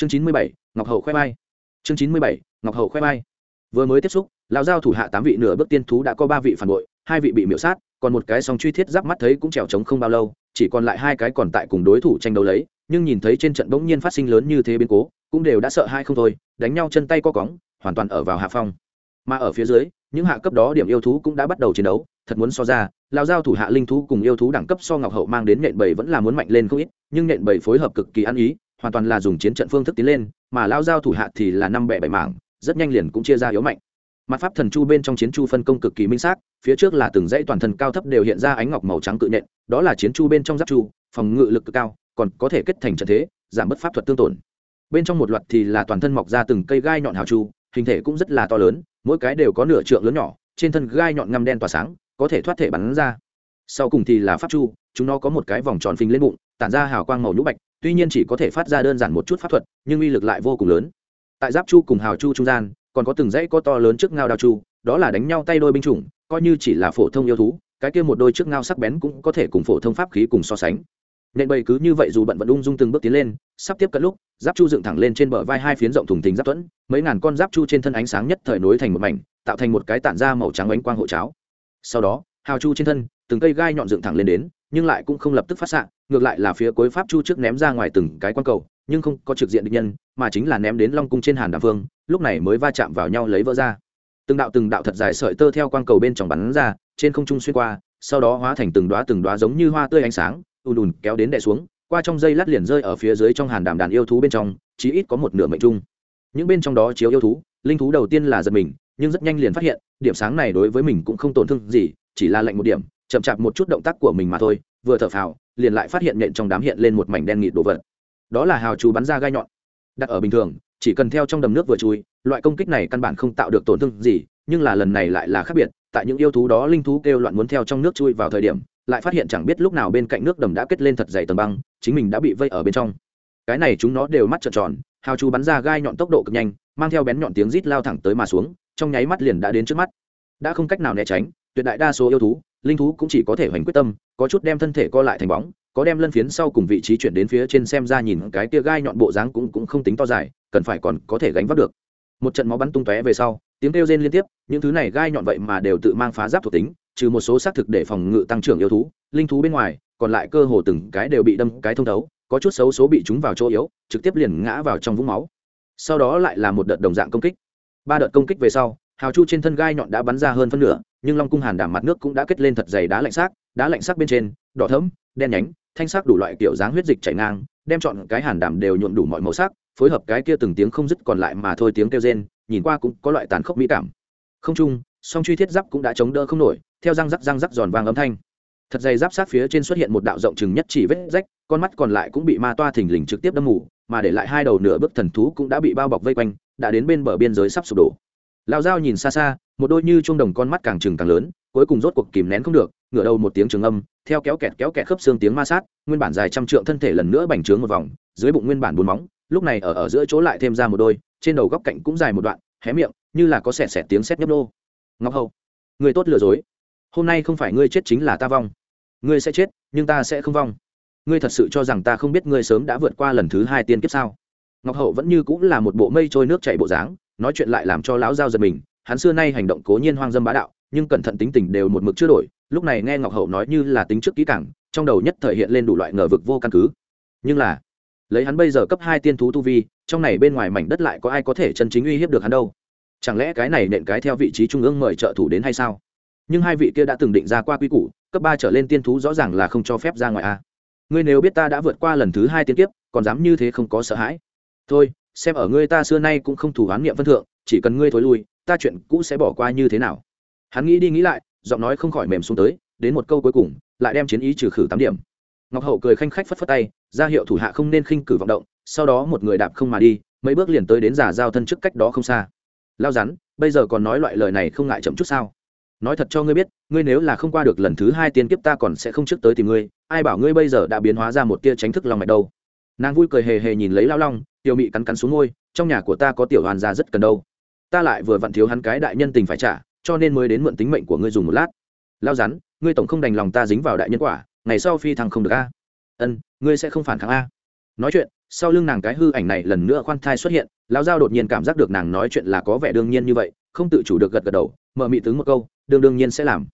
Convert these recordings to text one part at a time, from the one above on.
chương chín mươi bảy, ngọc hậu khoe mai. chương chín mươi bảy, ngọc hậu khoe mai. vừa mới tiếp xúc, lão giao thủ hạ tám vị nửa bước tiên thú đã có ba vị phản bội, hai vị bị miễu sát, còn một cái song truy thiết giáp mắt thấy cũng trèo trống không bao lâu, chỉ còn lại hai cái còn tại cùng đối thủ tranh đấu lấy, nhưng nhìn thấy trên trận bỗng nhiên phát sinh lớn như thế biến cố, cũng đều đã sợ hai không thôi, đánh nhau chân tay co cóng, hoàn toàn ở vào hạ phong mà ở phía dưới, những hạ cấp đó điểm yêu thú cũng đã bắt đầu chiến đấu, thật muốn so ra lao giao thủ hạ linh thú cùng yêu thú đẳng cấp so ngọc hậu mang đến nện bầy vẫn là muốn mạnh lên không ít, nhưng nện bầy phối hợp cực kỳ ăn ý hoàn toàn là dùng chiến trận phương thức tiến lên, mà lao giao thủ hạ thì là năm bẻ bảy mảng, rất nhanh liền cũng chia ra yếu mạnh. Mặt pháp thần chu bên trong chiến chu phân công cực kỳ minh xác, phía trước là từng dãy toàn thân cao thấp đều hiện ra ánh ngọc màu trắng cự nhện đó là chiến chu bên trong giáp chu, phòng ngự lực cực cao, còn có thể kết thành trận thế, giảm bớt pháp thuật tương tổn. Bên trong một loạt thì là toàn thân mọc ra từng cây gai nhọn hào chu, hình thể cũng rất là to lớn, mỗi cái đều có nửa trượng lớn nhỏ, trên thân gai nhọn ngăm đen tỏa sáng, có thể thoát thể bắn ra. Sau cùng thì là pháp chu, chúng nó có một cái vòng tròn phình lên bụng tản ra hào quang màu nhũ bạch tuy nhiên chỉ có thể phát ra đơn giản một chút pháp thuật nhưng uy lực lại vô cùng lớn. Tại giáp chu cùng hào chu trung gian còn có từng dãy có to lớn trước ngao đao chu đó là đánh nhau tay đôi binh chủng coi như chỉ là phổ thông yêu thú cái kia một đôi trước ngao sắc bén cũng có thể cùng phổ thông pháp khí cùng so sánh. Nên bầy cứ như vậy dù bận vận ung dung từng bước tiến lên sắp tiếp cận lúc giáp chu dựng thẳng lên trên bờ vai hai phiến rộng thùng thình giáp tuẫn, mấy ngàn con giáp chu trên thân ánh sáng nhất thời nối thành một mảnh tạo thành một cái tản ra màu trắng ánh quang hộ cháo. Sau đó hào chu trên thân từng cây gai nhọn dựng thẳng lên đến nhưng lại cũng không lập tức phát xạ, ngược lại là phía cuối pháp chu trước ném ra ngoài từng cái quan cầu, nhưng không có trực diện địch nhân, mà chính là ném đến long cung trên hàn đàm phương lúc này mới va chạm vào nhau lấy vỡ ra. Từng đạo từng đạo thật dài sợi tơ theo quang cầu bên trong bắn ra, trên không trung xuyên qua, sau đó hóa thành từng đoá từng đoá giống như hoa tươi ánh sáng, ùn ùn kéo đến đè xuống, qua trong dây lát liền rơi ở phía dưới trong hàn đàm đàn yêu thú bên trong, chí ít có một nửa mệnh trung. Những bên trong đó chiếu yêu thú, linh thú đầu tiên là giật mình, nhưng rất nhanh liền phát hiện, điểm sáng này đối với mình cũng không tổn thương gì, chỉ là lệnh một điểm chậm chạp một chút động tác của mình mà thôi, vừa thở phào, liền lại phát hiện nện trong đám hiện lên một mảnh đen nghịt đồ vật. Đó là hào chú bắn ra gai nhọn. Đặt ở bình thường, chỉ cần theo trong đầm nước vừa chui, loại công kích này căn bản không tạo được tổn thương gì, nhưng là lần này lại là khác biệt, tại những yêu thú đó linh thú kêu loạn muốn theo trong nước chui vào thời điểm, lại phát hiện chẳng biết lúc nào bên cạnh nước đầm đã kết lên thật dày tầng băng, chính mình đã bị vây ở bên trong. Cái này chúng nó đều mắt trợn tròn, hào chú bắn ra gai nhọn tốc độ cực nhanh, mang theo bén nhọn tiếng rít lao thẳng tới mà xuống, trong nháy mắt liền đã đến trước mắt. Đã không cách nào né tránh, tuyệt đại đa số yêu thú linh thú cũng chỉ có thể hoành quyết tâm, có chút đem thân thể co lại thành bóng, có đem lân phiến sau cùng vị trí chuyển đến phía trên xem ra nhìn cái tia gai nhọn bộ dáng cũng cũng không tính to dài, cần phải còn có thể gánh vác được. Một trận máu bắn tung tóe về sau, tiếng kêu rên liên tiếp, những thứ này gai nhọn vậy mà đều tự mang phá giáp thuộc tính, trừ một số xác thực để phòng ngự tăng trưởng yêu thú, linh thú bên ngoài, còn lại cơ hồ từng cái đều bị đâm cái thông thấu, có chút xấu số bị chúng vào chỗ yếu, trực tiếp liền ngã vào trong vũng máu. Sau đó lại là một đợt đồng dạng công kích. Ba đợt công kích về sau hào chu trên thân gai nhọn đã bắn ra hơn phân nửa, nhưng long cung hàn đảm mặt nước cũng đã kết lên thật dày đá lạnh sắc đá lạnh sắc bên trên, đỏ thẫm, đen nhánh, thanh sắc đủ loại kiểu dáng huyết dịch chảy ngang, đem chọn cái hàn đảm đều nhuộm đủ mọi màu sắc, phối hợp cái kia từng tiếng không dứt còn lại mà thôi tiếng kêu rên, nhìn qua cũng có loại tàn khốc mỹ cảm. Không chung, song truy thiết giáp cũng đã chống đỡ không nổi, theo răng rắc răng rắc giòn vang âm thanh. Thật dày giáp sát phía trên xuất hiện một đạo rộng chừng nhất chỉ vết rách, con mắt còn lại cũng bị ma toa thình lình trực tiếp đâm mù, mà để lại hai đầu nửa bước thần thú cũng đã bị bao bọc vây quanh, đã đến bên bờ biên giới sắp sụp đổ lao dao nhìn xa xa, một đôi như chuông đồng con mắt càng trừng càng lớn, cuối cùng rốt cuộc kìm nén không được, ngửa đầu một tiếng trường âm, theo kéo kẹt kéo kẹt khớp xương tiếng ma sát, nguyên bản dài trăm trượng thân thể lần nữa bành trướng một vòng, dưới bụng nguyên bản bốn móng, lúc này ở ở giữa chỗ lại thêm ra một đôi, trên đầu góc cạnh cũng dài một đoạn, hé miệng, như là có sẹt sẹt tiếng sét nhấp nô. Ngọc hậu người tốt lừa dối. Hôm nay không phải ngươi chết chính là ta vong. Ngươi sẽ chết, nhưng ta sẽ không vong. Ngươi thật sự cho rằng ta không biết ngươi sớm đã vượt qua lần thứ hai tiên kiếp sao? Ngọc hậu vẫn như cũng là một bộ mây trôi nước chảy bộ dáng nói chuyện lại làm cho lão giao giật mình hắn xưa nay hành động cố nhiên hoang dâm bá đạo nhưng cẩn thận tính tình đều một mực chưa đổi lúc này nghe ngọc hậu nói như là tính trước kỹ càng, trong đầu nhất thể hiện lên đủ loại ngờ vực vô căn cứ. Nhưng là lấy hắn bây giờ cấp hai tiên thú tu vi trong này bên ngoài mảnh đất lại có ai có thể chân chính uy hiếp được hắn đâu? Chẳng lẽ cái này nện cái theo vị trí trung ương mời trợ thủ đến hay sao? Nhưng hai vị kia đã từng định ra qua quy củ cấp ba trở lên tiên thú rõ ràng là không cho phép ra ngoài a ngươi nếu biết ta đã vượt qua lần thứ hai tiên kiếp còn dám như thế không có sợ hãi. Thôi xem ở ngươi ta xưa nay cũng không thủ hán niệm phân thượng, chỉ cần ngươi thối lui, ta chuyện cũ sẽ bỏ qua như thế nào? Hắn nghĩ đi nghĩ lại, giọng nói không khỏi mềm xuống tới, đến một câu cuối cùng, lại đem chiến ý trừ khử tám điểm. Ngọc hậu cười khanh khách phất phất tay, ra hiệu thủ hạ không nên khinh cử vọng động, sau đó một người đạp không mà đi, mấy bước liền tới đến giả giao thân trước cách đó không xa. Lao rắn, bây giờ còn nói loại lời này không ngại chậm chút sao? Nói thật cho ngươi biết, ngươi nếu là không qua được lần thứ hai tiên kiếp ta còn sẽ không trước tới tìm ngươi, ai bảo ngươi bây giờ đã biến hóa ra một tia tránh thức lòng mạch đâu? Nàng vui cười hề hề nhìn lấy lao long tiểu mị cắn cắn xuống ngôi trong nhà của ta có tiểu hoàn gia rất cần đâu. Ta lại vừa vặn thiếu hắn cái đại nhân tình phải trả, cho nên mới đến mượn tính mệnh của ngươi dùng một lát. Lao rắn, ngươi tổng không đành lòng ta dính vào đại nhân quả, ngày sau phi thăng không được a. Ân, ngươi sẽ không phản kháng a. Nói chuyện, sau lưng nàng cái hư ảnh này lần nữa khoan thai xuất hiện lão giao đột nhiên cảm giác được nàng nói chuyện là có vẻ đương nhiên như vậy, không tự chủ được gật gật đầu, mở mị tướng một câu, đương đương nhiên sẽ làm.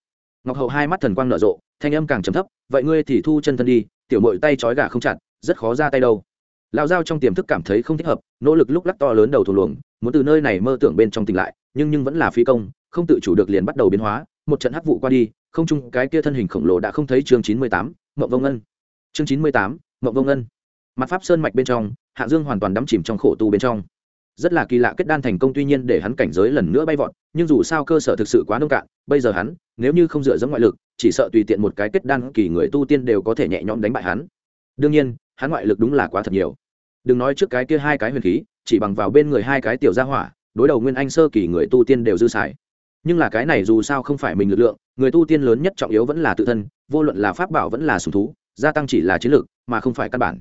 Ngọc hậu hai mắt thần quang nở rộ, thanh âm càng trầm thấp, vậy ngươi thì thu chân thân đi, tiểu mội tay trói gà không chặt, rất khó ra tay đâu lão Dao trong tiềm thức cảm thấy không thích hợp nỗ lực lúc lắc to lớn đầu thù luồng muốn từ nơi này mơ tưởng bên trong tỉnh lại nhưng nhưng vẫn là phi công không tự chủ được liền bắt đầu biến hóa một trận hắc vụ qua đi không chung cái kia thân hình khổng lồ đã không thấy chương chín mươi tám mậu vông ân, chương chín mươi tám mậu vông ân, mặt pháp sơn mạch bên trong hạ dương hoàn toàn đắm chìm trong khổ tu bên trong. Rất là kỳ lạ kết đan thành công tuy nhiên để hắn cảnh giới lần nữa bay vọt nhưng dù sao cơ sở thực sự quá nông cạn bây giờ hắn nếu như không dựa dẫm ngoại lực chỉ sợ tùy tiện một cái kết đan kỳ người tu tiên đều có thể nhẹ nhõm đánh bại hắn. Đương nhiên hắn ngoại lực đúng là quá thật nhiều đừng nói trước cái kia hai cái huyền khí, chỉ bằng vào bên người hai cái tiểu gia hỏa, đối đầu nguyên anh sơ kỳ người tu tiên đều dư xài. Nhưng là cái này dù sao không phải mình lực lượng, người tu tiên lớn nhất trọng yếu vẫn là tự thân, vô luận là pháp bảo vẫn là sùng thú, gia tăng chỉ là chiến lược mà không phải căn bản.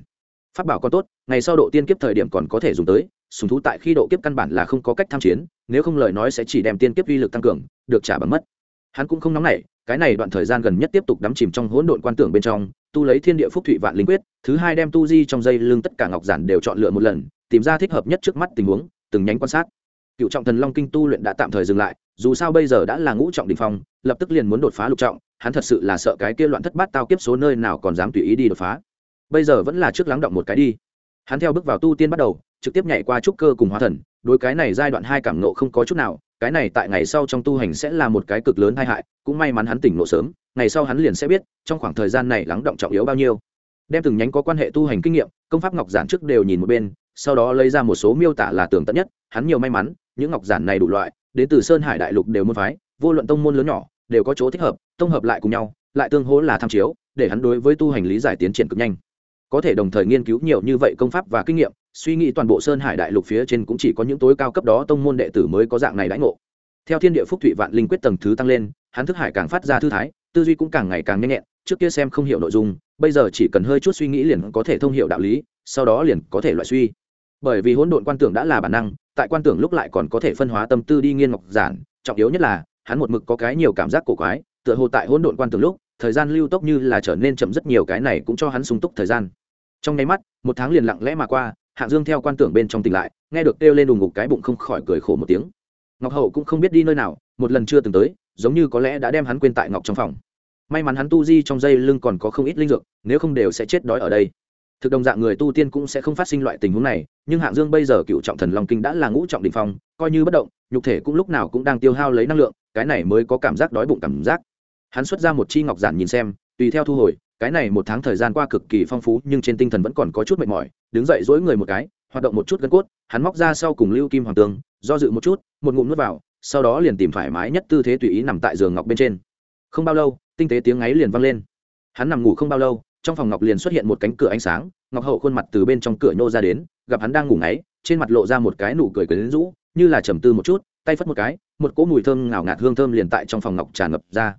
Pháp bảo còn tốt, ngày sau độ tiên kiếp thời điểm còn có thể dùng tới sùng thú tại khi độ kiếp căn bản là không có cách tham chiến, nếu không lời nói sẽ chỉ đem tiên kiếp uy lực tăng cường, được trả bằng mất. Hắn cũng không nóng nảy cái này đoạn thời gian gần nhất tiếp tục đắm chìm trong hỗn độn quan tưởng bên trong, tu lấy thiên địa phúc thụy vạn linh quyết, thứ hai đem tu di trong dây lưng tất cả ngọc giản đều chọn lựa một lần, tìm ra thích hợp nhất trước mắt tình huống, từng nhánh quan sát. Cựu trọng thần long kinh tu luyện đã tạm thời dừng lại, dù sao bây giờ đã là ngũ trọng đình phong, lập tức liền muốn đột phá lục trọng, hắn thật sự là sợ cái kia loạn thất bát tao kiếp số nơi nào còn dám tùy ý đi đột phá. Bây giờ vẫn là trước lắng động một cái đi. Hắn theo bước vào tu tiên bắt đầu, trực tiếp nhảy qua trúc cơ cùng hóa thần, đối cái này giai đoạn hai cảm nộ không có chút nào cái này tại ngày sau trong tu hành sẽ là một cái cực lớn tai hại, cũng may mắn hắn tỉnh ngộ sớm, ngày sau hắn liền sẽ biết, trong khoảng thời gian này lắng động trọng yếu bao nhiêu. Đem từng nhánh có quan hệ tu hành kinh nghiệm, công pháp ngọc giản trước đều nhìn một bên, sau đó lấy ra một số miêu tả là tường tận nhất, hắn nhiều may mắn, những ngọc giản này đủ loại, đến từ sơn hải đại lục đều môn phái, vô luận tông môn lớn nhỏ, đều có chỗ thích hợp, tông hợp lại cùng nhau, lại tương hỗ là tham chiếu, để hắn đối với tu hành lý giải tiến triển cực nhanh. Có thể đồng thời nghiên cứu nhiều như vậy công pháp và kinh nghiệm suy nghĩ toàn bộ sơn hải đại lục phía trên cũng chỉ có những tối cao cấp đó tông môn đệ tử mới có dạng này đãi ngộ. Theo thiên địa phúc thụy vạn linh quyết tầng thứ tăng lên, hắn thức hải càng phát ra thư thái, tư duy cũng càng ngày càng nhanh nhẹn, trước kia xem không hiểu nội dung, bây giờ chỉ cần hơi chút suy nghĩ liền có thể thông hiểu đạo lý, sau đó liền có thể loại suy. Bởi vì hỗn độn quan tưởng đã là bản năng, tại quan tưởng lúc lại còn có thể phân hóa tâm tư đi nghiên ngọc giản, trọng yếu nhất là, hắn một mực có cái nhiều cảm giác cổ quái, tựa hồ tại hỗn độn quan tưởng lúc, thời gian lưu tốc như là trở nên chậm rất nhiều, cái này cũng cho hắn sung túc thời gian. Trong nháy mắt, một tháng liền lặng lẽ mà qua hạng dương theo quan tưởng bên trong tỉnh lại, nghe được kêu lên đùng ngục cái bụng không khỏi cười khổ một tiếng. Ngọc hậu cũng không biết đi nơi nào, một lần chưa từng tới, giống như có lẽ đã đem hắn quên tại ngọc trong phòng. May mắn hắn tu di trong dây lưng còn có không ít linh dược, nếu không đều sẽ chết đói ở đây. Thực đồng dạng người tu tiên cũng sẽ không phát sinh loại tình huống này, nhưng hạng dương bây giờ cựu trọng thần long kinh đã là ngũ trọng đình phong, coi như bất động, nhục thể cũng lúc nào cũng đang tiêu hao lấy năng lượng, cái này mới có cảm giác đói bụng cảm giác. Hắn xuất ra một chi ngọc giản nhìn xem, tùy theo thu hồi, cái này một tháng thời gian qua cực kỳ phong phú, nhưng trên tinh thần vẫn còn có chút mệt mỏi đứng dậy dỗi người một cái, hoạt động một chút gân cốt, hắn móc ra sau cùng lưu kim hoàng tương do dự một chút, một ngụm nuốt vào, sau đó liền tìm thoải mái nhất tư thế tùy ý nằm tại giường ngọc bên trên. Không bao lâu, tinh tế tiếng ấy liền vang lên. Hắn nằm ngủ không bao lâu, trong phòng ngọc liền xuất hiện một cánh cửa ánh sáng, ngọc hậu khuôn mặt từ bên trong cửa nhô ra đến, gặp hắn đang ngủ ngáy, trên mặt lộ ra một cái nụ cười quyến rũ, như là trầm tư một chút, tay phất một cái, một cỗ mùi thơm ngào ngạt hương thơm liền tại trong phòng ngọc tràn ngập ra.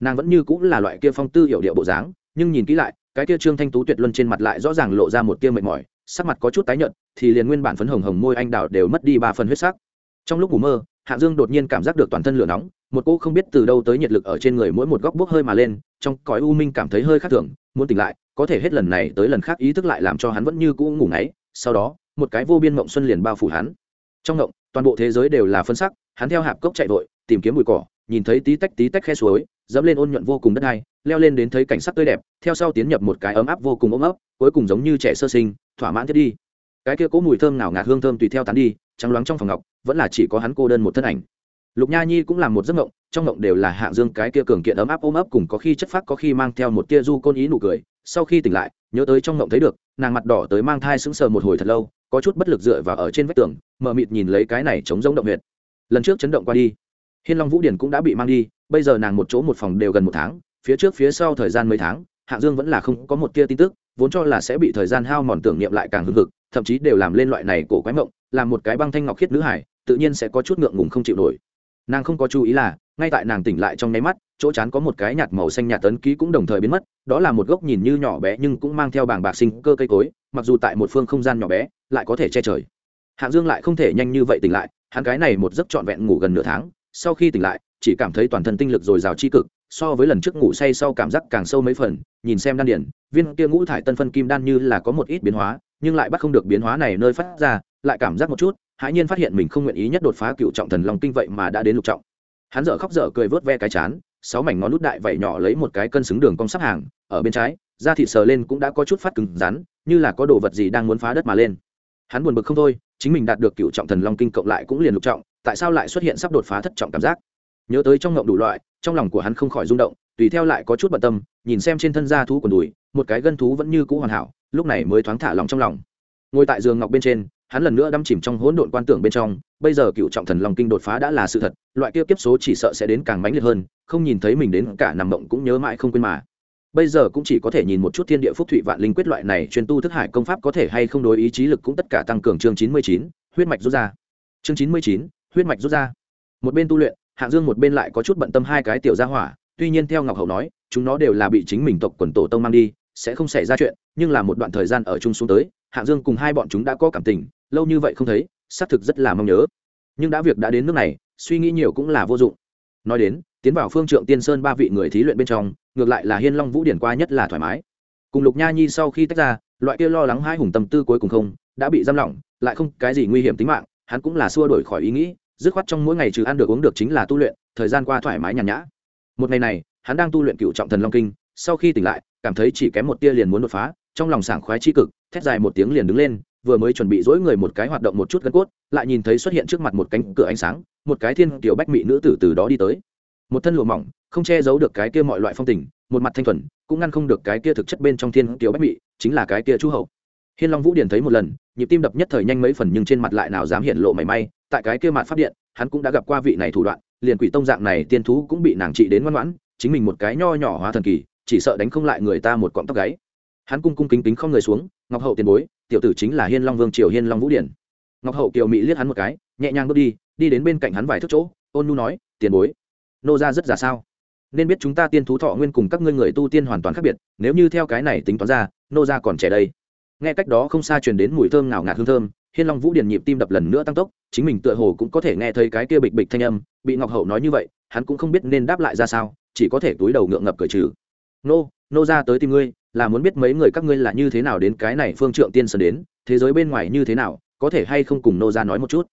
Nàng vẫn như cũng là loại kia phong tư hiểu điệu bộ dáng, nhưng nhìn kỹ lại, cái kia trương thanh tú tuyệt luân trên mặt lại rõ ràng lộ ra một tia mệt mỏi sắc mặt có chút tái nhợt, thì liền nguyên bản phấn hồng hồng môi anh đào đều mất đi ba phần huyết sắc. Trong lúc ngủ mơ hạ dương đột nhiên cảm giác được toàn thân lửa nóng, một cô không biết từ đâu tới nhiệt lực ở trên người mỗi một góc bốc hơi mà lên, trong cõi u minh cảm thấy hơi khác thường, muốn tỉnh lại, có thể hết lần này tới lần khác ý thức lại làm cho hắn vẫn như cũ ngủ ngáy, sau đó, một cái vô biên mộng xuân liền bao phủ hắn. Trong mộng, toàn bộ thế giới đều là phân sắc, hắn theo hạp cốc chạy vội, tìm kiếm bụi cỏ, nhìn thấy tí tách tí tách khe suối, dẫm lên ôn nhuận vô cùng đất hai leo lên đến thấy cảnh sắc tươi đẹp, theo sau tiến nhập một cái ấm áp vô cùng ấm ấp, cuối cùng giống như trẻ sơ sinh thỏa mãn thiết đi. Cái kia cố mùi thơm nào ngạt hương thơm tùy theo tán đi, trắng loáng trong phòng ngọc, vẫn là chỉ có hắn cô đơn một thân ảnh. Lục nha nhi cũng làm một giấc ngộng trong ngộng đều là hạng dương cái kia cường kiện ấm áp ôm ấp cùng có khi chất phác có khi mang theo một tia du côn ý nụ cười. Sau khi tỉnh lại, nhớ tới trong ngộng thấy được, nàng mặt đỏ tới mang thai sững sờ một hồi thật lâu, có chút bất lực dựa vào ở trên vách tường, mờ mịt nhìn lấy cái này chống giống động huyệt. Lần trước chấn động qua đi, hiên long vũ điển cũng đã bị mang đi, bây giờ nàng một chỗ một phòng đều gần một tháng, phía trước phía sau thời gian mấy tháng hạng dương vẫn là không có một tia tin tức vốn cho là sẽ bị thời gian hao mòn tưởng niệm lại càng hưng hực, thậm chí đều làm lên loại này cổ quái mộng, làm một cái băng thanh ngọc khiết nữ hải, tự nhiên sẽ có chút ngượng ngùng không chịu nổi. Nàng không có chú ý là, ngay tại nàng tỉnh lại trong nháy mắt, chỗ chán có một cái nhạt màu xanh nhạt tấn ký cũng đồng thời biến mất, đó là một gốc nhìn như nhỏ bé nhưng cũng mang theo bảng bạc sinh cơ cây cối, mặc dù tại một phương không gian nhỏ bé, lại có thể che trời. Hạng dương lại không thể nhanh như vậy tỉnh lại, hắn cái này một giấc trọn vẹn ngủ gần nửa tháng, sau khi tỉnh lại, chỉ cảm thấy toàn thân tinh lực dồi dào chi cực so với lần trước ngủ say sau cảm giác càng sâu mấy phần, nhìn xem đan điển viên kia ngũ thải tân phân kim đan như là có một ít biến hóa, nhưng lại bắt không được biến hóa này nơi phát ra, lại cảm giác một chút, hãi nhiên phát hiện mình không nguyện ý nhất đột phá cựu trọng thần long kinh vậy mà đã đến lục trọng. Hắn dở khóc dở cười vớt ve cái chán, sáu mảnh ngón nút đại vẩy nhỏ lấy một cái cân xứng đường cong sắp hàng, ở bên trái, da thịt sờ lên cũng đã có chút phát cứng rắn, như là có đồ vật gì đang muốn phá đất mà lên. Hắn buồn bực không thôi, chính mình đạt được cựu trọng thần long kinh cộng lại cũng liền lục trọng, tại sao lại xuất hiện sắp đột phá thất trọng cảm giác? Nhớ tới trong ngộng đủ loại, trong lòng của hắn không khỏi rung động, tùy theo lại có chút bận tâm, nhìn xem trên thân da thú quần đùi, một cái gân thú vẫn như cũ hoàn hảo, lúc này mới thoáng thả lòng trong lòng. Ngồi tại giường ngọc bên trên, hắn lần nữa đâm chìm trong hỗn độn quan tưởng bên trong, bây giờ cựu trọng thần long kinh đột phá đã là sự thật, loại kia kiếp số chỉ sợ sẽ đến càng mãnh liệt hơn, không nhìn thấy mình đến cả nằm mộng cũng nhớ mãi không quên mà. Bây giờ cũng chỉ có thể nhìn một chút thiên địa phúc thụy vạn linh quyết loại này chuyên tu thức hải công pháp có thể hay không đối ý chí lực cũng tất cả tăng cường chương chín mươi chín, huyết mạch rút ra. Chương chín mươi chín, huyết mạch rút ra. Một bên tu luyện hạng dương một bên lại có chút bận tâm hai cái tiểu gia hỏa, tuy nhiên theo ngọc hậu nói, chúng nó đều là bị chính mình tộc quần tổ tông mang đi, sẽ không xảy ra chuyện, nhưng là một đoạn thời gian ở chung xuống tới, hạng dương cùng hai bọn chúng đã có cảm tình, lâu như vậy không thấy, xác thực rất là mong nhớ. Nhưng đã việc đã đến nước này, suy nghĩ nhiều cũng là vô dụng. Nói đến, tiến vào phương trượng tiên sơn ba vị người thí luyện bên trong, ngược lại là hiên long vũ điển qua nhất là thoải mái. Cùng lục nha nhi sau khi tách ra, loại kia lo lắng hai hùng tâm tư cuối cùng không, đã bị giam lỏng, lại không cái gì nguy hiểm tính mạng, hắn cũng là xua đổi khỏi ý nghĩ dứt khoát trong mỗi ngày trừ ăn được uống được chính là tu luyện, thời gian qua thoải mái nhàn nhã. Một ngày này, hắn đang tu luyện cựu trọng thần long kinh, sau khi tỉnh lại, cảm thấy chỉ kém một tia liền muốn đột phá, trong lòng sảng khoái chi cực, thét dài một tiếng liền đứng lên, vừa mới chuẩn bị dỗi người một cái hoạt động một chút gân cốt, lại nhìn thấy xuất hiện trước mặt một cánh cửa ánh sáng, một cái thiên tiểu bách mỹ nữ tử từ đó đi tới. Một thân lụa mỏng, không che giấu được cái kia mọi loại phong tình, một mặt thanh thuần, cũng ngăn không được cái kia thực chất bên trong thiên tiểu bách mỹ chính là cái kia chú hậu. Hiên long vũ điển thấy một lần, nhịp tim đập nhất thời nhanh mấy phần nhưng trên mặt lại nào dám hiện lộ mảy may tại cái kia mặt phát điện, hắn cũng đã gặp qua vị này thủ đoạn, liền quỷ tông dạng này tiên thú cũng bị nàng trị đến ngoan ngoãn, chính mình một cái nho nhỏ hóa thần kỳ, chỉ sợ đánh không lại người ta một cọng tóc gáy. Hắn cung cung kính kính không người xuống, ngọc hậu tiền bối, tiểu tử chính là hiên long vương triều hiên long vũ điển. Ngọc hậu kiều mỹ liếc hắn một cái, nhẹ nhàng bước đi đi đến bên cạnh hắn vài thước chỗ, ôn nu nói, tiền bối, nô ra rất già sao? Nên biết chúng ta tiên thú thọ nguyên cùng các ngươi người tu tiên hoàn toàn khác biệt, nếu như theo cái này tính toán ra, nô ra còn trẻ đây. Nghe cách đó không xa truyền đến mùi thơm ngào ngạt hương thơm hiên long vũ điền nhịp tim đập lần nữa tăng tốc, chính mình tựa hồ cũng có thể nghe thấy cái kia bịch bịch thanh âm, bị ngọc hậu nói như vậy, hắn cũng không biết nên đáp lại ra sao, chỉ có thể túi đầu ngượng ngập cười trừ. Nô nô ra tới tìm ngươi, là muốn biết mấy người các ngươi là như thế nào đến cái này phương trượng tiên sơn đến, thế giới bên ngoài như thế nào, có thể hay không cùng nô ra nói một chút?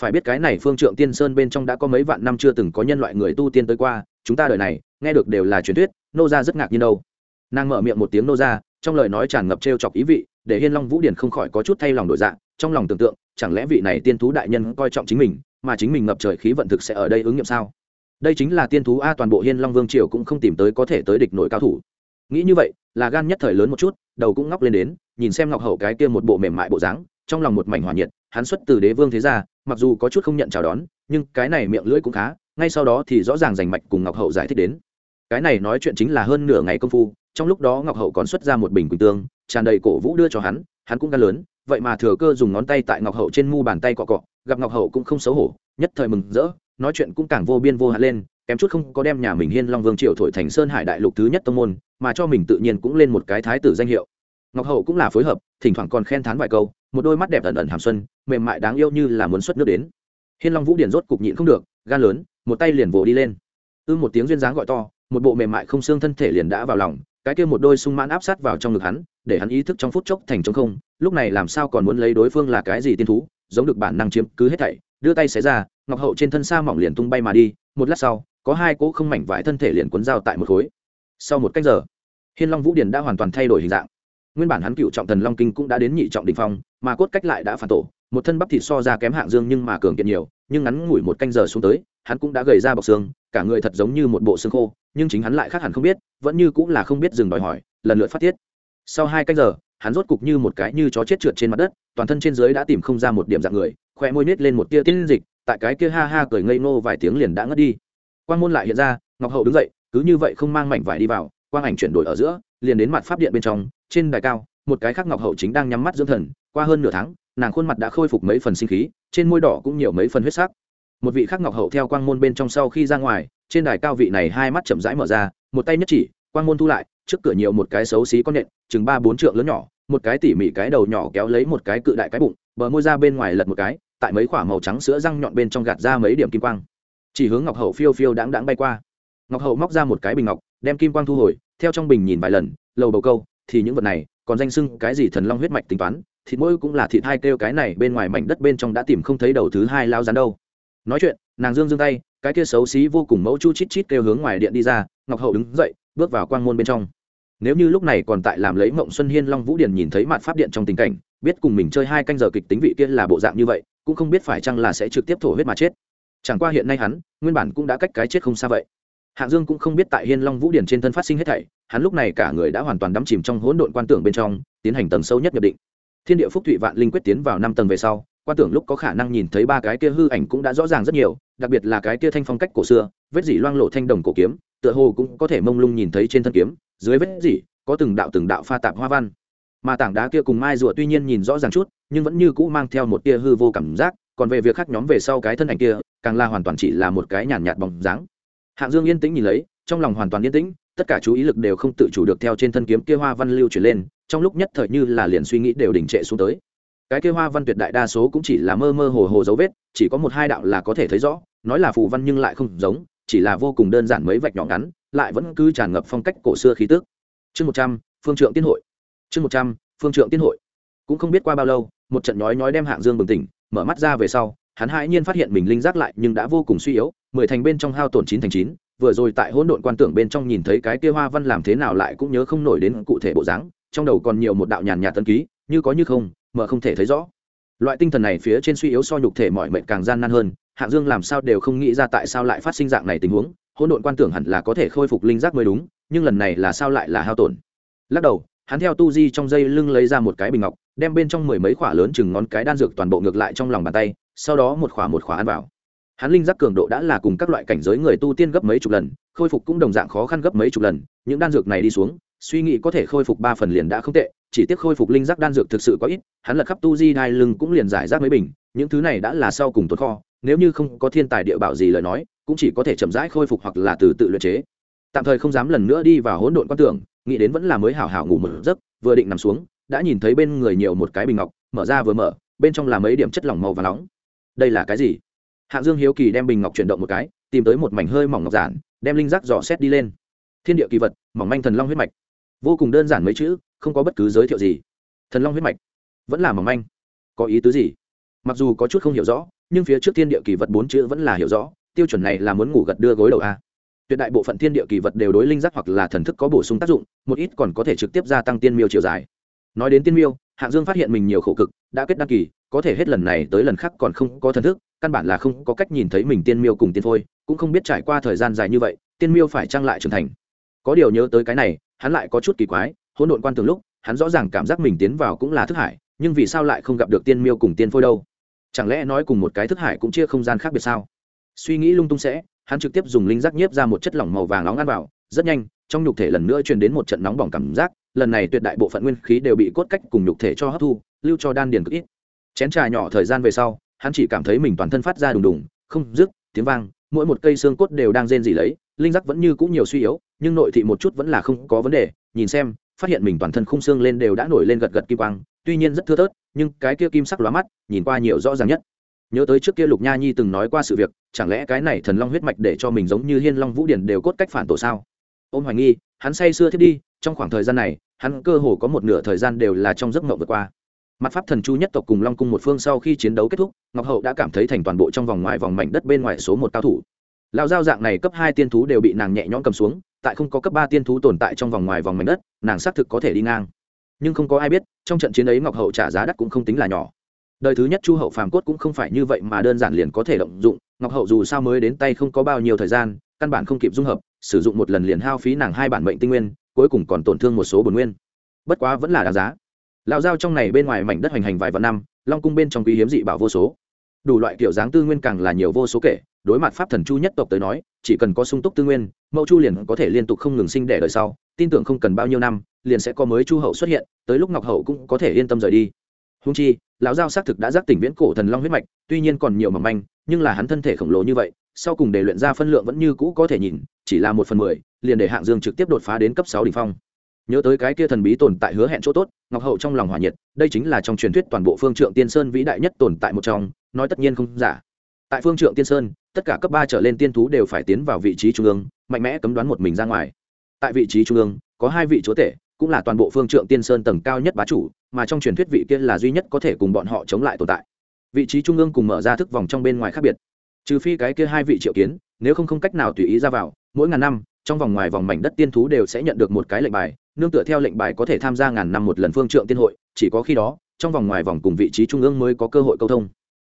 Phải biết cái này phương trượng tiên sơn bên trong đã có mấy vạn năm chưa từng có nhân loại người tu tiên tới qua, chúng ta đời này, nghe được đều là truyền thuyết, nô ra rất ngạc nhiên đâu. Nàng mở miệng một tiếng nô ra, trong lời nói tràn ngập t chọc ý vị, để hiên long vũ điển không khỏi có chút thay lòng đổi dạng trong lòng tưởng tượng, chẳng lẽ vị này tiên thú đại nhân coi trọng chính mình, mà chính mình ngập trời khí vận thực sẽ ở đây ứng nghiệm sao? Đây chính là tiên thú a toàn bộ hiên long vương triều cũng không tìm tới có thể tới địch nội cao thủ. Nghĩ như vậy, là gan nhất thời lớn một chút, đầu cũng ngóc lên đến, nhìn xem ngọc hậu cái kia một bộ mềm mại bộ dáng, trong lòng một mảnh hòa nhiệt, hắn xuất từ đế vương thế gia, mặc dù có chút không nhận chào đón, nhưng cái này miệng lưỡi cũng khá, ngay sau đó thì rõ ràng rành mạch cùng ngọc hậu giải thích đến. Cái này nói chuyện chính là hơn nửa ngày công phu, trong lúc đó ngọc hậu còn xuất ra một bình quỳnh tương, tràn đầy cổ vũ đưa cho hắn hắn cũng gan lớn vậy mà thừa cơ dùng ngón tay tại ngọc hậu trên mu bàn tay cọ cọ, gặp ngọc hậu cũng không xấu hổ, nhất thời mừng rỡ, nói chuyện cũng càng vô biên vô hạn lên, kém chút không có đem nhà mình hiên long vương triều thổi thành sơn hải đại lục thứ nhất tông môn, mà cho mình tự nhiên cũng lên một cái thái tử danh hiệu. Ngọc hậu cũng là phối hợp, thỉnh thoảng còn khen thán vài câu, một đôi mắt đẹp ẩn ẩn hàm xuân, mềm mại đáng yêu như là muốn xuất nước đến. Hiên long vũ điển rốt cục nhịn không được, gan lớn, một tay liền vỗ đi lên. Ư một tiếng duyên dáng gọi to, một bộ mềm mại không xương thân thể liền đã vào lòng cái kia một đôi sung mãn áp sát vào trong ngực hắn, để hắn ý thức trong phút chốc thành trống không, lúc này làm sao còn muốn lấy đối phương là cái gì tiên thú, giống được bản năng chiếm cứ hết thảy, đưa tay xé ra, ngọc hậu trên thân sa mỏng liền tung bay mà đi, một lát sau, có hai cỗ không mảnh vải thân thể liền cuốn dao tại một khối. Sau một cách giờ, hiên long vũ điền đã hoàn toàn thay đổi hình dạng. Nguyên bản hắn cựu trọng thần long kinh cũng đã đến nhị trọng đình phong, mà cốt cách lại đã phản tổ, một thân bắp thịt so ra kém hạng dương nhưng mà cường kiện nhiều, nhưng ngắn ngủi một canh giờ xuống tới, hắn cũng đã gầy ra bọc xương, cả người thật giống như một bộ xương khô nhưng chính hắn lại khác hẳn không biết, vẫn như cũng là không biết dừng đòi hỏi, lần lượt phát tiết. Sau hai canh giờ, hắn rốt cục như một cái như chó chết trượt trên mặt đất, toàn thân trên dưới đã tìm không ra một điểm dạng người, khoe môi nết lên một tia tiên dịch, tại cái kia ha ha cười ngây ngô vài tiếng liền đã ngất đi. Quang môn lại hiện ra, ngọc hậu đứng dậy, cứ như vậy không mang mảnh vải đi vào, quang ảnh chuyển đổi ở giữa, liền đến mặt pháp điện bên trong, trên đài cao, một cái khác ngọc hậu chính đang nhắm mắt dưỡng thần, qua hơn nửa tháng, nàng khuôn mặt đã khôi phục mấy phần sinh khí, trên môi đỏ cũng nhiều mấy phần huyết sắc. Một vị khác ngọc hậu theo quang môn bên trong sau khi ra ngoài trên đài cao vị này hai mắt chậm rãi mở ra, một tay nhất chỉ, quang môn thu lại, trước cửa nhiều một cái xấu xí con nện chừng ba bốn trượng lớn nhỏ, một cái tỉ mỉ cái đầu nhỏ kéo lấy một cái cự đại cái bụng, bờ môi ra bên ngoài lật một cái, tại mấy khoả màu trắng sữa răng nhọn bên trong gạt ra mấy điểm kim quang. Chỉ hướng ngọc hậu phiêu phiêu đáng đáng bay qua. Ngọc hậu móc ra một cái bình ngọc, đem kim quang thu hồi, theo trong bình nhìn vài lần, lầu bầu câu, thì những vật này, còn danh sưng cái gì thần long huyết mạch tính toán, thịt mỗi cũng là thịt hai kêu cái này bên ngoài mảnh đất bên trong đã tìm không thấy đầu thứ hai lao rán đâu. Nói chuyện, nàng dương dương tay cái kia xấu xí vô cùng mẫu chu chít chít kêu hướng ngoài điện đi ra, ngọc hậu đứng dậy, bước vào quang môn bên trong. Nếu như lúc này còn tại làm lấy mộng xuân hiên long vũ điển nhìn thấy mặt pháp điện trong tình cảnh, biết cùng mình chơi hai canh giờ kịch tính vị kia là bộ dạng như vậy, cũng không biết phải chăng là sẽ trực tiếp thổ huyết mà chết. Chẳng qua hiện nay hắn, nguyên bản cũng đã cách cái chết không xa vậy. Hạng dương cũng không biết tại hiên long vũ điển trên thân phát sinh hết thảy, hắn lúc này cả người đã hoàn toàn đắm chìm trong hỗn độn quan tưởng bên trong, tiến hành tầng sâu nhất nhập định. Thiên địa phúc thụy vạn linh quyết tiến vào năm tầng về sau quan tưởng lúc có khả năng nhìn thấy ba cái kia hư ảnh cũng đã rõ ràng rất nhiều, đặc biệt là cái kia thanh phong cách cổ xưa, vết dỉ loang lộ thanh đồng cổ kiếm, tựa hồ cũng có thể mông lung nhìn thấy trên thân kiếm, dưới vết dỉ, có từng đạo từng đạo pha tạp hoa văn. Mà tảng đá kia cùng mai rùa tuy nhiên nhìn rõ ràng chút, nhưng vẫn như cũ mang theo một tia hư vô cảm giác, còn về việc khác nhóm về sau cái thân ảnh kia, càng là hoàn toàn chỉ là một cái nhàn nhạt bóng dáng. Hạng dương yên tĩnh nhìn lấy, trong lòng hoàn toàn yên tĩnh, tất cả chú ý lực đều không tự chủ được theo trên thân kiếm kia hoa văn lưu chuyển lên, trong lúc nhất thời như là liền suy nghĩ đều đình trệ xuống tới cái kia hoa văn tuyệt đại đa số cũng chỉ là mơ mơ hồ hồ dấu vết, chỉ có một hai đạo là có thể thấy rõ, nói là phù văn nhưng lại không giống, chỉ là vô cùng đơn giản mấy vạch nhỏ ngắn, lại vẫn cứ tràn ngập phong cách cổ xưa khí tức. Chương một trăm, phương trượng tiên hội. Chương một trăm, phương trượng tiên hội. Cũng không biết qua bao lâu, một trận nhói nhói đem hạng dương bừng tỉnh, mở mắt ra về sau, hắn hãi nhiên phát hiện mình linh giác lại nhưng đã vô cùng suy yếu, mười thành bên trong hao tổn chín thành chín, vừa rồi tại hỗn độn quan tưởng bên trong nhìn thấy cái kia hoa văn làm thế nào lại cũng nhớ không nổi đến cụ thể bộ dáng, trong đầu còn nhiều một đạo nhàn nhạt tân ký, như có như không mờ không thể thấy rõ. Loại tinh thần này phía trên suy yếu so nhục thể mọi mệnh càng gian nan hơn, hạng dương làm sao đều không nghĩ ra tại sao lại phát sinh dạng này tình huống, hỗn độn quan tưởng hẳn là có thể khôi phục linh giác mới đúng, nhưng lần này là sao lại là hao tổn. Lắc đầu, hắn theo tu di trong dây lưng lấy ra một cái bình ngọc, đem bên trong mười mấy quả lớn chừng ngón cái đan dược toàn bộ ngược lại trong lòng bàn tay, sau đó một quả một quả ăn vào. Hắn linh giác cường độ đã là cùng các loại cảnh giới người tu tiên gấp mấy chục lần, khôi phục cũng đồng dạng khó khăn gấp mấy chục lần, những đan dược này đi xuống, suy nghĩ có thể khôi phục ba phần liền đã không tệ chỉ tiếc khôi phục linh giác đan dược thực sự có ít, hắn lật khắp tu di đai lưng cũng liền giải rác mấy bình, những thứ này đã là sau cùng tốt kho, nếu như không có thiên tài địa bảo gì lời nói, cũng chỉ có thể chậm rãi khôi phục hoặc là từ tự luyện chế. Tạm thời không dám lần nữa đi vào hỗn độn quan tưởng, nghĩ đến vẫn là mới hảo hảo ngủ một giấc, vừa định nằm xuống, đã nhìn thấy bên người nhiều một cái bình ngọc, mở ra vừa mở, bên trong là mấy điểm chất lỏng màu và nóng. Đây là cái gì? Hạng dương hiếu kỳ đem bình ngọc chuyển động một cái, tìm tới một mảnh hơi mỏng ngọc giản, đem linh giác dò xét đi lên. Thiên địa kỳ vật, mỏng manh thần long huyết mạch. Vô cùng đơn giản mấy chữ không có bất cứ giới thiệu gì. Thần long huyết mạch vẫn là mỏng manh. Có ý tứ gì? Mặc dù có chút không hiểu rõ, nhưng phía trước thiên địa kỳ vật bốn chữ vẫn là hiểu rõ, tiêu chuẩn này là muốn ngủ gật đưa gối đầu a. Tuyệt đại bộ phận thiên địa kỳ vật đều đối linh giác hoặc là thần thức có bổ sung tác dụng, một ít còn có thể trực tiếp gia tăng tiên miêu chiều dài. Nói đến tiên miêu, hạng dương phát hiện mình nhiều khổ cực, đã kết đăng kỳ, có thể hết lần này tới lần khác còn không có thần thức, căn bản là không có cách nhìn thấy mình tiên miêu cùng tiên phôi, cũng không biết trải qua thời gian dài như vậy, tiên miêu phải trang lại trưởng thành. Có điều nhớ tới cái này, hắn lại có chút kỳ quái hỗn độn quan tường lúc, hắn rõ ràng cảm giác mình tiến vào cũng là thức hải, nhưng vì sao lại không gặp được tiên miêu cùng tiên phôi đâu? Chẳng lẽ nói cùng một cái thức hải cũng chia không gian khác biệt sao? Suy nghĩ lung tung sẽ, hắn trực tiếp dùng linh giác nhiếp ra một chất lỏng màu vàng nóng ăn vào, rất nhanh, trong nhục thể lần nữa truyền đến một trận nóng bỏng cảm giác, lần này tuyệt đại bộ phận nguyên khí đều bị cốt cách cùng nhục thể cho hấp thu, lưu cho đan điền cực ít. Chén trà nhỏ thời gian về sau, hắn chỉ cảm thấy mình toàn thân phát ra đùng đùng, không dứt, tiếng vang, mỗi một cây xương cốt đều đang rên rỉ lấy, linh giác vẫn như cũng nhiều suy yếu, nhưng nội thị một chút vẫn là không có vấn đề, nhìn xem phát hiện mình toàn thân khung xương lên đều đã nổi lên gật gật kim quang, tuy nhiên rất thưa thớt, nhưng cái kia kim sắc lóa mắt, nhìn qua nhiều rõ ràng nhất. Nhớ tới trước kia lục nha nhi từng nói qua sự việc, chẳng lẽ cái này thần long huyết mạch để cho mình giống như hiên long vũ điển đều cốt cách phản tổ sao? Ôm hoài nghi, hắn say sưa thiết đi, trong khoảng thời gian này, hắn cơ hồ có một nửa thời gian đều là trong giấc mộng vượt qua. Mặt pháp thần chu nhất tộc cùng long cung một phương sau khi chiến đấu kết thúc, ngọc hậu đã cảm thấy thành toàn bộ trong vòng ngoài vòng mảnh đất bên ngoài số một cao thủ. Lao giao dạng này cấp hai tiên thú đều bị nàng nhẹ nhõm cầm xuống tại không có cấp ba tiên thú tồn tại trong vòng ngoài vòng mảnh đất, nàng xác thực có thể đi ngang. Nhưng không có ai biết, trong trận chiến ấy ngọc hậu trả giá đắt cũng không tính là nhỏ. Đời thứ nhất chu hậu phàm cốt cũng không phải như vậy mà đơn giản liền có thể động dụng, ngọc hậu dù sao mới đến tay không có bao nhiêu thời gian, căn bản không kịp dung hợp, sử dụng một lần liền hao phí nàng hai bản mệnh tinh nguyên, cuối cùng còn tổn thương một số bồn nguyên. Bất quá vẫn là đáng giá. Lão giao trong này bên ngoài mảnh đất hoành hành vài vạn năm, long cung bên trong quý hiếm dị bảo vô số. Đủ loại kiểu dáng tư nguyên càng là nhiều vô số kể, đối mặt pháp thần chu nhất tộc tới nói chỉ cần có sung túc tư nguyên, mẫu chu liền có thể liên tục không ngừng sinh đẻ đời sau, tin tưởng không cần bao nhiêu năm, liền sẽ có mới chu hậu xuất hiện, tới lúc ngọc hậu cũng có thể yên tâm rời đi. Húng chi, lão giao xác thực đã giác tỉnh viễn cổ thần long huyết mạch, tuy nhiên còn nhiều mầm manh, nhưng là hắn thân thể khổng lồ như vậy, sau cùng để luyện ra phân lượng vẫn như cũ có thể nhìn, chỉ là một phần mười, liền để hạng dương trực tiếp đột phá đến cấp sáu đ ỉ n h phong. Nhớ tới cái kia thần bí tồn tại hứa hẹn chỗ tốt, ngọc hậu trong lòng hỏa nhiệt, đây chính là trong truyền thuyết toàn bộ phương trượng tiên sơn vĩ đại nhất tồn tại một trong, nói tất nhiên không giả tại phương trượng tiên sơn, tất cả cấp ba trở lên tiên thú đều phải tiến vào vị trí trung ương, mạnh mẽ cấm đoán một mình ra ngoài. Tại vị trí trung ương, có hai vị chúa tể, cũng là toàn bộ phương trượng tiên sơn tầng cao nhất bá chủ, mà trong truyền thuyết vị kia là duy nhất có thể cùng bọn họ chống lại tồn tại. Vị trí trung ương cùng mở ra thức vòng trong bên ngoài khác biệt. Trừ phi cái kia hai vị triệu kiến, nếu không không cách nào tùy ý ra vào, mỗi ngàn năm, trong vòng ngoài vòng mảnh đất tiên thú đều sẽ nhận được một cái lệnh bài, nương tựa theo lệnh bài có thể tham gia ngàn năm một lần phương trượng tiên hội, chỉ có khi đó, trong vòng ngoài vòng cùng vị trí trung ương mới có cơ hội câu thông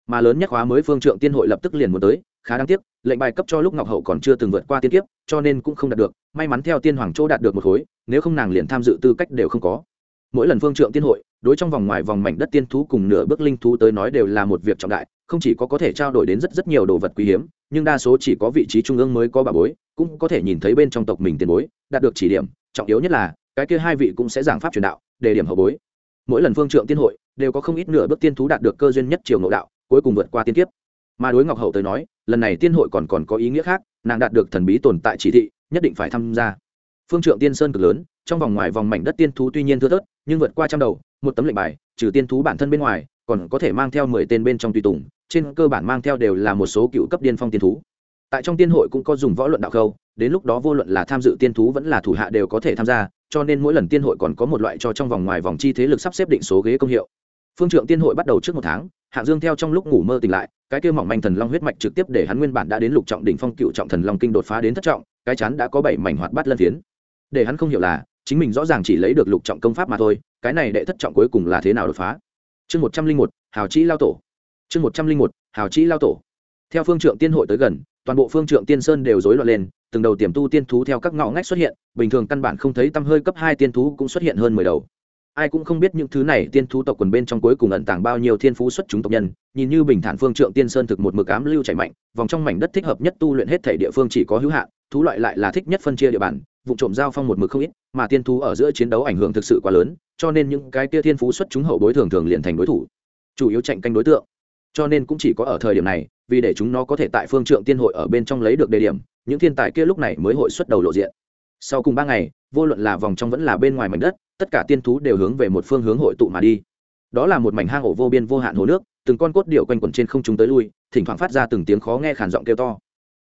mà lớn nhất khóa mới phương trượng tiên hội lập tức liền muốn tới, khá đáng tiếc, lệnh bài cấp cho lúc ngọc hậu còn chưa từng vượt qua tiên kiếp, cho nên cũng không đạt được, may mắn theo tiên hoàng chỗ đạt được một khối, nếu không nàng liền tham dự tư cách đều không có. Mỗi lần phương trượng tiên hội, đối trong vòng ngoài vòng mảnh đất tiên thú cùng nửa bước linh thú tới nói đều là một việc trọng đại, không chỉ có có thể trao đổi đến rất rất nhiều đồ vật quý hiếm, nhưng đa số chỉ có vị trí trung ương mới có bà bối, cũng có thể nhìn thấy bên trong tộc mình tiền bối, đạt được chỉ điểm, trọng yếu nhất là, cái kia hai vị cũng sẽ giảng pháp truyền đạo, đề điểm hậu bối. Mỗi lần phương trượng tiên hội, đều có không ít nửa bước tiên thú đạt được cơ duyên nhất triều ngộ đạo cuối cùng vượt qua tiên kiếp. Mà đối ngọc hậu tới nói, lần này tiên hội còn còn có ý nghĩa khác, nàng đạt được thần bí tồn tại chỉ thị, nhất định phải tham gia. Phương trượng tiên sơn cực lớn, trong vòng ngoài vòng mảnh đất tiên thú tuy nhiên thưa thớt, nhưng vượt qua trăm đầu, một tấm lệnh bài, trừ tiên thú bản thân bên ngoài, còn có thể mang theo mười tên bên trong tùy tùng, trên cơ bản mang theo đều là một số cựu cấp điên phong tiên thú. Tại trong tiên hội cũng có dùng võ luận đạo khâu, đến lúc đó vô luận là tham dự tiên thú vẫn là thủ hạ đều có thể tham gia, cho nên mỗi lần tiên hội còn có một loại cho trong vòng ngoài vòng chi thế lực sắp xếp định số ghế công hiệu. Phương trượng tiên hội bắt đầu trước một tháng Hạng dương theo trong lúc ngủ mơ tỉnh lại, cái kia mỏng manh thần long huyết mạch trực tiếp để hắn nguyên bản đã đến lục trọng đỉnh phong cựu trọng thần long kinh đột phá đến thất trọng, cái chắn đã có bảy mảnh hoạt bát lân phiến. Để hắn không hiểu là, chính mình rõ ràng chỉ lấy được lục trọng công pháp mà thôi, cái này đệ thất trọng cuối cùng là thế nào đột phá? Chương một trăm linh một, hào chi lao tổ. Chương một trăm linh một, hào chi lao tổ. Theo phương trượng tiên hội tới gần, toàn bộ phương trượng tiên sơn đều rối loạn lên, từng đầu tiềm tu tiên thú theo các ngõ ngách xuất hiện, bình thường căn bản không thấy tăm hơi cấp hai tiên thú cũng xuất hiện hơn mười đầu ai cũng không biết những thứ này tiên thú tộc quần bên trong cuối cùng ẩn tàng bao nhiêu thiên phú xuất chúng tộc nhân, nhìn như bình thản phương trượng tiên sơn thực một mực ám lưu chảy mạnh, vòng trong mảnh đất thích hợp nhất tu luyện hết thể địa phương chỉ có hữu hạn, thú loại lại là thích nhất phân chia địa bàn, vụ trộm giao phong một mực không ít, mà tiên thú ở giữa chiến đấu ảnh hưởng thực sự quá lớn, cho nên những cái tia thiên phú xuất chúng hậu bối thường thường liền thành đối thủ, chủ yếu cạnh canh đối tượng. Cho nên cũng chỉ có ở thời điểm này, vì để chúng nó có thể tại phương trượng tiên hội ở bên trong lấy được đề điểm, những thiên tài kia lúc này mới hội xuất đầu lộ diện. Sau cùng ba ngày, vô luận là vòng trong vẫn là bên ngoài mảnh đất tất cả tiên thú đều hướng về một phương hướng hội tụ mà đi. Đó là một mảnh hang ổ vô biên vô hạn hồ nước, từng con cốt điệu quanh quẩn trên không trung tới lui, thỉnh thoảng phát ra từng tiếng khó nghe khản giọng kêu to.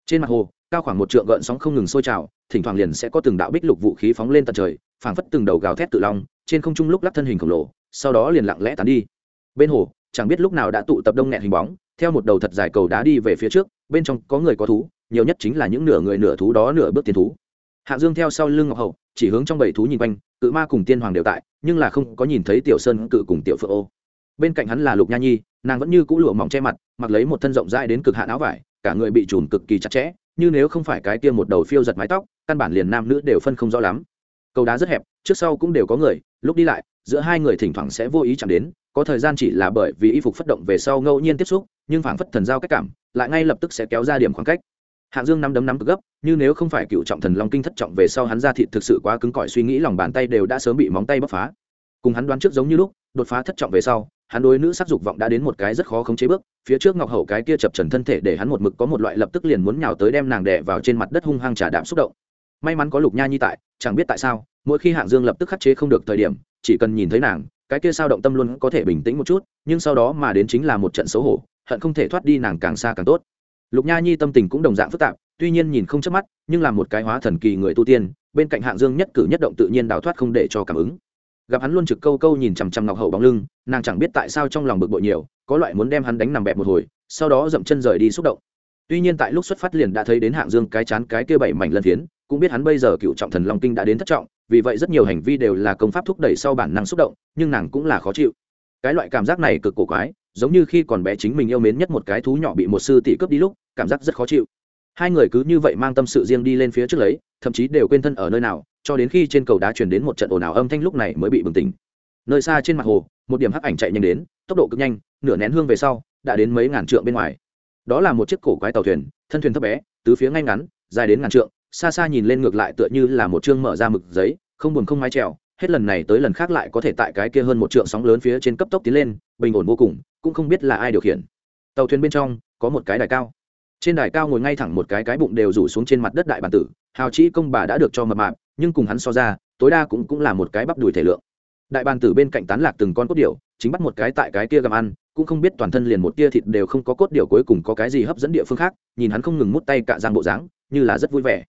Trên mặt hồ, cao khoảng một trượng gợn sóng không ngừng sôi trào, thỉnh thoảng liền sẽ có từng đạo bích lục vũ khí phóng lên tận trời, phảng phất từng đầu gào thét tự long, trên không trung lúc lắc thân hình khổng lồ, sau đó liền lặng lẽ tán đi. Bên hồ, chẳng biết lúc nào đã tụ tập đông nghẹn hình bóng, theo một đầu thật dài cầu đá đi về phía trước, bên trong có người có thú, nhiều nhất chính là những nửa người nửa thú đó nửa bước tiên thú. Hạ dương theo sau lưng ngọc hậu, chỉ hướng trong bảy thú nhìn quanh cự ma cùng tiên hoàng đều tại, nhưng là không có nhìn thấy tiểu sơn cự cùng tiểu phượng ô. Bên cạnh hắn là lục nha nhi, nàng vẫn như cũ lụa mỏng che mặt, mặc lấy một thân rộng rãi đến cực hạn áo vải, cả người bị trùm cực kỳ chặt chẽ, như nếu không phải cái kia một đầu phiêu giật mái tóc, căn bản liền nam nữ đều phân không rõ lắm. Cầu đá rất hẹp, trước sau cũng đều có người, lúc đi lại, giữa hai người thỉnh thoảng sẽ vô ý chạm đến, có thời gian chỉ là bởi vì y phục phất động về sau ngẫu nhiên tiếp xúc, nhưng phảng phất thần giao cách cảm, lại ngay lập tức sẽ kéo ra điểm khoảng cách hạng dương nắm đấm nắm cực gấp, như nếu không phải cựu trọng thần long kinh thất trọng về sau hắn ra thịt thực sự quá cứng cỏi suy nghĩ lòng bàn tay đều đã sớm bị móng tay bóc phá. Cùng hắn đoán trước giống như lúc, đột phá thất trọng về sau, hắn đối nữ sắc dục vọng đã đến một cái rất khó khống chế bước, phía trước ngọc hậu cái kia chập trần thân thể để hắn một mực có một loại lập tức liền muốn nhào tới đem nàng đè vào trên mặt đất hung hăng trà đạm xúc động. May mắn có lục nha nhi tại, chẳng biết tại sao, mỗi khi hạng dương lập tức khắc chế không được thời điểm, chỉ cần nhìn thấy nàng, cái kia sao động tâm luôn có thể bình tĩnh một chút, nhưng sau đó mà đến chính là một trận xấu hổ, hận không thể thoát đi nàng càng xa càng tốt lục nha nhi tâm tình cũng đồng dạng phức tạp, tuy nhiên nhìn không chớp mắt, nhưng là một cái hóa thần kỳ người tu tiên, bên cạnh hạng dương nhất cử nhất động tự nhiên đào thoát không để cho cảm ứng. Gặp hắn luôn trực câu câu nhìn chằm chằm ngọc hậu bóng lưng, nàng chẳng biết tại sao trong lòng bực bội nhiều, có loại muốn đem hắn đánh nằm bẹp một hồi, sau đó dậm chân rời đi xúc động. Tuy nhiên tại lúc xuất phát liền đã thấy đến hạng dương cái chán cái kia bảy mảnh lân phiến, cũng biết hắn bây giờ cựu trọng thần long kinh đã đến thất trọng, vì vậy rất nhiều hành vi đều là công pháp thúc đẩy sau bản năng xúc động, nhưng nàng cũng là khó chịu. Cái loại cảm giác này cực cổ quái giống như khi còn bé chính mình yêu mến nhất một cái thú nhỏ bị một sư tỷ cướp đi lúc, cảm giác rất khó chịu. Hai người cứ như vậy mang tâm sự riêng đi lên phía trước lấy, thậm chí đều quên thân ở nơi nào, cho đến khi trên cầu đá chuyển đến một trận ồn ào âm thanh lúc này mới bị bừng tỉnh. Nơi xa trên mặt hồ, một điểm hắc ảnh chạy nhanh đến, tốc độ cực nhanh, nửa nén hương về sau, đã đến mấy ngàn trượng bên ngoài. Đó là một chiếc cổ quái tàu thuyền, thân thuyền thấp bé, tứ phía ngay ngắn, dài đến ngàn trượng, xa xa nhìn lên ngược lại tựa như là một chương mở ra mực giấy, không buồn không mái trèo, hết lần này tới lần khác lại có thể tại cái kia hơn một trượng sóng lớn phía trên cấp tốc tiến lên, bình ổn vô cùng cũng không biết là ai điều khiển. Tàu thuyền bên trong, có một cái đài cao. Trên đài cao ngồi ngay thẳng một cái cái bụng đều rủ xuống trên mặt đất đại bản tử, hào chỉ công bà đã được cho mập mạp, nhưng cùng hắn so ra, tối đa cũng cũng là một cái bắp đùi thể lượng. Đại bàn tử bên cạnh tán lạc từng con cốt điệu chính bắt một cái tại cái kia gặm ăn, cũng không biết toàn thân liền một tia thịt đều không có cốt điệu cuối cùng có cái gì hấp dẫn địa phương khác, nhìn hắn không ngừng mút tay cạ giang bộ dáng, như là rất vui vẻ.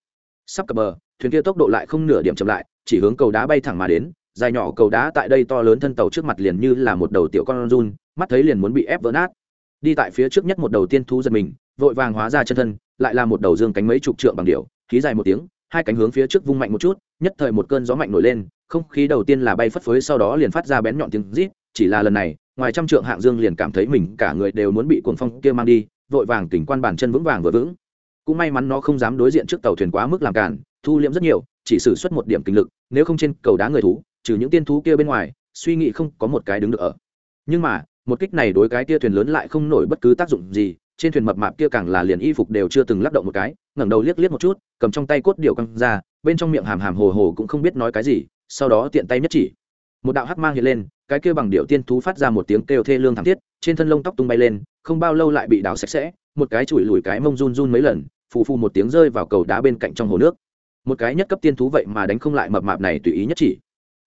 Sắp cập bờ, thuyền kia tốc độ lại không nửa điểm chậm lại, chỉ hướng cầu đá bay thẳng mà đến, dài nhỏ cầu đá tại đây to lớn thân tàu trước mặt liền như là một đầu tiểu con run mắt thấy liền muốn bị ép vỡ nát. Đi tại phía trước nhất một đầu tiên thú giật mình, vội vàng hóa ra chân thân, lại là một đầu dương cánh mấy chục trượng bằng điệu khí dài một tiếng, hai cánh hướng phía trước vung mạnh một chút, nhất thời một cơn gió mạnh nổi lên, không khí đầu tiên là bay phất phới, sau đó liền phát ra bén nhọn tiếng rít, chỉ là lần này, ngoài trăm trượng hạng dương liền cảm thấy mình cả người đều muốn bị cuồng phong kia mang đi, vội vàng tỉnh quan bản chân vững vàng vừa vững. Cũng may mắn nó không dám đối diện trước tàu thuyền quá mức làm cản, thu liễm rất nhiều, chỉ sử xuất một điểm kinh lực, nếu không trên cầu đá người thú, trừ những tiên thú kia bên ngoài, suy nghĩ không có một cái đứng được ở. Nhưng mà một kích này đối cái kia thuyền lớn lại không nổi bất cứ tác dụng gì, trên thuyền mập mạp kia càng là liền y phục đều chưa từng lắc động một cái, ngẩng đầu liếc liếc một chút, cầm trong tay cốt điều căng ra, bên trong miệng hàm hàm hồ hồ cũng không biết nói cái gì, sau đó tiện tay nhất chỉ. Một đạo hắc mang hiện lên, cái kia bằng điệu tiên thú phát ra một tiếng kêu thê lương thảm thiết, trên thân lông tóc tung bay lên, không bao lâu lại bị đào sạch sẽ, một cái chùi lùi cái mông run run mấy lần, phù phù một tiếng rơi vào cầu đá bên cạnh trong hồ nước. Một cái nhất cấp tiên thú vậy mà đánh không lại mập mạp này tùy ý nhất chỉ.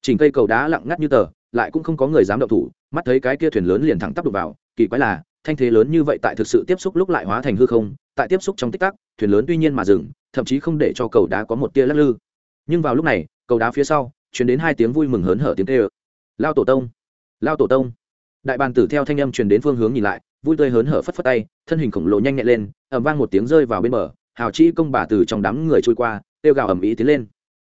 Chỉnh cây cầu đá lặng ngắt như tờ, lại cũng không có người dám động thủ mắt thấy cái kia thuyền lớn liền thẳng tắp đục vào, kỳ quái là, thanh thế lớn như vậy tại thực sự tiếp xúc lúc lại hóa thành hư không, tại tiếp xúc trong tích tắc, thuyền lớn tuy nhiên mà dừng, thậm chí không để cho cầu đá có một tia lắc lư. Nhưng vào lúc này, cầu đá phía sau chuyển đến hai tiếng vui mừng hớn hở tiếng kêu. Lao tổ tông! Lao tổ tông! Đại bàn tử theo thanh âm truyền đến phương hướng nhìn lại, vui tươi hớn hở phất phất tay, thân hình khổng lồ nhanh nhẹn lên ẩm vang một tiếng rơi vào bên bờ, hào chi công bà từ trong đám người trôi qua, kêu gào ẩm ý tiến lên.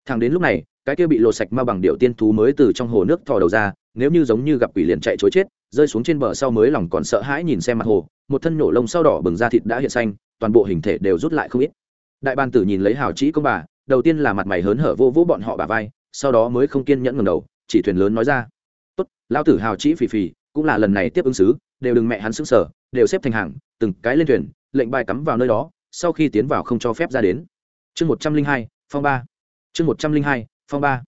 Thằng đến lúc này cái kia bị lột sạch ma bằng điệu tiên thú mới từ trong hồ nước thò đầu ra, nếu như giống như gặp quỷ liền chạy chối chết, rơi xuống trên bờ sau mới lòng còn sợ hãi nhìn xem mặt hồ, một thân nhổ lông sau đỏ bừng da thịt đã hiện xanh, toàn bộ hình thể đều rút lại không ít. Đại ban tử nhìn lấy hào chỉ công bà, đầu tiên là mặt mày hớn hở vô vô bọn họ bà vai, sau đó mới không kiên nhẫn ngầm đầu, chỉ thuyền lớn nói ra, tốt, lão tử hào chỉ phì phì, cũng là lần này tiếp ứng sứ đều đừng mẹ hắn sững sờ, đều xếp thành hàng, từng cái lên thuyền, lệnh bài cắm vào nơi đó, sau khi tiến vào không cho phép ra đến. Chương một trăm linh hai, phong ba. Chương một trăm linh hai phong ba.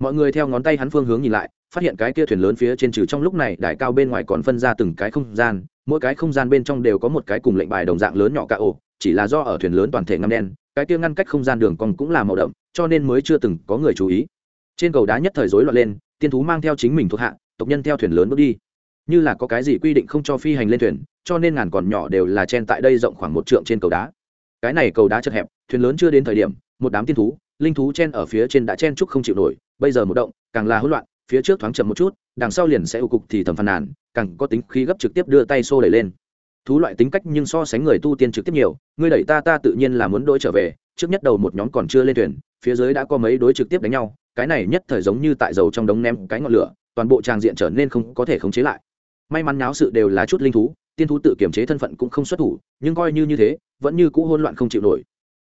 Mọi người theo ngón tay hắn phương hướng nhìn lại, phát hiện cái kia thuyền lớn phía trên trừ trong lúc này đại cao bên ngoài còn phân ra từng cái không gian, mỗi cái không gian bên trong đều có một cái cùng lệnh bài đồng dạng lớn nhỏ cả ổ, chỉ là do ở thuyền lớn toàn thể ngăm đen, cái kia ngăn cách không gian đường còn cũng là màu đậm, cho nên mới chưa từng có người chú ý. Trên cầu đá nhất thời rối loạn lên, tiên thú mang theo chính mình thuộc hạ, tộc nhân theo thuyền lớn bước đi. Như là có cái gì quy định không cho phi hành lên thuyền, cho nên ngàn còn nhỏ đều là chen tại đây rộng khoảng một trượng trên cầu đá. Cái này cầu đá chật hẹp, thuyền lớn chưa đến thời điểm, một đám tiên thú linh thú chen ở phía trên đã chen trúc không chịu nổi, bây giờ một động, càng là hỗn loạn, phía trước thoáng chậm một chút, đằng sau liền sẽ ưu cục thì thầm phàn nàn, càng có tính khí gấp trực tiếp đưa tay xô đẩy lên. Thú loại tính cách nhưng so sánh người tu tiên trực tiếp nhiều, ngươi đẩy ta ta tự nhiên là muốn đôi trở về, trước nhất đầu một nhóm còn chưa lên thuyền, phía dưới đã có mấy đối trực tiếp đánh nhau, cái này nhất thời giống như tại dầu trong đống ném cái ngọn lửa, toàn bộ tràng diện trở nên không có thể khống chế lại. May mắn náo sự đều là chút linh thú, tiên thú tự kiểm chế thân phận cũng không xuất thủ, nhưng coi như như thế, vẫn như cũ hôn loạn không chịu nổi.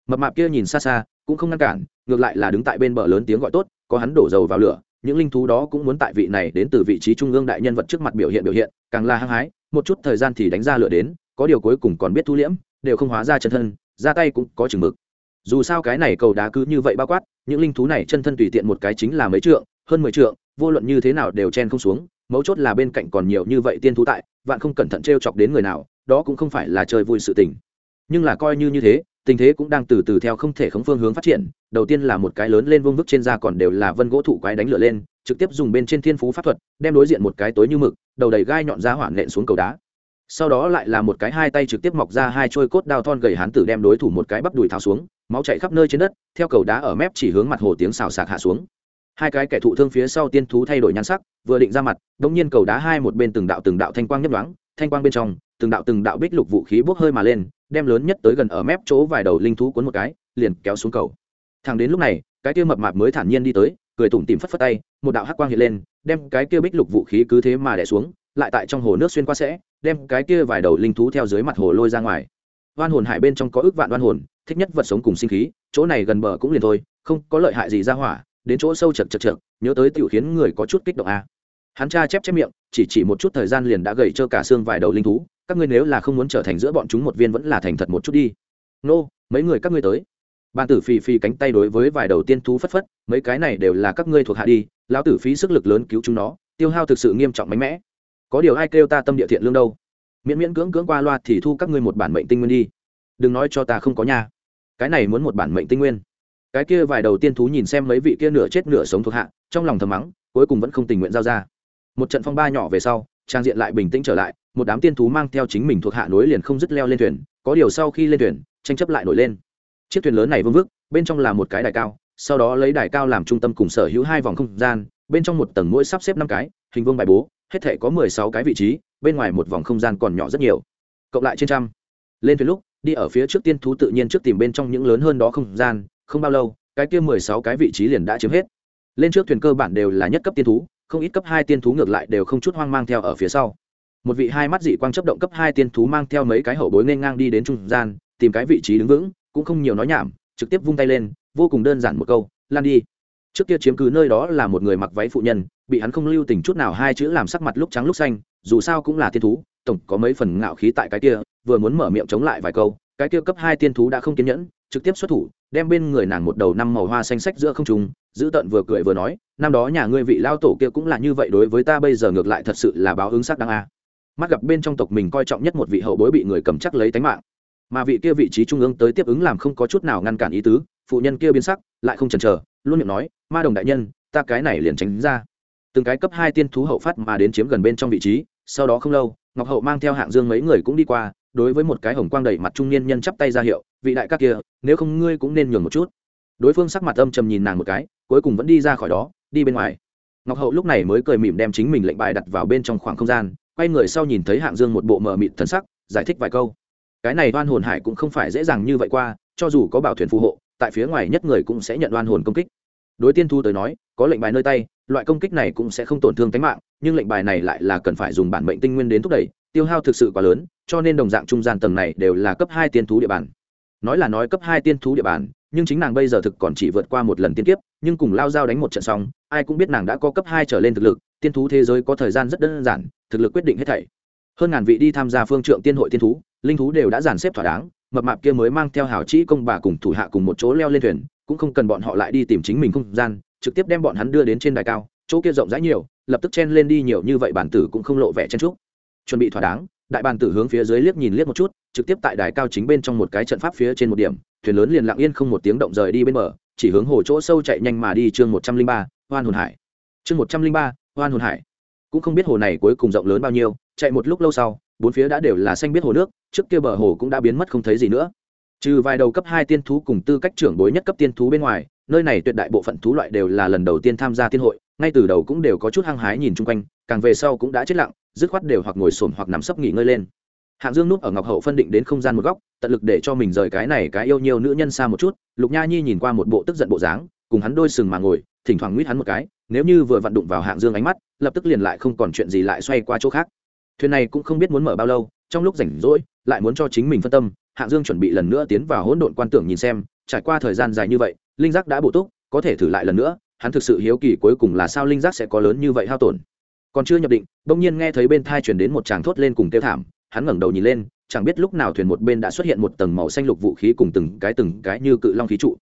Mập mạp kia nhìn xa xa, cũng không ngăn cản ngược lại là đứng tại bên bờ lớn tiếng gọi tốt, có hắn đổ dầu vào lửa, những linh thú đó cũng muốn tại vị này đến từ vị trí trung ương đại nhân vật trước mặt biểu hiện biểu hiện, càng là hăng hái, một chút thời gian thì đánh ra lửa đến, có điều cuối cùng còn biết thu liễm, đều không hóa ra chân thân, ra tay cũng có chừng mực. Dù sao cái này cầu đá cứ như vậy bao quát, những linh thú này chân thân tùy tiện một cái chính là mấy trượng, hơn mười trượng, vô luận như thế nào đều chen không xuống, mấu chốt là bên cạnh còn nhiều như vậy tiên thú tại, vạn không cẩn thận t r e o chọc đến người nào, đó cũng không phải là chơi vui sự tình. Nhưng là coi như như thế tình thế cũng đang từ từ theo không thể khống phương hướng phát triển, đầu tiên là một cái lớn lên vương vức trên da còn đều là vân gỗ thụ quái đánh lửa lên, trực tiếp dùng bên trên thiên phú pháp thuật, đem đối diện một cái tối như mực, đầu đầy gai nhọn ra hoảng nện xuống cầu đá. Sau đó lại là một cái hai tay trực tiếp mọc ra hai trôi cốt đao thon gầy hán tử đem đối thủ một cái bắp đùi tháo xuống, máu chạy khắp nơi trên đất, theo cầu đá ở mép chỉ hướng mặt hồ tiếng xào sạc hạ xuống. Hai cái kẻ thụ thương phía sau tiên thú thay đổi nhan sắc, vừa định ra mặt đ ỗ n g nhiên cầu đá hai một bên từng đạo từng đạo thanh quang nhấp đoáng thanh quang bên trong từng đạo từng đạo bích lục vũ khí bốc hơi mà lên, đem lớn nhất tới gần ở mép chỗ vài đầu linh thú cuốn một cái, liền kéo xuống cầu Thằng đến lúc này, cái kia mập mạp mới thản nhiên đi tới, cười tủm tìm phất phất tay, một đạo hắc quang hiện lên, đem cái kia bích lục vũ khí cứ thế mà đẻ xuống, lại tại trong hồ nước xuyên qua sẽ, đem cái kia vài đầu linh thú theo dưới mặt hồ lôi ra ngoài oan hồn hải bên trong có ước vạn oan hồn, thích nhất vật sống cùng sinh khí, chỗ này gần bờ cũng liền thôi, không có lợi hại gì ra hỏa, đến chỗ sâu chật chật chật, nhớ tới tiểu khiến người có chút kích động a à. hắn cha chép chép miệng, chỉ chỉ một chút thời gian liền đã gầy cho cả xương vài đầu linh thú các ngươi nếu là không muốn trở thành giữa bọn chúng một viên vẫn là thành thật một chút đi. Nô, mấy người các ngươi tới. Bàn tử phì phì cánh tay đối với vài đầu tiên thú phất phất, mấy cái này đều là các ngươi thuộc hạ đi, lão tử phí sức lực lớn cứu chúng nó, tiêu hao thực sự nghiêm trọng mạnh mẽ. Có điều ai kêu ta tâm địa thiện lương đâu? Miễn miễn cưỡng cưỡng qua loa thì thu các ngươi một bản mệnh tinh nguyên đi. Đừng nói cho ta không có nhà cái này muốn một bản mệnh tinh nguyên. Cái kia vài đầu tiên thú nhìn xem mấy vị kia nửa chết nửa sống thuộc hạ, trong lòng thầm mắng, cuối cùng vẫn không tình nguyện giao ra. Một trận phong ba nhỏ về sau, trang diện lại bình tĩnh trở lại một đám tiên thú mang theo chính mình thuộc hạ nối liền không dứt leo lên thuyền, có điều sau khi lên thuyền, tranh chấp lại nổi lên. Chiếc thuyền lớn này vương vức, bên trong là một cái đài cao, sau đó lấy đài cao làm trung tâm cùng sở hữu hai vòng không gian, bên trong một tầng mỗi sắp xếp năm cái, hình vuông bài bố, hết thể có mười sáu cái vị trí, bên ngoài một vòng không gian còn nhỏ rất nhiều. Cộng lại trên trăm. Lên thuyền lúc, đi ở phía trước tiên thú tự nhiên trước tìm bên trong những lớn hơn đó không gian, không bao lâu, cái kia mười sáu cái vị trí liền đã chiếm hết. Lên trước thuyền cơ bản đều là nhất cấp tiên thú, không ít cấp hai tiên thú ngược lại đều không chút hoang mang theo ở phía sau một vị hai mắt dị quang chấp động cấp hai tiên thú mang theo mấy cái hậu bối nên ngang đi đến trung gian, tìm cái vị trí đứng vững, cũng không nhiều nói nhảm, trực tiếp vung tay lên, vô cùng đơn giản một câu, lan đi. Trước kia chiếm cứ nơi đó là một người mặc váy phụ nhân, bị hắn không lưu tình chút nào, hai chữ làm sắc mặt lúc trắng lúc xanh, dù sao cũng là tiên thú, tổng có mấy phần ngạo khí tại cái kia, vừa muốn mở miệng chống lại vài câu, cái kia cấp hai tiên thú đã không kiên nhẫn, trực tiếp xuất thủ, đem bên người nàng một đầu năm màu hoa xanh sách giữa không trùng giữ tận vừa cười vừa nói, năm đó nhà ngươi vị lao tổ kia cũng là như vậy, đối với ta bây giờ ngược lại thật sự là báo ứng sắc đáng a mắt gặp bên trong tộc mình coi trọng nhất một vị hậu bối bị người cầm chắc lấy tánh mạng. Mà vị kia vị trí trung ương tới tiếp ứng làm không có chút nào ngăn cản ý tứ, phụ nhân kia biến sắc, lại không chần chờ, luôn miệng nói, ma đồng đại nhân, ta cái này liền tránh ra. Từng cái cấp hai tiên thú hậu phát mà đến chiếm gần bên trong vị trí, sau đó không lâu, ngọc hậu mang theo hạng dương mấy người cũng đi qua, đối với một cái hồng quang đầy mặt trung niên nhân chắp tay ra hiệu, vị đại các kia, nếu không ngươi cũng nên nhường một chút. Đối phương sắc mặt âm trầm nhìn nàng một cái, cuối cùng vẫn đi ra khỏi đó, đi bên ngoài. Ngọc hậu lúc này mới cười mỉm đem chính mình lệnh bài đặt vào bên trong khoảng không gian quay người sau nhìn thấy hạng dương một bộ mờ mịt thần sắc, giải thích vài câu. Cái này oan hồn hải cũng không phải dễ dàng như vậy qua, cho dù có bảo thuyền phù hộ, tại phía ngoài nhất người cũng sẽ nhận oan hồn công kích. Đối tiên thu tới nói, có lệnh bài nơi tay, loại công kích này cũng sẽ không tổn thương tính mạng, nhưng lệnh bài này lại là cần phải dùng bản mệnh tinh nguyên đến thúc đẩy, tiêu hao thực sự quá lớn, cho nên đồng dạng trung gian tầng này đều là cấp hai tiên thú địa bàn. Nói là nói cấp hai tiên thú địa bàn, nhưng chính nàng bây giờ thực còn chỉ vượt qua một lần tiên kiếp, nhưng cùng lao dao đánh một trận xong, ai cũng biết nàng đã có cấp hai trở lên thực lực tiên thú thế giới có thời gian rất đơn giản, thực lực quyết định hết thảy. Hơn ngàn vị đi tham gia phương trượng tiên hội tiên thú, linh thú đều đã dàn xếp thỏa đáng, mập mạp kia mới mang theo hảo trĩ công bà cùng thủ hạ cùng một chỗ leo lên thuyền, cũng không cần bọn họ lại đi tìm chính mình không gian, trực tiếp đem bọn hắn đưa đến trên đài cao, chỗ kia rộng rãi nhiều, lập tức chen lên đi nhiều như vậy bản tử cũng không lộ vẻ chen trúc chuẩn bị thỏa đáng, đại bàn tử hướng phía dưới liếc nhìn liếc một chút, trực tiếp tại đài cao chính bên trong một cái trận pháp phía trên một điểm, thuyền lớn liền lặng yên không một tiếng động rời đi bên bờ, chỉ hướng hồ chỗ sâu chạy nhanh mà đi chương một trăm linh ba, hoan hồn hải. Chương một trăm linh ba hoan hồn hải. Cũng không biết hồ này cuối cùng rộng lớn bao nhiêu, chạy một lúc lâu sau, bốn phía đã đều là xanh biết hồ nước, trước kia bờ hồ cũng đã biến mất không thấy gì nữa. Trừ vài đầu cấp hai tiên thú cùng tư cách trưởng bối nhất cấp tiên thú bên ngoài, nơi này tuyệt đại bộ phận thú loại đều là lần đầu tiên tham gia tiên hội, ngay từ đầu cũng đều có chút hăng hái nhìn chung quanh, càng về sau cũng đã chết lặng, dứt khoát đều hoặc ngồi xổm hoặc nằm sấp nghỉ ngơi lên. Hạng dương núp ở ngọc hậu phân định đến không gian một góc, tận lực để cho mình rời cái này cái yêu nhiều nữ nhân xa một chút, lục nha nhi nhìn qua một bộ tức giận bộ dáng, cùng hắn đôi sừng mà ngồi, thỉnh thoảng nguyết hắn một cái nếu như vừa vặn đụng vào hạng dương ánh mắt, lập tức liền lại không còn chuyện gì lại xoay qua chỗ khác. Thuyền này cũng không biết muốn mở bao lâu, trong lúc rảnh rỗi, lại muốn cho chính mình phân tâm, hạng dương chuẩn bị lần nữa tiến vào hỗn độn quan tưởng nhìn xem, trải qua thời gian dài như vậy, linh giác đã bổ túc, có thể thử lại lần nữa, hắn thực sự hiếu kỳ cuối cùng là sao linh giác sẽ có lớn như vậy hao tổn. Còn chưa nhập định, bỗng nhiên nghe thấy bên thai chuyển đến một tràng thốt lên cùng kêu thảm, hắn ngẩng đầu nhìn lên, chẳng biết lúc nào thuyền một bên đã xuất hiện một tầng màu xanh lục vũ khí cùng từng cái từng cái như cự long khí trụ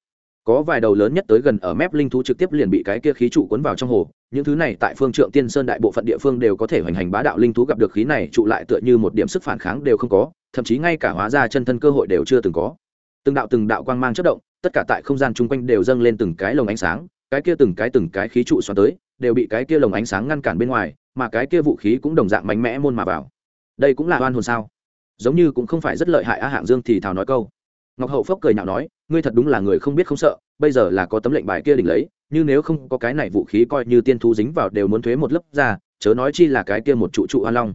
có vài đầu lớn nhất tới gần ở mép linh thú trực tiếp liền bị cái kia khí trụ cuốn vào trong hồ. Những thứ này tại phương trượng tiên sơn đại bộ phận địa phương đều có thể hoành hành bá đạo linh thú gặp được khí này, trụ lại tựa như một điểm sức phản kháng đều không có, thậm chí ngay cả hóa ra chân thân cơ hội đều chưa từng có. Từng đạo từng đạo quang mang chất động, tất cả tại không gian chung quanh đều dâng lên từng cái lồng ánh sáng, cái kia từng cái từng cái khí trụ xoắn tới, đều bị cái kia lồng ánh sáng ngăn cản bên ngoài, mà cái kia vũ khí cũng đồng dạng mạnh mẽ môn mà vào. Đây cũng là oan hồn sao? Giống như cũng không phải rất lợi hại a hạng dương thì thào nói câu ngọc hậu phốc cười nhạo nói, ngươi thật đúng là người không biết không sợ, bây giờ là có tấm lệnh bài kia đỉnh lấy, nhưng nếu không có cái này vũ khí coi như tiên thú dính vào đều muốn thuế một lớp ra, chớ nói chi là cái kia một trụ trụ an long.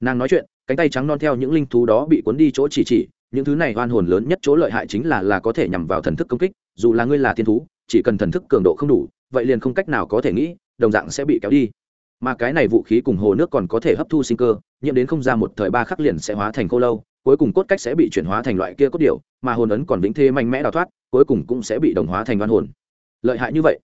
Nàng nói chuyện, cánh tay trắng non theo những linh thú đó bị cuốn đi chỗ chỉ chỉ, những thứ này oan hồn lớn nhất chỗ lợi hại chính là là có thể nhằm vào thần thức công kích, dù là ngươi là tiên thú, chỉ cần thần thức cường độ không đủ, vậy liền không cách nào có thể nghĩ, đồng dạng sẽ bị kéo đi. Mà cái này vũ khí cùng hồ nước còn có thể hấp thu sinh cơ, nhiễm đến không ra một thời ba khắc liền sẽ hóa thành khô lâu cuối cùng cốt cách sẽ bị chuyển hóa thành loại kia cốt điệu mà hồn ấn còn vĩnh thế mạnh mẽ đào thoát, cuối cùng cũng sẽ bị đồng hóa thành đoan hồn. Lợi hại như vậy.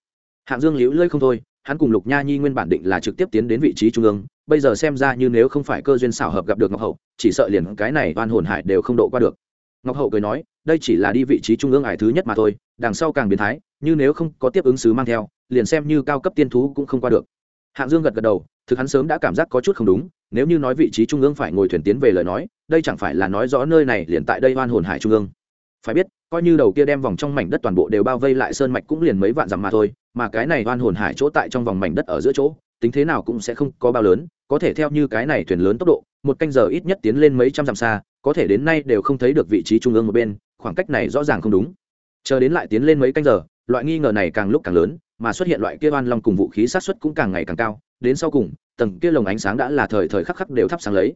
Hạng dương liễu lơi không thôi, hắn cùng lục nha nhi nguyên bản định là trực tiếp tiến đến vị trí trung ương, bây giờ xem ra như nếu không phải cơ duyên xảo hợp gặp được ngọc hậu, chỉ sợ liền cái này oan hồn hải đều không độ qua được. Ngọc hậu cười nói, đây chỉ là đi vị trí trung ương ải thứ nhất mà thôi, đằng sau càng biến thái, như nếu không có tiếp ứng sứ mang theo, liền xem như cao cấp tiên thú cũng không qua được. Hạng dương gật gật đầu, thực hắn sớm đã cảm giác có chút không đúng nếu như nói vị trí trung ương phải ngồi thuyền tiến về lời nói, đây chẳng phải là nói rõ nơi này liền tại đây hoan hồn hải trung ương. Phải biết, coi như đầu kia đem vòng trong mảnh đất toàn bộ đều bao vây lại sơn mạch cũng liền mấy vạn dặm mà thôi, mà cái này hoan hồn hải chỗ tại trong vòng mảnh đất ở giữa chỗ, tính thế nào cũng sẽ không có bao lớn, có thể theo như cái này thuyền lớn tốc độ, một canh giờ ít nhất tiến lên mấy trăm dặm xa, có thể đến nay đều không thấy được vị trí trung ương một bên, khoảng cách này rõ ràng không đúng. Chờ đến lại tiến lên mấy canh giờ, loại nghi ngờ này càng lúc càng lớn, mà xuất hiện loại kia oan long cùng vũ khí sát xuất cũng càng ngày càng cao đến sau cùng, tầng kia lồng ánh sáng đã là thời thời khắc khắc đều thắp sáng lấy.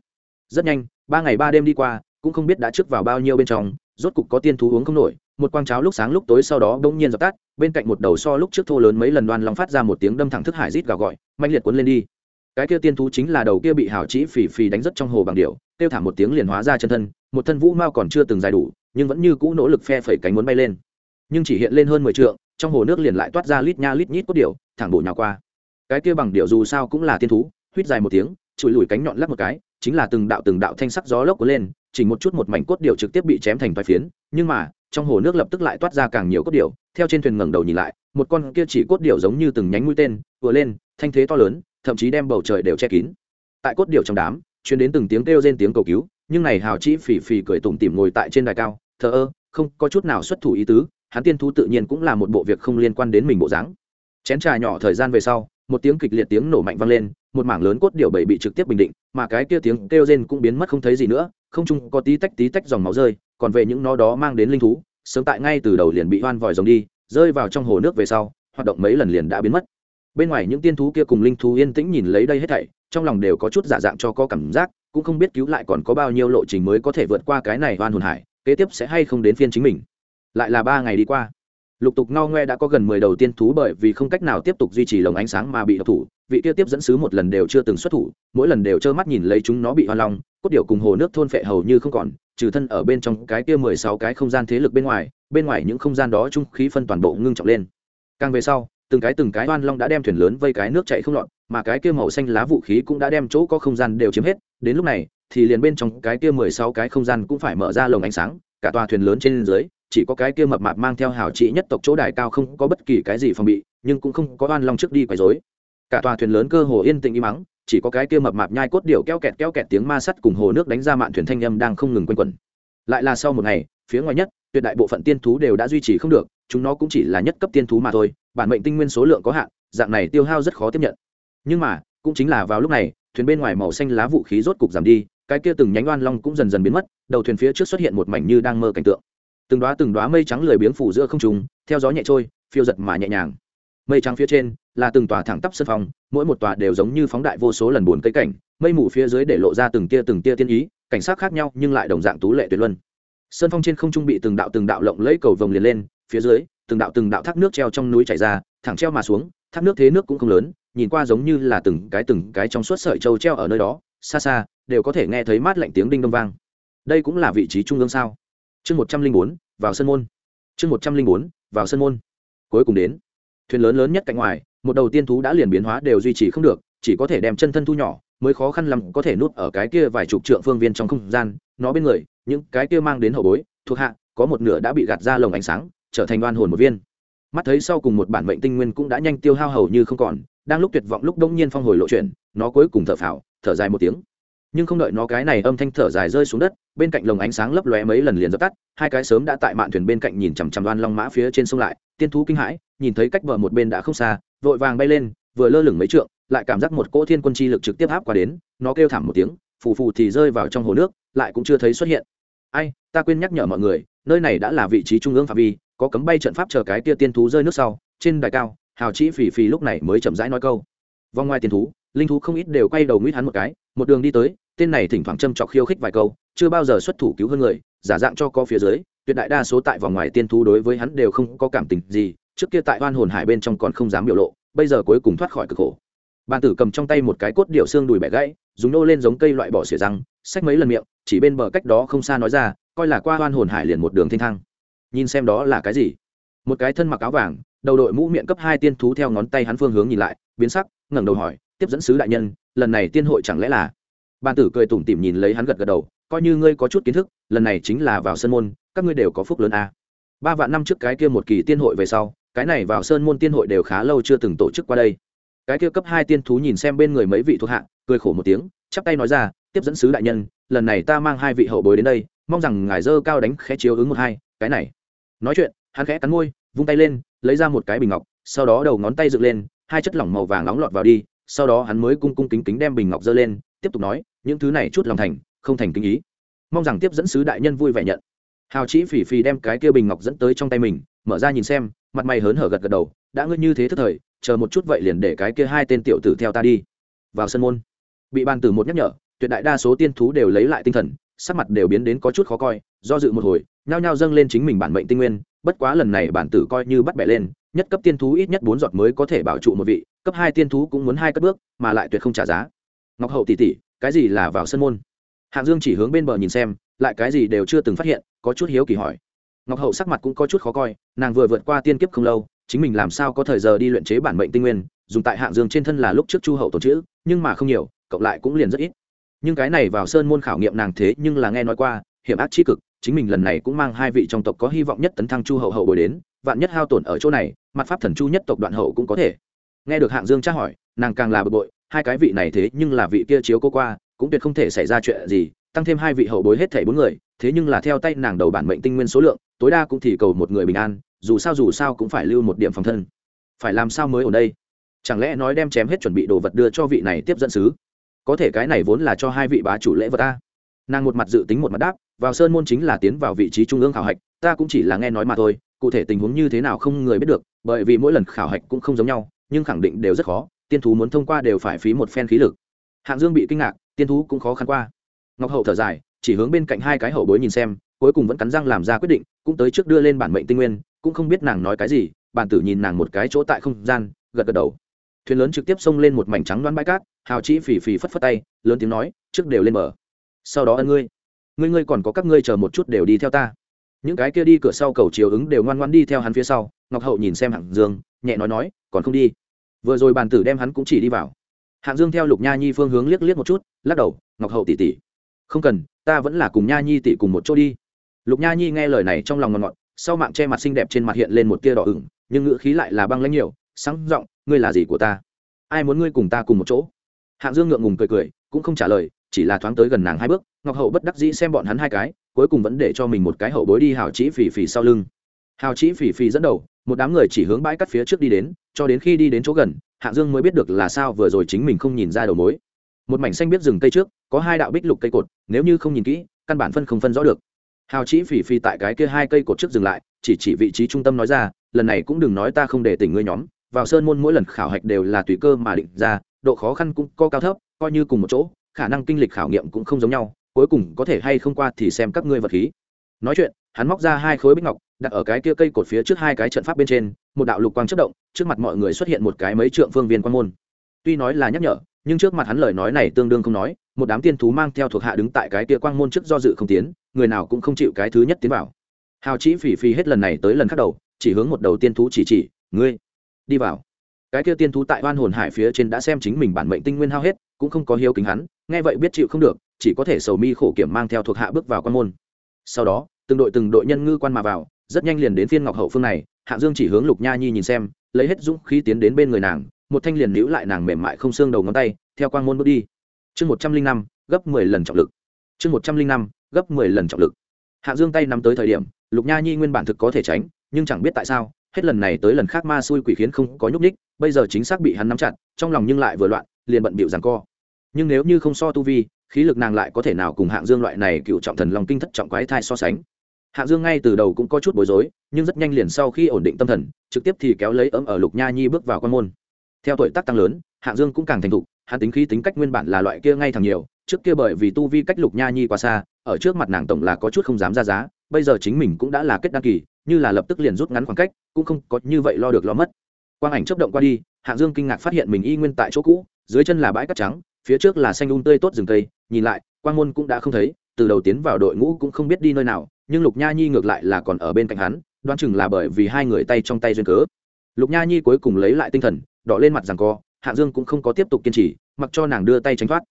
Rất nhanh, ba ngày ba đêm đi qua, cũng không biết đã trước vào bao nhiêu bên trong, rốt cục có tiên thú uống không nổi, một quang cháo lúc sáng lúc tối sau đó bỗng nhiên dập tắt, bên cạnh một đầu so lúc trước thô lớn mấy lần đoan long phát ra một tiếng đâm thẳng thức hải rít gào gọi mạnh liệt cuốn lên đi. Cái kia tiên thú chính là đầu kia bị hào chỉ phì phì đánh rất trong hồ bằng điệu kêu thảm một tiếng liền hóa ra chân thân, một thân vũ mao còn chưa từng dài đủ, nhưng vẫn như cũ nỗ lực phe phẩy cánh muốn bay lên. Nhưng chỉ hiện lên hơn mười trượng, trong hồ nước liền lại toát ra lít nha lít nhít cốt điệu thẳng bộ nhào qua cái kia bằng điệu dù sao cũng là tiên thú, huýt dài một tiếng, chùi lùi cánh nhọn lắc một cái, chính là từng đạo từng đạo thanh sắc gió lốc cuốn lên chỉ một chút một mảnh cốt điệu trực tiếp bị chém thành vài phiến, nhưng mà, trong hồ nước lập tức lại toát ra càng nhiều cốt điệu theo trên thuyền ngẩng đầu nhìn lại, một con kia chỉ cốt điệu giống như từng nhánh mũi tên, vừa lên, thanh thế to lớn, thậm chí đem bầu trời đều che kín. Tại cốt điệu trong đám chuyến đến từng tiếng kêu rên tiếng cầu cứu, nhưng này hào chỉ phì phì cười tủm tỉm ngồi tại trên đài cao, thờ ơ, không có chút nào xuất thủ ý tứ, hắn tiên thú tự nhiên cũng là một bộ việc không liên quan đến mình bộ dáng. Chén trà nhỏ thời gian về sau một tiếng kịch liệt tiếng nổ mạnh vang lên, một mảng lớn cốt điệu bảy bị trực tiếp bình định, mà cái kia tiếng kêu rên cũng biến mất không thấy gì nữa, không chung có tí tách tí tách dòng máu rơi, còn về những nó đó mang đến linh thú, sớm tại ngay từ đầu liền bị hoan vòi rồng đi, rơi vào trong hồ nước về sau, hoạt động mấy lần liền đã biến mất. Bên ngoài những tiên thú kia cùng linh thú yên tĩnh nhìn lấy đây hết thảy, trong lòng đều có chút giả dạng cho có cảm giác, cũng không biết cứu lại còn có bao nhiêu lộ trình mới có thể vượt qua cái này oan hồn hải, kế tiếp sẽ hay không đến phiên chính mình. Lại là ba ngày đi qua lục tục ngao ngoe đã có gần mười đầu tiên thú bởi vì không cách nào tiếp tục duy trì lồng ánh sáng mà bị độc thủ. Vị kia tiếp dẫn sứ một lần đều chưa từng xuất thủ, mỗi lần đều trơ mắt nhìn lấy chúng nó bị hoa long, cốt điệu cùng hồ nước thôn phệ hầu như không còn, trừ thân ở bên trong cái kia mười sáu cái không gian thế lực bên ngoài bên ngoài những không gian đó trung khí phân toàn bộ ngưng trọng lên. Càng về sau, từng cái từng cái oan long đã đem thuyền lớn vây cái nước chạy không lọt, mà cái kia màu xanh lá vũ khí cũng đã đem chỗ có không gian đều chiếm hết. Đến lúc này, thì liền bên trong cái kia mười sáu cái không gian cũng phải mở ra lồng ánh sáng, cả tòa thuyền lớn trên dưới chỉ có cái kia mập mạp mang theo hảo trị nhất tộc chỗ đài cao không có bất kỳ cái gì phòng bị, nhưng cũng không có oan long trước đi quấy rối. Cả tòa thuyền lớn cơ hồ yên tĩnh im mắng chỉ có cái kia mập mạp nhai cốt điệu keo kẹt keo kẹt tiếng ma sắt cùng hồ nước đánh ra mạn thuyền thanh âm đang không ngừng quanh quẩn. Lại là sau một ngày, phía ngoài nhất, tuyệt đại bộ phận tiên thú đều đã duy trì không được, chúng nó cũng chỉ là nhất cấp tiên thú mà thôi, bản mệnh tinh nguyên số lượng có hạn, dạng này tiêu hao rất khó tiếp nhận. Nhưng mà, cũng chính là vào lúc này, thuyền bên ngoài màu xanh lá vũ khí rốt cục giảm đi, cái kia từng nhánh oan long cũng dần dần biến mất, đầu thuyền phía trước xuất hiện một mảnh như đang mơ cảnh tượng từng đoá từng đoá mây trắng lười biếng phủ giữa không trùng theo gió nhẹ trôi, phiêu giật mà nhẹ nhàng. Mây trắng phía trên là từng tòa thẳng tắp sân phòng, mỗi một tòa đều giống như phóng đại vô số lần buồn cây cảnh, mây mù phía dưới để lộ ra từng tia từng tia tiên ý, cảnh sát khác nhau nhưng lại đồng dạng tú lệ tuyệt luân. Sơn phong trên không trung bị từng đạo từng đạo lộng lẫy cầu vồng liền lên, phía dưới, từng đạo từng đạo thác nước treo trong núi chảy ra, thẳng treo mà xuống, thác nước thế nước cũng không lớn, nhìn qua giống như là từng cái từng cái trong suốt sợi trâu treo ở nơi đó, xa xa, đều có thể nghe thấy mát lạnh tiếng đinh đông vang. Đây cũng là vị trí trung ương sao? Chương một trăm linh bốn, vào sân môn. Chương một trăm linh bốn, vào sân môn. Cuối cùng đến. Thuyền lớn lớn nhất cạnh ngoài, một đầu tiên thú đã liền biến hóa đều duy trì không được, chỉ có thể đem chân thân thu nhỏ, mới khó khăn lắm có thể nút ở cái kia vài chục trượng phương viên trong không gian. Nó bên người, những cái kia mang đến hậu bối, thuộc hạ, có một nửa đã bị gạt ra lồng ánh sáng, trở thành đoan hồn một viên. Mắt thấy sau cùng một bản mệnh tinh nguyên cũng đã nhanh tiêu hao hầu như không còn, đang lúc tuyệt vọng lúc đông nhiên phong hồi lộ chuyện, nó cuối cùng thở phào, thở dài một tiếng nhưng không đợi nó cái này âm thanh thở dài rơi xuống đất, bên cạnh lồng ánh sáng lấp lóe mấy lần liền dập tắt, hai cái sớm đã tại mạn thuyền bên cạnh nhìn chằm chằm đoan long mã phía trên sông lại, tiên thú kinh hãi, nhìn thấy cách bờ một bên đã không xa, vội vàng bay lên, vừa lơ lửng mấy trượng, lại cảm giác một cỗ thiên quân chi lực trực tiếp áp qua đến, nó kêu thảm một tiếng, phù phù thì rơi vào trong hồ nước, lại cũng chưa thấy xuất hiện. Ai, ta quên nhắc nhở mọi người, nơi này đã là vị trí trung ương phạm vi, có cấm bay trận pháp chờ cái kia tiên thú rơi nước sau, trên đài cao, hào chỉ phì phì lúc này mới chậm rãi nói câu. Vòng ngoài tiên thú, linh thú không ít đều quay đầu nguyết hắn một cái, một đường đi tới tên này thỉnh thoảng châm chọc khiêu khích vài câu, chưa bao giờ xuất thủ cứu hơn người, giả dạng cho co phía dưới, tuyệt đại đa số tại vòng ngoài tiên thú đối với hắn đều không có cảm tình gì, trước kia tại oan hồn hải bên trong còn không dám biểu lộ, bây giờ cuối cùng thoát khỏi cực khổ. Bàn tử cầm trong tay một cái cốt điệu xương đùi bẻ gãy, dùng nô lên giống cây loại bỏ xỉa răng, xách mấy lần miệng, chỉ bên bờ cách đó không xa nói ra, coi là qua oan hồn hải liền một đường thanh thang. Nhìn xem đó là cái gì? Một cái thân mặc áo vàng, đầu đội mũ miệng cấp hai tiên thú theo ngón tay hắn phương hướng nhìn lại, biến sắc, ngẩng đầu hỏi, tiếp dẫn sứ đại nhân, lần này tiên hội chẳng lẽ là bàn tử cười tủm tỉm nhìn lấy hắn gật gật đầu, coi như ngươi có chút kiến thức, lần này chính là vào sân môn, các ngươi đều có phúc lớn a. Ba vạn năm trước cái kia một kỳ tiên hội về sau, cái này vào sơn môn tiên hội đều khá lâu chưa từng tổ chức qua đây. Cái kia cấp hai tiên thú nhìn xem bên người mấy vị thuộc hạ, cười khổ một tiếng, chắp tay nói ra, tiếp dẫn sứ đại nhân, lần này ta mang hai vị hậu bối đến đây, mong rằng ngài dơ cao đánh khẽ chiếu ứng một hai, cái này. Nói chuyện, hắn khẽ cắn môi, vung tay lên, lấy ra một cái bình ngọc, sau đó đầu ngón tay dựng lên, hai chất lỏng màu vàng nóng lọt vào đi, sau đó hắn mới cung cung kính kính đem bình ngọc dơ lên tiếp tục nói, những thứ này chút lòng thành, không thành kinh ý. Mong rằng tiếp dẫn sứ đại nhân vui vẻ nhận. Hào chỉ phỉ phì đem cái kia bình ngọc dẫn tới trong tay mình, mở ra nhìn xem, mặt mày hớn hở gật gật đầu, đã ngươi như thế thức thời, chờ một chút vậy liền để cái kia hai tên tiểu tử theo ta đi. Vào sân môn, bị bàn tử một nhắc nhở, tuyệt đại đa số tiên thú đều lấy lại tinh thần, sắc mặt đều biến đến có chút khó coi, do dự một hồi, nhao nhao dâng lên chính mình bản mệnh tinh nguyên, bất quá lần này bản tử coi như bắt bẻ lên, nhất cấp tiên thú ít nhất bốn giọt mới có thể bảo trụ một vị, cấp hai tiên thú cũng muốn hai cất bước, mà lại tuyệt không trả giá ngọc hậu tỷ tỷ cái gì là vào sân môn? Hạng dương chỉ hướng bên bờ nhìn xem, lại cái gì đều chưa từng phát hiện, có chút hiếu kỳ hỏi. Ngọc hậu sắc mặt cũng có chút khó coi, nàng vừa vượt qua tiên kiếp không lâu, chính mình làm sao có thời giờ đi luyện chế bản mệnh tinh nguyên, dùng tại hạng dương trên thân là lúc trước chu hậu tổ chữ, nhưng mà không nhiều, cộng lại cũng liền rất ít. Nhưng cái này vào sơn môn khảo nghiệm nàng thế nhưng là nghe nói qua, hiểm ác chi cực, chính mình lần này cũng mang hai vị trong tộc có hy vọng nhất tấn thăng chu hậu hậu bồi đến, vạn nhất hao tổn ở chỗ này, mặt pháp thần chu nhất tộc đoạn hậu cũng có thể. Nghe được hạng dương tra hỏi, nàng càng là bực bội hai cái vị này thế nhưng là vị kia chiếu cô qua, cũng tuyệt không thể xảy ra chuyện gì, tăng thêm hai vị hậu bối hết thảy bốn người, thế nhưng là theo tay nàng đầu bản mệnh tinh nguyên số lượng, tối đa cũng thì cầu một người bình an, dù sao dù sao cũng phải lưu một điểm phòng thân. Phải làm sao mới ở đây? Chẳng lẽ nói đem chém hết chuẩn bị đồ vật đưa cho vị này tiếp dẫn sứ? Có thể cái này vốn là cho hai vị bá chủ lễ vật ta. Nàng một mặt dự tính một mặt đáp, vào sơn môn chính là tiến vào vị trí trung ương khảo hạch, ta cũng chỉ là nghe nói mà thôi, cụ thể tình huống như thế nào không người biết được, bởi vì mỗi lần khảo hạch cũng không giống nhau, nhưng khẳng định đều rất khó tiên thú muốn thông qua đều phải phí một phen khí lực. Hạng dương bị kinh ngạc, tiên thú cũng khó khăn qua. Ngọc hậu thở dài, chỉ hướng bên cạnh hai cái hậu bối nhìn xem, cuối cùng vẫn cắn răng làm ra quyết định, cũng tới trước đưa lên bản mệnh tinh nguyên, cũng không biết nàng nói cái gì, bản tử nhìn nàng một cái chỗ tại không gian, gật gật đầu. Thuyền lớn trực tiếp xông lên một mảnh trắng đoán bãi cát, hào chỉ phì phì phất phất tay, lớn tiếng nói, trước đều lên mở. sau đó ân ngươi. Ngươi ngươi còn có các ngươi chờ một chút đều đi theo ta. Những cái kia đi cửa sau cầu chiều ứng đều ngoan ngoan đi theo hắn phía sau, ngọc hậu nhìn xem hạng dương, nhẹ nói nói, còn không đi vừa rồi bàn tử đem hắn cũng chỉ đi vào. Hạng dương theo lục nha nhi phương hướng liếc liếc một chút, lắc đầu, ngọc hậu tỉ tỉ không cần, ta vẫn là cùng nha nhi tỉ cùng một chỗ đi. Lục nha nhi nghe lời này trong lòng ngọt ngọt, sau mạng che mặt xinh đẹp trên mặt hiện lên một tia đỏ ửng, nhưng ngữ khí lại là băng lãnh nhiều, sáng giọng, ngươi là gì của ta? Ai muốn ngươi cùng ta cùng một chỗ? Hạng dương ngượng ngùng cười cười, cũng không trả lời, chỉ là thoáng tới gần nàng hai bước, ngọc hậu bất đắc dĩ xem bọn hắn hai cái, cuối cùng vẫn để cho mình một cái hậu bối đi hào chỉ phì phì sau lưng. Hào chỉ phì phì dẫn đầu một đám người chỉ hướng bãi cắt phía trước đi đến, cho đến khi đi đến chỗ gần hạng dương mới biết được là sao vừa rồi chính mình không nhìn ra đầu mối. Một mảnh xanh biết rừng cây trước, có hai đạo bích lục cây cột, nếu như không nhìn kỹ, căn bản phân không phân rõ được. Hào chỉ phì phì tại cái kia hai cây cột trước dừng lại, chỉ chỉ vị trí trung tâm nói ra, lần này cũng đừng nói ta không để tỉnh ngươi nhóm, vào sơn môn mỗi lần khảo hạch đều là tùy cơ mà định ra, độ khó khăn cũng có cao thấp, coi như cùng một chỗ, khả năng kinh lịch khảo nghiệm cũng không giống nhau, cuối cùng có thể hay không qua thì xem các ngươi vật khí. Nói chuyện, hắn móc ra hai khối bích ngọc đặt ở cái kia cây cột phía trước hai cái trận pháp bên trên, một đạo lục quang chất động, trước mặt mọi người xuất hiện một cái mấy trượng phương viên quan môn. Tuy nói là nhắc nhở, nhưng trước mặt hắn lời nói này tương đương không nói, một đám tiên thú mang theo thuộc hạ đứng tại cái kia quang môn trước do dự không tiến, người nào cũng không chịu cái thứ nhất tiến vào. Hào chỉ phỉ phì hết lần này tới lần khác đầu, chỉ hướng một đầu tiên thú chỉ chỉ, ngươi, đi vào. Cái kia tiên thú tại oan hồn hải phía trên đã xem chính mình bản mệnh tinh nguyên hao hết, cũng không có hiếu kính hắn, nghe vậy biết chịu không được, chỉ có thể sầu mi khổ kiểm mang theo thuộc hạ bước vào quan môn. Sau đó, từng đội từng đội nhân ngư quan mà vào rất nhanh liền đến phiên ngọc hậu phương này hạng dương chỉ hướng lục nha nhi nhìn xem, lấy hết dũng khí tiến đến bên người nàng, một thanh liền níu lại nàng mềm mại không xương đầu ngón tay, theo quang môn bước đi. Chương một trăm linh năm, gấp mười lần trọng lực. Chương một trăm linh năm, gấp mười lần trọng lực. Hạng dương tay nắm tới thời điểm, lục nha nhi nguyên bản thực có thể tránh, nhưng chẳng biết tại sao, hết lần này tới lần khác ma xui quỷ khiến không có nhúc ních bây giờ chính xác bị hắn nắm chặt, trong lòng nhưng lại vừa loạn, liền bận bịu rằng co. Nhưng nếu như không so tu vi, khí lực nàng lại có thể nào cùng hạng dương loại này cựu trọng thần lòng kinh thất trọng quái thai so sánh? Hạ dương ngay từ đầu cũng có chút bối rối, nhưng rất nhanh liền sau khi ổn định tâm thần, trực tiếp thì kéo lấy ấm ở lục nha nhi bước vào quan môn. Theo tuổi tác tăng lớn, Hạ dương cũng càng thành thục hạ tính khí tính cách nguyên bản là loại kia ngay thẳng nhiều, trước kia bởi vì tu vi cách lục nha nhi quá xa, ở trước mặt nàng tổng là có chút không dám ra giá, bây giờ chính mình cũng đã là kết đăng kỳ, như là lập tức liền rút ngắn khoảng cách, cũng không có như vậy lo được lo mất. Quang ảnh chấp động qua đi hạng dương kinh ngạc phát hiện mình y nguyên tại chỗ cũ, dưới chân là bãi cát trắng, phía trước là xanh un tươi tốt rừng cây, nhìn lại, quang môn cũng đã không thấy, từ đầu tiến vào đội ngũ cũng không biết đi nơi nào nhưng lục nha nhi ngược lại là còn ở bên cạnh hắn, đoán chừng là bởi vì hai người tay trong tay duyên cớ. Lục nha nhi cuối cùng lấy lại tinh thần, đỏ lên mặt rằng co, hạng dương cũng không có tiếp tục kiên trì, mặc cho nàng đưa tay tránh thoát.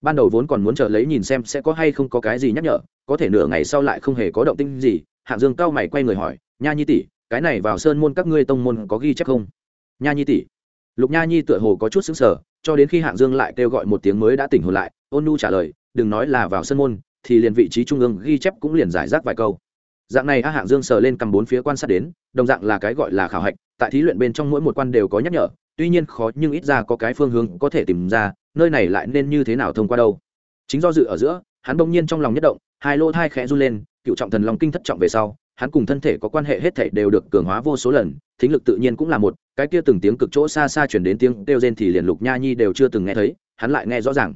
Ban đầu vốn còn muốn chờ lấy nhìn xem sẽ có hay không có cái gì nhắc nhở, có thể nửa ngày sau lại không hề có động tinh gì, hạng dương cao mày quay người hỏi, nha nhi tỷ, cái này vào sơn môn các ngươi tông môn có ghi chép không? Nha nhi tỷ. Lục nha nhi tựa hồ có chút xứng sở cho đến khi hạng dương lại kêu gọi một tiếng mới đã tỉnh hồn lại, ôn nu trả lời, đừng nói là vào sân môn thì liền vị trí trung ương ghi chép cũng liền giải rác vài câu. Dạng này a hạng dương sờ lên cầm bốn phía quan sát đến, đồng dạng là cái gọi là khảo hạch, tại thí luyện bên trong mỗi một quan đều có nhắc nhở, tuy nhiên khó nhưng ít ra có cái phương hướng có thể tìm ra, nơi này lại nên như thế nào thông qua đâu. Chính do dự ở giữa, hắn bỗng nhiên trong lòng nhất động, hai lô thai khẽ run lên, cựu trọng thần lòng kinh thất trọng về sau, hắn cùng thân thể có quan hệ hết thể đều được cường hóa vô số lần, thính lực tự nhiên cũng là một, cái kia từng tiếng cực chỗ xa xa chuyển đến tiếng kêu rên thì liền lục nha nhi đều chưa từng nghe thấy, hắn lại nghe rõ ràng.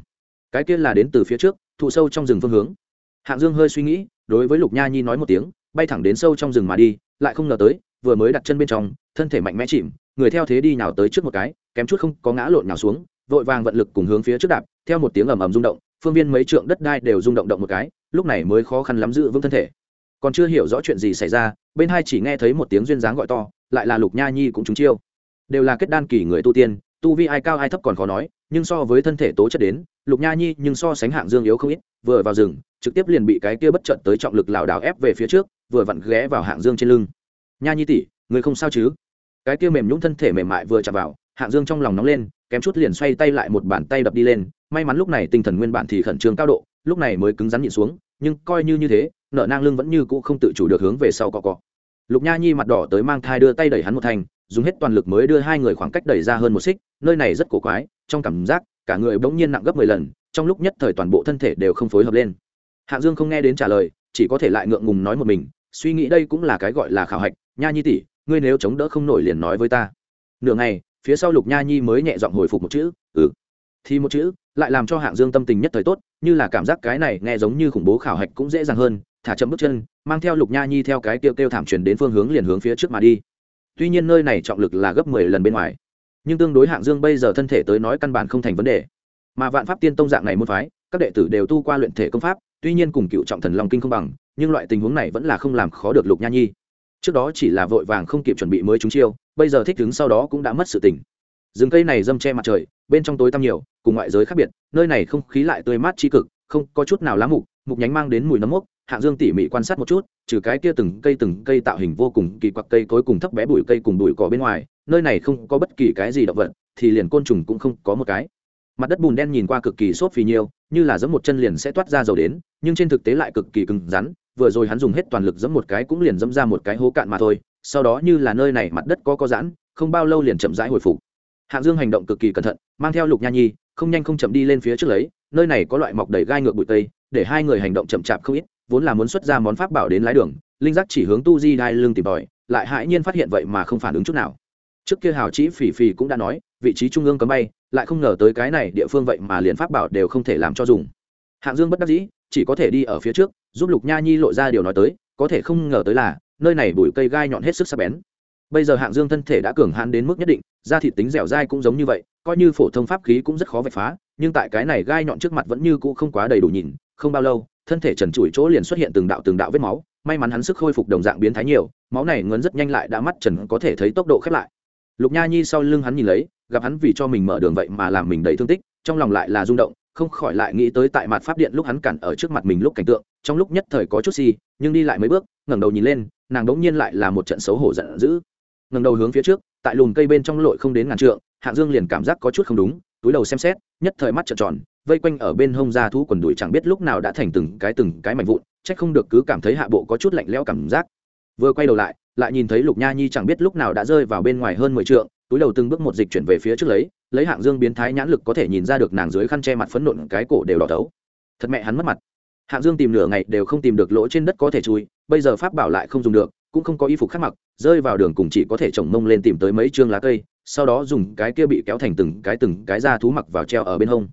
Cái kia là đến từ phía trước thụ sâu trong rừng phương hướng. Hạng dương hơi suy nghĩ, đối với lục nha nhi nói một tiếng, bay thẳng đến sâu trong rừng mà đi, lại không ngờ tới, vừa mới đặt chân bên trong, thân thể mạnh mẽ chìm, người theo thế đi nào tới trước một cái, kém chút không có ngã lộn nào xuống, vội vàng vận lực cùng hướng phía trước đạp, theo một tiếng ầm ầm rung động, phương viên mấy trượng đất đai đều rung động động một cái, lúc này mới khó khăn lắm giữ vững thân thể. Còn chưa hiểu rõ chuyện gì xảy ra, bên hai chỉ nghe thấy một tiếng duyên dáng gọi to, lại là lục nha nhi cũng trúng chiêu. Đều là kết đan kỳ người tu tiên tu vi ai cao ai thấp còn khó nói, nhưng so với thân thể tố chất đến, lục nha nhi nhưng so sánh hạng dương yếu không ít, vừa vào rừng, trực tiếp liền bị cái kia bất trận tới trọng lực lảo đảo ép về phía trước, vừa vặn ghé vào hạng dương trên lưng. Nha nhi tỷ, người không sao chứ? Cái kia mềm nhũng thân thể mềm mại vừa chạm vào, hạng dương trong lòng nóng lên, kém chút liền xoay tay lại một bàn tay đập đi lên, may mắn lúc này tinh thần nguyên bản thì khẩn trương cao độ, lúc này mới cứng rắn nhịn xuống, nhưng coi như như thế, nợ nang lưng vẫn như cũ không tự chủ được hướng về sau cọ cọ. Lục nha nhi mặt đỏ tới mang thai đưa tay đẩy hắn một thành dùng hết toàn lực mới đưa hai người khoảng cách đẩy ra hơn một xích, nơi này rất cổ quái, trong cảm giác, cả người bỗng nhiên nặng gấp mười lần, trong lúc nhất thời toàn bộ thân thể đều không phối hợp lên. Hạng dương không nghe đến trả lời, chỉ có thể lại ngượng ngùng nói một mình, suy nghĩ đây cũng là cái gọi là khảo hạch, nha nhi tỷ, ngươi nếu chống đỡ không nổi liền nói với ta. Nửa ngày, phía sau lục nha nhi mới nhẹ giọng hồi phục một chữ ừ. Thì một chữ, lại làm cho hạng dương tâm tình nhất thời tốt, như là cảm giác cái này nghe giống như khủng bố khảo hạch cũng dễ dàng hơn, thả chậm bước chân, mang theo lục nha nhi theo cái kêu kêu thảm truyền đến phương hướng liền hướng phía trước mà đi tuy nhiên nơi này trọng lực là gấp mười lần bên ngoài. Nhưng tương đối hạng dương bây giờ thân thể tới nói căn bản không thành vấn đề. Mà vạn pháp tiên tông dạng này môn phái, các đệ tử đều tu qua luyện thể công pháp, tuy nhiên cùng cựu trọng thần long kinh không bằng, nhưng loại tình huống này vẫn là không làm khó được lục nha nhi. Trước đó chỉ là vội vàng không kịp chuẩn bị mới chúng chiêu, bây giờ thích đứng sau đó cũng đã mất sự tỉnh rừng cây này dâm che mặt trời, bên trong tối tăm nhiều, cùng ngoại giới khác biệt, nơi này không khí lại tươi mát tri cực, không có chút nào lá mục mục nhánh mang đến mùi nấm mốc hạng dương tỉ mỉ quan sát một chút, trừ cái kia từng cây từng cây tạo hình vô cùng kỳ quặc cây cối cùng thấp bé bụi cây cùng bụi cỏ bên ngoài, nơi này không có bất kỳ cái gì động vật, thì liền côn trùng cũng không có một cái. Mặt đất bùn đen nhìn qua cực kỳ xốp phì nhiêu như là giẫm một chân liền sẽ toát ra dầu đến, nhưng trên thực tế lại cực kỳ cứng rắn, vừa rồi hắn dùng hết toàn lực giẫm một cái cũng liền giẫm ra một cái hố cạn mà thôi, sau đó như là nơi này mặt đất có có giãn, không bao lâu liền chậm rãi hồi phục. Hạng dương hành động cực kỳ cẩn thận, mang theo lục nha nhi, không nhanh không chậm đi lên phía trước lấy, nơi này có loại mọc đầy gai ngược bụi tây, để hai người hành động chậm chạp không ít vốn là muốn xuất ra món pháp bảo đến lái đường, linh giác chỉ hướng tu di đai lưng tìm tòi, lại hãi nhiên phát hiện vậy mà không phản ứng chút nào. Trước kia hào chỉ phỉ phỉ cũng đã nói, vị trí trung ương cấm bay, lại không ngờ tới cái này địa phương vậy mà liền pháp bảo đều không thể làm cho dùng. Hạng dương bất đắc dĩ, chỉ có thể đi ở phía trước, giúp lục nha nhi lộ ra điều nói tới, có thể không ngờ tới là, nơi này bụi cây gai nhọn hết sức sắc bén. Bây giờ hạng dương thân thể đã cường hãn đến mức nhất định, da thịt tính dẻo dai cũng giống như vậy, coi như phổ thông pháp khí cũng rất khó vạch phá, nhưng tại cái này gai nhọn trước mặt vẫn như cũ không quá đầy đủ nhìn, không bao lâu thân thể trần trụi chỗ liền xuất hiện từng đạo từng đạo vết máu, may mắn hắn sức khôi phục đồng dạng biến thái nhiều, máu này ngấn rất nhanh lại đã mắt trần có thể thấy tốc độ khép lại. Lục nha nhi sau lưng hắn nhìn lấy, gặp hắn vì cho mình mở đường vậy mà làm mình đầy thương tích, trong lòng lại là rung động, không khỏi lại nghĩ tới tại mặt pháp điện lúc hắn cản ở trước mặt mình lúc cảnh tượng, trong lúc nhất thời có chút si, nhưng đi lại mấy bước, ngẩng đầu nhìn lên, nàng đống nhiên lại là một trận xấu hổ giận dữ. Ngẩng đầu hướng phía trước, tại lùm cây bên trong lội không đến ngàn trượng hạng dương liền cảm giác có chút không đúng túi đầu xem xét, nhất thời mắt trợn tròn, vây quanh ở bên hông ra thú quần đùi chẳng biết lúc nào đã thành từng cái từng cái mảnh vụn trách không được cứ cảm thấy hạ bộ có chút lạnh lẽo cảm giác. Vừa quay đầu lại lại nhìn thấy lục nha nhi chẳng biết lúc nào đã rơi vào bên ngoài hơn mười trượng, túi đầu từng bước một dịch chuyển về phía trước lấy lấy hạng dương biến thái nhãn lực có thể nhìn ra được nàng dưới khăn che mặt phấn nộn cái cổ đều đỏ thấu. Thật mẹ hắn mất mặt. Hạng dương tìm nửa ngày đều không tìm được lỗ trên đất có thể chui, bây giờ pháp bảo lại không dùng được, cũng không có y phục khác mặc, rơi vào đường cùng chỉ có thể trồng mông lên tìm tới mấy chương lá cây sau đó dùng cái kia bị kéo thành từng cái từng cái da thú mặc vào treo ở bên hông.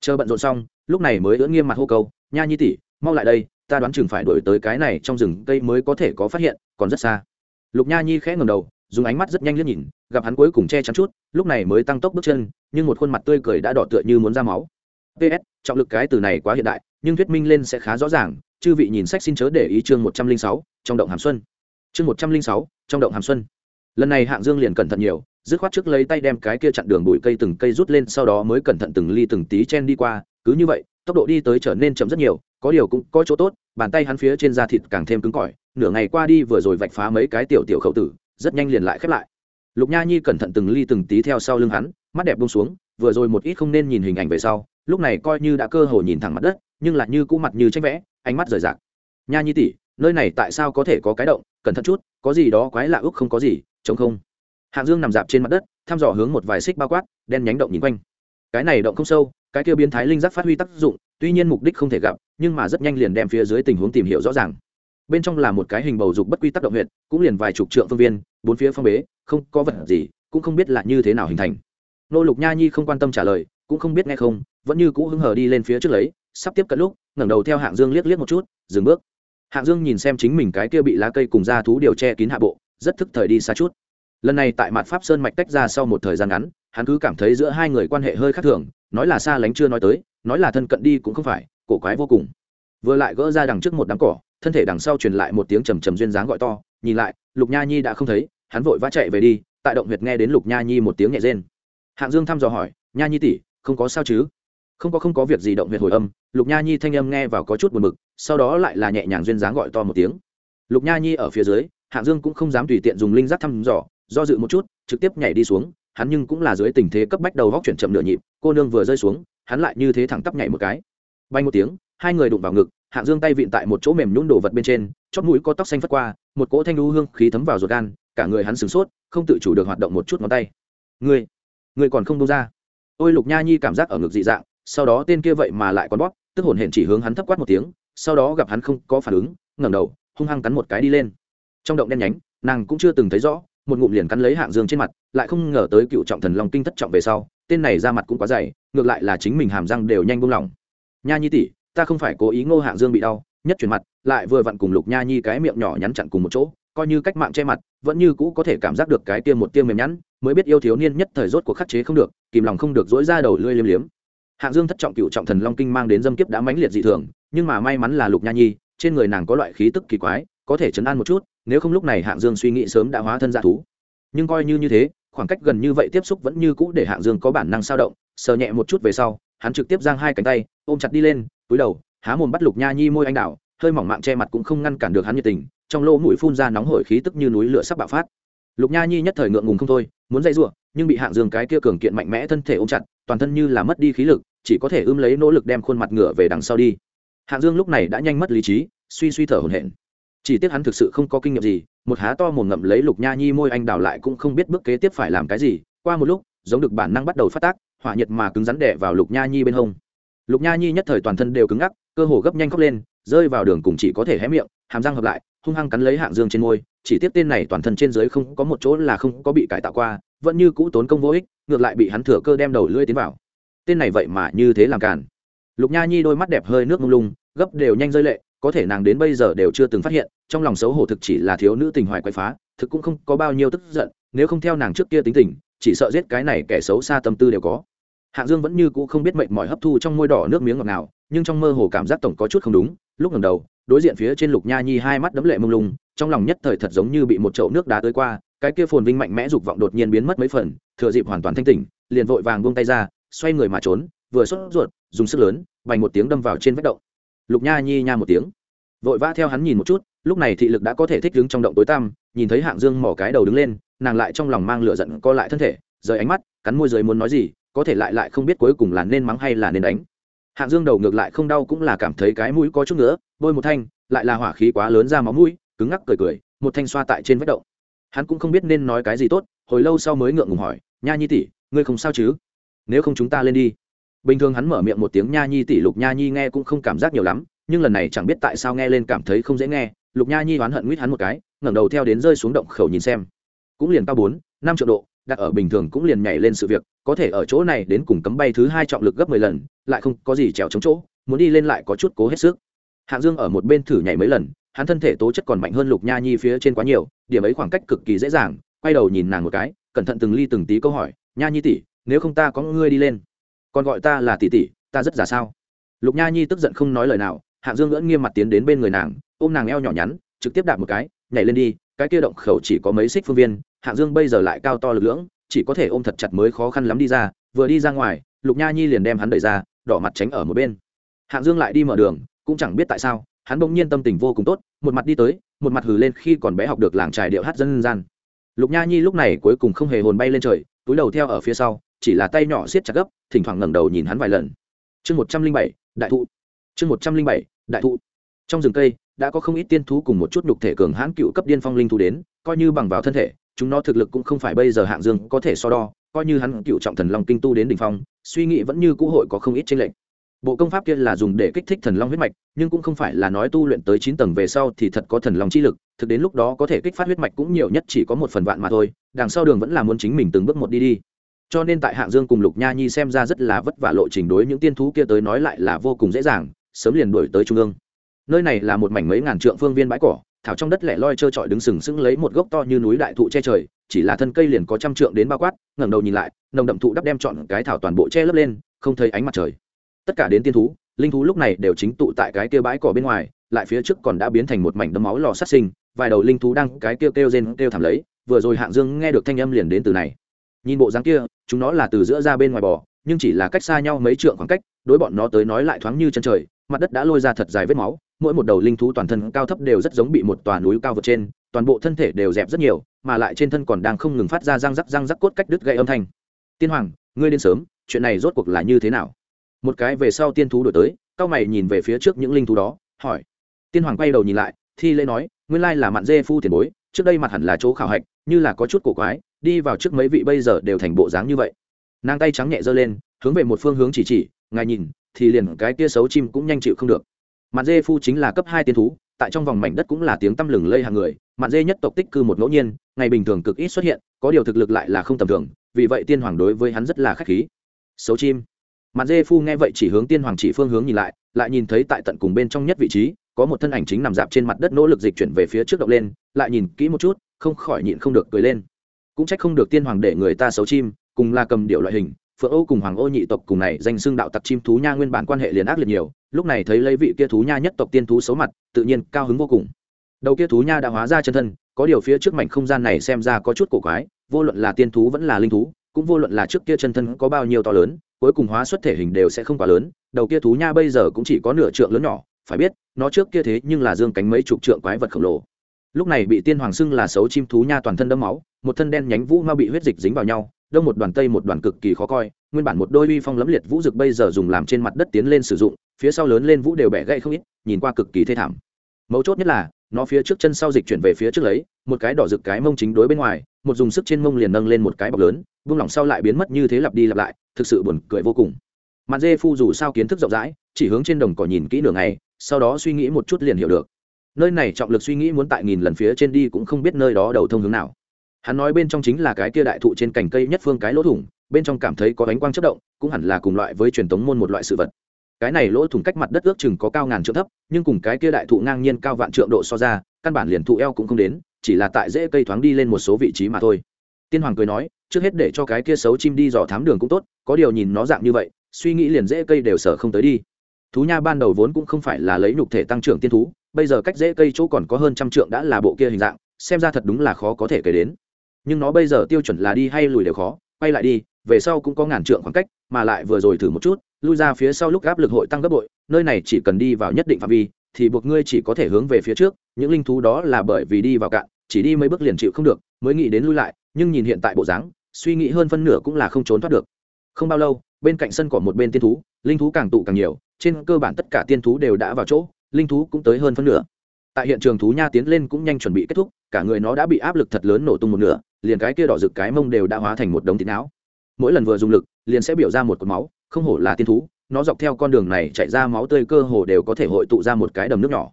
Chờ bận rộn xong, lúc này mới ưỡn nghiêm mặt hô câu, nha nhi tỷ, mau lại đây, ta đoán chừng phải đổi tới cái này trong rừng cây mới có thể có phát hiện, còn rất xa. Lục nha nhi khẽ ngầm đầu, dùng ánh mắt rất nhanh liếc nhìn, gặp hắn cuối cùng che chắn chút, lúc này mới tăng tốc bước chân, nhưng một khuôn mặt tươi cười đã đỏ tựa như muốn ra máu. Ps trọng lực cái từ này quá hiện đại, nhưng thuyết minh lên sẽ khá rõ ràng, chư vị nhìn sách xin chớ để ý chương một trăm linh sáu, trong động hàm xuân. Chương một trăm linh sáu, trong động hàm xuân lần này hạng dương liền cẩn thận nhiều, dứt khoát trước lấy tay đem cái kia chặn đường bụi cây từng cây rút lên, sau đó mới cẩn thận từng ly từng tí chen đi qua, cứ như vậy, tốc độ đi tới trở nên chậm rất nhiều, có điều cũng có chỗ tốt, bàn tay hắn phía trên da thịt càng thêm cứng cỏi, nửa ngày qua đi vừa rồi vạch phá mấy cái tiểu tiểu khẩu tử, rất nhanh liền lại khép lại. Lục nha nhi cẩn thận từng ly từng tí theo sau lưng hắn, mắt đẹp bông xuống, vừa rồi một ít không nên nhìn hình ảnh về sau, lúc này coi như đã cơ hồ nhìn thẳng mặt đất, nhưng lại như cũ mặt như tranh vẽ, ánh mắt rời rạc. Nha nhi tỷ, nơi này tại sao có thể có cái động cẩn thận chút, có gì đó quái lạ úc không có gì, chống không. Hạng dương nằm dạp trên mặt đất, thăm dò hướng một vài xích bao quát, đen nhánh động nhìn quanh. Cái này động không sâu, cái kia biến thái linh giác phát huy tác dụng, tuy nhiên mục đích không thể gặp, nhưng mà rất nhanh liền đem phía dưới tình huống tìm hiểu rõ ràng. Bên trong là một cái hình bầu dục bất quy tắc động huyện cũng liền vài chục trượng phương viên, bốn phía phong bế, không có vật gì, cũng không biết là như thế nào hình thành. Nô lục nha nhi không quan tâm trả lời, cũng không biết nghe không, vẫn như cũ hứng hờ đi lên phía trước lấy, sắp tiếp cận lúc, ngẩng đầu theo hạng dương liếc liếc một chút, dừng bước hạng dương nhìn xem chính mình cái kia bị lá cây cùng da thú điều che kín hạ bộ, rất thức thời đi xa chút. Lần này tại mặt pháp sơn mạch tách ra sau một thời gian ngắn, hắn cứ cảm thấy giữa hai người quan hệ hơi khác thường, nói là xa lánh chưa nói tới, nói là thân cận đi cũng không phải, cổ quái vô cùng. Vừa lại gỡ ra đằng trước một đám cỏ, thân thể đằng sau truyền lại một tiếng trầm trầm duyên dáng gọi to, nhìn lại, lục nha nhi đã không thấy, hắn vội vã chạy về đi, tại động huyệt nghe đến lục nha nhi một tiếng nhẹ rên. Hạng dương thăm dò hỏi, nha nhi tỷ, không có sao chứ? Không có không có việc gì động huyệt hồi âm, lục nha nhi thanh âm nghe vào có chút buồn mực sau đó lại là nhẹ nhàng duyên dáng gọi to một tiếng. Lục nha nhi ở phía dưới, hạng dương cũng không dám tùy tiện dùng linh giác thăm dò, do dự một chút, trực tiếp nhảy đi xuống, hắn nhưng cũng là dưới tình thế cấp bách đầu góc chuyển chậm nửa nhịp, cô nương vừa rơi xuống, hắn lại như thế thẳng tắp nhảy một cái. Bay một tiếng, hai người đụng vào ngực, hạng dương tay vịn tại một chỗ mềm nhún đồ vật bên trên chót mũi có tóc xanh phất qua, một cỗ thanh lưu hương khí thấm vào ruột gan, cả người hắn sửng sốt, không tự chủ được hoạt động một chút ngón tay. Ngươi ngươi còn không đông ra? Ôi, lục nha nhi cảm giác ở ngực dị dạng sau đó tên kia vậy mà lại còn bóp, tức hồn hển chỉ hướng hắn thấp quát một tiếng, sau đó gặp hắn không có phản ứng, ngẩng đầu, hung hăng cắn một cái đi lên. Trong động đen nhánh, nàng cũng chưa từng thấy rõ, một ngụm liền cắn lấy hạng dương trên mặt, lại không ngờ tới cựu trọng thần long kinh thất trọng về sau, tên này ra mặt cũng quá dày, ngược lại là chính mình hàm răng đều nhanh buông lỏng. Nha nhi tỷ, ta không phải cố ý ngô hạng dương bị đau, nhất chuyển mặt, lại vừa vặn cùng lục nha nhi cái miệng nhỏ nhắn chặn cùng một chỗ, coi như cách mạng che mặt, vẫn như cũ có thể cảm giác được cái tiêm một tiêm mềm nhắn mới biết yêu thiếu niên nhất thời rốt cuộc khắc chế không được, kìm lòng không được dỗi ra đầu lưỡi liếm liếm hạng dương thất trọng cựu trọng thần long kinh mang đến dâm kiếp đã mãnh liệt dị thường, nhưng mà may mắn là lục nha nhi, trên người nàng có loại khí tức kỳ quái, có thể chấn an một chút, nếu không lúc này hạng dương suy nghĩ sớm đã hóa thân dạ thú. Nhưng coi như như thế, khoảng cách gần như vậy tiếp xúc vẫn như cũ để hạng dương có bản năng sao động, sờ nhẹ một chút về sau, hắn trực tiếp giang hai cánh tay, ôm chặt đi lên, túi đầu, há mồm bắt lục nha nhi môi anh đào, hơi mỏng mạng che mặt cũng không ngăn cản được hắn nhiệt tình, trong lỗ mũi phun ra nóng hổi khí tức như núi lửa sắp bạo phát. Lục nha nhi nhất thời ngượng ngùng không thôi, muốn dây giụa nhưng bị hạng dương cái kia cường kiện mạnh mẽ thân thể ôm chặt, toàn thân như là mất đi khí lực, chỉ có thể ươm lấy nỗ lực đem khuôn mặt ngựa về đằng sau đi. Hạng dương lúc này đã nhanh mất lý trí, suy suy thở hổn hển. Chỉ tiếc hắn thực sự không có kinh nghiệm gì, một há to mồm ngậm lấy lục nha nhi môi anh đào lại cũng không biết bước kế tiếp phải làm cái gì, qua một lúc, giống được bản năng bắt đầu phát tác, hỏa nhiệt mà cứng rắn đẻ vào lục nha nhi bên hông. Lục nha nhi nhất thời toàn thân đều cứng ngắc, cơ hồ gấp nhanh khóc lên, rơi vào đường cùng chỉ có thể hé miệng, hàm răng hợp lại, hung hăng cắn lấy hạng dương trên môi, chỉ tiếp tên này toàn thân trên dưới không có một chỗ là không có bị cải tạo qua vẫn như cũ tốn công vô ích, ngược lại bị hắn thừa cơ đem đầu lưỡi tiến vào. Tên này vậy mà như thế làm cản lục nha nhi đôi mắt đẹp hơi nước mông lung, gấp đều nhanh rơi lệ, có thể nàng đến bây giờ đều chưa từng phát hiện, trong lòng xấu hổ thực chỉ là thiếu nữ tình hoài quậy phá, thực cũng không có bao nhiêu tức giận, nếu không theo nàng trước kia tính tình, chỉ sợ giết cái này kẻ xấu xa tâm tư đều có. Hạng dương vẫn như cũ không biết mệnh mọi hấp thu trong môi đỏ nước miếng ngọt nào nhưng trong mơ hồ cảm giác tổng có chút không đúng, lúc ngầm đầu, đối diện phía trên lục nha nhi hai mắt đấm lệ mông lung, trong lòng nhất thời thật giống như bị một chậu nước đá tới qua cái kia phồn vinh mạnh mẽ dục vọng đột nhiên biến mất mấy phần, thừa dịp hoàn toàn thanh tỉnh, liền vội vàng buông tay ra, xoay người mà trốn, vừa sốt ruột, dùng sức lớn vành một tiếng đâm vào trên vách động. Lục nha nhi nha một tiếng. Vội vã theo hắn nhìn một chút, lúc này thị lực đã có thể thích đứng trong động tối tăm, nhìn thấy hạng dương mỏ cái đầu đứng lên, nàng lại trong lòng mang lửa giận co lại thân thể, rời ánh mắt, cắn môi dưới muốn nói gì, có thể lại lại không biết cuối cùng là nên mắng hay là nên đánh. Hạng dương đầu ngược lại không đau cũng là cảm thấy cái mũi có chút nữa bôi một thanh, lại là hỏa khí quá lớn ra máu mũi, cứng ngắc cười cười, một thanh xoa tại trên vách động hắn cũng không biết nên nói cái gì tốt, hồi lâu sau mới ngượng ngùng hỏi, nha nhi tỷ, ngươi không sao chứ? Nếu không chúng ta lên đi. Bình thường hắn mở miệng một tiếng nha nhi tỷ, lục nha nhi nghe cũng không cảm giác nhiều lắm, nhưng lần này chẳng biết tại sao nghe lên cảm thấy không dễ nghe, lục nha nhi oán hận nguyết hắn một cái, ngẩng đầu theo đến rơi xuống động khẩu nhìn xem. Cũng liền cao bốn, năm triệu độ, đặt ở bình thường cũng liền nhảy lên sự việc, có thể ở chỗ này đến cùng cấm bay thứ hai trọng lực gấp mười lần, lại không có gì trèo chống chỗ, muốn đi lên lại có chút cố hết sức. Hạng dương ở một bên thử nhảy mấy lần hắn thân thể tố chất còn mạnh hơn lục nha nhi phía trên quá nhiều, điểm ấy khoảng cách cực kỳ dễ dàng, quay đầu nhìn nàng một cái, cẩn thận từng ly từng tí câu hỏi, nha nhi tỷ, nếu không ta có ngươi đi lên, còn gọi ta là tỷ tỷ, ta rất giả sao? Lục nha nhi tức giận không nói lời nào hạng dương ngưỡng nghiêm mặt tiến đến bên người nàng, ôm nàng eo nhỏ nhắn, trực tiếp đạp một cái, nhảy lên đi, cái kia động khẩu chỉ có mấy xích phương viên hạng dương bây giờ lại cao to lực lưỡng, chỉ có thể ôm thật chặt mới khó khăn lắm đi ra, vừa đi ra ngoài, lục nha nhi liền đem hắn đẩy ra, đỏ mặt tránh ở một bên. Hạng dương lại đi mở đường, cũng chẳng biết tại sao hắn bỗng nhiên tâm tình vô cùng tốt, một mặt đi tới, một mặt hừ lên khi còn bé học được làng trài điệu hát dân gian. Lục nha nhi lúc này cuối cùng không hề hồn bay lên trời, túi đầu theo ở phía sau, chỉ là tay nhỏ siết chặt gấp, thỉnh thoảng ngẩng đầu nhìn hắn vài lần. Chương một trăm linh bảy, đại thụ. Chương một trăm linh bảy, đại thụ. Trong rừng cây, đã có không ít tiên thú cùng một chút nhục thể cường hãn cựu cấp điên phong linh thú đến, coi như bằng vào thân thể, chúng nó thực lực cũng không phải bây giờ hạng dương có thể so đo, coi như hắn cựu trọng thần long kinh tu đến đ ỉ n h phong, suy nghĩ vẫn như cũ hội có không ít tranh lệch bộ công pháp kia là dùng để kích thích thần long huyết mạch, nhưng cũng không phải là nói tu luyện tới chín tầng về sau thì thật có thần long chi lực, thực đến lúc đó có thể kích phát huyết mạch cũng nhiều nhất chỉ có một phần vạn mà thôi, đằng sau đường vẫn là muốn chính mình từng bước một đi đi. Cho nên tại hạng dương cùng lục nha nhi xem ra rất là vất vả lộ trình đối những tiên thú kia tới nói lại là vô cùng dễ dàng, sớm liền đuổi tới trung ương. Nơi này là một mảnh mấy ngàn trượng phương viên bãi cỏ, thảo trong đất lẻ loi trơ trọi đứng sừng sững lấy một gốc to như núi đại thụ che trời, chỉ là thân cây liền có trăm trượng đến bao quát, ngẩng đầu nhìn lại, nồng đậm thụ đắp đem chọn cái thảo toàn bộ che lấp lên, không thấy ánh mặt trời tất cả đến tiên thú, linh thú lúc này đều chính tụ tại cái kia bãi cỏ bên ngoài, lại phía trước còn đã biến thành một mảnh đấm máu lò sát sinh, vài đầu linh thú đang cái kêu kêu rên kêu thảm lấy, vừa rồi hạng dương nghe được thanh âm liền đến từ này. Nhìn bộ dáng kia, chúng nó là từ giữa ra bên ngoài bò, nhưng chỉ là cách xa nhau mấy trượng khoảng cách, đối bọn nó tới nói lại thoáng như chân trời, mặt đất đã lôi ra thật dài vết máu, mỗi một đầu linh thú toàn thân cao thấp đều rất giống bị một tòa núi cao vượt trên, toàn bộ thân thể đều dẹp rất nhiều, mà lại trên thân còn đang không ngừng phát ra răng rắc răng rắc cốt cách đứt gây âm thanh. Tiên hoàng, ngươi đến sớm, chuyện này rốt cuộc là như thế nào? Một cái về sau tiên thú đổi tới, cao mày nhìn về phía trước những linh thú đó, hỏi. Tiên hoàng quay đầu nhìn lại, thi lễ nói, nguyên lai là mạn dê phu tiền bối, trước đây mặt hẳn là chỗ khảo hạch, như là có chút cổ quái, đi vào trước mấy vị bây giờ đều thành bộ dáng như vậy. Nàng tay trắng nhẹ giơ lên, hướng về một phương hướng chỉ chỉ, ngài nhìn, thì liền cái kia xấu chim cũng nhanh chịu không được. Mạn dê phu chính là cấp hai tiên thú, tại trong vòng mảnh đất cũng là tiếng tăm lừng lây hàng người, mạn dê nhất tộc tích cư một ngẫu nhiên, ngày bình thường cực ít xuất hiện, có điều thực lực lại là không tầm thường, vì vậy tiên hoàng đối với hắn rất là k h á c h khí. Xấu chim màn dê phu nghe vậy chỉ hướng tiên hoàng chỉ phương hướng nhìn lại lại nhìn thấy tại tận cùng bên trong nhất vị trí, có một thân ảnh chính nằm dạp trên mặt đất nỗ lực dịch chuyển về phía trước động lên, lại nhìn kỹ một chút, không khỏi nhịn không được cười lên. Cũng trách không được tiên hoàng để người ta xấu chim, cùng là cầm điệu loại hình, phượng ô cùng hoàng ô nhị tộc cùng này danh xưng đạo tặc chim thú nha nguyên bản quan hệ liền ác liệt nhiều, lúc này thấy lấy vị kia thú nha nhất tộc tiên thú xấu mặt, tự nhiên cao hứng vô cùng. Đầu kia thú nha đã hóa ra chân thân, có điều phía trước mảnh không gian này xem ra có chút cổ quái, vô luận là tiên thú vẫn là linh thú, cũng vô luận là trước kia chân thân có bao nhiêu to lớn cuối cùng hóa xuất thể hình đều sẽ không quá lớn, đầu kia thú nha bây giờ cũng chỉ có nửa trượng lớn nhỏ, phải biết, nó trước kia thế nhưng là dương cánh mấy chục trượng quái vật khổng lồ. Lúc này bị tiên hoàng xưng là xấu chim thú nha toàn thân đẫm máu, một thân đen nhánh vũ ma bị huyết dịch dính vào nhau, đông một đoàn tây một đoàn cực kỳ khó coi, nguyên bản một đôi uy phong lẫm liệt vũ rực bây giờ dùng làm trên mặt đất tiến lên sử dụng, phía sau lớn lên vũ đều bẻ gãy không ít, nhìn qua cực kỳ thê thảm. Mấu chốt nhất là, nó phía trước chân sau dịch chuyển về phía trước lấy, một cái đỏ rực cái mông chính đối bên ngoài, một dùng sức trên mông liền nâng lên một cái bọc lớn, vung lỏng sau lại biến mất như thế lặp đi lặp lại thực sự buồn cười vô cùng. Mặt dê phu dù sao kiến thức rộng rãi, chỉ hướng trên đồng cỏ nhìn kỹ nửa ngày, sau đó suy nghĩ một chút liền hiểu được. Nơi này trọng lực suy nghĩ muốn tại nghìn lần phía trên đi cũng không biết nơi đó đầu thông hướng nào. Hắn nói bên trong chính là cái kia đại thụ trên cành cây nhất phương cái lỗ thủng, bên trong cảm thấy có ánh quang chất động, cũng hẳn là cùng loại với truyền thống môn một loại sự vật. Cái này lỗ thủng cách mặt đất ước chừng có cao ngàn trượng thấp, nhưng cùng cái kia đại thụ ngang nhiên cao vạn trượng độ so ra, căn bản liền thụ eo cũng không đến, chỉ là tại dễ cây thoáng đi lên một số vị trí mà thôi. Tiên hoàng cười nói trước hết để cho cái kia xấu chim đi dò thám đường cũng tốt, có điều nhìn nó dạng như vậy, suy nghĩ liền dễ cây đều sở không tới đi. Thú nha ban đầu vốn cũng không phải là lấy nhục thể tăng trưởng tiên thú, bây giờ cách dễ cây chỗ còn có hơn trăm trượng đã là bộ kia hình dạng, xem ra thật đúng là khó có thể kể đến. Nhưng nó bây giờ tiêu chuẩn là đi hay lùi đều khó, quay lại đi, về sau cũng có ngàn trượng khoảng cách, mà lại vừa rồi thử một chút, lui ra phía sau lúc áp lực hội tăng gấp bội, nơi này chỉ cần đi vào nhất định phạm vi, thì buộc ngươi chỉ có thể hướng về phía trước, những linh thú đó là bởi vì đi vào cạn, chỉ đi mấy bước liền chịu không được, mới nghĩ đến lui lại, nhưng nhìn hiện tại bộ dáng suy nghĩ hơn phân nửa cũng là không trốn thoát được. Không bao lâu, bên cạnh sân cỏ một bên tiên thú, linh thú càng tụ càng nhiều, trên cơ bản tất cả tiên thú đều đã vào chỗ, linh thú cũng tới hơn phân nửa. Tại hiện trường thú nha tiến lên cũng nhanh chuẩn bị kết thúc, cả người nó đã bị áp lực thật lớn nổ tung một nửa, liền cái kia đỏ rực cái mông đều đã hóa thành một đống thịt não. Mỗi lần vừa dùng lực, liền sẽ biểu ra một cột máu, không hổ là tiên thú, nó dọc theo con đường này chạy ra máu tươi cơ hồ đều có thể hội tụ ra một cái đầm nước nhỏ.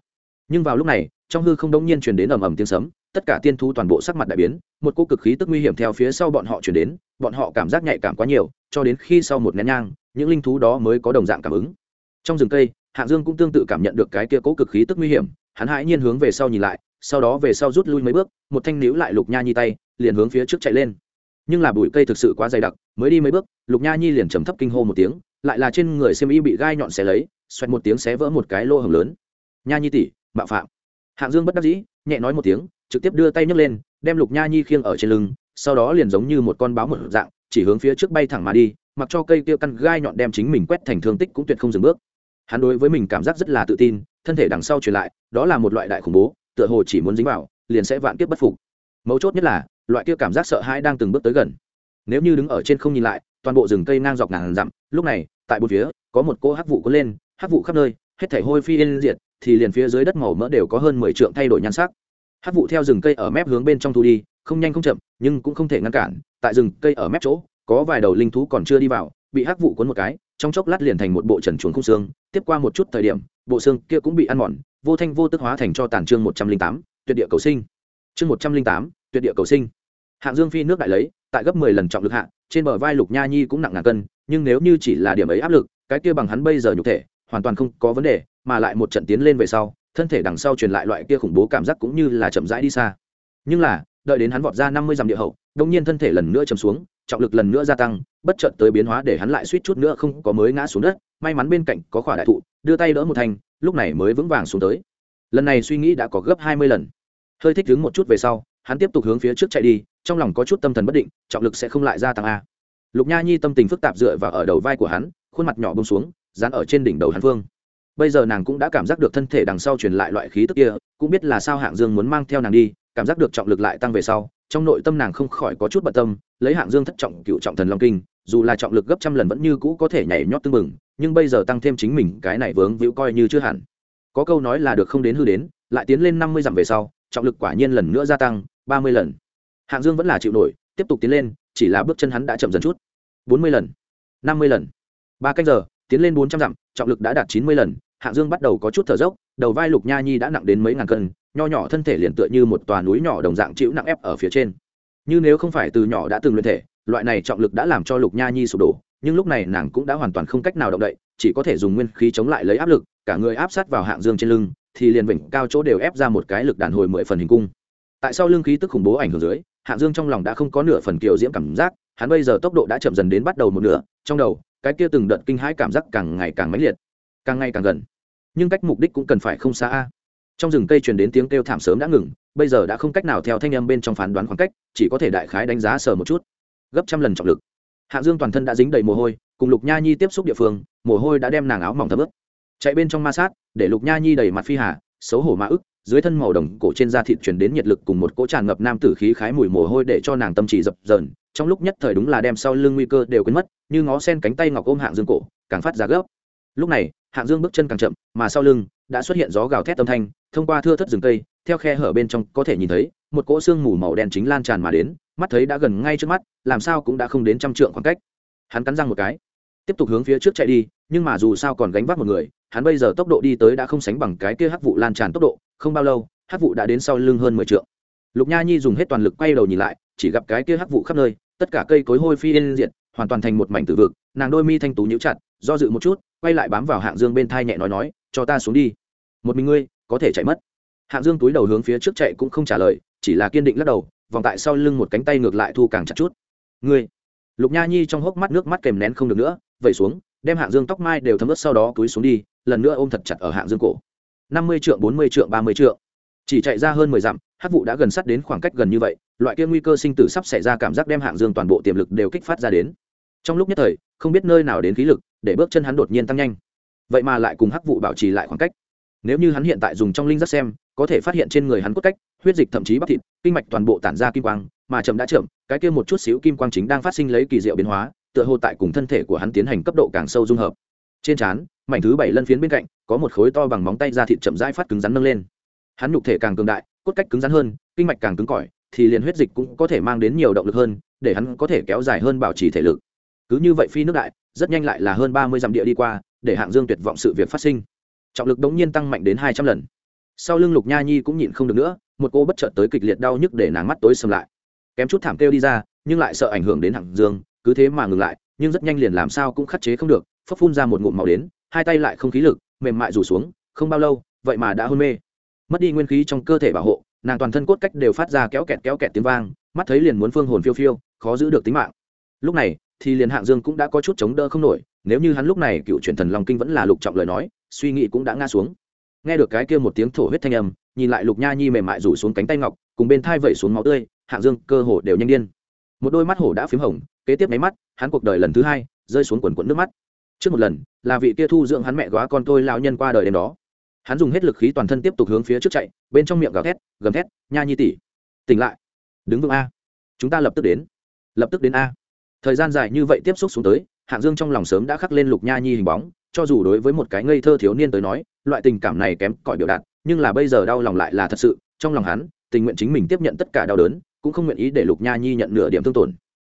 Nhưng vào lúc này, trong hư không đống nhiên truyền đến ầm ầm tiếng sấm tất cả tiên thú toàn bộ sắc mặt đại biến, một cô cực khí tức nguy hiểm theo phía sau bọn họ chuyển đến, bọn họ cảm giác nhạy cảm quá nhiều, cho đến khi sau một nén nhang, những linh thú đó mới có đồng dạng cảm ứng. Trong rừng cây, hạng dương cũng tương tự cảm nhận được cái kia cố cực khí tức nguy hiểm, hắn hãi nhiên hướng về sau nhìn lại, sau đó về sau rút lui mấy bước, một thanh níu lại lục nha nhi tay, liền hướng phía trước chạy lên. Nhưng là bụi cây thực sự quá dày đặc, mới đi mấy bước, lục nha nhi liền trầm thấp kinh hô một tiếng, lại là trên người xiêm y bị gai nhọn xé lấy, xoẹt một tiếng xé vỡ một cái lô hồng lớn. Nha nhi tỷ bạo phạm. Hạng dương bất đắc dĩ, nhẹ nói một tiếng trực tiếp đưa tay nhấc lên, đem lục nha nhi khiêng ở trên lưng, sau đó liền giống như một con báo một dạng, chỉ hướng phía trước bay thẳng mà đi, mặc cho cây kia căn gai nhọn đem chính mình quét thành thương tích cũng tuyệt không dừng bước. Hắn đối với mình cảm giác rất là tự tin, thân thể đằng sau truyền lại, đó là một loại đại khủng bố, tựa hồ chỉ muốn dính vào, liền sẽ vạn kiếp bất phục. Mấu chốt nhất là, loại kia cảm giác sợ hãi đang từng bước tới gần. Nếu như đứng ở trên không nhìn lại, toàn bộ rừng cây ngang dọc ngàn dặm, lúc này, tại bốn phía, có một cô hắc vụ có lên, hắc vụ khắp nơi, hết thảy hôi phi yên diệt, thì liền phía dưới đất màu mỡ đều có hơn mười trượng thay đổi nhan sắc. Hát vụ theo rừng cây ở mép hướng bên trong thu đi, không nhanh không chậm, nhưng cũng không thể ngăn cản. Tại rừng cây ở mép chỗ, có vài đầu linh thú còn chưa đi vào, bị hắc vụ cuốn một cái, trong chốc lát liền thành một bộ trần chuồng khung xương. Tiếp qua một chút thời điểm, bộ xương kia cũng bị ăn mòn, vô thanh vô tức hóa thành cho tàn trương một trăm linh tám, tuyệt địa cầu sinh. Chương một trăm linh tám, tuyệt địa cầu sinh. Hạng dương phi nước đại lấy, tại gấp mười lần trọng lực hạng trên bờ vai lục nha nhi cũng nặng ngàn cân, nhưng nếu như chỉ là điểm ấy áp lực, cái kia bằng hắn bây giờ nhục thể, hoàn toàn không có vấn đề, mà lại một trận tiến lên về sau thân thể đằng sau truyền lại loại kia khủng bố cảm giác cũng như là chậm rãi đi xa. Nhưng là, đợi đến hắn vọt ra năm mươi dặm địa hậu đông nhiên thân thể lần nữa chầm xuống, trọng lực lần nữa gia tăng, bất chợt tới biến hóa để hắn lại suýt chút nữa không có mới ngã xuống đất, may mắn bên cạnh có khỏa đại thụ, đưa tay đỡ một thành lúc này mới vững vàng xuống tới. Lần này suy nghĩ đã có gấp hai mươi lần. Hơi thích đứng một chút về sau, hắn tiếp tục hướng phía trước chạy đi, trong lòng có chút tâm thần bất định, trọng lực sẽ không lại gia tăng a. Lục nha nhi tâm tình phức tạp dựa vào ở đầu vai của hắn, khuôn mặt nhỏ bông xuống, dán ở trên đỉnh đầu hắn phương bây giờ nàng cũng đã cảm giác được thân thể đằng sau truyền lại loại khí tức kia, cũng biết là sao hạng dương muốn mang theo nàng đi, cảm giác được trọng lực lại tăng về sau, trong nội tâm nàng không khỏi có chút bận tâm, lấy hạng dương thất trọng cựu trọng thần long kinh, dù là trọng lực gấp trăm lần vẫn như cũ có thể nhảy nhót tưng bừng, nhưng bây giờ tăng thêm chính mình, cái này vướng víu coi như chưa hẳn. Có câu nói là được không đến hư đến, lại tiến lên năm mươi dặm về sau, trọng lực quả nhiên lần nữa gia tăng, ba mươi lần. Hạng dương vẫn là chịu nổi, tiếp tục tiến lên, chỉ là bước chân hắn đã chậm dần chút. bốn mươi lần, năm mươi lần. Ba cách giờ tiến lên bốn trăm dặm, trọng lực đã đạt chín mươi lần, hạng dương bắt đầu có chút thở dốc, đầu vai lục nha nhi đã nặng đến mấy ngàn cân, nho nhỏ thân thể liền tựa như một tòa núi nhỏ đồng dạng chịu nặng ép ở phía trên. Như nếu không phải từ nhỏ đã từng luyện thể, loại này trọng lực đã làm cho lục nha nhi sụp đổ, nhưng lúc này nàng cũng đã hoàn toàn không cách nào động đậy, chỉ có thể dùng nguyên khí chống lại lấy áp lực, cả người áp sát vào hạng dương trên lưng, thì liền vịnh cao chỗ đều ép ra một cái lực đàn hồi mười phần hình cung. Tại sao lưng khí tức khủng bố ảnh hưởng dưới, hạng dương trong lòng đã không có nửa phần kiều diễm cảm giác, hắn bây giờ tốc độ đã chậm dần đến bắt đầu một nửa, trong đầu cái kia từng đợt kinh hãi cảm giác càng ngày càng mãnh liệt, càng ngày càng gần. Nhưng cách mục đích cũng cần phải không xa a. Trong rừng cây truyền đến tiếng kêu thảm sớm đã ngừng, bây giờ đã không cách nào theo thanh âm bên trong phán đoán khoảng cách, chỉ có thể đại khái đánh giá sờ một chút. Gấp trăm lần trọng lực. Hạ dương toàn thân đã dính đầy mồ hôi, cùng lục nha nhi tiếp xúc địa phương, mồ hôi đã đem nàng áo mỏng thấm ướt. Chạy bên trong ma sát, để lục nha nhi đầy mặt phi hà, xấu hổ mã ức, dưới thân màu đồng cổ trên da thịt chuyển đến nhiệt lực cùng một cỗ tràn ngập nam tử khí khái mùi mồ hôi để cho nàng tâm trí dập dờn trong lúc nhất thời đúng là đem sau lưng nguy cơ đều quên mất, như ngó sen cánh tay ngọc ôm hạng dương cổ, càng phát ra gấp. Lúc này, hạng dương bước chân càng chậm, mà sau lưng đã xuất hiện gió gào thét âm thanh, thông qua thưa thất rừng cây, theo khe hở bên trong có thể nhìn thấy, một cỗ xương mù màu đen chính lan tràn mà đến, mắt thấy đã gần ngay trước mắt, làm sao cũng đã không đến trăm trượng khoảng cách. Hắn cắn răng một cái, tiếp tục hướng phía trước chạy đi, nhưng mà dù sao còn gánh vác một người, hắn bây giờ tốc độ đi tới đã không sánh bằng cái kia hắc vụ lan tràn tốc độ, không bao lâu, hắc vụ đã đến sau lưng hơn mười trượng. Lục nha nhi dùng hết toàn lực quay đầu nhìn lại, chỉ gặp cái kia hắc vụ khắp nơi tất cả cây cối hôi phi yên diện hoàn toàn thành một mảnh tử vực, nàng đôi mi thanh tú nhíu chặt, do dự một chút, quay lại bám vào hạng dương bên thai nhẹ nói nói, cho ta xuống đi. Một mình ngươi, có thể chạy mất. Hạng dương túi đầu hướng phía trước chạy cũng không trả lời, chỉ là kiên định lắc đầu, vòng tại sau lưng một cánh tay ngược lại thu càng chặt chút. Ngươi. Lục nha nhi trong hốc mắt nước mắt kèm nén không được nữa, vẩy xuống, đem hạng dương tóc mai đều thấm ướt sau đó túi xuống đi, lần nữa ôm thật chặt ở hạng dương cổ. Năm mươi trượng, bốn mươi trượng, ba mươi trượng. Chỉ chạy ra hơn mười dặm hát vụ đã gần sát đến khoảng cách gần như vậy, loại kia nguy cơ sinh tử sắp xảy ra cảm giác đem hạng dương toàn bộ tiềm lực đều kích phát ra đến. Trong lúc nhất thời, không biết nơi nào đến khí lực, để bước chân hắn đột nhiên tăng nhanh. Vậy mà lại cùng hắc vụ bảo trì lại khoảng cách. Nếu như hắn hiện tại dùng trong linh giác xem, có thể phát hiện trên người hắn cốt cách, huyết dịch thậm chí bắp thịt, kinh mạch toàn bộ tản ra kim quang, mà chậm đã chậm, cái kia một chút xíu kim quang chính đang phát sinh lấy kỳ diệu biến hóa, tựa hồ tại cùng thân thể của hắn tiến hành cấp độ càng sâu dung hợp. Trên trán, mảnh thứ bảy lân phiến bên cạnh, có một khối to bằng móng tay da thịt chậm rãi phát cứng rắn nâng lên. Hắn nhục thể càng cường đại cốt cách cứng rắn hơn, kinh mạch càng cứng cỏi, thì liền huyết dịch cũng có thể mang đến nhiều động lực hơn, để hắn có thể kéo dài hơn bảo trì thể lực. Cứ như vậy phi nước đại, rất nhanh lại là hơn ba mươi dặm địa đi qua, để hạng dương tuyệt vọng sự việc phát sinh. Trọng lực đống nhiên tăng mạnh đến hai trăm lần. Sau lưng lục nha nhi cũng nhịn không được nữa, một cô bất chợt tới kịch liệt đau nhức để nàng mắt tối sầm lại. Kém chút thảm kêu đi ra, nhưng lại sợ ảnh hưởng đến hạng dương, cứ thế mà ngừng lại, nhưng rất nhanh liền làm sao cũng khất chế không được phấp phun ra một ngụm màu đến, hai tay lại không khí lực, mềm mại rủ xuống, không bao lâu, vậy mà đã hôn mê mất đi nguyên khí trong cơ thể bảo hộ, nàng toàn thân cốt cách đều phát ra kéo kẹt kéo kẹt tiếng vang, mắt thấy liền muốn phương hồn phiêu phiêu, khó giữ được tính mạng. Lúc này, thì liền hạng dương cũng đã có chút chống đỡ không nổi, nếu như hắn lúc này cựu truyền thần long kinh vẫn là lục trọng lời nói, suy nghĩ cũng đã ngã xuống. Nghe được cái kia một tiếng thổ huyết thanh âm, nhìn lại lục nha nhi mềm mại rủ xuống cánh tay ngọc, cùng bên thai vẩy xuống máu tươi, hạng dương cơ hồ đều nhanh điên. Một đôi mắt hổ đã p h í m hồng, kế tiếp máy mắt, hắn cuộc đời lần thứ hai, rơi xuống quần quẫn nước mắt. Trước một lần, là vị kia thu dưỡng hắn mẹ góa con tôi lao nhân qua đời đêm đó hắn dùng hết lực khí toàn thân tiếp tục hướng phía trước chạy, bên trong miệng gào thét, gầm thét, nha nhi tỉ tỉnh lại. Đứng vững a. Chúng ta lập tức đến. Lập tức đến a. Thời gian dài như vậy tiếp xúc xuống tới, hạng dương trong lòng sớm đã khắc lên lục nha nhi hình bóng, cho dù đối với một cái ngây thơ thiếu niên tới nói, loại tình cảm này kém cỏi biểu đạt, nhưng là bây giờ đau lòng lại là thật sự, trong lòng hắn, tình nguyện chính mình tiếp nhận tất cả đau đớn, cũng không nguyện ý để lục nha nhi nhận nửa điểm thương tổn.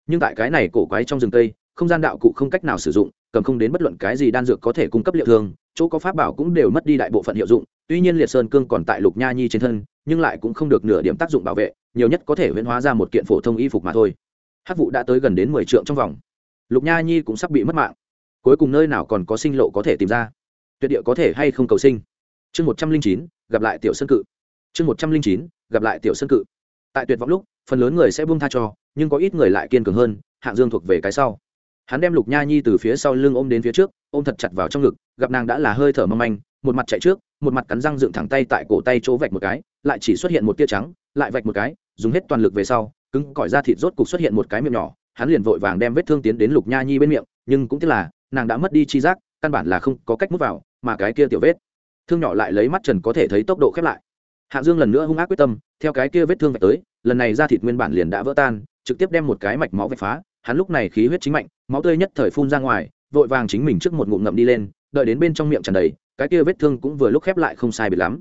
Nhưng tại cái này cổ quái trong rừng tây không gian đạo cụ không cách nào sử dụng, cầm không đến bất luận cái gì đan dược có thể cung cấp liệu thương chỗ có pháp bảo cũng đều mất đi đại bộ phận hiệu dụng, tuy nhiên liệt sơn cương còn tại lục nha nhi trên thân, nhưng lại cũng không được nửa điểm tác dụng bảo vệ, nhiều nhất có thể huyễn hóa ra một kiện phổ thông y phục mà thôi. Hát vụ đã tới gần đến mười trượng trong vòng. Lục nha nhi cũng sắp bị mất mạng. Cuối cùng nơi nào còn có sinh lộ có thể tìm ra? Tuyệt địa có thể hay không cầu sinh? Chương một trăm linh chín, gặp lại tiểu sân cự. Chương một trăm linh chín, gặp lại tiểu sân cự. Tại tuyệt vọng lúc, phần lớn người sẽ buông tha cho, nhưng có ít người lại kiên cường hơn, hạng dương thuộc về cái sau. Hắn đem lục nha nhi từ phía sau lưng ôm đến phía trước, ôm thật chặt vào trong ngực gặp nàng đã là hơi thở mâm anh một mặt chạy trước, một mặt cắn răng dựng thẳng tay tại cổ tay chỗ vạch một cái, lại chỉ xuất hiện một tia trắng, lại vạch một cái, dùng hết toàn lực về sau, cứng cỏi ra thịt rốt cục xuất hiện một cái miệng nhỏ, hắn liền vội vàng đem vết thương tiến đến lục nha nhi bên miệng, nhưng cũng tiếc là, nàng đã mất đi chi giác, căn bản là không có cách mút vào, mà cái kia tiểu vết, thương nhỏ lại lấy mắt trần có thể thấy tốc độ khép lại. Hạ dương lần nữa hung ác quyết tâm, theo cái kia vết thương vạch tới, lần này da thịt nguyên bản liền đã vỡ tan, trực tiếp đem một cái mạch máu vạch phá, hắn lúc này khí huyết chính mạnh, máu tươi nhất thời phun ra ngoài, vội vàng chính mình trước một ngụm ngậm đi lên đợi đến bên trong miệng tràn đầy, cái kia vết thương cũng vừa lúc khép lại không sai biệt lắm.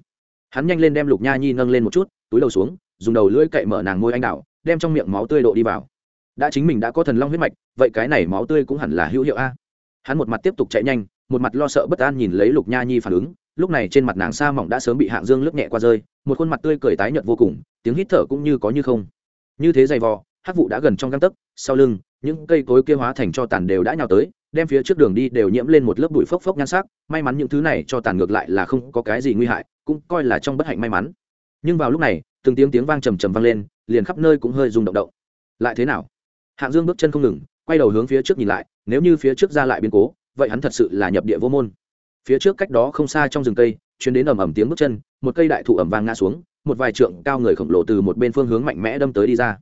Hắn nhanh lên đem lục nha nhi nâng lên một chút, túi đầu xuống, dùng đầu lưỡi cậy mở nàng môi anh đào, đem trong miệng máu tươi độ đi vào. Đã chính mình đã có thần long huyết mạch, vậy cái này máu tươi cũng hẳn là hữu hiệu a. Hắn một mặt tiếp tục chạy nhanh, một mặt lo sợ bất an nhìn lấy lục nha nhi phản ứng, lúc này trên mặt nàng sa mỏng đã sớm bị hạng dương lướt nhẹ qua rơi, một khuôn mặt tươi cười tái nhợt vô cùng, tiếng hít thở cũng như có như không. Như thế dày vò, hắc vụ đã gần trong găng tấc, sau lưng, những cây cối kia hóa thành cho tàn đều đã nhào tới đem phía trước đường đi đều nhiễm lên một lớp bụi phốc phốc nhan sắc, may mắn những thứ này cho tàn ngược lại là không có cái gì nguy hại, cũng coi là trong bất hạnh may mắn. Nhưng vào lúc này, từng tiếng tiếng vang trầm trầm vang lên, liền khắp nơi cũng hơi rung động động. Lại thế nào? Hạng dương bước chân không ngừng, quay đầu hướng phía trước nhìn lại, nếu như phía trước ra lại biến cố, vậy hắn thật sự là nhập địa vô môn. Phía trước cách đó không xa trong rừng cây chuyến đến ầm ầm tiếng bước chân, một cây đại thụ ẩm vang ngã xuống, một vài trượng cao người khổng lồ từ một bên phương hướng mạnh mẽ đâm tới đi ra.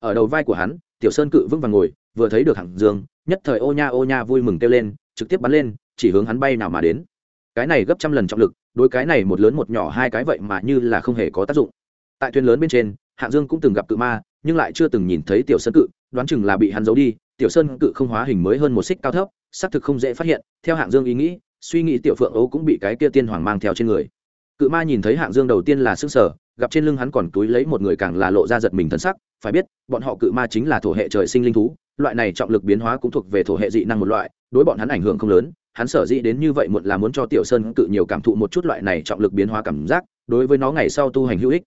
Ở đầu vai của hắn, tiểu sơn cự vững vàng ngồi vừa thấy được hạng dương, nhất thời ô nha ô nha vui mừng kêu lên, trực tiếp bắn lên, chỉ hướng hắn bay nào mà đến. Cái này gấp trăm lần trọng lực, đối cái này một lớn một nhỏ hai cái vậy mà như là không hề có tác dụng. Tại thuyền lớn bên trên, hạng dương cũng từng gặp cự ma, nhưng lại chưa từng nhìn thấy tiểu sơn cự, đoán chừng là bị hắn giấu đi. Tiểu sơn cự không hóa hình mới hơn một xích cao thấp, xác thực không dễ phát hiện, theo hạng dương ý nghĩ, suy nghĩ tiểu phượng ấu cũng bị cái kia tiên hoàng mang theo trên người. Cự ma nhìn thấy hạng dương đầu tiên là s ư n g sở gặp trên lưng hắn còn túi lấy một người càng là lộ ra giật mình thân sắc, phải biết, bọn họ cự ma chính là thổ hệ trời sinh linh thú loại này trọng lực biến hóa cũng thuộc về thổ hệ dị năng một loại, đối bọn hắn ảnh hưởng không lớn, hắn sở dĩ đến như vậy một là muốn cho tiểu sơn cự nhiều cảm thụ một chút loại này trọng lực biến hóa cảm giác, đối với nó ngày sau tu hành hữu ích.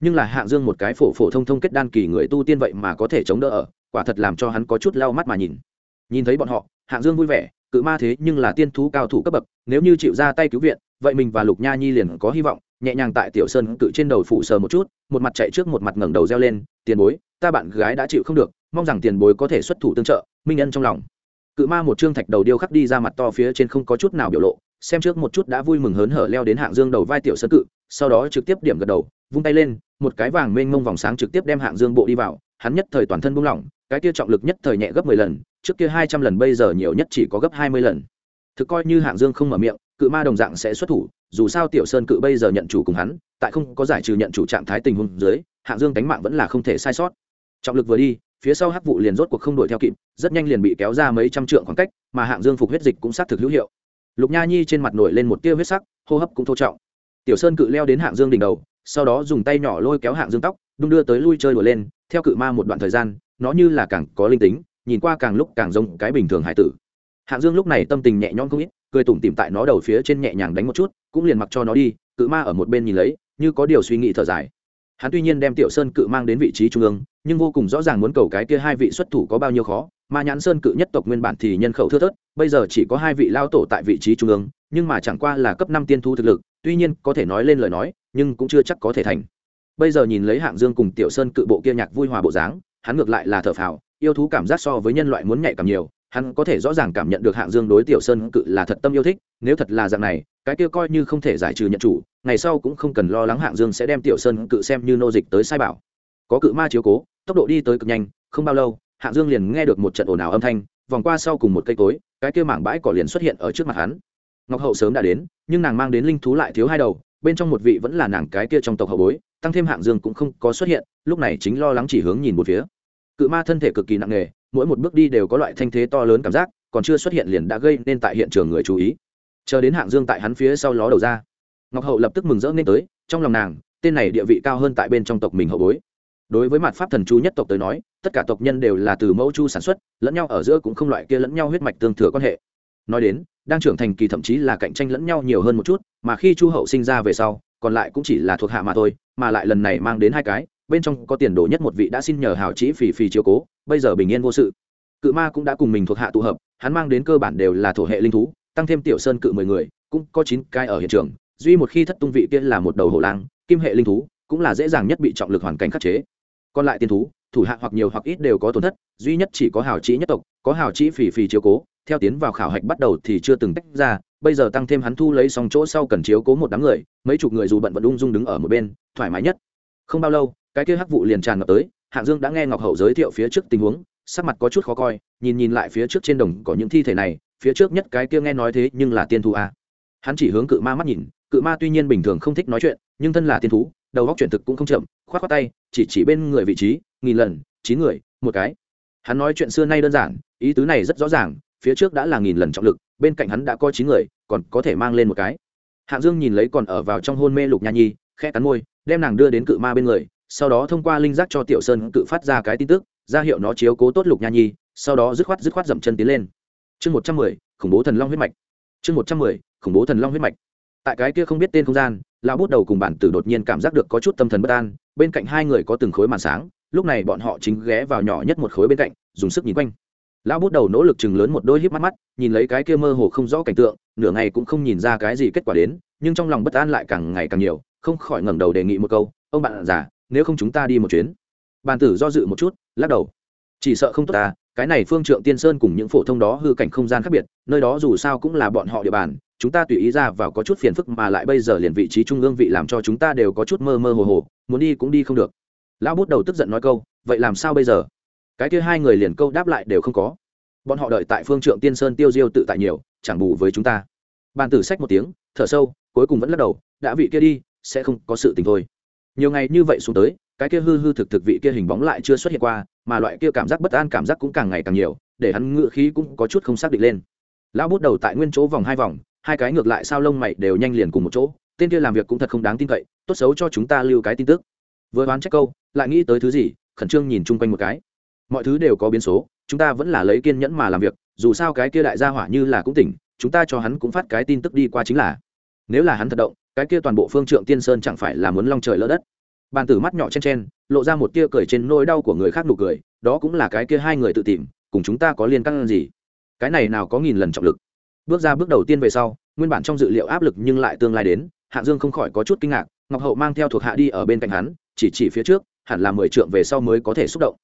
Nhưng là hạng dương một cái phổ phổ thông thông kết đan kỳ người tu tiên vậy mà có thể chống đỡ ở, quả thật làm cho hắn có chút lau mắt mà nhìn. Nhìn thấy bọn họ hạng dương vui vẻ, cự ma thế nhưng là tiên thú cao thủ cấp bậc, nếu như chịu ra tay cứu viện, vậy mình và lục nha nhi liền có hy vọng, nhẹ nhàng tại tiểu sơn cự trên đầu phụ sờ một chút, một mặt chạy trước một mặt ngẩng đầu reo lên, tiền bối, ta bạn gái đã chịu không được mong rằng tiền bối có thể xuất thủ tương trợ, minh nhân trong lòng. Cự ma một trương thạch đầu điêu khắc đi ra mặt to phía trên không có chút nào biểu lộ, xem trước một chút đã vui mừng hớn hở leo đến hạng dương đầu vai tiểu sơn cự, sau đó trực tiếp điểm gật đầu, vung tay lên, một cái vàng mênh mông vòng sáng trực tiếp đem hạng dương bộ đi vào, hắn nhất thời toàn thân buông lỏng, cái kia trọng lực nhất thời nhẹ gấp mười lần, trước kia hai trăm lần bây giờ nhiều nhất chỉ có gấp hai mươi lần. Thực coi như hạng dương không mở miệng, cự ma đồng dạng sẽ xuất thủ, dù sao tiểu sơn cự bây giờ nhận chủ cùng hắn, tại không có giải trừ nhận chủ trạng thái tình huống dưới, hạng dương đánh mạng vẫn là không thể sai sót. Trọng lực vừa đi phía sau hắc vụ liền rốt cuộc không đuổi theo kịp, rất nhanh liền bị kéo ra mấy trăm trượng khoảng cách, mà hạng dương phục huyết dịch cũng xác thực hữu hiệu. Lục nha nhi trên mặt nổi lên một tia huyết sắc, hô hấp cũng thô trọng. Tiểu sơn cự leo đến hạng dương đỉnh đầu, sau đó dùng tay nhỏ lôi kéo hạng dương tóc, đung đưa tới lui chơi đùa lên, theo cự ma một đoạn thời gian, nó như là càng có linh tính, nhìn qua càng lúc càng giống cái bình thường hải tử. Hạng dương lúc này tâm tình nhẹ nhõm không ít, cười tủm tỉm tại nó đầu phía trên nhẹ nhàng đánh một chút, cũng liền mặc cho nó đi, cự ma ở một bên nhìn lấy, như có điều suy nghĩ thở dài. Hắn tuy nhiên đem tiểu sơn cự mang đến vị trí trung ương nhưng vô cùng rõ ràng muốn cầu cái kia hai vị xuất thủ có bao nhiêu khó. Mà nhãn sơn cự nhất tộc nguyên bản thì nhân khẩu thưa thớt, bây giờ chỉ có hai vị lao tổ tại vị trí trung ương, nhưng mà chẳng qua là cấp năm tiên thu thực lực, tuy nhiên có thể nói lên lời nói, nhưng cũng chưa chắc có thể thành. Bây giờ nhìn lấy hạng dương cùng tiểu sơn cự bộ kia nhạc vui hòa bộ dáng, hắn ngược lại là thở phào, yêu thú cảm giác so với nhân loại muốn nhạy cảm nhiều, hắn có thể rõ ràng cảm nhận được hạng dương đối tiểu sơn cự là thật tâm yêu thích, nếu thật là dạng này, cái kia coi như không thể giải trừ nhận chủ, ngày sau cũng không cần lo lắng hạng dương sẽ đem tiểu sơn cự xem như nô dịch tới sai bảo. Có cự ma chiếu cố tốc độ đi tới cực nhanh, không bao lâu, hạng dương liền nghe được một trận ồn ào âm thanh, vòng qua sau cùng một cây cối, cái kia mảng bãi cỏ liền xuất hiện ở trước mặt hắn. Ngọc hậu sớm đã đến, nhưng nàng mang đến linh thú lại thiếu hai đầu, bên trong một vị vẫn là nàng cái kia trong tộc hậu bối, tăng thêm hạng dương cũng không có xuất hiện, lúc này chính lo lắng chỉ hướng nhìn một phía. Cự ma thân thể cực kỳ nặng nề, mỗi một bước đi đều có loại thanh thế to lớn cảm giác, còn chưa xuất hiện liền đã gây nên tại hiện trường người chú ý. Chờ đến hạng dương tại hắn phía sau ló đầu ra, ngọc hậu lập tức mừng rỡ nên tới, trong lòng nàng, tên này địa vị cao hơn tại bên trong tộc mình hậu bối đối với mặt pháp thần chu nhất tộc tới nói, tất cả tộc nhân đều là từ mẫu chu sản xuất, lẫn nhau ở giữa cũng không loại kia lẫn nhau huyết mạch tương thừa quan hệ. Nói đến, đang trưởng thành kỳ thậm chí là cạnh tranh lẫn nhau nhiều hơn một chút, mà khi chu hậu sinh ra về sau, còn lại cũng chỉ là thuộc hạ mà thôi, mà lại lần này mang đến hai cái, bên trong có tiền đồ nhất một vị đã xin nhờ hào chỉ phì phì chiếu cố, bây giờ bình yên vô sự. Cự ma cũng đã cùng mình thuộc hạ tụ hợp, hắn mang đến cơ bản đều là thổ hệ linh thú, tăng thêm tiểu sơn cự mười người, cũng có chín cái ở hiện trường, duy một khi thất tung vị kia là một đầu hổ lang, kim hệ linh thú, cũng là dễ dàng nhất bị trọng lực hoàn cảnh khắc chế còn lại tiên thú, thủ hạ hoặc nhiều hoặc ít đều có tổn thất, duy nhất chỉ có hào chỉ nhất tộc, có hào chỉ phì phì chiếu cố, theo tiến vào khảo hạch bắt đầu thì chưa từng tách ra, bây giờ tăng thêm hắn thu lấy xong chỗ sau cần chiếu cố một đám người, mấy chục người dù bận vẫn ung dung đứng ở một bên, thoải mái nhất. Không bao lâu, cái kia hắc vụ liền tràn ngập tới, hạng dương đã nghe ngọc hậu giới thiệu phía trước tình huống, sắc mặt có chút khó coi, nhìn nhìn lại phía trước trên đồng có những thi thể này, phía trước nhất cái kia nghe nói thế nhưng là tiên thú a. Hắn chỉ hướng cự ma mắt nhìn, cự ma tuy nhiên bình thường không thích nói chuyện, nhưng thân là tiên thú, đầu góc chuyện thực cũng không chậm k h o á t k tay, chỉ chỉ bên người vị trí, nghìn lần, chín người, một cái. Hắn nói chuyện xưa nay đơn giản, ý tứ này rất rõ ràng, phía trước đã là nghìn lần trọng lực, bên cạnh hắn đã có chín người, còn có thể mang lên một cái. Hạng dương nhìn lấy còn ở vào trong hôn mê lục nha nhi khe cắn môi, đem nàng đưa đến cự ma bên người, sau đó thông qua linh giác cho tiểu sơn cự phát ra cái tin tức, ra hiệu nó chiếu cố tốt lục nha nhi, sau đó dứt khoát dứt khoát dậm chân tiến lên. Chương một trăm mười, khủng bố thần long huyết mạch. Chương một trăm mười, khủng bố thần long huyết mạch. Tại cái kia không biết tên không gian, lão bút đầu cùng bản tử đột nhiên cảm giác được có chút tâm thần bất an bên cạnh hai người có từng khối màn sáng, lúc này bọn họ chính ghé vào nhỏ nhất một khối bên cạnh, dùng sức nhìn quanh. Lão bút đầu nỗ lực chừng lớn một đôi híp mắt mắt, nhìn lấy cái kia mơ hồ không rõ cảnh tượng, nửa ngày cũng không nhìn ra cái gì kết quả đến, nhưng trong lòng bất an lại càng ngày càng nhiều, không khỏi ngẩng đầu đề nghị một câu, ông bạn già, nếu không chúng ta đi một chuyến. Bàn tử do dự một chút, lắc đầu. Chỉ sợ không tốt ta, cái này phương trượng tiên sơn cùng những phổ thông đó hư cảnh không gian khác biệt, nơi đó dù sao cũng là bọn họ địa bàn chúng ta tùy ý ra vào có chút phiền phức mà lại bây giờ liền vị trí trung ương vị làm cho chúng ta đều có chút mơ mơ hồ hồ, muốn đi cũng đi không được. Lão bút đầu tức giận nói câu, vậy làm sao bây giờ? Cái kia hai người liền câu đáp lại đều không có. Bọn họ đợi tại phương trượng tiên sơn tiêu diêu tự tại nhiều, chẳng bù với chúng ta. Bàn tử sách một tiếng, thở sâu, cuối cùng vẫn lắc đầu, đã vị kia đi, sẽ không có sự tình thôi. Nhiều ngày như vậy xuống tới, cái kia hư hư thực thực vị kia hình bóng lại chưa xuất hiện qua, mà loại kia cảm giác bất an cảm giác cũng càng ngày càng nhiều, để hắn ngựa khí cũng có chút không xác định lên. Lão bút đầu tại nguyên chỗ vòng hai vòng hai cái ngược lại sao lông mày đều nhanh liền cùng một chỗ, tên kia làm việc cũng thật không đáng tin cậy, tốt xấu cho chúng ta lưu cái tin tức. Vừa đoán trách câu, lại nghĩ tới thứ gì, khẩn trương nhìn chung quanh một cái. Mọi thứ đều có biến số, chúng ta vẫn là lấy kiên nhẫn mà làm việc, dù sao cái kia đại gia hỏa như là cũng tỉnh, chúng ta cho hắn cũng phát cái tin tức đi qua chính là. Nếu là hắn thật động, cái kia toàn bộ phương trượng tiên sơn chẳng phải là muốn long trời lỡ đất. Bàn tử mắt nhỏ chen chen, lộ ra một tia cười trên nỗi đau của người khác nụ cười, đó cũng là cái kia hai người tự tìm, cùng chúng ta có liên căng gì? Cái này nào có nghìn lần trọng lực? Bước ra bước đầu tiên về sau, nguyên bản trong dự liệu áp lực nhưng lại tương lai đến, hạng dương không khỏi có chút kinh ngạc, ngọc hậu mang theo thuộc hạ đi ở bên cạnh hắn, chỉ chỉ phía trước, hẳn là mười trượng về sau mới có thể xúc động.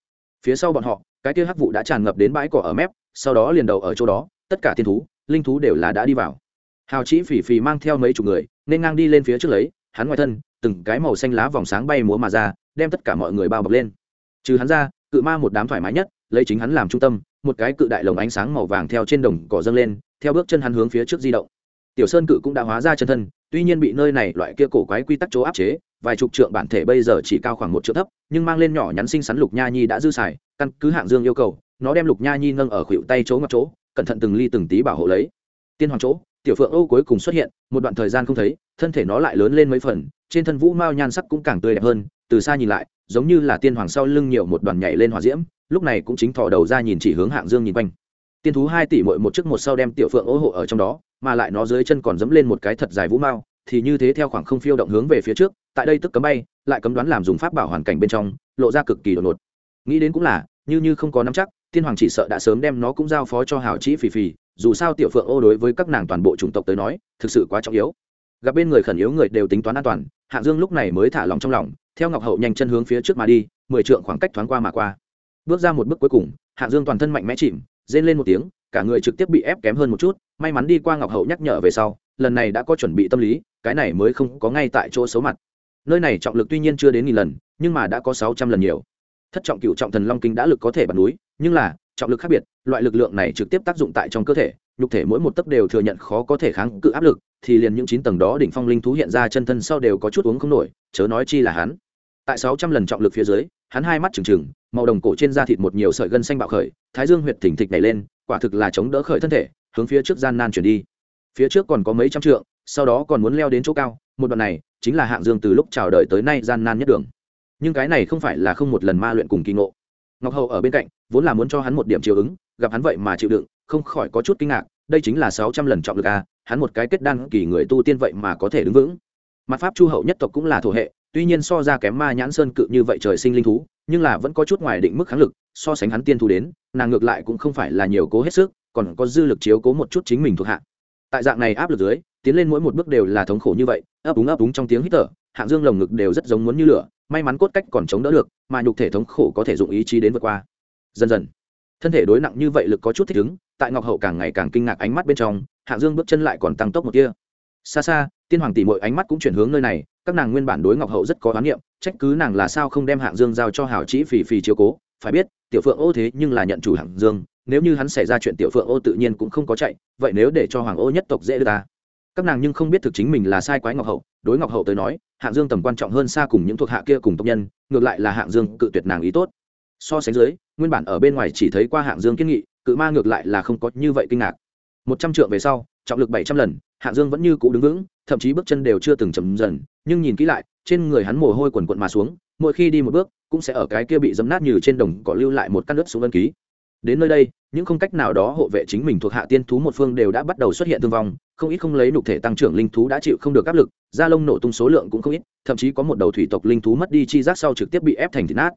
Phía sau bọn họ, cái kia hắc vụ đã tràn ngập đến bãi cỏ ở mép, sau đó liền đầu ở chỗ đó, tất cả thiên thú, linh thú đều là đã đi vào. Hào chỉ phỉ phì mang theo mấy chục người, nên ngang đi lên phía trước lấy, hắn ngoài thân, từng cái màu xanh lá vòng sáng bay múa mà ra, đem tất cả mọi người bao bọc lên. Trừ hắn ra, cự ma một đám thoải mái nhất, lấy chính hắn làm trung tâm một cái cự đại lồng ánh sáng màu vàng theo trên đồng cỏ dâng lên, theo bước chân hắn hướng phía trước di động. Tiểu sơn cự cũng đã hóa ra chân thân, tuy nhiên bị nơi này loại kia cổ quái quy tắc chỗ áp chế, vài chục trượng bản thể bây giờ chỉ cao khoảng một trượng thấp, nhưng mang lên nhỏ nhắn xinh xắn lục nha nhi đã dư xài, căn cứ hạng dương yêu cầu, nó đem lục nha nhi nâng ở khuỷu tay chỗ ngập chỗ, cẩn thận từng ly từng tí bảo hộ lấy. Tiên hoàng chỗ, tiểu phượng âu cuối cùng xuất hiện, một đoạn thời gian không thấy, thân thể nó lại lớn lên mấy phần, trên thân vũ mao nhan sắc cũng càng tươi đẹp hơn, từ xa nhìn lại, giống như là tiên hoàng sau lưng nhiều một đoàn nhảy lên hỏa diễm lúc này cũng chính thò đầu ra nhìn chỉ hướng hạng dương nhìn quanh. Tiên thú hai tỷ mội một chiếc một sau đem tiểu phượng ố hộ ở trong đó, mà lại nó dưới chân còn dẫm lên một cái thật dài vũ mao, thì như thế theo khoảng không phiêu động hướng về phía trước, tại đây tức cấm bay, lại cấm đoán làm dùng pháp bảo hoàn cảnh bên trong, lộ ra cực kỳ đột ngột. Nghĩ đến cũng là, như như không có nắm chắc, tiên hoàng chỉ sợ đã sớm đem nó cũng giao phó cho hảo trĩ phì phì, dù sao tiểu phượng ô đối với các nàng toàn bộ chủng tộc tới nói, thực sự quá trọng yếu. Gặp bên người khẩn yếu người đều tính toán an toàn, hạng dương lúc này mới thả lòng trong lòng, theo ngọc hậu nhanh chân hướng phía trước mà đi, mười trượng khoảng cách thoáng qua mà qua bước ra một bước cuối cùng, hạng dương toàn thân mạnh mẽ chìm, rên lên một tiếng, cả người trực tiếp bị ép kém hơn một chút, may mắn đi qua ngọc hậu nhắc nhở về sau, lần này đã có chuẩn bị tâm lý, cái này mới không có ngay tại chỗ xấu mặt. Nơi này trọng lực tuy nhiên chưa đến nghìn lần, nhưng mà đã có sáu trăm lần nhiều. Thất trọng cựu trọng thần long kinh đã lực có thể bật núi, nhưng là, trọng lực khác biệt, loại lực lượng này trực tiếp tác dụng tại trong cơ thể, nhục thể mỗi một tấc đều thừa nhận khó có thể kháng cự áp lực, thì liền những chín tầng đó đỉnh phong linh thú hiện ra chân thân sau đều có chút uống không nổi, chớ nói chi là hắn. Tại sáu trăm lần trọng lực phía dưới, hắn hai mắt trừng trừng màu đồng cổ trên da thịt một nhiều sợi gân xanh bạo khởi, thái dương huyệt thỉnh thịch nhảy lên, quả thực là chống đỡ khởi thân thể, hướng phía trước gian nan chuyển đi. Phía trước còn có mấy trăm trượng, sau đó còn muốn leo đến chỗ cao, một đoạn này chính là hạng dương từ lúc chào đời tới nay gian nan nhất đường. Nhưng cái này không phải là không một lần ma luyện cùng kỳ ngộ. Ngọc hậu ở bên cạnh, vốn là muốn cho hắn một điểm chiều ứng, gặp hắn vậy mà chịu đựng, không khỏi có chút kinh ngạc, đây chính là sáu trăm lần trọng lực a hắn một cái kết đan kỳ người tu tiên vậy mà có thể đứng vững. Mặt pháp chu hậu nhất tộc cũng là thổ hệ tuy nhiên so ra kém ma nhãn sơn cự như vậy trời sinh linh thú, nhưng là vẫn có chút ngoài định mức kháng lực, so sánh hắn tiên thú đến, nàng ngược lại cũng không phải là nhiều cố hết sức, còn có dư lực chiếu cố một chút chính mình thuộc hạ. Tại dạng này áp lực dưới, tiến lên mỗi một bước đều là thống khổ như vậy, ấp úng ấp úng trong tiếng hít thở, hạng dương lồng ngực đều rất giống muốn như lửa, may mắn cốt cách còn chống đỡ được, mà nhục thể thống khổ có thể dụng ý chí đến vượt qua. Dần dần, thân thể đối nặng như vậy lực có chút thích ứng, tại ngọc hậu càng ngày càng kinh ngạc ánh mắt bên trong, hạng dương bước chân lại còn tăng tốc một kia xa xa, tiên hoàng tỷ mọi ánh mắt cũng chuyển hướng nơi này các nàng nguyên bản đối ngọc hậu rất có oán niệm, trách cứ nàng là sao không đem hạng dương giao cho hảo chỉ phì phì chiếu cố, phải biết, tiểu phượng ô thế nhưng là nhận chủ hạng dương, nếu như hắn xảy ra chuyện tiểu phượng ô tự nhiên cũng không có chạy, vậy nếu để cho hoàng ô nhất tộc dễ đưa ta? Các nàng nhưng không biết thực chính mình là sai quái ngọc hậu, đối ngọc hậu tới nói, hạng dương tầm quan trọng hơn xa cùng những thuộc hạ kia cùng tộc nhân, ngược lại là hạng dương cự tuyệt nàng ý tốt. So sánh dưới, nguyên bản ở bên ngoài chỉ thấy qua hạng dương kiến nghị, cự ma ngược lại là không có như vậy kinh ngạc. Một trăm trượng về sau, trọng lực bảy trăm lần, hạng dương vẫn như cũ đứng vững, thậm chí bước chân đều chưa từng chầm dần nhưng nhìn kỹ lại, trên người hắn mồ hôi quần quận mà xuống, mỗi khi đi một bước, cũng sẽ ở cái kia bị dấm nát như trên đồng cỏ lưu lại một căn nước xuống ân ký. Đến nơi đây, những không cách nào đó hộ vệ chính mình thuộc hạ tiên thú một phương đều đã bắt đầu xuất hiện thương vong, không ít không lấy nục thể tăng trưởng linh thú đã chịu không được áp lực, da lông nổ tung số lượng cũng không ít, thậm chí có một đầu thủy tộc linh thú mất đi chi giác sau trực tiếp bị ép thành thịt nát.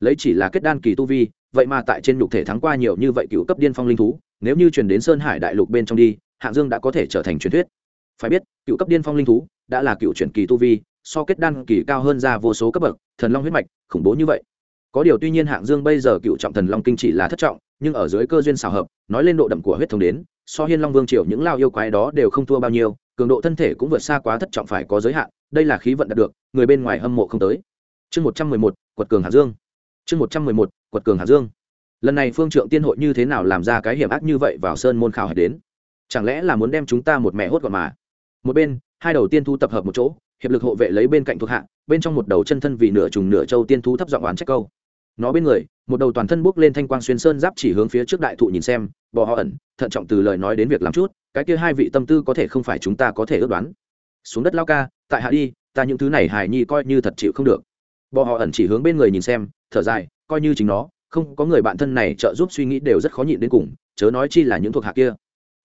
Lấy chỉ là kết đan kỳ tu vi, vậy mà tại trên nhục thể thắng qua nhiều như vậy cựu cấp điên phong linh thú, nếu như truyền đến sơn hải đại lục bên trong đi, hạng dương đã có thể trở thành truyền thuyết. Phải biết, cựu cấp điên phong linh thú đã là cựu truyền kỳ tu vi, so kết đan kỳ cao hơn ra vô số cấp bậc, thần long huyết mạch, khủng bố như vậy. Có điều tuy nhiên hạng dương bây giờ cựu trọng thần long kinh chỉ là thất trọng, nhưng ở dưới cơ duyên xào hợp, nói lên độ đậm của huyết thống đến, so hiên long vương triều những lao yêu quái đó đều không thua bao nhiêu, cường độ thân thể cũng vượt xa quá thất trọng phải có giới hạn, đây là khí vận đạt được, người bên ngoài hâm mộ không tới. Chương một trăm mười một, quật cường hạng dương. Chương một trăm mười một, quật cường hạng dương. Lần này phương trượng tiên hội như thế nào làm ra cái hiểm ác như vậy vào sơn môn khảo hạch đến? Chẳng lẽ là muốn đem chúng ta một mẹ hốt gọn mà? Một bên hai đầu tiên thu tập hợp một chỗ, hiệp lực hộ vệ lấy bên cạnh thuộc hạ, bên trong một đầu chân thân vì nửa trùng nửa châu tiên thú thấp giọng oán trách câu. Nó bên người, một đầu toàn thân bước lên thanh quang xuyên sơn giáp chỉ hướng phía trước đại thụ nhìn xem, bò họ ẩn, thận trọng từ lời nói đến việc làm chút, cái kia hai vị tâm tư có thể không phải chúng ta có thể ước đoán. Xuống đất lao ca, tại hạ đi, ta những thứ này hài nhi coi như thật chịu không được. Bò họ ẩn chỉ hướng bên người nhìn xem, thở dài, coi như chính nó, không có người bạn thân này trợ giúp suy nghĩ đều rất khó nhịn đến cùng, chớ nói chi là những thuộc hạ kia.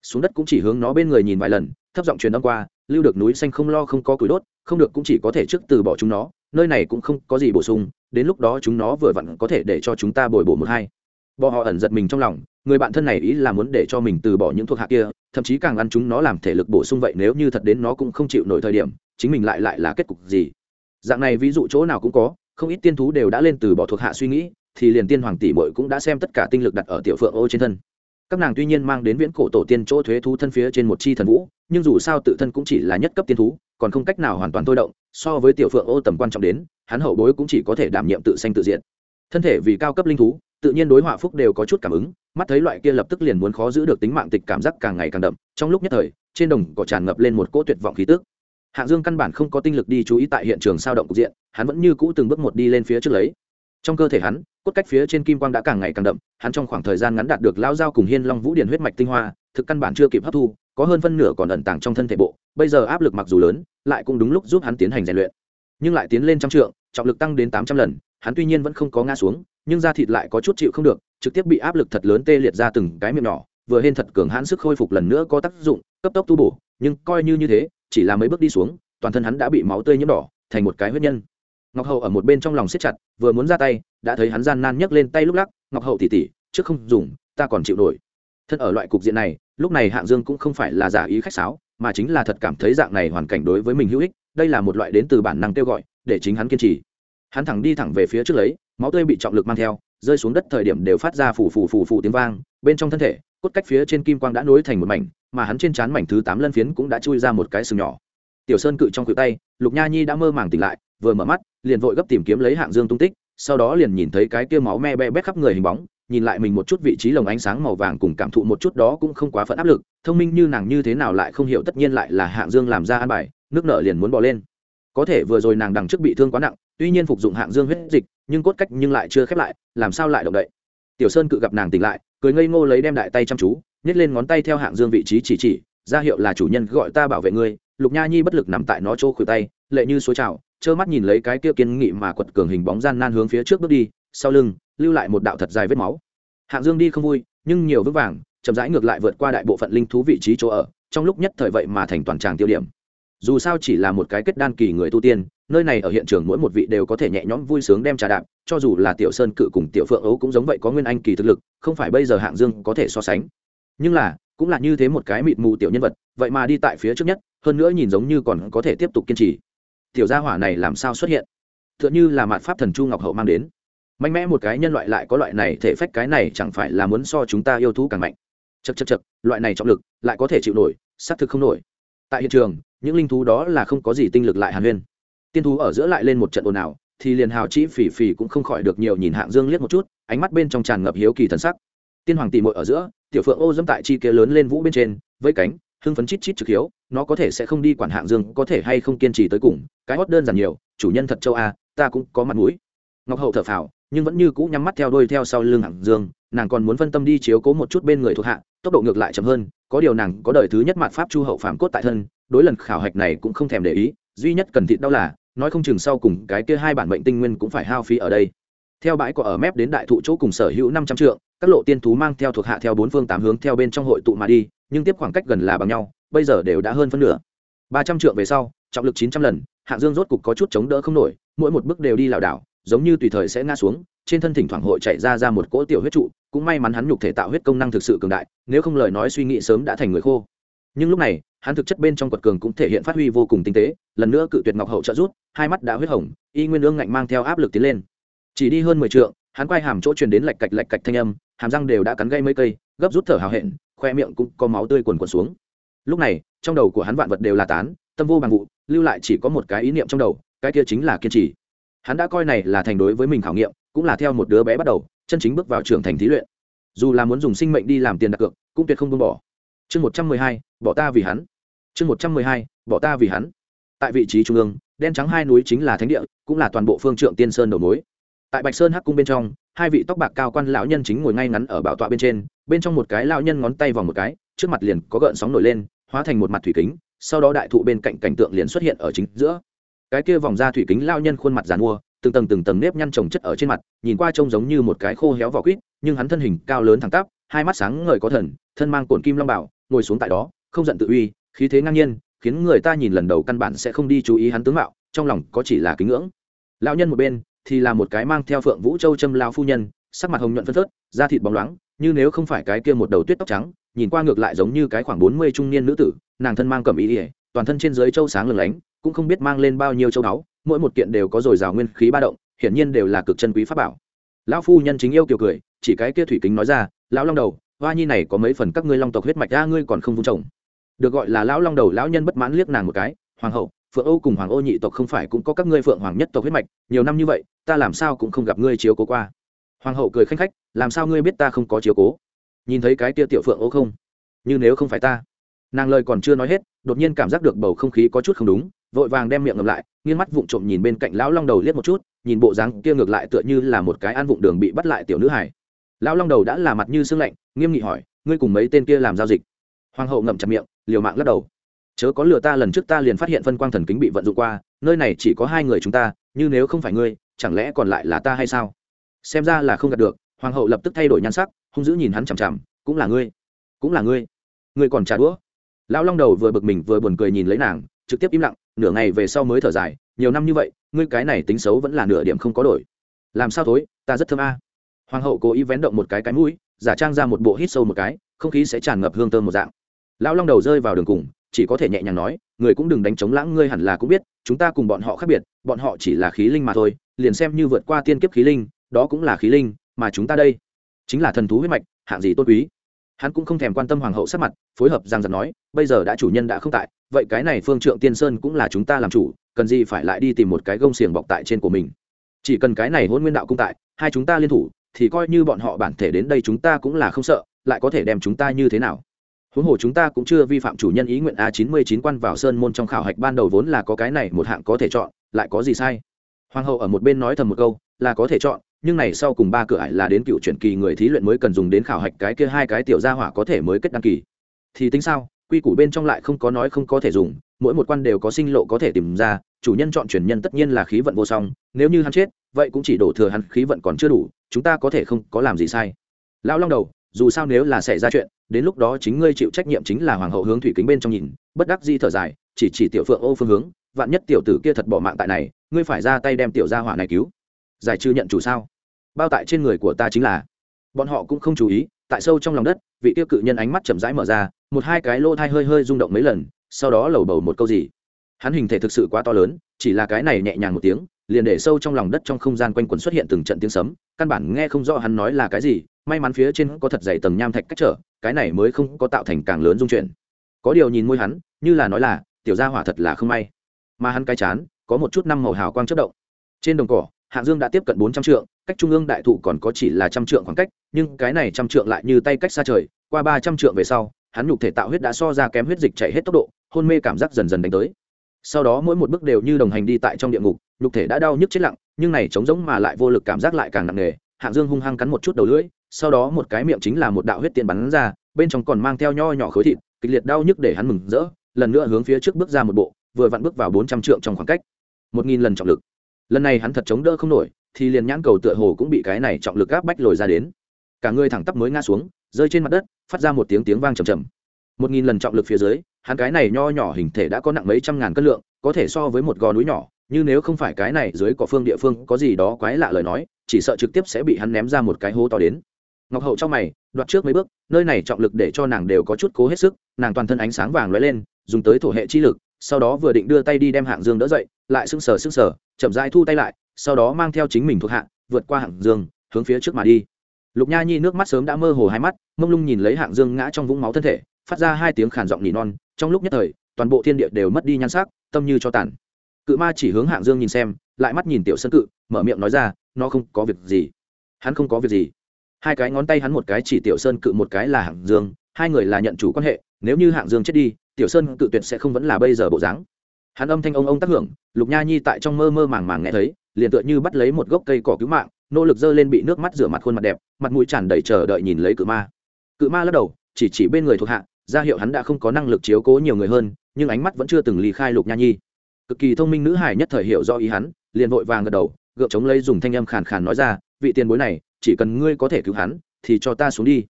Xuống đất cũng chỉ hướng nó bên người nhìn vài lần, thấp giọng truyền âm qua lưu được núi xanh không lo không có củi đốt, không được cũng chỉ có thể trước từ bỏ chúng nó, nơi này cũng không có gì bổ sung, đến lúc đó chúng nó vừa vặn có thể để cho chúng ta bồi bổ một hai. Bọ họ ẩn giật mình trong lòng, người bạn thân này ý là muốn để cho mình từ bỏ những thuộc hạ kia, thậm chí càng ăn chúng nó làm thể lực bổ sung vậy nếu như thật đến nó cũng không chịu nổi thời điểm, chính mình lại lại là kết cục gì? Dạng này ví dụ chỗ nào cũng có, không ít tiên thú đều đã lên từ bỏ thuộc hạ suy nghĩ, thì liền tiên hoàng tỷ bội cũng đã xem tất cả tinh lực đặt ở tiểu phượng ô trên thân các nàng tuy nhiên mang đến viễn cổ tổ tiên chỗ thuế thú thân phía trên một chi thần vũ, nhưng dù sao tự thân cũng chỉ là nhất cấp tiên thú, còn không cách nào hoàn toàn thôi động, so với tiểu phượng ô tầm quan trọng đến, hắn hậu bối cũng chỉ có thể đảm nhiệm tự sanh tự diện thân thể vì cao cấp linh thú, tự nhiên đối họa phúc đều có chút cảm ứng, mắt thấy loại kia lập tức liền muốn khó giữ được tính mạng tịch cảm giác càng ngày càng đậm, trong lúc nhất thời, trên đồng cỏ tràn ngập lên một cỗ tuyệt vọng khí tức. Hạng dương căn bản không có tinh lực đi chú ý tại hiện trường sao động cục diện, hắn vẫn như cũ từng bước một đi lên phía trước lấy. Trong cơ thể hắn cốt cách phía trên kim quang đã càng ngày càng đậm, hắn trong khoảng thời gian ngắn đạt được lao dao cùng hiên long vũ Điền huyết mạch tinh hoa, thực căn bản chưa kịp hấp thu, có hơn phân nửa còn ẩn tàng trong thân thể bộ, bây giờ áp lực mặc dù lớn, lại cũng đúng lúc giúp hắn tiến hành rèn luyện. Nhưng lại tiến lên trăm trượng, trọng lực tăng đến tám trăm lần, hắn tuy nhiên vẫn không có ngã xuống, nhưng da thịt lại có chút chịu không được, trực tiếp bị áp lực thật lớn tê liệt ra từng cái miệng nhỏ, vừa hên thật cường hãn sức khôi phục lần nữa có tác dụng, cấp tốc tu bổ, nhưng coi như như thế, chỉ là mấy bước đi xuống, toàn thân hắn đã bị máu tươi nhiễm đỏ, thành một cái huyết nhân. Ngọc hậu ở một bên trong lòng siết chặt, vừa muốn ra tay đã thấy hắn gian nan nhấc lên tay lúc lắc, ngọc hậu tỉ tỉ trước không dùng, ta còn chịu nổi. Thân ở loại cục diện này, lúc này hạng dương cũng không phải là giả ý khách sáo, mà chính là thật cảm thấy dạng này hoàn cảnh đối với mình hữu ích, đây là một loại đến từ bản năng kêu gọi, để chính hắn kiên trì. Hắn thẳng đi thẳng về phía trước lấy, máu tươi bị trọng lực mang theo, rơi xuống đất thời điểm đều phát ra phù phù phù phù tiếng vang, bên trong thân thể, cốt cách phía trên kim quang đã nối thành một mảnh, mà hắn trên trán mảnh thứ tám lân phiến cũng đã chui ra một cái sừng nhỏ. Tiểu sơn cự trong cự tay, lục nha nhi đã mơ màng tỉnh lại, vừa mở mắt, liền vội gấp tìm kiếm lấy hạng dương tung tích sau đó liền nhìn thấy cái kia máu me be bét khắp người hình bóng, nhìn lại mình một chút vị trí lồng ánh sáng màu vàng cùng cảm thụ một chút đó cũng không quá phận áp lực, thông minh như nàng như thế nào lại không hiểu, tất nhiên lại là hạng dương làm ra an bài, nước nợ liền muốn bỏ lên. Có thể vừa rồi nàng đằng trước bị thương quá nặng, tuy nhiên phục dụng hạng dương huyết dịch, nhưng cốt cách nhưng lại chưa khép lại, làm sao lại động đậy? Tiểu sơn cự gặp nàng tỉnh lại, cười ngây ngô lấy đem đại tay chăm chú, nhét lên ngón tay theo hạng dương vị trí chỉ chỉ, ra hiệu là chủ nhân gọi ta bảo vệ ngươi, lục nha nhi bất lực nằm tại nó chỗ khuỷu tay, lệ như số trào trơ mắt nhìn lấy cái kia kiên nghị mà quật cường hình bóng gian nan hướng phía trước bước đi, sau lưng, lưu lại một đạo thật dài vết máu. Hạng dương đi không vui, nhưng nhiều vững vàng, chậm rãi ngược lại vượt qua đại bộ phận linh thú vị trí chỗ ở, trong lúc nhất thời vậy mà thành toàn tràng tiêu điểm. Dù sao chỉ là một cái kết đan kỳ người tu tiên, nơi này ở hiện trường mỗi một vị đều có thể nhẹ nhõm vui sướng đem trà đạp, cho dù là tiểu sơn cự cùng tiểu phượng ấu cũng giống vậy có nguyên anh kỳ thực lực, không phải bây giờ hạng dương có thể so sánh. Nhưng là, cũng là như thế một cái mịt mù tiểu nhân vật, vậy mà đi tại phía trước nhất, hơn nữa nhìn giống như còn có thể tiếp tục kiên trì tiểu gia hỏa này làm sao xuất hiện? T h ư ợ n như là mạt pháp thần chu ngọc hậu mang đến. Mạnh mẽ một cái nhân loại lại có loại này thể phách cái này chẳng phải là muốn so chúng ta yêu thú càng mạnh. Chật chật chật loại này trọng lực lại có thể chịu nổi xác thực không nổi. Tại hiện trường, những linh thú đó là không có gì tinh lực lại hàn huyên. Tiên thú ở giữa lại lên một trận ồn ào, thì liền hào chỉ phỉ phỉ cũng không khỏi được nhiều nhìn hạng dương liếc một chút, ánh mắt bên trong tràn ngập hiếu kỳ thần sắc. Tiên hoàng tỷ mội ở giữa, tiểu phượng ô dẫm tại chi kia lớn lên vũ bên trên với cánh hưng phấn chít chít trực hiếu, nó có thể sẽ không đi quản hạng dương, có thể hay không kiên trì tới cùng, cái hót đơn giản nhiều, chủ nhân thật châu a, ta cũng có mặt mũi. Ngọc hậu thở phào, nhưng vẫn như cũ nhắm mắt theo đôi theo sau lưng hạng dương, nàng còn muốn phân tâm đi chiếu cố một chút bên người thuộc hạ, tốc độ ngược lại chậm hơn, có điều nàng có đời thứ nhất mặt pháp chu hậu phạm cốt tại thân, đối lần khảo hạch này cũng không thèm để ý, duy nhất cần thịt đau là, nói không chừng sau cùng cái kia hai bản bệnh tinh nguyên cũng phải hao phí ở đây. Theo bãi cỏ ở mép đến đại thụ chỗ cùng sở hữu năm trăm trượng, các lộ tiên thú mang theo thuộc hạ theo bốn phương tám hướng theo bên trong hội tụ mà đi nhưng tiếp khoảng cách gần là bằng nhau, bây giờ đều đã hơn phân nửa. Ba trăm trượng về sau, trọng lực chín trăm lần, hạng dương rốt cục có chút chống đỡ không nổi, mỗi một bước đều đi lảo đảo, giống như tùy thời sẽ ngã xuống, trên thân thỉnh thoảng hội chạy ra ra một cỗ tiểu huyết trụ, cũng may mắn hắn nhục thể tạo huyết công năng thực sự cường đại, nếu không lời nói suy nghĩ sớm đã thành người khô. Nhưng lúc này, hắn thực chất bên trong quật cường cũng thể hiện phát huy vô cùng tinh tế, lần nữa cự tuyệt ngọc hậu trợ rút hai mắt đã huyết hồng, y nguyên ương ngạnh mang theo áp lực tiến lên. Chỉ đi hơn mười trượng, hắn quay hàm chỗ truyền đến lạch cạch lạch cạch thanh âm, hàm răng đều đã cắn gây mấy cây, gấp rút thở hào hẹn khoe miệng cũng có máu tươi quần quần xuống. Lúc này, trong đầu của hắn vạn vật đều là tán, tâm vô bằng vụ, lưu lại chỉ có một cái ý niệm trong đầu, cái kia chính là kiên trì. Hắn đã coi này là thành đối với mình khảo nghiệm, cũng là theo một đứa bé bắt đầu, chân chính bước vào trường thành thí luyện. Dù là muốn dùng sinh mệnh đi làm tiền đặt cược, cũng tuyệt không buông bỏ. Chương một trăm mười hai, bỏ ta vì hắn. Chương một trăm mười hai, bỏ ta vì hắn. Tại vị trí trung ương, đen trắng hai núi chính là thánh địa, cũng là toàn bộ phương trượng tiên sơn đầu mối. Tại bạch sơn hắc cung bên trong hai vị tóc bạc cao quan lão nhân chính ngồi ngay ngắn ở bảo tọa bên trên, bên trong một cái lão nhân ngón tay vào một cái, trước mặt liền có gợn sóng nổi lên, hóa thành một mặt thủy kính, sau đó đại thụ bên cạnh cảnh tượng liền xuất hiện ở chính giữa. Cái kia vòng ra thủy kính lão nhân khuôn mặt giàn mua, từng tầng từng tầng nếp nhăn trồng chất ở trên mặt, nhìn qua trông giống như một cái khô héo vỏ quýt, nhưng hắn thân hình cao lớn thẳng tắp, hai mắt sáng ngời có thần, thân mang cồn kim long bảo, ngồi xuống tại đó, không giận tự uy, khí thế ngang nhiên, khiến người ta nhìn lần đầu căn bản sẽ không đi chú ý hắn tướng mạo, trong lòng có chỉ là kính ngưỡng. Lão nhân một bên thì là một cái mang theo phượng vũ châu châm lao phu nhân, sắc mặt hồng nhuận phân phớt, da thịt bóng loáng, như nếu không phải cái kia một đầu tuyết tóc trắng, nhìn qua ngược lại giống như cái khoảng bốn mươi trung niên nữ tử, nàng thân mang cầm ý ỉa toàn thân trên dưới châu sáng lừng lánh, cũng không biết mang lên bao nhiêu châu báu, mỗi một kiện đều có dồi dào nguyên khí ba động, hiển nhiên đều là cực chân quý pháp bảo. Lão phu nhân chính yêu kiều cười, chỉ cái kia thủy kính nói ra, lão long đầu, hoa nhi này có mấy phần các ngươi long tộc huyết mạch ra ngươi còn không vung trồng. Được gọi là lão long đầu, lão nhân bất mãn liếc nàng một cái, hoàng hậu phượng âu cùng hoàng ô nhị tộc không phải cũng có các ngươi phượng hoàng nhất tộc huyết mạch, nhiều năm như vậy, ta làm sao cũng không gặp ngươi chiếu cố qua. Hoàng hậu cười khanh khách, làm sao ngươi biết ta không có chiếu cố? Nhìn thấy cái tia tiểu phượng ô không? Như nếu không phải ta. Nàng lời còn chưa nói hết, đột nhiên cảm giác được bầu không khí có chút không đúng, vội vàng đem miệng ngậm lại, nghiêng mắt vụng trộm nhìn bên cạnh lão long đầu liếc một chút, nhìn bộ dáng kia ngược lại tựa như là một cái ăn vụng đường bị bắt lại tiểu nữ hải lão long đầu đã là mặt như sương lạnh, nghiêm nghị hỏi, ngươi cùng mấy tên kia làm giao dịch? Hoàng hậu ngậm chặt miệng, liều mạng lắc đầu chớ có lừa ta, lần trước ta liền phát hiện phân quang thần kính bị vận dụng qua, nơi này chỉ có hai người chúng ta, như nếu không phải ngươi, chẳng lẽ còn lại là ta hay sao? Xem ra là không gạt được, hoàng hậu lập tức thay đổi nhan sắc, hung dữ nhìn hắn chằm chằm, cũng là ngươi, cũng là ngươi ngươi còn trả đũa. Lão long đầu vừa bực mình vừa buồn cười nhìn lấy nàng, trực tiếp im lặng, nửa ngày về sau mới thở dài, nhiều năm như vậy, ngươi cái này tính xấu vẫn là nửa điểm không có đổi. Làm sao thối, ta rất thơm a. Hoàng hậu cố ý vén động một cái cái mũi, giả trang ra một bộ hít sâu một cái, không khí sẽ tràn ngập hương thơm một dạng. Lão long đầu rơi vào đường cùng chỉ có thể nhẹ nhàng nói, người cũng đừng đánh chống lãng, ngươi hẳn là cũng biết, chúng ta cùng bọn họ khác biệt, bọn họ chỉ là khí linh mà thôi, liền xem như vượt qua tiên kiếp khí linh, đó cũng là khí linh, mà chúng ta đây chính là thần thú huyết mạch, hạng gì tốt quý. Hắn cũng không thèm quan tâm hoàng hậu sắc mặt, phối hợp giang giật nói, bây giờ đã chủ nhân đã không tại, vậy cái này phương trượng tiên sơn cũng là chúng ta làm chủ, cần gì phải lại đi tìm một cái gông xiềng bọc tại trên của mình. Chỉ cần cái này hôn nguyên đạo cung tại, hai chúng ta liên thủ, thì coi như bọn họ bản thể đến đây chúng ta cũng là không sợ, lại có thể đem chúng ta như thế nào? Huống hồ chúng ta cũng chưa vi phạm chủ nhân ý nguyện a chín mươi chín quan vào sơn môn trong khảo hạch ban đầu vốn là có cái này một hạng có thể chọn, lại có gì sai? Hoàng hậu ở một bên nói thầm một câu, là có thể chọn, nhưng này sau cùng ba cửa ải là đến cựu chuyển kỳ người thí luyện mới cần dùng đến khảo hạch cái kia hai cái tiểu gia hỏa có thể mới kết đăng kỳ. Thì tính sao, quy củ bên trong lại không có nói không có thể dùng, mỗi một quan đều có sinh lộ có thể tìm ra, chủ nhân chọn chuyển nhân tất nhiên là khí vận vô song, nếu như hắn chết, vậy cũng chỉ đổ thừa hắn khí vận còn chưa đủ, chúng ta có thể không có làm gì sai. Lão long đầu dù sao nếu là xảy ra chuyện, đến lúc đó chính ngươi chịu trách nhiệm chính là hoàng hậu hướng thủy kính bên trong nhìn, bất đắc di thở dài, chỉ chỉ tiểu phượng ô phương hướng, vạn nhất tiểu tử kia thật bỏ mạng tại này, ngươi phải ra tay đem tiểu gia hỏa này cứu. Giải trừ nhận chủ sao? Bao tại trên người của ta chính là. Bọn họ cũng không chú ý, tại sâu trong lòng đất, vị tiêu cự nhân ánh mắt chậm rãi mở ra, một hai cái lô thai hơi hơi rung động mấy lần, sau đó lầu bầu một câu gì. Hắn hình thể thực sự quá to lớn, chỉ là cái này nhẹ nhàng một tiếng liền để sâu trong lòng đất trong không gian quanh quẩn xuất hiện từng trận tiếng sấm, căn bản nghe không rõ hắn nói là cái gì, may mắn phía trên có thật dày tầng nham thạch cách trở, cái này mới không có tạo thành càng lớn dung chuyển. Có điều nhìn môi hắn, như là nói là, tiểu gia hỏa thật là không may. Mà hắn cái chán, có một chút năm màu hào quang chất động. Trên đồng cỏ hạng dương đã tiếp cận bốn trăm trượng, cách trung ương đại thụ còn có chỉ là trăm trượng khoảng cách, nhưng cái này trăm trượng lại như tay cách xa trời, qua ba trăm trượng về sau, hắn nhục thể tạo huyết đã so ra kém huyết dịch chảy hết tốc độ, hôn mê cảm giác dần dần đánh tới sau đó mỗi một bước đều như đồng hành đi tại trong địa ngục, nhục thể đã đau nhức chết lặng, nhưng này trống rỗng mà lại vô lực cảm giác lại càng nặng nề, hạng dương hung hăng cắn một chút đầu lưỡi, sau đó một cái miệng chính là một đạo huyết tiền bắn ra, bên trong còn mang theo nho nhỏ khối thịt, kịch liệt đau nhức để hắn mừng rỡ, lần nữa hướng phía trước bước ra một bộ, vừa vặn bước vào bốn trăm trượng trong khoảng cách. Một nghìn lần trọng lực. Lần này hắn thật chống đỡ không nổi, thì liền nhãn cầu tựa hồ cũng bị cái này trọng lực gáp bách lồi ra đến. Cả người thẳng tắp mới ngã xuống, rơi trên mặt đất, phát ra một tiếng tiếng vang trầm trầm. Một nghìn lần trọng lực phía dưới hắn cái này nho nhỏ hình thể đã có nặng mấy trăm ngàn cân lượng, có thể so với một gò núi nhỏ nhưng nếu không phải cái này dưới cỏ phương địa phương có gì đó quái lạ lời nói, chỉ sợ trực tiếp sẽ bị hắn ném ra một cái hố to đến. Ngọc hậu trong mày, đoạt trước mấy bước, nơi này trọng lực để cho nàng đều có chút cố hết sức, nàng toàn thân ánh sáng vàng lóe lên, dùng tới thổ hệ chi lực, sau đó vừa định đưa tay đi đem hạng dương đỡ dậy, lại sưng sờ sưng sờ, chậm rãi thu tay lại, sau đó mang theo chính mình thuộc hạng vượt qua hạng dương, hướng phía trước mà đi. Lục nha nhi nước mắt sớm đã mơ hồ hai mắt, mông lung nhìn lấy hạng dương ngã trong vũng máu thân thể, phát ra hai tiếng khàn giọng nỉ non trong lúc nhất thời, toàn bộ thiên địa đều mất đi nhan sắc, tâm như cho tàn. Cự ma chỉ hướng hạng dương nhìn xem, lại mắt nhìn tiểu sân cự, mở miệng nói ra, nó không có việc gì. Hắn không có việc gì. Hai cái ngón tay hắn một cái chỉ tiểu sơn cự một cái là hạng dương, hai người là nhận chủ quan hệ, nếu như hạng dương chết đi, tiểu sơn cự tuyệt sẽ không vẫn là bây giờ bộ dáng. Hắn âm thanh ông ông tác hưởng, lục nha nhi tại trong mơ mơ màng màng nghe thấy, liền tựa như bắt lấy một gốc cây cỏ cứu mạng, nỗ lực dơ lên bị nước mắt rửa mặt khuôn mặt đẹp, mặt mũi tràn đầy chờ đợi nhìn lấy cự ma. Cự ma lắc đầu, chỉ chỉ bên người thuộc hạ ra hiệu hắn đã không có năng lực chiếu cố nhiều người hơn, nhưng ánh mắt vẫn chưa từng ly khai lục nha nhi. Cực kỳ thông minh nữ hải nhất thời hiểu do ý hắn, liền vội vàng gật đầu, gượng chống lấy dùng thanh âm khàn khàn nói ra, vị tiền bối này, chỉ cần ngươi có thể cứu hắn, thì cho ta xuống đi.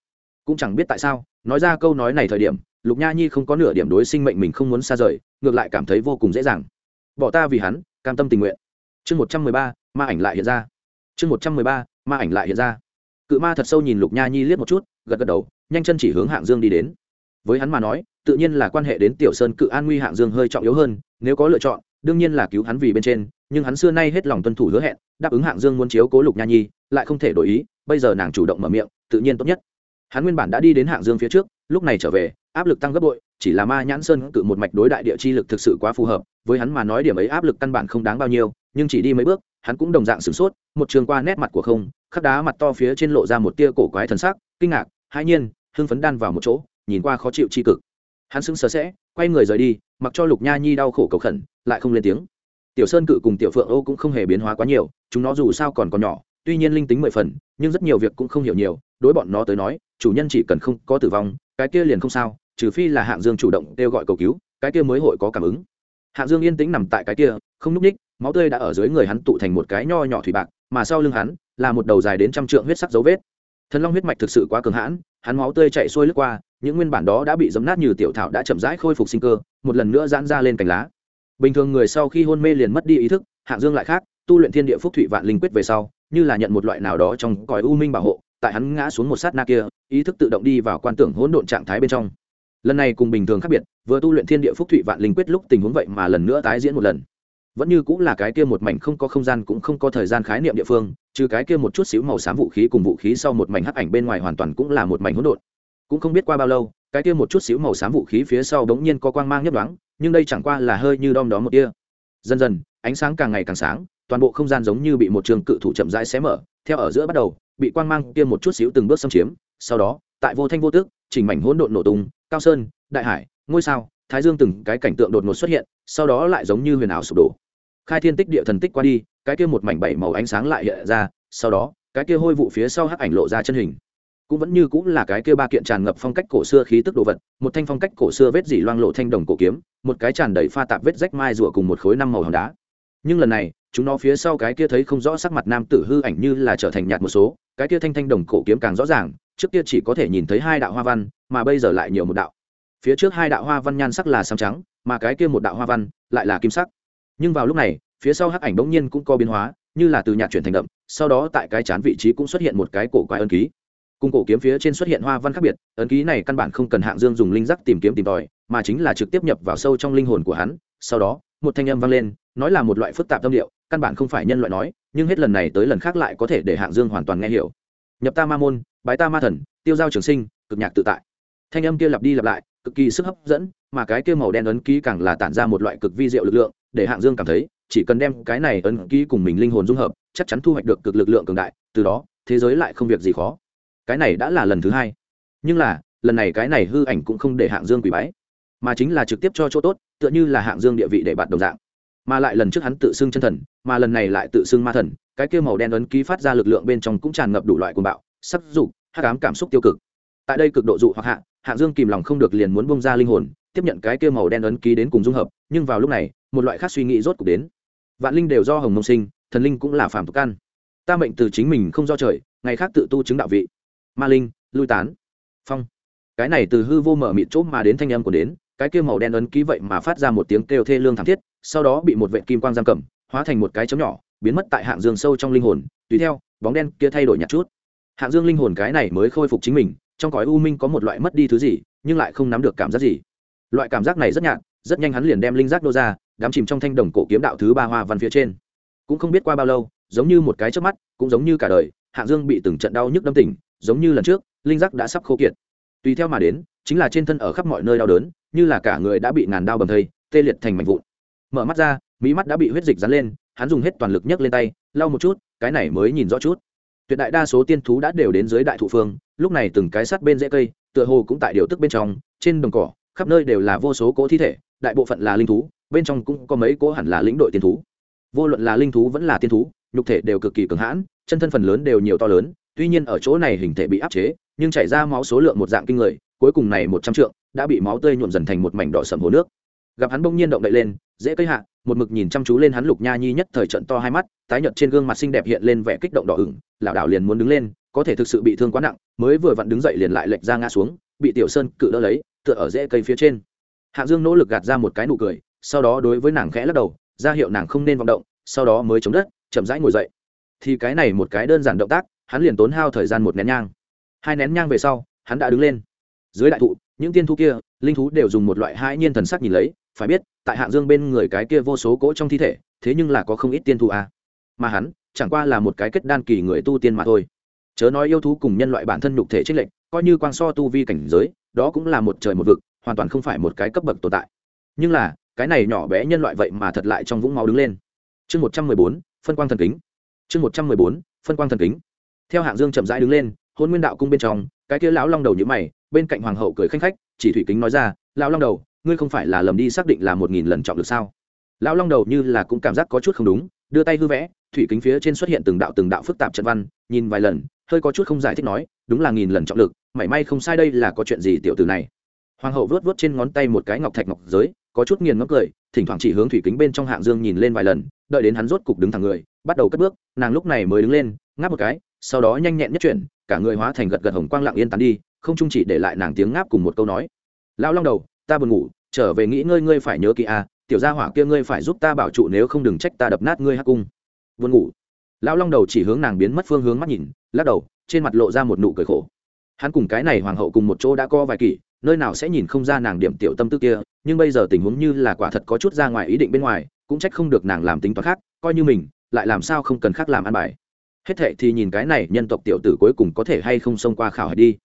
Cũng chẳng biết tại sao, nói ra câu nói này thời điểm, lục nha nhi không có nửa điểm đối sinh mệnh mình không muốn xa rời, ngược lại cảm thấy vô cùng dễ dàng. Bỏ ta vì hắn, cam tâm tình nguyện. Chương một trăm mười ba, ma ảnh lại hiện ra. Chương một trăm mười ba, ma ảnh lại hiện ra. Cự ma thật sâu nhìn lục nha nhi liếc một chút, gật gật đầu, nhanh chân chỉ hướng hạng dương đi đến với hắn mà nói, tự nhiên là quan hệ đến tiểu sơn cự an nguy hạng dương hơi trọng yếu hơn, nếu có lựa chọn, đương nhiên là cứu hắn vì bên trên, nhưng hắn xưa nay hết lòng tuân thủ hứa hẹn, đáp ứng hạng dương muốn chiếu cố lục nha nhi, lại không thể đổi ý, bây giờ nàng chủ động mở miệng, tự nhiên tốt nhất. Hắn nguyên bản đã đi đến hạng dương phía trước, lúc này trở về, áp lực tăng gấp bội, chỉ là ma nhãn sơn cự một mạch đối đại địa chi lực thực sự quá phù hợp, với hắn mà nói điểm ấy áp lực căn bản không đáng bao nhiêu, nhưng chỉ đi mấy bước, hắn cũng đồng dạng sửng sốt, một trường qua nét mặt của không, khắc đá mặt to phía trên lộ ra một tia cổ quái thần sắc, kinh ngạc hai nhiên, hưng phấn đan vào một chỗ nhìn qua khó chịu chi cực. Hắn sững sờ sẽ, quay người rời đi, mặc cho lục nha nhi đau khổ cầu khẩn, lại không lên tiếng. Tiểu sơn cự cùng tiểu phượng ô cũng không hề biến hóa quá nhiều, chúng nó dù sao còn còn nhỏ, tuy nhiên linh tính mười phần, nhưng rất nhiều việc cũng không hiểu nhiều, đối bọn nó tới nói, chủ nhân chỉ cần không có tử vong, cái kia liền không sao, trừ phi là hạng dương chủ động kêu gọi cầu cứu, cái kia mới hội có cảm ứng. Hạng dương yên tĩnh nằm tại cái kia, không núp ních, máu tươi đã ở dưới người hắn tụ thành một cái nho nhỏ thủy bạc, mà sau lưng hắn, là một đầu dài đến trăm trượng huyết sắc dấu vết. Thần long huyết mạch thực sự quá cường hãn, hắn máu tươi chạy xuôi lướt qua những nguyên bản đó đã bị dấm nát như tiểu thảo đã chậm rãi khôi phục sinh cơ, một lần nữa giãn ra lên cành lá. Bình thường người sau khi hôn mê liền mất đi ý thức, hạng dương lại khác, tu luyện thiên địa phúc thụy vạn linh quyết về sau, như là nhận một loại nào đó trong còi u minh bảo hộ, tại hắn ngã xuống một sát na kia, ý thức tự động đi vào quan tưởng hỗn độn trạng thái bên trong. Lần này cùng bình thường khác biệt, vừa tu luyện thiên địa phúc thụy vạn linh quyết lúc tình huống vậy mà lần nữa tái diễn một lần. Vẫn như cũng là cái kia một mảnh không có không gian cũng không có thời gian khái niệm địa phương, trừ cái kia một chút xíu màu xám vũ khí cùng vũ khí sau một mảnh hắc ảnh bên ngoài hoàn toàn cũng là một mảnh hỗn độn cũng không biết qua bao lâu, cái kia một chút xíu màu xám vũ khí phía sau đống nhiên có quang mang nhấp đoáng nhưng đây chẳng qua là hơi như đom đó một tia. Dần dần, ánh sáng càng ngày càng sáng, toàn bộ không gian giống như bị một trường cự thủ chậm rãi xé mở, theo ở giữa bắt đầu, bị quang mang kia một chút xíu từng bước xâm chiếm, sau đó, tại vô thanh vô tức, chỉnh mảnh hỗn độn nổ tung, cao sơn, đại hải, ngôi sao, thái dương từng cái cảnh tượng đột ngột xuất hiện, sau đó lại giống như huyền ảo sụp đổ. Khai thiên tích địa thần tích qua đi, cái kia một mảnh bảy màu ánh sáng lại hiện ra, sau đó, cái kia hôi vụ phía sau hắc ảnh lộ ra chân hình cũng vẫn như cũng là cái kia ba kiện tràn ngập phong cách cổ xưa khí tức đồ vật, một thanh phong cách cổ xưa vết dỉ loang lộ thanh đồng cổ kiếm, một cái tràn đầy pha tạp vết rách mai rùa cùng một khối năm màu hòn đá. Nhưng lần này, chúng nó phía sau cái kia thấy không rõ sắc mặt nam tử hư ảnh như là trở thành nhạt một số, cái kia thanh thanh đồng cổ kiếm càng rõ ràng, trước kia chỉ có thể nhìn thấy hai đạo hoa văn, mà bây giờ lại nhiều một đạo. Phía trước hai đạo hoa văn nhan sắc là xám trắng, mà cái kia một đạo hoa văn lại là kim sắc. Nhưng vào lúc này, phía sau hắc ảnh bỗng nhiên cũng có biến hóa, như là từ nhạt chuyển thành đậm, sau đó tại cái chán vị trí cũng xuất hiện một cái cổ quái ân ký cùng cổ kiếm phía trên xuất hiện hoa văn khác biệt, ấn ký này căn bản không cần hạng dương dùng linh giác tìm kiếm tìm tòi, mà chính là trực tiếp nhập vào sâu trong linh hồn của hắn. Sau đó, một thanh âm vang lên, nói là một loại phức tạp tâm điệu, căn bản không phải nhân loại nói, nhưng hết lần này tới lần khác lại có thể để hạng dương hoàn toàn nghe hiểu. Nhập ta ma môn, bái ta ma thần, tiêu giao trường sinh, cực nhạc tự tại. Thanh âm kia lặp đi lặp lại, cực kỳ sức hấp dẫn, mà cái kia màu đen ấn ký càng là tản ra một loại cực vi diệu lực lượng, để hạng dương cảm thấy, chỉ cần đem cái này ấn ký cùng mình linh hồn dung hợp, chắc chắn thu hoạch được cực lực lượng cường đại, từ đó, thế giới lại không việc gì khó cái này đã là lần thứ hai. Nhưng là, lần này cái này hư ảnh cũng không để hạng dương quỷ bái, mà chính là trực tiếp cho chỗ tốt, tựa như là hạng dương địa vị để bạn đồng dạng. Mà lại lần trước hắn tự xưng chân thần, mà lần này lại tự xưng ma thần, cái kia màu đen ấn ký phát ra lực lượng bên trong cũng tràn ngập đủ loại cuồng bạo, sắc dục, hắc ám cảm xúc tiêu cực. Tại đây cực độ dụ hoặc hạ, hạng dương kìm lòng không được liền muốn bông ra linh hồn, tiếp nhận cái kia màu đen ấn ký đến cùng dung hợp, nhưng vào lúc này, một loại khác suy nghĩ rốt cuộc đến. Vạn linh đều do hồng mông sinh, thần linh cũng là phàm tục căn. Ta mệnh từ chính mình không do trời, ngày khác tự tu chứng đạo vị ma linh, lui tán. Phong. Cái này từ hư vô mở mịt chốt mà đến thanh âm của đến, cái kia màu đen ấn ký vậy mà phát ra một tiếng kêu thê lương thảm thiết, sau đó bị một vệ kim quang giam cầm, hóa thành một cái chấm nhỏ, biến mất tại hạng dương sâu trong linh hồn, tùy theo, bóng đen kia thay đổi nhạt chút. Hạng dương linh hồn cái này mới khôi phục chính mình, trong cõi u minh có một loại mất đi thứ gì, nhưng lại không nắm được cảm giác gì. Loại cảm giác này rất nhạt, rất nhanh hắn liền đem linh giác đô ra đám chìm trong thanh đồng cổ kiếm đạo thứ ba hoa văn phía trên. Cũng không biết qua bao lâu, giống như một cái trước mắt, cũng giống như cả đời, hạng dương bị từng trận đau nhức đâm tỉnh giống như lần trước, linh giác đã sắp khô kiệt. Tùy theo mà đến, chính là trên thân ở khắp mọi nơi đau đớn, như là cả người đã bị ngàn đau bầm thây, tê liệt thành mảnh vụn. Mở mắt ra mỹ mắt đã bị huyết dịch dán lên, hắn dùng hết toàn lực nhấc lên tay, lau một chút, cái này mới nhìn rõ chút. Tuyệt đại đa số tiên thú đã đều đến dưới đại thụ phương, lúc này từng cái sắt bên rễ cây, tựa hồ cũng tại điều tức bên trong, trên đồng cỏ, khắp nơi đều là vô số cỗ thi thể, đại bộ phận là linh thú, bên trong cũng có mấy cỗ hẳn là lĩnh đội tiên thú. Vô luận là linh thú vẫn là tiên thú, nhục thể đều cực kỳ cường hãn, chân thân phần lớn đều nhiều to lớn tuy nhiên ở chỗ này hình thể bị áp chế, nhưng chảy ra máu số lượng một dạng kinh người, cuối cùng này một trăm trượng đã bị máu tươi nhuộm dần thành một mảnh đỏ sầm hồ nước. Gặp hắn bỗng nhiên động đậy lên, dễ cây hạ, một mực nhìn chăm chú lên hắn lục nha nhi nhất thời trận to hai mắt, tái nhợt trên gương mặt xinh đẹp hiện lên vẻ kích động đỏ ửng, lảo đảo liền muốn đứng lên, có thể thực sự bị thương quá nặng, mới vừa vặn đứng dậy liền lại lệch ra ngã xuống, bị tiểu sơn cự đỡ lấy, tựa ở rễ cây phía trên. Hạ dương nỗ lực gạt ra một cái nụ cười, sau đó đối với nàng khẽ lắc đầu, ra hiệu nàng không nên vọng động, sau đó mới chống đất, chậm rãi ngồi dậy. Thì cái này một cái đơn giản động tác hắn liền tốn hao thời gian một nén nhang. Hai nén nhang về sau, hắn đã đứng lên. Dưới đại thụ, những tiên thú kia, linh thú đều dùng một loại hãi nhiên thần sắc nhìn lấy, phải biết, tại hạng dương bên người cái kia vô số cỗ trong thi thể, thế nhưng là có không ít tiên thú à. mà hắn, chẳng qua là một cái kết đan kỳ người tu tiên mà thôi. Chớ nói yêu thú cùng nhân loại bản thân nhục thể trích lệnh coi như quang so tu vi cảnh giới, đó cũng là một trời một vực, hoàn toàn không phải một cái cấp bậc tồn tại. Nhưng là, cái này nhỏ bé nhân loại vậy mà thật lại trong vũng máu đứng lên. Chương một trăm mười bốn, phân quang thần kính. Chương một trăm mười bốn, phân quang thần kính theo hạng dương chậm rãi đứng lên, hôn nguyên đạo cung bên trong, cái kia lão long đầu như mày, bên cạnh hoàng hậu cười khanh khách, chỉ thủy kính nói ra, lão long đầu, ngươi không phải là lầm đi xác định là một nghìn lần trọng được sao? Lão long đầu như là cũng cảm giác có chút không đúng, đưa tay hư vẽ, thủy kính phía trên xuất hiện từng đạo từng đạo phức tạp trận văn, nhìn vài lần, hơi có chút không giải thích nói, đúng là nghìn lần trọng lực, mảy may không sai đây là có chuyện gì tiểu tử này? Hoàng hậu vớt vớt trên ngón tay một cái ngọc thạch ngọc giới, có chút nghiền ngốc cười, thỉnh thoảng chỉ hướng thủy kính bên trong hạng dương nhìn lên vài lần, đợi đến hắn rốt cục đứng thẳng người, bắt đầu cất bước, nàng lúc này mới đứng lên, ngáp một cái sau đó nhanh nhẹn nhất chuyển, cả người hóa thành gật gật hồng quang lặng yên tán đi, không chung chỉ để lại nàng tiếng ngáp cùng một câu nói. Lão long đầu, ta buồn ngủ, trở về nghĩ ngơi ngươi phải nhớ kỹ a tiểu gia hỏa kia ngươi phải giúp ta bảo trụ nếu không đừng trách ta đập nát ngươi hắc cung. Buồn ngủ. Lão long đầu chỉ hướng nàng biến mất phương hướng mắt nhìn, lắc đầu, trên mặt lộ ra một nụ cười khổ. Hắn cùng cái này hoàng hậu cùng một chỗ đã co vài kỷ, nơi nào sẽ nhìn không ra nàng điểm tiểu tâm tư kia, nhưng bây giờ tình huống như là quả thật có chút ra ngoài ý định bên ngoài, cũng trách không được nàng làm tính toán khác, coi như mình, lại làm sao không cần khác làm ăn bài hết thệ thì nhìn cái này nhân tộc tiểu tử cuối cùng có thể hay không xông qua khảo hỏi đi.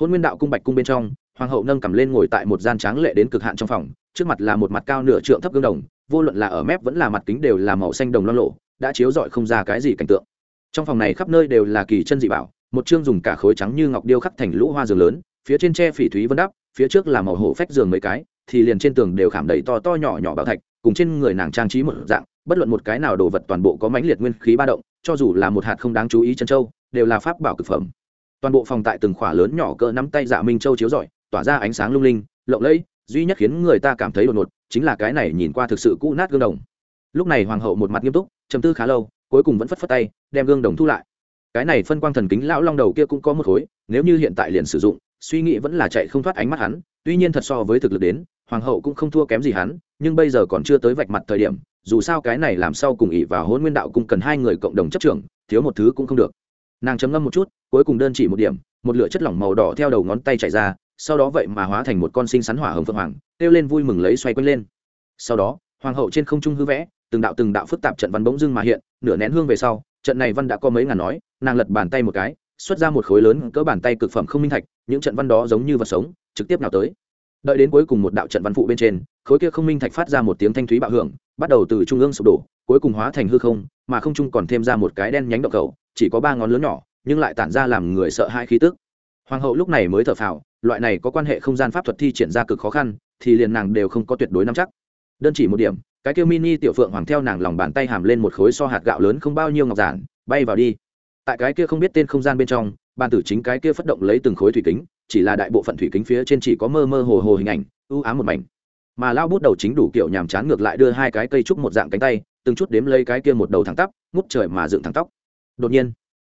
Hôn nguyên đạo cung bạch cung bên trong, hoàng hậu nâng cầm lên ngồi tại một gian tráng lệ đến cực hạn trong phòng, trước mặt là một mặt cao nửa trượng thấp gương đồng, vô luận là ở mép vẫn là mặt kính đều là màu xanh đồng lo lộ đã chiếu rọi không ra cái gì cảnh tượng. Trong phòng này khắp nơi đều là kỳ chân dị bảo, một chương dùng cả khối trắng như ngọc điêu khắc thành lũ hoa giường lớn, phía trên tre phỉ thúy vân đắp, phía trước là màu hổ phách giường mấy cái, thì liền trên tường đều khảm đầy to to nhỏ nhỏ bảo thạch, cùng trên người nàng trang trí một dạng, bất luận một cái nào đồ vật toàn bộ có mãnh liệt nguyên khí ba động cho dù là một hạt không đáng chú ý chân châu, đều là pháp bảo cực phẩm. Toàn bộ phòng tại từng khỏa lớn nhỏ cỡ nắm tay dạ minh châu chiếu rọi, tỏa ra ánh sáng lung linh, lộng lẫy, duy nhất khiến người ta cảm thấy đột ngột chính là cái này nhìn qua thực sự cũ nát gương đồng. Lúc này hoàng hậu một mặt nghiêm túc, trầm tư khá lâu, cuối cùng vẫn phất phất tay, đem gương đồng thu lại. Cái này phân quang thần kính lão long đầu kia cũng có một khối, nếu như hiện tại liền sử dụng, suy nghĩ vẫn là chạy không thoát ánh mắt hắn, tuy nhiên thật so với thực lực đến, hoàng hậu cũng không thua kém gì hắn, nhưng bây giờ còn chưa tới vạch mặt thời điểm dù sao cái này làm sao cùng ỉ và hôn nguyên đạo cũng cần hai người cộng đồng chấp trưởng, thiếu một thứ cũng không được. Nàng chấm ngâm một chút, cuối cùng đơn chỉ một điểm, một lửa chất lỏng màu đỏ theo đầu ngón tay chạy ra, sau đó vậy mà hóa thành một con sinh sắn hỏa hồng phượng hoàng, kêu lên vui mừng lấy xoay quanh lên. Sau đó, hoàng hậu trên không trung hư vẽ, từng đạo từng đạo phức tạp trận văn bỗng dưng mà hiện, nửa nén hương về sau, trận này văn đã có mấy ngàn nói, nàng lật bàn tay một cái, xuất ra một khối lớn cỡ bàn tay cực phẩm không minh thạch, những trận văn đó giống như vật sống, trực tiếp nào tới đợi đến cuối cùng một đạo trận văn phụ bên trên, khối kia không minh thạch phát ra một tiếng thanh thúy bạo hưởng, bắt đầu từ trung ương sụp đổ, cuối cùng hóa thành hư không, mà không trung còn thêm ra một cái đen nhánh động cầu, chỉ có ba ngón lớn nhỏ, nhưng lại tản ra làm người sợ hai khí tức. Hoàng hậu lúc này mới thở phào, loại này có quan hệ không gian pháp thuật thi triển ra cực khó khăn, thì liền nàng đều không có tuyệt đối nắm chắc. Đơn chỉ một điểm, cái kêu mini tiểu phượng hoàng theo nàng lòng bàn tay hàm lên một khối so hạt gạo lớn không bao nhiêu ngọc giản, bay vào đi. Tại cái kia không biết tên không gian bên trong, bàn tử chính cái kia phất động lấy từng khối thủy kính chỉ là đại bộ phận thủy kính phía trên chỉ có mơ mơ hồ hồ hình ảnh, ưu ám một mảnh. Mà lao bút đầu chính đủ kiểu nhàm chán ngược lại đưa hai cái cây trúc một dạng cánh tay, từng chút đếm lấy cái kia một đầu thẳng tắp, ngút trời mà dựng thẳng tóc. Đột nhiên,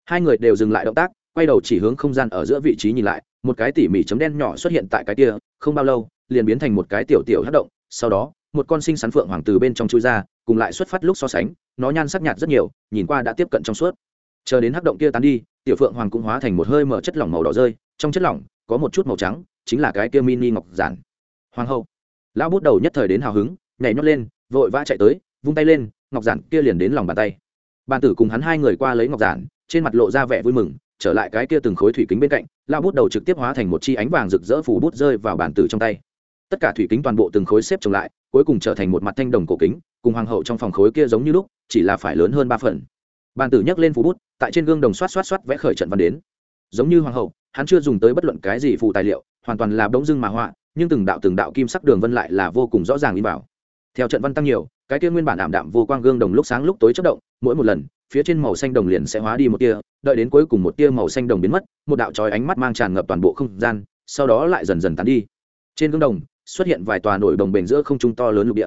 hai người đều dừng lại động tác, quay đầu chỉ hướng không gian ở giữa vị trí nhìn lại, một cái tỉ mỉ chấm đen nhỏ xuất hiện tại cái kia, không bao lâu, liền biến thành một cái tiểu tiểu hất động, sau đó, một con sinh sắn phượng hoàng từ bên trong chui ra, cùng lại xuất phát lúc so sánh, nó nhan sắc nhạt rất nhiều, nhìn qua đã tiếp cận trong suốt. Chờ đến hắc động kia tán đi, tiểu phượng hoàng cũng hóa thành một hơi mở chất lỏng màu đỏ rơi, trong chất lỏng có một chút màu trắng, chính là cái kia mini ngọc giản. Hoàng hậu. Lão bút đầu nhất thời đến hào hứng, nhảy nhót lên, vội vã chạy tới, vung tay lên, ngọc giản kia liền đến lòng bàn tay. Bàn tử cùng hắn hai người qua lấy ngọc giản, trên mặt lộ ra vẻ vui mừng, trở lại cái kia từng khối thủy kính bên cạnh, lão bút đầu trực tiếp hóa thành một chi ánh vàng rực rỡ phủ bút rơi vào bàn tử trong tay. Tất cả thủy kính toàn bộ từng khối xếp trồng lại, cuối cùng trở thành một mặt thanh đồng cổ kính, cùng hoàng hậu trong phòng khối kia giống như lúc, chỉ là phải lớn hơn ba phần. Bàn tử nhấc lên phủ bút, tại trên gương đồng xoát xoát xoát vẽ khởi trận văn đến. Giống như hoàng hậu hắn chưa dùng tới bất luận cái gì phụ tài liệu, hoàn toàn là bỗng dưng mà họa, nhưng từng đạo từng đạo kim sắc đường vân lại là vô cùng rõ ràng in bảo theo trận văn tăng nhiều, cái kia nguyên bản ảm đạm vô quang gương đồng lúc sáng lúc tối chất động, mỗi một lần, phía trên màu xanh đồng liền sẽ hóa đi một tia, đợi đến cuối cùng một tia màu xanh đồng biến mất, một đạo trói ánh mắt mang tràn ngập toàn bộ không gian, sau đó lại dần dần tán đi. Trên gương đồng, xuất hiện vài tòa nổi đồng bền giữa không trung to lớn lục địa.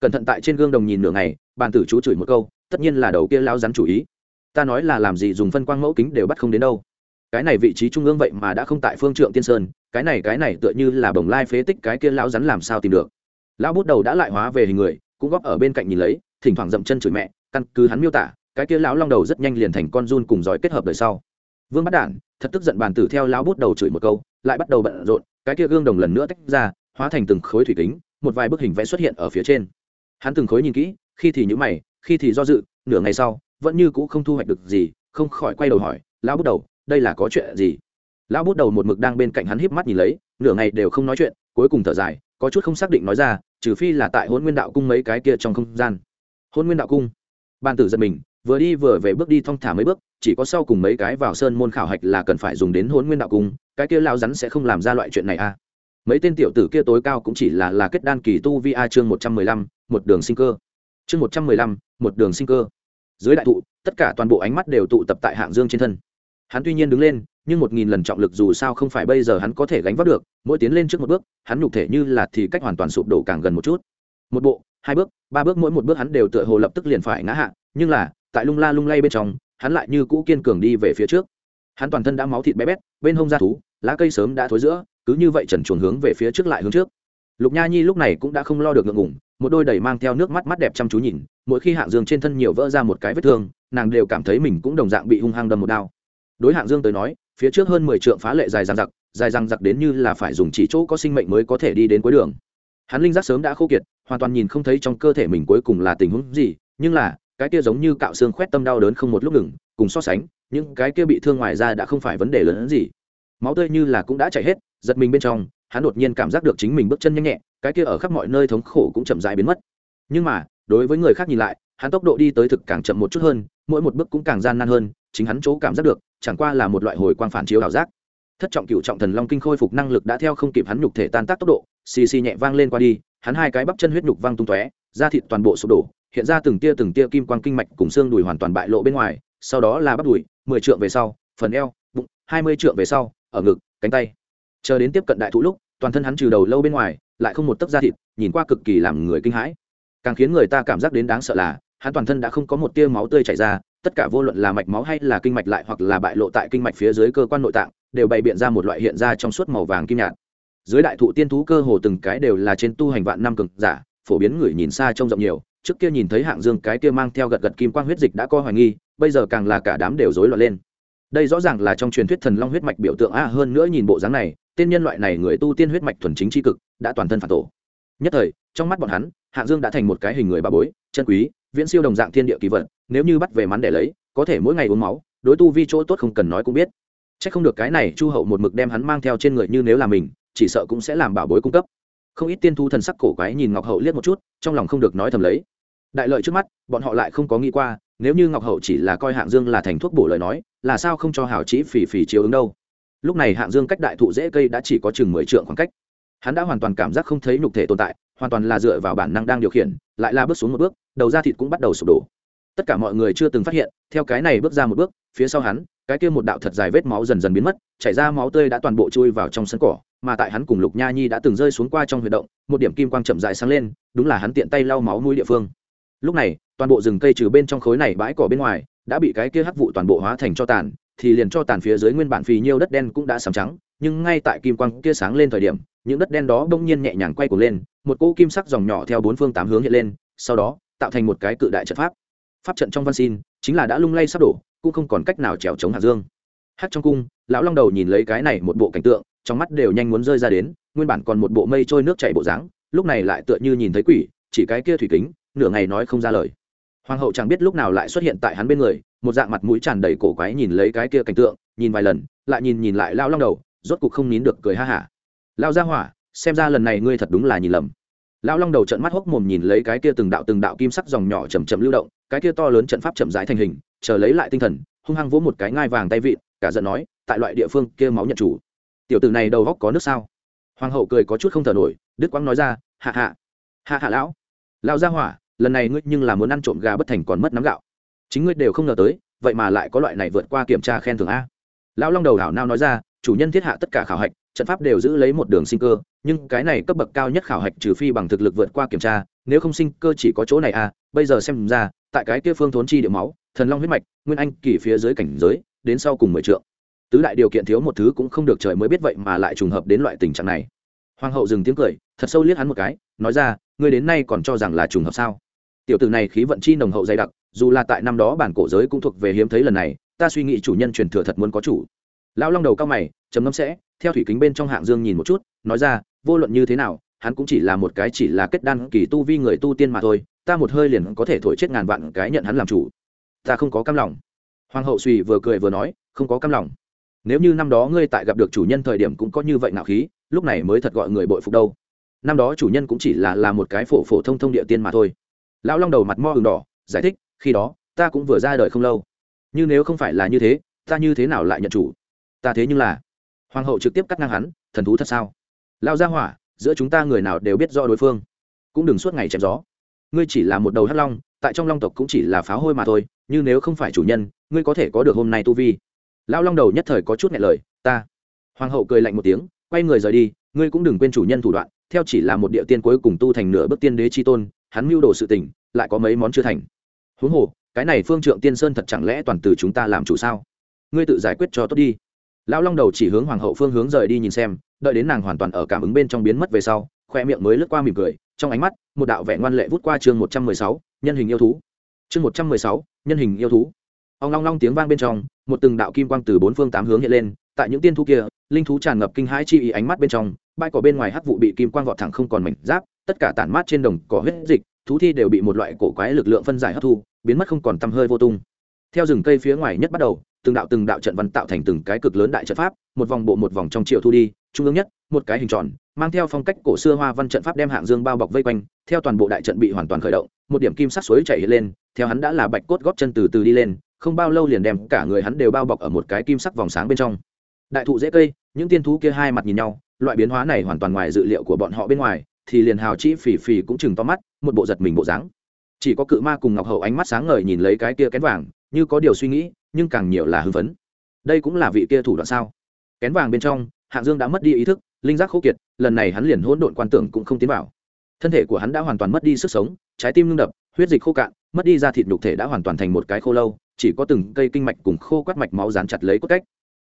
Cẩn thận tại trên gương đồng nhìn nửa ngày, bàn tử chú chửi một câu, tất nhiên là đầu kia lao rắn chủ ý. Ta nói là làm gì dùng phân quang mẫu kính đều bắt không đến đâu cái này vị trí trung ương vậy mà đã không tại phương trượng tiên sơn, cái này cái này tựa như là bồng lai phế tích cái kia lão rắn làm sao tìm được. Lão bút đầu đã lại hóa về hình người, cũng góp ở bên cạnh nhìn lấy, thỉnh thoảng dậm chân chửi mẹ, căn cứ hắn miêu tả, cái kia lão long đầu rất nhanh liền thành con run cùng giỏi kết hợp đời sau. Vương bắt đản, thật tức giận bàn tử theo lão bút đầu chửi một câu, lại bắt đầu bận rộn, cái kia gương đồng lần nữa tách ra, hóa thành từng khối thủy kính, một vài bức hình vẽ xuất hiện ở phía trên. Hắn từng khối nhìn kỹ, khi thì nhữ mày, khi thì do dự, nửa ngày sau, vẫn như cũ không thu hoạch được gì, không khỏi quay đầu hỏi, lão bút đầu đây là có chuyện gì? Lão bút đầu một mực đang bên cạnh hắn híp mắt nhìn lấy, nửa ngày đều không nói chuyện, cuối cùng thở dài, có chút không xác định nói ra, trừ phi là tại hôn nguyên đạo cung mấy cái kia trong không gian. Hôn nguyên đạo cung. Ban tử giật mình, vừa đi vừa về bước đi thong thả mấy bước, chỉ có sau cùng mấy cái vào sơn môn khảo hạch là cần phải dùng đến hôn nguyên đạo cung, cái kia lao rắn sẽ không làm ra loại chuyện này à. mấy tên tiểu tử kia tối cao cũng chỉ là là kết đan kỳ tu vi a chương một trăm mười lăm, một đường sinh cơ. Chương một trăm mười lăm, một đường sinh cơ. Dưới đại thụ, tất cả toàn bộ ánh mắt đều tụ tập tại hạng dương trên thân hắn tuy nhiên đứng lên, nhưng một nghìn lần trọng lực dù sao không phải bây giờ hắn có thể gánh vác được, mỗi tiến lên trước một bước, hắn nhục thể như là thì cách hoàn toàn sụp đổ càng gần một chút. Một bộ, hai bước, ba bước, mỗi một bước hắn đều tựa hồ lập tức liền phải ngã hạ, nhưng là, tại lung la lung lay bên trong, hắn lại như cũ kiên cường đi về phía trước. Hắn toàn thân đã máu thịt bé bét, bên hông da thú, lá cây sớm đã thối giữa, cứ như vậy trần chuồn hướng về phía trước lại hướng trước. Lục nha nhi lúc này cũng đã không lo được ngượng ngủng một đôi đầy mang theo nước mắt mắt đẹp chăm chú nhìn, mỗi khi hạng dương trên thân nhiều vỡ ra một cái vết thương, nàng đều cảm thấy mình cũng đồng dạng bị hung hăng đâm một đao đối hạng dương tới nói, phía trước hơn mười trượng phá lệ dài dằng dặc dài dằng dặc đến như là phải dùng chỉ chỗ có sinh mệnh mới có thể đi đến cuối đường. Hắn linh giác sớm đã khô kiệt, hoàn toàn nhìn không thấy trong cơ thể mình cuối cùng là tình huống gì, nhưng là, cái kia giống như cạo xương khoét tâm đau đớn không một lúc ngừng, cùng so sánh, những cái kia bị thương ngoài ra đã không phải vấn đề lớn hơn gì. Máu tươi như là cũng đã chảy hết, giật mình bên trong, hắn đột nhiên cảm giác được chính mình bước chân nhanh nhẹ, cái kia ở khắp mọi nơi thống khổ cũng chậm rãi biến mất. Nhưng mà, đối với người khác nhìn lại, hắn tốc độ đi tới thực càng chậm một chút hơn, mỗi một bước cũng càng gian nan hơn, chính hắn chỗ cảm giác được chẳng qua là một loại hồi quang phản chiếu ảo giác. Thất trọng cựu trọng thần long kinh khôi phục năng lực đã theo không kịp hắn nhục thể tan tác tốc độ, xì xì nhẹ vang lên qua đi, hắn hai cái bắp chân huyết nhục văng tung tóe, da thịt toàn bộ sụp đổ, hiện ra từng tia từng tia kim quang kinh mạch cùng xương đùi hoàn toàn bại lộ bên ngoài, sau đó là bắp đùi, mười trượng về sau, phần eo, bụng, hai mươi trượng về sau, ở ngực, cánh tay. Chờ đến tiếp cận đại thụ lúc, toàn thân hắn trừ đầu lâu bên ngoài, lại không một tấc da thịt, nhìn qua cực kỳ làm người kinh hãi. Càng khiến người ta cảm giác đến đáng sợ là, hắn toàn thân đã không có một tia máu tươi chảy ra tất cả vô luận là mạch máu hay là kinh mạch lại hoặc là bại lộ tại kinh mạch phía dưới cơ quan nội tạng, đều bày biện ra một loại hiện ra trong suốt màu vàng kim nhạt. Dưới đại thụ tiên thú cơ hồ từng cái đều là trên tu hành vạn năm cực giả, phổ biến người nhìn xa trông rộng nhiều, trước kia nhìn thấy hạng dương cái kia mang theo gật gật kim quang huyết dịch đã co hoài nghi, bây giờ càng là cả đám đều rối loạn lên. Đây rõ ràng là trong truyền thuyết thần long huyết mạch biểu tượng a, hơn nữa nhìn bộ dáng này, tên nhân loại này người tu tiên huyết mạch thuần chính tri cực, đã toàn thân phản tổ. Nhất thời, trong mắt bọn hắn, hạng dương đã thành một cái hình người bà bối, chân quý, viễn siêu đồng dạng thiên địa kỳ vật nếu như bắt về mắn để lấy, có thể mỗi ngày uống máu, đối tu vi chỗ tốt không cần nói cũng biết. C h ắ c không được cái này chu hậu một mực đem hắn mang theo trên người như nếu là mình, chỉ sợ cũng sẽ làm bảo bối cung cấp. Không ít tiên thu thần sắc cổ quái nhìn ngọc hậu liếc một chút, trong lòng không được nói thầm lấy. Đại lợi trước mắt, bọn họ lại không có nghĩ qua, nếu như ngọc hậu chỉ là coi hạng dương là thành thuốc bổ lời nói, là sao không cho hảo chỉ phỉ phỉ chiếu ứng đâu? Lúc này hạng dương cách đại thụ dễ cây đã chỉ có chừng mười trượng khoảng cách. Hắn đã hoàn toàn cảm giác không thấy nhục thể tồn tại, hoàn toàn là dựa vào bản năng đang điều khiển, lại là bước xuống một bước, đầu da thịt cũng bắt đầu sụp đổ tất cả mọi người chưa từng phát hiện, theo cái này bước ra một bước, phía sau hắn, cái kia một đạo thật dài vết máu dần dần biến mất, chảy ra máu tươi đã toàn bộ chui vào trong sân cỏ, mà tại hắn cùng lục nha nhi đã từng rơi xuống qua trong huy động, một điểm kim quang chậm dài sáng lên, đúng là hắn tiện tay lau máu mũi địa phương. Lúc này, toàn bộ rừng cây trừ bên trong khối này bãi cỏ bên ngoài, đã bị cái kia hắc vụ toàn bộ hóa thành cho tàn, thì liền cho tàn phía dưới nguyên bản phì nhiêu đất đen cũng đã sám trắng, nhưng ngay tại kim quang kia sáng lên thời điểm, những đất đen đó bỗng nhiên nhẹ nhàng quay cuồng lên, một cỗ kim sắc dòng nhỏ theo bốn phương tám hướng hiện lên, sau đó, tạo thành một cái cự đại trận pháp pháp trận trong văn xin chính là đã lung lay sắp đổ, cũng không còn cách nào trèo chống hạ dương. Hát trong cung, lão long đầu nhìn lấy cái này một bộ cảnh tượng, trong mắt đều nhanh muốn rơi ra đến, nguyên bản còn một bộ mây trôi nước chảy bộ dáng, lúc này lại tựa như nhìn thấy quỷ, chỉ cái kia thủy kính, nửa ngày nói không ra lời. Hoàng hậu chẳng biết lúc nào lại xuất hiện tại hắn bên người, một dạng mặt mũi tràn đầy cổ quái nhìn lấy cái kia cảnh tượng, nhìn vài lần, lại nhìn nhìn lại lao long đầu, rốt cục không nín được cười ha hả. Lao ra hỏa, xem ra lần này ngươi thật đúng là nhìn lầm lão long đầu trận mắt hốc mồm nhìn lấy cái kia từng đạo từng đạo kim sắc dòng nhỏ chầm chậm lưu động, cái kia to lớn trận pháp chậm rãi thành hình, chờ lấy lại tinh thần, hung hăng vỗ một cái ngai vàng tay vị cả giận nói, tại loại địa phương kia máu nhận chủ. Tiểu tử này đầu góc có nước sao? Hoàng hậu cười có chút không thở nổi đức quang nói ra, hạ hạ hạ hạ lão. Lão gia hỏa, lần này ngươi nhưng là muốn ăn trộm gà bất thành còn mất nắm gạo. Chính ngươi đều không ngờ tới, vậy mà lại có loại này vượt qua kiểm tra khen thưởng a. Lão long đầu hảo nao nói ra, chủ nhân thiết hạ tất cả khảo hạch, trận pháp đều giữ lấy một đường sinh cơ nhưng cái này cấp bậc cao nhất khảo hạch trừ phi bằng thực lực vượt qua kiểm tra, nếu không sinh cơ chỉ có chỗ này à bây giờ xem ra, tại cái kia phương thốn chi địa máu, thần long huyết mạch, nguyên anh kỳ phía dưới cảnh giới, đến sau cùng mười trượng. Tứ đại điều kiện thiếu một thứ cũng không được trời mới biết vậy mà lại trùng hợp đến loại tình trạng này. Hoàng hậu dừng tiếng cười, thật sâu liếc hắn một cái, nói ra, ngươi đến nay còn cho rằng là trùng hợp sao? Tiểu tử này khí vận chi nồng hậu dày đặc, dù là tại năm đó bản cổ giới cũng thuộc về hiếm thấy lần này, ta suy nghĩ chủ nhân truyền thừa thật muốn có chủ. Lão long đầu cao mày chấm ngâm sẽ, theo thủy kính bên trong hạng dương nhìn một chút, nói ra vô luận như thế nào, hắn cũng chỉ là một cái chỉ là kết đan kỳ tu vi người tu tiên mà thôi, ta một hơi liền có thể thổi chết ngàn vạn cái nhận hắn làm chủ. Ta không có cam lòng. Hoàng hậu suy vừa cười vừa nói, không có cam lòng. Nếu như năm đó ngươi tại gặp được chủ nhân thời điểm cũng có như vậy nạo khí, lúc này mới thật gọi người bội phục đâu. Năm đó chủ nhân cũng chỉ là là một cái phổ phổ thông thông địa tiên mà thôi. Lão long đầu mặt mo hừng đỏ, giải thích, khi đó, ta cũng vừa ra đời không lâu. Nhưng nếu không phải là như thế, ta như thế nào lại nhận chủ? Ta thế nhưng là. Hoàng hậu trực tiếp cắt ngang hắn, thần thú thật sao? Lao ra hỏa, giữa chúng ta người nào đều biết do đối phương. Cũng đừng suốt ngày chém gió. Ngươi chỉ là một đầu hắc long, tại trong long tộc cũng chỉ là pháo hôi mà thôi nhưng nếu không phải chủ nhân, ngươi có thể có được hôm nay tu vi. Lao long đầu nhất thời có chút ngại lời, ta. Hoàng hậu cười lạnh một tiếng, quay người rời đi, ngươi cũng đừng quên chủ nhân thủ đoạn, theo chỉ là một địa tiên cuối cùng tu thành nửa bước tiên đế chi tôn, hắn mưu đồ sự tình, lại có mấy món chưa thành. Huống hồ, cái này phương trượng tiên sơn thật chẳng lẽ toàn từ chúng ta làm chủ sao? Ngươi tự giải quyết cho tốt đi. Lão long đầu chỉ hướng hoàng hậu phương hướng rời đi nhìn xem đợi đến nàng hoàn toàn ở cảm ứng bên trong biến mất về sau, khoe miệng mới lướt qua mỉm cười, trong ánh mắt, một đạo vẻ ngoan lệ vút qua chương một trăm mười sáu, nhân hình yêu thú. Chương một trăm mười sáu, nhân hình yêu thú. Ông long long tiếng vang bên trong, một từng đạo kim quang từ bốn phương tám hướng hiện lên, tại những tiên thu kia, linh thú tràn ngập kinh hãi chi ý ánh mắt bên trong, bãi cỏ bên ngoài hắc vụ bị kim quang vọt thẳng không còn mảnh giáp, tất cả tản mát trên đồng cỏ huyết dịch, thú thi đều bị một loại cổ quái lực lượng phân giải hấp thu, biến mất không còn tăm hơi vô tung. Theo rừng cây phía ngoài nhất bắt đầu từng đạo từng đạo trận văn tạo thành từng cái cực lớn đại trận pháp, một vòng bộ một vòng trong triệu thu đi, trung ương nhất, một cái hình tròn, mang theo phong cách cổ xưa hoa văn trận pháp đem hạng dương bao bọc vây quanh, theo toàn bộ đại trận bị hoàn toàn khởi động, một điểm kim sắc suối chảy lên, theo hắn đã là bạch cốt góp chân từ từ đi lên, không bao lâu liền đem cả người hắn đều bao bọc ở một cái kim sắc vòng sáng bên trong. Đại thụ dễ cây, những tiên thú kia hai mặt nhìn nhau, loại biến hóa này hoàn toàn ngoài dự liệu của bọn họ bên ngoài, thì liền hào chi phì phì cũng chừng to mắt, một bộ giật mình bộ dáng. Chỉ có cự ma cùng ngọc hậu ánh mắt sáng ngời nhìn lấy cái kia kén vàng, như có điều suy nghĩ nhưng càng nhiều là hưng phấn. Đây cũng là vị kia thủ đoạn sao? Kén vàng bên trong, hạng dương đã mất đi ý thức, linh giác khô kiệt, lần này hắn liền hỗn độn quan tưởng cũng không tiến vào. Thân thể của hắn đã hoàn toàn mất đi sức sống, trái tim ngưng đập, huyết dịch khô cạn, mất đi da thịt nhục thể đã hoàn toàn thành một cái khô lâu, chỉ có từng cây kinh mạch cùng khô quắt mạch máu dán chặt lấy cốt cách.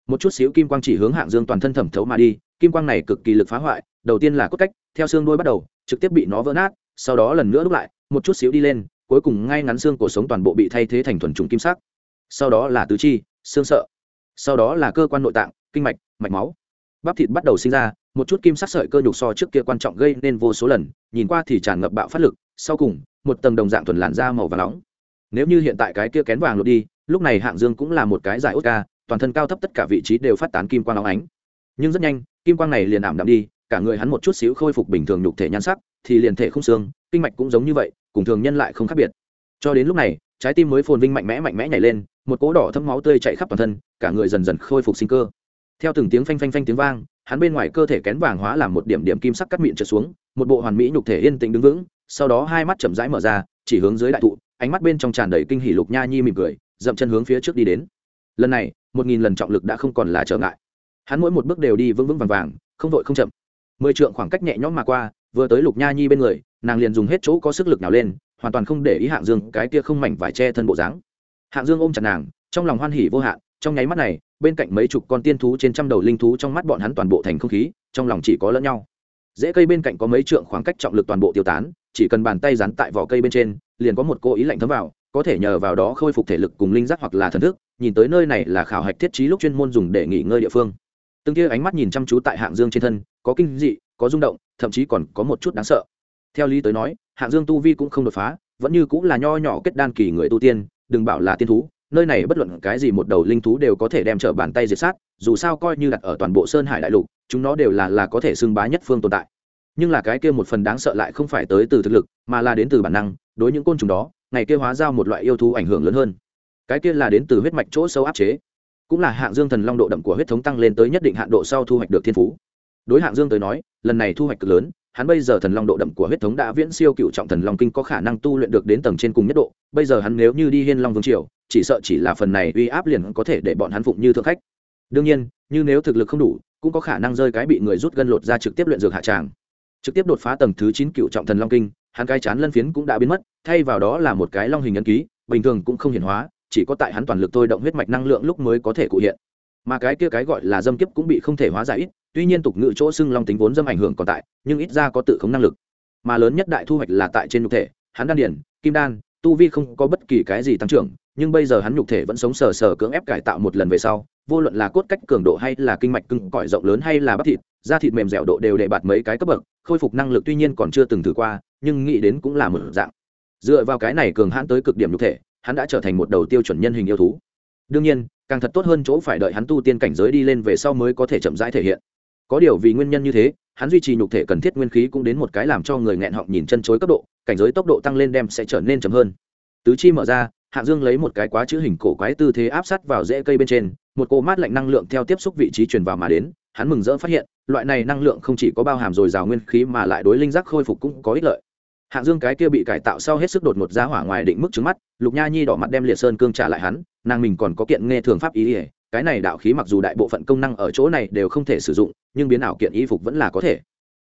Một chút xíu kim quang chỉ hướng hạng dương toàn thân thẩm thấu mà đi, kim quang này cực kỳ lực phá hoại, đầu tiên là cốt cách, theo xương đuôi bắt đầu, trực tiếp bị nó vỡ nát, sau đó lần nữa đúc lại, một chút xíu đi lên, cuối cùng ngay ngắn xương cổ sống toàn bộ bị thay thế thành thuần trùng kim sắc sau đó là tứ chi xương sợ sau đó là cơ quan nội tạng kinh mạch mạch máu. Bắp thịt bắt đầu sinh ra một chút kim sắc sợi cơ nhục so trước kia quan trọng gây nên vô số lần nhìn qua thì tràn ngập bạo phát lực sau cùng một tầng đồng dạng thuần làn da màu và nóng. Nếu như hiện tại cái kia kén vàng lột đi lúc này hạng dương cũng là một cái giải ốt ca, toàn thân cao thấp tất cả vị trí đều phát tán kim quang óng ánh. Nhưng rất nhanh kim quang này liền ảm đạm đi cả người hắn một chút xíu khôi phục bình thường nhục thể nhan sắc thì liền thể không xương kinh mạch cũng giống như vậy cùng thường nhân lại không khác biệt. Cho đến lúc này trái tim mới phồn vinh mạnh mẽ mạnh mẽ nhảy lên, một cỗ đỏ thấm máu tươi chạy khắp toàn thân, cả người dần dần khôi phục sinh cơ. Theo từng tiếng phanh phanh phanh tiếng vang, hắn bên ngoài cơ thể kén vàng hóa làm một điểm điểm kim sắc cắt miệng trượt xuống, một bộ hoàn mỹ nhục thể yên tĩnh đứng vững, sau đó hai mắt chậm rãi mở ra, chỉ hướng dưới đại thụ, ánh mắt bên trong tràn đầy kinh hỉ lục nha nhi mỉm cười, dậm chân hướng phía trước đi đến. Lần này, một nghìn lần trọng lực đã không còn là trở ngại. Hắn mỗi một bước đều đi vững vững vàng vàng, không vội không chậm. Mười trượng khoảng cách nhẹ nhõm mà qua, vừa tới lục nha nhi bên người, nàng liền dùng hết chỗ có sức lực nào lên hoàn toàn không để ý hạng dương cái tia không mảnh vải che thân bộ dáng. Hạng dương ôm chặt nàng, trong lòng hoan hỉ vô hạn, trong nháy mắt này, bên cạnh mấy chục con tiên thú trên trăm đầu linh thú trong mắt bọn hắn toàn bộ thành không khí, trong lòng chỉ có lẫn nhau. Dễ cây bên cạnh có mấy trượng khoảng cách trọng lực toàn bộ tiêu tán, chỉ cần bàn tay dán tại vỏ cây bên trên, liền có một cô ý lạnh thấm vào, có thể nhờ vào đó khôi phục thể lực cùng linh giác hoặc là thần thức, nhìn tới nơi này là khảo hạch thiết trí lúc chuyên môn dùng để nghỉ ngơi địa phương. Từng kia ánh mắt nhìn chăm chú tại hạng dương trên thân, có kinh dị, có rung động, thậm chí còn có một chút đáng sợ theo lý tới nói, hạng dương tu vi cũng không đột phá, vẫn như cũng là nho nhỏ kết đan kỳ người tu tiên, đừng bảo là tiên thú, nơi này bất luận cái gì một đầu linh thú đều có thể đem trở bàn tay diệt sát, dù sao coi như đặt ở toàn bộ sơn hải đại lục, chúng nó đều là là có thể xưng bá nhất phương tồn tại. Nhưng là cái kia một phần đáng sợ lại không phải tới từ thực lực, mà là đến từ bản năng, đối những côn trùng đó, ngày kia hóa giao một loại yêu thú ảnh hưởng lớn hơn. Cái kia là đến từ huyết mạch chỗ sâu áp chế. Cũng là hạng dương thần long độ đậm của huyết thống tăng lên tới nhất định hạn độ sau thu hoạch được thiên phú. Đối hạng dương tới nói, lần này thu hoạch cực lớn hắn bây giờ thần long độ đậm của huyết thống đã viễn siêu cựu trọng thần long kinh có khả năng tu luyện được đến tầng trên cùng nhất độ. Bây giờ hắn nếu như đi hiên long vương triều, chỉ sợ chỉ là phần này uy áp liền có thể để bọn hắn phụng như thượng khách. Đương nhiên, như nếu thực lực không đủ, cũng có khả năng rơi cái bị người rút gân lột ra trực tiếp luyện dược hạ tràng. Trực tiếp đột phá tầng thứ chín cựu trọng thần long kinh, hắn cái chán lân phiến cũng đã biến mất, thay vào đó là một cái long hình ấn ký, bình thường cũng không hiển hóa, chỉ có tại hắn toàn lực thôi động huyết mạch năng lượng lúc mới có thể cụ hiện. Mà cái kia cái gọi là dâm kiếp cũng bị không thể hóa giải ít tuy nhiên tục ngữ chỗ xưng long tính vốn dâm ảnh hưởng còn tại, nhưng ít ra có tự khống năng lực. Mà lớn nhất đại thu hoạch là tại trên nhục thể, hắn đan điển kim đan, tu vi không có bất kỳ cái gì tăng trưởng, nhưng bây giờ hắn nhục thể vẫn sống sờ sờ cưỡng ép cải tạo một lần về sau, vô luận là cốt cách cường độ hay là kinh mạch cưng cõi rộng lớn hay là bắp thịt, da thịt mềm dẻo độ đều để bạt mấy cái cấp bậc, khôi phục năng lực tuy nhiên còn chưa từng thử qua, nhưng nghĩ đến cũng là một dạng. Dựa vào cái này cường hãn tới cực điểm nhục thể, hắn đã trở thành một đầu tiêu chuẩn nhân hình yêu thú. Đương nhiên, càng thật tốt hơn chỗ phải đợi hắn tu tiên cảnh giới đi lên về sau mới có thể chậm rãi thể hiện có điều vì nguyên nhân như thế, hắn duy trì nhục thể cần thiết nguyên khí cũng đến một cái làm cho người nghẹn họng nhìn chân chối cấp độ, cảnh giới tốc độ tăng lên đem sẽ trở nên chậm hơn. Tứ chi mở ra, hạng dương lấy một cái quá chữ hình cổ quái tư thế áp sát vào rễ cây bên trên, một cô mát lạnh năng lượng theo tiếp xúc vị trí truyền vào mà đến, hắn mừng rỡ phát hiện, loại này năng lượng không chỉ có bao hàm dồi dào nguyên khí mà lại đối linh giác khôi phục cũng có ích lợi. Hạng dương cái kia bị cải tạo sau hết sức đột ngột ra hỏa ngoài định mức trứng mắt, lục nha nhi đỏ mặt đem liệt sơn cương trả lại hắn, nàng mình còn có kiện nghe thường pháp ý ỉa cái này đạo khí mặc dù đại bộ phận công năng ở chỗ này đều không thể sử dụng, nhưng biến ảo kiện y phục vẫn là có thể.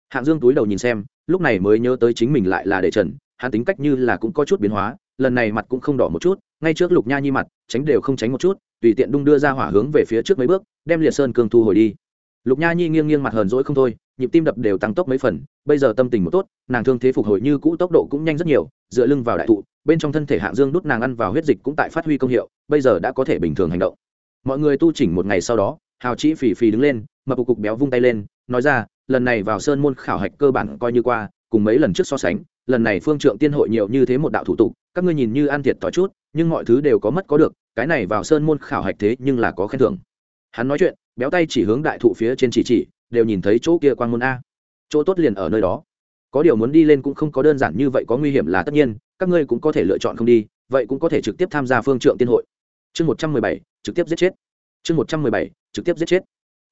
Hạng dương túi đầu nhìn xem, lúc này mới nhớ tới chính mình lại là để trần, hắn tính cách như là cũng có chút biến hóa, lần này mặt cũng không đỏ một chút, ngay trước lục nha nhi mặt, tránh đều không tránh một chút, tùy tiện đung đưa ra hỏa hướng về phía trước mấy bước, đem liệt sơn cương thu hồi đi. Lục nha nhi nghiêng nghiêng mặt hờn rỗi không thôi, nhịp tim đập đều tăng tốc mấy phần, bây giờ tâm tình một tốt, nàng thương thế phục hồi như cũ tốc độ cũng nhanh rất nhiều, dựa lưng vào đại thụ, bên trong thân thể hạng dương đút nàng ăn vào huyết dịch cũng tại phát huy công hiệu, bây giờ đã có thể bình thường hành động mọi người tu chỉnh một ngày sau đó, hào chỉ phì phì đứng lên mập cục cục béo vung tay lên, nói ra, lần này vào sơn môn khảo hạch cơ bản coi như qua, cùng mấy lần trước so sánh, lần này phương trượng tiên hội nhiều như thế một đạo thủ tục, các ngươi nhìn như ăn thiệt thòi chút, nhưng mọi thứ đều có mất có được, cái này vào sơn môn khảo hạch thế nhưng là có khen thưởng. Hắn nói chuyện, béo tay chỉ hướng đại thụ phía trên chỉ chỉ, đều nhìn thấy chỗ kia quan môn a. Chỗ tốt liền ở nơi đó. Có điều muốn đi lên cũng không có đơn giản như vậy có nguy hiểm là tất nhiên, các ngươi cũng có thể lựa chọn không đi, vậy cũng có thể trực tiếp tham gia phương trượng tiên hội chương một trăm mười bảy, trực tiếp giết chết. Chương một trăm mười bảy, trực tiếp giết chết.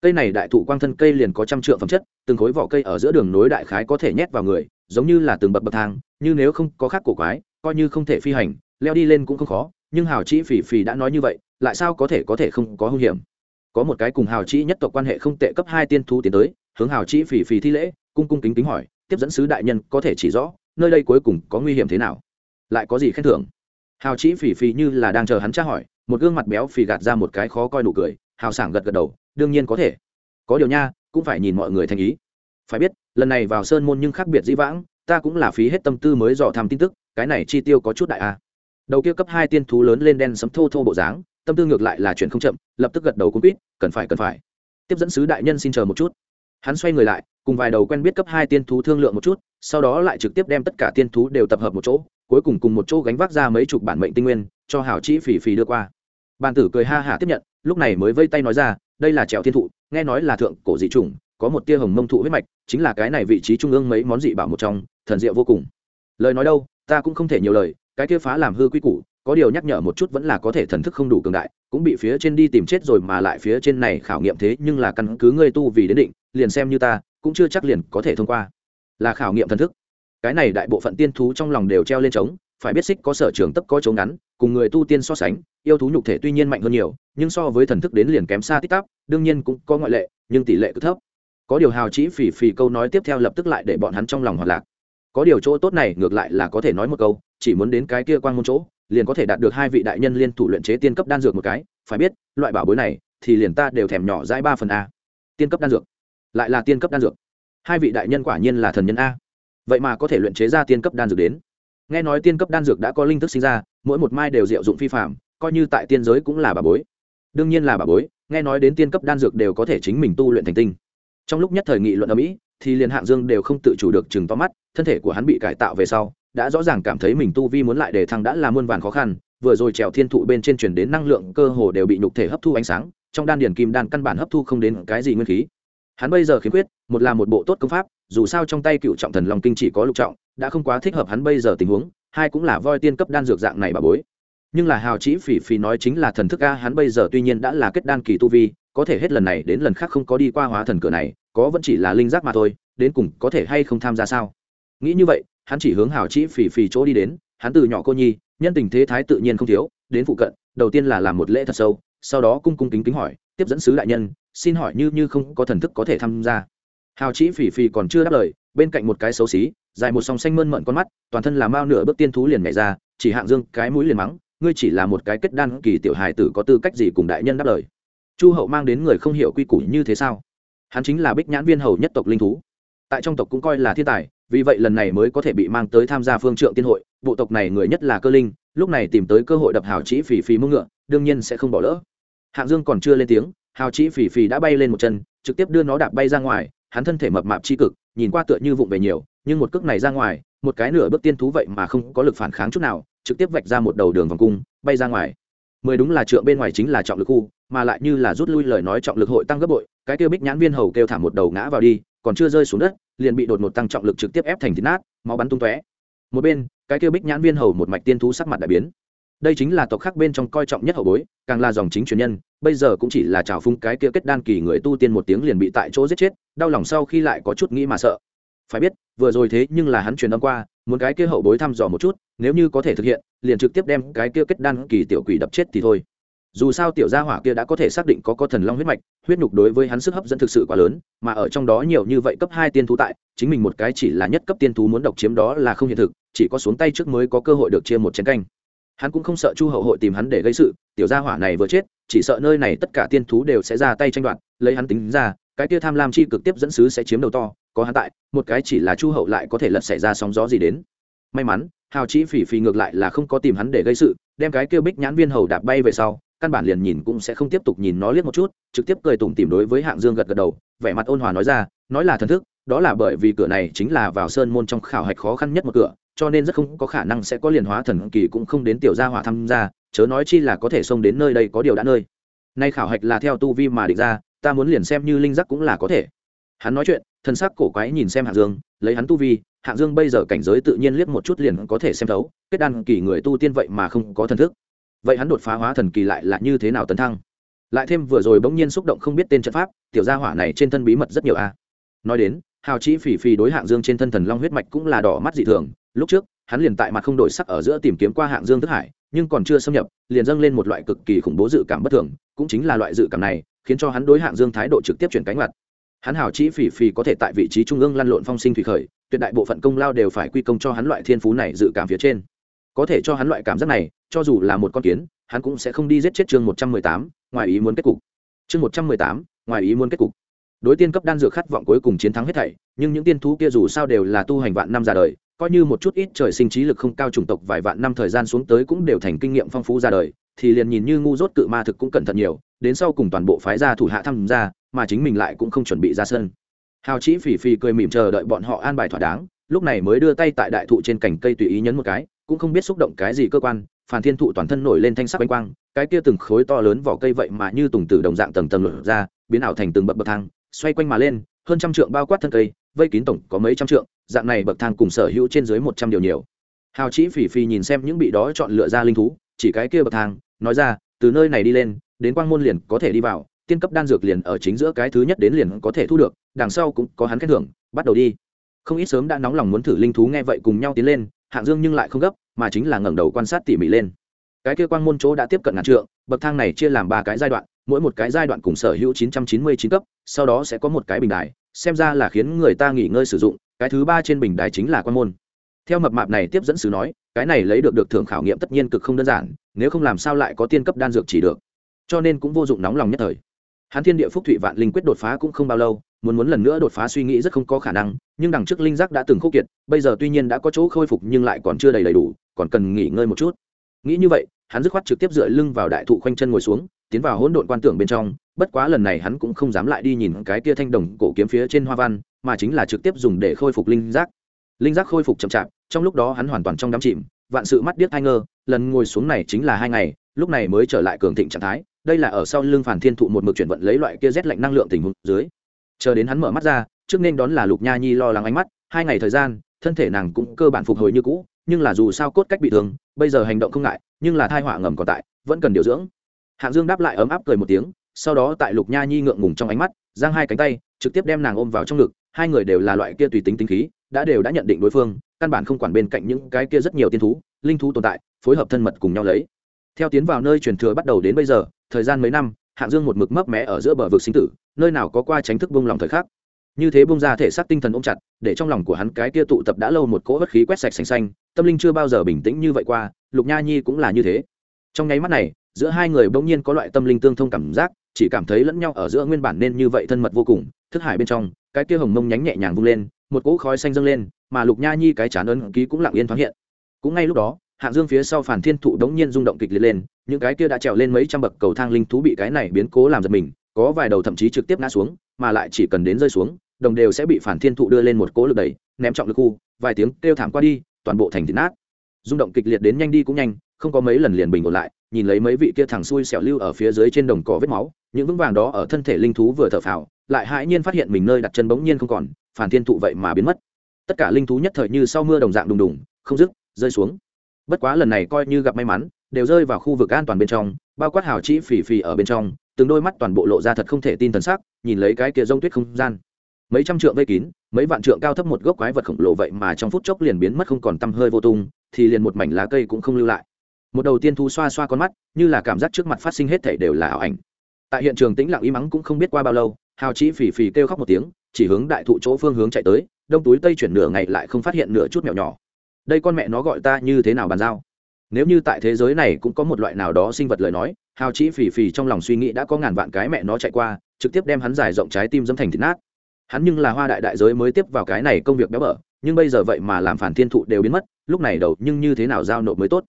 Cây này đại thụ quang thân cây liền có trăm trượng phẩm chất, từng khối vỏ cây ở giữa đường nối đại khái có thể nhét vào người, giống như là từng bậc bậc thang, như nếu không có khác cổ quái, coi như không thể phi hành, leo đi lên cũng không khó, nhưng hào chĩ phỉ phỉ đã nói như vậy, lại sao có thể có thể không có hung hiểm? Có một cái cùng hào chĩ nhất tộc quan hệ không tệ cấp hai tiên thu tiến tới, hướng hào chĩ phỉ phỉ thi lễ, cung cung kính kính hỏi, tiếp dẫn sứ đại nhân có thể chỉ rõ, nơi đây cuối cùng có nguy hiểm thế nào? Lại có gì khen thưởng? Hào chĩ phỉ phỉ như là đang chờ hắn tra hỏi một gương mặt béo phì gạt ra một cái khó coi nụ cười, hào sảng gật gật đầu, đương nhiên có thể. Có điều nha, cũng phải nhìn mọi người thành ý. Phải biết, lần này vào sơn môn nhưng khác biệt dĩ vãng, ta cũng là phí hết tâm tư mới dò thăm tin tức, cái này chi tiêu có chút đại a. Đầu kia cấp hai tiên thú lớn lên đen sấm thô thô bộ dáng, tâm tư ngược lại là chuyện không chậm, lập tức gật đầu cũng biết cần phải cần phải. Tiếp dẫn sứ đại nhân xin chờ một chút. Hắn xoay người lại, cùng vài đầu quen biết cấp hai tiên thú thương lượng một chút, sau đó lại trực tiếp đem tất cả tiên thú đều tập hợp một chỗ, cuối cùng cùng một chỗ gánh vác ra mấy chục bản mệnh tinh nguyên, cho hảo chi phỉ phỉ đưa qua bàn tử cười ha hả tiếp nhận, lúc này mới vây tay nói ra, đây là trèo thiên thụ, nghe nói là thượng cổ dị chủng, có một tia hồng mông thụ huyết mạch, chính là cái này vị trí trung ương mấy món dị bảo một trong, thần diệu vô cùng. Lời nói đâu, ta cũng không thể nhiều lời, cái kia phá làm hư quy củ, có điều nhắc nhở một chút vẫn là có thể thần thức không đủ cường đại, cũng bị phía trên đi tìm chết rồi mà lại phía trên này khảo nghiệm thế nhưng là căn cứ ngươi tu vì đến định, liền xem như ta, cũng chưa chắc liền có thể thông qua. Là khảo nghiệm thần thức. Cái này đại bộ phận tiên thú trong lòng đều treo lên trống phải biết xích có sở trường tấp có chỗ ngắn, cùng người tu tiên so sánh, yêu thú nhục thể tuy nhiên mạnh hơn nhiều, nhưng so với thần thức đến liền kém xa tích tắp đương nhiên cũng có ngoại lệ, nhưng tỷ lệ cứ thấp. Có điều hào chỉ phỉ phỉ câu nói tiếp theo lập tức lại để bọn hắn trong lòng hoạt lạc. Có điều chỗ tốt này ngược lại là có thể nói một câu, chỉ muốn đến cái kia quan môn chỗ, liền có thể đạt được hai vị đại nhân liên thủ luyện chế tiên cấp đan dược một cái, phải biết, loại bảo bối này, thì liền ta đều thèm nhỏ dãi ba phần a. Tiên cấp đan dược. Lại là tiên cấp đan dược. Hai vị đại nhân quả nhiên là thần nhân a. Vậy mà có thể luyện chế ra tiên cấp đan dược đến nghe nói tiên cấp đan dược đã có linh thức sinh ra, mỗi một mai đều diệu dụng phi phạm coi như tại tiên giới cũng là bà bối. Đương nhiên là bà bối, nghe nói đến tiên cấp đan dược đều có thể chính mình tu luyện thành tinh. Trong lúc nhất thời nghị luận ở mỹ, thì liền hạng dương đều không tự chủ được chừng to mắt, thân thể của hắn bị cải tạo về sau, đã rõ ràng cảm thấy mình tu vi muốn lại để thăng đã là muôn vàn khó khăn, vừa rồi trèo thiên thụ bên trên chuyển đến năng lượng cơ hồ đều bị nhục thể hấp thu ánh sáng, trong đan điền kim đan căn bản hấp thu không đến cái gì nguyên khí. Hắn bây giờ khiếm khuyết, một là một bộ tốt công pháp dù sao trong tay cựu trọng thần long kinh chỉ có lục trọng, đã không quá thích hợp hắn bây giờ tình huống, hai cũng là voi tiên cấp đan dược dạng này bà bối. Nhưng là hào chỉ phỉ phỉ nói chính là thần thức a, hắn bây giờ tuy nhiên đã là kết đan kỳ tu vi, có thể hết lần này đến lần khác không có đi qua hóa thần cửa này, có vẫn chỉ là linh giác mà thôi, đến cùng có thể hay không tham gia sao? Nghĩ như vậy, hắn chỉ hướng hào chỉ phỉ phỉ chỗ đi đến, hắn từ nhỏ cô nhi, nhân tình thế thái tự nhiên không thiếu, đến phụ cận, đầu tiên là làm một lễ thật sâu, sau đó cung cung kính kính hỏi, tiếp dẫn sứ đại nhân, xin hỏi như như không có thần thức có thể tham gia hào chỉ phỉ phỉ còn chưa đáp lời, bên cạnh một cái xấu xí, dài một song xanh mơn mận con mắt, toàn thân là mao nửa bước tiên thú liền nhảy ra, chỉ hạng dương cái mũi liền mắng, ngươi chỉ là một cái kết đan kỳ tiểu hài tử có tư cách gì cùng đại nhân đáp lời. Chu hậu mang đến người không hiểu quy củ như thế sao? Hắn chính là bích nhãn viên hầu nhất tộc linh thú. Tại trong tộc cũng coi là thiên tài, vì vậy lần này mới có thể bị mang tới tham gia phương trượng tiên hội, bộ tộc này người nhất là cơ linh, lúc này tìm tới cơ hội đập hào chỉ phì phì mưng ngựa, đương nhiên sẽ không bỏ lỡ. Hạng dương còn chưa lên tiếng, hào chỉ phì phì đã bay lên một chân, trực tiếp đưa nó đạp bay ra ngoài hắn thân thể mập mạp chi cực, nhìn qua tựa như vụng về nhiều, nhưng một cước này ra ngoài, một cái nửa bước tiên thú vậy mà không có lực phản kháng chút nào, trực tiếp vạch ra một đầu đường vòng cung, bay ra ngoài. Mười đúng là trượng bên ngoài chính là trọng lực khu, mà lại như là rút lui lời nói trọng lực hội tăng gấp bội, cái kêu bích nhãn viên hầu kêu thảm một đầu ngã vào đi, còn chưa rơi xuống đất, liền bị đột một tăng trọng lực trực tiếp ép thành thịt nát, máu bắn tung tóe. Một bên, cái kêu bích nhãn viên hầu một mạch tiên thú sắc mặt đại biến đây chính là tộc khác bên trong coi trọng nhất hậu bối, càng là dòng chính truyền nhân, bây giờ cũng chỉ là trào phung cái kia kết đan kỳ người tu tiên một tiếng liền bị tại chỗ giết chết, đau lòng sau khi lại có chút nghĩ mà sợ. Phải biết, vừa rồi thế nhưng là hắn truyền âm qua, muốn cái kia hậu bối thăm dò một chút, nếu như có thể thực hiện, liền trực tiếp đem cái kia kết đan kỳ tiểu quỷ đập chết thì thôi. Dù sao tiểu gia hỏa kia đã có thể xác định có có thần long huyết mạch, huyết nhục đối với hắn sức hấp dẫn thực sự quá lớn, mà ở trong đó nhiều như vậy cấp hai tiên thú tại, chính mình một cái chỉ là nhất cấp tiên thú muốn độc chiếm đó là không hiện thực, chỉ có xuống tay trước mới có cơ hội được chia một chén canh hắn cũng không sợ chu hậu hội tìm hắn để gây sự, tiểu gia hỏa này vừa chết, chỉ sợ nơi này tất cả tiên thú đều sẽ ra tay tranh đoạt, lấy hắn tính ra, cái kia tham lam chi cực tiếp dẫn sứ sẽ chiếm đầu to, có hắn tại, một cái chỉ là chu hậu lại có thể lật xảy ra sóng gió gì đến. May mắn, hào chỉ phỉ phỉ ngược lại là không có tìm hắn để gây sự, đem cái kia bích nhãn viên hầu đạp bay về sau, căn bản liền nhìn cũng sẽ không tiếp tục nhìn nó liếc một chút, trực tiếp cười tủm tìm đối với hạng dương gật gật đầu, vẻ mặt ôn hòa nói ra, nói là thần thức, đó là bởi vì cửa này chính là vào sơn môn trong khảo hạch khó khăn nhất một cửa cho nên rất không có khả năng sẽ có liền hóa thần kỳ cũng không đến tiểu gia hỏa tham gia, chớ nói chi là có thể xông đến nơi đây có điều đã nơi. Nay khảo hạch là theo tu vi mà định ra, ta muốn liền xem như linh giác cũng là có thể. Hắn nói chuyện, thân xác cổ quái nhìn xem hạng dương, lấy hắn tu vi, hạng dương bây giờ cảnh giới tự nhiên liếc một chút liền có thể xem thấu, kết đan kỳ người tu tiên vậy mà không có thần thức. Vậy hắn đột phá hóa thần kỳ lại là như thế nào tấn thăng? Lại thêm vừa rồi bỗng nhiên xúc động không biết tên trận pháp, tiểu gia hỏa này trên thân bí mật rất nhiều a. Nói đến, hào chỉ phỉ phỉ đối hạng dương trên thân thần long huyết mạch cũng là đỏ mắt dị thường lúc trước, hắn liền tại mặt không đổi sắc ở giữa tìm kiếm qua hạng dương thức hải, nhưng còn chưa xâm nhập, liền dâng lên một loại cực kỳ khủng bố dự cảm bất thường, cũng chính là loại dự cảm này, khiến cho hắn đối hạng dương thái độ trực tiếp chuyển cánh mặt. Hắn hào chỉ phỉ phỉ có thể tại vị trí trung ương lăn lộn phong sinh thủy khởi, tuyệt đại bộ phận công lao đều phải quy công cho hắn loại thiên phú này dự cảm phía trên. Có thể cho hắn loại cảm giác này, cho dù là một con kiến, hắn cũng sẽ không đi giết chết chương một trăm mười tám, ngoài ý muốn kết cục. Chương một trăm mười tám, ngoài ý muốn kết cục. Đối tiên cấp đan dược khát vọng cuối cùng chiến thắng hết thảy, nhưng những tiên thú kia dù sao đều là tu hành vạn năm ra đời coi như một chút ít trời sinh trí lực không cao chủng tộc vài vạn năm thời gian xuống tới cũng đều thành kinh nghiệm phong phú ra đời, thì liền nhìn như ngu dốt cự ma thực cũng cẩn thận nhiều, đến sau cùng toàn bộ phái gia thủ hạ tham gia, mà chính mình lại cũng không chuẩn bị ra sân. Hào chỉ phỉ phỉ cười mỉm chờ đợi bọn họ an bài thỏa đáng, lúc này mới đưa tay tại đại thụ trên cành cây tùy ý nhấn một cái, cũng không biết xúc động cái gì cơ quan phản thiên thụ toàn thân nổi lên thanh sắc bánh quang, cái kia từng khối to lớn vỏ cây vậy mà như tùng tử đồng dạng tầng tầng lửa ra, biến ảo thành từng bậc bậc thang, xoay quanh mà lên, hơn trăm trượng bao quát thân cây vây kín tổng có mấy trăm trượng, dạng này bậc thang cùng sở hữu trên dưới một trăm điều nhiều. Hào chỉ phỉ phỉ nhìn xem những bị đó chọn lựa ra linh thú, chỉ cái kia bậc thang, nói ra, từ nơi này đi lên, đến quang môn liền có thể đi vào, tiên cấp đan dược liền ở chính giữa cái thứ nhất đến liền có thể thu được, đằng sau cũng có hắn khen thưởng, bắt đầu đi. Không ít sớm đã nóng lòng muốn thử linh thú nghe vậy cùng nhau tiến lên, hạng dương nhưng lại không gấp, mà chính là ngẩng đầu quan sát tỉ mỉ lên. Cái kia quang môn chỗ đã tiếp cận ngàn trượng, bậc thang này chia làm ba cái giai đoạn, mỗi một cái giai đoạn cùng sở hữu 999 cấp, sau đó sẽ có một cái bình đài xem ra là khiến người ta nghỉ ngơi sử dụng, cái thứ ba trên bình đài chính là quan môn. Theo mập mạp này tiếp dẫn sứ nói, cái này lấy được được thưởng khảo nghiệm tất nhiên cực không đơn giản, nếu không làm sao lại có tiên cấp đan dược chỉ được. Cho nên cũng vô dụng nóng lòng nhất thời. Hắn thiên địa phúc thụy vạn linh quyết đột phá cũng không bao lâu, muốn muốn lần nữa đột phá suy nghĩ rất không có khả năng, nhưng đằng trước linh giác đã từng khúc kiệt, bây giờ tuy nhiên đã có chỗ khôi phục nhưng lại còn chưa đầy đầy đủ, còn cần nghỉ ngơi một chút. Nghĩ như vậy, hắn dứt khoát trực tiếp dựa lưng vào đại thụ khoanh chân ngồi xuống, tiến vào hỗn độn quan tưởng bên trong bất quá lần này hắn cũng không dám lại đi nhìn cái tia thanh đồng cổ kiếm phía trên hoa văn, mà chính là trực tiếp dùng để khôi phục linh giác. Linh giác khôi phục chậm chạp, trong lúc đó hắn hoàn toàn trong đám chìm, vạn sự mắt điếc hai ngơ lần ngồi xuống này chính là hai ngày, lúc này mới trở lại cường thịnh trạng thái, đây là ở sau lưng phản thiên thụ một mực chuyển vận lấy loại kia rét lạnh năng lượng tình huống dưới. Chờ đến hắn mở mắt ra, trước nên đón là lục nha nhi lo lắng ánh mắt, hai ngày thời gian, thân thể nàng cũng cơ bản phục hồi như cũ, nhưng là dù sao cốt cách bị thương, bây giờ hành động không ngại, nhưng là thai họa ngầm còn tại, vẫn cần điều dưỡng. Hạng dương đáp lại ấm áp cười một tiếng sau đó tại lục nha nhi ngượng ngùng trong ánh mắt, giang hai cánh tay, trực tiếp đem nàng ôm vào trong ngực, hai người đều là loại kia tùy tính tính khí, đã đều đã nhận định đối phương, căn bản không quản bên cạnh những cái kia rất nhiều tiên thú, linh thú tồn tại, phối hợp thân mật cùng nhau lấy. Theo tiến vào nơi truyền thừa bắt đầu đến bây giờ, thời gian mấy năm, hạng dương một mực mấp mé ở giữa bờ vực sinh tử, nơi nào có qua tránh thức bông lòng thời khắc. Như thế bông ra thể xác tinh thần ôm chặt, để trong lòng của hắn cái kia tụ tập đã lâu một cỗ bất khí quét sạch xanh xanh, tâm linh chưa bao giờ bình tĩnh như vậy qua, lục nha nhi cũng là như thế. Trong nháy mắt này, giữa hai người bỗng nhiên có loại tâm linh tương thông cảm giác chỉ cảm thấy lẫn nhau ở giữa nguyên bản nên như vậy thân mật vô cùng, thức hải bên trong, cái kia hồng mông nhánh nhẹ nhàng vung lên, một cỗ khói xanh dâng lên, mà lục nha nhi cái chán ấn ký cũng lặng yên thoáng hiện. Cũng ngay lúc đó, hạng dương phía sau phản thiên thụ đống nhiên rung động kịch liệt lên, những cái kia đã trèo lên mấy trăm bậc cầu thang linh thú bị cái này biến cố làm giật mình, có vài đầu thậm chí trực tiếp ngã xuống, mà lại chỉ cần đến rơi xuống, đồng đều sẽ bị phản thiên thụ đưa lên một cỗ lực đẩy, ném trọng lực khu, vài tiếng kêu thảm qua đi, toàn bộ thành thịt nát. Rung động kịch liệt đến nhanh đi cũng nhanh, không có mấy lần liền bình ổn lại, nhìn lấy mấy vị kia thằng xui xẻo lưu ở phía dưới trên đồng cỏ vết máu những vững vàng đó ở thân thể linh thú vừa thở phào, lại hãi nhiên phát hiện mình nơi đặt chân bỗng nhiên không còn, phản thiên thụ vậy mà biến mất. Tất cả linh thú nhất thời như sau mưa đồng dạng đùng đùng, không dứt, rơi xuống. Bất quá lần này coi như gặp may mắn, đều rơi vào khu vực an toàn bên trong, bao quát hào chỉ phì phì ở bên trong, từng đôi mắt toàn bộ lộ ra thật không thể tin thần sắc, nhìn lấy cái kia rông tuyết không gian. Mấy trăm trượng vây kín, mấy vạn trượng cao thấp một gốc quái vật khổng lồ vậy mà trong phút chốc liền biến mất không còn tăm hơi vô tung, thì liền một mảnh lá cây cũng không lưu lại. Một đầu tiên thu xoa xoa con mắt, như là cảm giác trước mặt phát sinh hết thảy đều là ảo ảnh tại hiện trường tĩnh lặng im mắng cũng không biết qua bao lâu, hào chỉ phì phì kêu khóc một tiếng, chỉ hướng đại thụ chỗ phương hướng chạy tới, đông túi tây chuyển nửa ngày lại không phát hiện nửa chút mèo nhỏ. Đây con mẹ nó gọi ta như thế nào bàn giao? Nếu như tại thế giới này cũng có một loại nào đó sinh vật lời nói, hào chỉ phì phì trong lòng suy nghĩ đã có ngàn vạn cái mẹ nó chạy qua, trực tiếp đem hắn giải rộng trái tim dâm thành thịt nát. Hắn nhưng là hoa đại đại giới mới tiếp vào cái này công việc béo bở, nhưng bây giờ vậy mà làm phản thiên thụ đều biến mất, lúc này đầu nhưng như thế nào giao nộp mới tốt?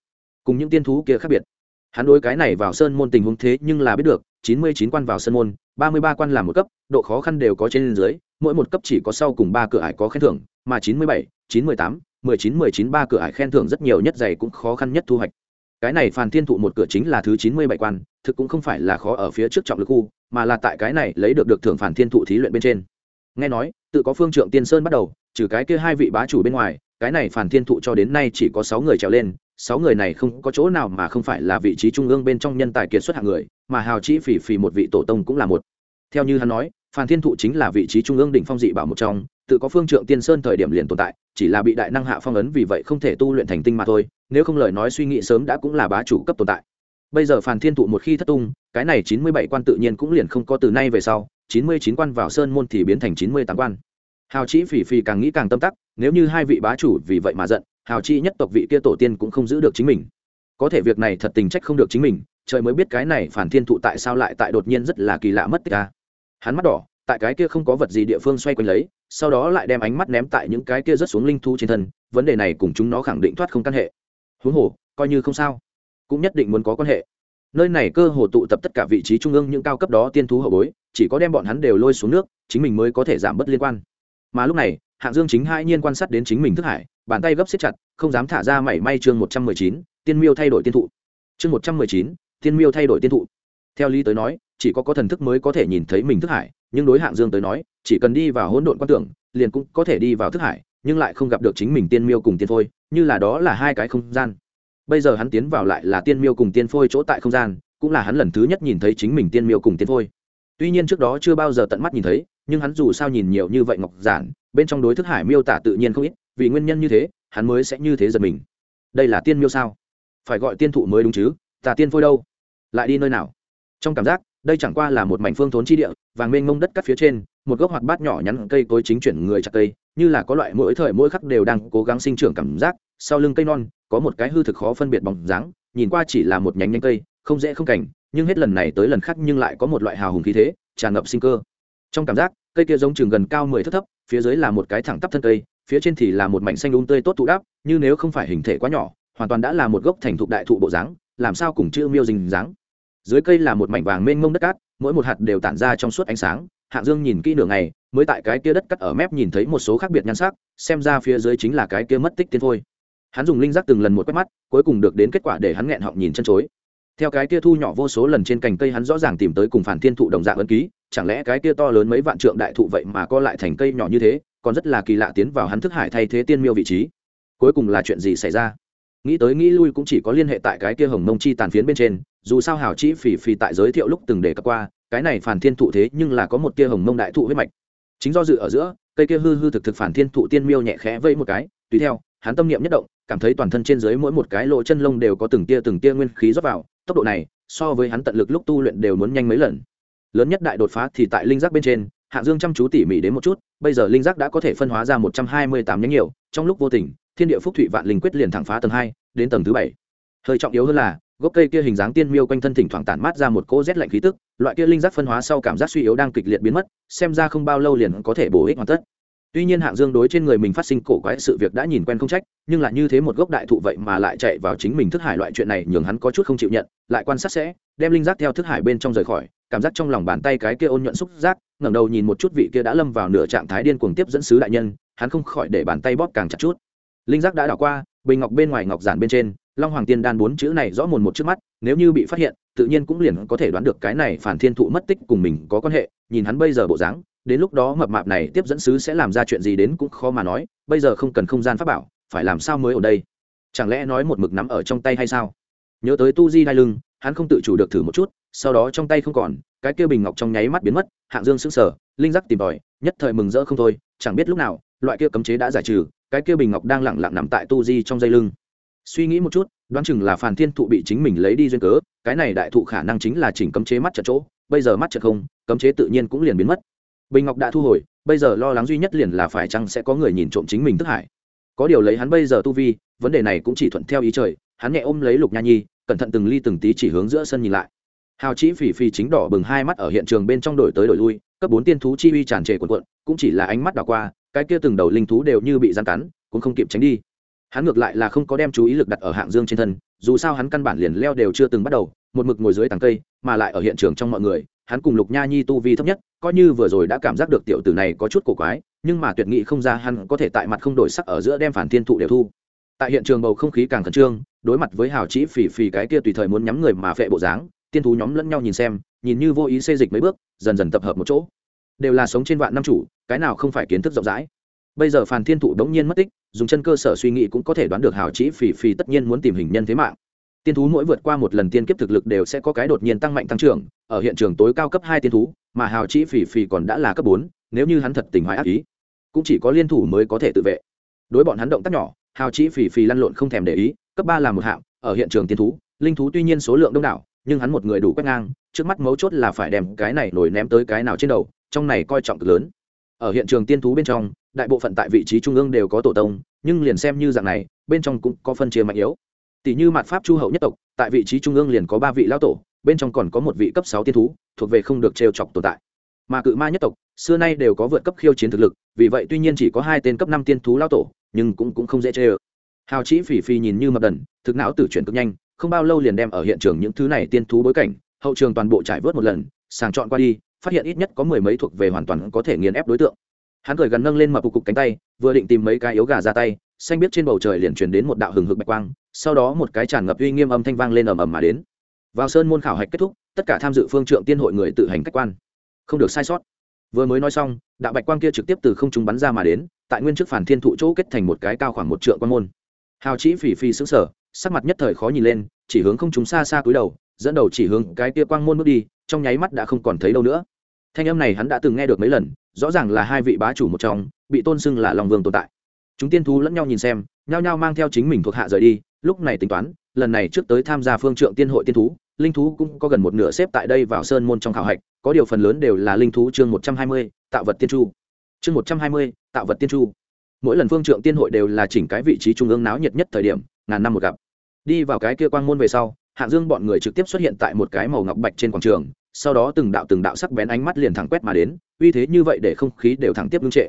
Cùng những tiên thú kia khác biệt. Hắn đối cái này vào sơn môn tình huống thế nhưng là biết được chín mươi chín quan vào sân môn, ba mươi ba quan làm một cấp, độ khó khăn đều có trên dưới, mỗi một cấp chỉ có sau cùng ba cửa ải có khen thưởng, mà chín mươi bảy, chín mươi tám, mười chín mười chín ba cửa ải khen thưởng rất nhiều nhất dày cũng khó khăn nhất thu hoạch. Cái này phàn thiên thụ một cửa chính là thứ chín mươi bảy quan, thực cũng không phải là khó ở phía trước trọng lực khu, mà là tại cái này lấy được được thưởng phản thiên thụ thí luyện bên trên. Nghe nói, tự có phương trượng tiên sơn bắt đầu, trừ cái kia hai vị bá chủ bên ngoài, cái này phản thiên thụ cho đến nay chỉ có sáu người trèo lên, sáu người này không có chỗ nào mà không phải là vị trí trung ương bên trong nhân tài kiệt xuất hạng người mà hào chỉ phỉ phỉ một vị tổ tông cũng là một. Theo như hắn nói phan thiên thụ chính là vị trí trung ương đỉnh phong dị bảo một trong, tự có phương trượng tiên sơn thời điểm liền tồn tại, chỉ là bị đại năng hạ phong ấn vì vậy không thể tu luyện thành tinh mà thôi, nếu không lời nói suy nghĩ sớm đã cũng là bá chủ cấp tồn tại. Bây giờ phan thiên thụ một khi thất tung, cái này chín mươi bảy quan tự nhiên cũng liền không có từ nay về sau, chín mươi chín quan vào sơn môn thì biến thành chín mươi tám quan. Hào chỉ phỉ phỉ càng nghĩ càng tâm tắc, nếu như hai vị bá chủ vì vậy mà giận, hào chi nhất tộc vị kia tổ tiên cũng không giữ được chính mình. Có thể việc này thật tình trách không được chính mình trời mới biết cái này phản thiên thụ tại sao lại tại đột nhiên rất là kỳ lạ mất tích ca hắn mắt đỏ, tại cái kia không có vật gì địa phương xoay quanh lấy, sau đó lại đem ánh mắt ném tại những cái kia rất xuống linh thu trên thân, vấn đề này cùng chúng nó khẳng định thoát không căn hệ. Huống hồ, coi như không sao, cũng nhất định muốn có quan hệ. Nơi này cơ hồ tụ tập tất cả vị trí trung ương những cao cấp đó tiên thú hậu bối, chỉ có đem bọn hắn đều lôi xuống nước, chính mình mới có thể giảm bớt liên quan. Mà lúc này, hạng dương chính hai nhiên quan sát đến chính mình thức hải, bàn tay gấp xếp chặt, không dám thả ra mảy may chương một trăm mười chín, tiên miêu thay đổi tiên thụ. Chương một trăm mười chín tiên miêu thay đổi tiên thụ. Theo lý tới nói, chỉ có có thần thức mới có thể nhìn thấy mình thức hải, nhưng đối hạng dương tới nói, chỉ cần đi vào hỗn độn quan tưởng, liền cũng có thể đi vào thức hải, nhưng lại không gặp được chính mình tiên miêu cùng tiên phôi, như là đó là hai cái không gian. Bây giờ hắn tiến vào lại là tiên miêu cùng tiên phôi chỗ tại không gian, cũng là hắn lần thứ nhất nhìn thấy chính mình tiên miêu cùng tiên phôi. Tuy nhiên trước đó chưa bao giờ tận mắt nhìn thấy, nhưng hắn dù sao nhìn nhiều như vậy ngọc giản, bên trong đối thức hải miêu tả tự nhiên không ít, vì nguyên nhân như thế, hắn mới sẽ như thế giật mình. Đây là tiên miêu sao? Phải gọi tiên thụ mới đúng chứ? Tà tiên phôi đâu? Lại đi nơi nào? Trong cảm giác, đây chẳng qua là một mảnh phương thốn chi địa, vàng mênh mông đất cắt phía trên, một gốc hoạt bát nhỏ nhắn cây cối chính chuyển người chặt cây, như là có loại mỗi thời mỗi khắc đều đang cố gắng sinh trưởng cảm giác. Sau lưng cây non, có một cái hư thực khó phân biệt bóng dáng, nhìn qua chỉ là một nhánh nhánh cây, không dễ không cảnh, nhưng hết lần này tới lần khác nhưng lại có một loại hào hùng khí thế, tràn ngập sinh cơ. Trong cảm giác, cây kia giống chừng gần cao mười thước thấp, phía dưới là một cái thẳng tắp thân cây, phía trên thì là một mảnh xanh đúng tươi tốt thụ đáp như nếu không phải hình thể quá nhỏ, hoàn toàn đã là một gốc thành thụ đại thụ bộ dáng, làm sao cùng chữ miêu dình dáng? Dưới cây là một mảnh vàng mênh mông đất cát, mỗi một hạt đều tản ra trong suốt ánh sáng. Hạng dương nhìn kỹ nửa ngày, mới tại cái kia đất cắt ở mép nhìn thấy một số khác biệt nhan sắc, xem ra phía dưới chính là cái kia mất tích tiên phôi. Hắn dùng linh giác từng lần một quét mắt, cuối cùng được đến kết quả để hắn nghẹn họng nhìn chân chối. Theo cái kia thu nhỏ vô số lần trên cành cây hắn rõ ràng tìm tới cùng phản thiên thụ đồng dạng ấn ký, chẳng lẽ cái kia to lớn mấy vạn trượng đại thụ vậy mà co lại thành cây nhỏ như thế, còn rất là kỳ lạ tiến vào hắn thức hải thay thế tiên miêu vị trí. Cuối cùng là chuyện gì xảy ra? Nghĩ tới nghĩ lui cũng chỉ có liên hệ tại cái kia hồng mông chi tàn phiến bên trên, dù sao hảo chỉ phì phì tại giới thiệu lúc từng đề cập qua, cái này phản thiên thụ thế nhưng là có một kia hồng mông đại thụ huyết mạch. Chính do dự ở giữa, cây kia hư hư thực thực phản thiên thụ tiên miêu nhẹ khẽ vây một cái, tùy theo, hắn tâm niệm nhất động, cảm thấy toàn thân trên dưới mỗi một cái lỗ chân lông đều có từng tia từng tia nguyên khí rót vào, tốc độ này, so với hắn tận lực lúc tu luyện đều muốn nhanh mấy lần. Lớn nhất đại đột phá thì tại linh giác bên trên, hạ dương chăm chú tỉ mỉ đến một chút, bây giờ linh giác đã có thể phân hóa ra một trăm hai mươi tám nhánh nhiều, trong lúc vô tình thiên địa phúc thụy vạn linh quyết liền thẳng phá tầng hai, đến tầng thứ bảy. Hơi trọng yếu hơn là, gốc cây kia hình dáng tiên miêu quanh thân thỉnh thoảng tản mát ra một cỗ rét lạnh khí tức, loại kia linh giác phân hóa sau cảm giác suy yếu đang kịch liệt biến mất, xem ra không bao lâu liền có thể bổ ích hoàn tất. Tuy nhiên hạng dương đối trên người mình phát sinh cổ quái sự việc đã nhìn quen không trách, nhưng lại như thế một gốc đại thụ vậy mà lại chạy vào chính mình thức hải loại chuyện này nhường hắn có chút không chịu nhận, lại quan sát sẽ, đem linh giác theo thức hải bên trong rời khỏi, cảm giác trong lòng bàn tay cái kia ôn nhuận xúc giác, ngẩng đầu nhìn một chút vị kia đã lâm vào nửa trạng thái điên cuồng tiếp dẫn sứ đại nhân, hắn không khỏi để bàn tay bóp càng chặt chút linh giác đã đảo qua, bình ngọc bên ngoài ngọc giản bên trên, long hoàng tiên đan bốn chữ này rõ mồn một trước mắt, nếu như bị phát hiện, tự nhiên cũng liền có thể đoán được cái này phản thiên thụ mất tích cùng mình có quan hệ, nhìn hắn bây giờ bộ dáng, đến lúc đó mập mạp này tiếp dẫn sứ sẽ làm ra chuyện gì đến cũng khó mà nói, bây giờ không cần không gian pháp bảo, phải làm sao mới ở đây? Chẳng lẽ nói một mực nắm ở trong tay hay sao? Nhớ tới tu di đai lưng, hắn không tự chủ được thử một chút, sau đó trong tay không còn, cái kia bình ngọc trong nháy mắt biến mất, hạng dương sững sờ, linh giác tìm tòi, nhất thời mừng rỡ không thôi, chẳng biết lúc nào loại kia cấm chế đã giải trừ, cái kia bình ngọc đang lặng lặng nằm tại tu di trong dây lưng. Suy nghĩ một chút, đoán chừng là phản thiên thụ bị chính mình lấy đi duyên cớ, cái này đại thụ khả năng chính là chỉnh cấm chế mắt chật chỗ, bây giờ mắt chật không, cấm chế tự nhiên cũng liền biến mất. Bình ngọc đã thu hồi, bây giờ lo lắng duy nhất liền là phải chăng sẽ có người nhìn trộm chính mình thức hải. Có điều lấy hắn bây giờ tu vi, vấn đề này cũng chỉ thuận theo ý trời, hắn nhẹ ôm lấy lục nha nhi, cẩn thận từng ly từng tí chỉ hướng giữa sân nhìn lại. Hào chỉ phỉ phỉ chính đỏ bừng hai mắt ở hiện trường bên trong đổi tới đổi lui, cấp bốn tiên thú chi uy tràn trề quần quận cũng chỉ là ánh mắt đảo qua cái kia từng đầu linh thú đều như bị gian cắn, cũng không kịp tránh đi. Hắn ngược lại là không có đem chú ý lực đặt ở hạng dương trên thân, dù sao hắn căn bản liền leo đều chưa từng bắt đầu, một mực ngồi dưới tàng cây, mà lại ở hiện trường trong mọi người, hắn cùng lục nha nhi tu vi thấp nhất, coi như vừa rồi đã cảm giác được tiểu tử này có chút cổ quái, nhưng mà tuyệt nghị không ra hắn có thể tại mặt không đổi sắc ở giữa đem phản thiên thụ đều thu. Tại hiện trường bầu không khí càng khẩn trương, đối mặt với hào chỉ phỉ phỉ cái kia tùy thời muốn nhắm người mà phệ bộ dáng, tiên thú nhóm lẫn nhau nhìn xem, nhìn như vô ý xê dịch mấy bước, dần dần tập hợp một chỗ. Đều là sống trên vạn năm chủ cái nào không phải kiến thức rộng rãi? Bây giờ phàn thiên thụ đống nhiên mất tích, dùng chân cơ sở suy nghĩ cũng có thể đoán được hào chỉ phỉ phỉ tất nhiên muốn tìm hình nhân thế mạng. Tiên thú mỗi vượt qua một lần tiên kiếp thực lực đều sẽ có cái đột nhiên tăng mạnh tăng trưởng, ở hiện trường tối cao cấp hai tiên thú, mà hào chỉ phỉ phỉ còn đã là cấp bốn, nếu như hắn thật tình hoài ác ý, cũng chỉ có liên thủ mới có thể tự vệ. Đối bọn hắn động tác nhỏ, hào chỉ phỉ phỉ lăn lộn không thèm để ý, cấp ba là một hạng, ở hiện trường tiên thú, linh thú tuy nhiên số lượng đông đảo, nhưng hắn một người đủ quét ngang, trước mắt mấu chốt là phải đem cái này nổi ném tới cái nào trên đầu, trong này coi trọng cực lớn ở hiện trường tiên thú bên trong, đại bộ phận tại vị trí trung ương đều có tổ tông, nhưng liền xem như dạng này, bên trong cũng có phân chia mạnh yếu. Tỷ như mặt pháp chu hậu nhất tộc, tại vị trí trung ương liền có ba vị lão tổ, bên trong còn có một vị cấp sáu tiên thú, thuộc về không được trêu chọc tồn tại. Mà cự ma nhất tộc, xưa nay đều có vượt cấp khiêu chiến thực lực, vì vậy tuy nhiên chỉ có hai tên cấp năm tiên thú lão tổ, nhưng cũng cũng không dễ chê ơ. Hào chỉ phỉ phì nhìn như mập đần, thực não tử chuyển cực nhanh, không bao lâu liền đem ở hiện trường những thứ này tiên thú bối cảnh, hậu trường toàn bộ trải vớt một lần, sàng chọn qua đi phát hiện ít nhất có mười mấy thuộc về hoàn toàn có thể nghiền ép đối tượng. Hắn cười gần nâng lên mập cục cục cánh tay, vừa định tìm mấy cái yếu gà ra tay, xanh biết trên bầu trời liền truyền đến một đạo hừng hực bạch quang, sau đó một cái tràn ngập uy nghiêm âm thanh vang lên ầm ầm mà đến. Vào sơn môn khảo hạch kết thúc, tất cả tham dự phương trượng tiên hội người tự hành cách quan. Không được sai sót. Vừa mới nói xong, đạo bạch quang kia trực tiếp từ không trung bắn ra mà đến, tại nguyên chức phản thiên thụ chỗ kết thành một cái cao khoảng một trượng quan môn. Hào chỉ phỉ phì xứng sở sắc mặt nhất thời khó nhìn lên, chỉ hướng không chúng xa xa cúi đầu, dẫn đầu chỉ hướng cái kia quang môn bước đi, trong nháy mắt đã không còn thấy đâu nữa thanh âm này hắn đã từng nghe được mấy lần, rõ ràng là hai vị bá chủ một trong, bị tôn xưng là long vương tồn tại. Chúng tiên thú lẫn nhau nhìn xem, nhao nhao mang theo chính mình thuộc hạ rời đi, lúc này tính toán, lần này trước tới tham gia phương trượng tiên hội tiên thú, linh thú cũng có gần một nửa xếp tại đây vào sơn môn trong khảo hạch, có điều phần lớn đều là linh thú chương một trăm hai mươi, tạo vật tiên chu. Chương một trăm hai mươi, tạo vật tiên chu. Mỗi lần phương trượng tiên hội đều là chỉnh cái vị trí trung ương náo nhiệt nhất thời điểm, ngàn năm một gặp. Đi vào cái kia quang môn về sau hạng dương bọn người trực tiếp xuất hiện tại một cái màu ngọc bạch trên quảng trường sau đó từng đạo từng đạo sắc bén ánh mắt liền thẳng quét mà đến, uy thế như vậy để không khí đều thẳng tiếp ngưng trệ.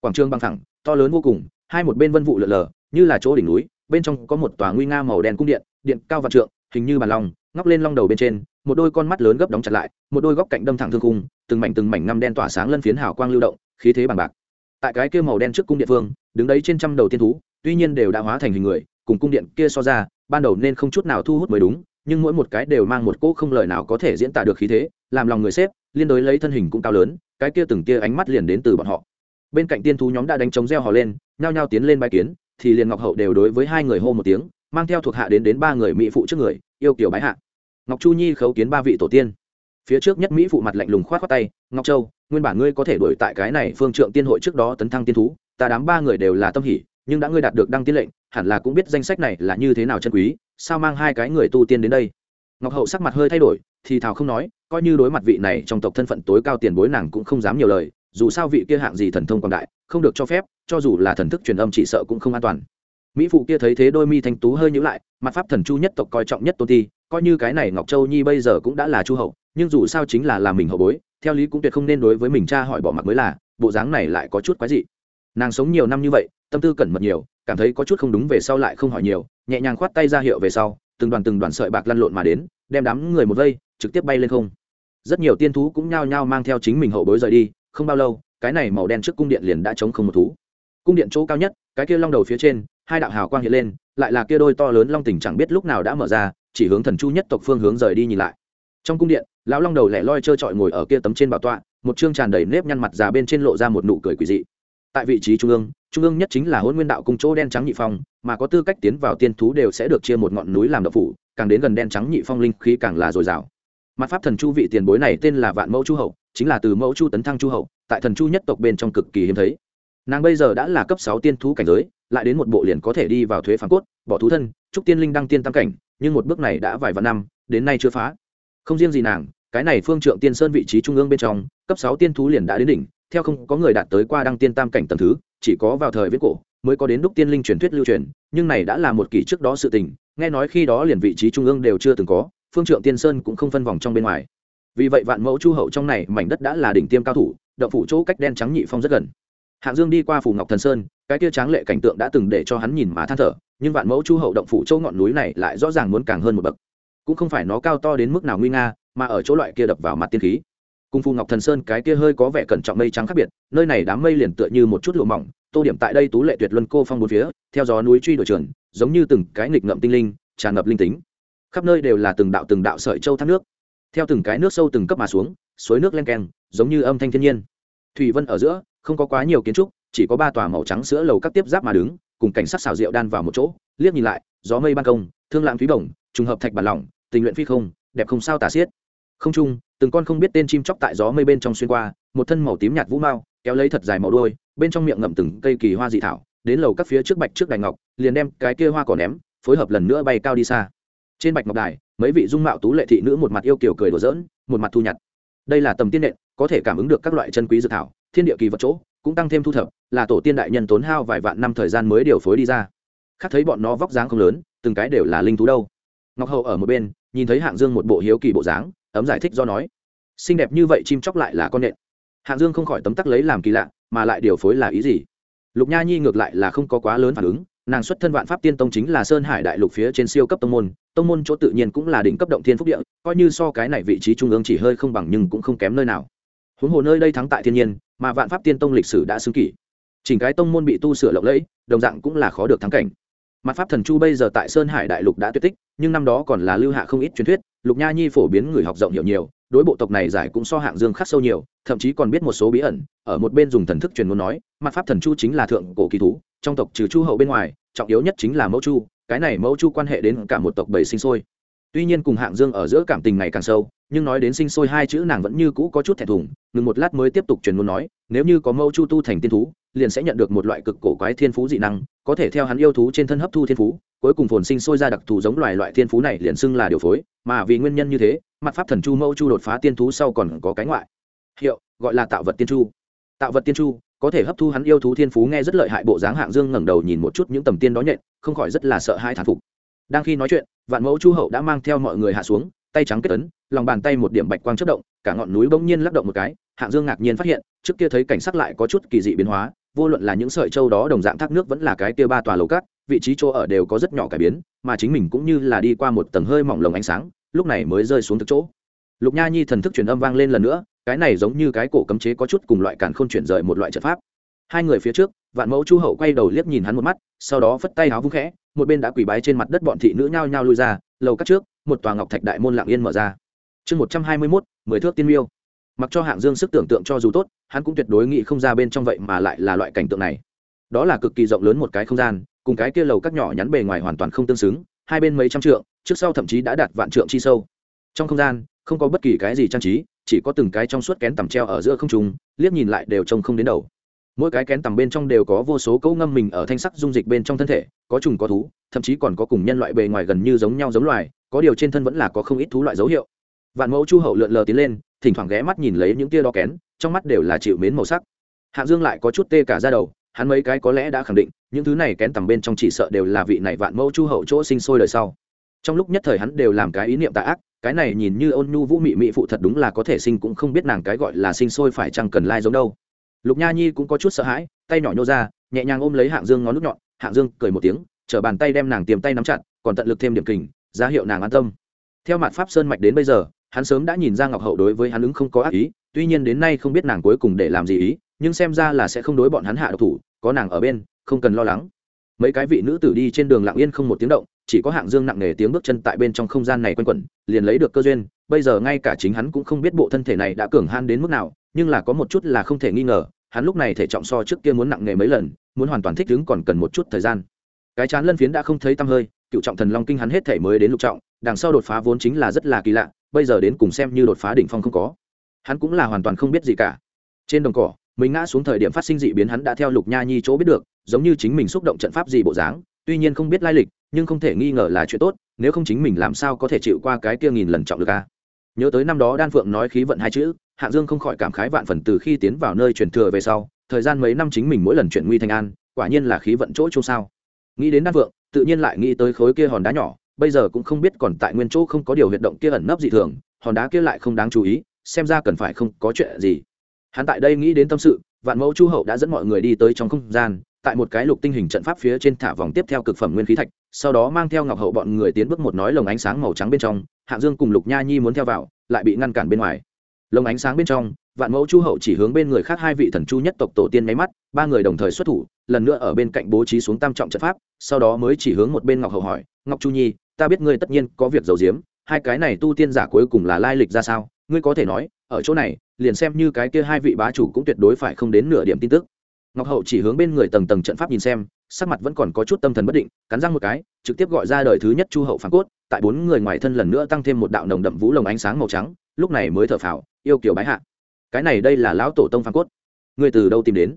Quảng trường bằng thẳng to lớn vô cùng, hai một bên vân vụ lượn lờ như là chỗ đỉnh núi, bên trong có một tòa nguy nga màu đen cung điện điện cao vạn trượng, hình như bàn lòng ngóc lên long đầu bên trên, một đôi con mắt lớn gấp đóng chặt lại, một đôi góc cạnh đâm thẳng thương cung từng mảnh từng mảnh ngăm đen tỏa sáng lân phiến hào quang lưu động, khí thế bằng bạc. Tại cái kia màu đen trước cung điện phương đứng đấy trên trăm đầu tiên thú, tuy nhiên đều đã hóa thành hình người, cùng cung điện kia so ra, ban đầu nên không chút nào thu hút mới đúng nhưng mỗi một cái đều mang một cỗ không lời nào có thể diễn tả được khí thế, làm lòng người xếp liên đối lấy thân hình cũng cao lớn, cái kia từng tia ánh mắt liền đến từ bọn họ. Bên cạnh tiên thú nhóm đã đánh trống reo hò lên, nhao nhao tiến lên bài kiến, thì liền ngọc hậu đều đối với hai người hô một tiếng, mang theo thuộc hạ đến đến ba người mỹ phụ trước người, yêu kiểu bái hạ. Ngọc chu nhi khấu kiến ba vị tổ tiên. Phía trước nhất mỹ phụ mặt lạnh lùng khoát khoát tay, ngọc châu, nguyên bản ngươi có thể đuổi tại cái này phương trượng tiên hội trước đó tấn thăng tiên thú, ta đám ba người đều là tâm hỉ, nhưng đã ngươi đạt được đăng tiên lệnh hẳn là cũng biết danh sách này là như thế nào chân quý, sao mang hai cái người tu tiên đến đây? Ngọc hậu sắc mặt hơi thay đổi, thì thào không nói, coi như đối mặt vị này trong tộc thân phận tối cao tiền bối nàng cũng không dám nhiều lời, dù sao vị kia hạng gì thần thông quảng đại, không được cho phép, cho dù là thần thức truyền âm chỉ sợ cũng không an toàn. Mỹ phụ kia thấy thế đôi mi thanh tú hơi nhữ lại, mặt pháp thần chu nhất tộc coi trọng nhất tôn ti, coi như cái này ngọc châu nhi bây giờ cũng đã là chu hậu, nhưng dù sao chính là làm mình hậu bối, theo lý cũng tuyệt không nên đối với mình cha hỏi bỏ mặc mới là, bộ dáng này lại có chút quái dị nàng sống nhiều năm như vậy, tâm tư cẩn mật nhiều, cảm thấy có chút không đúng về sau lại không hỏi nhiều, nhẹ nhàng khoát tay ra hiệu về sau, từng đoàn từng đoàn sợi bạc lăn lộn mà đến, đem đám người một vây, trực tiếp bay lên không. Rất nhiều tiên thú cũng nhao nhao mang theo chính mình hậu bối rời đi, không bao lâu, cái này màu đen trước cung điện liền đã chống không một thú. Cung điện chỗ cao nhất, cái kia long đầu phía trên, hai đạo hào quang hiện lên, lại là kia đôi to lớn long tỉnh chẳng biết lúc nào đã mở ra, chỉ hướng thần chu nhất tộc phương hướng rời đi nhìn lại. Trong cung điện, lão long đầu lẻ loi trơ trọi ngồi ở kia tấm trên bảo tọa, một chương tràn đầy nếp nhăn mặt già bên trên lộ ra một nụ cười quỷ dị tại vị trí trung ương trung ương nhất chính là hôn nguyên đạo cung chỗ đen trắng nhị phong, mà có tư cách tiến vào tiên thú đều sẽ được chia một ngọn núi làm độc phủ, càng đến gần đen trắng nhị phong linh khí càng là dồi dào. Mặt pháp thần chu vị tiền bối này tên là vạn mẫu chu hậu, chính là từ mẫu chu tấn thăng chu hậu, tại thần chu nhất tộc bên trong cực kỳ hiếm thấy. Nàng bây giờ đã là cấp sáu tiên thú cảnh giới, lại đến một bộ liền có thể đi vào thuế phán cốt, bỏ thú thân trúc tiên linh đăng tiên tam cảnh, nhưng một bước này đã vài vạn năm, đến nay chưa phá. Không riêng gì nàng, cái này phương trượng tiên sơn vị trí trung ương bên trong, cấp sáu tiên thú liền đã đến đỉnh theo không có người đạt tới qua đăng tiên tam cảnh tầm thứ, chỉ có vào thời viết cổ mới có đến đúc tiên linh truyền thuyết lưu truyền, nhưng này đã là một kỷ trước đó sự tình, nghe nói khi đó liền vị trí trung ương đều chưa từng có, phương trượng tiên sơn cũng không phân vòng trong bên ngoài. Vì vậy vạn mẫu chu hậu trong này mảnh đất đã là đỉnh tiêm cao thủ, động phủ chỗ cách đen trắng nhị phong rất gần. Hạng dương đi qua phủ ngọc thần sơn, cái kia tráng lệ cảnh tượng đã từng để cho hắn nhìn mà than thở, nhưng vạn mẫu chu hậu động phủ châu ngọn núi này lại rõ ràng muốn càng hơn một bậc. Cũng không phải nó cao to đến mức nào nguy nga, mà ở chỗ loại kia đập vào mặt tiên khí cung Phù ngọc thần sơn, cái kia hơi có vẻ cẩn trọng mây trắng khác biệt, nơi này đám mây liền tựa như một chút lụa mỏng, tô điểm tại đây tú lệ tuyệt luân cô phong bốn phía, theo gió núi truy đổi trường, giống như từng cái nghịch ngậm tinh linh, tràn ngập linh tính. Khắp nơi đều là từng đạo từng đạo sợi châu thác nước. Theo từng cái nước sâu từng cấp mà xuống, suối nước len keng, giống như âm thanh thiên nhiên. Thủy vân ở giữa, không có quá nhiều kiến trúc, chỉ có ba tòa màu trắng sữa lầu các tiếp giáp mà đứng, cùng cảnh sắc xào rượu đan vào một chỗ, liếc nhìn lại, gió mây ban công, thương lãng thúy bổng, trùng hợp thạch bản lỏng, tình nguyện phi không, đẹp không sao tả xiết. Không trung từng con không biết tên chim chóc tại gió mây bên trong xuyên qua, một thân màu tím nhạt vũ mao, kéo lấy thật dài màu đôi bên trong miệng ngậm từng cây kỳ hoa dị thảo, đến lầu các phía trước bạch trước đài ngọc, liền đem cái kia hoa cỏ ném, phối hợp lần nữa bay cao đi xa. Trên bạch ngọc đài, mấy vị dung mạo tú lệ thị nữ một mặt yêu kiều cười đùa giỡn, một mặt thu nhặt. Đây là tầm tiên nện, có thể cảm ứng được các loại chân quý dược thảo, thiên địa kỳ vật chỗ, cũng tăng thêm thu thập, là tổ tiên đại nhân tốn hao vài vạn năm thời gian mới điều phối đi ra. Khác thấy bọn nó vóc dáng không lớn, từng cái đều là linh thú đâu. Ngọc hậu ở một bên, nhìn thấy hạng dương một bộ hiếu kỳ bộ dáng ấm giải thích do nói. Xinh đẹp như vậy chim chóc lại là con nện. Hạng dương không khỏi tấm tắc lấy làm kỳ lạ, mà lại điều phối là ý gì? Lục nha nhi ngược lại là không có quá lớn phản ứng, nàng xuất thân vạn pháp tiên tông chính là sơn hải đại lục phía trên siêu cấp tông môn tông môn chỗ tự nhiên cũng là đỉnh cấp động thiên phúc địa, coi như so cái này vị trí trung ương chỉ hơi không bằng nhưng cũng không kém nơi nào. Huống hồ nơi đây thắng tại thiên nhiên, mà vạn pháp tiên tông lịch sử đã xứng kỷ. Chỉnh cái tông môn bị tu sửa lộng lẫy, đồng dạng cũng là khó được thắng cảnh mặt pháp thần chu bây giờ tại sơn hải đại lục đã tuyệt tích, nhưng năm đó còn là lưu hạ không ít truyền thuyết, lục nha nhi phổ biến người học rộng hiểu nhiều, đối bộ tộc này giải cũng so hạng dương khắc sâu nhiều, thậm chí còn biết một số bí ẩn, ở một bên dùng thần thức truyền ngôn nói, mặt pháp thần chu chính là thượng cổ kỳ thú, trong tộc trừ chu hậu bên ngoài, trọng yếu nhất chính là mẫu chu, cái này mẫu chu quan hệ đến cả một tộc bầy sinh sôi tuy nhiên cùng hạng dương ở giữa cảm tình ngày càng sâu, nhưng nói đến sinh sôi hai chữ nàng vẫn như cũ có chút thẹn thùng, ngừng một lát mới tiếp tục truyền ngôn nói, nếu như có mẫu chu tu thành tiên thú, liền sẽ nhận được một loại cực cổ quái thiên phú dị năng, có thể theo hắn yêu thú trên thân hấp thu thiên phú, cuối cùng phồn sinh sôi ra đặc thù giống loài loại thiên phú này liền xưng là điều phối, mà vì nguyên nhân như thế, mặt pháp thần chu mẫu chu đột phá tiên thú sau còn có cái ngoại hiệu, gọi là tạo vật tiên chu. Tạo vật tiên chu có thể hấp thu hắn yêu thú thiên phú nghe rất lợi hại, bộ dáng hạng dương ngẩng đầu nhìn một chút những tầm tiên đó nhện, không khỏi rất là sợ hai thán phục đang khi nói chuyện, vạn mẫu chu hậu đã mang theo mọi người hạ xuống, tay trắng kết ấn, lòng bàn tay một điểm bạch quang chất động, cả ngọn núi bỗng nhiên lắc động một cái, hạng dương ngạc nhiên phát hiện, trước kia thấy cảnh sắc lại có chút kỳ dị biến hóa, vô luận là những sợi châu đó đồng dạng thác nước vẫn là cái kia ba tòa lầu cát, vị trí chỗ ở đều có rất nhỏ cải biến, mà chính mình cũng như là đi qua một tầng hơi mỏng lồng ánh sáng, lúc này mới rơi xuống thực chỗ. Lục nha nhi thần thức truyền âm vang lên lần nữa, cái này giống như cái cổ cấm chế có chút cùng loại càn không chuyển rời một loại trận pháp. Hai người phía trước vạn mẫu chu hậu quay đầu liếc nhìn hắn một mắt, sau đó phất tay áo vung khẽ, một bên đã quỳ bái trên mặt đất bọn thị nữ nhao nhao lui ra, lầu cắt trước, một tòa ngọc thạch đại môn lặng yên mở ra. Chương một trăm hai mươi mốt, mười thước tiên miêu. Mặc cho hạng dương sức tưởng tượng cho dù tốt, hắn cũng tuyệt đối nghĩ không ra bên trong vậy mà lại là loại cảnh tượng này. Đó là cực kỳ rộng lớn một cái không gian, cùng cái kia lầu các nhỏ nhắn bề ngoài hoàn toàn không tương xứng, hai bên mấy trăm trượng, trước sau thậm chí đã đạt vạn trượng chi sâu. Trong không gian, không có bất kỳ cái gì trang trí, chỉ có từng cái trong suốt kén tầm treo ở giữa không trung, liếc nhìn lại đều trông không đến đầu mỗi cái kén tầm bên trong đều có vô số cấu ngâm mình ở thanh sắc dung dịch bên trong thân thể, có trùng có thú, thậm chí còn có cùng nhân loại bề ngoài gần như giống nhau giống loài, có điều trên thân vẫn là có không ít thú loại dấu hiệu. Vạn mẫu chu hậu lượn lờ tiến lên, thỉnh thoảng ghé mắt nhìn lấy những tia đo kén, trong mắt đều là chịu mến màu sắc. Hạng dương lại có chút tê cả ra đầu, hắn mấy cái có lẽ đã khẳng định, những thứ này kén tầm bên trong chỉ sợ đều là vị này vạn mẫu chu hậu chỗ sinh sôi đời sau. Trong lúc nhất thời hắn đều làm cái ý niệm tạ ác, cái này nhìn như ôn nhu vũ mị mị phụ thật đúng là có thể sinh cũng không biết nàng cái gọi là sinh sôi phải chăng cần lai giống đâu lục nha nhi cũng có chút sợ hãi, tay nhỏ nhô ra, nhẹ nhàng ôm lấy hạng dương ngón nút nhọn, hạng dương cười một tiếng chở bàn tay đem nàng tiềm tay nắm chặt, còn tận lực thêm điểm kình ra hiệu nàng an tâm. Theo mặt pháp sơn mạch đến bây giờ, hắn sớm đã nhìn ra ngọc hậu đối với hắn ứng không có ác ý, tuy nhiên đến nay không biết nàng cuối cùng để làm gì ý, nhưng xem ra là sẽ không đối bọn hắn hạ độc thủ, có nàng ở bên, không cần lo lắng. Mấy cái vị nữ tử đi trên đường lặng yên không một tiếng động, chỉ có hạng dương nặng nề tiếng bước chân tại bên trong không gian này quanh quẩn, liền lấy được cơ duyên, bây giờ ngay cả chính hắn cũng không biết bộ thân thể này đã cường han đến mức nào nhưng là có một chút là không thể nghi ngờ, hắn lúc này thể trọng so trước kia muốn nặng nghề mấy lần, muốn hoàn toàn thích ứng còn cần một chút thời gian. Cái chán lân phiến đã không thấy tăm hơi, cựu trọng thần long kinh hắn hết thể mới đến lục trọng, đằng sau đột phá vốn chính là rất là kỳ lạ, bây giờ đến cùng xem như đột phá đỉnh phong không có. Hắn cũng là hoàn toàn không biết gì cả. Trên đồng cỏ, mình ngã xuống thời điểm phát sinh dị biến hắn đã theo lục nha nhi chỗ biết được, giống như chính mình xúc động trận pháp gì bộ dáng, tuy nhiên không biết lai lịch, nhưng không thể nghi ngờ là chuyện tốt, nếu không chính mình làm sao có thể chịu qua cái kia nghìn lần trọng được a. Nhớ tới năm đó đan phượng nói khí vận hai chữ hạng dương không khỏi cảm khái vạn phần từ khi tiến vào nơi truyền thừa về sau thời gian mấy năm chính mình mỗi lần chuyển nguy thành an quả nhiên là khí vận chỗ chôn sao. Nghĩ đến đan vượng, tự nhiên lại nghĩ tới khối kia hòn đá nhỏ bây giờ cũng không biết còn tại nguyên chỗ không có điều huyệt động kia ẩn nấp dị thường hòn đá kia lại không đáng chú ý xem ra cần phải không có chuyện gì. Hắn tại đây nghĩ đến tâm sự vạn mẫu chu hậu đã dẫn mọi người đi tới trong không gian tại một cái lục tinh hình trận pháp phía trên thả vòng tiếp theo cực phẩm nguyên khí thạch sau đó mang theo ngọc hậu bọn người tiến bước một nói lồng ánh sáng màu trắng bên trong hạng dương cùng lục nha nhi muốn theo vào lại bị ngăn cản bên ngoài lồng ánh sáng bên trong, vạn mẫu chu hậu chỉ hướng bên người khác hai vị thần chu nhất tộc tổ tiên nháy mắt, ba người đồng thời xuất thủ, lần nữa ở bên cạnh bố trí xuống tam trọng trận pháp, sau đó mới chỉ hướng một bên ngọc hậu hỏi, ngọc chu nhi, ta biết ngươi tất nhiên có việc giấu giếm, hai cái này tu tiên giả cuối cùng là lai lịch ra sao? Ngươi có thể nói, ở chỗ này, liền xem như cái kia hai vị bá chủ cũng tuyệt đối phải không đến nửa điểm tin tức. Ngọc hậu chỉ hướng bên người tầng tầng trận pháp nhìn xem, sắc mặt vẫn còn có chút tâm thần bất định, cắn răng một cái, trực tiếp gọi ra đời thứ nhất chu hậu phản cốt, tại bốn người ngoài thân lần nữa tăng thêm một đạo nồng đậm vũ lồng ánh sáng màu trắng lúc này mới thở phào, yêu kiều bái hạ. Cái này đây là lão tổ tông Phan cốt. Người từ đâu tìm đến?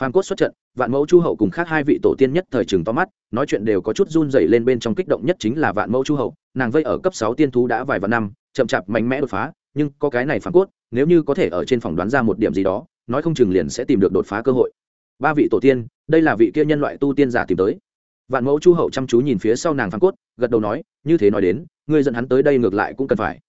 Phan cốt xuất trận, vạn mẫu chu hậu cùng khác hai vị tổ tiên nhất thời trường to mắt, nói chuyện đều có chút run dày lên bên trong kích động nhất chính là vạn mẫu chu hậu, nàng vây ở cấp sáu tiên thú đã vài vạn năm, chậm chạp mạnh mẽ đột phá, nhưng có cái này Phan cốt, nếu như có thể ở trên phòng đoán ra một điểm gì đó, nói không chừng liền sẽ tìm được đột phá cơ hội. Ba vị tổ tiên, đây là vị kia nhân loại tu tiên giả tìm tới. Vạn mẫu chu hậu chăm chú nhìn phía sau nàng Phan cốt, gật đầu nói, như thế nói đến, ngươi dẫn hắn tới đây ngược lại cũng cần phải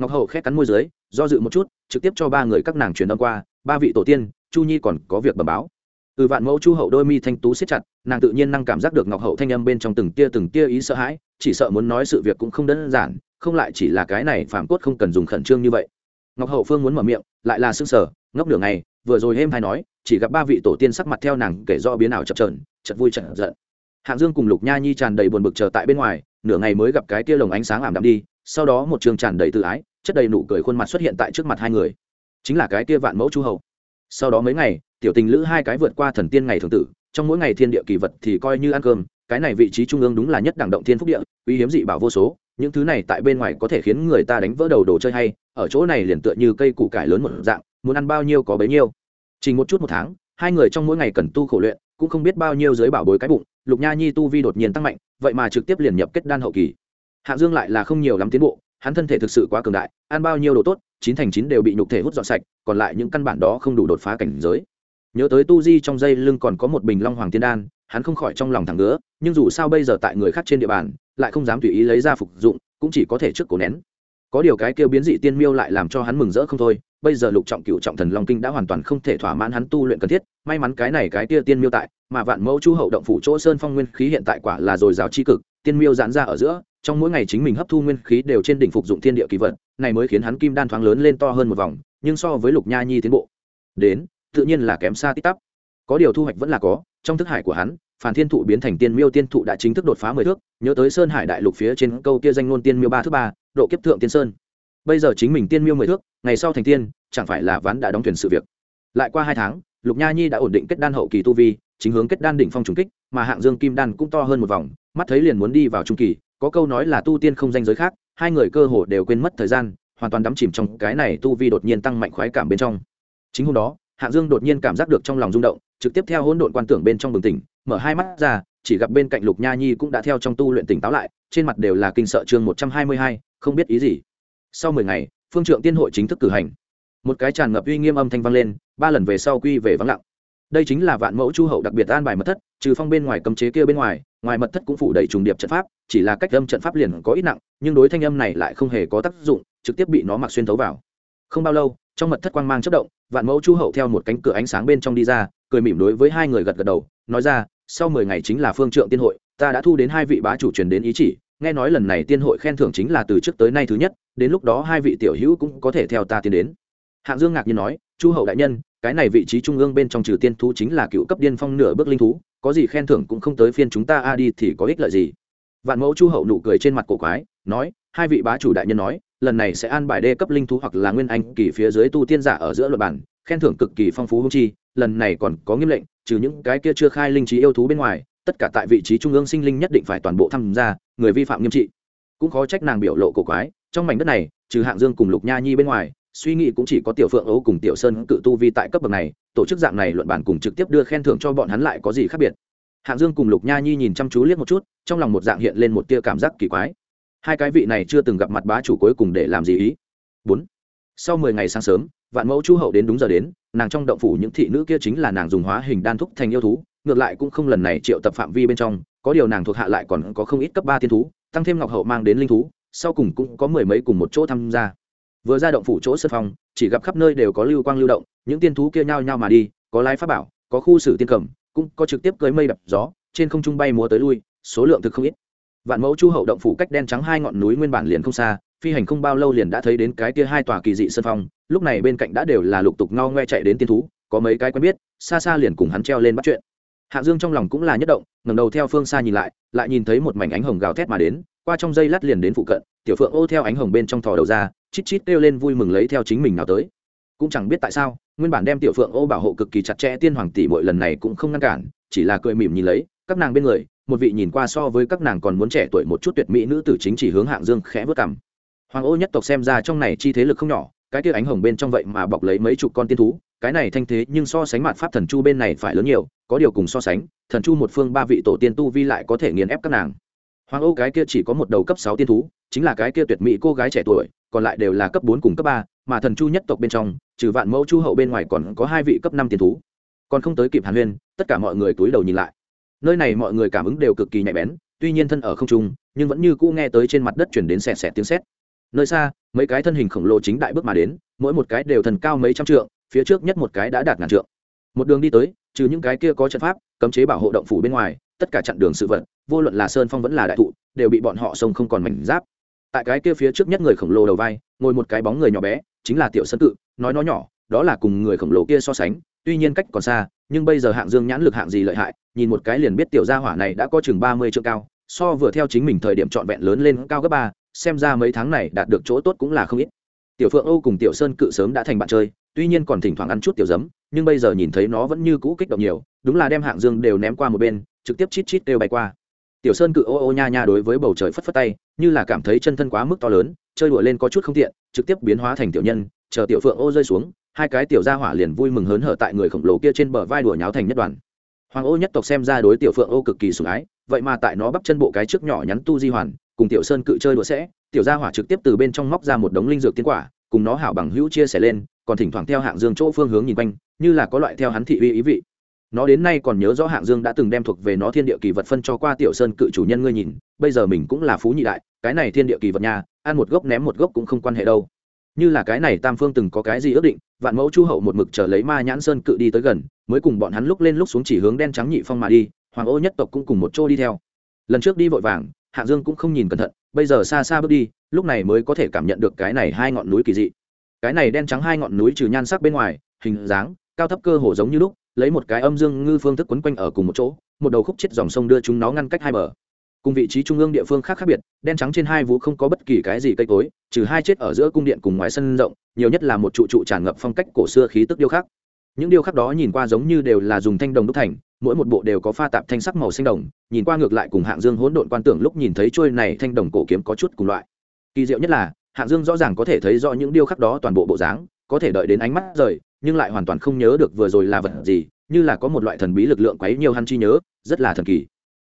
ngọc hậu khét cắn môi dưới, do dự một chút, trực tiếp cho ba người các nàng truyền âm qua, ba vị tổ tiên, chu nhi còn có việc bẩm báo. Từ vạn mẫu chu hậu đôi mi thanh tú siết chặt, nàng tự nhiên năng cảm giác được ngọc hậu thanh âm bên trong từng tia từng tia ý sợ hãi, chỉ sợ muốn nói sự việc cũng không đơn giản, không lại chỉ là cái này phạm cốt không cần dùng khẩn trương như vậy. Ngọc hậu phương muốn mở miệng, lại là s ư sở ngốc nửa ngày, vừa rồi êm hay nói, chỉ gặp ba vị tổ tiên sắc mặt theo nàng kể do biến ảo chập trờn chật vui chật giận. Hạng dương cùng lục nha nhi tràn đầy buồn bực chờ tại bên ngoài, nửa ngày mới gặp cái tia lồng ánh sáng ảm đạm đi, sau đó một trường tràn đầy tự ái chất đầy nụ cười khuôn mặt xuất hiện tại trước mặt hai người. Chính là cái kia vạn mẫu chu hầu. sau đó mấy ngày, tiểu tình lữ hai cái vượt qua thần tiên ngày thường tử, trong mỗi ngày thiên địa kỳ vật thì coi như ăn cơm, cái này vị trí trung ương đúng là nhất đẳng động thiên phúc địa, uy hiếm dị bảo vô số, những thứ này tại bên ngoài có thể khiến người ta đánh vỡ đầu đồ chơi hay, ở chỗ này liền tựa như cây củ cải lớn một dạng, muốn ăn bao nhiêu có bấy nhiêu. Chỉ một chút một tháng, hai người trong mỗi ngày cần tu khổ luyện, cũng không biết bao nhiêu giới bảo bối cái bụng, lục nha nhi tu vi đột nhiên tăng mạnh, vậy mà trực tiếp liền nhập kết đan hậu kỳ. Hạng dương lại là không nhiều lắm tiến bộ hắn thân thể thực sự quá cường đại, ăn bao nhiêu đồ tốt, chín thành chín đều bị nhục thể hút dọn sạch, còn lại những căn bản đó không đủ đột phá cảnh giới. Nhớ tới tu di trong dây lưng còn có một bình long hoàng tiên đan, hắn không khỏi trong lòng thẳng ngứa, nhưng dù sao bây giờ tại người khác trên địa bàn, lại không dám tùy ý lấy ra phục dụng, cũng chỉ có thể trước cổ nén. Có điều cái kêu biến dị tiên miêu lại làm cho hắn mừng rỡ không thôi, bây giờ lục trọng cựu trọng thần long kinh đã hoàn toàn không thể thỏa mãn hắn tu luyện cần thiết, may mắn cái này cái kia tiên miêu tại, mà vạn mẫu chu hậu động phủ chỗ sơn phong nguyên khí hiện tại quả là dồi giáo chi cực, tiên miêu giãn ra ở giữa trong mỗi ngày chính mình hấp thu nguyên khí đều trên đỉnh phục dụng thiên địa kỳ vật, này mới khiến hắn kim đan thoáng lớn lên to hơn một vòng, nhưng so với lục nha nhi tiến bộ. Đến, tự nhiên là kém xa tít tắp. Có điều thu hoạch vẫn là có, trong thức hải của hắn phản thiên thụ biến thành tiên miêu tiên thụ đã chính thức đột phá mười thước, nhớ tới sơn hải đại lục phía trên câu kia danh ngôn tiên miêu ba thứ ba, độ kiếp thượng tiên sơn. Bây giờ chính mình tiên miêu mười thước, ngày sau thành tiên, chẳng phải là ván đã đóng thuyền sự việc. Lại qua hai tháng, lục nha nhi đã ổn định kết đan hậu kỳ tu vi, chính hướng kết đan đỉnh phong trùng kích, mà hạng dương kim đan cũng to hơn một vòng, mắt thấy liền muốn đi vào trung kỳ có câu nói là tu tiên không danh giới khác, hai người cơ hồ đều quên mất thời gian, hoàn toàn đắm chìm trong cái này tu vi đột nhiên tăng mạnh khoái cảm bên trong. Chính hôm đó, hạng dương đột nhiên cảm giác được trong lòng rung động, trực tiếp theo hỗn độn quan tưởng bên trong bừng tỉnh, mở hai mắt ra, chỉ gặp bên cạnh lục nha nhi cũng đã theo trong tu luyện tỉnh táo lại, trên mặt đều là kinh sợ chương một trăm hai mươi hai, không biết ý gì. Sau mười ngày, phương trượng tiên hội chính thức cử hành. Một cái tràn ngập uy nghiêm âm thanh vang lên, ba lần về sau quy về vắng lặng. Đây chính là vạn mẫu chu hậu đặc biệt an bài mật thất, trừ phong bên ngoài cấm chế kia bên ngoài ngoài mật thất cũng phủ đầy trùng điệp trận pháp, chỉ là cách âm trận pháp liền có ít nặng, nhưng đối thanh âm này lại không hề có tác dụng, trực tiếp bị nó mặc xuyên thấu vào. Không bao lâu, trong mật thất quang mang chất động, vạn mẫu chu hậu theo một cánh cửa ánh sáng bên trong đi ra, cười mỉm đối với hai người gật gật đầu, nói ra, sau mười ngày chính là phương trượng tiên hội, ta đã thu đến hai vị bá chủ truyền đến ý chỉ, nghe nói lần này tiên hội khen thưởng chính là từ trước tới nay thứ nhất, đến lúc đó hai vị tiểu hữu cũng có thể theo ta tiến đến. Hạng dương ngạc nhiên nói, chu hậu đại nhân cái này vị trí trung ương bên trong trừ tiên thú chính là cựu cấp điên phong nửa bước linh thú, có gì khen thưởng cũng không tới phiên chúng ta a đi thì có ích lợi gì. Vạn mẫu chu hậu nụ cười trên mặt cổ quái, nói, hai vị bá chủ đại nhân nói, lần này sẽ an bài đê cấp linh thú hoặc là nguyên anh kỳ phía dưới tu tiên giả ở giữa luật bản, khen thưởng cực kỳ phong phú hung chi, lần này còn có nghiêm lệnh, trừ những cái kia chưa khai linh trí yêu thú bên ngoài, tất cả tại vị trí trung ương sinh linh nhất định phải toàn bộ tham gia, người vi phạm nghiêm trị. Cũng khó trách nàng biểu lộ cổ quái, trong mảnh đất này, trừ hạng dương cùng lục nha nhi bên ngoài suy nghĩ cũng chỉ có tiểu phượng ấu cùng tiểu sơn cự tu vi tại cấp bậc này, tổ chức dạng này luận bản cùng trực tiếp đưa khen thưởng cho bọn hắn lại có gì khác biệt. Hạng dương cùng lục nha nhi nhìn chăm chú liếc một chút, trong lòng một dạng hiện lên một tia cảm giác kỳ quái. Hai cái vị này chưa từng gặp mặt bá chủ cuối cùng để làm gì ý? Bốn. Sau mười ngày sáng sớm, vạn mẫu chu hậu đến đúng giờ đến, nàng trong động phủ những thị nữ kia chính là nàng dùng hóa hình đan thúc thành yêu thú, ngược lại cũng không lần này triệu tập phạm vi bên trong, có điều nàng thuộc hạ lại còn có không ít cấp ba tiên thú, tăng thêm ngọc hậu mang đến linh thú, sau cùng cũng có mười mấy cùng một chỗ tham gia vừa ra động phủ chỗ sân phong chỉ gặp khắp nơi đều có lưu quang lưu động, những tiên thú kia nhao nhao mà đi, có lái pháp bảo, có khu xử tiên cầm, cũng có trực tiếp cưới mây đập gió, trên không trung bay múa tới lui, số lượng thực không ít. Vạn mẫu chu hậu động phủ cách đen trắng hai ngọn núi nguyên bản liền không xa, phi hành không bao lâu liền đã thấy đến cái kia hai tòa kỳ dị sân phong lúc này bên cạnh đã đều là lục tục ngao ngoe chạy đến tiên thú, có mấy cái quen biết, xa xa liền cùng hắn treo lên bắt chuyện. Hạ dương trong lòng cũng là nhất động ngầm đầu theo phương xa nhìn lại lại nhìn thấy một mảnh ánh hồng gào thét mà đến, qua trong dây lát liền đến phụ cận tiểu phượng ô theo ánh hồng bên trong thò đầu ra, chít chít kêu lên vui mừng lấy theo chính mình nào tới. Cũng chẳng biết tại sao, nguyên bản đem tiểu phượng ô bảo hộ cực kỳ chặt chẽ tiên hoàng tỷ mỗi lần này cũng không ngăn cản, chỉ là cười mỉm nhìn lấy, các nàng bên người, một vị nhìn qua so với các nàng còn muốn trẻ tuổi một chút tuyệt mỹ nữ tử chính chỉ hướng hạng dương khẽ vớt cảm hoàng ô nhất tộc xem ra trong này chi thế lực không nhỏ, cái kia ánh hồng bên trong vậy mà bọc lấy mấy chục con tiên thú, cái này thanh thế nhưng so sánh mặt pháp thần chu bên này phải lớn nhiều, có điều cùng so sánh, thần chu một phương ba vị tổ tiên tu vi lại có thể nghiền ép các nàng hoàng Âu cái kia chỉ có một đầu cấp sáu tiên thú, chính là cái kia tuyệt mỹ cô gái trẻ tuổi, còn lại đều là cấp bốn cùng cấp ba, mà thần chu nhất tộc bên trong, trừ vạn mẫu chu hậu bên ngoài còn có hai vị cấp năm tiên thú. Còn không tới kịp hàn huyên, tất cả mọi người túi đầu nhìn lại. Nơi này mọi người cảm ứng đều cực kỳ nhạy bén, tuy nhiên thân ở không trung, nhưng vẫn như cũ nghe tới trên mặt đất chuyển đến xẹt xẹt tiếng sét. Nơi xa, mấy cái thân hình khổng lồ chính đại bước mà đến, mỗi một cái đều thần cao mấy trăm trượng, phía trước nhất một cái đã đạt ngàn trượng. Một đường đi tới, trừ những cái kia có trận pháp, cấm chế bảo hộ động phủ bên ngoài tất cả chặn đường sự vật, vô luận là sơn phong vẫn là đại thụ, đều bị bọn họ sông không còn mảnh giáp. Tại cái kia phía trước nhất người khổng lồ đầu vai, ngồi một cái bóng người nhỏ bé, chính là tiểu sơn cự nói nó nhỏ, đó là cùng người khổng lồ kia so sánh, tuy nhiên cách còn xa, nhưng bây giờ hạng dương nhãn lực hạng gì lợi hại, nhìn một cái liền biết tiểu gia hỏa này đã có chừng ba mươi triệu cao, so vừa theo chính mình thời điểm trọn vẹn lớn lên cao gấp ba, xem ra mấy tháng này đạt được chỗ tốt cũng là không ít. Tiểu phượng âu cùng tiểu sơn cự sớm đã thành bạn chơi, tuy nhiên còn thỉnh thoảng ăn chút tiểu giấm, nhưng bây giờ nhìn thấy nó vẫn như cũ kích động nhiều, đúng là đem hạng dương đều ném qua một bên trực tiếp chít chít đều bay qua. Tiểu sơn cự ô ô nha nha đối với bầu trời phất phất tay, như là cảm thấy chân thân quá mức to lớn, chơi đùa lên có chút không tiện, trực tiếp biến hóa thành tiểu nhân, chờ tiểu phượng ô rơi xuống, hai cái tiểu gia hỏa liền vui mừng hớn hở tại người khổng lồ kia trên bờ vai đùa nháo thành nhất đoàn. Hoàng ô nhất tộc xem ra đối tiểu phượng ô cực kỳ sủng ái, vậy mà tại nó bắp chân bộ cái trước nhỏ nhắn tu di hoàn, cùng tiểu sơn cự chơi đùa sẽ, tiểu gia hỏa trực tiếp từ bên trong móc ra một đống linh dược tiên quả, cùng nó hảo bằng hữu chia sẻ lên, còn thỉnh thoảng theo hạng dương chỗ phương hướng nhìn quanh, như là có loại theo hắn thị uy ý vị nó đến nay còn nhớ rõ hạng dương đã từng đem thuộc về nó thiên địa kỳ vật phân cho qua tiểu sơn cự chủ nhân ngươi nhìn, bây giờ mình cũng là phú nhị đại, cái này thiên địa kỳ vật nhà ăn một gốc ném một gốc cũng không quan hệ đâu. Như là cái này tam phương từng có cái gì ước định, vạn mẫu chu hậu một mực chờ lấy ma nhãn sơn cự đi tới gần, mới cùng bọn hắn lúc lên lúc xuống chỉ hướng đen trắng nhị phong mà đi, hoàng ô nhất tộc cũng cùng một chỗ đi theo. Lần trước đi vội vàng, hạng dương cũng không nhìn cẩn thận, bây giờ xa xa bước đi, lúc này mới có thể cảm nhận được cái này hai ngọn núi kỳ dị. Cái này đen trắng hai ngọn núi trừ nhan sắc bên ngoài, hình dáng, cao thấp cơ hồ giống như lúc lấy một cái âm dương ngư phương thức quấn quanh ở cùng một chỗ, một đầu khúc chết dòng sông đưa chúng nó ngăn cách hai bờ. Cùng vị trí trung ương địa phương khác khác biệt, đen trắng trên hai vú không có bất kỳ cái gì cây cối, trừ hai chết ở giữa cung điện cùng ngoài sân rộng, nhiều nhất là một trụ trụ tràn ngập phong cách cổ xưa khí tức điêu khắc. Những điêu khắc đó nhìn qua giống như đều là dùng thanh đồng đúc thành, mỗi một bộ đều có pha tạp thanh sắc màu xanh đồng, nhìn qua ngược lại cùng hạng dương hỗn độn quan tưởng lúc nhìn thấy trôi này thanh đồng cổ kiếm có chút cùng loại. Kỳ diệu nhất là, hạng dương rõ ràng có thể thấy rõ những điêu khắc đó toàn bộ bộ dáng, có thể đợi đến ánh mắt rời nhưng lại hoàn toàn không nhớ được vừa rồi là vật gì, như là có một loại thần bí lực lượng quấy nhiều hắn chi nhớ, rất là thần kỳ.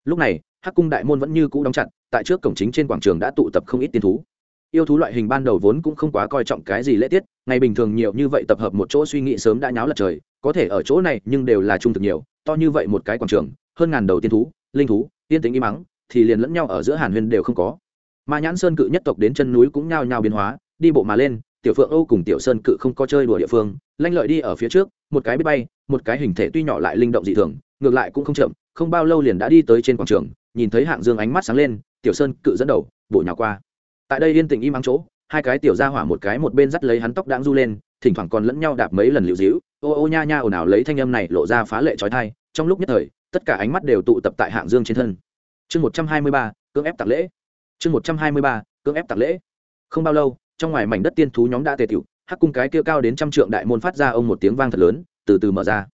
Lúc này, hắc cung đại môn vẫn như cũ đóng chặt, tại trước cổng chính trên quảng trường đã tụ tập không ít tiên thú. Yêu thú loại hình ban đầu vốn cũng không quá coi trọng cái gì lễ tiết, ngày bình thường nhiều như vậy tập hợp một chỗ suy nghĩ sớm đã nháo lật trời, có thể ở chỗ này nhưng đều là trung thực nhiều, to như vậy một cái quảng trường, hơn ngàn đầu tiên thú, linh thú, tiên tính im mắng, thì liền lẫn nhau ở giữa hàn huyên đều không có. Mà nhãn sơn cự nhất tộc đến chân núi cũng nhao nhao biến hóa, đi bộ mà lên tiểu phượng âu cùng tiểu sơn cự không có chơi đùa địa phương, lanh lợi đi ở phía trước, một cái biết bay, một cái hình thể tuy nhỏ lại linh động dị thường, ngược lại cũng không chậm, không bao lâu liền đã đi tới trên quảng trường, nhìn thấy hạng dương ánh mắt sáng lên, tiểu sơn cự dẫn đầu, bổ nhào qua. Tại đây yên tĩnh im ắng chỗ, hai cái tiểu ra hỏa một cái một bên dắt lấy hắn tóc đáng du lên, thỉnh thoảng còn lẫn nhau đạp mấy lần liệu dĩu ô ô nha nha ồn ào lấy thanh âm này lộ ra phá lệ trói thai trong lúc nhất thời, tất cả ánh mắt đều tụ tập tại hạng dương trên thân. Chương một trăm hai mươi ba, cưỡng ép tạc lễ. Chương một trăm hai mươi ba, cưỡng ép tạc lễ. Không bao lâu trong ngoài mảnh đất tiên thú nhóm đã tề tiểu hắc cung cái kia cao đến trăm trượng đại môn phát ra ông một tiếng vang thật lớn, từ từ mở ra.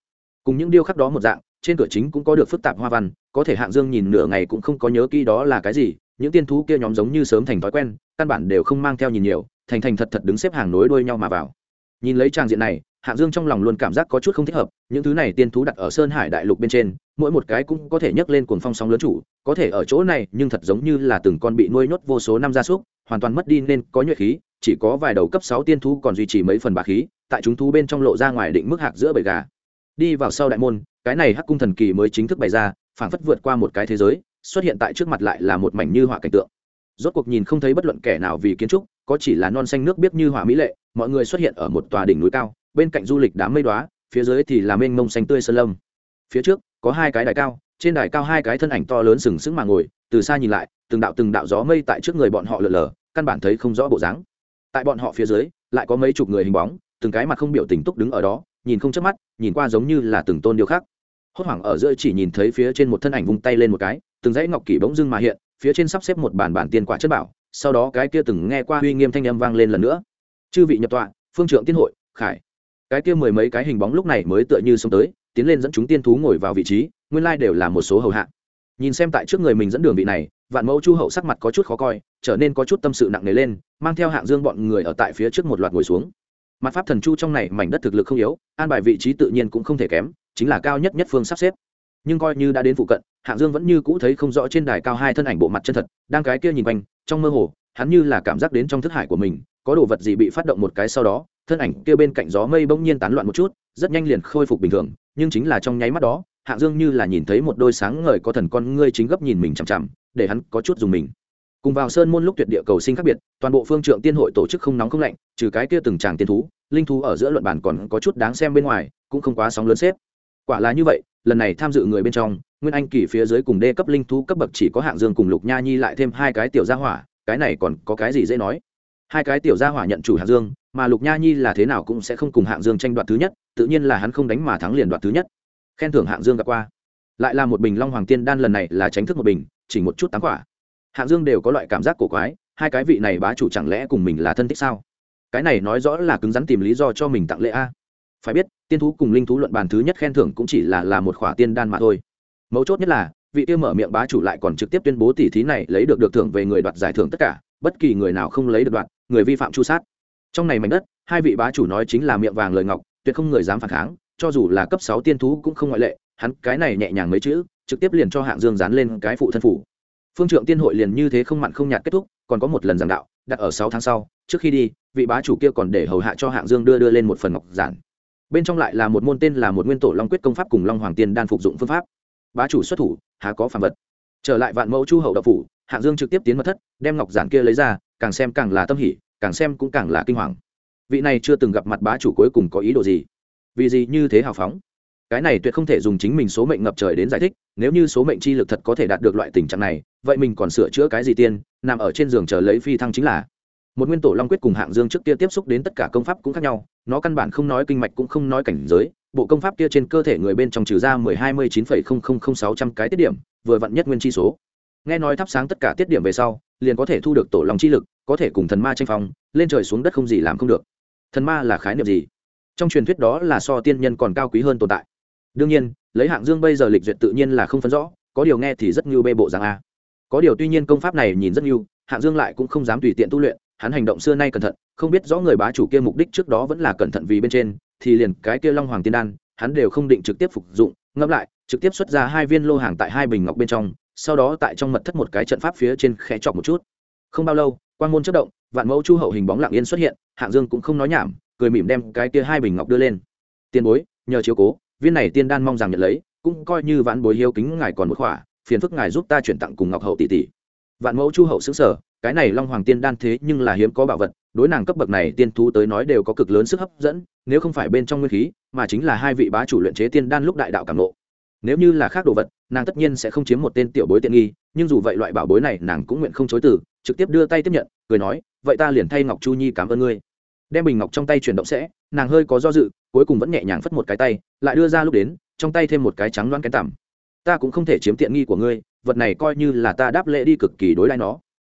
Cùng những điêu khắc đó một dạng, trên cửa chính cũng có được phức tạp hoa văn, có thể hạng dương nhìn nửa ngày cũng không có nhớ kỹ đó là cái gì, những tiên thú kia nhóm giống như sớm thành thói quen, căn bản đều không mang theo nhìn nhiều, thành thành thật thật đứng xếp hàng nối đuôi nhau mà vào. Nhìn lấy trang diện này, hạng dương trong lòng luôn cảm giác có chút không thích hợp, những thứ này tiên thú đặt ở sơn hải đại lục bên trên, mỗi một cái cũng có thể nhấc lên cuồng phong sóng lớn chủ, có thể ở chỗ này nhưng thật giống như là từng con bị nuôi nhốt vô số năm gia súc, hoàn toàn mất đi nên có nhuệ khí chỉ có vài đầu cấp sáu tiên thú còn duy trì mấy phần bá khí tại chúng thú bên trong lộ ra ngoài định mức hạc giữa bầy gà. Đi vào sau đại môn cái này hắc cung thần kỳ mới chính thức bày ra phảng phất vượt qua một cái thế giới xuất hiện tại trước mặt lại là một mảnh như họa cảnh tượng. Rốt cuộc nhìn không thấy bất luận kẻ nào vì kiến trúc có chỉ là non xanh nước biếc như họa mỹ lệ mọi người xuất hiện ở một tòa đỉnh núi cao bên cạnh du lịch đám mây đóa, phía dưới thì là mênh mông xanh tươi sơn lâm. Phía trước có hai cái đài cao trên đài cao hai cái thân ảnh to lớn sừng sững mà ngồi từ xa nhìn lại từng đạo từng đạo gió mây tại trước người bọn họ lờ lờ căn bản thấy không rõ bộ dáng tại bọn họ phía dưới, lại có mấy chục người hình bóng, từng cái mặt không biểu tình túc đứng ở đó, nhìn không chớp mắt, nhìn qua giống như là từng tôn điêu khắc. Hốt hoảng ở giữa chỉ nhìn thấy phía trên một thân ảnh vung tay lên một cái, từng dãy ngọc kỷ bỗng dưng mà hiện, phía trên sắp xếp một bản bản tiền quả chất bảo, sau đó cái kia từng nghe qua uy nghiêm thanh âm vang lên lần nữa. Chư vị nhập tọa, phương trưởng tiên hội, khải. Cái kia mười mấy cái hình bóng lúc này mới tựa như xông tới, tiến lên dẫn chúng tiên thú ngồi vào vị trí, nguyên lai đều là một số hầu hạ nhìn xem tại trước người mình dẫn đường vị này, vạn mẫu chu hậu sắc mặt có chút khó coi, trở nên có chút tâm sự nặng nề lên, mang theo hạng dương bọn người ở tại phía trước một loạt ngồi xuống. Mặt pháp thần chu trong này mảnh đất thực lực không yếu, an bài vị trí tự nhiên cũng không thể kém, chính là cao nhất nhất phương sắp xếp. Nhưng coi như đã đến phụ cận, hạng dương vẫn như cũ thấy không rõ trên đài cao hai thân ảnh bộ mặt chân thật, đang cái kia nhìn quanh, trong mơ hồ, hắn như là cảm giác đến trong thức hải của mình, có đồ vật gì bị phát động một cái sau đó, thân ảnh kia bên cạnh gió mây bỗng nhiên tán loạn một chút, rất nhanh liền khôi phục bình thường, nhưng chính là trong nháy mắt đó hạng dương như là nhìn thấy một đôi sáng ngời có thần con ngươi chính gấp nhìn mình chằm chằm, để hắn có chút dùng mình. Cùng vào sơn môn lúc tuyệt địa cầu sinh khác biệt, toàn bộ phương trượng tiên hội tổ chức không nóng không lạnh, trừ cái kia từng tràng tiên thú, linh thú ở giữa luận bản còn có chút đáng xem bên ngoài, cũng không quá sóng lớn xếp. Quả là như vậy, lần này tham dự người bên trong, nguyên anh kỳ phía dưới cùng đê cấp linh thú cấp bậc chỉ có hạng dương cùng lục nha nhi lại thêm hai cái tiểu gia hỏa, cái này còn có cái gì dễ nói. Hai cái tiểu gia hỏa nhận chủ hạng dương, mà lục nha nhi là thế nào cũng sẽ không cùng hạng dương tranh đoạt thứ nhất, tự nhiên là hắn không đánh mà thắng liền đoạt thứ nhất khen thưởng hạng dương gặp qua. Lại là một bình long hoàng tiên đan lần này là tránh thức một bình, chỉ một chút tám quả. Hạng dương đều có loại cảm giác cổ quái, hai cái vị này bá chủ chẳng lẽ cùng mình là thân thích sao? Cái này nói rõ là cứng rắn tìm lý do cho mình tặng lễ a. Phải biết, tiên thú cùng linh thú luận bàn thứ nhất khen thưởng cũng chỉ là là một khỏa tiên đan mà thôi. Mấu chốt nhất là, vị tiêu mở miệng bá chủ lại còn trực tiếp tuyên bố tỷ thí này lấy được được thưởng về người đoạt giải thưởng tất cả, bất kỳ người nào không lấy được đoạt, người vi phạm chu sát. Trong này mảnh đất, hai vị bá chủ nói chính là miệng vàng lời ngọc, tuyệt không người dám phản kháng cho dù là cấp sáu tiên thú cũng không ngoại lệ, hắn cái này nhẹ nhàng mấy chữ, trực tiếp liền cho hạng dương dán lên cái phụ thân phủ. Phương trượng tiên hội liền như thế không mặn không nhạt kết thúc, còn có một lần giảng đạo, đặt ở sáu tháng sau, trước khi đi, vị bá chủ kia còn để hầu hạ cho hạng dương đưa đưa lên một phần ngọc giản. Bên trong lại là một môn tên là một nguyên tổ long quyết công pháp cùng long hoàng tiên đan phục dụng phương pháp. Bá chủ xuất thủ, há có phàm vật. Trở lại vạn mẫu chu hậu Đạo phủ, hạng dương trực tiếp tiến mật thất, đem ngọc giản kia lấy ra, càng xem càng là tâm hỉ, càng xem cũng càng là kinh hoàng. Vị này chưa từng gặp mặt bá chủ cuối cùng có ý đồ gì? Vì gì như thế hào phóng? Cái này tuyệt không thể dùng chính mình số mệnh ngập trời đến giải thích, nếu như số mệnh chi lực thật có thể đạt được loại tình trạng này, vậy mình còn sửa chữa cái gì tiên, nằm ở trên giường chờ lấy phi thăng chính là. Một nguyên tổ long quyết cùng hạng dương trước kia tiếp xúc đến tất cả công pháp cũng khác nhau, nó căn bản không nói kinh mạch cũng không nói cảnh giới, bộ công pháp kia trên cơ thể người bên trong trừ ra mười hai mươi chín phẩy không không không sáu trăm cái tiết điểm, vừa vặn nhất nguyên chi số. Nghe nói thắp sáng tất cả tiết điểm về sau, liền có thể thu được tổ long chi lực, có thể cùng thần ma tranh phong, lên trời xuống đất không gì làm không được. Thần ma là khái niệm gì? Trong truyền thuyết đó là so tiên nhân còn cao quý hơn tồn tại. Đương nhiên, lấy hạng dương bây giờ lịch duyệt tự nhiên là không phân rõ, có điều nghe thì rất như bê bộ rằng a. Có điều tuy nhiên công pháp này nhìn rất như, hạng dương lại cũng không dám tùy tiện tu luyện, hắn hành động xưa nay cẩn thận, không biết rõ người bá chủ kia mục đích trước đó vẫn là cẩn thận vì bên trên, thì liền cái kia long hoàng tiên đan, hắn đều không định trực tiếp phục dụng, ngẫm lại, trực tiếp xuất ra hai viên lô hàng tại hai bình ngọc bên trong, sau đó tại trong mật thất một cái trận pháp phía trên khẽ chọc một chút. Không bao lâu, quan môn chất động, vạn mẫu chu hậu hình bóng lặng yên xuất hiện, hạng dương cũng không nói nhảm cười mỉm đem cái kia hai bình ngọc đưa lên. Tiền bối, nhờ chiếu cố, viên này tiên đan mong rằng nhận lấy, cũng coi như vạn bối hiếu kính ngài còn một khỏa, phiền phức ngài giúp ta chuyển tặng cùng ngọc hậu tỷ tỷ. Vạn mẫu chu hậu xứng sở cái này long hoàng tiên đan thế nhưng là hiếm có bảo vật, đối nàng cấp bậc này tiên thú tới nói đều có cực lớn sức hấp dẫn, nếu không phải bên trong nguyên khí, mà chính là hai vị bá chủ luyện chế tiên đan lúc đại đạo cảm ngộ. Nếu như là khác đồ vật, nàng tất nhiên sẽ không chiếm một tên tiểu bối tiện nghi, nhưng dù vậy loại bảo bối này nàng cũng nguyện không chối từ, trực tiếp đưa tay tiếp nhận, cười nói, vậy ta liền thay ngọc chu nhi cảm ơn ngươi đem bình ngọc trong tay chuyển động sẽ, nàng hơi có do dự, cuối cùng vẫn nhẹ nhàng phất một cái tay, lại đưa ra lúc đến, trong tay thêm một cái trắng loan cái tằm. Ta cũng không thể chiếm tiện nghi của ngươi, vật này coi như là ta đáp lễ đi cực kỳ đối lại nó.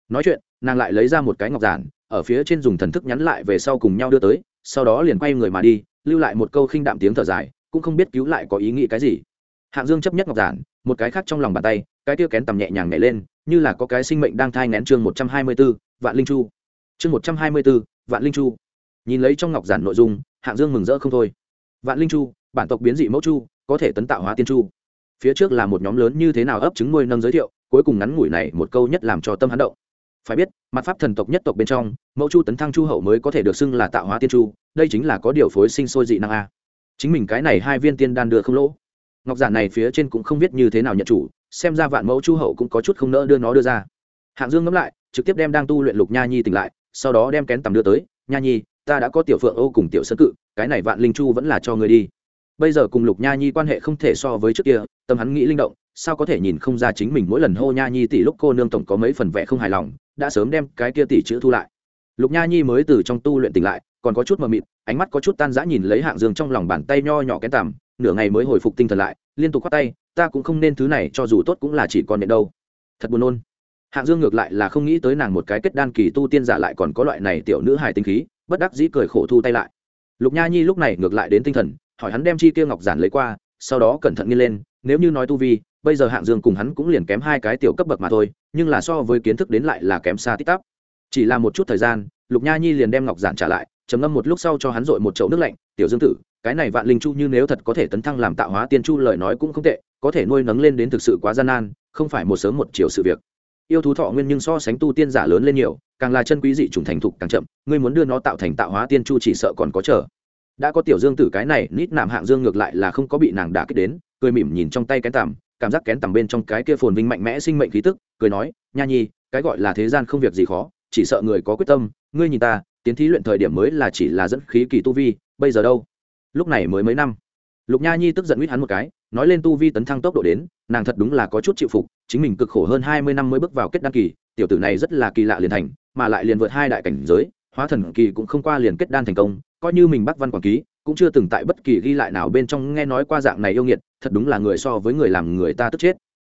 Nói chuyện, nàng lại lấy ra một cái ngọc giản, ở phía trên dùng thần thức nhắn lại về sau cùng nhau đưa tới, sau đó liền quay người mà đi, lưu lại một câu khinh đạm tiếng thở dài, cũng không biết cứu lại có ý nghĩ cái gì. Hạng dương chấp nhất ngọc giản, một cái khác trong lòng bàn tay, cái tiêu kén tầm nhẹ nhàng nhảy lên, như là có cái sinh mệnh đang thai ngén chương một trăm hai mươi b ố vạn linh chu. Chương một trăm hai mươi b ố vạn linh chu nhìn lấy trong ngọc giản nội dung, hạng dương mừng rỡ không thôi. Vạn linh chu, bản tộc biến dị mẫu chu, có thể tấn tạo hóa tiên chu. Phía trước là một nhóm lớn như thế nào ấp trứng nuôi nâng giới thiệu, cuối cùng ngắn ngủi này một câu nhất làm cho tâm hắn động. Phải biết, mặt pháp thần tộc nhất tộc bên trong, mẫu chu tấn thăng chu hậu mới có thể được xưng là tạo hóa tiên chu, đây chính là có điều phối sinh sôi dị năng a. Chính mình cái này hai viên tiên đan đưa không lỗ. Ngọc giản này phía trên cũng không biết như thế nào nhận chủ, xem ra vạn mẫu chu hậu cũng có chút không nỡ đưa nó đưa ra. Hạng dương ngẫm lại, trực tiếp đem đang tu luyện lục nha nhi tỉnh lại, sau đó đem kén tầm đưa tới, nha nhi ta đã có tiểu phượng ô cùng tiểu sơn cự, cái này vạn linh chu vẫn là cho người đi. Bây giờ cùng lục nha nhi quan hệ không thể so với trước kia, tâm hắn nghĩ linh động, sao có thể nhìn không ra chính mình mỗi lần hô nha nhi tỷ lúc cô nương tổng có mấy phần vẻ không hài lòng, đã sớm đem cái kia tỷ chữ thu lại. Lục nha nhi mới từ trong tu luyện tỉnh lại, còn có chút mờ mịt, ánh mắt có chút tan rã nhìn lấy hạng dương trong lòng bàn tay nho nhỏ kén tằm, nửa ngày mới hồi phục tinh thần lại, liên tục khoác tay, ta cũng không nên thứ này, cho dù tốt cũng là chỉ còn nhận đâu. Thật buồn nôn. Hạng dương ngược lại là không nghĩ tới nàng một cái kết đan kỳ tu tiên giả lại còn có loại này tiểu nữ hài tinh khí bất đắc dĩ cười khổ thu tay lại. Lục nha nhi lúc này ngược lại đến tinh thần, hỏi hắn đem chi tiêu ngọc giản lấy qua, sau đó cẩn thận nghiên lên, nếu như nói tu vi, bây giờ hạng dương cùng hắn cũng liền kém hai cái tiểu cấp bậc mà thôi, nhưng là so với kiến thức đến lại là kém xa tích tắp. Chỉ là một chút thời gian, lục nha nhi liền đem ngọc giản trả lại, trầm ngâm một lúc sau cho hắn dội một chậu nước lạnh, tiểu dương tử, cái này vạn linh chu như nếu thật có thể tấn thăng làm tạo hóa tiên chu lời nói cũng không tệ, có thể nuôi nấng lên đến thực sự quá gian nan, không phải một sớm một chiều sự việc. Yêu thú thọ nguyên nhưng so sánh tu tiên giả lớn lên nhiều càng là chân quý dị trùng thành thục càng chậm, ngươi muốn đưa nó tạo thành tạo hóa tiên chu chỉ sợ còn có chờ. Đã có tiểu dương tử cái này, nít nạm hạng dương ngược lại là không có bị nàng đả kích đến, cười mỉm nhìn trong tay kén tằm, cảm giác kén tằm bên trong cái kia phồn vinh mạnh mẽ sinh mệnh khí tức, cười nói, nha nhi, cái gọi là thế gian không việc gì khó, chỉ sợ người có quyết tâm, ngươi nhìn ta, tiến thí luyện thời điểm mới là chỉ là dẫn khí kỳ tu vi, bây giờ đâu? Lúc này mới mấy năm, lục nha nhi tức giận huýt hắn một cái, nói lên tu vi tấn thăng tốc độ đến, nàng thật đúng là có chút chịu phục, chính mình cực khổ hơn hai mươi năm mới bước vào kết đăng kỳ, tiểu tử này rất là kỳ lạ liền thành mà lại liền vượt hai đại cảnh giới, hóa thần kỳ cũng không qua liền kết đan thành công, coi như mình bắt văn quản ký, cũng chưa từng tại bất kỳ ghi lại nào bên trong nghe nói qua dạng này yêu nghiệt, thật đúng là người so với người làm người ta tức chết.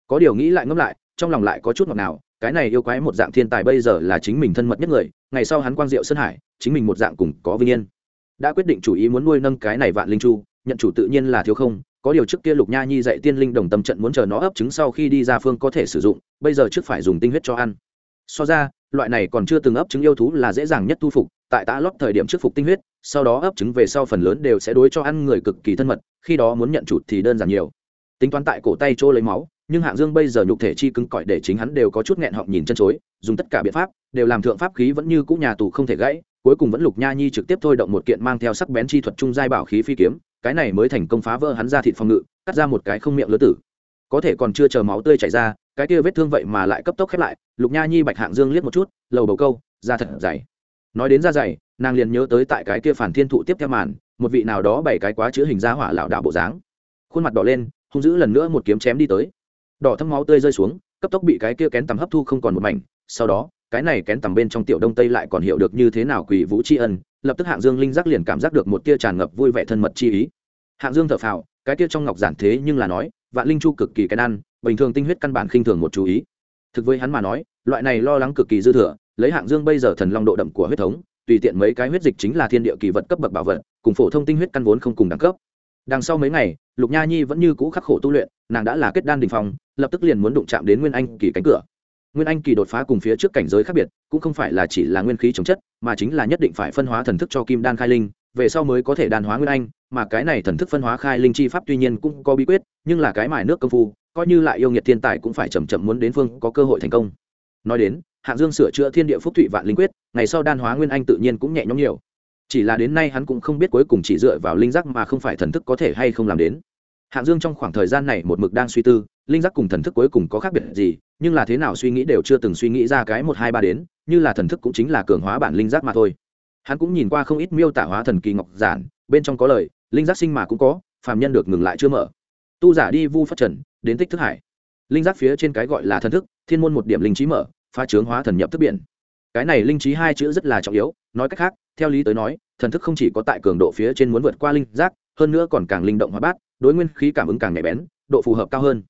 Có điều nghĩ lại ngẫm lại, trong lòng lại có chút ngọt nào cái này yêu quái một dạng thiên tài bây giờ là chính mình thân mật nhất người, ngày sau hắn quang diệu sơn hải, chính mình một dạng cùng có vinh yên. Đã quyết định chủ ý muốn nuôi nâng cái này vạn linh chu, nhận chủ tự nhiên là thiếu không, có điều trước kia lục nha nhi dạy tiên linh đồng tâm trận muốn chờ nó ấp trứng sau khi đi ra phương có thể sử dụng, bây giờ trước phải dùng tinh huyết cho ăn. So ra loại này còn chưa từng ấp trứng yêu thú là dễ dàng nhất thu phục, tại tã lót thời điểm trước phục tinh huyết, sau đó ấp trứng về sau phần lớn đều sẽ đối cho ăn người cực kỳ thân mật, khi đó muốn nhận chuột thì đơn giản nhiều. Tính toán tại cổ tay chỗ lấy máu, nhưng hạng dương bây giờ nhục thể chi cứng cỏi để chính hắn đều có chút nghẹn họng nhìn chân chối, dùng tất cả biện pháp, đều làm thượng pháp khí vẫn như cũ nhà tù không thể gãy, cuối cùng vẫn lục nha nhi trực tiếp thôi động một kiện mang theo sắc bén chi thuật trung giai bảo khí phi kiếm, cái này mới thành công phá vỡ hắn ra thịt phòng ngự, cắt ra một cái không miệng lứa tử. Có thể còn chưa chờ máu tươi chảy ra cái kia vết thương vậy mà lại cấp tốc khép lại, lục nha nhi bạch hạng dương liếc một chút, lầu bầu câu ra thật dày. Nói đến da dày, nàng liền nhớ tới tại cái kia phản thiên thụ tiếp theo màn, một vị nào đó bảy cái quá chữ hình ra hỏa lảo đạo bộ dáng. Khuôn mặt đỏ lên, hung dữ lần nữa một kiếm chém đi tới. Đỏ thâm máu tươi rơi xuống, cấp tốc bị cái kia kén tầm hấp thu không còn một mảnh. Sau đó, cái này kén tầm bên trong tiểu đông tây lại còn hiểu được như thế nào quỷ vũ tri ân, lập tức hạng dương linh giác liền cảm giác được một tia tràn ngập vui vẻ thân mật chi ý. Hạng dương thở phào, cái tia trong ngọc giản thế nhưng là nói, vạn linh chu cực kỳ cái ăn bình thường tinh huyết căn bản khinh thường một chú ý. Thực với hắn mà nói, loại này lo lắng cực kỳ dư thừa, lấy hạng dương bây giờ thần long độ đậm của huyết thống, tùy tiện mấy cái huyết dịch chính là thiên địa kỳ vật cấp bậc bảo vật, cùng phổ thông tinh huyết căn vốn không cùng đẳng cấp. Đằng sau mấy ngày, lục nha nhi vẫn như cũ khắc khổ tu luyện, nàng đã là kết đan đình phòng lập tức liền muốn đụng chạm đến nguyên anh kỳ cánh cửa. Nguyên anh kỳ đột phá cùng phía trước cảnh giới khác biệt, cũng không phải là chỉ là nguyên khí chống chất, mà chính là nhất định phải phân hóa thần thức cho kim đan khai linh, về sau mới có thể đàn hóa nguyên anh, mà cái này thần thức phân hóa khai linh chi pháp tuy nhiên cũng có bí quyết, nhưng là cái mài nước công phu coi như lại yêu nghiệt thiên tài cũng phải chậm chậm muốn đến phương có cơ hội thành công. Nói đến, hạng dương sửa chữa thiên địa phúc thụy vạn linh quyết, ngày sau đan hóa nguyên anh tự nhiên cũng nhẹ nhõm nhiều. Chỉ là đến nay hắn cũng không biết cuối cùng chỉ dựa vào linh giác mà không phải thần thức có thể hay không làm đến. Hạng dương trong khoảng thời gian này một mực đang suy tư, linh giác cùng thần thức cuối cùng có khác biệt gì, nhưng là thế nào suy nghĩ đều chưa từng suy nghĩ ra cái một hai ba đến, như là thần thức cũng chính là cường hóa bản linh giác mà thôi. Hắn cũng nhìn qua không ít miêu tả hóa thần kỳ ngọc giản, bên trong có lời, linh giác sinh mà cũng có, phàm nhân được ngừng lại chưa mở. Tu giả đi vu phát trần đến tích thức hải. Linh giác phía trên cái gọi là thần thức, thiên môn một điểm linh trí mở pha trướng hóa thần nhập thức biển. Cái này linh trí hai chữ rất là trọng yếu, nói cách khác, theo lý tới nói, thần thức không chỉ có tại cường độ phía trên muốn vượt qua linh giác, hơn nữa còn càng linh động hóa bát, đối nguyên khí cảm ứng càng nhạy bén, độ phù hợp cao hơn.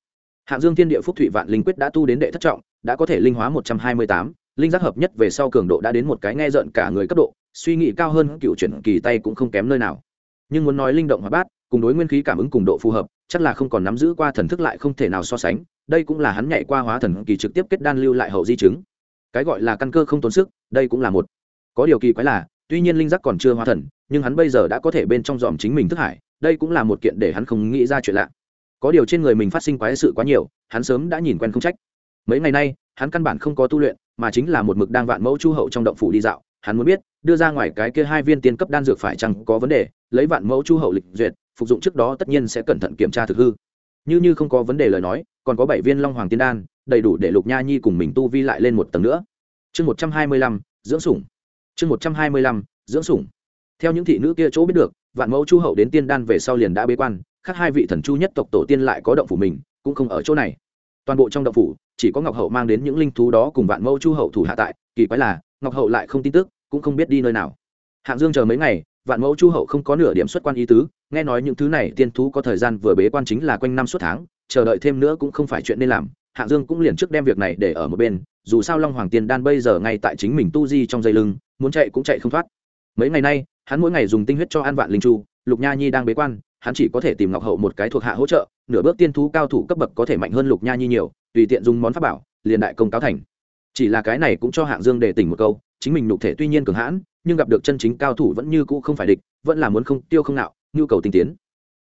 Hạng dương thiên địa phúc thụy vạn linh quyết đã tu đến đệ thất trọng, đã có thể linh hóa một trăm hai mươi tám, linh giác hợp nhất về sau cường độ đã đến một cái nghe rợn cả người cấp độ, suy nghĩ cao hơn cựu chuyển kỳ tay cũng không kém nơi nào. Nhưng muốn nói linh động hóa bát, cùng đối nguyên khí cảm ứng cùng độ phù hợp chắc là không còn nắm giữ qua thần thức lại không thể nào so sánh, đây cũng là hắn nhảy qua hóa thần kỳ trực tiếp kết đan lưu lại hậu di chứng. Cái gọi là căn cơ không tốn sức, đây cũng là một. Có điều kỳ quái là, tuy nhiên linh giác còn chưa hóa thần, nhưng hắn bây giờ đã có thể bên trong dòm chính mình thức hải, đây cũng là một kiện để hắn không nghĩ ra chuyện lạ. Có điều trên người mình phát sinh quái sự quá nhiều, hắn sớm đã nhìn quen không trách. Mấy ngày nay, hắn căn bản không có tu luyện, mà chính là một mực đang vạn mẫu chu hậu trong động phủ đi dạo. Hắn muốn biết, đưa ra ngoài cái kia hai viên tiên cấp đan dược phải chăng có vấn đề, lấy vạn mẫu chu hậu lịch duyệt phục dụng trước đó tất nhiên sẽ cẩn thận kiểm tra thực hư. Như như không có vấn đề lời nói, còn có bảy viên long hoàng tiên đan, đầy đủ để lục nha nhi cùng mình tu vi lại lên một tầng nữa. Chương một trăm hai mươi lăm, dưỡng sủng. Chương một trăm hai mươi lăm, dưỡng sủng. Theo những thị nữ kia chỗ biết được, vạn mẫu chu hậu đến tiên đan về sau liền đã bế quan, khác hai vị thần chu nhất tộc tổ tiên lại có động phủ mình, cũng không ở chỗ này. Toàn bộ trong động phủ, chỉ có ngọc hậu mang đến những linh thú đó cùng vạn mẫu chu hậu thủ hạ tại, kỳ quái là, ngọc hậu lại không tin tức, cũng không biết đi nơi nào. Hạng dương chờ mấy ngày, vạn mẫu chu hậu không có nửa điểm xuất quan ý tứ nghe nói những thứ này tiên thú có thời gian vừa bế quan chính là quanh năm suốt tháng, chờ đợi thêm nữa cũng không phải chuyện nên làm. Hạng dương cũng liền trước đem việc này để ở một bên, dù sao long hoàng tiên đan bây giờ ngay tại chính mình tu di trong dây lưng, muốn chạy cũng chạy không thoát. Mấy ngày nay, hắn mỗi ngày dùng tinh huyết cho an vạn linh chu, lục nha nhi đang bế quan, hắn chỉ có thể tìm ngọc hậu một cái thuộc hạ hỗ trợ, nửa bước tiên thú cao thủ cấp bậc có thể mạnh hơn lục nha nhi nhiều, tùy tiện dùng món pháp bảo, liền đại công cáo thành. Chỉ là cái này cũng cho hạng dương để tỉnh một câu, chính mình nhục thể tuy nhiên cường hãn, nhưng gặp được chân chính cao thủ vẫn như cũ không phải địch, vẫn là muốn không tiêu không nạo nhu cầu tinh tiến.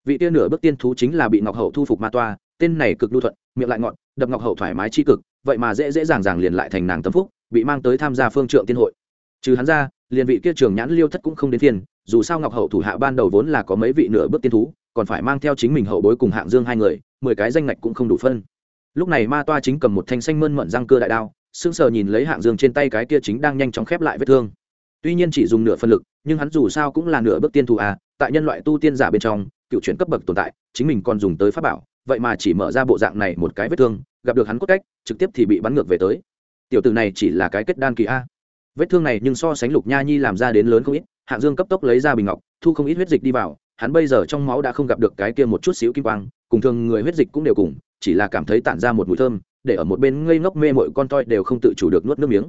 Vị tiên nửa bước tiên thú chính là bị ngọc hậu thu phục ma toa, tên này cực lưu thuận, miệng lại ngọn đập ngọc hậu thoải mái chi cực, vậy mà dễ dễ dàng dàng liền lại thành nàng tâm phúc, bị mang tới tham gia phương trượng tiên hội. Trừ hắn ra, liền vị kia trường nhãn liêu thất cũng không đến phiên dù sao ngọc hậu thủ hạ ban đầu vốn là có mấy vị nửa bước tiên thú, còn phải mang theo chính mình hậu bối cùng hạng dương hai người, mười cái danh ngạch cũng không đủ phân. Lúc này ma toa chính cầm một thanh xanh mơn mận răng cơ đại đao, sững sờ nhìn lấy hạng dương trên tay cái kia chính đang nhanh chóng khép lại vết thương tuy nhiên chỉ dùng nửa phân lực, nhưng hắn dù sao cũng là nửa bước tiên thù à tại nhân loại tu tiên giả bên trong, cựu chuyển cấp bậc tồn tại, chính mình còn dùng tới pháp bảo, vậy mà chỉ mở ra bộ dạng này một cái vết thương, gặp được hắn cốt cách, trực tiếp thì bị bắn ngược về tới. Tiểu tử này chỉ là cái kết đan kỳ a. Vết thương này nhưng so sánh lục nha nhi làm ra đến lớn không ít, hạng dương cấp tốc lấy ra bình ngọc, thu không ít huyết dịch đi vào, hắn bây giờ trong máu đã không gặp được cái kia một chút xíu kim quang, cùng thường người huyết dịch cũng đều cùng, chỉ là cảm thấy tản ra một mùi thơm, để ở một bên ngây ngốc mê mội con toi đều không tự chủ được nuốt nước miếng.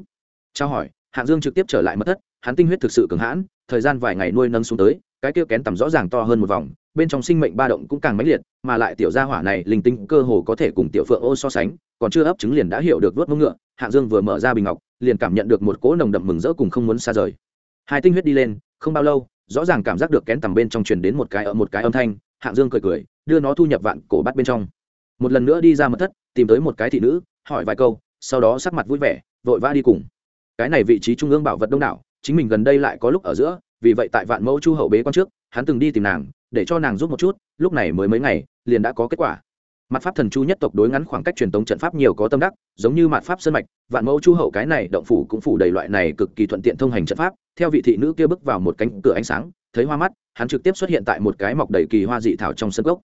Trao hỏi, hạng dương trực tiếp trở lại mất thất hắn tinh huyết thực sự cường hãn, thời gian vài ngày nuôi nâng xuống tới, cái kia kén tầm rõ ràng to hơn một vòng, bên trong sinh mệnh ba động cũng càng mãnh liệt, mà lại tiểu gia hỏa này linh tinh cơ hồ có thể cùng tiểu phượng ô so sánh, còn chưa ấp trứng liền đã hiểu được vớt mông ngựa, hạng dương vừa mở ra bình ngọc, liền cảm nhận được một cỗ nồng đậm mừng rỡ cùng không muốn xa rời. Hai tinh huyết đi lên, không bao lâu, rõ ràng cảm giác được kén tầm bên trong truyền đến một cái ở một cái âm thanh, hạng dương cười cười, đưa nó thu nhập vạn cổ bắt bên trong. Một lần nữa đi ra mật thất, tìm tới một cái thị nữ, hỏi vài câu, sau đó sắc mặt vui vẻ, vội vã đi cùng. Cái này vị trí trung ương bảo vật đông đảo chính mình gần đây lại có lúc ở giữa, vì vậy tại vạn mẫu chu hậu bế quan trước, hắn từng đi tìm nàng, để cho nàng giúp một chút, lúc này mới mấy ngày, liền đã có kết quả. Mặt pháp thần chu nhất tộc đối ngắn khoảng cách truyền tống trận pháp nhiều có tâm đắc, giống như mặt pháp sơn mạch, vạn mẫu chu hậu cái này động phủ cũng phủ đầy loại này cực kỳ thuận tiện thông hành trận pháp, theo vị thị nữ kia bước vào một cánh cửa ánh sáng, thấy hoa mắt, hắn trực tiếp xuất hiện tại một cái mọc đầy kỳ hoa dị thảo trong sân gốc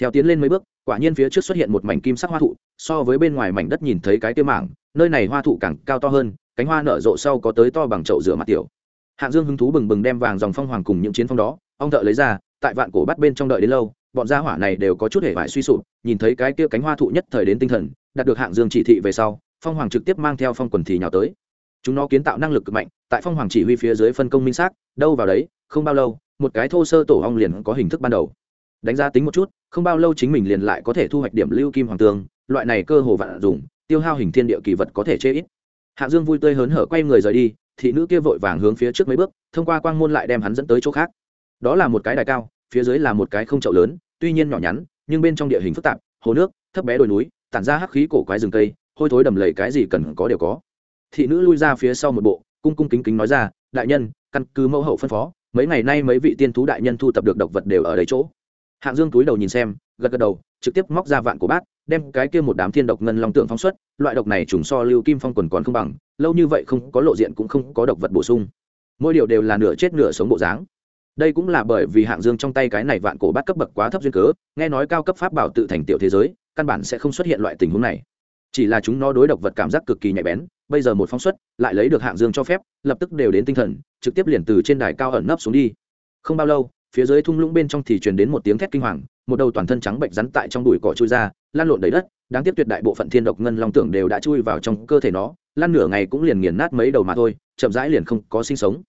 theo tiến lên mấy bước, quả nhiên phía trước xuất hiện một mảnh kim sắc hoa thụ, so với bên ngoài mảnh đất nhìn thấy cái kia mảng nơi này hoa thụ càng cao to hơn, cánh hoa nở rộ sau có tới to bằng chậu rửa mặt tiểu. Hạng dương hứng thú bừng bừng đem vàng dòng phong hoàng cùng những chiến phong đó, ông thợ lấy ra, tại vạn cổ bắt bên trong đợi đến lâu, bọn gia hỏa này đều có chút hề vải suy sụp, nhìn thấy cái kia cánh hoa thụ nhất thời đến tinh thần, đạt được hạng dương chỉ thị về sau, phong hoàng trực tiếp mang theo phong quần thì nhào tới. Chúng nó kiến tạo năng lực cực mạnh, tại phong hoàng chỉ huy phía dưới phân công minh xác, đâu vào đấy, không bao lâu, một cái thô sơ tổ ong liền có hình thức ban đầu. Đánh giá tính một chút, không bao lâu chính mình liền lại có thể thu hoạch điểm lưu kim hoàng tương, loại này cơ hồ vạn dùng tiêu hao hình thiên địa kỳ vật có thể chê ít. Hạ dương vui tươi hớn hở quay người rời đi, thị nữ kia vội vàng hướng phía trước mấy bước, thông qua quang môn lại đem hắn dẫn tới chỗ khác. Đó là một cái đài cao, phía dưới là một cái không chậu lớn, tuy nhiên nhỏ nhắn, nhưng bên trong địa hình phức tạp, hồ nước, thấp bé đồi núi, tản ra hắc khí cổ quái rừng cây, hôi thối đầm lầy cái gì cần có đều có. Thị nữ lui ra phía sau một bộ, cung cung kính kính nói ra, đại nhân, căn cứ mẫu hậu phân phó, mấy ngày nay mấy vị tiên thú đại nhân thu tập được độc vật đều ở đấy chỗ. Hạng dương túi đầu nhìn xem, gật gật đầu, trực tiếp móc ra vạn của bác đem cái kia một đám thiên độc ngân long tượng phóng xuất, loại độc này trùng so lưu kim phong quần còn không bằng, lâu như vậy không có lộ diện cũng không có độc vật bổ sung. Mỗi điều đều là nửa chết nửa sống bộ dáng. Đây cũng là bởi vì hạng dương trong tay cái này vạn cổ bát cấp bậc quá thấp duyên cớ, nghe nói cao cấp pháp bảo tự thành tiểu thế giới, căn bản sẽ không xuất hiện loại tình huống này. Chỉ là chúng nó đối độc vật cảm giác cực kỳ nhạy bén, bây giờ một phóng xuất, lại lấy được hạng dương cho phép, lập tức đều đến tinh thần, trực tiếp liền từ trên đài cao ẩn nấp xuống đi. Không bao lâu, phía dưới thung lũng bên trong thì truyền đến một tiếng thét kinh hoàng một đầu toàn thân trắng bệnh rắn tại trong đùi cỏ chui ra lan lộn đầy đất, đáng tiếc tuyệt đại bộ phận thiên độc ngân long tưởng đều đã chui vào trong cơ thể nó lan nửa ngày cũng liền nghiền nát mấy đầu mà thôi, chậm rãi liền không có sinh sống.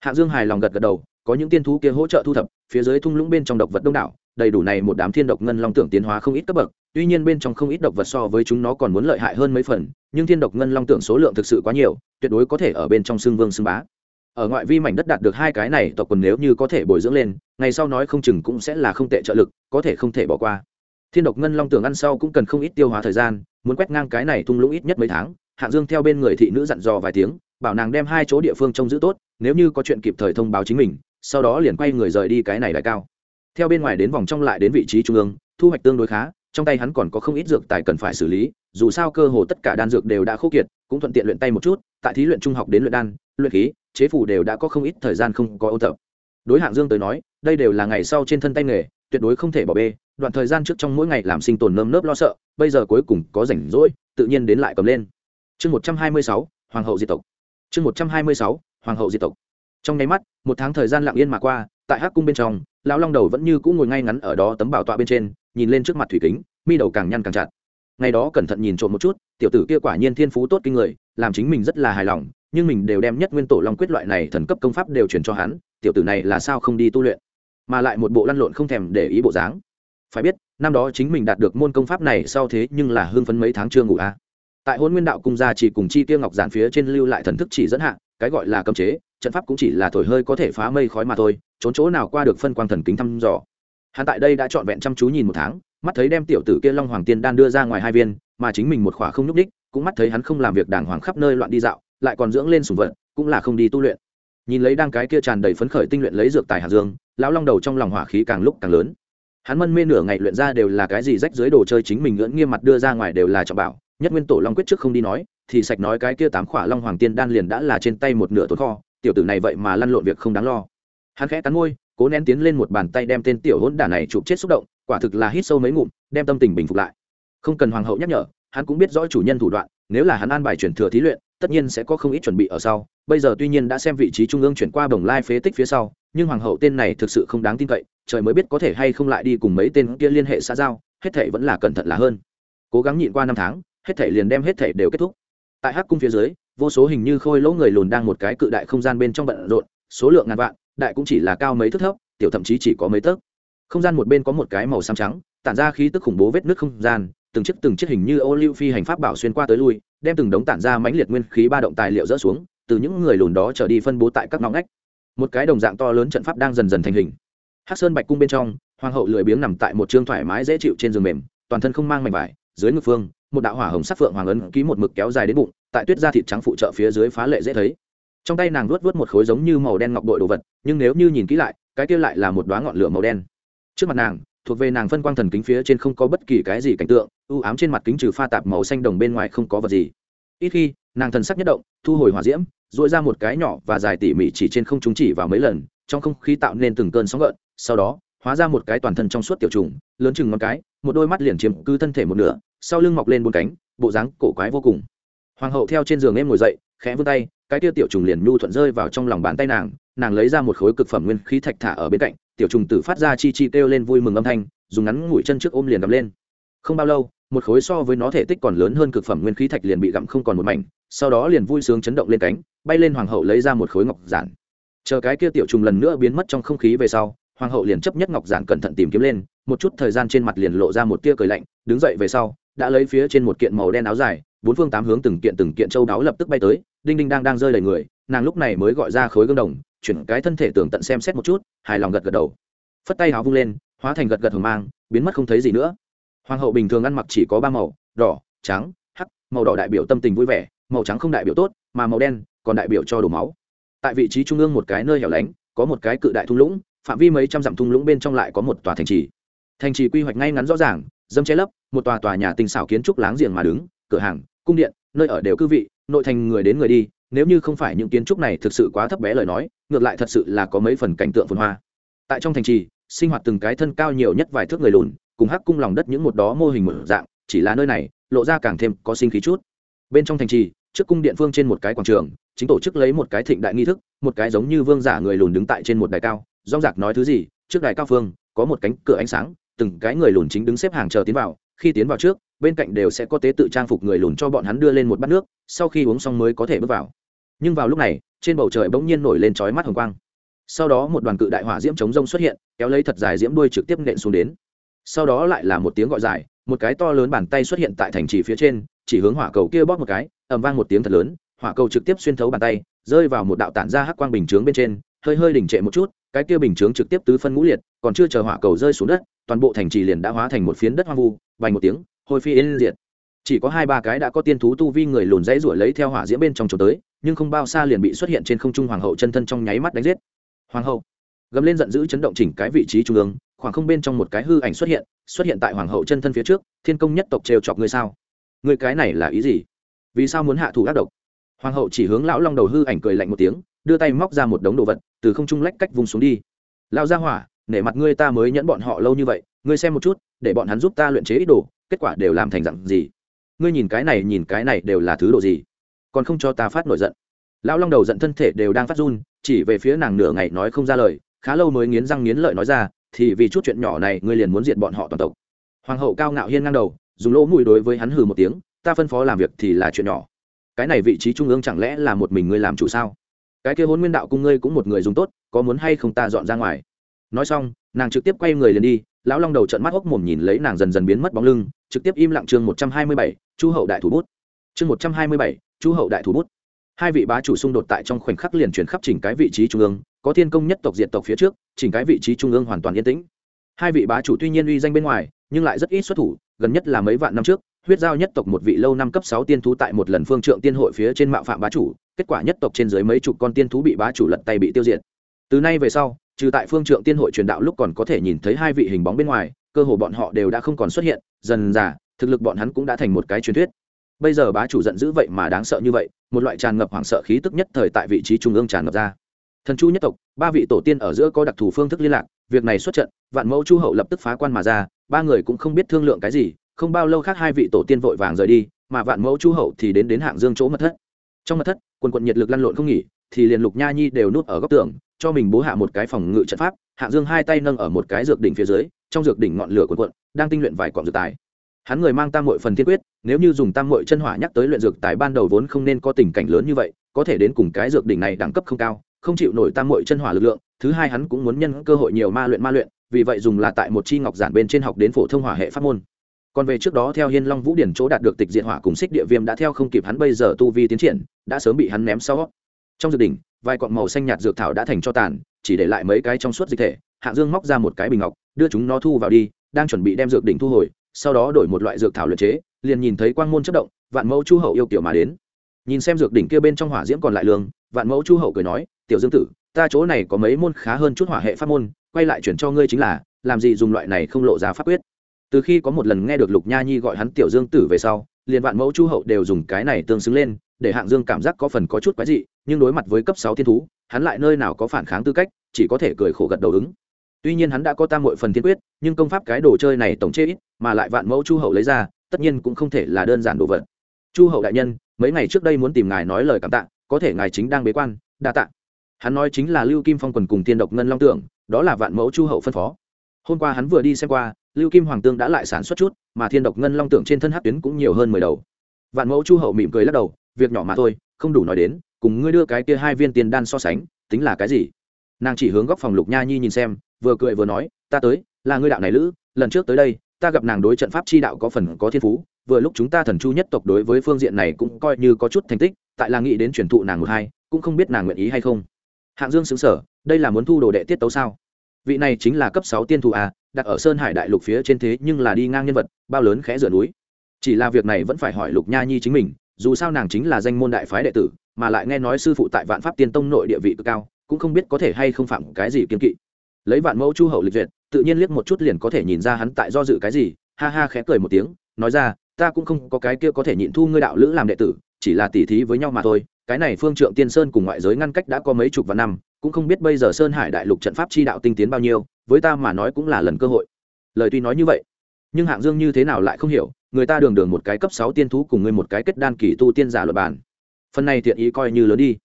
Hạng dương hài lòng gật gật đầu, có những tiên thú kia hỗ trợ thu thập, phía dưới thung lũng bên trong độc vật đông đảo, đầy đủ này một đám thiên độc ngân long tưởng tiến hóa không ít cấp bậc, tuy nhiên bên trong không ít độc vật so với chúng nó còn muốn lợi hại hơn mấy phần, nhưng thiên độc ngân long tưởng số lượng thực sự quá nhiều, tuyệt đối có thể ở bên trong xương vương xương bá ở ngoại vi mảnh đất đạt được hai cái này tộc quần nếu như có thể bồi dưỡng lên, ngày sau nói không chừng cũng sẽ là không tệ trợ lực, có thể không thể bỏ qua. Thiên độc ngân long tưởng ăn sau cũng cần không ít tiêu hóa thời gian, muốn quét ngang cái này thung lũng ít nhất mấy tháng hạng dương theo bên người thị nữ dặn dò vài tiếng, bảo nàng đem hai chỗ địa phương trông giữ tốt, nếu như có chuyện kịp thời thông báo chính mình, sau đó liền quay người rời đi cái này đại cao. Theo bên ngoài đến vòng trong lại đến vị trí trung ương, thu hoạch tương đối khá trong tay hắn còn có không ít dược tài cần phải xử lý, dù sao cơ hồ tất cả đan dược đều đã khô kiệt, cũng thuận tiện luyện tay một chút, tại thí luyện trung học đến luyện đan, luyện khí, chế phủ đều đã có không ít thời gian không có ôn tập. Đối hạng dương tới nói, đây đều là ngày sau trên thân tay nghề, tuyệt đối không thể bỏ bê, đoạn thời gian trước trong mỗi ngày làm sinh tồn nơm nớp lo sợ, bây giờ cuối cùng có rảnh rỗi, tự nhiên đến lại cầm lên. Chương một trăm hai mươi sáu, hoàng hậu di tộc. Chương một trăm hai mươi sáu, hoàng hậu di tộc. Trong nháy mắt, một tháng thời gian lặng yên mà qua, tại hắc cung bên trong, lão long đầu vẫn như cũ ngồi ngay ngắn ở đó tấm bảo tọa bên trên nhìn lên trước mặt thủy kính, mi đầu càng nhăn càng chặt. Ngày đó cẩn thận nhìn trộm một chút, tiểu tử kia quả nhiên thiên phú tốt kinh người, làm chính mình rất là hài lòng, nhưng mình đều đem nhất nguyên tổ long quyết loại này thần cấp công pháp đều truyền cho hắn, tiểu tử này là sao không đi tu luyện? Mà lại một bộ lăn lộn không thèm để ý bộ dáng. Phải biết, năm đó chính mình đạt được môn công pháp này sau thế nhưng là hưng phấn mấy tháng chưa ngủ a à. tại hôn nguyên đạo cung gia chỉ cùng chi tiêu ngọc giản phía trên lưu lại thần thức chỉ dẫn hạ, cái gọi là cấm chế, trận pháp cũng chỉ là thổi hơi có thể phá mây khói mà thôi, trốn chỗ nào qua được phân quang thần kính thăm dò hắn tại đây đã trọn vẹn chăm chú nhìn một tháng, mắt thấy đem tiểu tử kia long hoàng tiên đan đưa ra ngoài hai viên, mà chính mình một khỏa không nhúc đích cũng mắt thấy hắn không làm việc đàng hoàng khắp nơi loạn đi dạo, lại còn dưỡng lên sùng vật, cũng là không đi tu luyện. Nhìn lấy đang cái kia tràn đầy phấn khởi tinh luyện lấy dược tài hạt dương, lão long đầu trong lòng hỏa khí càng lúc càng lớn. Hắn mân mê nửa ngày luyện ra đều là cái gì rách dưới đồ chơi chính mình ngưỡng nghiêm mặt đưa ra ngoài đều là trọng bảo, nhất nguyên tổ long quyết trước không đi nói, thì sạch nói cái kia tám khỏa long hoàng tiên đan liền đã là trên tay một nửa tốn kho, tiểu tử này vậy mà lăn lộn việc không đáng lo. Hắn khẽ cắn môi cố nén tiến lên một bàn tay đem tên tiểu hỗn đản này chụp chết xúc động, quả thực là hít sâu mấy ngụm, đem tâm tình bình phục lại. Không cần hoàng hậu nhắc nhở, hắn cũng biết rõ chủ nhân thủ đoạn, nếu là hắn an bài chuyển thừa thí luyện, tất nhiên sẽ có không ít chuẩn bị ở sau. Bây giờ tuy nhiên đã xem vị trí trung ương chuyển qua bồng lai phế tích phía sau, nhưng hoàng hậu tên này thực sự không đáng tin cậy, trời mới biết có thể hay không lại đi cùng mấy tên kia liên hệ xã giao, hết thể vẫn là cẩn thận là hơn. Cố gắng nhịn qua năm tháng, hết thể liền đem hết thể đều kết thúc. Tại hắc cung phía dưới, vô số hình như khôi lỗ người lùn đang một cái cự đại không gian bên trong bận rộn số lượng ngàn vạn, đại cũng chỉ là cao mấy thước thấp, tiểu thậm chí chỉ có mấy tấc. Không gian một bên có một cái màu xám trắng, tản ra khí tức khủng bố vết nước không gian, từng chiếc từng chiếc hình như ô lưu phi hành pháp bảo xuyên qua tới lui, đem từng đống tản ra mãnh liệt nguyên khí ba động tài liệu rỡ xuống, từ những người lùn đó trở đi phân bố tại các ngõ ngách. Một cái đồng dạng to lớn trận pháp đang dần dần thành hình. Hắc sơn bạch cung bên trong, hoàng hậu lười biếng nằm tại một trương thoải mái dễ chịu trên giường mềm, toàn thân không mang mảnh vải, dưới ngực phương, một đạo hỏa hồng sắc phượng hoàng ấn ký một mực kéo dài đến bụng, tại tuyết da thịt trắng phụ trợ phía dưới phá lệ dễ thấy trong tay nàng luốt vớt một khối giống như màu đen ngọc bội đồ vật, nhưng nếu như nhìn kỹ lại, cái kia lại là một đoá ngọn lửa màu đen. Trước mặt nàng, thuộc về nàng phân quang thần kính phía trên không có bất kỳ cái gì cảnh tượng ưu ám trên mặt kính trừ pha tạp màu xanh đồng bên ngoài không có vật gì. Ít khi, nàng thần sắc nhất động, thu hồi hỏa diễm dội ra một cái nhỏ và dài tỉ mỉ chỉ trên không chúng chỉ vào mấy lần, trong không khí tạo nên từng cơn sóng gợn, sau đó, hóa ra một cái toàn thân trong suốt tiểu trùng, lớn chừng ngón cái, một đôi mắt liền chiếm cứ thân thể một nửa, sau lưng mọc lên bốn cánh, bộ dáng cổ quái vô cùng. Hoàng hậu theo trên giường em ngồi dậy khẽ vươn tay, cái tia tiểu trùng liền nhu thuận rơi vào trong lòng bàn tay nàng nàng lấy ra một khối cực phẩm nguyên khí thạch thả ở bên cạnh, tiểu trùng tử phát ra chi chi kêu lên vui mừng âm thanh, dùng ngắn ngủi chân trước ôm liền gầm lên. Không bao lâu, một khối so với nó thể tích còn lớn hơn cực phẩm nguyên khí thạch liền bị gặm không còn một mảnh, sau đó liền vui sướng chấn động lên cánh, bay lên hoàng hậu lấy ra một khối ngọc giản. Chờ cái kia tiểu trùng lần nữa biến mất trong không khí về sau, hoàng hậu liền chấp nhất ngọc giản cẩn thận tìm kiếm lên, một chút thời gian trên mặt liền lộ ra một tia cười lạnh, đứng dậy về sau, đã lấy phía trên một kiện màu đen áo dài, bốn phương tám hướng từng kiện từng kiện châu đáo lập tức bay tới đinh đinh đang đang rơi đầy người, nàng lúc này mới gọi ra khối gương đồng, chuyển cái thân thể tường tận xem xét một chút, hài lòng gật gật đầu. Phất tay áo vung lên, hóa thành gật gật hồng mang, biến mất không thấy gì nữa. Hoàng hậu bình thường ăn mặc chỉ có ba màu, đỏ, trắng, hắc, màu đỏ đại biểu tâm tình vui vẻ, màu trắng không đại biểu tốt, mà màu đen còn đại biểu cho đổ máu. Tại vị trí trung ương một cái nơi hẻo lánh, có một cái cự đại thung lũng, phạm vi mấy trăm dặm thung lũng bên trong lại có một tòa thành trì. Thành trì quy hoạch ngay ngắn rõ ràng, dâm che lấp, một tòa tòa nhà tinh xảo kiến trúc láng giềng mà đứng, cửa hàng, cung điện, nơi ở đều cư vị nội thành người đến người đi, nếu như không phải những kiến trúc này thực sự quá thấp bé lời nói, ngược lại thật sự là có mấy phần cảnh tượng phồn hoa. Tại trong thành trì, sinh hoạt từng cái thân cao nhiều nhất vài thước người lùn, cùng hắc cung lòng đất những một đó mô hình mở dạng, chỉ là nơi này, lộ ra càng thêm có sinh khí chút. Bên trong thành trì, trước cung điện phương trên một cái quảng trường, chính tổ chức lấy một cái thịnh đại nghi thức, một cái giống như vương giả người lùn đứng tại trên một đài cao, rong rạc nói thứ gì, trước đài cao phương, có một cánh cửa ánh sáng, từng cái người lùn chính đứng xếp hàng chờ tiến vào khi tiến vào trước, bên cạnh đều sẽ có tế tự trang phục người lùn cho bọn hắn đưa lên một bát nước, sau khi uống xong mới có thể bước vào. Nhưng vào lúc này, trên bầu trời bỗng nhiên nổi lên chói mắt hồng quang. Sau đó một đoàn cự đại hỏa diễm chống rông xuất hiện, kéo lấy thật dài diễm đuôi trực tiếp nện xuống đến. Sau đó lại là một tiếng gọi dài, một cái to lớn bàn tay xuất hiện tại thành trì phía trên, chỉ hướng hỏa cầu kia bóp một cái, ầm vang một tiếng thật lớn, hỏa cầu trực tiếp xuyên thấu bàn tay, rơi vào một đạo tản ra hắc quang bình chướng bên trên hơi hơi đỉnh trệ một chút, cái kia bình chướng trực tiếp tứ phân ngũ liệt, còn chưa chờ hỏa cầu rơi xuống đất, toàn bộ thành trì liền đã hóa thành một phiến đất hoang vu vành một tiếng hồi phi yên diệt. Chỉ có hai ba cái đã có tiên thú tu vi người lùn dãy ruổi lấy theo hỏa diễm bên trong chỗ tới, nhưng không bao xa liền bị xuất hiện trên không trung hoàng hậu chân thân trong nháy mắt đánh giết. Hoàng hậu, gầm lên giận dữ chấn động chỉnh cái vị trí trung ương, khoảng không bên trong một cái hư ảnh xuất hiện xuất hiện tại hoàng hậu chân thân phía trước, thiên công nhất tộc trêu chọc ngươi sao? Ngươi cái này là ý gì? Vì sao muốn hạ thủ ác độc? Hoàng hậu chỉ hướng lão long đầu hư ảnh cười lạnh một tiếng, đưa tay móc ra một đống đồ vật từ không trung lách cách vùng xuống đi. Lao ra hỏa, nể mặt ngươi ta mới nhẫn bọn họ lâu như vậy, ngươi xem một chút, để bọn hắn giúp ta luyện chế ít đồ, kết quả đều làm thành dặn gì? Ngươi nhìn cái này, nhìn cái này đều là thứ đồ gì? Còn không cho ta phát nổi giận. Lão long đầu giận thân thể đều đang phát run, chỉ về phía nàng nửa ngày nói không ra lời, khá lâu mới nghiến răng nghiến lợi nói ra, thì vì chút chuyện nhỏ này ngươi liền muốn diệt bọn họ toàn tộc. Hoàng hậu cao ngạo hiên ngang đầu, dùng lỗ mùi đối với hắn hừ một tiếng, ta phân phó làm việc thì là chuyện nhỏ. Cái này vị trí trung ương chẳng lẽ là một mình ngươi làm chủ sao? Cái kia hôn nguyên đạo cung ngươi cũng một người dùng tốt, có muốn hay không ta dọn ra ngoài? Nói xong, nàng trực tiếp quay người liền đi, lão long đầu trận mắt hốc mồm nhìn lấy nàng dần dần biến mất bóng lưng, trực tiếp im lặng chương một trăm hai mươi bảy, chu hậu đại thủ bút. Chương một trăm hai mươi bảy, chu hậu đại thủ bút. Hai vị bá chủ xung đột tại trong khoảnh khắc liền chuyển khắp chỉnh cái vị trí trung ương, có thiên công nhất tộc diệt tộc phía trước, chỉnh cái vị trí trung ương hoàn toàn yên tĩnh. Hai vị bá chủ tuy nhiên uy danh bên ngoài, nhưng lại rất ít xuất thủ, gần nhất là mấy vạn năm trước, huyết giao nhất tộc một vị lâu năm cấp sáu tiên thú tại một lần phương trượng tiên hội phía trên mạo phạm bá chủ kết quả nhất tộc trên dưới mấy chục con tiên thú bị bá chủ lật tay bị tiêu diệt. Từ nay về sau, trừ tại phương trượng tiên hội truyền đạo lúc còn có thể nhìn thấy hai vị hình bóng bên ngoài, cơ hồ bọn họ đều đã không còn xuất hiện, dần dà, thực lực bọn hắn cũng đã thành một cái truyền thuyết. Bây giờ bá chủ giận dữ vậy mà đáng sợ như vậy, một loại tràn ngập hoảng sợ khí tức nhất thời tại vị trí trung ương tràn ngập ra. Thần chu nhất tộc, ba vị tổ tiên ở giữa có đặc thù phương thức liên lạc, việc này xuất trận, vạn mẫu chu hậu lập tức phá quan mà ra, ba người cũng không biết thương lượng cái gì, không bao lâu khác hai vị tổ tiên vội vàng rời đi, mà vạn mẫu chu hậu thì đến đến hạng dương chỗ mật thất trong mật thất, quần quận nhiệt lực lăn lộn không nghỉ, thì liền lục nha nhi đều núp ở góc tường, cho mình bố hạ một cái phòng ngự trận pháp, hạ dương hai tay nâng ở một cái dược đỉnh phía dưới, trong dược đỉnh ngọn lửa quần quận đang tinh luyện vài cọng dược tài. Hắn người mang tam mội phần thiên quyết, nếu như dùng tam mội chân hỏa nhắc tới luyện dược tài ban đầu vốn không nên có tình cảnh lớn như vậy, có thể đến cùng cái dược đỉnh này đẳng cấp không cao, không chịu nổi tam mội chân hỏa lực lượng, thứ hai hắn cũng muốn nhân cơ hội nhiều ma luyện ma luyện, vì vậy dùng là tại một chi ngọc giản bên trên học đến phổ thông hỏa hệ pháp môn còn về trước đó theo hiên long vũ điển chỗ đạt được tịch diện hỏa cùng xích địa viêm đã theo không kịp hắn bây giờ tu vi tiến triển, đã sớm bị hắn ném sau. Trong dự đỉnh, vài cọn màu xanh nhạt dược thảo đã thành cho tàn, chỉ để lại mấy cái trong suốt dịch thể hạng dương móc ra một cái bình ngọc, đưa chúng nó thu vào đi, đang chuẩn bị đem dược đỉnh thu hồi, sau đó đổi một loại dược thảo luyện chế, liền nhìn thấy quang môn chất động, vạn mẫu chu hậu yêu kiểu mà đến. Nhìn xem dược đỉnh kia bên trong hỏa diễm còn lại lương vạn mẫu chu hậu cười nói, tiểu dương tử, ta chỗ này có mấy môn khá hơn chút hỏa hệ pháp môn, quay lại chuyển cho ngươi chính là, làm gì dùng loại này không lộ ra pháp quyết? Từ khi có một lần nghe được lục nha nhi gọi hắn tiểu dương tử về sau, liền vạn mẫu chu hậu đều dùng cái này tương xứng lên, để hạng dương cảm giác có phần có chút quái dị, nhưng đối mặt với cấp sáu thiên thú, hắn lại nơi nào có phản kháng tư cách, chỉ có thể cười khổ gật đầu ứng. Tuy nhiên hắn đã có tam mội phần thiên quyết, nhưng công pháp cái đồ chơi này tổng chê ít, mà lại vạn mẫu chu hậu lấy ra, tất nhiên cũng không thể là đơn giản đồ vật. Chu hậu đại nhân, mấy ngày trước đây muốn tìm ngài nói lời cảm tạ, có thể ngài chính đang bế quan, đa tạ. Hắn nói chính là lưu kim phong quần cùng tiên độc ngân long tưởng đó là vạn mẫu chu hậu phân phó hôm qua hắn vừa đi xem qua, lưu kim hoàng tương đã lại sản xuất chút, mà thiên độc ngân long Tượng trên thân hát tuyến cũng nhiều hơn mười đầu. Vạn mẫu chu hậu mỉm cười lắc đầu, việc nhỏ mà thôi, không đủ nói đến, cùng ngươi đưa cái kia hai viên tiền đan so sánh, tính là cái gì? Nàng chỉ hướng góc phòng lục nha nhi nhìn xem, vừa cười vừa nói, ta tới, là ngươi đạo này lữ, lần trước tới đây, ta gặp nàng đối trận pháp chi đạo có phần có thiên phú, vừa lúc chúng ta thần chu nhất tộc đối với phương diện này cũng coi như có chút thành tích, tại là nghĩ đến truyền thụ nàng một hai, cũng không biết nàng nguyện ý hay không. Hạng dương xứng sở đây là muốn thu đồ đệ tiết tấu sao? Vị này chính là cấp sáu tiên thù à đặt ở sơn hải đại lục phía trên thế nhưng là đi ngang nhân vật, bao lớn khẽ rửa núi. Chỉ là việc này vẫn phải hỏi lục nha nhi chính mình, dù sao nàng chính là danh môn đại phái đệ tử, mà lại nghe nói sư phụ tại vạn pháp tiên tông nội địa vị cực cao, cũng không biết có thể hay không phạm cái gì kiên kỵ. Lấy vạn mẫu chu hậu lịch duyệt, tự nhiên liếc một chút liền có thể nhìn ra hắn tại do dự cái gì, ha ha khẽ cười một tiếng, nói ra, ta cũng không có cái kia có thể nhịn thu ngươi đạo lữ làm đệ tử, chỉ là tỉ thí với nhau mà thôi, cái này phương trượng tiên sơn cùng ngoại giới ngăn cách đã có mấy chục vạn năm cũng không biết bây giờ sơn hải đại lục trận pháp chi đạo tinh tiến bao nhiêu, với ta mà nói cũng là lần cơ hội. Lời tuy nói như vậy, nhưng hạng dương như thế nào lại không hiểu, người ta đường đường một cái cấp sáu tiên thú cùng ngươi một cái kết đan kỳ tu tiên giả luật bản. Phần này thiện ý coi như lớn đi.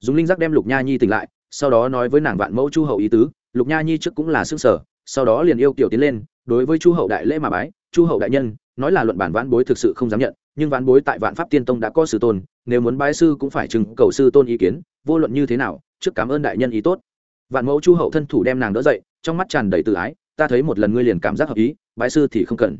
Dùng linh giác đem lục nha nhi tỉnh lại, sau đó nói với nàng vạn mẫu chu hậu ý tứ, lục nha nhi trước cũng là xương sở, sau đó liền yêu kiểu tiến lên, đối với chu hậu đại lễ mà bái, chu hậu đại nhân, nói là luận bản vãn bối thực sự không dám nhận, nhưng vãn bối tại vạn pháp tiên tông đã có sư tôn, nếu muốn bái sư cũng phải chừng cầu sư tôn ý kiến, vô luận như thế nào trước cảm ơn đại nhân ý tốt. Vạn mẫu chu hậu thân thủ đem nàng đỡ dậy, trong mắt tràn đầy tự ái, ta thấy một lần ngươi liền cảm giác hợp ý, bái sư thì không cần.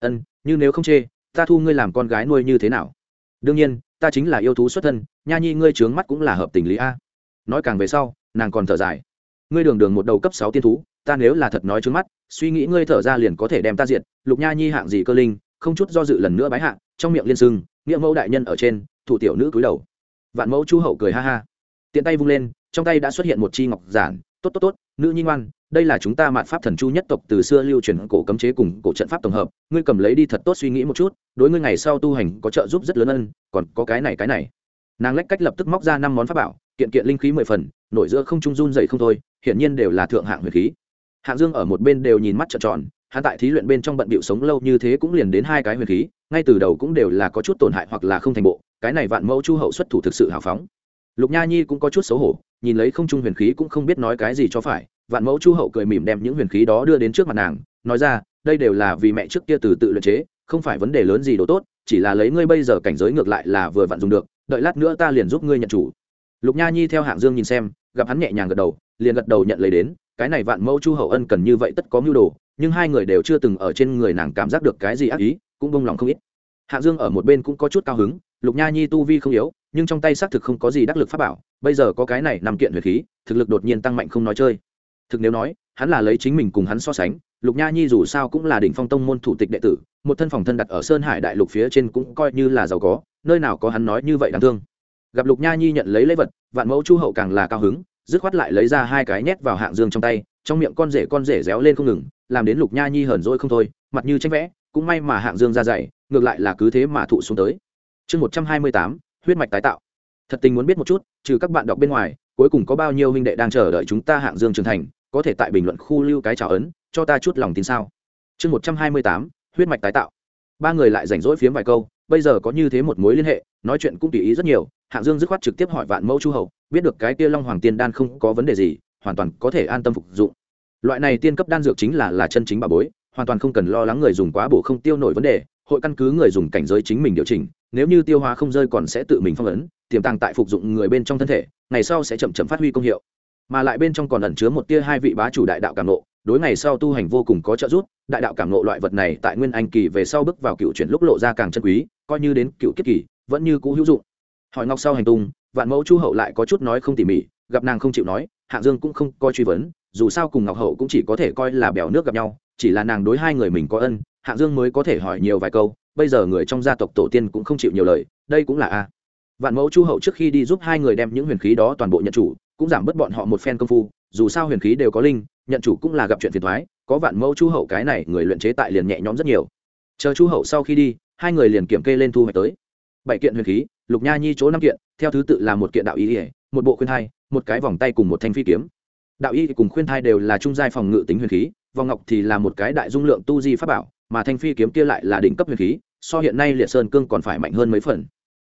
Ân, như nếu không chê, ta thu ngươi làm con gái nuôi như thế nào? Đương nhiên, ta chính là yêu thú xuất thân, nha nhi ngươi trướng mắt cũng là hợp tình lý a. Nói càng về sau, nàng còn thở dài. Ngươi đường đường một đầu cấp sáu tiên thú, ta nếu là thật nói trướng mắt, suy nghĩ ngươi thở ra liền có thể đem ta diệt, lục nha nhi hạng gì cơ linh, không chút do dự lần nữa bái hạng trong miệng liên sưng nghĩa mẫu đại nhân ở trên, thủ tiểu nữ cúi đầu. Vạn mẫu chu hậu cười ha ha. Tiện tay vung lên trong tay đã xuất hiện một chi ngọc giản, tốt tốt tốt, nữ nhi ngoan, đây là chúng ta mạn pháp thần chu nhất tộc từ xưa lưu truyền cổ cấm chế cùng cổ trận pháp tổng hợp, ngươi cầm lấy đi thật tốt suy nghĩ một chút, đối ngươi ngày sau tu hành có trợ giúp rất lớn ân còn có cái này cái này. Nàng lách cách lập tức móc ra năm món pháp bảo, kiện kiện linh khí mười phần, nổi giữa không trung run dậy không thôi, hiển nhiên đều là thượng hạng huyền khí. Hạng dương ở một bên đều nhìn mắt trợn tròn, hắn tại thí luyện bên trong bận bịu sống lâu như thế cũng liền đến hai cái huyền khí, ngay từ đầu cũng đều là có chút tổn hại hoặc là không thành bộ, cái này vạn mẫu chu hậu xuất thủ thực sự hào phóng lục nha nhi cũng có chút xấu hổ, nhìn lấy không trung huyền khí cũng không biết nói cái gì cho phải, vạn mẫu chu hậu cười mỉm đem những huyền khí đó đưa đến trước mặt nàng, nói ra, đây đều là vì mẹ trước kia từ tự luyện chế, không phải vấn đề lớn gì đồ tốt, chỉ là lấy ngươi bây giờ cảnh giới ngược lại là vừa vặn dùng được, đợi lát nữa ta liền giúp ngươi nhận chủ. Lục nha nhi theo hạng dương nhìn xem, gặp hắn nhẹ nhàng gật đầu, liền gật đầu nhận lấy đến, cái này vạn mẫu chu hậu ân cần như vậy tất có mưu đồ, nhưng hai người đều chưa từng ở trên người nàng cảm giác được cái gì ác ý, cũng bông lòng không ít. Hạng dương ở một bên cũng có chút cao hứng lục nha nhi tu vi không yếu, nhưng trong tay xác thực không có gì đắc lực pháp bảo, bây giờ có cái này nằm kiện huyệt khí, thực lực đột nhiên tăng mạnh không nói chơi. Thực nếu nói, hắn là lấy chính mình cùng hắn so sánh, lục nha nhi dù sao cũng là đỉnh phong tông môn thủ tịch đệ tử, một thân phòng thân đặt ở sơn hải đại lục phía trên cũng coi như là giàu có, nơi nào có hắn nói như vậy đáng thương. Gặp lục nha nhi nhận lấy lễ vật, vạn mẫu chu hậu càng là cao hứng, dứt khoát lại lấy ra hai cái nhét vào hạng dương trong tay, trong miệng con rể con rể réo lên không ngừng, làm đến lục nha nhi hờn rỗi không thôi, mặt như tranh vẽ, cũng may mà hạng dương ra dày ngược lại là cứ thế mà thụ xuống tới chương một trăm hai mươi tám, huyết mạch tái tạo. Thật tình muốn biết một chút, trừ các bạn đọc bên ngoài, cuối cùng có bao nhiêu huynh đệ đang chờ đợi chúng ta hạng dương trưởng thành, có thể tại bình luận khu lưu cái trào ấn, cho ta chút lòng tin sao? Chương một trăm hai mươi tám, huyết mạch tái tạo. Ba người lại rảnh rỗi phiếm vài câu, bây giờ có như thế một mối liên hệ, nói chuyện cũng tùy ý rất nhiều, hạng dương dứt khoát trực tiếp hỏi vạn mẫu chu hậu biết được cái kia long hoàng tiên đan không có vấn đề gì, hoàn toàn có thể an tâm phục dụng. Loại này tiên cấp đan dược chính là là chân chính bà bối, hoàn toàn không cần lo lắng người dùng quá bổ không tiêu nổi vấn đề hội căn cứ người dùng cảnh giới chính mình điều chỉnh, nếu như tiêu hóa không rơi còn sẽ tự mình phong ấn, tiềm tàng tại phục dụng người bên trong thân thể, ngày sau sẽ chậm chậm phát huy công hiệu. Mà lại bên trong còn ẩn chứa một tia hai vị bá chủ đại đạo cảm nộ đối ngày sau tu hành vô cùng có trợ giúp, đại đạo cảm nộ loại vật này tại nguyên anh kỳ về sau bước vào cựu chuyển lúc lộ ra càng chân quý, coi như đến cựu kiết kỳ, vẫn như cũ hữu dụng. Hỏi ngọc sau hành tung, vạn mẫu chu hậu lại có chút nói không tỉ mỉ, gặp nàng không chịu nói, hạng dương cũng không coi truy vấn dù sao cùng ngọc hậu cũng chỉ có thể coi là bèo nước gặp nhau chỉ là nàng đối hai người mình có ân hạng dương mới có thể hỏi nhiều vài câu bây giờ người trong gia tộc tổ tiên cũng không chịu nhiều lời đây cũng là a. Vạn mẫu chu hậu trước khi đi giúp hai người đem những huyền khí đó toàn bộ nhận chủ cũng giảm bớt bọn họ một phen công phu dù sao huyền khí đều có linh nhận chủ cũng là gặp chuyện phiền thoái có vạn mẫu chu hậu cái này người luyện chế tại liền nhẹ nhõm rất nhiều. Chờ chu hậu sau khi đi hai người liền kiểm kê lên thu hoạch tới. Bảy kiện huyền khí lục nha nhi chỗ năm kiện theo thứ tự là một kiện đạo ý ỉa một bộ khuyên hai, một cái vòng tay cùng một thanh phi kiếm đạo y cùng khuyên thai đều là trung giai phòng ngự tính huyền khí, vòng ngọc thì là một cái đại dung lượng tu di pháp bảo, mà thanh phi kiếm kia lại là đỉnh cấp huyền khí, so hiện nay liệt sơn cương còn phải mạnh hơn mấy phần.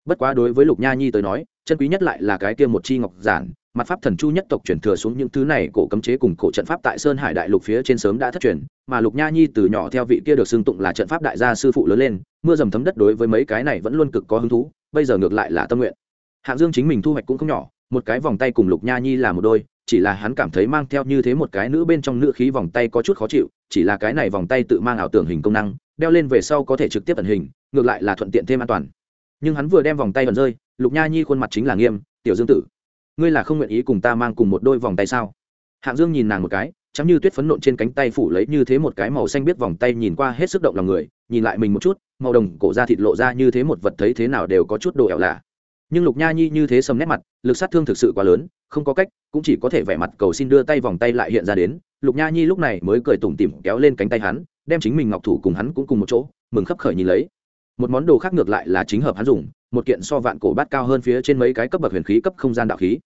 Bất quá đối với lục nha nhi tới nói, chân quý nhất lại là cái kia một chi ngọc giản, mặt pháp thần chu nhất tộc chuyển thừa xuống những thứ này cổ cấm chế cùng cổ trận pháp tại sơn hải đại lục phía trên sớm đã thất truyền, mà lục nha nhi từ nhỏ theo vị kia được xưng tụng là trận pháp đại gia sư phụ lớn lên, mưa dầm thấm đất đối với mấy cái này vẫn luôn cực có hứng thú, bây giờ ngược lại là tâm nguyện. Hạng dương chính mình thu hoạch cũng không nhỏ, một cái vòng tay cùng lục nha nhi là một đôi chỉ là hắn cảm thấy mang theo như thế một cái nữ bên trong nữ khí vòng tay có chút khó chịu, chỉ là cái này vòng tay tự mang ảo tưởng hình công năng, đeo lên về sau có thể trực tiếp ẩn hình, ngược lại là thuận tiện thêm an toàn. Nhưng hắn vừa đem vòng tay ẩn rơi, lục nha nhi khuôn mặt chính là nghiêm, tiểu dương tử, ngươi là không nguyện ý cùng ta mang cùng một đôi vòng tay sao? Hạng dương nhìn nàng một cái chắm như tuyết phấn nộn trên cánh tay phủ lấy như thế một cái màu xanh biết vòng tay nhìn qua hết sức động lòng người, nhìn lại mình một chút, màu đồng cổ da thịt lộ ra như thế một vật thấy thế nào đều có chút đồ ẻo lạ. Nhưng lục nha nhi như thế sầm nét mặt, lực sát thương thực sự quá lớn không có cách, cũng chỉ có thể vẻ mặt cầu xin đưa tay vòng tay lại hiện ra đến. Lục nha nhi lúc này mới cười tủm tỉm kéo lên cánh tay hắn, đem chính mình ngọc thủ cùng hắn cũng cùng một chỗ, mừng khấp khởi nhìn lấy. Một món đồ khác ngược lại là chính hợp hắn dùng, một kiện so vạn cổ bát cao hơn phía trên mấy cái cấp bậc huyền khí cấp không gian đạo khí.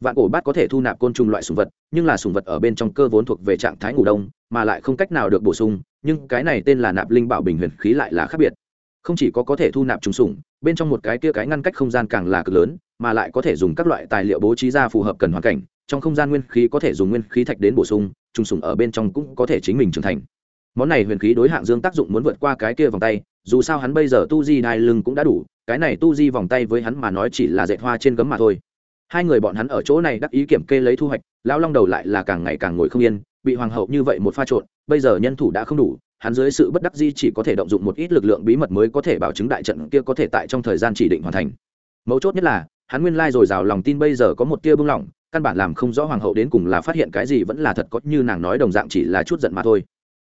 Vạn cổ bát có thể thu nạp côn trùng loại sùng vật, nhưng là sùng vật ở bên trong cơ vốn thuộc về trạng thái ngủ đông, mà lại không cách nào được bổ sung, nhưng cái này tên là nạp linh bảo bình huyền khí lại là khác biệt. Không chỉ có có thể thu nạp trùng sủng, bên trong một cái kia cái ngăn cách không gian càng là cực lớn mà lại có thể dùng các loại tài liệu bố trí ra phù hợp cần hoàn cảnh, trong không gian nguyên khí có thể dùng nguyên khí thạch đến bổ sung, trùng sủng ở bên trong cũng có thể chính mình trưởng thành. Món này huyền khí đối hạng dương tác dụng muốn vượt qua cái kia vòng tay, dù sao hắn bây giờ tu di đai lưng cũng đã đủ, cái này tu di vòng tay với hắn mà nói chỉ là dạy hoa trên gấm mà thôi. Hai người bọn hắn ở chỗ này đắc ý kiểm kê lấy thu hoạch, lão long đầu lại là càng ngày càng ngồi không yên, bị hoàng hậu như vậy một pha trộn, bây giờ nhân thủ đã không đủ, hắn dưới sự bất đắc di chỉ có thể động dụng một ít lực lượng bí mật mới có thể bảo chứng đại trận kia có thể tại trong thời gian chỉ định hoàn thành. Mấu chốt nhất là hắn nguyên lai rồi rào lòng tin bây giờ có một tia bưng lỏng, căn bản làm không rõ hoàng hậu đến cùng là phát hiện cái gì vẫn là thật có như nàng nói đồng dạng chỉ là chút giận mà thôi.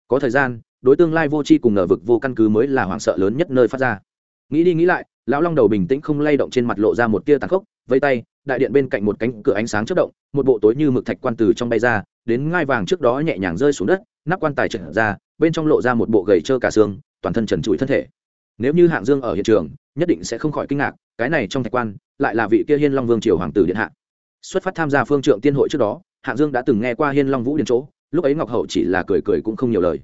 Có thời gian, đối tương lai vô tri cùng nở vực vô căn cứ mới là hoảng sợ lớn nhất nơi phát ra. Nghĩ đi nghĩ lại, lão long đầu bình tĩnh không lay động trên mặt lộ ra một tia tàn khốc, vây tay, đại điện bên cạnh một cánh cửa ánh sáng chất động, một bộ tối như mực thạch quan từ trong bay ra, đến ngai vàng trước đó nhẹ nhàng rơi xuống đất, nắp quan tài trở ra, bên trong lộ ra một bộ gầy trơ cả xương, toàn thân trần trụi thân thể. Nếu như hạng dương ở hiện trường, nhất định sẽ không khỏi kinh ngạc, cái này trong thạch quan lại là vị kia hiên long vương triều hoàng tử điện hạ. Xuất phát tham gia phương trượng tiên hội trước đó, hạng dương đã từng nghe qua hiên long vũ điện chỗ, lúc ấy ngọc hậu chỉ là cười cười cũng không nhiều lời.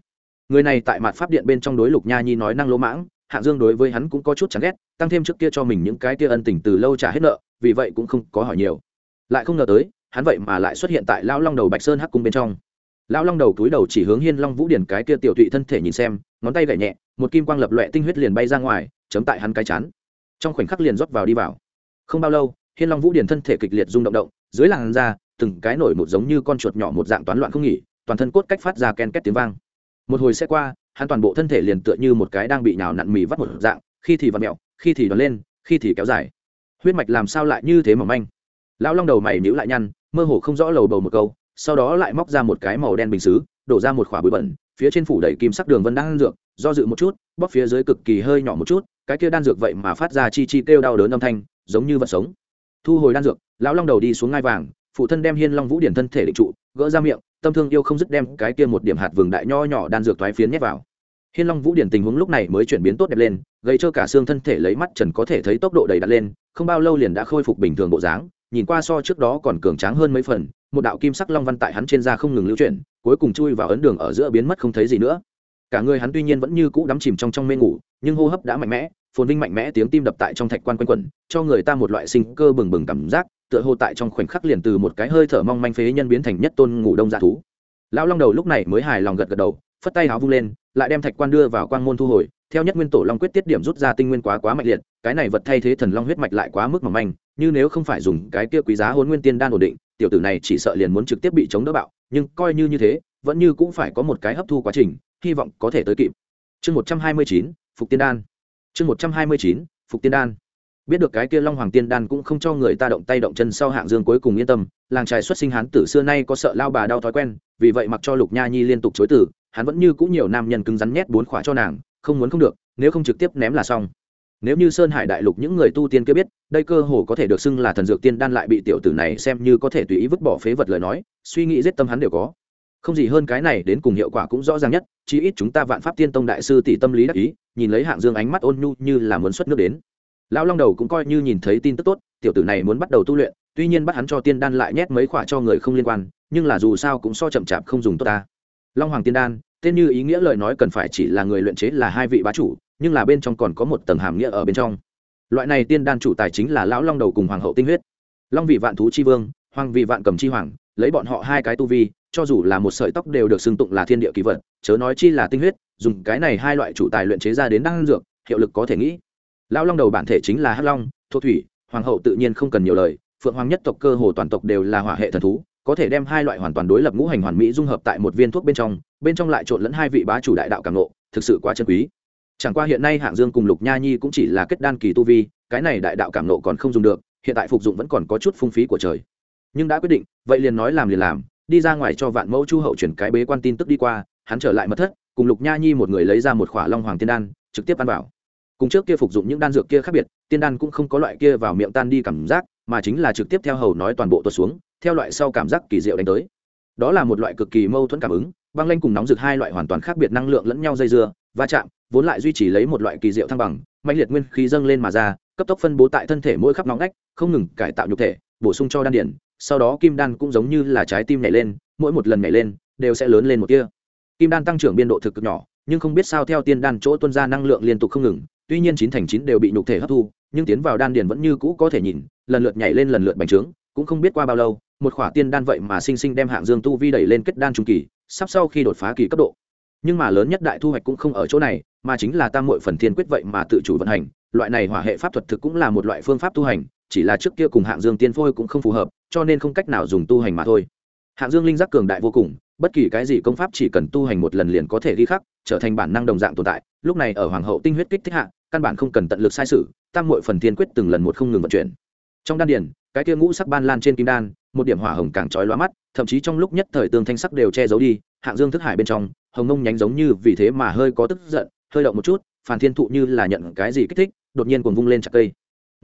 Người này tại mặt pháp điện bên trong đối lục nha nhi nói năng lỗ mãng, hạng dương đối với hắn cũng có chút chán ghét, tăng thêm trước kia cho mình những cái kia ân tình từ lâu trả hết nợ, vì vậy cũng không có hỏi nhiều. Lại không ngờ tới, hắn vậy mà lại xuất hiện tại lão long đầu bạch sơn hắc cung bên trong. Lão long đầu túi đầu chỉ hướng hiên long vũ điển cái kia tiểu thụy thân thể nhìn xem, ngón tay gậy nhẹ, một kim quang lập loẹ tinh huyết liền bay ra ngoài, chấm tại hắn cái chán. Trong khoảnh khắc liền rót vào đi vào không bao lâu, hiên long vũ điển thân thể kịch liệt rung động động, dưới làn da, từng cái nổi một giống như con chuột nhỏ một dạng toán loạn không nghỉ, toàn thân cốt cách phát ra ken két tiếng vang. Một hồi xe qua, hắn toàn bộ thân thể liền tựa như một cái đang bị nhào nặn mì vắt một dạng, khi thì vặn mẹo, khi thì đón lên, khi thì kéo dài. Huyết mạch làm sao lại như thế mỏng manh? Lão long đầu mày nhữ lại nhăn, mơ hồ không rõ lầu bầu một câu, sau đó lại móc ra một cái màu đen bình xứ, đổ ra một khỏa bụi bẩn, phía trên phủ đầy kim sắc đường vân đan dược, do dự một chút, bóp phía dưới cực kỳ hơi nhỏ một chút, cái kia đan dược vậy mà phát ra chi chi kêu đau đớn âm thanh giống như vật sống. Thu hồi đan dược, lão long đầu đi xuống ngai vàng, phụ thân đem hiên long vũ điển thân thể định trụ, gỡ ra miệng, tâm thương yêu không dứt đem cái kia một điểm hạt vừng đại nho nhỏ đan dược thoái phiến nhét vào. Hiên long vũ điển tình huống lúc này mới chuyển biến tốt đẹp lên gây cho cả xương thân thể lấy mắt trần có thể thấy tốc độ đầy đặt lên, không bao lâu liền đã khôi phục bình thường bộ dáng, nhìn qua so trước đó còn cường tráng hơn mấy phần, một đạo kim sắc long văn tại hắn trên da không ngừng lưu chuyển, cuối cùng chui vào ấn đường ở giữa biến mất không thấy gì nữa cả người hắn tuy nhiên vẫn như cũ đắm chìm trong trong mê ngủ, nhưng hô hấp đã mạnh mẽ, phồn vinh mạnh mẽ, tiếng tim đập tại trong thạch quan quanh quẩn, cho người ta một loại sinh cơ bừng bừng cảm giác, tựa hồ tại trong khoảnh khắc liền từ một cái hơi thở mong manh phế nhân biến thành nhất tôn ngủ đông dạ thú. Lão long đầu lúc này mới hài lòng gật gật đầu, phất tay háo vung lên, lại đem thạch quan đưa vào quang môn thu hồi, theo nhất nguyên tổ long quyết tiết điểm rút ra tinh nguyên quá quá mạnh liệt, cái này vật thay thế thần long huyết mạch lại quá mức mỏng manh, như nếu không phải dùng cái kia quý giá hôn nguyên tiên đan ổn định, tiểu tử này chỉ sợ liền muốn trực tiếp bị chống đỡ bạo, nhưng coi như như thế, vẫn như cũng phải có một cái hấp thu quá trình hy vọng có thể tới kịp. Chương một trăm hai mươi chín, phục tiên đan. Chương một trăm hai mươi chín, phục tiên đan. Biết được cái kia long hoàng tiên đan cũng không cho người ta động tay động chân sau hạng dương cuối cùng yên tâm, làng trài xuất sinh hán tử xưa nay có sợ lao bà đau thói quen, vì vậy mặc cho lục nha nhi liên tục chối tử hắn vẫn như cũng nhiều nam nhân cứng rắn nhét bốn khóa cho nàng, không muốn không được, nếu không trực tiếp ném là xong. Nếu như sơn hải đại lục những người tu tiên kia biết, đây cơ hồ có thể được xưng là thần dược tiên đan lại bị tiểu tử này xem như có thể tùy ý vứt bỏ phế vật lời nói, suy nghĩ giết tâm hắn đều có không gì hơn cái này đến cùng hiệu quả cũng rõ ràng nhất, chí ít chúng ta vạn pháp tiên tông đại sư tỷ tâm lý đắc ý, nhìn lấy hạng dương ánh mắt ôn nhu như là muốn xuất nước đến. Lão long đầu cũng coi như nhìn thấy tin tức tốt, tiểu tử này muốn bắt đầu tu luyện, tuy nhiên bắt hắn cho tiên đan lại nhét mấy khoả cho người không liên quan, nhưng là dù sao cũng so chậm chạp không dùng tốt ta. Long hoàng tiên đan, tên như ý nghĩa lời nói cần phải chỉ là người luyện chế là hai vị bá chủ, nhưng là bên trong còn có một tầng hàm nghĩa ở bên trong. Loại này tiên đan chủ tài chính là lão long đầu cùng hoàng hậu tinh huyết. Long vị vạn thú chi vương hoàng vị vạn cầm chi hoàng, lấy bọn họ hai cái tu vi cho dù là một sợi tóc đều được xưng tụng là thiên địa kỳ vật, chớ nói chi là tinh huyết, dùng cái này hai loại chủ tài luyện chế ra đến đan dược, hiệu lực có thể nghĩ. Lão long đầu bản thể chính là hắc long thô thủy, hoàng hậu tự nhiên không cần nhiều lời, phượng hoàng nhất tộc cơ hồ toàn tộc đều là hỏa hệ thần thú, có thể đem hai loại hoàn toàn đối lập ngũ hành hoàn mỹ dung hợp tại một viên thuốc bên trong bên trong lại trộn lẫn hai vị bá chủ đại đạo càng ngộ, thực sự quá chân quý. Chẳng qua hiện nay hạng dương cùng lục nha nhi cũng chỉ là kết đan kỳ tu vi, cái này đại đạo cảm nộ còn không dùng được, hiện tại phục dụng vẫn còn có chút phung phí của trời. Nhưng đã quyết định, vậy liền nói làm liền làm đi ra ngoài cho vạn mẫu chu hậu chuyển cái bế quan tin tức đi qua, hắn trở lại mất thất, cùng lục nha nhi một người lấy ra một khỏa long hoàng tiên đan, trực tiếp ăn vào. Cùng trước kia phục dụng những đan dược kia khác biệt, tiên đan cũng không có loại kia vào miệng tan đi cảm giác, mà chính là trực tiếp theo hầu nói toàn bộ tuột xuống, theo loại sau cảm giác kỳ diệu đánh tới. Đó là một loại cực kỳ mâu thuẫn cảm ứng, băng lanh cùng nóng rực hai loại hoàn toàn khác biệt năng lượng lẫn nhau dây dưa, va chạm, vốn lại duy trì lấy một loại kỳ diệu thăng bằng mạnh liệt nguyên khí dâng lên mà ra, cấp tốc phân bố tại thân thể mỗi khắp nóng ngách, không ngừng cải tạo nhục thể, bổ sung cho đan điển sau đó kim đan cũng giống như là trái tim nhảy lên, mỗi một lần nhảy lên đều sẽ lớn lên một kia kim đan tăng trưởng biên độ thực cực nhỏ, nhưng không biết sao theo tiên đan chỗ tuân ra năng lượng liên tục không ngừng, tuy nhiên chín thành chín đều bị nhục thể hấp thu, nhưng tiến vào đan điền vẫn như cũ có thể nhìn, lần lượt nhảy lên lần lượt bành trướng, cũng không biết qua bao lâu, một khỏa tiên đan vậy mà sinh sinh đem hạng dương tu vi đẩy lên kết đan trung kỳ, sắp sau khi đột phá kỳ cấp độ. Nhưng mà lớn nhất đại thu hoạch cũng không ở chỗ này, mà chính là tam muội phần thiên quyết vậy mà tự chủ vận hành, loại này hỏa hệ pháp thuật thực cũng là một loại phương pháp tu hành, chỉ là trước kia cùng hạng dương tiên phôi cũng không phù hợp cho nên không cách nào dùng tu hành mà thôi. Hạng dương linh giác cường đại vô cùng, bất kỳ cái gì công pháp chỉ cần tu hành một lần liền có thể ghi khắc, trở thành bản năng đồng dạng tồn tại. Lúc này ở hoàng hậu tinh huyết kích thích hạ, căn bản không cần tận lực sai sự, tam muội phần thiên quyết từng lần một không ngừng vận chuyển. Trong đan điền, cái kia ngũ sắc ban lan trên kim đan, một điểm hỏa hồng càng chói lóa mắt, thậm chí trong lúc nhất thời tương thanh sắc đều che giấu đi, hạng dương thức hải bên trong, hồng ngông nhánh giống như vì thế mà hơi có tức giận, hơi động một chút phản thiên thụ như là nhận cái gì kích thích, đột nhiên cuồng vung lên chặt cây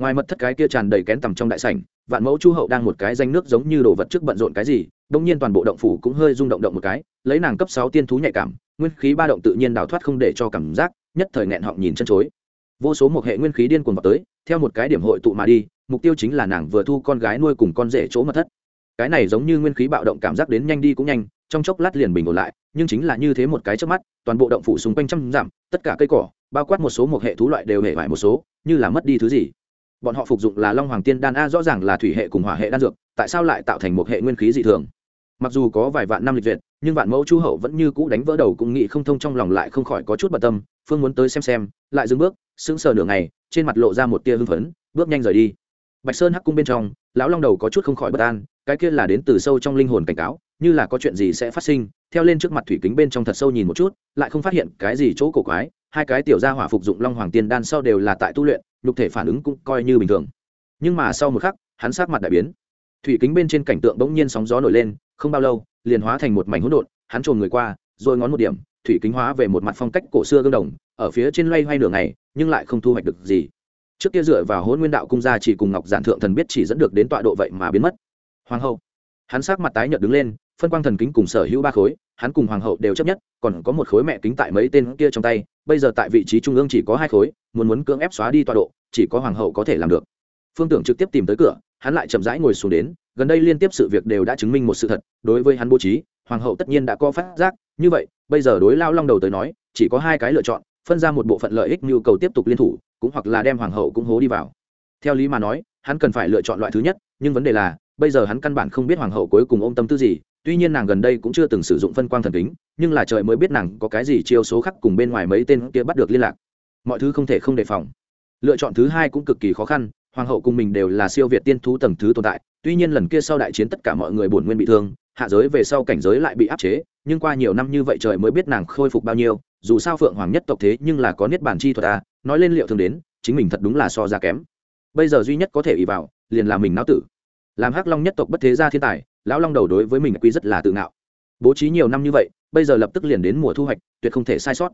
ngoài mật thất cái kia tràn đầy kén tầm trong đại sảnh, vạn mẫu chu hậu đang một cái danh nước giống như đồ vật trước bận rộn cái gì, đông nhiên toàn bộ động phủ cũng hơi rung động động một cái, lấy nàng cấp sáu tiên thú nhạy cảm, nguyên khí ba động tự nhiên đào thoát không để cho cảm giác, nhất thời nghẹn họng nhìn chân chối. Vô số một hệ nguyên khí điên cuồng vào tới, theo một cái điểm hội tụ mà đi, mục tiêu chính là nàng vừa thu con gái nuôi cùng con rể chỗ mật thất. Cái này giống như nguyên khí bạo động cảm giác đến nhanh đi cũng nhanh, trong chốc lát liền bình ổn lại, nhưng chính là như thế một cái trước mắt, toàn bộ động phủ xung quanh trăm giảm tất cả cây cỏ, bao quát một số một hệ thú loại đều hệ vải một số, như là mất đi thứ gì bọn họ phục dụng là long hoàng tiên đan a, rõ ràng là thủy hệ cùng hỏa hệ đan dược, tại sao lại tạo thành một hệ nguyên khí dị thường? Mặc dù có vài vạn năm lịch duyệt, nhưng vạn mẫu chu hậu vẫn như cũ đánh vỡ đầu cũng nghĩ không thông trong lòng lại không khỏi có chút bận tâm, phương muốn tới xem xem, lại dừng bước, sững sờ nửa ngày, trên mặt lộ ra một tia hưng phấn, bước nhanh rời đi. Bạch sơn hắc cung bên trong, lão long đầu có chút không khỏi bất an, cái kia là đến từ sâu trong linh hồn cảnh cáo, như là có chuyện gì sẽ phát sinh, theo lên trước mặt thủy kính bên trong thật sâu nhìn một chút, lại không phát hiện cái gì chỗ cổ quái, hai cái tiểu gia hỏa phục dụng long hoàng tiên đan sau đều là tại tu luyện nhục thể phản ứng cũng coi như bình thường. Nhưng mà sau một khắc, hắn sát mặt đại biến. Thủy kính bên trên cảnh tượng bỗng nhiên sóng gió nổi lên, không bao lâu, liền hóa thành một mảnh hỗn độn, hắn trồn người qua, rồi ngón một điểm, thủy kính hóa về một mặt phong cách cổ xưa gương đồng, ở phía trên loay hoay nửa ngày nhưng lại không thu hoạch được gì. Trước kia dựa vào hôn nguyên đạo cung gia chỉ cùng ngọc giản thượng thần biết chỉ dẫn được đến tọa độ vậy mà biến mất. Hoàng hậu. Hắn sắc mặt tái nhợt đứng lên, phân quang thần kính cùng sở hữu ba khối, hắn cùng hoàng hậu đều chấp nhất, còn có một khối mẹ kính tại mấy tên kia trong tay, bây giờ tại vị trí trung ương chỉ có hai khối muốn muốn cưỡng ép xóa đi tọa độ, chỉ có hoàng hậu có thể làm được. Phương tưởng trực tiếp tìm tới cửa, hắn lại chậm rãi ngồi xuống đến, gần đây liên tiếp sự việc đều đã chứng minh một sự thật, đối với hắn bố trí, hoàng hậu tất nhiên đã có phát giác, như vậy, bây giờ đối lao long đầu tới nói, chỉ có hai cái lựa chọn, phân ra một bộ phận lợi ích nhu cầu tiếp tục liên thủ, cũng hoặc là đem hoàng hậu cũng hố đi vào. Theo lý mà nói, hắn cần phải lựa chọn loại thứ nhất, nhưng vấn đề là, bây giờ hắn căn bản không biết hoàng hậu cuối cùng ôm tâm tư gì, tuy nhiên nàng gần đây cũng chưa từng sử dụng phân quang thần kính, nhưng là trời mới biết nàng có cái gì chiêu số khắc cùng bên ngoài mấy tên kia bắt được liên lạc mọi thứ không thể không đề phòng. Lựa chọn thứ hai cũng cực kỳ khó khăn, hoàng hậu cùng mình đều là siêu việt tiên thú tầng thứ tồn tại, tuy nhiên lần kia sau đại chiến tất cả mọi người bổn nguyên bị thương, hạ giới về sau cảnh giới lại bị áp chế, nhưng qua nhiều năm như vậy trời mới biết nàng khôi phục bao nhiêu, dù sao phượng hoàng nhất tộc thế nhưng là có niết bản chi thuật à nói lên liệu thường đến, chính mình thật đúng là so ra kém. Bây giờ duy nhất có thể ỷ vào, liền là mình não tử. Làm hắc long nhất tộc bất thế gia thiên tài, lão long đầu đối với mình quy rất là tự ngạo. Bố trí nhiều năm như vậy, bây giờ lập tức liền đến mùa thu hoạch, tuyệt không thể sai sót.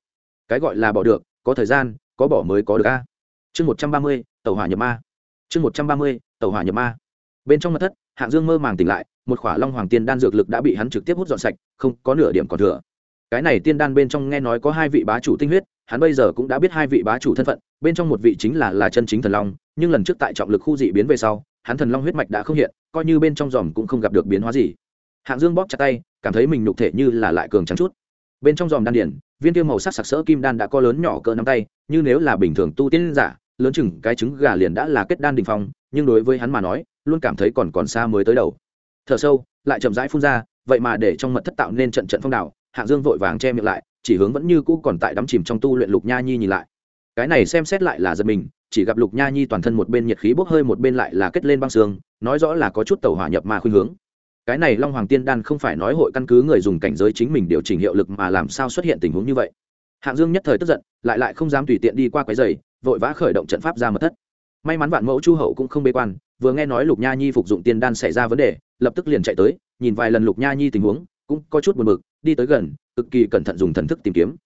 Cái gọi là bỏ được có thời gian, có bỏ mới có được a. Chương một trăm ba mươi, tàu hỏa nhập ma. Chương một trăm ba mươi, tàu hỏa nhập ma. Bên trong mặt thất, hạng dương mơ màng tỉnh lại, một khỏa long hoàng tiên đan dược lực đã bị hắn trực tiếp hút dọn sạch, không có nửa điểm còn thừa. Cái này tiên đan bên trong nghe nói có hai vị bá chủ tinh huyết, hắn bây giờ cũng đã biết hai vị bá chủ thân phận, bên trong một vị chính là là chân chính thần long, nhưng lần trước tại trọng lực khu dị biến về sau, hắn thần long huyết mạch đã không hiện, coi như bên trong dòm cũng không gặp được biến hóa gì. Hạng dương bóp chặt tay, cảm thấy mình nhục thể như là lại cường trắng chút bên trong dòm đan điển viên tiêu màu sắc sặc sỡ kim đan đã có lớn nhỏ cỡ nắm tay, như nếu là bình thường tu tiên giả, lớn chừng cái trứng gà liền đã là kết đan đình phong, nhưng đối với hắn mà nói, luôn cảm thấy còn còn xa mới tới đầu. Thở sâu, lại chậm rãi phun ra, vậy mà để trong mật thất tạo nên trận trận phong đảo, hạng dương vội vàng che miệng lại, chỉ hướng vẫn như cũ còn tại đắm chìm trong tu luyện lục nha nhi nhìn lại. Cái này xem xét lại là giật mình, chỉ gặp lục nha nhi toàn thân một bên nhiệt khí bốc hơi một bên lại là kết lên băng xương, nói rõ là có chút tàu hỏa nhập mà khuyên hướng cái này long hoàng tiên đan không phải nói hội căn cứ người dùng cảnh giới chính mình điều chỉnh hiệu lực mà làm sao xuất hiện tình huống như vậy. Hạng dương nhất thời tức giận, lại lại không dám tùy tiện đi qua cái giày vội vã khởi động trận pháp ra mật thất. May mắn vạn mẫu chu hậu cũng không bế quan, vừa nghe nói lục nha nhi phục dụng tiên đan xảy ra vấn đề, lập tức liền chạy tới, nhìn vài lần lục nha nhi tình huống, cũng có chút buồn bực, đi tới gần, cực kỳ cẩn thận dùng thần thức tìm kiếm.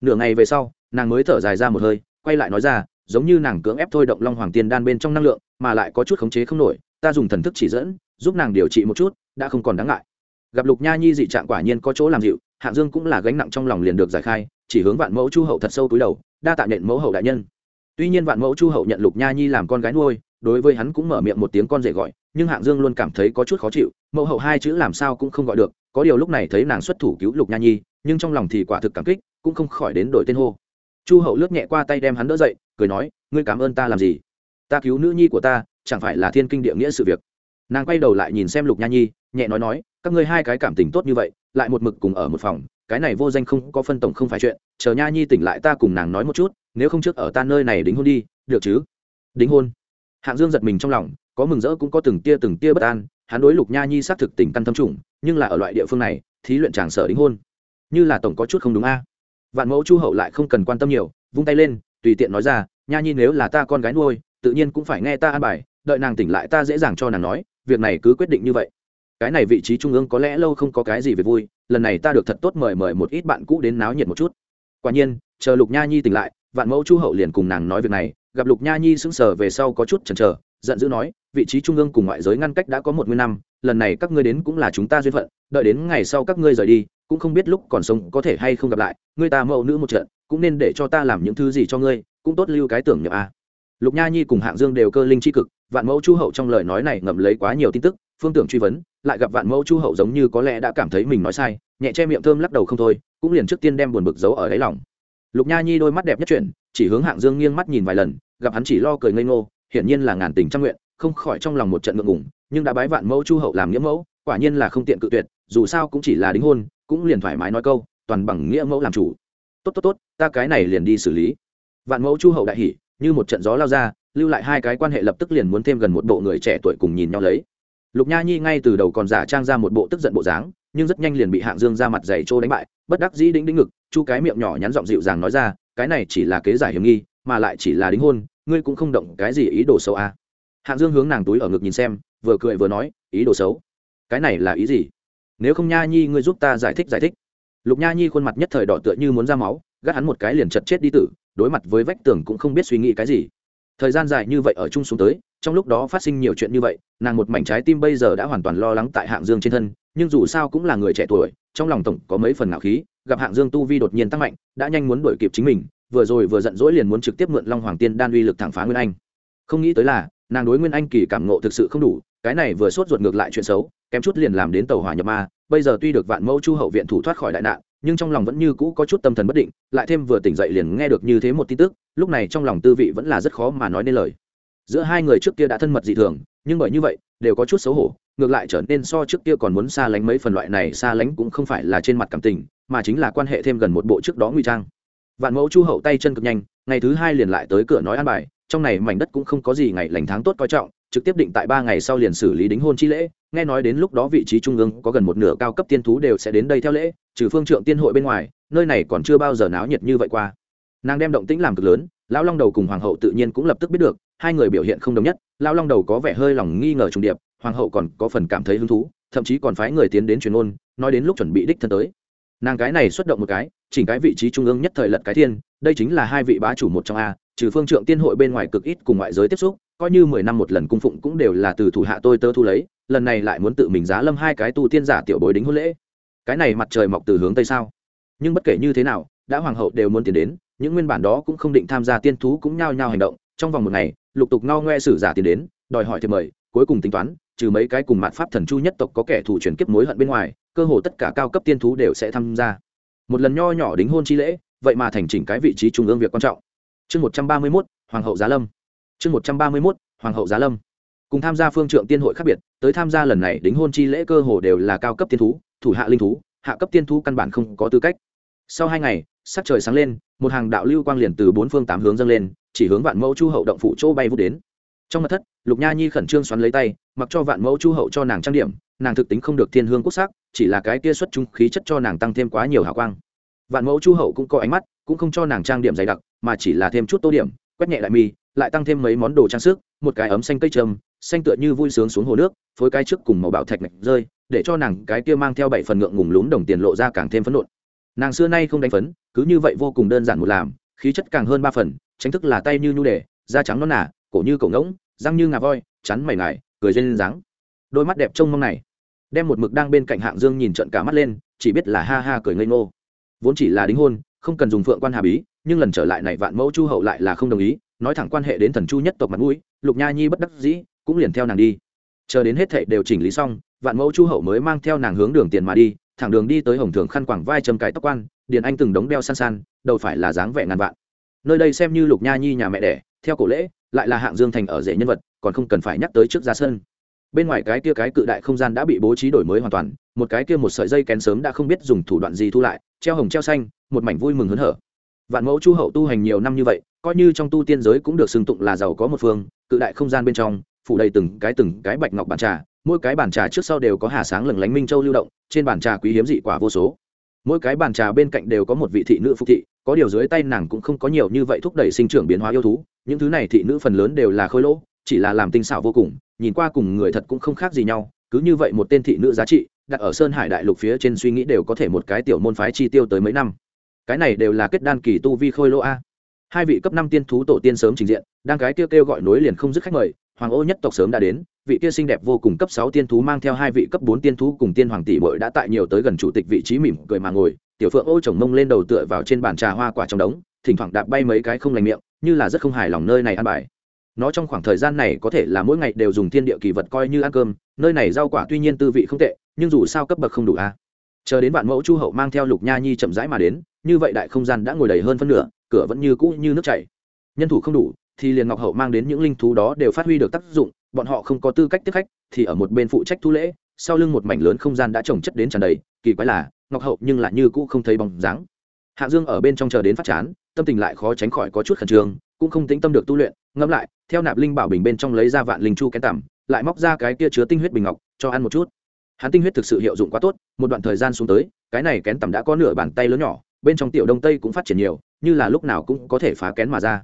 Nửa ngày về sau, nàng mới thở dài ra một hơi, quay lại nói ra, giống như nàng cưỡng ép thôi động long hoàng tiên đan bên trong năng lượng, mà lại có chút khống chế không nổi, ta dùng thần thức chỉ dẫn giúp nàng điều trị một chút, đã không còn đáng ngại. Gặp lục nha nhi dị trạng quả nhiên có chỗ làm dịu, hạng dương cũng là gánh nặng trong lòng liền được giải khai, chỉ hướng vạn mẫu chu hậu thật sâu túi đầu, đa tạ nhận mẫu hậu đại nhân. Tuy nhiên vạn mẫu chu hậu nhận lục nha nhi làm con gái nuôi, đối với hắn cũng mở miệng một tiếng con rể gọi, nhưng hạng dương luôn cảm thấy có chút khó chịu, mẫu hậu hai chữ làm sao cũng không gọi được, có điều lúc này thấy nàng xuất thủ cứu lục nha nhi, nhưng trong lòng thì quả thực cảm kích, cũng không khỏi đến đổi tên hô. Chu hậu lướt nhẹ qua tay đem hắn đỡ dậy, cười nói, ngươi cảm ơn ta làm gì? Ta cứu nữ nhi của ta, chẳng phải là thiên kinh địa nghĩa sự việc nàng quay đầu lại nhìn xem lục nha nhi, nhẹ nói nói, các ngươi hai cái cảm tình tốt như vậy, lại một mực cùng ở một phòng, cái này vô danh không có phân tổng không phải chuyện, chờ nha nhi tỉnh lại ta cùng nàng nói một chút, nếu không trước ở ta nơi này đính hôn đi, được chứ? Đính hôn? Hạng dương giật mình trong lòng, có mừng rỡ cũng có từng tia từng tia bất an, hắn đối lục nha nhi xác thực tình căn tâm trùng, nhưng là ở loại địa phương này, thí luyện chàng sở đính hôn. Như là tổng có chút không đúng a. Vạn mẫu chu hậu lại không cần quan tâm nhiều, vung tay lên, tùy tiện nói ra, nha nhi nếu là ta con gái nuôi, tự nhiên cũng phải nghe ta an bài, đợi nàng tỉnh lại ta dễ dàng cho nàng nói việc này cứ quyết định như vậy. Cái này vị trí trung ương có lẽ lâu không có cái gì về vui, lần này ta được thật tốt mời mời một ít bạn cũ đến náo nhiệt một chút. Quả nhiên, chờ lục nha nhi tỉnh lại, vạn mẫu chu hậu liền cùng nàng nói việc này, gặp lục nha nhi sững sờ về sau có chút chần chờ, giận dữ nói, vị trí trung ương cùng ngoại giới ngăn cách đã có một mươi năm, lần này các ngươi đến cũng là chúng ta duyên phận, đợi đến ngày sau các ngươi rời đi, cũng không biết lúc còn sống có thể hay không gặp lại, ngươi ta mẫu nữ một trận, cũng nên để cho ta làm những thứ gì cho ngươi, cũng tốt lưu cái tưởng nhậm a. Lục nha nhi cùng hạng dương đều cơ linh c cực vạn mẫu chu hậu trong lời nói này ngậm lấy quá nhiều tin tức, phương tưởng truy vấn, lại gặp vạn mẫu chu hậu giống như có lẽ đã cảm thấy mình nói sai, nhẹ che miệng thơm lắc đầu không thôi, cũng liền trước tiên đem buồn bực giấu ở đáy lòng. Lục nha nhi đôi mắt đẹp nhất chuyển, chỉ hướng hạng dương nghiêng mắt nhìn vài lần, gặp hắn chỉ lo cười ngây ngô, hiển nhiên là ngàn tình trăm nguyện, không khỏi trong lòng một trận ngượng ngùng, nhưng đã bái vạn mẫu chu hậu làm nghĩa mẫu, quả nhiên là không tiện cự tuyệt, dù sao cũng chỉ là đính hôn, cũng liền thoải mái nói câu, toàn bằng nghĩa mẫu làm chủ. Tốt tốt tốt, ta cái này liền đi xử lý. Vạn mẫu chu hậu đại hỉ, như một trận gió lao ra lưu lại hai cái quan hệ lập tức liền muốn thêm gần một bộ người trẻ tuổi cùng nhìn nhau lấy. Lục nha nhi ngay từ đầu còn giả trang ra một bộ tức giận bộ dáng, nhưng rất nhanh liền bị hạng dương ra mặt dày trô đánh bại, bất đắc dĩ đĩnh đĩnh ngực, chu cái miệng nhỏ nhắn giọng dịu dàng nói ra, cái này chỉ là kế giải hiểm nghi, mà lại chỉ là đính hôn, ngươi cũng không động cái gì ý đồ xấu à. hạng dương hướng nàng túi ở ngực nhìn xem, vừa cười vừa nói, ý đồ xấu? Cái này là ý gì? Nếu không nha nhi ngươi giúp ta giải thích giải thích. Lục nha nhi khuôn mặt nhất thời đỏ tựa như muốn ra máu, gắt hắn một cái liền chật chết đi tử, đối mặt với vách tường cũng không biết suy nghĩ cái gì thời gian dài như vậy ở chung xuống tới, trong lúc đó phát sinh nhiều chuyện như vậy, nàng một mảnh trái tim bây giờ đã hoàn toàn lo lắng tại hạng dương trên thân, nhưng dù sao cũng là người trẻ tuổi, trong lòng tổng có mấy phần ngạo khí, gặp hạng dương tu vi đột nhiên tăng mạnh, đã nhanh muốn đuổi kịp chính mình, vừa rồi vừa giận dỗi liền muốn trực tiếp mượn long hoàng tiên đan uy lực thẳng phá nguyên anh. Không nghĩ tới là, nàng đối nguyên anh kỳ cảm ngộ thực sự không đủ, cái này vừa sốt ruột ngược lại chuyện xấu, kém chút liền làm đến tàu hỏa nhập ma, bây giờ tuy được vạn mẫu chu hậu viện thủ thoát khỏi đại nạn nhưng trong lòng vẫn như cũ có chút tâm thần bất định, lại thêm vừa tỉnh dậy liền nghe được như thế một tin tức, lúc này trong lòng tư vị vẫn là rất khó mà nói nên lời. Giữa hai người trước kia đã thân mật dị thường, nhưng bởi như vậy, đều có chút xấu hổ, ngược lại trở nên so trước kia còn muốn xa lánh mấy phần loại này, xa lánh cũng không phải là trên mặt cảm tình, mà chính là quan hệ thêm gần một bộ trước đó nguy trang. Vạn mẫu chu hậu tay chân cực nhanh, ngày thứ hai liền lại tới cửa nói an bài, trong này mảnh đất cũng không có gì ngày lành tháng tốt coi trọng trực tiếp định tại ba ngày sau liền xử lý đính hôn chi lễ, nghe nói đến lúc đó vị trí trung ương có gần một nửa cao cấp tiên thú đều sẽ đến đây theo lễ, trừ phương trượng tiên hội bên ngoài, nơi này còn chưa bao giờ náo nhiệt như vậy qua. Nàng đem động tĩnh làm cực lớn, lão long đầu cùng hoàng hậu tự nhiên cũng lập tức biết được, hai người biểu hiện không đồng nhất, lão long đầu có vẻ hơi lòng nghi ngờ trùng điệp, hoàng hậu còn có phần cảm thấy hứng thú, thậm chí còn phái người tiến đến truyền ôn, nói đến lúc chuẩn bị đích thân tới. Nàng cái này xuất động một cái, chỉnh cái vị trí trung ương nhất thời lật cái thiên, đây chính là hai vị bá chủ một trong a, trừ phương trượng tiên hội bên ngoài cực ít cùng ngoại giới tiếp xúc coi như mười năm một lần cung phụng cũng đều là từ thủ hạ tôi tớ thu lấy, lần này lại muốn tự mình giá lâm hai cái tu tiên giả tiểu bối đính hôn lễ. Cái này mặt trời mọc từ hướng tây sao? Nhưng bất kể như thế nào, đã hoàng hậu đều muốn tiến đến, những nguyên bản đó cũng không định tham gia tiên thú cũng nhao nhao hành động, trong vòng một ngày, lục tục ngao ngoe sử giả tiến đến, đòi hỏi thì mời, cuối cùng tính toán, trừ mấy cái cùng mặt pháp thần chu nhất tộc có kẻ thủ chuyển kiếp mối hận bên ngoài, cơ hồ tất cả cao cấp tiên thú đều sẽ tham gia. Một lần nho nhỏ đính hôn chi lễ, vậy mà thành chỉnh cái vị trí trung ương việc quan trọng. Chương một trăm ba mươi mốt, hoàng hậu giá lâm chương một trăm ba mươi mốt, hoàng hậu giá lâm. Cùng tham gia phương trượng tiên hội khác biệt, tới tham gia lần này đính hôn chi lễ cơ hồ đều là cao cấp tiên thú, thủ hạ linh thú, hạ cấp tiên thú căn bản không có tư cách. Sau hai ngày, sắc trời sáng lên, một hàng đạo lưu quang liền từ bốn phương tám hướng dâng lên, chỉ hướng vạn mẫu chu hậu động phủ chỗ bay vút đến. Trong mặt thất, lục nha nhi khẩn trương xoắn lấy tay, mặc cho vạn mẫu chu hậu cho nàng trang điểm, nàng thực tính không được thiên hương quốc sắc, chỉ là cái kia xuất trung khí chất cho nàng tăng thêm quá nhiều hào quang. Vạn mẫu chu hậu cũng có ánh mắt, cũng không cho nàng trang điểm dày đặc, mà chỉ là thêm chút tô điểm, quét nhẹ lại mi lại tăng thêm mấy món đồ trang sức, một cái ấm xanh cây trầm, xanh tựa như vui sướng xuống hồ nước, phối cái trước cùng màu bảo thạch ngạch rơi, để cho nàng cái kia mang theo bảy phần ngượng ngùng lún đồng tiền lộ ra càng thêm phấn nộn. Nàng xưa nay không đánh phấn, cứ như vậy vô cùng đơn giản một làm, khí chất càng hơn ba phần, tránh thức là tay như nhu đề, da trắng non nả cổ như cổ ngỗng, răng như ngà voi, chắn mày ngài cười lên dáng. Đôi mắt đẹp trông mong này, đem một mực đang bên cạnh hạng dương nhìn trận cả mắt lên, chỉ biết là ha ha cười ngây ngô. Vốn chỉ là đính hôn, không cần dùng phượng quan hà bí, nhưng lần trở lại này vạn mẫu chu hậu lại là không đồng ý nói thẳng quan hệ đến thần chu nhất tộc mặt mũi, lục nha nhi bất đắc dĩ, cũng liền theo nàng đi. Chờ đến hết thệ đều chỉnh lý xong, vạn mẫu chu hậu mới mang theo nàng hướng đường tiền mà đi, thẳng đường đi tới hồng thường khăn quảng vai châm cái tóc quan, điền anh từng đống đeo san san, đầu phải là dáng vẻ ngàn vạn. Nơi đây xem như lục nha nhi nhà mẹ đẻ, theo cổ lễ, lại là hạng dương thành ở rể nhân vật, còn không cần phải nhắc tới trước ra sân. Bên ngoài cái kia cái cự đại không gian đã bị bố trí đổi mới hoàn toàn, một cái kia một sợi dây kén sớm đã không biết dùng thủ đoạn gì thu lại, treo hồng treo xanh, một mảnh vui mừng hớn hở. Vạn mẫu chu hậu tu hành nhiều năm như vậy coi như trong tu tiên giới cũng được xưng tụng là giàu có một phương, cự đại không gian bên trong, phủ đầy từng cái từng cái bạch ngọc bàn trà, mỗi cái bàn trà trước sau đều có hà sáng lừng lánh minh châu lưu động, trên bàn trà quý hiếm dị quả vô số. Mỗi cái bàn trà bên cạnh đều có một vị thị nữ phục thị, có điều dưới tay nàng cũng không có nhiều như vậy thúc đẩy sinh trưởng biến hóa yêu thú, những thứ này thị nữ phần lớn đều là khôi lỗ, chỉ là làm tinh xảo vô cùng, nhìn qua cùng người thật cũng không khác gì nhau, cứ như vậy một tên thị nữ giá trị, đặt ở sơn hải đại lục phía trên suy nghĩ đều có thể một cái tiểu môn phái chi tiêu tới mấy năm. Cái này đều là kết đan kỳ tu vi khôi lỗ a hai vị cấp năm tiên thú tổ tiên sớm trình diện, đang cái kêu kêu gọi nối liền không dứt khách mời, hoàng ô nhất tộc sớm đã đến, vị kia xinh đẹp vô cùng cấp sáu tiên thú mang theo hai vị cấp bốn tiên thú cùng tiên hoàng tỷ bội đã tại nhiều tới gần chủ tịch vị trí mỉm cười mà ngồi, tiểu phượng ô chồng mông lên đầu tựa vào trên bàn trà hoa quả trong đống, thỉnh thoảng đạp bay mấy cái không lành miệng, như là rất không hài lòng nơi này ăn bài. Nó trong khoảng thời gian này có thể là mỗi ngày đều dùng thiên địa kỳ vật coi như ăn cơm, nơi này rau quả tuy nhiên tư vị không tệ, nhưng dù sao cấp bậc không đủ a. Chờ đến bạn mẫu chu hậu mang theo lục nha nhi chậm rãi mà đến, như vậy đại không gian đã ngồi đầy hơn phân nửa cửa vẫn như cũ như nước chảy. Nhân thủ không đủ, thì liền ngọc hậu mang đến những linh thú đó đều phát huy được tác dụng, bọn họ không có tư cách tiếp khách, thì ở một bên phụ trách thu lễ, sau lưng một mảnh lớn không gian đã trồng chất đến tràn đầy, kỳ quái là, ngọc hậu nhưng lại như cũ không thấy bóng dáng. Hạ dương ở bên trong chờ đến phát chán, tâm tình lại khó tránh khỏi có chút khẩn trương, cũng không tính tâm được tu luyện, ngẫm lại, theo nạp linh bảo bình bên trong lấy ra vạn linh chu kén tằm, lại móc ra cái kia chứa tinh huyết bình ngọc, cho ăn một chút. Hắn tinh huyết thực sự hiệu dụng quá tốt, một đoạn thời gian xuống tới, cái này kén tằm đã có nửa bàn tay lớn nhỏ, bên trong tiểu đông tây cũng phát triển nhiều như là lúc nào cũng có thể phá kén mà ra.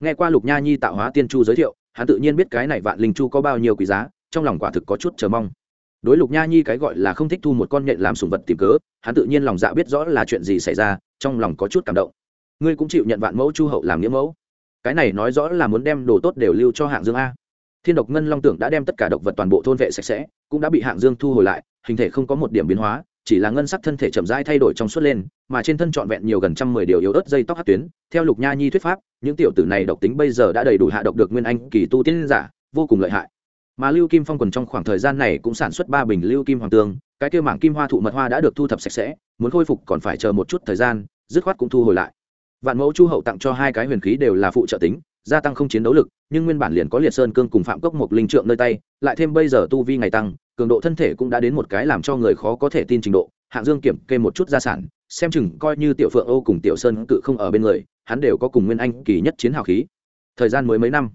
Nghe qua lục nha nhi tạo hóa tiên chu giới thiệu, hắn tự nhiên biết cái này vạn linh chu có bao nhiêu quý giá, trong lòng quả thực có chút chờ mong. Đối lục nha nhi cái gọi là không thích thu một con nhện làm sùng vật tìm cớ, hắn tự nhiên lòng dạ biết rõ là chuyện gì xảy ra, trong lòng có chút cảm động. Ngươi cũng chịu nhận vạn mẫu chu hậu làm nghĩa mẫu. Cái này nói rõ là muốn đem đồ tốt đều lưu cho hạng dương a. Thiên độc ngân long tưởng đã đem tất cả độc vật toàn bộ thôn vệ sạch sẽ, cũng đã bị hạng dương thu hồi lại, hình thể không có một điểm biến hóa chỉ là ngân sắc thân thể chậm rãi thay đổi trong suốt lên, mà trên thân trọn vẹn nhiều gần trăm mười điều yếu ớt dây tóc hát tuyến. Theo lục nha nhi thuyết pháp, những tiểu tử này độc tính bây giờ đã đầy đủ hạ độc được nguyên anh kỳ tu tiên giả, vô cùng lợi hại. Mà lưu kim phong quần trong khoảng thời gian này cũng sản xuất ba bình lưu kim hoàng tương, cái kêu mảng kim hoa thụ mật hoa đã được thu thập sạch sẽ, muốn khôi phục còn phải chờ một chút thời gian, dứt khoát cũng thu hồi lại. Vạn mẫu chu hậu tặng cho hai cái huyền khí đều là phụ trợ tính, gia tăng không chiến đấu lực, nhưng nguyên bản liền có liệt sơn cương cùng phạm cốc một linh trượng nơi tay, lại thêm bây giờ tu vi ngày tăng cường độ thân thể cũng đã đến một cái làm cho người khó có thể tin trình độ. Hạng dương kiểm kê một chút gia sản, xem chừng coi như tiểu phượng ô cùng tiểu sơn cự không ở bên người, hắn đều có cùng nguyên anh kỳ nhất chiến hào khí. Thời gian mới mấy năm,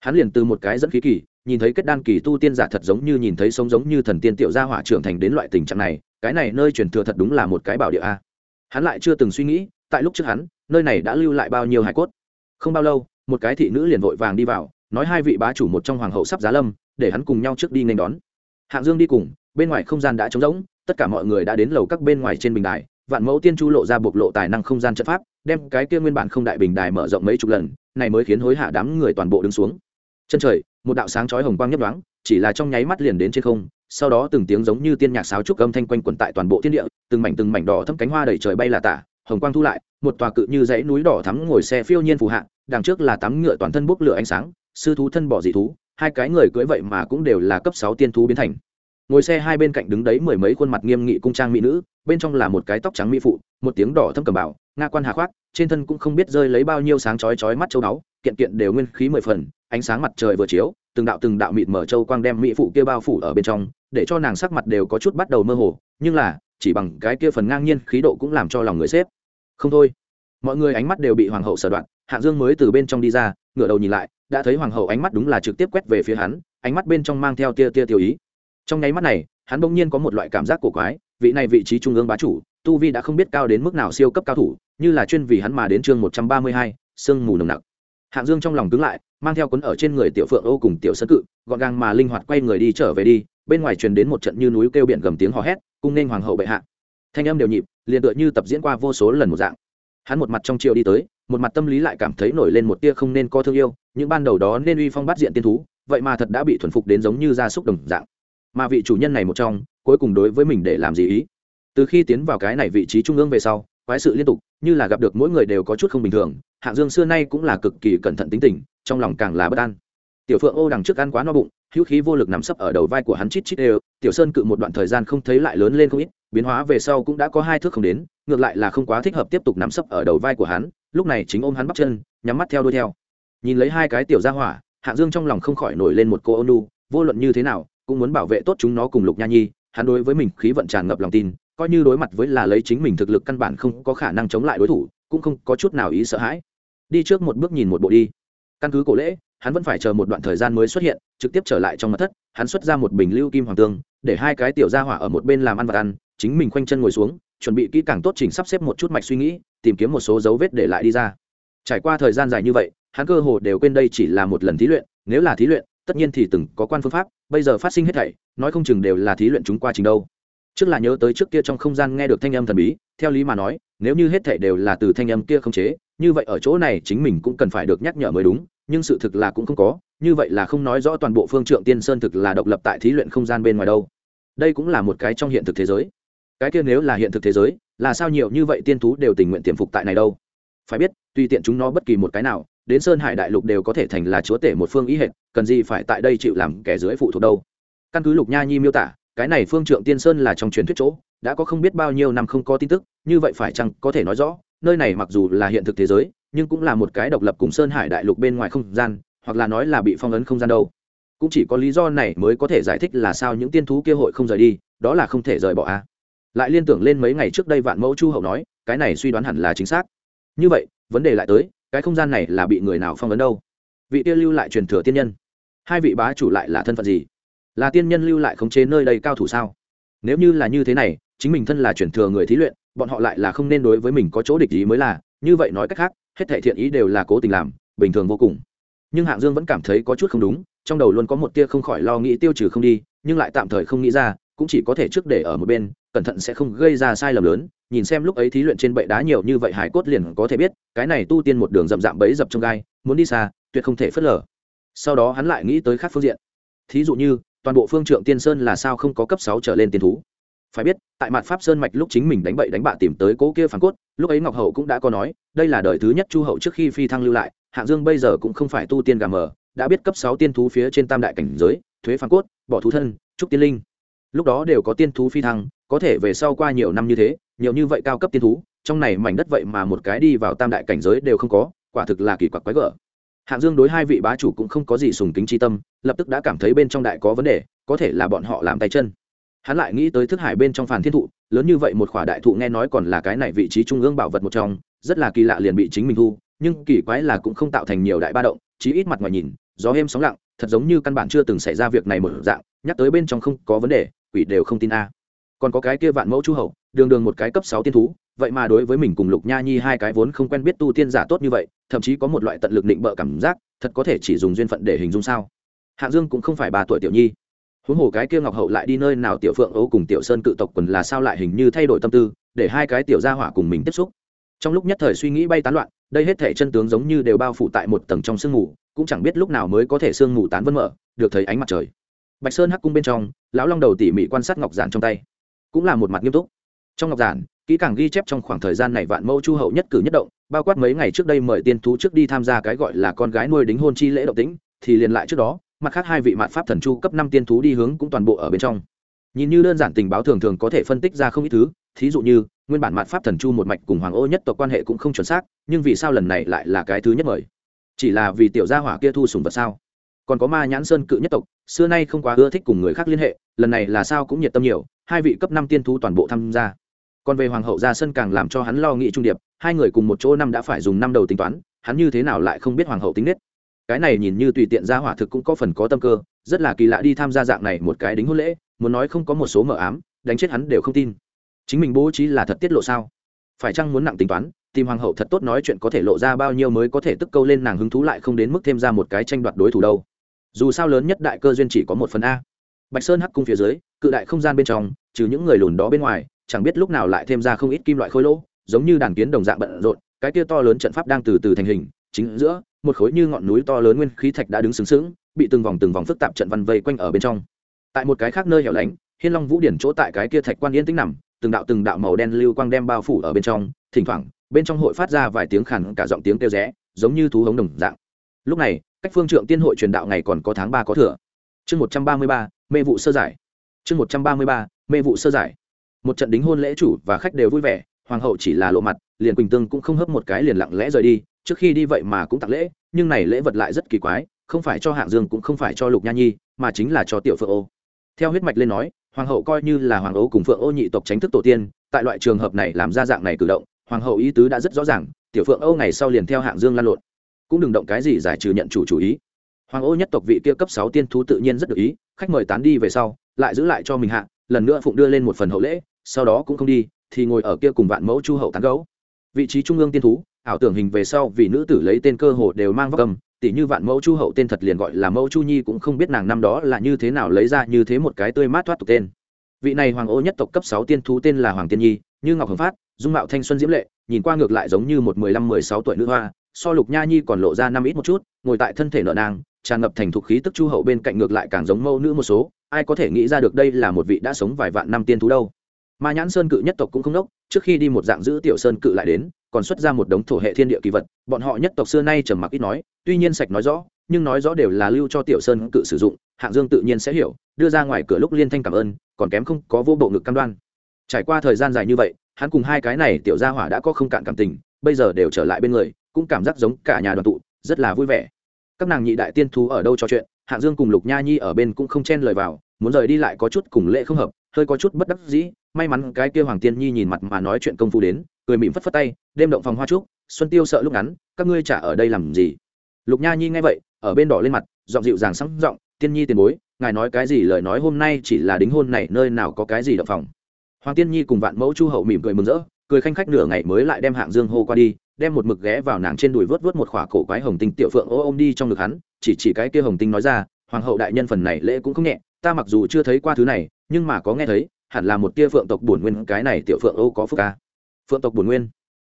hắn liền từ một cái dẫn khí kỳ, nhìn thấy kết đan kỳ tu tiên giả thật giống như nhìn thấy sống giống như thần tiên tiểu gia hỏa trưởng thành đến loại tình trạng này, cái này nơi truyền thừa thật đúng là một cái bảo địa a. Hắn lại chưa từng suy nghĩ, tại lúc trước hắn, nơi này đã lưu lại bao nhiêu hải cốt. Không bao lâu, một cái thị nữ liền vội vàng đi vào, nói hai vị bá chủ một trong hoàng hậu sắp giá lâm, để hắn cùng nhau trước đi nên đón hạng dương đi cùng, bên ngoài không gian đã trống rỗng, tất cả mọi người đã đến lầu các bên ngoài trên bình đài, vạn mẫu tiên chu lộ ra bộc lộ tài năng không gian trận pháp, đem cái kia nguyên bản không đại bình đài mở rộng mấy chục lần, này mới khiến hối hạ đám người toàn bộ đứng xuống. Chân trời, một đạo sáng chói hồng quang nhấp đoáng chỉ là trong nháy mắt liền đến trên không, sau đó từng tiếng giống như tiên nhạc sáo trúc âm thanh quanh quẩn tại toàn bộ thiên địa, từng mảnh từng mảnh đỏ thấm cánh hoa đầy trời bay là tả, hồng quang thu lại, một tòa cự như dãy núi đỏ thắm ngồi xe phiêu nhiên phù hạ, đằng trước là tắm ngựa toàn thân bốc lửa ánh sáng, sư thú thân bỏ dị thú hai cái người cưỡi vậy mà cũng đều là cấp sáu tiên thú biến thành. Ngồi xe hai bên cạnh đứng đấy mười mấy khuôn mặt nghiêm nghị cung trang mỹ nữ, bên trong là một cái tóc trắng mỹ phụ, một tiếng đỏ thâm cầm bảo nga quan hà khoác, trên thân cũng không biết rơi lấy bao nhiêu sáng chói chói mắt châu đáo kiện kiện đều nguyên khí mười phần, ánh sáng mặt trời vừa chiếu, từng đạo từng đạo mịt mở châu quang đem mỹ phụ kia bao phủ ở bên trong, để cho nàng sắc mặt đều có chút bắt đầu mơ hồ, nhưng là, chỉ bằng cái kia phần ngang nhiên khí độ cũng làm cho lòng người xếp. Không thôi. Mọi người ánh mắt đều bị hoàng hậu sở đoạn hạng dương mới từ bên trong đi ra, ngửa đầu nhìn lại đã thấy hoàng hậu ánh mắt đúng là trực tiếp quét về phía hắn, ánh mắt bên trong mang theo tia tia tiêu ý. Trong nháy mắt này, hắn bỗng nhiên có một loại cảm giác cổ quái, vị này vị trí trung ương bá chủ, tu vi đã không biết cao đến mức nào siêu cấp cao thủ, như là chuyên vì hắn mà đến chương một trăm ba mươi hai, sương mù nồng nặc. Hạng dương trong lòng cứng lại, mang theo cuốn ở trên người tiểu phượng ô cùng tiểu sân cự, gọn gàng mà linh hoạt quay người đi trở về đi, bên ngoài truyền đến một trận như núi kêu biển gầm tiếng hò hét cung nên hoàng hậu bệ hạ. Thanh âm đều nhịp, liền tựa như tập diễn qua vô số lần một dạng. Hắn một mặt trong triều đi tới một mặt tâm lý lại cảm thấy nổi lên một tia không nên có thương yêu, những ban đầu đó nên uy phong bắt diện tiên thú, vậy mà thật đã bị thuần phục đến giống như gia súc đồng dạng. Mà vị chủ nhân này một trong, cuối cùng đối với mình để làm gì ý? Từ khi tiến vào cái này vị trí trung ương về sau, quái sự liên tục, như là gặp được mỗi người đều có chút không bình thường hạng dương xưa nay cũng là cực kỳ cẩn thận tính tình, trong lòng càng là bất an. Tiểu phượng ô đằng trước ăn quá no bụng, hữu khí vô lực nằm sấp ở đầu vai của hắn chít chít đều, tiểu sơn cự một đoạn thời gian không thấy lại lớn lên không ít, biến hóa về sau cũng đã có hai thước không đến, ngược lại là không quá thích hợp tiếp tục nằm sấp ở đầu vai của hắn lúc này chính ôm hắn bắt chân, nhắm mắt theo đuôi theo. Nhìn lấy hai cái tiểu ra hỏa hạng dương trong lòng không khỏi nổi lên một cô ônu vô luận như thế nào, cũng muốn bảo vệ tốt chúng nó cùng lục nha nhi, hắn đối với mình khí vận tràn ngập lòng tin, coi như đối mặt với là lấy chính mình thực lực căn bản không có khả năng chống lại đối thủ, cũng không có chút nào ý sợ hãi. Đi trước một bước nhìn một bộ đi. Căn cứ cổ lễ, hắn vẫn phải chờ một đoạn thời gian mới xuất hiện, trực tiếp trở lại trong mặt thất, hắn xuất ra một bình lưu kim hoàng tương, để hai cái tiểu gia hỏa ở một bên làm ăn và ăn, chính mình khoanh chân ngồi xuống, chuẩn bị kỹ càng tốt chỉnh sắp xếp một chút mạch suy nghĩ tìm kiếm một số dấu vết để lại đi ra. Trải qua thời gian dài như vậy, hắn cơ hồ đều quên đây chỉ là một lần thí luyện, nếu là thí luyện, tất nhiên thì từng có quan phương pháp, bây giờ phát sinh hết thảy, nói không chừng đều là thí luyện chúng qua trình đâu. Trước là nhớ tới trước kia trong không gian nghe được thanh âm thần bí, theo lý mà nói, nếu như hết thảy đều là từ thanh âm kia không chế, như vậy ở chỗ này chính mình cũng cần phải được nhắc nhở mới đúng, nhưng sự thực là cũng không có, như vậy là không nói rõ toàn bộ phương trượng tiên sơn thực là độc lập tại thí luyện không gian bên ngoài đâu. Đây cũng là một cái trong hiện thực thế giới. Cái kia nếu là hiện thực thế giới là sao nhiều như vậy tiên thú đều tình nguyện tiềm phục tại này đâu? Phải biết, tùy tiện chúng nó bất kỳ một cái nào, đến sơn hải đại lục đều có thể thành là chúa tể một phương ý hệ cần gì phải tại đây chịu làm kẻ dưới phụ thuộc đâu? Căn cứ lục nha nhi miêu tả, cái này phương trượng tiên sơn là trong truyền thuyết chỗ, đã có không biết bao nhiêu năm không có tin tức, như vậy phải chăng có thể nói rõ, nơi này mặc dù là hiện thực thế giới, nhưng cũng là một cái độc lập cùng sơn hải đại lục bên ngoài không gian, hoặc là nói là bị phong ấn không gian đâu. Cũng chỉ có lý do này mới có thể giải thích là sao những tiên thú kia hội không rời đi, đó là không thể rời bỏ a lại liên tưởng lên mấy ngày trước đây vạn mẫu chu hậu nói, cái này suy đoán hẳn là chính xác. Như vậy, vấn đề lại tới, cái không gian này là bị người nào phong ấn đâu? Vị tiêu lưu lại truyền thừa tiên nhân, hai vị bá chủ lại là thân phận gì? Là tiên nhân lưu lại khống chế nơi đây cao thủ sao? Nếu như là như thế này, chính mình thân là truyền thừa người thí luyện, bọn họ lại là không nên đối với mình có chỗ địch ý mới là. Như vậy nói cách khác, hết thể thiện ý đều là cố tình làm, bình thường vô cùng. Nhưng hạng dương vẫn cảm thấy có chút không đúng, trong đầu luôn có một tia không khỏi lo nghĩ tiêu trừ không đi, nhưng lại tạm thời không nghĩ ra, cũng chỉ có thể trước để ở một bên cẩn thận sẽ không gây ra sai lầm lớn, nhìn xem lúc ấy thí luyện trên bệ đá nhiều như vậy hải cốt liền có thể biết, cái này tu tiên một đường rậm rạm bấy dập trong gai, muốn đi xa, tuyệt không thể phớt lờ. Sau đó hắn lại nghĩ tới khác phương diện. Thí dụ như, toàn bộ phương trượng tiên sơn là sao không có cấp sáu trở lên tiên thú? Phải biết, tại mặt pháp sơn mạch lúc chính mình đánh bậy đánh bạ tìm tới cố kia phản cốt, lúc ấy ngọc hậu cũng đã có nói, đây là đời thứ nhất chu hậu trước khi phi thăng lưu lại, hạng dương bây giờ cũng không phải tu tiên gà mờ, đã biết cấp sáu tiên thú phía trên tam đại cảnh giới, thuế phản cốt, bỏ thú thân, trúc tiên linh lúc đó đều có tiên thú phi thăng, có thể về sau qua nhiều năm như thế, nhiều như vậy cao cấp tiên thú, trong này mảnh đất vậy mà một cái đi vào tam đại cảnh giới đều không có, quả thực là kỳ quặc quái gở. Hạng dương đối hai vị bá chủ cũng không có gì sùng kính tri tâm, lập tức đã cảm thấy bên trong đại có vấn đề, có thể là bọn họ làm tay chân. Hắn lại nghĩ tới thức hải bên trong phản thiên thụ, lớn như vậy một khỏa đại thụ nghe nói còn là cái này vị trí trung ương bảo vật một trong, rất là kỳ lạ liền bị chính mình thu, nhưng kỳ quái là cũng không tạo thành nhiều đại ba động, chí ít mặt ngoài nhìn, gió êm sóng lặng, thật giống như căn bản chưa từng xảy ra việc này một dạng nhắc tới bên trong không có vấn đề, quỷ đều không tin a. Còn có cái kia vạn mẫu chu hậu, đường đường một cái cấp sáu tiên thú, vậy mà đối với mình cùng lục nha nhi hai cái vốn không quen biết tu tiên giả tốt như vậy, thậm chí có một loại tận lực định bợ cảm giác, thật có thể chỉ dùng duyên phận để hình dung sao? Hạng dương cũng không phải ba tuổi tiểu nhi. Huống hồ cái kia ngọc hậu lại đi nơi nào tiểu phượng ấu cùng tiểu sơn cự tộc quần là sao lại hình như thay đổi tâm tư, để hai cái tiểu gia hỏa cùng mình tiếp xúc. Trong lúc nhất thời suy nghĩ bay tán loạn, đây hết thể chân tướng giống như đều bao phủ tại một tầng trong sương mù, cũng chẳng biết lúc nào mới có thể sương mù tán vân mở, được thấy ánh mặt trời bạch sơn hắc cung bên trong, lão long đầu tỉ mỉ quan sát ngọc giản trong tay. Cũng là một mặt nghiêm túc. Trong ngọc giản, kỹ càng ghi chép trong khoảng thời gian này vạn mẫu chu hậu nhất cử nhất động, bao quát mấy ngày trước đây mời tiên thú trước đi tham gia cái gọi là con gái nuôi đính hôn chi lễ động tĩnh, thì liền lại trước đó, mặt khác hai vị mạn pháp thần chu cấp năm tiên thú đi hướng cũng toàn bộ ở bên trong. Nhìn như đơn giản tình báo thường thường có thể phân tích ra không ít thứ, thí dụ như, nguyên bản mạn pháp thần chu một mạch cùng hoàng ô nhất tộc quan hệ cũng không chuẩn xác, nhưng vì sao lần này lại là cái thứ nhất mời? Chỉ là vì tiểu gia hỏa kia thu sùng vật sao? Còn có ma nhãn sơn cự nhất tộc xưa nay không quá ưa thích cùng người khác liên hệ, lần này là sao cũng nhiệt tâm nhiều, hai vị cấp năm tiên thú toàn bộ tham gia. Còn về hoàng hậu ra sân càng làm cho hắn lo nghĩ trung điệp, hai người cùng một chỗ năm đã phải dùng năm đầu tính toán, hắn như thế nào lại không biết hoàng hậu tính nết. Cái này nhìn như tùy tiện ra hỏa thực cũng có phần có tâm cơ, rất là kỳ lạ đi tham gia dạng này một cái đính hôn lễ, muốn nói không có một số mờ ám, đánh chết hắn đều không tin. Chính mình bố trí là thật tiết lộ sao? Phải chăng muốn nặng tính toán, tìm hoàng hậu thật tốt nói chuyện có thể lộ ra bao nhiêu mới có thể tức câu lên nàng hứng thú lại không đến mức thêm ra một cái tranh đoạt đối thủ đâu? Dù sao lớn nhất đại cơ duyên chỉ có một phần a. Bạch sơn hắc cung phía dưới, cự đại không gian bên trong, trừ những người lùn đó bên ngoài, chẳng biết lúc nào lại thêm ra không ít kim loại khối lỗ, giống như đàn kiến đồng dạng bận rộn, cái kia to lớn trận pháp đang từ từ thành hình, chính giữa, một khối như ngọn núi to lớn nguyên khí thạch đã đứng sướng sướng bị từng vòng từng vòng phức tạp trận văn vây quanh ở bên trong. Tại một cái khác nơi hẻo lánh, hiên long vũ điển chỗ tại cái kia thạch quan yên tĩnh nằm, từng đạo từng đạo màu đen lưu quang đem bao phủ ở bên trong, thỉnh thoảng, bên trong hội phát ra vài tiếng khàn cả giọng tiếng kêu rẽ, giống như thú hống đồng dạng. Lúc này cách phương trượng tiên hội truyền đạo ngày còn có tháng ba có thừa. Chương một trăm ba mươi ba, mê vụ sơ giải. Chương một trăm ba mươi ba, mê vụ sơ giải. Một trận đính hôn lễ chủ và khách đều vui vẻ, hoàng hậu chỉ là lộ mặt, liền quỳnh tương cũng không hấp một cái liền lặng lẽ rời đi, trước khi đi vậy mà cũng tặng lễ, nhưng này lễ vật lại rất kỳ quái, không phải cho hạng dương cũng không phải cho lục nha nhi, mà chính là cho tiểu phượng ô. Theo huyết mạch lên nói, hoàng hậu coi như là hoàng ô cùng phượng ô nhị tộc tránh thức tổ tiên, tại loại trường hợp này làm ra dạng này cử động, hoàng hậu ý tứ đã rất rõ ràng, tiểu phượng ô ngày sau liền theo hạng dương lan lộn cũng đừng động cái gì giải trừ nhận chủ chủ ý. Hoàng ô nhất tộc vị kia cấp sáu tiên thú tự nhiên rất được ý, khách mời tán đi về sau, lại giữ lại cho mình hạ, lần nữa phụng đưa lên một phần hậu lễ, sau đó cũng không đi, thì ngồi ở kia cùng vạn mẫu chu hậu tán gấu vị trí trung ương tiên thú, ảo tưởng hình về sau vì nữ tử lấy tên cơ hồ đều mang vóc cầm tỷ như vạn mẫu chu hậu tên thật liền gọi là mẫu chu nhi cũng không biết nàng năm đó là như thế nào lấy ra như thế một cái tươi mát thoát tục tên. Vị này hoàng ô nhất tộc cấp sáu tiên thú tên là hoàng tiên nhi, như ngọc hồng phát, dung mạo thanh xuân diễm lệ, nhìn qua ngược lại giống như một mười lăm, mười sáu tuổi nữ hoa so lục nha nhi còn lộ ra năm ít một chút, ngồi tại thân thể nợ nàng, tràn ngập thành thục khí tức chu hậu bên cạnh ngược lại càng giống mâu nữ một số, ai có thể nghĩ ra được đây là một vị đã sống vài vạn năm tiên thú đâu. Mà nhãn sơn cự nhất tộc cũng không đốc, trước khi đi một dạng giữ tiểu sơn cự lại đến, còn xuất ra một đống thổ hệ thiên địa kỳ vật, bọn họ nhất tộc xưa nay trầm mặc ít nói, tuy nhiên sạch nói rõ, nhưng nói rõ đều là lưu cho tiểu sơn cự sử dụng, hạng dương tự nhiên sẽ hiểu, đưa ra ngoài cửa lúc liên thanh cảm ơn, còn kém không có vô bộ ngực cam đoan. Trải qua thời gian dài như vậy, hắn cùng hai cái này tiểu gia hỏa đã có không cạn cảm tình, bây giờ đều trở lại bên người cũng cảm giác giống cả nhà đoàn tụ, rất là vui vẻ. Các nàng nhị đại tiên thú ở đâu trò chuyện, hạng dương cùng lục nha nhi ở bên cũng không chen lời vào, muốn rời đi lại có chút cùng lệ không hợp, hơi có chút bất đắc dĩ, may mắn cái kia hoàng tiên nhi nhìn mặt mà nói chuyện công phu đến, cười mỉm phất phất tay, đêm động phòng hoa trúc, xuân tiêu sợ lúc ngắn, các ngươi trả ở đây làm gì? Lục nha nhi nghe vậy, ở bên đỏ lên mặt, giọng dịu dàng sắm giọng, tiên nhi tiền bối, ngài nói cái gì lời nói hôm nay chỉ là đính hôn này, nơi nào có cái gì động phòng? Hoàng tiên nhi cùng vạn mẫu chu hậu mỉm cười mừng rỡ, cười khanh khách nửa ngày mới lại đem hạng dương hô qua đi đem một mực ghé vào nàng trên đùi vớt vớt một khỏa cổ quái hồng tinh tiểu phượng ô ôm đi trong ngực hắn, chỉ chỉ cái kia hồng tinh nói ra, hoàng hậu đại nhân phần này lễ cũng không nhẹ, ta mặc dù chưa thấy qua thứ này, nhưng mà có nghe thấy, hẳn là một tia phượng tộc bổn nguyên, cái này tiểu phượng ô có phúc ca. Phượng tộc bổn nguyên.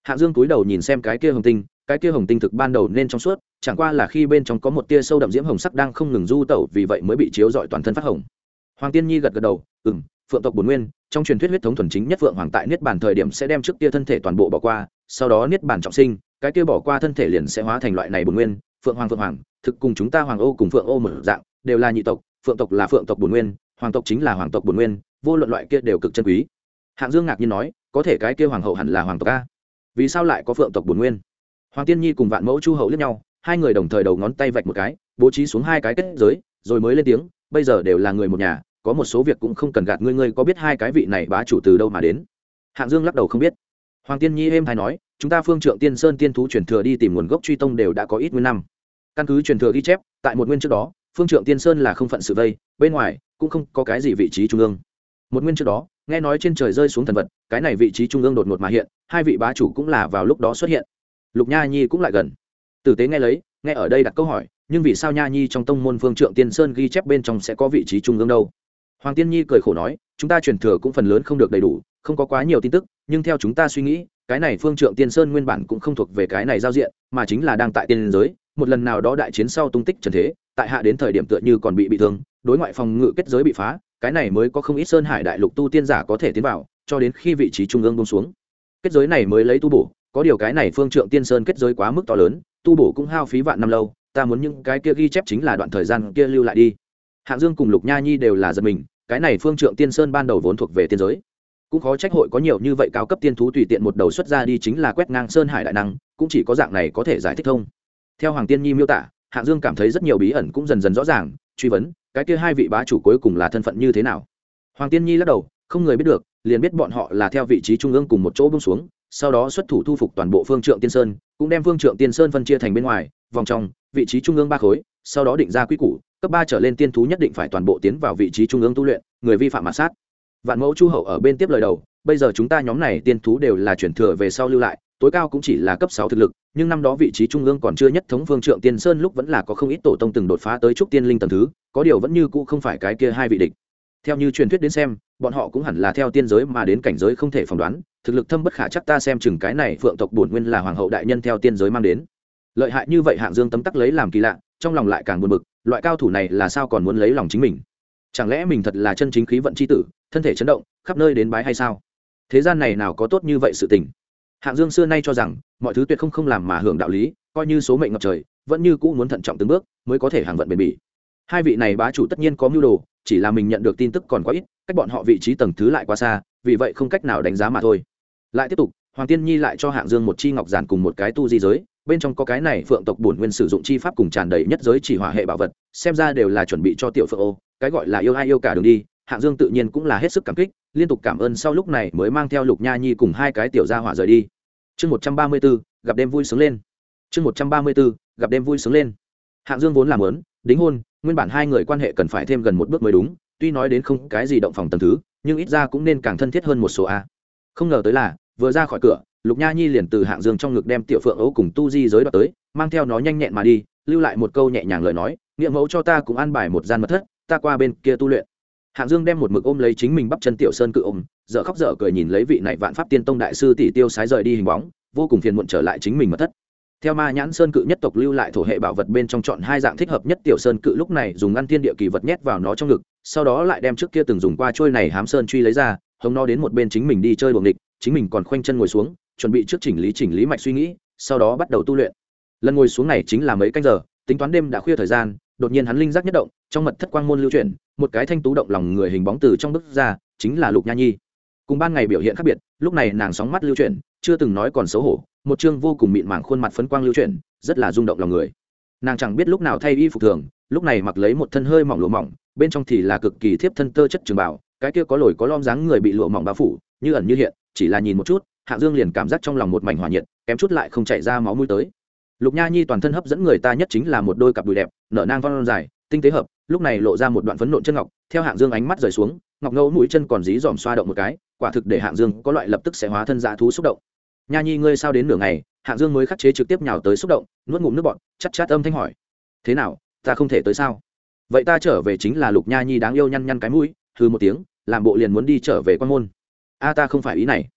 Hạ dương túi đầu nhìn xem cái kia hồng tinh, cái kia hồng tinh thực ban đầu nên trong suốt, chẳng qua là khi bên trong có một tia sâu đậm diễm hồng sắc đang không ngừng du tẩu, vì vậy mới bị chiếu dọi toàn thân phát hồng. Hoàng tiên nhi gật gật đầu ừ m phượng tộc bổn nguyên trong truyền thuyết huyết thống thuần chính nhất vượng hoàng tại niết bàn thời điểm sẽ đem trước kia thân thể toàn bộ bỏ qua, sau đó niết bàn trọng sinh, cái kia bỏ qua thân thể liền sẽ hóa thành loại này bổn nguyên, phượng hoàng phượng hoàng, thực cùng chúng ta hoàng ô cùng phượng ô một dạng, đều là nhị tộc, phượng tộc là phượng tộc bổn nguyên, hoàng tộc chính là hoàng tộc bổn nguyên, vô luận loại kia đều cực chân quý. Hạng dương ngạc nhiên nói, có thể cái kia hoàng hậu hẳn là hoàng tộc a? Vì sao lại có phượng tộc bổn nguyên? Hoàng tiên nhi cùng vạn mẫu chu hậu liếc nhau, hai người đồng thời đầu ngón tay vạch một cái, bố trí xuống hai cái kết giới, rồi mới lên tiếng, bây giờ đều là người một nhà có một số việc cũng không cần gạt ngươi ngươi có biết hai cái vị này bá chủ từ đâu mà đến? Hạng dương lắc đầu không biết. Hoàng tiên nhi êm hay nói, chúng ta phương trượng tiên sơn tiên thú truyền thừa đi tìm nguồn gốc truy tông đều đã có ít nguyên năm. Căn cứ truyền thừa ghi chép, tại một nguyên trước đó, phương trượng tiên sơn là không phận sự vây, bên ngoài cũng không có cái gì vị trí trung ương. Một nguyên trước đó, nghe nói trên trời rơi xuống thần vật, cái này vị trí trung ương đột ngột mà hiện, hai vị bá chủ cũng là vào lúc đó xuất hiện. Lục nha nhi cũng lại gần. Tử tế nghe lấy, nghe ở đây đặt câu hỏi, nhưng vì sao nha nhi trong tông môn phương trượng tiên sơn ghi chép bên trong sẽ có vị trí trung ương đâu? Hoàng tiên nhi cười khổ nói, chúng ta truyền thừa cũng phần lớn không được đầy đủ, không có quá nhiều tin tức, nhưng theo chúng ta suy nghĩ, cái này phương trượng tiên sơn nguyên bản cũng không thuộc về cái này giao diện, mà chính là đang tại tiên giới, một lần nào đó đại chiến sau tung tích trần thế, tại hạ đến thời điểm tựa như còn bị bị thương, đối ngoại phòng ngự kết giới bị phá, cái này mới có không ít sơn hải đại lục tu tiên giả có thể tiến vào, cho đến khi vị trí trung ương bông xuống. Kết giới này mới lấy tu bổ, có điều cái này phương trượng tiên sơn kết giới quá mức to lớn, tu bổ cũng hao phí vạn năm lâu, ta muốn những cái kia ghi chép chính là đoạn thời gian kia lưu lại đi hạng dương cùng lục nha nhi đều là giật mình, cái này phương trượng tiên sơn ban đầu vốn thuộc về tiên giới. Cũng khó trách hội có nhiều như vậy cao cấp tiên thú tùy tiện một đầu xuất ra đi chính là quét ngang sơn hải đại năng, cũng chỉ có dạng này có thể giải thích thông. Theo hoàng tiên nhi miêu tả, hạng dương cảm thấy rất nhiều bí ẩn cũng dần dần rõ ràng, truy vấn, cái kia hai vị bá chủ cuối cùng là thân phận như thế nào. Hoàng tiên nhi lắc đầu, không người biết được, liền biết bọn họ là theo vị trí trung ương cùng một chỗ bông xuống, sau đó xuất thủ thu phục toàn bộ phương trượng tiên sơn, cũng đem phương trượng tiên sơn phân chia thành bên ngoài, vòng trong, vị trí trung ương ba khối, sau đó định ra quy củ cấp ba trở lên tiên thú nhất định phải toàn bộ tiến vào vị trí trung ương tu luyện, người vi phạm mạt sát. Vạn mẫu chu hậu ở bên tiếp lời đầu, bây giờ chúng ta nhóm này tiên thú đều là chuyển thừa về sau lưu lại, tối cao cũng chỉ là cấp sáu thực lực, nhưng năm đó vị trí trung ương còn chưa nhất thống vương trượng tiên sơn lúc vẫn là có không ít tổ tông từng đột phá tới trúc tiên linh tầng thứ, có điều vẫn như cũ không phải cái kia hai vị địch. Theo như truyền thuyết đến xem, bọn họ cũng hẳn là theo tiên giới mà đến cảnh giới không thể phỏng đoán, thực lực thâm bất khả chắc ta xem chừng cái này phượng tộc bổn nguyên là hoàng hậu đại nhân theo tiên giới mang đến lợi hại như vậy hạng dương tấm tắc lấy làm kỳ lạ, trong lòng lại càng buồn bực, loại cao thủ này là sao còn muốn lấy lòng chính mình? Chẳng lẽ mình thật là chân chính khí vận c h i tử, thân thể chấn động, khắp nơi đến bái hay sao? Thế gian này nào có tốt như vậy sự tình? Hạng dương xưa nay cho rằng, mọi thứ tuyệt không không làm mà hưởng đạo lý, coi như số mệnh ngập trời, vẫn như cũ muốn thận trọng từng bước, mới có thể hàng vận bền bỉ. Hai vị này bá chủ tất nhiên có mưu đồ, chỉ là mình nhận được tin tức còn quá ít, cách bọn họ vị trí tầng thứ lại quá xa, vì vậy không cách nào đánh giá mà thôi. Lại tiếp tục, hoàng tiên nhi lại cho hạng dương một chi ngọc giản cùng một cái tu di giới bên trong có cái này phượng tộc bổn nguyên sử dụng chi pháp cùng tràn đầy nhất giới chỉ hỏa hệ bảo vật, xem ra đều là chuẩn bị cho tiểu phượng ô, cái gọi là yêu ai yêu cả đường đi, hạng dương tự nhiên cũng là hết sức cảm kích, liên tục cảm ơn sau lúc này mới mang theo lục nha nhi cùng hai cái tiểu gia hỏa rời đi. Chương một trăm ba mươi b ố gặp đêm vui sướng lên. Chương một trăm ba mươi b ố gặp đêm vui sướng lên. Hạng dương vốn làm lớn đính hôn, nguyên bản hai người quan hệ cần phải thêm gần một bước mới đúng, tuy nói đến không cái gì động phòng tầm thứ, nhưng ít ra cũng nên càng thân thiết hơn một số a. Không ngờ tới là, vừa ra khỏi cửa lục nha nhi liền từ hạng dương trong ngực đem tiểu phượng ấu cùng tu di giới đoạt tới, mang theo nó nhanh nhẹn mà đi, lưu lại một câu nhẹ nhàng lời nói, nghĩa mẫu cho ta cũng an bài một gian mật thất, ta qua bên kia tu luyện. Hạng dương đem một mực ôm lấy chính mình bắp chân tiểu sơn cự ôm dợ khóc dở cười nhìn lấy vị này vạn pháp tiên tông đại sư tỷ tiêu sái rời đi hình bóng, vô cùng phiền muộn trở lại chính mình mật thất. Theo ma nhãn sơn cự nhất tộc lưu lại thổ hệ bảo vật bên trong chọn hai dạng thích hợp nhất tiểu sơn cự lúc này dùng ngăn thiên địa kỳ vật nhét vào nó trong ngực, sau đó lại đem trước kia từng dùng qua trôi này hám sơn truy lấy ra hông nó đến một bên chính mình đi chơi buồng địch chính mình còn khoanh chân ngồi xuống chuẩn bị trước chỉnh lý chỉnh lý mạch suy nghĩ, sau đó bắt đầu tu luyện. Lần ngồi xuống này chính là mấy canh giờ, tính toán đêm đã khuya thời gian, đột nhiên hắn linh giác nhất động, trong mật thất quang môn lưu chuyển, một cái thanh tú động lòng người hình bóng từ trong bức ra, chính là lục nha nhi. Cùng ban ngày biểu hiện khác biệt, lúc này nàng sóng mắt lưu chuyển, chưa từng nói còn xấu hổ, một chương vô cùng mịn màng khuôn mặt phấn quang lưu chuyển, rất là rung động lòng người. Nàng chẳng biết lúc nào thay y phục thường, lúc này mặc lấy một thân hơi mỏng lụa mỏng, bên trong thì là cực kỳ thiếp thân tơ chất trường bảo cái kia có lồi có lom dáng người bị lụa mỏng bao phủ, như ẩn như hiện, chỉ là nhìn một chút hạng dương liền cảm giác trong lòng một mảnh hòa nhiệt kém chút lại không chạy ra máu mũi tới. Lục nha nhi toàn thân hấp dẫn người ta nhất chính là một đôi cặp đùi đẹp nở nang văn dài tinh tế hợp lúc này lộ ra một đoạn phấn nộn chân ngọc theo hạng dương ánh mắt rời xuống ngọc ngẫu mũi chân còn dí dòm xoa động một cái quả thực để hạng dương có loại lập tức sẽ hóa thân dạ thú xúc động. Nha nhi ngươi sao đến nửa ngày hạng dương mới khắc chế trực tiếp nhào tới xúc động nuốt ngụm nước bọt, chắc chát âm thanh hỏi. Thế nào ta không thể tới sao? Vậy ta trở về chính là lục nha nhi đáng yêu nhăn nhăn cái mũi thư một tiếng làm bộ liền muốn đi trở về quan môn. A ta không phải ý này.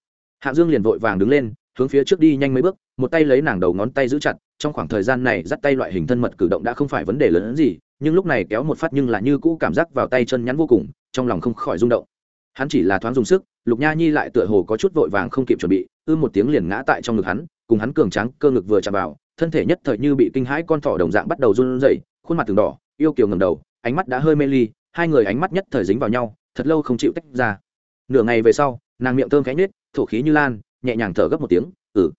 Hạ dương liền vội vàng đứng lên, hướng phía trước đi nhanh mấy bước, một tay lấy nàng đầu ngón tay giữ chặt, trong khoảng thời gian này dắt tay loại hình thân mật cử động đã không phải vấn đề lớn hơn gì, nhưng lúc này kéo một phát nhưng là như cũ cảm giác vào tay chân nhắn vô cùng, trong lòng không khỏi rung động. Hắn chỉ là thoáng dùng sức, lục nha nhi lại tựa hồ có chút vội vàng không kịp chuẩn bị, ư một tiếng liền ngã tại trong ngực hắn, cùng hắn cường tráng, cơ ngực vừa chạm vào, thân thể nhất thời như bị kinh hãi con thỏ đồng dạng bắt đầu run rẩy, khuôn mặt từng đỏ, yêu kiều ngầm đầu, ánh mắt đã hơi mê ly, hai người ánh mắt nhất thời dính vào nhau, thật lâu không chịu tách ra. Nửa ngày về sau, nàng miệng thơm khẽ nhết thổ khí như lan, nhẹ nhàng thở gấp một tiếng ừ.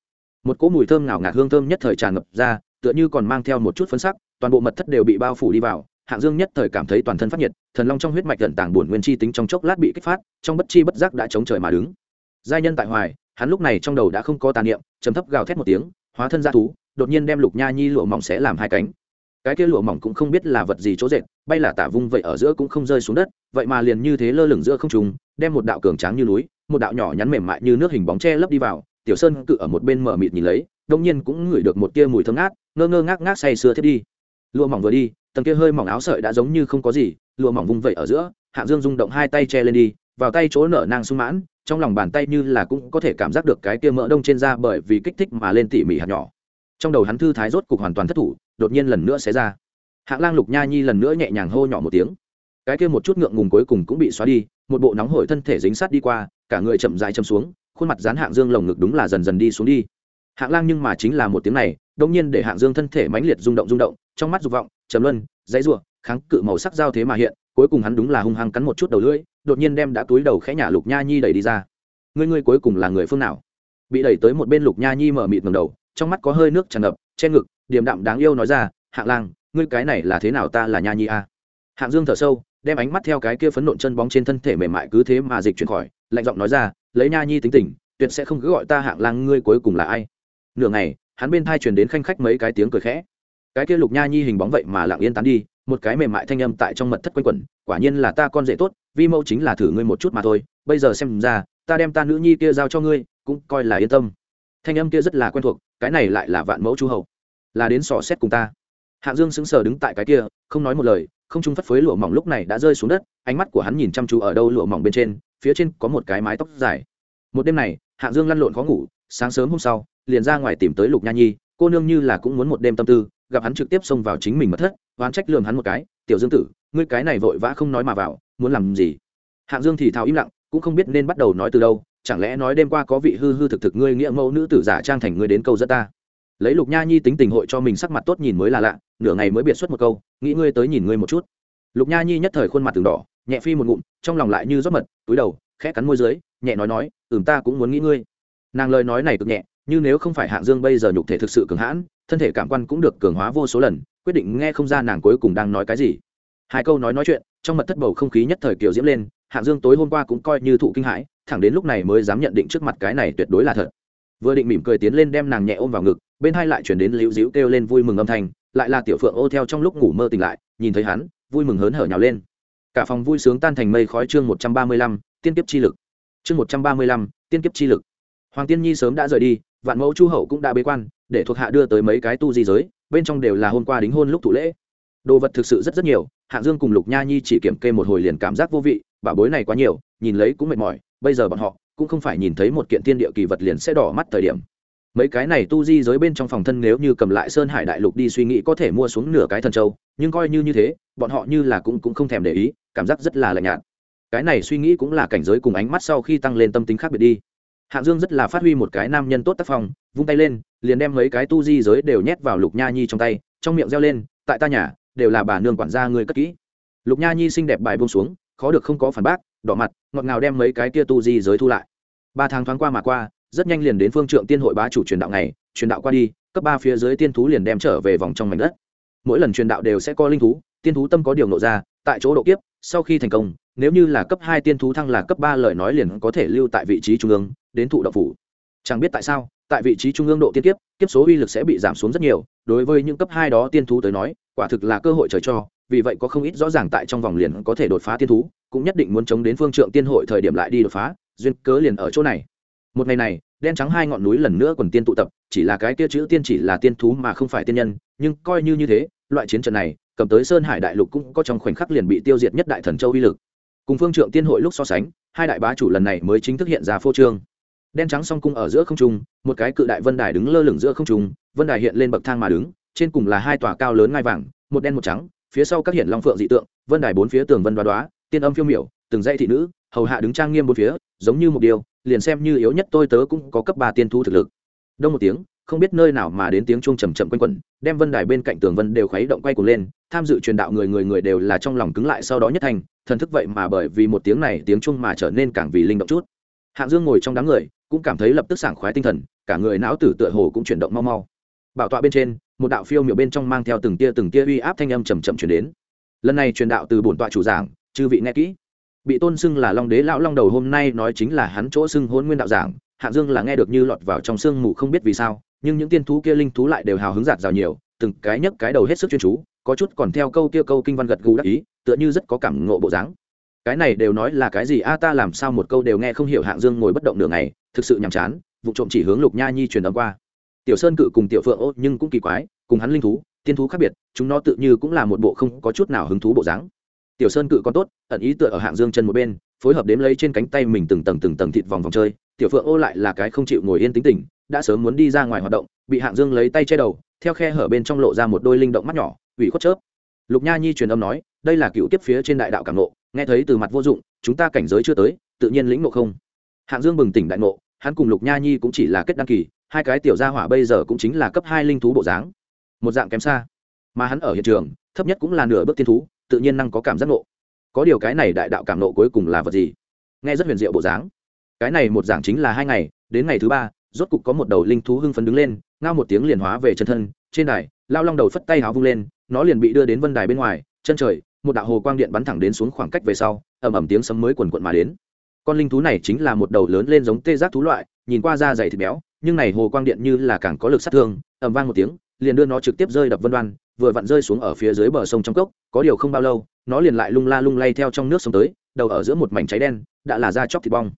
Một cỗ mùi thơm ngào ngạt hương thơm nhất thời tràn ngập ra, tựa như còn mang theo một chút phấn sắc, toàn bộ mật thất đều bị bao phủ đi vào, hạng dương nhất thời cảm thấy toàn thân phát nhiệt, thần long trong huyết mạch tận tàng buồn nguyên chi tính trong chốc lát bị kích phát, trong bất chi bất giác đã chống trời mà đứng. Giai nhân tại hoài, hắn lúc này trong đầu đã không có tà niệm chấm thấp gào thét một tiếng, hóa thân ra thú, đột nhiên đem lục nha nhi lụa mỏng sẽ làm hai cánh cái kia lụa mỏng cũng không biết là vật gì chỗ dệt, bay là tả vung vậy ở giữa cũng không rơi xuống đất, vậy mà liền như thế lơ lửng giữa không trùng đem một đạo cường tráng như núi, một đạo nhỏ nhắn mềm mại như nước hình bóng che lấp đi vào, tiểu sơn cự ở một bên mở mịt nhìn lấy đông nhiên cũng ngửi được một tia mùi thơm ngát, ngơ ngơ ngác ngác say sưa thiết đi. Lụa mỏng vừa đi, tầng kia hơi mỏng áo sợi đã giống như không có gì, lụa mỏng vung vẩy ở giữa, hạng dương rung động hai tay che lên đi, vào tay chỗ nở nang sung mãn, trong lòng bàn tay như là cũng có thể cảm giác được cái kia mỡ đông trên da bởi vì kích thích mà lên tỉ mỉ hạt nhỏ. Trong đầu hắn thư thái rốt cục hoàn toàn thất thủ đột nhiên lần nữa xé ra. Hạng lang lục nha nhi lần nữa nhẹ nhàng hô nhỏ một tiếng. Cái kia một chút ngượng ngùng cuối cùng cũng bị xóa đi, một bộ nóng hổi thân thể dính sát đi qua, cả người chậm dài châm xuống, khuôn mặt dán hạng dương lồng ngực đúng là dần dần đi xuống đi. Hạng lang nhưng mà chính là một tiếng này đông nhiên để hạng dương thân thể mãnh liệt rung động rung động, trong mắt dục vọng, trầm luân, dãy ruộng kháng cự màu sắc giao thế mà hiện, cuối cùng hắn đúng là hung hăng cắn một chút đầu lưỡi, đột nhiên đem đã túi đầu khẽ nhả lục nha nhi đẩy đi ra. Ngươi ngươi cuối cùng là người phương nào? Bị đẩy tới một bên lục nha nhi mở mịt ngầm đầu, trong mắt có hơi nước tràn ngập, che ngực điềm đạm đáng yêu nói ra, hạng lang, ngươi cái này là thế nào ta là nha nhi a? À? hạng dương thở sâu, đem ánh mắt theo cái kia phấn nộn chân bóng trên thân thể mềm mại cứ thế mà dịch chuyển khỏi, lạnh giọng nói ra, lấy nha nhi tính tình, tuyệt sẽ không cứ gọi ta hạng lang ngươi cuối cùng là ai. Nửa ngày, hắn bên thai truyền đến khanh khách mấy cái tiếng cười khẽ. Cái kia lục nha nhi hình bóng vậy mà lặng yên tán đi, một cái mềm mại thanh âm tại trong mật thất quanh quẩn, quả nhiên là ta con rể tốt, vi mẫu chính là thử ngươi một chút mà thôi, bây giờ xem ra, ta đem ta nữ nhi kia giao cho ngươi, cũng coi là yên tâm. Thanh âm kia rất là quen thuộc, cái này lại là vạn mẫu chu hậu là đến sò xét cùng ta. Hạng dương sững sờ đứng tại cái kia, không nói một lời, không trung phất phới lụa mỏng lúc này đã rơi xuống đất, ánh mắt của hắn nhìn chăm chú ở đâu lụa mỏng bên trên, phía trên có một cái mái tóc dài. Một đêm này, hạng dương lăn lộn khó ngủ, sáng sớm hôm sau, liền ra ngoài tìm tới lục nha nhi, cô nương như là cũng muốn một đêm tâm tư, gặp hắn trực tiếp xông vào chính mình mất thất, oán trách lường hắn một cái, tiểu dương tử, ngươi cái này vội vã không nói mà vào, muốn làm gì? Hạng dương thì thào im lặng, cũng không biết nên bắt đầu nói từ đâu, chẳng lẽ nói đêm qua có vị hư hư thực thực ngươi nghĩa mẫu nữ tử giả trang thành ngươi đến câu dẫn ta? Lấy lục nha nhi tính tình hội cho mình sắc mặt tốt nhìn mới là lạ, nửa ngày mới biệt xuất một câu, nghĩ ngươi tới nhìn ngươi một chút. Lục nha nhi nhất thời khuôn mặt từng đỏ, nhẹ phi một ngụm, trong lòng lại như rót mật, túi đầu, khẽ cắn môi dưới, nhẹ nói nói, ừm, ta cũng muốn nghĩ ngươi. Nàng lời nói này cực nhẹ như nếu không phải hạng dương bây giờ nhục thể thực sự cường hãn, thân thể cảm quan cũng được cường hóa vô số lần, quyết định nghe không ra nàng cuối cùng đang nói cái gì. Hai câu nói nói chuyện, trong mật thất bầu không khí nhất thời kiểu diễm lên, hạng dương tối hôm qua cũng coi như thụ kinh hãi, thẳng đến lúc này mới dám nhận định trước mặt cái này tuyệt đối là thật vừa định mỉm cười tiến lên đem nàng nhẹ ôm vào ngực, bên hai lại chuyển đến liễu dĩu kêu lên vui mừng âm thanh, lại là tiểu phượng ô theo trong lúc ngủ mơ tỉnh lại, nhìn thấy hắn, vui mừng hớn hở nhào lên. Cả phòng vui sướng tan thành mây khói chương một trăm ba mươi lăm, tiên kiếp chi lực. Chương một trăm ba mươi lăm, tiên kiếp chi lực. Hoàng tiên nhi sớm đã rời đi, vạn mẫu chu hậu cũng đã bế quan, để thuộc hạ đưa tới mấy cái tu di giới, bên trong đều là hôm qua đính hôn lúc thủ lễ. Đồ vật thực sự rất rất nhiều, hạng dương cùng lục nha nhi chỉ kiểm kê một hồi liền cảm giác vô vị, bảo bối này quá nhiều, nhìn lấy cũng mệt mỏi, bây giờ bọn họ cũng không phải nhìn thấy một kiện tiên địa kỳ vật liền sẽ đỏ mắt thời điểm. Mấy cái này tu di giới bên trong phòng thân nếu như cầm lại sơn hải đại lục đi suy nghĩ có thể mua xuống nửa cái thần châu, nhưng coi như như thế, bọn họ như là cũng cũng không thèm để ý, cảm giác rất là lạnh nhạt. Cái này suy nghĩ cũng là cảnh giới cùng ánh mắt sau khi tăng lên tâm tính khác biệt đi. Hạng dương rất là phát huy một cái nam nhân tốt tác phong, vung tay lên, liền đem mấy cái tu di giới đều nhét vào lục nha nhi trong tay, trong miệng reo lên, tại ta nhà, đều là bà nương quản gia người cất kỹ. Lục nha nhi xinh đẹp bài buông xuống, khó được không có phản bác đỏ mặt, ngọt ngào đem mấy cái kia tu di giới thu lại. Ba tháng thoáng qua mà qua, rất nhanh liền đến phương trượng tiên hội bá chủ truyền đạo này truyền đạo qua đi, cấp ba phía dưới tiên thú liền đem trở về vòng trong mảnh đất. Mỗi lần truyền đạo đều sẽ có linh thú, tiên thú tâm có điều nộ ra, tại chỗ độ kiếp, sau khi thành công, nếu như là cấp hai tiên thú thăng là cấp ba lời nói liền có thể lưu tại vị trí trung ương, đến thụ đạo phủ. Chẳng biết tại sao, tại vị trí trung ương độ tiên kiếp kiếp số uy lực sẽ bị giảm xuống rất nhiều, đối với những cấp hai đó tiên thú tới nói, quả thực là cơ hội trời cho, vì vậy có không ít rõ ràng tại trong vòng liền có thể đột phá tiên thú cũng nhất định muốn chống đến phương trượng tiên hội thời điểm lại đi đột phá, duyên cớ liền ở chỗ này. Một ngày này, đen trắng hai ngọn núi lần nữa quần tiên tụ tập, chỉ là cái kia chữ tiên chỉ là tiên thú mà không phải tiên nhân, nhưng coi như như thế, loại chiến trận này, cầm tới sơn hải đại lục cũng có trong khoảnh khắc liền bị tiêu diệt nhất đại thần châu uy lực. Cùng phương trượng tiên hội lúc so sánh, hai đại bá chủ lần này mới chính thức hiện ra phô trương. Đen trắng song cung ở giữa không trung, một cái cự đại vân đài đứng lơ lửng giữa không trung, vân đài hiện lên bậc thang mà đứng, trên cùng là hai tòa cao lớn ngai vàng, một đen một trắng, phía sau các hiện long phượng dị tượng, vân đài bốn phía tường vân đoá đoá tiên âm phiêu miểu, từng dãy thị nữ, hầu hạ đứng trang nghiêm bốn phía, giống như một điều, liền xem như yếu nhất tôi tớ cũng có cấp ba tiên thu thực lực. Đông một tiếng, không biết nơi nào mà đến tiếng chuông trầm trầm quanh quẩn, đem vân đài bên cạnh tường vân đều khuấy động quay cuồng lên, tham dự truyền đạo người người người đều là trong lòng cứng lại sau đó nhất thành, thần thức vậy mà bởi vì một tiếng này tiếng chuông mà trở nên càng vì linh động chút. Hạng dương ngồi trong đám người, cũng cảm thấy lập tức sảng khoái tinh thần, cả người não tử tựa hồ cũng chuyển động mau mau. Bảo tọa bên trên, một đạo phiêu miểu bên trong mang theo từng tia từng tia uy áp thanh âm trầm trầm chuyển đến. Lần này truyền đạo từ bổn tọa chủ giảng chư vị nghe kỹ. Bị tôn xưng là long đế lão long đầu hôm nay nói chính là hắn chỗ xưng hôn nguyên đạo giảng hạng dương là nghe được như lọt vào trong sương mù không biết vì sao nhưng những tiên thú kia linh thú lại đều hào hứng giạt rào nhiều từng cái nhấc cái đầu hết sức chuyên chú có chút còn theo câu kia câu kinh văn gật gù đắc ý tựa như rất có cảm ngộ bộ dáng. Cái này đều nói là cái gì? A ta làm sao một câu đều nghe không hiểu hạng dương ngồi bất động nửa ngày, thực sự nhàm chán vụ trộm chỉ hướng lục nha nhi truyền âm qua. Tiểu sơn cự cùng tiểu phượng ô nhưng cũng kỳ quái cùng hắn linh thú tiên thú khác biệt chúng nó tự như cũng là một bộ không có chút nào hứng thú bộ dáng tiểu sơn cự con tốt, ẩn ý tựa ở hạng dương chân một bên, phối hợp đếm lấy trên cánh tay mình từng tầng từng tầng thịt vòng vòng chơi. Tiểu phượng ô lại là cái không chịu ngồi yên tính tình, đã sớm muốn đi ra ngoài hoạt động, bị hạng dương lấy tay che đầu, theo khe hở bên trong lộ ra một đôi linh động mắt nhỏ, ủy khuất chớp. Lục nha nhi truyền âm nói, đây là cựu kiếp phía trên đại đạo cảm nộ nghe thấy từ mặt vô dụng, chúng ta cảnh giới chưa tới, tự nhiên lĩnh ngộ không. Hạng dương bừng tỉnh đại ngộ, hắn cùng lục nha nhi cũng chỉ là kết đăng kỳ, hai cái tiểu gia hỏa bây giờ cũng chính là cấp hai linh thú bộ dáng. Một dạng kém xa, mà hắn ở hiện trường, thấp nhất cũng là nửa bước tiên thú tự nhiên năng có cảm giác nộ có điều cái này đại đạo cảm nộ cuối cùng là vật gì? Nghe rất huyền diệu bộ dáng. Cái này một dạng chính là hai ngày, đến ngày thứ ba, rốt cục có một đầu linh thú hưng phấn đứng lên, ngao một tiếng liền hóa về chân thân, trên đài, lao long đầu phất tay háo vung lên, nó liền bị đưa đến vân đài bên ngoài, chân trời, một đạo hồ quang điện bắn thẳng đến xuống khoảng cách về sau, ầm ầm tiếng sấm mới quần quận mà đến. Con linh thú này chính là một đầu lớn lên giống tê giác thú loại, nhìn qua da dày thịt béo, nhưng này hồ quang điện như là càng có lực sát thương, ầm vang một tiếng, liền đưa nó trực tiếp rơi đập vân đoan vừa vặn rơi xuống ở phía dưới bờ sông trong cốc, có điều không bao lâu, nó liền lại lung la lung lay theo trong nước sông tới, đầu ở giữa một mảnh cháy đen, đã là da chóc thịt bong.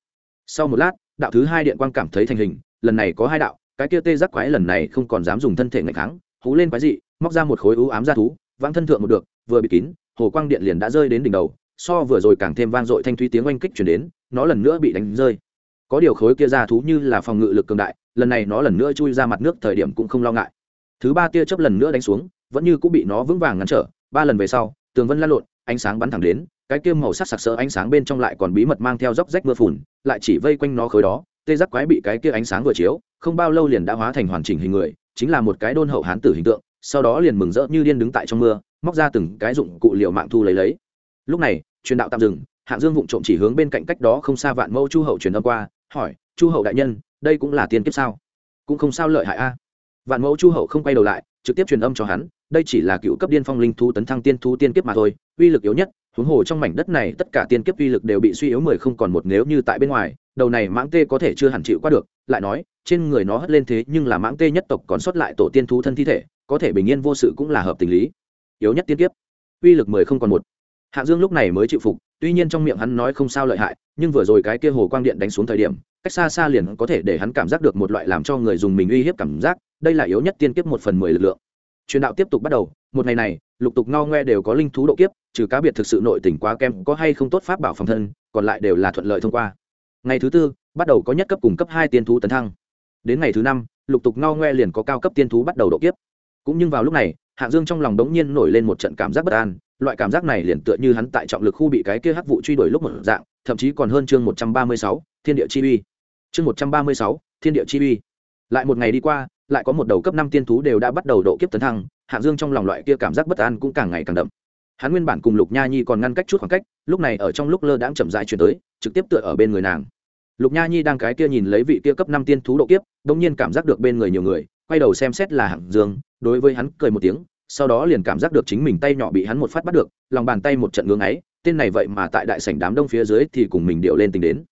Sau một lát, đạo thứ hai điện quang cảm thấy thành hình, lần này có hai đạo, cái kia tê giác quái lần này không còn dám dùng thân thể ngày kháng, hú lên quái dị, móc ra một khối ưu ám ra thú, vãng thân thượng một được, vừa bị kín, hồ quang điện liền đã rơi đến đỉnh đầu, so vừa rồi càng thêm vang dội thanh thúy tiếng oanh kích chuyển đến, nó lần nữa bị đánh rơi. Có điều khối kia ra thú như là phòng ngự lực cường đại, lần này nó lần nữa chui ra mặt nước thời điểm cũng không lo ngại. Thứ ba tia chớp lần nữa đánh xuống vẫn như cũng bị nó vững vàng ngăn trở. Ba lần về sau, tường vân lan lộn, ánh sáng bắn thẳng đến, cái kia màu sắc sặc sỡ ánh sáng bên trong lại còn bí mật mang theo dốc rách mưa phùn, lại chỉ vây quanh nó khối đó. Tê giác quái bị cái kia ánh sáng vừa chiếu, không bao lâu liền đã hóa thành hoàn chỉnh hình người, chính là một cái đôn hậu hán tử hình tượng, sau đó liền mừng rỡ như điên đứng tại trong mưa, móc ra từng cái dụng cụ liệu mạng thu lấy lấy. Lúc này, truyền đạo tạm dừng, hạng dương vụng trộm chỉ hướng bên cạnh cách đó không xa vạn mẫu chu hậu truyền âm qua, hỏi, chu hậu đại nhân, đây cũng là tiên kiếp sao? Cũng không sao lợi hại a. Vạn mẫu chu hậu không quay đầu lại, trực tiếp truyền âm cho hắn đây chỉ là cựu cấp điên phong linh thú tấn thăng tiên thú tiên kiếp mà thôi, uy lực yếu nhất, huống hồ trong mảnh đất này tất cả tiên kiếp uy lực đều bị suy yếu mười không còn một nếu như tại bên ngoài, đầu này mãng tê có thể chưa hẳn chịu qua được, lại nói, trên người nó hất lên thế nhưng là mãng tê nhất tộc còn sót lại tổ tiên thú thân thi thể, có thể bình yên vô sự cũng là hợp tình lý. Yếu nhất tiên kiếp, uy lực mười không còn một. Hạ dương lúc này mới chịu phục, tuy nhiên trong miệng hắn nói không sao lợi hại, nhưng vừa rồi cái kia hồ quang điện đánh xuống thời điểm, cách xa xa liền có thể để hắn cảm giác được một loại làm cho người dùng mình uy hiếp cảm giác, đây là yếu nhất tiên kiếp một phần mười lực lượng truyền đạo tiếp tục bắt đầu, một ngày này, lục tục no ngoe đều có linh thú độ kiếp, trừ cá biệt thực sự nội tình quá kem có hay không tốt pháp bảo phòng thân, còn lại đều là thuận lợi thông qua. Ngày thứ tư, bắt đầu có nhất cấp cùng cấp hai tiên thú tấn thăng. Đến ngày thứ năm, lục tục no ngoe liền có cao cấp tiên thú bắt đầu độ kiếp. Cũng nhưng vào lúc này hạng dương trong lòng đống nhiên nổi lên một trận cảm giác bất an, loại cảm giác này liền tựa như hắn tại trọng lực khu bị cái kia hắc vụ truy đuổi lúc một dạng, thậm chí còn hơn chương một trăm ba mươi sáu, thiên địa chi uy. Chương một trăm ba mươi sáu, thiên địa chi uy. Lại một ngày đi qua lại có một đầu cấp năm tiên thú đều đã bắt đầu độ kiếp tấn thăng, hạng dương trong lòng loại kia cảm giác bất an cũng càng ngày càng đậm. Hắn nguyên bản cùng lục nha nhi còn ngăn cách chút khoảng cách, lúc này ở trong lúc lơ đãng chậm rãi chuyển tới, trực tiếp tựa ở bên người nàng. Lục nha nhi đang cái kia nhìn lấy vị kia cấp năm tiên thú độ kiếp đ ỗ n g nhiên cảm giác được bên người nhiều người, quay đầu xem xét là hạng dương, đối với hắn cười một tiếng, sau đó liền cảm giác được chính mình tay nhỏ bị hắn một phát bắt được, lòng bàn tay một trận ngưng ấy tên này vậy mà tại đại sảnh đám đông phía dưới thì cùng mình điệu lên tình đến.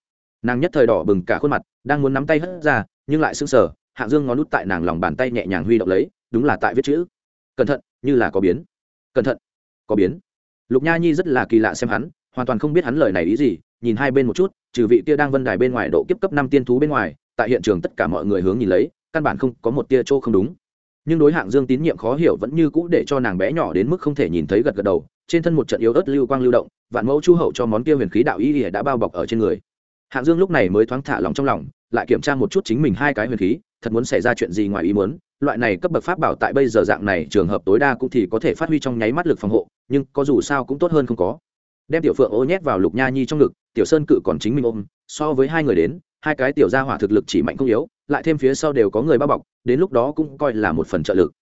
Nàng nhất thời đỏ bừng cả khuôn mặt, đang muốn nắm tay hất ra, nhưng lại sững sờ hạng dương ngón nút tại nàng lòng bàn tay nhẹ nhàng huy động lấy, đúng là tại viết chữ. Cẩn thận, như là có biến. Cẩn thận, có biến. Lục nha nhi rất là kỳ lạ xem hắn, hoàn toàn không biết hắn lời này ý gì, nhìn hai bên một chút, trừ vị tia đang vân đài bên ngoài độ kiếp cấp năm tiên thú bên ngoài, tại hiện trường tất cả mọi người hướng nhìn lấy, căn bản không có một tia chỗ không đúng. Nhưng đối hạng dương tín nhiệm khó hiểu vẫn như cũ để cho nàng bé nhỏ đến mức không thể nhìn thấy gật gật đầu, trên thân một trận yếu ớt lưu quang lưu động, vạn mẫu chu hậu cho món kia huyền khí đạo y ỉa đã bao bọc ở trên người hạng dương lúc này mới thoáng thả lòng trong lòng, lại kiểm tra một chút chính mình hai cái huyền khí, thật muốn xảy ra chuyện gì ngoài ý muốn, loại này cấp bậc pháp bảo tại bây giờ dạng này trường hợp tối đa cũng thì có thể phát huy trong nháy mắt lực phòng hộ, nhưng có dù sao cũng tốt hơn không có. Đem tiểu phượng ô nhét vào lục nha nhi trong ngực, tiểu sơn cự còn chính mình ôm, so với hai người đến, hai cái tiểu gia hỏa thực lực chỉ mạnh không yếu, lại thêm phía sau đều có người bao bọc, đến lúc đó cũng coi là một phần trợ lực.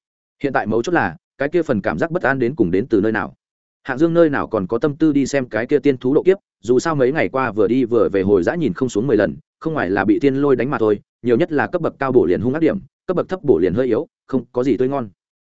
Hiện tại mấu chốt là, cái kia phần cảm giác bất an đến cùng đến từ nơi nào? Hạng dương nơi nào còn có tâm tư đi xem cái kia tiên thú độ kiếp, dù sao mấy ngày qua vừa đi vừa về hồi dã nhìn không xuống mười lần, không ngoài là bị tiên lôi đánh mà thôi, nhiều nhất là cấp bậc cao bổ liền hung ác điểm, cấp bậc thấp bổ liền hơi yếu, không có gì tươi ngon.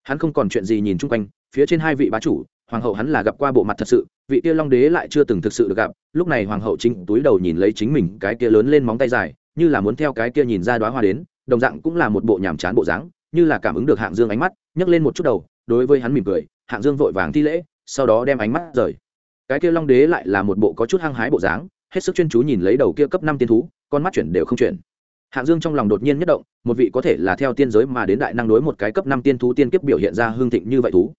Hắn không còn chuyện gì nhìn chung quanh, phía trên hai vị bá chủ, hoàng hậu hắn là gặp qua bộ mặt thật sự, vị kia long đế lại chưa từng thực sự được gặp, lúc này hoàng hậu chính túi đầu nhìn lấy chính mình cái kia lớn lên móng tay dài, như là muốn theo cái kia nhìn ra đoá hoa đến, đồng dạng cũng là một bộ nhàm chán bộ dáng, như là cảm ứng được hạng dương ánh mắt, nhấc lên một chút đầu, đối với hắn mỉm cười, hạng dương vội vàng thi lễ sau đó đem ánh mắt rời. Cái kia long đế lại là một bộ có chút hăng hái bộ dáng, hết sức chuyên chú nhìn lấy đầu kia cấp năm tiên thú, con mắt chuyển đều không chuyển. Hạng dương trong lòng đột nhiên nhất động, một vị có thể là theo tiên giới mà đến đại năng đối một cái cấp năm tiên thú tiên kiếp biểu hiện ra hương thịnh như vậy thú.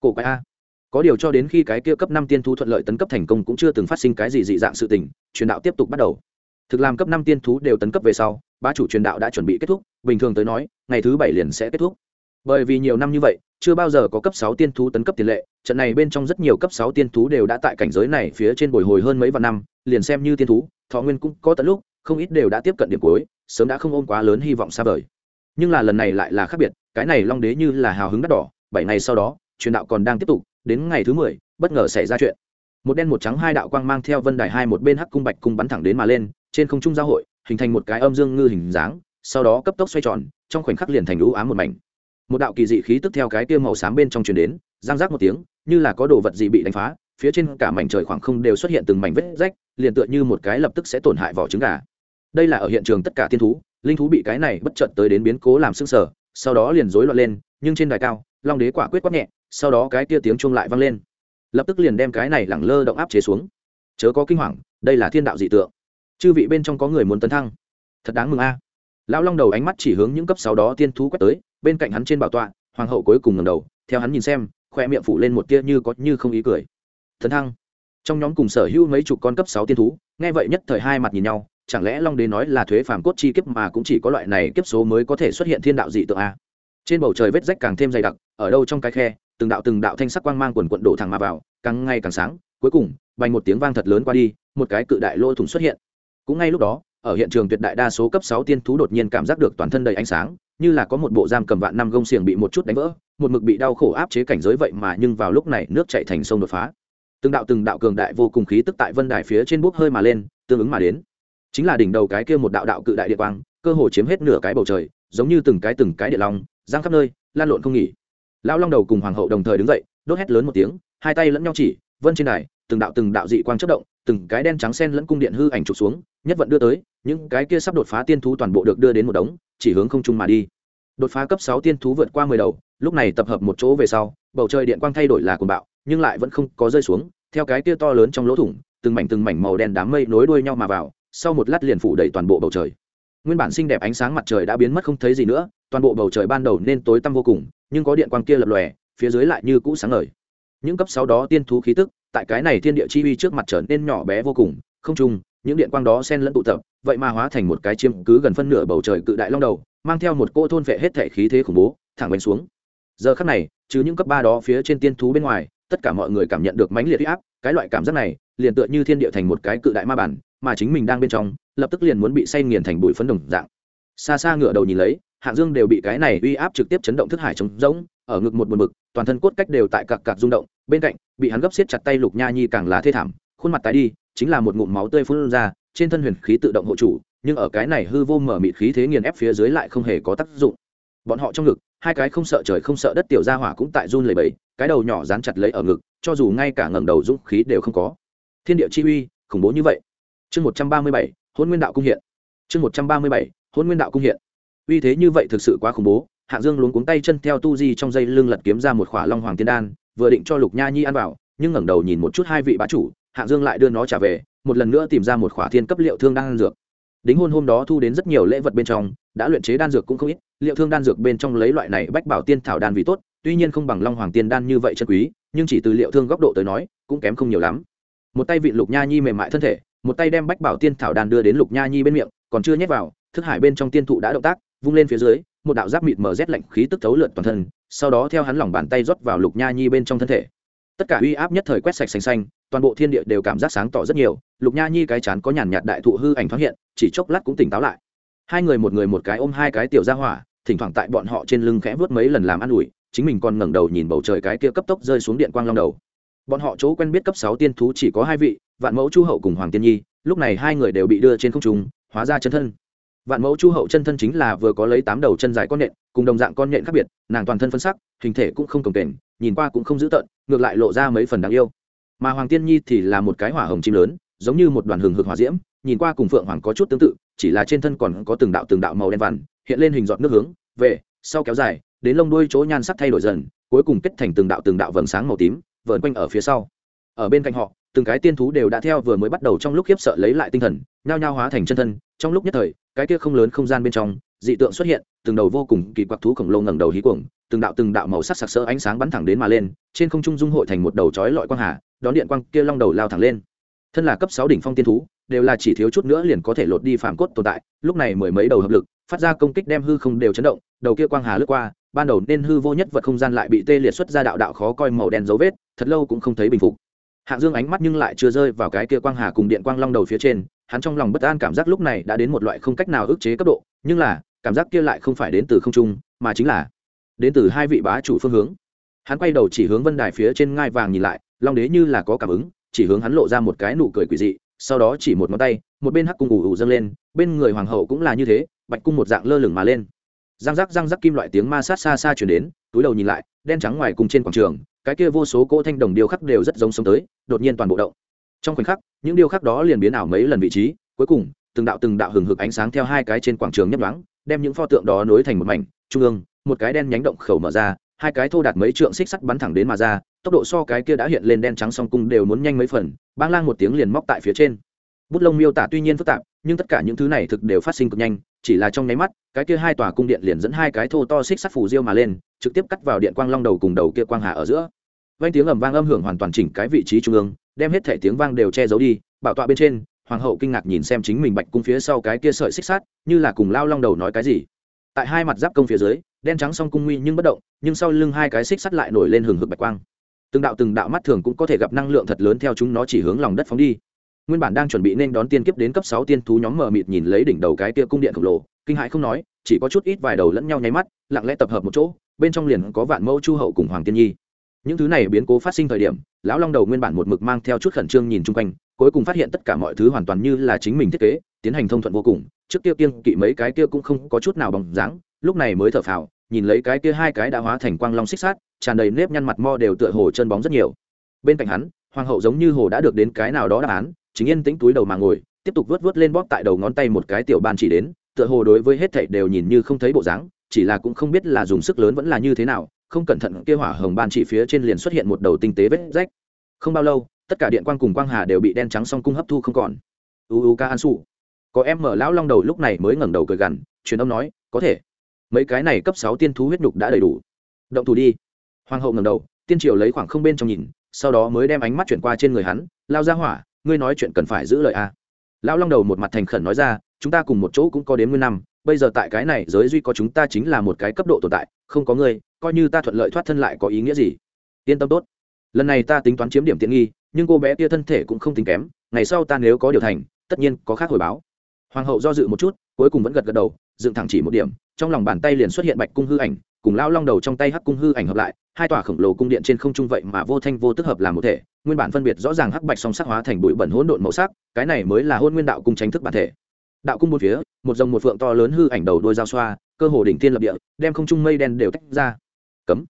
Cổ quái a. Có điều cho đến khi cái kia cấp năm tiên thú thuận lợi tấn cấp thành công cũng chưa từng phát sinh cái gì dị dạng sự tình, truyền đạo tiếp tục bắt đầu. Thực làm cấp năm tiên thú đều tấn cấp về sau ba chủ truyền đạo đã chuẩn bị kết thúc, bình thường tới nói, ngày thứ bảy liền sẽ kết thúc. Bởi vì nhiều năm như vậy chưa bao giờ có cấp sáu tiên thú tấn cấp tiền lệ, trận này bên trong rất nhiều cấp sáu tiên thú đều đã tại cảnh giới này phía trên bồi hồi hơn mấy vạn năm, liền xem như tiên thú, thọ nguyên cũng có tận lúc, không ít đều đã tiếp cận điểm cuối, sớm đã không ôm quá lớn hy vọng xa vời. Nhưng là lần này lại là khác biệt, cái này long đế như là hào hứng đắt đỏ, bảy ngày sau đó, truyền đạo còn đang tiếp tục, đến ngày thứ mười, bất ngờ xảy ra chuyện. Một đen một trắng hai đạo quang mang theo vân đài hai một bên hắc cung bạch cung bắn thẳng đến mà lên, trên không trung giao hội, hình thành một cái âm dương ngư hình dáng, sau đó cấp tốc xoay tròn, trong khoảnh khắc liền thành u ám một mảnh một đạo kỳ dị khí tức theo cái kia màu xám bên trong truyền đến giang rác một tiếng, như là có đồ vật gì bị đánh phá, phía trên cả mảnh trời khoảng không đều xuất hiện từng mảnh vết rách, liền tựa như một cái lập tức sẽ tổn hại vỏ trứng gà. Đây là ở hiện trường tất cả tiên thú, linh thú bị cái này bất chợt tới đến biến cố làm sưng sở sau đó liền rối loạn lên, nhưng trên đài cao, long đế quả quyết quát nhẹ, sau đó cái kia tiếng chuông lại vang lên. Lập tức liền đem cái này lẳng lơ động áp chế xuống. Chớ có kinh hoàng, đây là thiên đạo dị tượng. Chư vị bên trong có người muốn tấn thăng. Thật đáng mừng a. Lão long đầu ánh mắt chỉ hướng những cấp sáu đó tiên thú quét tới bên cạnh hắn trên bảo tọa, hoàng hậu cuối cùng ngầm đầu, theo hắn nhìn xem, khoe miệng phủ lên một tia như có như không ý cười. Thần thăng. Trong nhóm cùng sở hữu mấy chục con cấp sáu tiên thú, nghe vậy nhất thời hai mặt nhìn nhau, chẳng lẽ long đế nói là thuế phàm cốt chi kiếp mà cũng chỉ có loại này kiếp số mới có thể xuất hiện thiên đạo dị tượng a trên bầu trời vết rách càng thêm dày đặc, ở đâu trong cái khe, từng đạo từng đạo thanh sắc quang mang quần quận đổ thẳng mà vào, càng ngày càng sáng, cuối cùng bành một tiếng vang thật lớn qua đi, một cái cự đại lỗ thủng xuất hiện. Cũng ngay lúc đó, ở hiện trường tuyệt đại đa số cấp sáu tiên thú đột nhiên cảm giác được toàn thân đầy ánh sáng như là có một bộ giam cầm vạn năm gông xiềng bị một chút đánh vỡ, một mực bị đau khổ áp chế cảnh giới vậy mà nhưng vào lúc này nước chạy thành sông đột phá. Từng đạo từng đạo cường đại vô cùng khí tức tại vân đài phía trên bốc hơi mà lên, tương ứng mà đến. Chính là đỉnh đầu cái kia một đạo đạo cự đại địa quang, cơ hồ chiếm hết nửa cái bầu trời, giống như từng cái từng cái địa long, giang khắp nơi, lan lộn không nghỉ. Lão long đầu cùng hoàng hậu đồng thời đứng dậy, đốt hét lớn một tiếng, hai tay lẫn nhau chỉ, vân trên đài từng đạo từng đạo dị quang chất động, từng cái đen trắng sen lẫn cung điện hư ảnh trục xuống, nhất vận đưa tới, những cái kia sắp đột phá tiên thú toàn bộ được đưa đến một đống, chỉ hướng không trung mà đi. Đột phá cấp sáu tiên thú vượt qua mười đầu, lúc này tập hợp một chỗ về sau, bầu trời điện quang thay đổi là cuồng bạo, nhưng lại vẫn không có rơi xuống, theo cái kia to lớn trong lỗ thủng, từng mảnh từng mảnh màu đen đám mây nối đuôi nhau mà vào, sau một lát liền phủ đầy toàn bộ bầu trời. Nguyên bản xinh đẹp ánh sáng mặt trời đã biến mất không thấy gì nữa, toàn bộ bầu trời ban đầu nên tối tăm vô cùng, nhưng có điện quang kia lập lòe, phía dưới lại như cũ sáng ngời. Những cấp sáu đó tiên thú khí tức tại cái này thiên địa chi uy trước mặt trở nên nhỏ bé vô cùng, không trung những điện quang đó xen lẫn tụ tập, vậy mà hóa thành một cái chiếm cứ gần phân nửa bầu trời cự đại long đầu, mang theo một cô thôn vệ hết thể khí thế khủng bố, thẳng bánh xuống. Giờ khắc này chứ những cấp ba đó phía trên tiên thú bên ngoài, tất cả mọi người cảm nhận được mãnh liệt huy áp, cái loại cảm giác này, liền tựa như thiên địa thành một cái cự đại ma bản mà chính mình đang bên trong, lập tức liền muốn bị say nghiền thành bụi phấn đồng dạng. Xa xa ngựa đầu nhìn lấy hạng dương đều bị cái này uy áp trực tiếp chấn động thức hải trống rỗng, ở ngực một buồn bực, toàn thân cốt cách đều tại cặc cặc rung động, bên cạnh, bị hắn gấp xiết chặt tay lục nha nhi càng là thê thảm, khuôn mặt tái đi, chính là một ngụm máu tươi phun ra, trên thân huyền khí tự động hộ chủ, nhưng ở cái này hư vô mở mịt khí thế nghiền ép phía dưới lại không hề có tác dụng. Bọn họ trong ngực, hai cái không sợ trời không sợ đất tiểu gia hỏa cũng tại run lầy bẫy cái đầu nhỏ dán chặt lấy ở ngực, cho dù ngay cả ngẩng đầu dũng khí đều không có. Thiên địa chi uy, khủng bố như vậy. Chương một trăm ba mươi bảy, hôn nguyên đạo cung hiện. Chương một trăm ba mươi bảy, hôn nguyên đạo cung hiện uy thế như vậy thực sự quá khủng bố. Hạng dương luống cuống tay chân theo tu di trong dây lưng lật kiếm ra một khỏa long hoàng tiên đan, vừa định cho lục nha nhi ăn vào, nhưng ngẩng đầu nhìn một chút hai vị bá chủ hạng dương lại đưa nó trả về, một lần nữa tìm ra một khỏa thiên cấp liệu thương đan dược. Đính hôn hôm đó thu đến rất nhiều lễ vật bên trong, đã luyện chế đan dược cũng không ít, liệu thương đan dược bên trong lấy loại này bách bảo tiên thảo đan vì tốt, tuy nhiên không bằng long hoàng tiên đan như vậy chân quý, nhưng chỉ từ liệu thương góc độ tới nói, cũng kém không nhiều lắm. Một tay vị lục nha nhi mềm mại thân thể, một tay đem bách bảo tiên thảo đan đưa đến lục nha nhi bên miệng, còn chưa nhét vào, thức hải bên trong tiên thụ đã động tác vung lên phía dưới, một đạo giáp mịt mờ rét lạnh khí tức thấu lượn toàn thân, sau đó theo hắn lòng bàn tay rót vào lục nha nhi bên trong thân thể. Tất cả uy áp nhất thời quét sạch xanh xanh, toàn bộ thiên địa đều cảm giác sáng tỏ rất nhiều, lục nha nhi cái chán có nhàn nhạt đại thụ hư ảnh thoáng hiện, chỉ chốc lát cũng tỉnh táo lại. Hai người một người một cái ôm hai cái tiểu ra hỏa, thỉnh thoảng tại bọn họ trên lưng khẽ vớt mấy lần làm ăn ủi, chính mình còn ngẩng đầu nhìn bầu trời cái kia cấp tốc rơi xuống điện quang long đầu. Bọn họ chỗ quen biết cấp sáu tiên thú chỉ có hai vị, vạn mẫu chu hậu cùng hoàng tiên nhi, lúc này hai người đều bị đưa trên không trung, hóa ra chân thân vạn mẫu chu hậu chân thân chính là vừa có lấy tám đầu chân dài con nhện, cùng đồng dạng con nhện khác biệt, nàng toàn thân phân sắc, hình thể cũng không cồng kềnh, nhìn qua cũng không dữ tợn, ngược lại lộ ra mấy phần đáng yêu. Mà hoàng tiên nhi thì là một cái hỏa hồng chim lớn, giống như một đoàn hừng hực hỏa diễm, nhìn qua cùng phượng hoàng có chút tương tự, chỉ là trên thân còn có từng đạo từng đạo màu đen vằn, hiện lên hình giọt nước hướng, về, sau kéo dài, đến lông đuôi chỗ nhan sắc thay đổi dần, cuối cùng kết thành từng đạo từng đạo vầng sáng màu tím, vờn quanh ở phía sau. Ở bên cạnh họ, từng cái tiên thú đều đã theo vừa mới bắt đầu trong lúc khiếp sợ lấy lại tinh thần, nhao nhao hóa thành chân thân, trong lúc nhất thời cái kia không lớn không gian bên trong, dị tượng xuất hiện, từng đầu vô cùng kỳ quặc thú khổng lồ ngẩng đầu hí cuồng, từng đạo từng đạo màu sắc sặc sỡ ánh sáng bắn thẳng đến mà lên, trên không trung dung hội thành một đầu chói lọi quang hà, đón điện quang kia long đầu lao thẳng lên. Thân là cấp sáu đỉnh phong tiên thú, đều là chỉ thiếu chút nữa liền có thể lột đi phàm cốt tồn tại, lúc này mười mấy đầu hợp lực, phát ra công kích đem hư không đều chấn động, đầu kia quang hà lướt qua, ban đầu nên hư vô nhất vật không gian lại bị tê liệt xuất ra đạo đạo khó coi màu đen dấu vết, thật lâu cũng không thấy bình phục. Hạng dương ánh mắt nhưng lại chưa rơi vào cái kia quang hà cùng điện quang long đầu phía trên hắn trong lòng bất an cảm giác lúc này đã đến một loại không cách nào ức chế cấp độ, nhưng là, cảm giác kia lại không phải đến từ không trung, mà chính là đến từ hai vị bá chủ phương hướng. Hắn quay đầu chỉ hướng vân đài phía trên ngai vàng nhìn lại, long đế như là có cảm ứng, chỉ hướng hắn lộ ra một cái nụ cười quỷ dị, sau đó chỉ một ngón tay, một bên hắc cung ủ ủ dâng lên, bên người hoàng hậu cũng là như thế, bạch cung một dạng lơ lửng mà lên. Răng rắc răng rắc kim loại tiếng ma sát xa xa chuyển đến, túi đầu nhìn lại, đen trắng ngoài cùng trên quảng trường, cái kia vô số cỗ thanh đồng điêu khắc đều rất giống sống tới, đột nhiên toàn bộ động trong khoảnh khắc, những điêu khắc đó liền biến ảo mấy lần vị trí, cuối cùng, từng đạo từng đạo hừng hực ánh sáng theo hai cái trên quảng trường nhấp đoáng đem những pho tượng đó nối thành một mảnh, trung ương, một cái đen nhánh động khẩu mở ra, hai cái thô đạt mấy trượng xích sắt bắn thẳng đến mà ra, tốc độ so cái kia đã hiện lên đen trắng song cung đều muốn nhanh mấy phần, bang lang một tiếng liền móc tại phía trên. Bút lông miêu tả tuy nhiên phức tạp, nhưng tất cả những thứ này thực đều phát sinh cực nhanh, chỉ là trong nháy mắt, cái kia hai tòa cung điện liền dẫn hai cái thô to xích sắt phù diêu mà lên, trực tiếp cắt vào điện quang long đầu cùng đầu kia quang hà ở giữa. Vang tiếng ầm vang âm hưởng hoàn toàn chỉnh cái vị trí trung ương đem hết thể tiếng vang đều che giấu đi, bảo tọa bên trên, hoàng hậu kinh ngạc nhìn xem chính mình bạch cung phía sau cái kia sợi xích sắt, như là cùng lao long đầu nói cái gì. Tại hai mặt giáp công phía dưới, đen trắng song cung nguy nhưng bất động, nhưng sau lưng hai cái xích sắt lại nổi lên hừng hực bạch quang. Từng đạo từng đạo mắt thường cũng có thể gặp năng lượng thật lớn theo chúng nó chỉ hướng lòng đất phóng đi. Nguyên bản đang chuẩn bị nên đón tiên kiếp đến cấp sáu tiên thú nhóm mờ mịt nhìn lấy đỉnh đầu cái kia cung điện khổng lồ, kinh hãi không nói, chỉ có chút ít vài đầu lẫn nhau nháy mắt, lặng lẽ tập hợp một chỗ, bên trong liền có vạn mẫu chu hậu cùng hoàng tiên nhi những thứ này biến cố phát sinh thời điểm, lão long đầu nguyên bản một mực mang theo chút khẩn trương nhìn chung quanh, cuối cùng phát hiện tất cả mọi thứ hoàn toàn như là chính mình thiết kế, tiến hành thông thuận vô cùng. Trước kia kiên kỵ mấy cái kia cũng không có chút nào bằng dáng, lúc này mới thở phào, nhìn lấy cái kia hai cái đã hóa thành quang long xích sát tràn đầy nếp nhăn mặt mo đều tựa hồ chân bóng rất nhiều. Bên cạnh hắn, hoàng hậu giống như hồ đã được đến cái nào đó đáp án, chính yên tĩnh túi đầu mà ngồi, tiếp tục vớt vớt lên bóp tại đầu ngón tay một cái tiểu ban chỉ đến, tựa hồ đối với hết thảy đều nhìn như không thấy bộ dáng, chỉ là cũng không biết là dùng sức lớn vẫn là như thế nào không cẩn thận kia hỏa hồng ban chỉ phía trên liền xuất hiện một đầu tinh tế vết rách. Không bao lâu, tất cả điện quang cùng quang hà đều bị đen trắng song cung hấp thu không còn. U u ca an su. Có em mở lão long đầu lúc này mới ngẩng đầu cười gằn, truyền âm nói, có thể. Mấy cái này cấp sáu tiên thú huyết nhục đã đầy đủ. Động thủ đi. Hoàng hậu ngẩng đầu, tiên triều lấy khoảng không bên trong nhìn, sau đó mới đem ánh mắt chuyển qua trên người hắn, lao ra hỏa, ngươi nói chuyện cần phải giữ lời a lão long đầu một mặt thành khẩn nói ra, chúng ta cùng một chỗ cũng có đến nguyên năm, bây giờ tại cái này giới duy có chúng ta chính là một cái cấp độ tồn tại, không có ngươi coi như ta thuận lợi thoát thân lại có ý nghĩa gì. Yên tâm tốt. Lần này ta tính toán chiếm điểm tiện nghi, nhưng cô bé kia thân thể cũng không tính kém, ngày sau ta nếu có điều thành, tất nhiên có khác hồi báo. Hoàng hậu do dự một chút, cuối cùng vẫn gật gật đầu, dựng thẳng chỉ một điểm, trong lòng bàn tay liền xuất hiện bạch cung hư ảnh, cùng lao long đầu trong tay hắc cung hư ảnh hợp lại, hai tòa khổng lồ cung điện trên không trung vậy mà vô thanh vô tức hợp làm một thể, nguyên bản phân biệt rõ ràng hắc bạch song sắc hóa thành bụi bẩn hỗn độn màu sắc, cái này mới là hôn nguyên đạo cung tránh thức bản thể. Đạo cung một phía, một dòng một phượng to lớn hư ảnh đầu đôi dao xoa, cơ hồ đỉnh thiên lập địa, đem không trung mây đen đều tách ra cấm.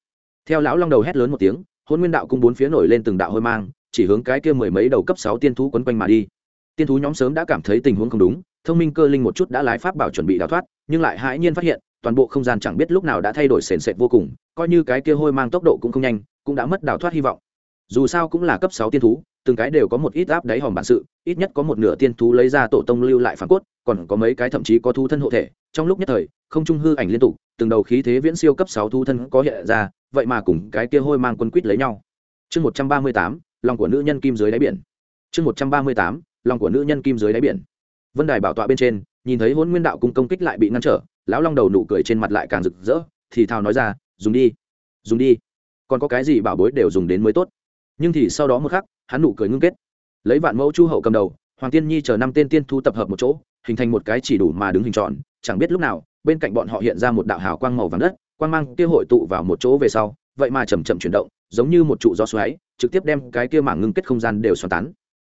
Theo lão long đầu hét lớn một tiếng hôn nguyên đạo cung bốn phía nổi lên từng đạo hôi mang, chỉ hướng cái kia mười mấy đầu cấp sáu tiên thú quấn quanh mà đi. Tiên thú nhóm sớm đã cảm thấy tình huống không đúng, thông minh cơ linh một chút đã lái pháp bảo chuẩn bị đào thoát, nhưng lại hãi nhiên phát hiện, toàn bộ không gian chẳng biết lúc nào đã thay đổi sền sệt vô cùng, coi như cái kia hôi mang tốc độ cũng không nhanh, cũng đã mất đào thoát hy vọng dù sao cũng là cấp sáu tiên thú, từng cái đều có một ít áp đáy hòm bản sự, ít nhất có một nửa tiên thú lấy ra tổ tông lưu lại phản cốt, còn có mấy cái thậm chí có thu thân hộ thể. Trong lúc nhất thời, không trung hư ảnh liên tục, từng đầu khí thế viễn siêu cấp sáu thu thân có hiện ra, vậy mà cùng cái kia hôi mang quân quýt lấy nhau. Chương một trăm ba mươi tám, lòng của nữ nhân kim dưới đáy biển. Chương một trăm ba mươi tám, lòng của nữ nhân kim dưới đáy biển. Vân đài bảo tọa bên trên, nhìn thấy hôn nguyên đạo cung công kích lại bị ngăn trở, lão long đầu nụ cười trên mặt lại càng rực rỡ, thì thào nói ra, dùng đi dùng đi. Còn có cái gì bảo bối đều dùng đến mới tốt nhưng thì sau đó một khắc, hắn nụ cười ngưng kết. Lấy vạn mẫu chu hậu cầm đầu, hoàng tiên nhi chờ năm tên tiên thu tập hợp một chỗ, hình thành một cái chỉ đủ mà đứng hình tròn, chẳng biết lúc nào, bên cạnh bọn họ hiện ra một đạo hào quang màu vàng đất, quang mang kia hội tụ vào một chỗ về sau, vậy mà chầm chậm chuyển động, giống như một trụ gió xoáy, trực tiếp đem cái kia mảng ngưng kết không gian đều xoắn tán.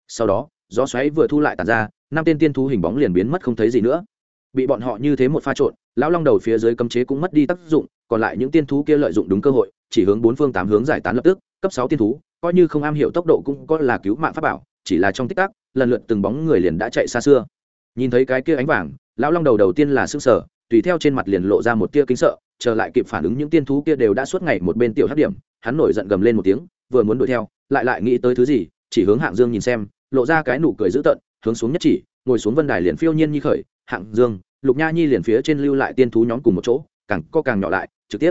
Sau đó, gió xoáy vừa thu lại tàn ra, năm tên tiên thú hình bóng liền biến mất không thấy gì nữa. Bị bọn họ như thế một pha trộn, lão long đầu phía dưới cấm chế cũng mất đi tác dụng, còn lại những tiên thú kia lợi dụng đúng cơ hội, chỉ hướng bốn phương tám hướng giải tán lập tức, cấp sáu tiên thú coi như không am hiểu tốc độ cũng có là cứu mạng pháp bảo, chỉ là trong tích tắc, lần lượt từng bóng người liền đã chạy xa xưa. Nhìn thấy cái kia ánh vàng, lão long đầu đầu tiên là sức sở tùy theo trên mặt liền lộ ra một tia kính sợ, chờ lại kịp phản ứng những tiên thú kia đều đã suốt ngày một bên tiểu hấp điểm, hắn nổi giận gầm lên một tiếng, vừa muốn đuổi theo, lại lại nghĩ tới thứ gì, chỉ hướng hạng dương nhìn xem, lộ ra cái nụ cười dữ tợn, hướng xuống nhất chỉ, ngồi xuống vân đài liền phiêu nhiên nhi khởi, hạng dương, lục nha nhi liền phía trên lưu lại tiên thú nhóm cùng một chỗ, càng co càng nhỏ lại, trực tiếp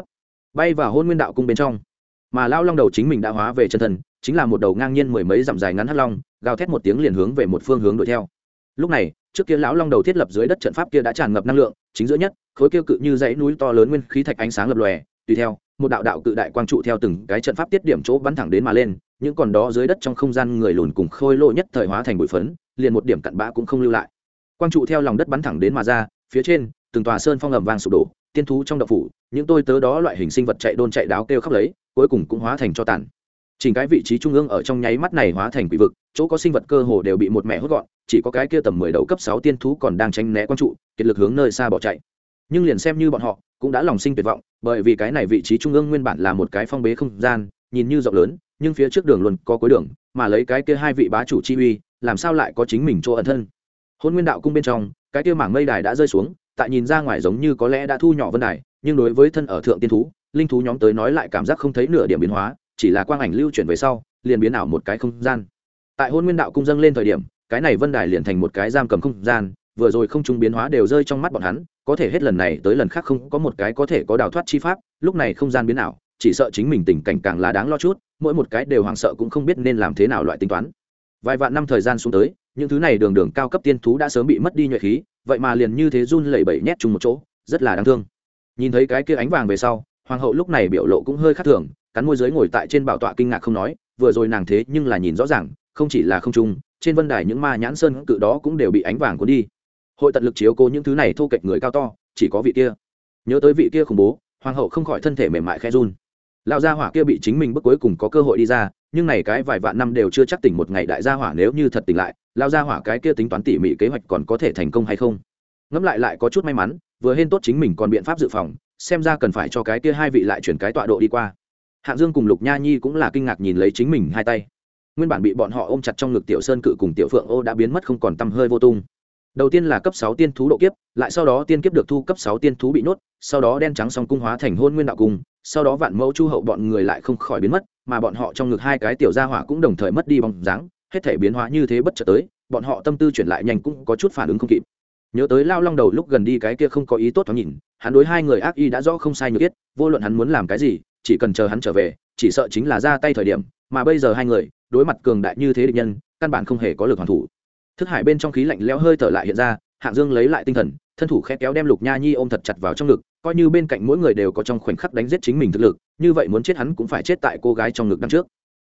bay vào hôn nguyên đạo cung bên trong mà lao long đầu chính mình đã hóa về chân thần chính là một đầu ngang nhiên mười mấy dặm dài ngắn hắc long, gào thét một tiếng liền hướng về một phương hướng đuổi theo. Lúc này, trước kia lão long đầu thiết lập dưới đất trận pháp kia đã tràn ngập năng lượng, chính giữa nhất, khối kia cự như dãy núi to lớn nguyên khí thạch ánh sáng lập lòe, tùy theo, một đạo đạo cự đại quang trụ theo từng cái trận pháp tiết điểm chỗ bắn thẳng đến mà lên, những còn đó dưới đất trong không gian người lùn cùng khôi lộ nhất thời hóa thành bụi phấn, liền một điểm cặn bã cũng không lưu lại. Quang trụ theo lòng đất bắn thẳng đến mà ra, phía trên, từng tòa sơn phong ầm vang sụp đổ, tiên thú trong đậu phủ, những tôi tớ đó loại hình sinh vật chạy đôn chạy đáo kêu khắp lấy cuối cùng cũng hóa thành cho tàn. Chỉnh cái vị trí trung ương ở trong nháy mắt này hóa thành quỷ vực, chỗ có sinh vật cơ hồ đều bị một mẹ hút gọn, chỉ có cái kia tầm mười đầu cấp sáu tiên thú còn đang tránh né quang trụ, kiệt lực hướng nơi xa bỏ chạy. Nhưng liền xem như bọn họ, cũng đã lòng sinh tuyệt vọng, bởi vì cái này vị trí trung ương nguyên bản là một cái phong bế không gian, nhìn như rộng lớn, nhưng phía trước đường luôn có cuối đường, mà lấy cái kia hai vị bá chủ chi uy, làm sao lại có chính mình chỗ ẩn thân? Hôn nguyên đạo cung bên trong, cái kia mảng mây đài đã rơi xuống, tại nhìn ra ngoài giống như có lẽ đã thu nhỏ vân đài nhưng đối với thân ở thượng tiên thú, linh thú nhóm tới nói lại cảm giác không thấy nửa điểm biến hóa, chỉ là quang ảnh lưu chuyển về sau, liền biến ảo một cái không gian. Tại hôn nguyên đạo cung dâng lên thời điểm, cái này vân đài liền thành một cái giam cầm không gian, vừa rồi không trung biến hóa đều rơi trong mắt bọn hắn, có thể hết lần này tới lần khác không có một cái có thể có đào thoát chi pháp, lúc này không gian biến ảo, chỉ sợ chính mình tình cảnh càng là đáng lo chút, mỗi một cái đều hoảng sợ cũng không biết nên làm thế nào loại tính toán. Vài vạn năm thời gian xuống tới, những thứ này đường đường cao cấp tiên thú đã sớm bị mất đi nhuệ khí, vậy mà liền như thế run lẩy bẩy nhét chung một chỗ, rất là đáng thương nhìn thấy cái kia ánh vàng về sau, hoàng hậu lúc này biểu lộ cũng hơi khác thường, cắn môi giới ngồi tại trên bảo tọa kinh ngạc không nói, vừa rồi nàng thế nhưng là nhìn rõ ràng, không chỉ là không trung, trên vân đài những ma nhãn sơn cự đó cũng đều bị ánh vàng cuốn đi. Hội tận lực chiếu cố những thứ này thô kệch người cao to, chỉ có vị kia. Nhớ tới vị kia khủng bố, hoàng hậu không khỏi thân thể mềm mại khe run. Lão gia hỏa kia bị chính mình bước cuối cùng có cơ hội đi ra, nhưng này cái vài vạn năm đều chưa chắc tỉnh một ngày đại gia hỏa nếu như thật tỉnh lại, lão gia hỏa cái kia tính toán tỉ mỉ kế hoạch còn có thể thành công hay không? Ngẫm lại lại có chút may mắn vừa hên tốt chính mình còn biện pháp dự phòng, xem ra cần phải cho cái kia hai vị lại chuyển cái tọa độ đi qua. Hạng dương cùng lục nha nhi cũng là kinh ngạc nhìn lấy chính mình hai tay. Nguyên bản bị bọn họ ôm chặt trong ngực tiểu sơn cự cùng tiểu phượng ô đã biến mất không còn tăm hơi vô tung. Đầu tiên là cấp sáu tiên thú độ kiếp, lại sau đó tiên kiếp được thu cấp sáu tiên thú bị nhốt, sau đó đen trắng song cung hóa thành hôn nguyên đạo cung, sau đó vạn mẫu chu hậu bọn người lại không khỏi biến mất, mà bọn họ trong ngực hai cái tiểu gia hỏa cũng đồng thời mất đi bóng dáng, hết thể biến hóa như thế bất chợt tới, bọn họ tâm tư chuyển lại nhanh cũng có chút phản ứng không kịp nhớ tới lao long đầu lúc gần đi cái kia không có ý tốt thoáng nhìn, hắn đối hai người ác y đã rõ không sai nhược biết vô luận hắn muốn làm cái gì, chỉ cần chờ hắn trở về, chỉ sợ chính là ra tay thời điểm, mà bây giờ hai người, đối mặt cường đại như thế địch nhân, căn bản không hề có lực hoàn thủ. Thức hải bên trong khí lạnh lẽo hơi thở lại hiện ra, hạng dương lấy lại tinh thần, thân thủ khẽ kéo đem lục nha nhi ôm thật chặt vào trong ngực, coi như bên cạnh mỗi người đều có trong khoảnh khắc đánh giết chính mình thực lực, như vậy muốn chết hắn cũng phải chết tại cô gái trong ngực đằng trước.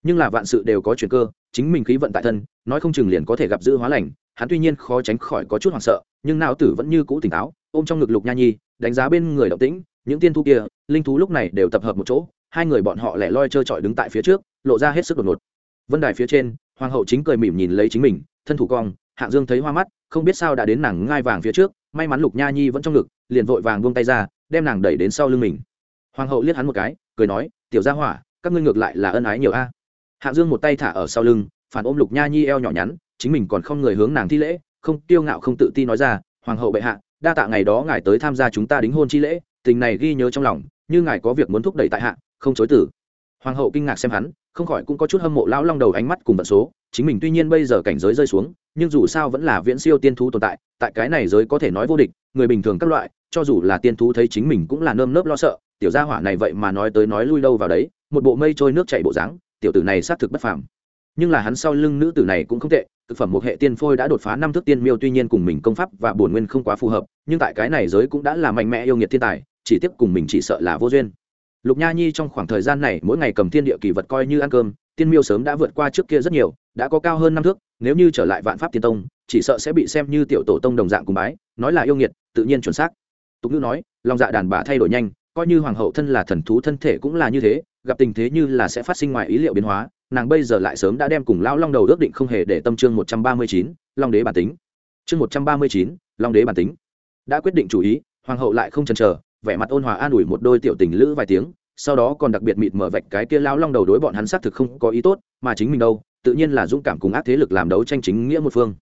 Nhưng là vạn sự đều có chuyện cơ, chính mình khí vận tại thân, nói không chừng liền có thể gặp giữ hóa lành, hắn tuy nhiên khó tránh khỏi có chút hoảng sợ nhưng não tử vẫn như cũ tỉnh táo, ôm trong ngực lục nha nhi, đánh giá bên người động tĩnh, những tiên thu kia, linh thú lúc này đều tập hợp một chỗ, hai người bọn họ lẻ loi trơ trọi đứng tại phía trước, lộ ra hết sức đột ngột. Vân đài phía trên, hoàng hậu chính cười mỉm nhìn lấy chính mình, thân thủ cong, hạng dương thấy hoa mắt, không biết sao đã đến nàng ngai vàng phía trước, may mắn lục nha nhi vẫn trong ngực, liền vội vàng buông tay ra, đem nàng đẩy đến sau lưng mình. Hoàng hậu liếc hắn một cái, cười nói, tiểu gia hỏa, các ngươi ngược lại là ân ái nhiều a. Hạng dương một tay thả ở sau lưng, phản ôm lục nha nhi eo nhỏ nhắn, chính mình còn không người hướng nàng thi lễ không tiêu ngạo không tự ti nói ra, hoàng hậu bệ hạ, đa tạ ngày đó ngài tới tham gia chúng ta đính hôn chi lễ, tình này ghi nhớ trong lòng, như ngài có việc muốn thúc đẩy tại hạ, không chối tử hoàng hậu kinh ngạc xem hắn, không khỏi cũng có chút hâm mộ lão long đầu ánh mắt cùng vận số, chính mình tuy nhiên bây giờ cảnh giới rơi xuống, nhưng dù sao vẫn là viễn siêu tiên thú tồn tại tại cái này giới có thể nói vô địch, người bình thường các loại, cho dù là tiên thú thấy chính mình cũng là nơm nớp lo sợ, tiểu gia hỏa này vậy mà nói tới nói lui đâu vào đấy, một bộ mây trôi nước chảy bộ dáng, tiểu tử này xác thực bất phàm nhưng là hắn sau lưng nữ tử này cũng không tệ, thực phẩm một hệ tiên phôi đã đột phá năm thước tiên miêu tuy nhiên cùng mình công pháp và bổn nguyên không quá phù hợp, nhưng tại cái này giới cũng đã là mạnh mẽ yêu nghiệt thiên tài, chỉ tiếp cùng mình chỉ sợ là vô duyên. Lục nha nhi trong khoảng thời gian này mỗi ngày cầm thiên địa kỳ vật coi như ăn cơm, tiên miêu sớm đã vượt qua trước kia rất nhiều, đã có cao hơn năm thước, nếu như trở lại vạn pháp tiên tông, chỉ sợ sẽ bị xem như tiểu tổ tông đồng dạng cùng bái, nói là yêu nghiệt, tự nhiên chuẩn xác. Tục ngữ nói, lòng dạ đàn bà thay đổi nhanh, coi như hoàng hậu thân là thần thú thân thể cũng là như thế, gặp tình thế như là sẽ phát sinh ngoài ý liệu biến hóa nàng bây giờ lại sớm đã đem cùng lão long đầu ước định không hề để tâm chương một trăm ba mươi chín, long đế bản tính. Chương một trăm ba mươi chín, long đế bản tính. Đã quyết định chủ ý, hoàng hậu lại không chần chờ, vẻ mặt ôn hòa an ủi một đôi tiểu tình lữ vài tiếng, sau đó còn đặc biệt mịt mở vạch cái kia lão long đầu đối bọn hắn xác thực không có ý tốt, mà chính mình đâu, tự nhiên là dũng cảm cùng ác thế lực làm đấu tranh chính nghĩa một phương.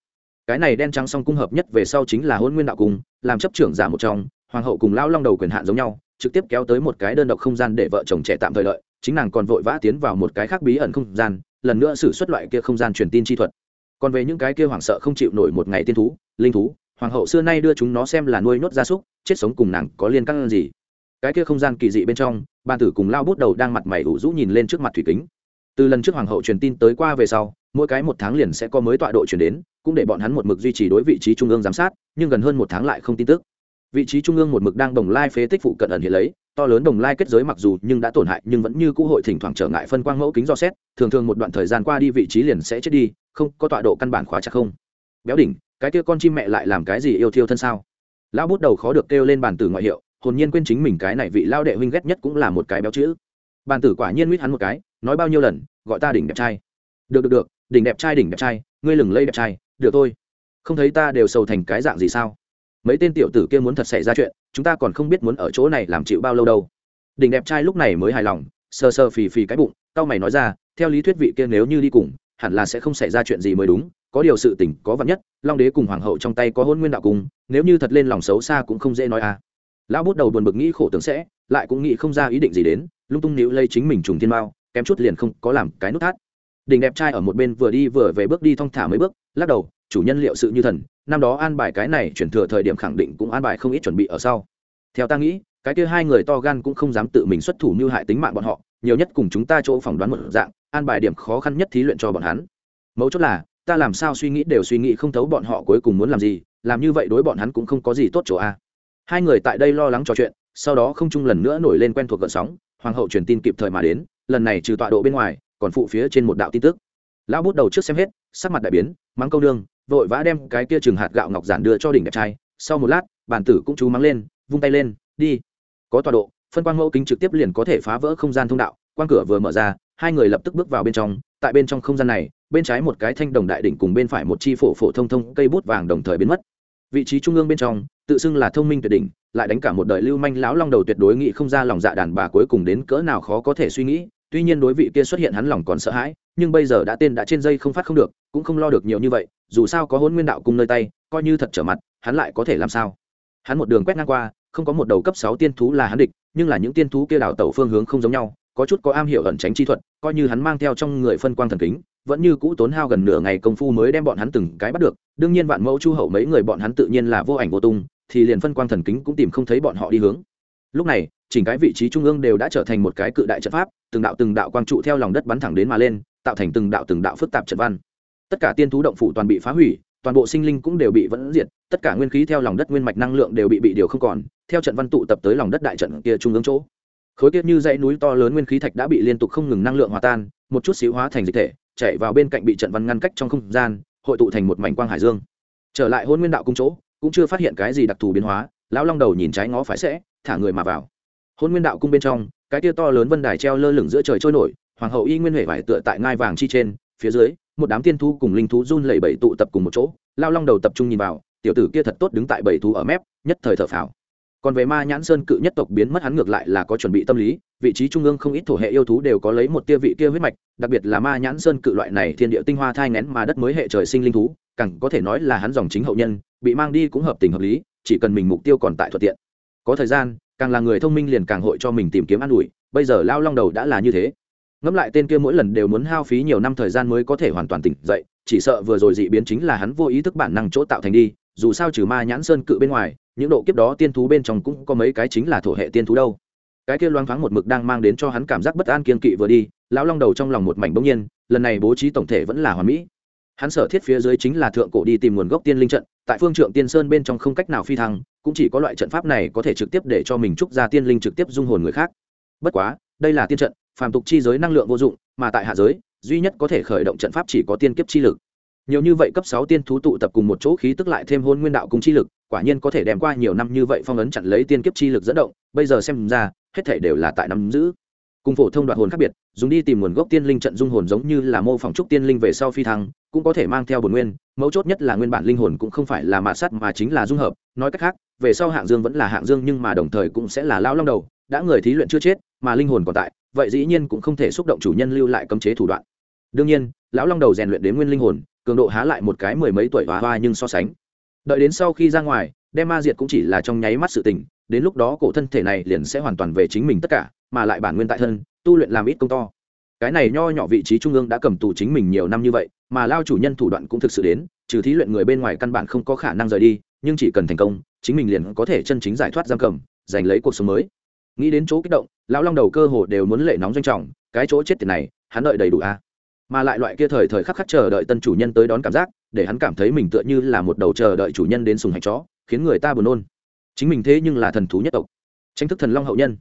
Cái này đen trắng song cung hợp nhất về sau chính là hôn nguyên đạo cung, làm chấp trưởng giả một trong, hoàng hậu cùng lão long đầu quyền hạn giống nhau, trực tiếp kéo tới một cái đơn độc không gian để vợ chồng trẻ tạm thời lợi chính nàng còn vội vã tiến vào một cái khác bí ẩn không gian, lần nữa xử xuất loại kia không gian truyền tin chi thuật. Còn về những cái kia hoảng sợ không chịu nổi một ngày tiên thú, linh thú, hoàng hậu xưa nay đưa chúng nó xem là nuôi nhốt gia súc, chết sống cùng nàng có liên căng gì? Cái kia không gian kỳ dị bên trong ban tử cùng lao bút đầu đang mặt mày ủ rũ nhìn lên trước mặt thủy kính. Từ lần trước hoàng hậu truyền tin tới qua về sau, mỗi cái một tháng liền sẽ có mới tọa độ chuyển đến, cũng để bọn hắn một mực duy trì đối vị trí trung ương giám sát, nhưng gần hơn một tháng lại không tin tức. Vị trí trung ương một mực đang đồng lai phế tích phụ cận ẩn hiện lấy to lớn đồng lai kết giới mặc dù nhưng đã tổn hại nhưng vẫn như cũ hội thỉnh thoảng trở ngại phân quang mẫu kính do xét, thường thường một đoạn thời gian qua đi vị trí liền sẽ chết đi, không có tọa độ căn bản khóa chặt không. Béo đỉnh, cái kia con chim mẹ lại làm cái gì yêu thiêu thân sao? Lão bút đầu khó được kêu lên bàn tử ngoại hiệu, hồn nhiên quên chính mình cái này vị lao đệ huynh ghét nhất cũng là một cái béo chữ. Bàn tử quả nhiên mít hắn một cái, nói bao nhiêu lần, gọi ta đỉnh đẹp trai. Được được được, đỉnh đẹp trai đỉnh đẹp trai, ngươi lừng lây đẹp trai, được thôi. Không thấy ta đều sầu thành cái dạng gì sao? Mấy tên tiểu tử kia muốn thật xảy ra chuyện, chúng ta còn không biết muốn ở chỗ này làm chịu bao lâu đâu. Đỉnh đẹp trai lúc này mới hài lòng, sờ sờ phì phì cái bụng tao mày nói ra, theo lý thuyết vị kia nếu như đi cùng, hẳn là sẽ không xảy ra chuyện gì mới đúng, có điều sự tình có vặt nhất, long đế cùng hoàng hậu trong tay có hôn nguyên đạo cung nếu như thật lên lòng xấu xa cũng không dễ nói à. Lão bút đầu buồn bực nghĩ khổ tưởng sẽ, lại cũng nghĩ không ra ý định gì đến, lung tung níu lây chính mình trùng thiên mao, kém chút liền không có làm cái nút thắt. Đỉnh đẹp trai ở một bên vừa đi vừa về bước đi thong thả mấy bước, lắc đầu chủ nhân liệu sự như thần, năm đó an bài cái này chuyển thừa thời điểm khẳng định cũng an bài không ít chuẩn bị ở sau. Theo ta nghĩ, cái kia hai người to gan cũng không dám tự mình xuất thủ mưu hại tính mạng bọn họ, nhiều nhất cùng chúng ta chỗ phỏng đoán một dạng, an bài điểm khó khăn nhất thí luyện cho bọn hắn. Mấu chốt là, ta làm sao suy nghĩ đều suy nghĩ không thấu bọn họ cuối cùng muốn làm gì, làm như vậy đối bọn hắn cũng không có gì tốt chỗ a. Hai người tại đây lo lắng trò chuyện, sau đó không chung lần nữa nổi lên quen thuộc gợn sóng, hoàng hậu truyền tin kịp thời mà đến, lần này trừ tọa độ bên ngoài, còn phụ phía trên một đạo tin tức. Lão bút đầu trước xem hết, sắc mặt đại biến, mắng câu nương vội vã đem cái kia chừng hạt gạo ngọc giản đưa cho đỉnh đẹp trai. Sau một lát bản tử cũng chú mắng lên, vung tay lên, đi. Có tọa độ, phân quang mẫu kính trực tiếp liền có thể phá vỡ không gian thông đạo. Quang cửa vừa mở ra, hai người lập tức bước vào bên trong. Tại bên trong không gian này, bên trái một cái thanh đồng đại đỉnh cùng bên phải một chi phổ phổ thông thông cây bút vàng đồng thời biến mất. Vị trí trung ương bên trong, tự xưng là thông minh tuyệt đỉnh, lại đánh cả một đời lưu manh lão long đầu tuyệt đối nghĩ không ra lòng dạ đàn bà cuối cùng đến cỡ nào khó có thể suy nghĩ tuy nhiên đối vị kia xuất hiện hắn lòng còn sợ hãi, nhưng bây giờ đã tên đã trên dây không phát không được, cũng không lo được nhiều như vậy, dù sao có hôn nguyên đạo cùng nơi tay, coi như thật trở mặt, hắn lại có thể làm sao? Hắn một đường quét ngang qua, không có một đầu cấp sáu tiên thú là hắn địch, nhưng là những tiên thú kia đảo tẩu phương hướng không giống nhau, có chút có am hiểu ẩn tránh chi thuật, coi như hắn mang theo trong người phân quang thần kính, vẫn như cũ tốn hao gần nửa ngày công phu mới đem bọn hắn từng cái bắt được. Đương nhiên vạn mẫu chu hậu mấy người bọn hắn tự nhiên là vô ảnh vô tung, thì liền phân quang thần kính cũng tìm không thấy bọn họ đi hướng lúc này, chỉnh cái vị trí trung ương đều đã trở thành một cái cự đại trận pháp, từng đạo từng đạo quang trụ theo lòng đất bắn thẳng đến mà lên, tạo thành từng đạo từng đạo phức tạp trận văn. Tất cả tiên thú động phủ toàn bị phá hủy, toàn bộ sinh linh cũng đều bị vẫn diệt, tất cả nguyên khí theo lòng đất nguyên mạch năng lượng đều bị bị điều không còn, theo trận văn tụ tập tới lòng đất đại trận kia trung ương chỗ. Khối kiết như dãy núi to lớn nguyên khí thạch đã bị liên tục không ngừng năng lượng hòa tan, một chút xíu hóa thành dịch thể, chạy vào bên cạnh bị trận văn ngăn cách trong không gian, hội tụ thành một mảnh quang hải dương. Trở lại hôn nguyên đạo cung chỗ, cũng chưa phát hiện cái gì đặc thù biến hóa, lão long đầu nhìn trái ngó phải sẽ thả người mà vào. Hôn nguyên đạo cung bên trong, cái tia to lớn vân đài treo lơ lửng giữa trời trôi nổi, hoàng hậu y nguyên huệ vải tựa tại ngai vàng chi trên, phía dưới, một đám tiên thú cùng linh thú run lẩy bẩy tụ tập cùng một chỗ, lao long đầu tập trung nhìn vào, tiểu tử kia thật tốt đứng tại bảy thú ở mép, nhất thời thở phào. Còn về ma nhãn sơn cự nhất tộc biến mất hắn ngược lại là có chuẩn bị tâm lý, vị trí trung ương không ít thổ hệ yêu thú đều có lấy một tia vị kia huyết mạch, đặc biệt là ma nhãn sơn cự loại này thiên địa tinh hoa thai ngén mà đất mới hệ trời sinh linh thú, càng có thể nói là hắn dòng chính hậu nhân, bị mang đi cũng hợp tình hợp lý, chỉ cần mình mục tiêu còn tại thuận tiện có thời gian, càng là người thông minh liền càng hội cho mình tìm kiếm an ủi, bây giờ lao long đầu đã là như thế. Ngẫm lại tên kia mỗi lần đều muốn hao phí nhiều năm thời gian mới có thể hoàn toàn tỉnh dậy, chỉ sợ vừa rồi dị biến chính là hắn vô ý thức bản năng chỗ tạo thành đi, dù sao trừ ma nhãn sơn cự bên ngoài, những độ kiếp đó tiên thú bên trong cũng có mấy cái chính là thổ hệ tiên thú đâu. Cái kia loáng thoáng một mực đang mang đến cho hắn cảm giác bất an kiên kỵ vừa đi lão long đầu trong lòng một mảnh bỗng nhiên, lần này bố trí tổng thể vẫn là hoàn mỹ hắn sở thiết phía dưới chính là thượng cổ đi tìm nguồn gốc tiên linh trận, tại phương trượng tiên sơn bên trong không cách nào phi thăng, cũng chỉ có loại trận pháp này có thể trực tiếp để cho mình trúc ra tiên linh trực tiếp dung hồn người khác. Bất quá, đây là tiên trận, phàm tục chi giới năng lượng vô dụng, mà tại hạ giới, duy nhất có thể khởi động trận pháp chỉ có tiên kiếp chi lực. Nhiều như vậy cấp sáu tiên thú tụ tập cùng một chỗ khí tức lại thêm hôn nguyên đạo cùng chi lực, quả nhiên có thể đem qua nhiều năm như vậy phong ấn chặn lấy tiên kiếp chi lực dẫn động, bây giờ xem ra, hết thể đều là tại nắm giữ cùng phổ thông đoạt hồn khác biệt, dùng đi tìm nguồn gốc tiên linh trận dung hồn giống như là mô phỏng trúc tiên linh về sau phi thăng, cũng có thể mang theo bồn nguyên, mấu chốt nhất là nguyên bản linh hồn cũng không phải là mạ sắt mà chính là dung hợp, nói cách khác, về sau hạng dương vẫn là hạng dương nhưng mà đồng thời cũng sẽ là lao long đầu, đã người thí luyện chưa chết, mà linh hồn còn tại, vậy dĩ nhiên cũng không thể xúc động chủ nhân lưu lại cấm chế thủ đoạn. Đương nhiên, lão long đầu rèn luyện đến nguyên linh hồn, cường độ há lại một cái mười mấy tuổi hoa hoa nhưng so sánh. Đợi đến sau khi ra ngoài, đem ma diệt cũng chỉ là trong nháy mắt sự tình, đến lúc đó cổ thân thể này liền sẽ hoàn toàn về chính mình tất cả mà lại bản nguyên tại thân, tu luyện làm ít công to. Cái này nho nhỏ vị trí trung ương đã cầm tù chính mình nhiều năm như vậy, mà lao chủ nhân thủ đoạn cũng thực sự đến, trừ thí luyện người bên ngoài căn bản không có khả năng rời đi, nhưng chỉ cần thành công, chính mình liền có thể chân chính giải thoát giam cầm, giành lấy cuộc sống mới. Nghĩ đến chỗ kích động, lão long đầu cơ hồ đều muốn lệ nóng doanh trọng, cái chỗ chết tiền này, hắn đợi đầy đủ a. À. mà lại loại kia thời thời khắc khắc chờ đợi tân chủ nhân tới đón cảm giác, để hắn cảm thấy mình tựa như là một đầu chờ đợi chủ nhân đến sùng hành chó, khiến người ta buồn nôn. Chính mình thế nhưng là thần thú nhất tộc. Tranh thức thần long hậu nhân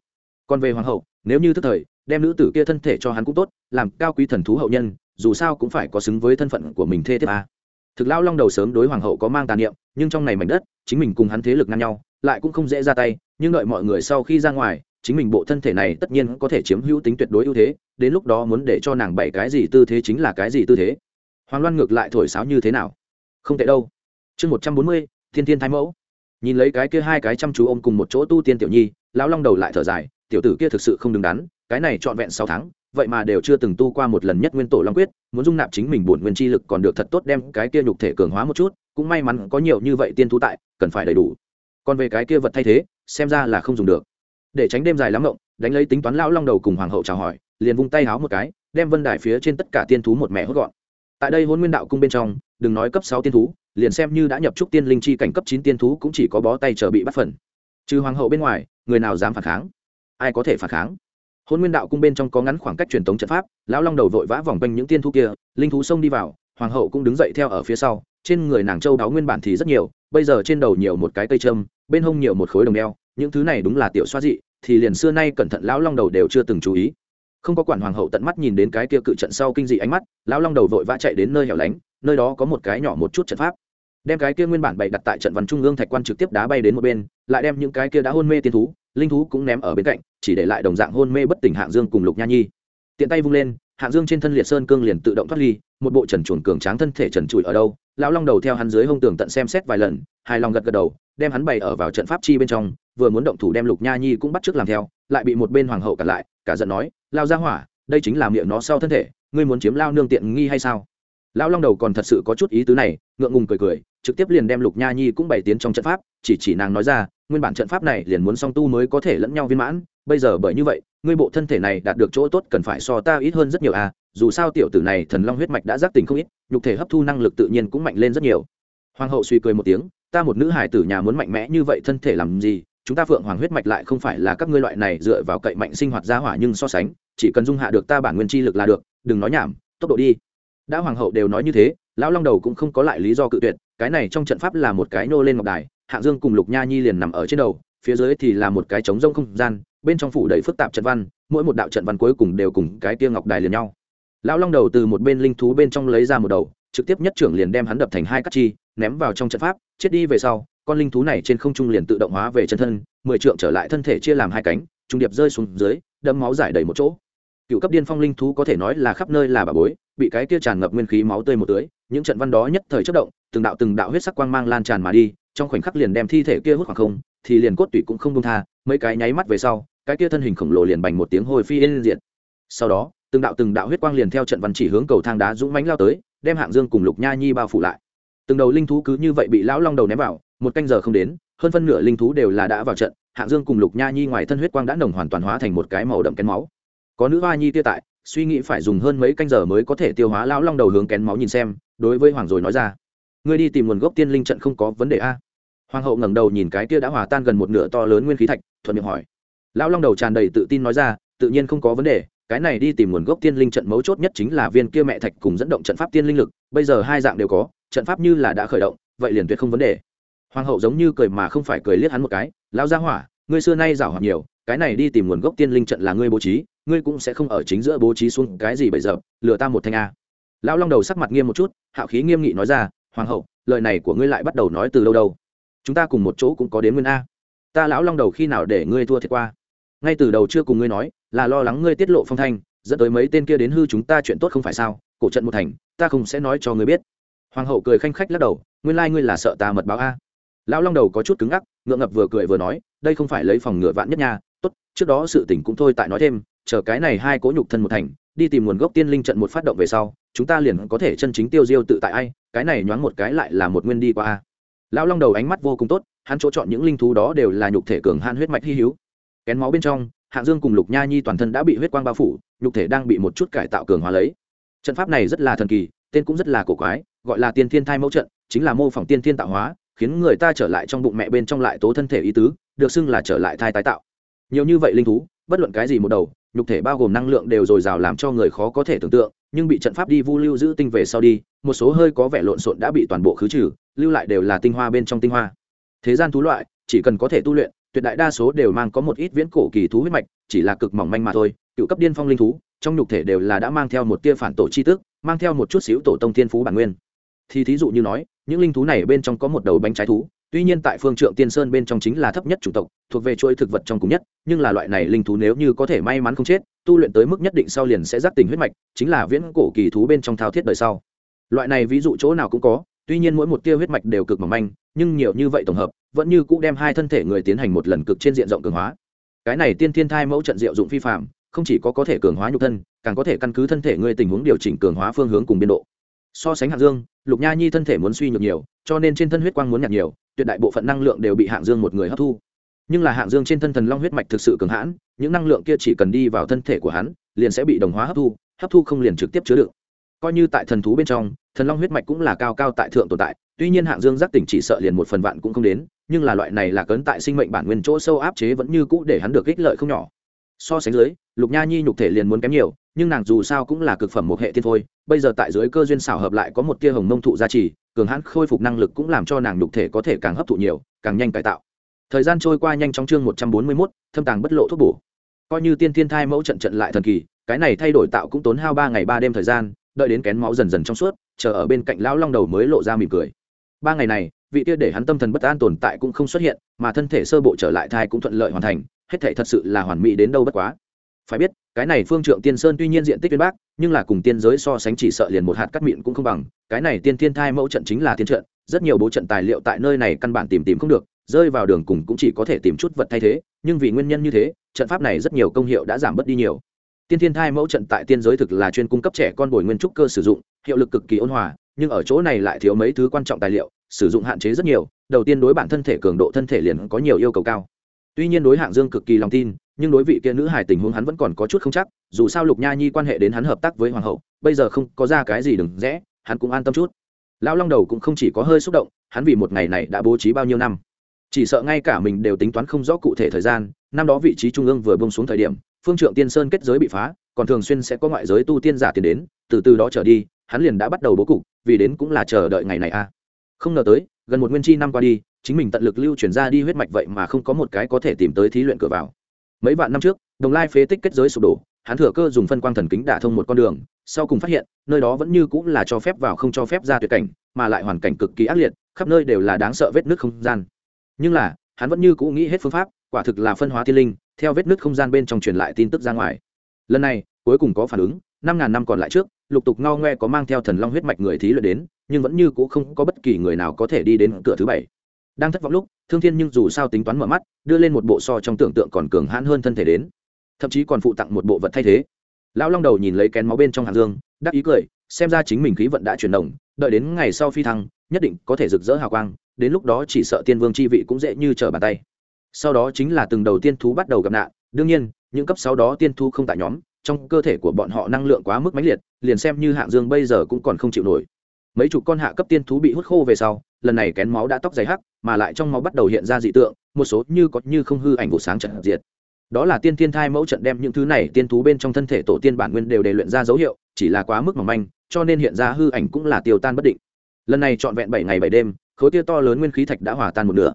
còn về hoàng hậu, nếu như thức thời, đem nữ tử kia thân thể cho hắn cũng tốt, làm cao quý thần thú hậu nhân, dù sao cũng phải có xứng với thân phận của mình thê thiếp a. Thực lao long đầu sớm đối hoàng hậu có mang tàn niệm, nhưng trong này mảnh đất, chính mình cùng hắn thế lực ngang nhau, lại cũng không dễ ra tay, nhưng đợi mọi người sau khi ra ngoài, chính mình bộ thân thể này tất nhiên có thể chiếm hữu tính tuyệt đối ưu thế, đến lúc đó muốn để cho nàng bày cái gì tư thế chính là cái gì tư thế. Hoàng loan ngược lại thổi sáo như thế nào? Không tệ đâu. Chương một trăm bốn mươi, thiên thiên thái mẫu. Nhìn lấy cái kia hai cái chăm chú ôm cùng một chỗ tu tiên tiểu nhi, lão long đầu lại thở dài tiểu tử kia thực sự không đứng đắn, cái này trọn vẹn sáu tháng, vậy mà đều chưa từng tu qua một lần nhất nguyên tổ long quyết, muốn dung nạp chính mình bổn nguyên chi lực còn được thật tốt đem cái kia nhục thể cường hóa một chút, cũng may mắn có nhiều như vậy tiên thú tại, cần phải đầy đủ. Còn về cái kia vật thay thế, xem ra là không dùng được. Để tránh đêm dài lắm ngộng đánh lấy tính toán lão long đầu cùng hoàng hậu chào hỏi, liền vung tay háo một cái, đem vân đài phía trên tất cả tiên thú một mẹ hốt gọn. Tại đây hôn nguyên đạo cung bên trong, đừng nói cấp sáu tiên thú, liền xem như đã nhập trúc tiên linh chi cảnh cấp chín tiên thú cũng chỉ có bó tay chờ bị bắt phần. Trừ hoàng hậu bên ngoài, người nào dám phản kháng? Ai có thể phản kháng? Hôn nguyên đạo cung bên trong có ngắn khoảng cách truyền thống trận pháp, lão long đầu vội vã vòng quanh những tiên thú kia, linh thú xông đi vào, hoàng hậu cũng đứng dậy theo ở phía sau, trên người nàng châu đáo nguyên bản thì rất nhiều, bây giờ trên đầu nhiều một cái cây trâm bên hông nhiều một khối đồng đeo, những thứ này đúng là tiểu xoa dị, thì liền xưa nay cẩn thận lão long đầu đều chưa từng chú ý. Không có quản hoàng hậu tận mắt nhìn đến cái kia cự trận sau kinh dị ánh mắt, lão long đầu vội vã chạy đến nơi hẻo lánh, nơi đó có một cái nhỏ một chút trận pháp đem cái kia nguyên bản bày đặt tại trận văn trung ương thạch quan trực tiếp đá bay đến một bên, lại đem những cái kia đã hôn mê tiên thú, linh thú cũng ném ở bên cạnh, chỉ để lại đồng dạng hôn mê bất tỉnh hạng dương cùng lục nha nhi. Tiện tay vung lên, hạng dương trên thân liệt sơn cương liền tự động thoát ly, một bộ trần chuồn cường tráng thân thể trần trụi ở đâu, lão long đầu theo hắn dưới hông tường tận xem xét vài lần, hài lòng gật gật đầu, đem hắn bày ở vào trận pháp chi bên trong, vừa muốn động thủ đem lục nha nhi cũng bắt trước làm theo, lại bị một bên hoàng hậu cản lại, cả giận nói, lao ra hỏa, đây chính là miệng nó sau thân thể, ngươi muốn chiếm lao nương tiện nghi hay sao? Lão long đầu còn thật sự có chút ý tứ này, ngượng ngùng cười cười trực tiếp liền đem lục nha nhi cũng bày tiến trong trận pháp, chỉ chỉ nàng nói ra, nguyên bản trận pháp này liền muốn song tu mới có thể lẫn nhau viên mãn, bây giờ bởi như vậy, ngươi bộ thân thể này đạt được chỗ tốt cần phải so ta ít hơn rất nhiều à dù sao tiểu tử này thần long huyết mạch đã giác tình không ít, nhục thể hấp thu năng lực tự nhiên cũng mạnh lên rất nhiều. Hoàng hậu suy cười một tiếng, ta một nữ hải tử nhà muốn mạnh mẽ như vậy thân thể làm gì, chúng ta phượng hoàng huyết mạch lại không phải là các ngươi loại này dựa vào cậy mạnh sinh hoạt gia hỏa nhưng so sánh, chỉ cần dung hạ được ta bản nguyên chi lực là được, đừng nói nhảm, tốc độ đi. Đã hoàng hậu đều nói như thế lão long đầu cũng không có lại lý do cự tuyệt, cái này trong trận pháp là một cái nô lên ngọc đài, hạng dương cùng lục nha nhi liền nằm ở trên đầu, phía dưới thì là một cái trống rông không gian, bên trong phủ đầy phức tạp trận văn, mỗi một đạo trận văn cuối cùng đều cùng cái tia ngọc đài liền nhau. Lão long đầu từ một bên linh thú bên trong lấy ra một đầu, trực tiếp nhất trưởng liền đem hắn đập thành hai cắt chi, ném vào trong trận pháp, chết đi về sau, con linh thú này trên không trung liền tự động hóa về chân thân, mười trượng trở lại thân thể chia làm hai cánh, trung điệp rơi xuống dưới đâm máu giải đầy một chỗ. Cựu cấp điên phong linh thú có thể nói là khắp nơi là bà bối, bị cái kia tràn ngập nguyên khí máu tươi một tưới những trận văn đó nhất thời chất động, từng đạo từng đạo huyết sắc quang mang lan tràn mà đi, trong khoảnh khắc liền đem thi thể kia hút khoảng không, thì liền cốt tủy cũng không công tha, mấy cái nháy mắt về sau, cái kia thân hình khổng lồ liền bành một tiếng hồi phi lên diện sau đó, từng đạo từng đạo huyết quang liền theo trận văn chỉ hướng cầu thang đá dũng mãnh lao tới, đem hạng dương cùng lục nha nhi bao phủ lại. Từng đầu linh thú cứ như vậy bị lão long đầu ném vào, một canh giờ không đến, hơn phân nửa linh thú đều là đã vào trận, hạng dương cùng lục nha nhi ngoài thân huyết quang đã nồng hoàn toàn hóa thành một cái màu đậm kén máu. Có nữ hoa nhi tia tại, suy nghĩ phải dùng hơn mấy canh giờ mới có thể tiêu hóa lão long đầu hướng kén máu nhìn xem đối với hoàng rồi nói ra. Ngươi đi tìm nguồn gốc tiên linh trận không có vấn đề a? Hoàng hậu ngẩng đầu nhìn cái kia đã hòa tan gần một nửa to lớn nguyên khí thạch, thuận miệng hỏi. Lão long đầu tràn đầy tự tin nói ra, tự nhiên không có vấn đề, cái này đi tìm nguồn gốc tiên linh trận mấu chốt nhất chính là viên kia mẹ thạch cùng dẫn động trận pháp tiên linh lực, bây giờ hai dạng đều có, trận pháp như là đã khởi động, vậy liền tuyệt không vấn đề. Hoàng hậu giống như cười mà không phải cười liếc hắn một cái, lão gia hỏa, ngươi xưa nay giảo hoạt nhiều, cái này đi tìm nguồn gốc tiên linh trận là ngươi bố trí, ngươi cũng sẽ không ở chính giữa bố trí xuống cái gì bây giờ, lừa ta một thanh a lão long đầu sắc mặt nghiêm một chút, hạo khí nghiêm nghị nói ra, hoàng hậu, lời này của ngươi lại bắt đầu nói từ lâu đâu? Chúng ta cùng một chỗ cũng có đến nguyên a. Ta lão long đầu khi nào để ngươi thua thiệt qua? Ngay từ đầu chưa cùng ngươi nói, là lo lắng ngươi tiết lộ phong thanh, dẫn tới mấy tên kia đến hư chúng ta chuyện tốt không phải sao? Cổ trận một thành, ta không sẽ nói cho ngươi biết. Hoàng hậu cười khanh khách lắc đầu, nguyên lai ngươi là sợ ta mật báo a. Lão long đầu có chút cứng ngắc, ngượng ngập vừa cười vừa nói, đây không phải lấy phòng ngựa vạn nhất nha, tốt, trước đó sự tình cũng thôi tại nói thêm chờ cái này hai cố nhục thân một thành, đi tìm nguồn gốc tiên linh trận một phát động về sau, chúng ta liền có thể chân chính tiêu diêu tự tại ai, cái này nhoáng một cái lại là một nguyên đi qua a. Lão long đầu ánh mắt vô cùng tốt, hắn chỗ chọn những linh thú đó đều là nhục thể cường han huyết mạch hy hữu. Kén máu bên trong, hạng dương cùng lục nha nhi toàn thân đã bị huyết quang bao phủ, nhục thể đang bị một chút cải tạo cường hóa lấy. Trận pháp này rất là thần kỳ, tên cũng rất là cổ quái, gọi là tiên thiên thai mẫu trận, chính là mô phỏng tiên thiên tạo hóa, khiến người ta trở lại trong bụng mẹ bên trong lại tố thân thể ý tứ, được xưng là trở lại thai tái tạo. Nhiều như vậy linh thú, bất luận cái gì một đầu nhục thể bao gồm năng lượng đều dồi dào làm cho người khó có thể tưởng tượng, nhưng bị trận pháp đi vu lưu giữ tinh về sau đi, một số hơi có vẻ lộn xộn đã bị toàn bộ khứ trừ, lưu lại đều là tinh hoa bên trong tinh hoa. Thế gian thú loại, chỉ cần có thể tu luyện, tuyệt đại đa số đều mang có một ít viễn cổ kỳ thú huyết mạch, chỉ là cực mỏng manh mà thôi, cựu cấp điên phong linh thú, trong nhục thể đều là đã mang theo một tia phản tổ chi tức, mang theo một chút xíu tổ tông thiên phú bản nguyên. Thì thí dụ như nói, những linh thú này bên trong có một đầu bánh trái thú tuy nhiên tại phương trượng tiên sơn bên trong chính là thấp nhất chủng tộc, thuộc về chuỗi thực vật trong cùng nhất, nhưng là loại này linh thú nếu như có thể may mắn không chết, tu luyện tới mức nhất định sau liền sẽ giác tình huyết mạch, chính là viễn cổ kỳ thú bên trong thao thiết đời sau. Loại này ví dụ chỗ nào cũng có, tuy nhiên mỗi một tia huyết mạch đều cực mỏng manh, nhưng nhiều như vậy tổng hợp, vẫn như cũ đem hai thân thể người tiến hành một lần cực trên diện rộng cường hóa. Cái này tiên thiên thai mẫu trận diệu dụng phi phạm không chỉ có có thể cường hóa nhục thân, càng có thể căn cứ thân thể người tình huống điều chỉnh cường hóa phương hướng cùng biên độ. So sánh hạng dương, lục nha nhi thân thể muốn suy nhược nhiều, cho nên trên thân huyết quang muốn nhạt nhiều tuyệt đại bộ phận năng lượng đều bị hạng dương một người hấp thu. Nhưng là hạng dương trên thân thần long huyết mạch thực sự cường hãn, những năng lượng kia chỉ cần đi vào thân thể của hắn, liền sẽ bị đồng hóa hấp thu hấp thu không liền trực tiếp chứa đựng. Coi như tại thần thú bên trong, thần long huyết mạch cũng là cao cao tại thượng tồn tại, tuy nhiên hạng dương giác tỉnh chỉ sợ liền một phần vạn cũng không đến, nhưng là loại này là cấn tại sinh mệnh bản nguyên chỗ sâu áp chế vẫn như cũ để hắn được ích lợi không nhỏ. So sánh dưới, lục nha nhi nhục thể liền muốn kém nhiều nhưng nàng dù sao cũng là cực phẩm một hệ thiên phôi bây giờ tại dưới cơ duyên xảo hợp lại có một tia hồng nông thụ gia trì, cường hãn khôi phục năng lực cũng làm cho nàng nhục thể có thể càng hấp thụ nhiều, càng nhanh cải tạo. Thời gian trôi qua nhanh trong chương một trăm bốn mươi mốt, thâm tàng bất lộ thuốc bổ. Coi như tiên thiên thai mẫu trận trận lại thần kỳ, cái này thay đổi tạo cũng tốn hao ba ngày ba đêm thời gian, đợi đến kén máu dần dần trong suốt, chờ ở bên cạnh lão long đầu mới lộ ra mỉm cười. Ba ngày này, vị tia để hắn tâm thần bất an tồn tại cũng không xuất hiện, mà thân thể sơ bộ trở lại thai cũng thuận lợi hoàn thành, hết thể thật sự là hoàn mỹ đến đâu bất quá. Phải biết cái này phương trượng tiên sơn tuy nhiên diện tích viên bác nhưng là cùng tiên giới so sánh chỉ sợ liền một hạt cắt mịn cũng không bằng. Cái này tiên thiên thai mẫu trận chính là tiên trận, rất nhiều bố trận tài liệu tại nơi này căn bản tìm tìm không được, rơi vào đường cùng cũng chỉ có thể tìm chút vật thay thế, nhưng vì nguyên nhân như thế, trận pháp này rất nhiều công hiệu đã giảm bớt đi nhiều. Tiên thiên thai mẫu trận tại tiên giới thực là chuyên cung cấp trẻ con bồi nguyên trúc cơ sử dụng, hiệu lực cực kỳ ôn hòa, nhưng ở chỗ này lại thiếu mấy thứ quan trọng tài liệu, sử dụng hạn chế rất nhiều, đầu tiên đối bản thân thể cường độ thân thể liền có nhiều yêu cầu cao. Tuy nhiên đối hạng dương cực kỳ lòng tin nhưng đối vị kia nữ hài tình huống hắn vẫn còn có chút không chắc, dù sao lục nha nhi quan hệ đến hắn hợp tác với hoàng hậu, bây giờ không có ra cái gì đừng rẽ, hắn cũng an tâm chút. Lão long đầu cũng không chỉ có hơi xúc động, hắn vì một ngày này đã bố trí bao nhiêu năm. Chỉ sợ ngay cả mình đều tính toán không rõ cụ thể thời gian, năm đó vị trí trung ương vừa bông xuống thời điểm, phương trượng tiên sơn kết giới bị phá, còn thường xuyên sẽ có ngoại giới tu tiên giả tiền đến, từ từ đó trở đi, hắn liền đã bắt đầu bố cục, vì đến cũng là chờ đợi ngày này a à. không ngờ tới, gần một nguyên chi năm qua đi, chính mình tận lực lưu chuyển ra đi huyết mạch vậy mà không có một cái có thể tìm tới thí luyện cửa vào mấy vạn năm trước, đồng lai phế tích kết giới sụp đổ, hắn thừa cơ dùng phân quang thần kính đả thông một con đường, sau cùng phát hiện, nơi đó vẫn như cũng là cho phép vào không cho phép ra tuyệt cảnh, mà lại hoàn cảnh cực kỳ ác liệt, khắp nơi đều là đáng sợ vết nước không gian. Nhưng là, hắn vẫn như cũ nghĩ hết phương pháp, quả thực là phân hóa thiên linh, theo vết nước không gian bên trong truyền lại tin tức ra ngoài. Lần này, cuối cùng có phản ứng, năm ngàn năm còn lại trước, lục tục ngao ngoe có mang theo thần long huyết mạch người thí luyện đến, nhưng vẫn như cũ không có bất kỳ người nào có thể đi đến cửa thứ bảy đang thất vọng lúc, thương thiên nhưng dù sao tính toán mở mắt, đưa lên một bộ so trong tưởng tượng còn cường hãn hơn thân thể đến. Thậm chí còn phụ tặng một bộ vật thay thế. Lão long đầu nhìn lấy kén máu bên trong hạt dương, đắc ý cười, xem ra chính mình khí vận đã chuyển động, đợi đến ngày sau phi thăng, nhất định có thể rực rỡ hào quang, đến lúc đó chỉ sợ tiên vương chi vị cũng dễ như trở bàn tay. Sau đó chính là từng đầu tiên thú bắt đầu gặp nạn, đương nhiên, những cấp sau đó tiên thú không tại nhóm, trong cơ thể của bọn họ năng lượng quá mức mãnh liệt, liền xem như hạng dương bây giờ cũng còn không chịu nổi. Mấy chục con hạ cấp tiên thú bị hút khô về sau, lần này kén máu đã tóc dày hắc mà lại trong máu bắt đầu hiện ra dị tượng, một số như có như không hư ảnh vụ sáng trận diệt. Đó là tiên thiên thai mẫu trận đem những thứ này tiên thú bên trong thân thể tổ tiên bản nguyên đều đề luyện ra dấu hiệu, chỉ là quá mức mỏng manh, cho nên hiện ra hư ảnh cũng là tiêu tan bất định. Lần này trọn vẹn bảy ngày bảy đêm, khối tia to lớn nguyên khí thạch đã hòa tan một nửa.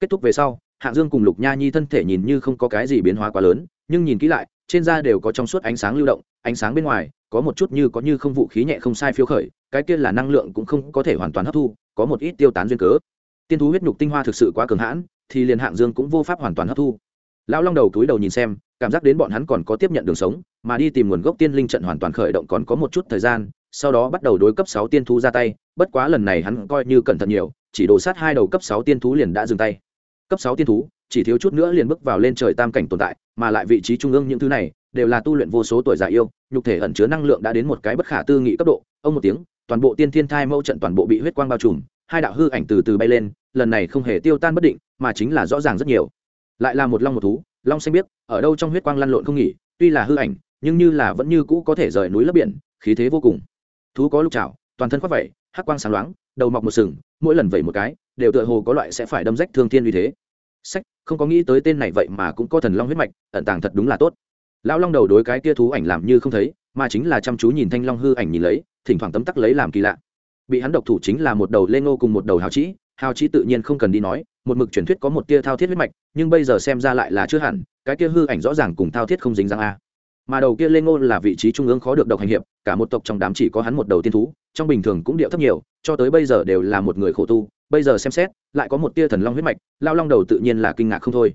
Kết thúc về sau hạng dương cùng lục nha nhi thân thể nhìn như không có cái gì biến hóa quá lớn, nhưng nhìn kỹ lại, trên da đều có trong suốt ánh sáng lưu động, ánh sáng bên ngoài, có một chút như có như không vũ khí nhẹ không sai phiêu khởi, cái kia là năng lượng cũng không có thể hoàn toàn hấp thu, có một ít tiêu tán duyên cớ tiên thú huyết nhục tinh hoa thực sự quá cường hãn, thì liền hạng dương cũng vô pháp hoàn toàn hấp thu. Lão long đầu túi đầu nhìn xem, cảm giác đến bọn hắn còn có tiếp nhận đường sống, mà đi tìm nguồn gốc tiên linh trận hoàn toàn khởi động còn có một chút thời gian, sau đó bắt đầu đối cấp sáu tiên thú ra tay, bất quá lần này hắn coi như cẩn thận nhiều, chỉ đổ sát hai đầu cấp sáu tiên thú liền đã dừng tay. Cấp sáu tiên thú, chỉ thiếu chút nữa liền bước vào lên trời tam cảnh tồn tại, mà lại vị trí trung ương những thứ này, đều là tu luyện vô số tuổi già yêu, nhục thể ẩn chứa năng lượng đã đến một cái bất khả tư nghị cấp độ. Ông một tiếng, toàn bộ tiên thiên thai mâu trận toàn bộ bị huyết quang bao trùm hai đạo hư ảnh từ từ bay lên, lần này không hề tiêu tan bất định, mà chính là rõ ràng rất nhiều. Lại là một long một thú, long xanh biết ở đâu trong huyết quang lăn lộn không nghỉ, tuy là hư ảnh, nhưng như là vẫn như cũ có thể rời núi lấp biển, khí thế vô cùng. Thú có lục trào toàn thân khoác vẩy hắc quang sáng loáng, đầu mọc một sừng, mỗi lần vẩy một cái, đều tựa hồ có loại sẽ phải đâm rách thương thiên uy thế. Sách, không có nghĩ tới tên này vậy mà cũng có thần long huyết mạch, ẩn tàng thật đúng là tốt. Lão long đầu đối cái kia thú ảnh làm như không thấy, mà chính là chăm chú nhìn thanh long hư ảnh nhìn lấy, thỉnh thoảng tấm tắc lấy làm kỳ lạ bị hắn độc thủ chính là một đầu lê ngô cùng một đầu hào trĩ. Hào trĩ tự nhiên không cần đi nói, một mực truyền thuyết có một tia thao thiết huyết mạch, nhưng bây giờ xem ra lại là chưa hẳn, cái kia hư ảnh rõ ràng cùng thao thiết không dính răng a. Mà đầu kia lê ngô là vị trí trung ương khó được độc hành hiệp, cả một tộc trong đám chỉ có hắn một đầu tiên thú, trong bình thường cũng điệu thấp nhiều, cho tới bây giờ đều là một người khổ tu, bây giờ xem xét, lại có một tia thần long huyết mạch, lao long đầu tự nhiên là kinh ngạc không thôi.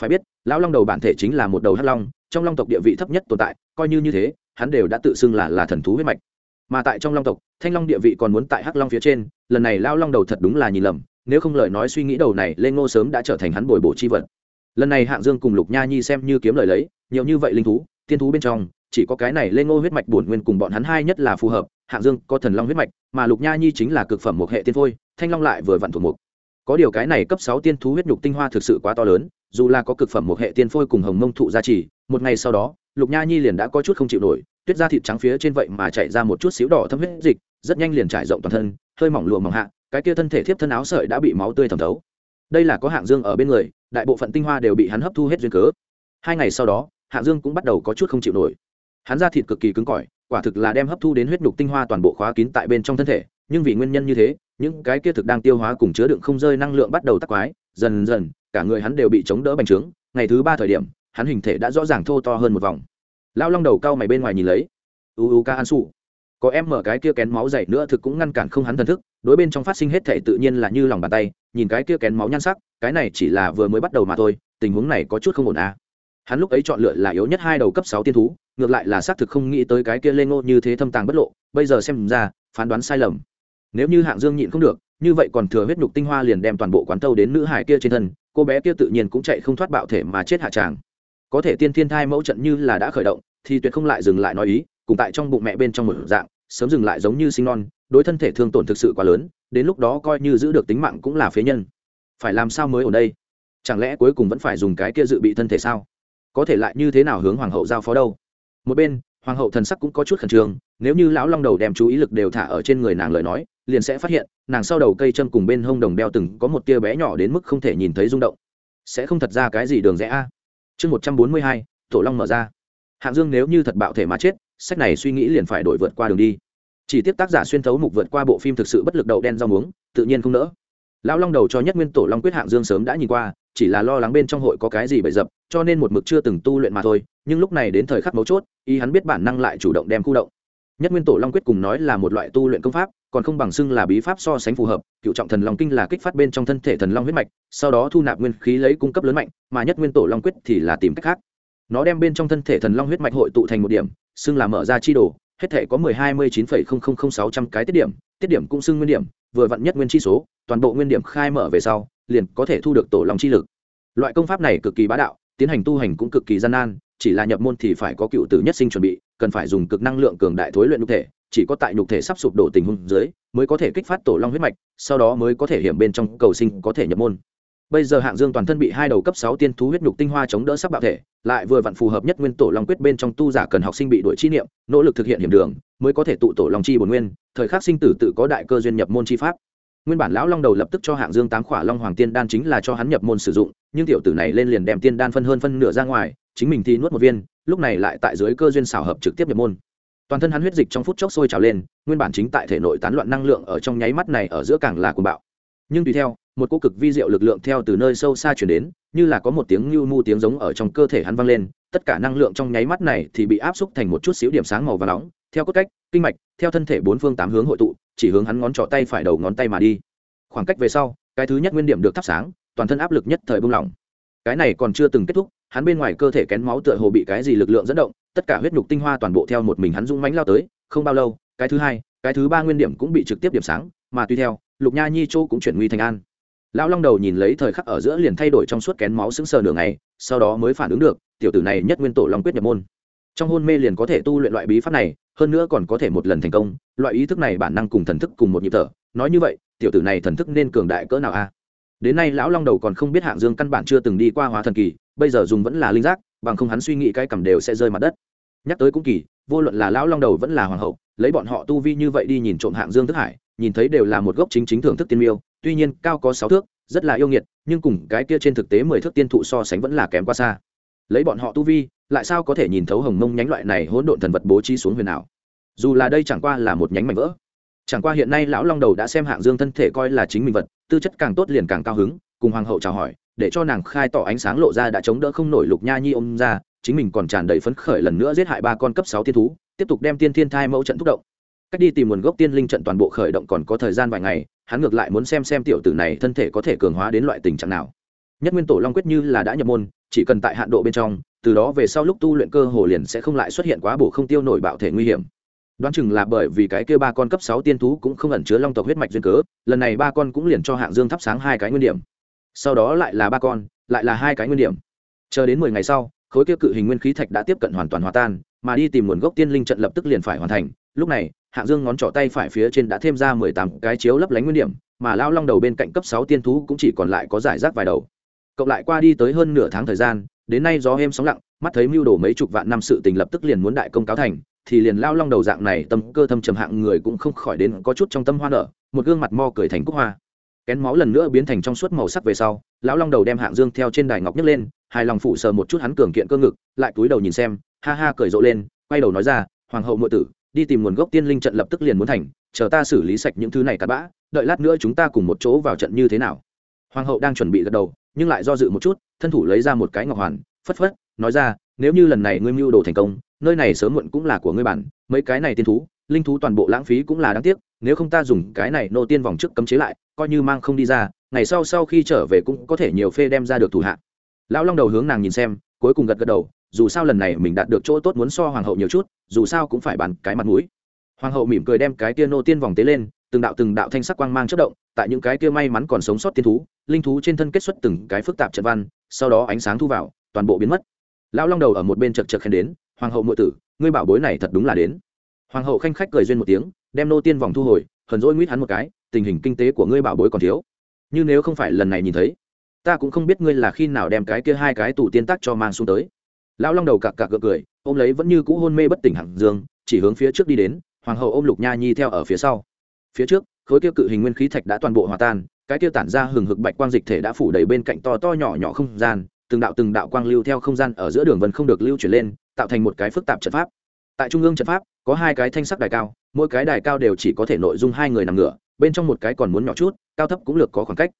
Phải biết lão long đầu bản thể chính là một đầu hắc long, trong long tộc địa vị thấp nhất tồn tại, coi như như thế, hắn đều đã tự xưng là là thần thú huyết mạch mà tại trong long tộc, thanh long địa vị còn muốn tại hắc long phía trên, lần này lao long đầu thật đúng là nhìn lầm, nếu không lời nói suy nghĩ đầu này lên ngô sớm đã trở thành hắn bồi bổ chi vật. Lần này hạng dương cùng lục nha nhi xem như kiếm lời lấy, nhiều như vậy linh thú, tiên thú bên trong, chỉ có cái này lên ngô huyết mạch bổn nguyên cùng bọn hắn hai nhất là phù hợp, hạng dương có thần long huyết mạch, mà lục nha nhi chính là cực phẩm một hệ tiên phôi, thanh long lại vừa vặn thuộc mục. Có điều cái này cấp sáu tiên thú huyết nhục tinh hoa thực sự quá to lớn, dù là có cực phẩm một hệ tiên phôi cùng hồng mông thụ gia trì, một ngày sau đó lục nha nhi liền đã có chút không chịu nổi, tuyết da thịt trắng phía trên vậy mà chạy ra một chút xíu đỏ thâm huyết dịch, rất nhanh liền trải rộng toàn thân, hơi mỏng lụa mỏng hạ, cái kia thân thể thiếp thân áo sợi đã bị máu tươi thẩm thấu. Đây là có hạng dương ở bên người, đại bộ phận tinh hoa đều bị hắn hấp thu hết duyên cớ. Hai ngày sau đó, hạng dương cũng bắt đầu có chút không chịu nổi. Hắn da thịt cực kỳ cứng cỏi, quả thực là đem hấp thu đến huyết nhục tinh hoa toàn bộ khóa kín tại bên trong thân thể, nhưng vì nguyên nhân như thế, những cái kia thực đang tiêu hóa cùng chứa đựng không rơi năng lượng bắt đầu tắc quái, dần dần, cả người hắn đều bị chống đỡ bành trướng. Ngày thứ ba thời điểm hắn hình thể đã rõ ràng thô to hơn một vòng. Lao long đầu cao mày bên ngoài nhìn lấy. U u ca an su. Có em mở cái kia kén máu dày nữa thực cũng ngăn cản không hắn thần thức, đối bên trong phát sinh hết thể tự nhiên là như lòng bàn tay, nhìn cái kia kén máu nhan sắc, cái này chỉ là vừa mới bắt đầu mà thôi, tình huống này có chút không ổn à. Hắn lúc ấy chọn lựa là yếu nhất hai đầu cấp sáu tiên thú, ngược lại là xác thực không nghĩ tới cái kia lê ngô như thế thâm tàng bất lộ, bây giờ xem ra, phán đoán sai lầm. Nếu như hạng dương nhịn không được, như vậy còn thừa huyết nhục tinh hoa liền đem toàn bộ quán tâu đến nữ hải kia trên thân, cô bé kia tự nhiên cũng chạy không thoát bạo thể mà chết hạ tràng có thể tiên thiên thai mẫu trận như là đã khởi động, thì tuyệt không lại dừng lại nói ý, cùng tại trong bụng mẹ bên trong một dạng, sớm dừng lại giống như sinh non, đối thân thể thương tổn thực sự quá lớn, đến lúc đó coi như giữ được tính mạng cũng là phế nhân. Phải làm sao mới ở đây? Chẳng lẽ cuối cùng vẫn phải dùng cái kia dự bị thân thể sao? Có thể lại như thế nào hướng hoàng hậu giao phó đâu? Một bên, hoàng hậu thần sắc cũng có chút khẩn trương, nếu như lão long đầu đem chú ý lực đều thả ở trên người nàng lời nói, liền sẽ phát hiện, nàng sau đầu cây chân cùng bên hông đồng đeo từng có một tia bé nhỏ đến mức không thể nhìn thấy rung động. Sẽ không thật ra cái gì đường rẽ a? Chương một trăm bốn mươi hai, tổ long mở ra. Hạng dương nếu như thật bạo thể mà chết, sách này suy nghĩ liền phải đổi vượt qua đường đi. Chỉ tiếp tác giả xuyên thấu mục vượt qua bộ phim thực sự bất lực đậu đen rau muống, tự nhiên không nỡ. Lão long đầu cho nhất nguyên tổ long quyết hạng dương sớm đã nhìn qua, chỉ là lo lắng bên trong hội có cái gì bậy dập, cho nên một mực chưa từng tu luyện mà thôi, nhưng lúc này đến thời khắc mấu chốt, ý hắn biết bản năng lại chủ động đem khu động. Nhất nguyên tổ long quyết cùng nói là một loại tu luyện công pháp còn không bằng xưng là bí pháp so sánh phù hợp, cựu trọng thần long kinh là kích phát bên trong thân thể thần long huyết mạch, sau đó thu nạp nguyên khí lấy cung cấp lớn mạnh, mà nhất nguyên tổ long quyết thì là tìm cách khác. Nó đem bên trong thân thể thần long huyết mạch hội tụ thành một điểm, xưng là mở ra chi đồ, hết thể có mười hai mươi chín phẩy không không không sáu trăm cái tiết điểm tiết điểm cũng xưng nguyên điểm, vừa vặn nhất nguyên chi số, toàn bộ nguyên điểm khai mở về sau, liền có thể thu được tổ long chi lực. Loại công pháp này cực kỳ bá đạo, tiến hành tu hành cũng cực kỳ gian nan, chỉ là nhập môn thì phải có cựu tử nhất sinh chuẩn bị, cần phải dùng cực năng lượng cường đại thối luyện cụ thể chỉ có tại nhục thể sắp sụp đổ tình huống dưới mới có thể kích phát tổ long huyết mạch, sau đó mới có thể hiểm bên trong cầu sinh có thể nhập môn. Bây giờ hạng dương toàn thân bị hai đầu cấp sáu tiên thú huyết nhục tinh hoa chống đỡ sắp bạo thể, lại vừa vặn phù hợp nhất nguyên tổ long quyết bên trong tu giả cần học sinh bị đuổi chi niệm, nỗ lực thực hiện hiểm đường, mới có thể tụ tổ long chi bồn nguyên, thời khắc sinh tử tự có đại cơ duyên nhập môn chi pháp. Nguyên bản lão long đầu lập tức cho hạng dương tám khỏa long hoàng tiên đan chính là cho hắn nhập môn sử dụng, nhưng tiểu tử này lên liền đem tiên đan phân hơn phân nửa ra ngoài, chính mình thì nuốt một viên, lúc này lại tại dưới cơ duyên xảo hợp trực tiếp nhập môn toàn thân hắn huyết dịch trong phút chốc sôi trào lên, nguyên bản chính tại thể nội tán loạn năng lượng ở trong nháy mắt này ở giữa càng là cuồng bạo. Nhưng tùy theo, một cô cực vi diệu lực lượng theo từ nơi sâu xa chuyển đến, như là có một tiếng như mu tiếng giống ở trong cơ thể hắn vang lên, tất cả năng lượng trong nháy mắt này thì bị áp xúc thành một chút xíu điểm sáng màu và nóng, theo cốt cách, kinh mạch, theo thân thể bốn phương tám hướng hội tụ, chỉ hướng hắn ngón trỏ tay phải đầu ngón tay mà đi. Khoảng cách về sau, cái thứ nhất nguyên điểm được thắp sáng, toàn thân áp lực nhất thời bung lỏng. Cái này còn chưa từng kết thúc, hắn bên ngoài cơ thể kén máu tựa hồ bị cái gì lực lượng dẫn động tất cả huyết nhục tinh hoa toàn bộ theo một mình hắn dũng mãnh lao tới, không bao lâu, cái thứ hai, cái thứ ba nguyên điểm cũng bị trực tiếp điểm sáng, mà tùy theo, lục nha nhi châu cũng chuyển nguy thành an. Lão long đầu nhìn lấy thời khắc ở giữa liền thay đổi trong suốt kén máu sững sờ nửa ngày, sau đó mới phản ứng được, tiểu tử này nhất nguyên tổ long quyết nhập môn. Trong hôn mê liền có thể tu luyện loại bí pháp này, hơn nữa còn có thể một lần thành công, loại ý thức này bản năng cùng thần thức cùng một nhịp thở, nói như vậy, tiểu tử này thần thức nên cường đại cỡ nào a? Đến nay lão long đầu còn không biết hạng dương căn bản chưa từng đi qua hóa thần kỳ, bây giờ dùng vẫn là linh giác, bằng không hắn suy nghĩ cái cầm đều sẽ rơi mặt đất nhắc tới cũng kỳ, vô luận là lão long đầu vẫn là hoàng hậu, lấy bọn họ tu vi như vậy đi nhìn trộm hạng dương thức hải, nhìn thấy đều là một gốc chính chính thưởng thức tiên miêu, tuy nhiên cao có sáu thước, rất là yêu nghiệt, nhưng cùng cái kia trên thực tế mười thước tiên thụ so sánh vẫn là kém quá xa. Lấy bọn họ tu vi, lại sao có thể nhìn thấu hồng mông nhánh loại này hỗn độn thần vật bố trí xuống huyền ảo? Dù là đây chẳng qua là một nhánh mảnh vỡ. Chẳng qua hiện nay lão long đầu đã xem hạng dương thân thể coi là chính mình vật, tư chất càng tốt liền càng cao hứng, cùng hoàng hậu chào hỏi, để cho nàng khai tỏ ánh sáng lộ ra đã chống đỡ không nổi lục nha nhi ôm ra chính mình còn tràn đầy phấn khởi lần nữa giết hại ba con cấp sáu tiên thú, tiếp tục đem tiên thiên thai mẫu trận thúc động. Cách đi tìm nguồn gốc tiên linh trận toàn bộ khởi động còn có thời gian vài ngày, hắn ngược lại muốn xem xem tiểu tử này thân thể có thể cường hóa đến loại tình trạng nào. Nhất nguyên tổ long quyết như là đã nhập môn, chỉ cần tại hạn độ bên trong, từ đó về sau lúc tu luyện cơ hồ liền sẽ không lại xuất hiện quá bổ không tiêu nổi bạo thể nguy hiểm. Đoán chừng là bởi vì cái kia ba con cấp sáu tiên thú cũng không ẩn chứa long tộc huyết mạch duyên cớ, lần này ba con cũng liền cho hạng dương thắp sáng hai cái nguyên điểm. Sau đó lại là ba con, lại là hai cái nguyên điểm. Chờ đến mười ngày sau khối kia cự hình nguyên khí thạch đã tiếp cận hoàn toàn hòa tan, mà đi tìm nguồn gốc tiên linh trận lập tức liền phải hoàn thành. Lúc này hạng dương ngón trỏ tay phải phía trên đã thêm ra mười tám cái chiếu lấp lánh nguyên điểm, mà lao long đầu bên cạnh cấp sáu tiên thú cũng chỉ còn lại có giải rác vài đầu. Cộng lại qua đi tới hơn nửa tháng thời gian, đến nay gió êm sóng lặng, mắt thấy mưu đồ mấy chục vạn năm sự tình lập tức liền muốn đại công cáo thành, thì liền lao long đầu dạng này tâm cơ thâm trầm hạng người cũng không khỏi đến có chút trong tâm hoa nở, một gương mặt mo cười thành cúc hoa. Kén máu lần nữa biến thành trong suốt màu sắc về sau, lão long đầu đem hạng dương theo trên đài ngọc nhấc lên hài lòng phụ sờ một chút hắn cường kiện cơ ngực, lại túi đầu nhìn xem, ha ha cười rộ lên, quay đầu nói ra, hoàng hậu nội tử, đi tìm nguồn gốc tiên linh trận lập tức liền muốn thành, chờ ta xử lý sạch những thứ này cặn bã, đợi lát nữa chúng ta cùng một chỗ vào trận như thế nào? Hoàng hậu đang chuẩn bị gật đầu, nhưng lại do dự một chút, thân thủ lấy ra một cái ngọc hoàn, phất phất, nói ra, nếu như lần này ngươi mưu đồ thành công, nơi này sớm muộn cũng là của ngươi bản, mấy cái này tiên thú, linh thú toàn bộ lãng phí cũng là đáng tiếc, nếu không ta dùng cái này nô tiên vòng trước cấm chế lại, coi như mang không đi ra, ngày sau sau khi trở về cũng có thể nhiều phê đem ra được thủ hạ lão long đầu hướng nàng nhìn xem, cuối cùng gật gật đầu, dù sao lần này mình đạt được chỗ tốt muốn so hoàng hậu nhiều chút, dù sao cũng phải bàn cái mặt mũi. Hoàng hậu mỉm cười đem cái tia nô tiên vòng tế lên, từng đạo từng đạo thanh sắc quang mang chất động, tại những cái tia may mắn còn sống sót tiên thú, linh thú trên thân kết xuất từng cái phức tạp trận văn, sau đó ánh sáng thu vào, toàn bộ biến mất. Lão long đầu ở một bên chật chật khen đến, hoàng hậu ngụy tử, ngươi bảo bối này thật đúng là đến. Hoàng hậu khanh khách cười duyên một tiếng, đem nô tiên vòng thu hồi, hờn dỗi nguyết hắn một cái, tình hình kinh tế của ngươi bảo bối còn thiếu. Như nếu không phải lần này nhìn thấy ta cũng không biết ngươi là khi nào đem cái kia hai cái tủ tiên tác cho mang xuống tới. Lão long đầu cặc cặc gượng cười, ôm lấy vẫn như cũ hôn mê bất tỉnh hẳn dương, chỉ hướng phía trước đi đến, hoàng hậu ôm lục nha nhi theo ở phía sau. Phía trước, khối kia cự hình nguyên khí thạch đã toàn bộ hòa tan, cái kia tản ra hừng hực bạch quang dịch thể đã phủ đầy bên cạnh to to nhỏ nhỏ không gian, từng đạo từng đạo quang lưu theo không gian ở giữa đường vân không được lưu chuyển lên, tạo thành một cái phức tạp trận pháp. Tại trung ương trận pháp, có hai cái thanh sắc đài cao, mỗi cái đài cao đều chỉ có thể nội dung hai người nằm ngửa, bên trong một cái còn muốn nhỏ chút, cao thấp cũng lược có khoảng cách.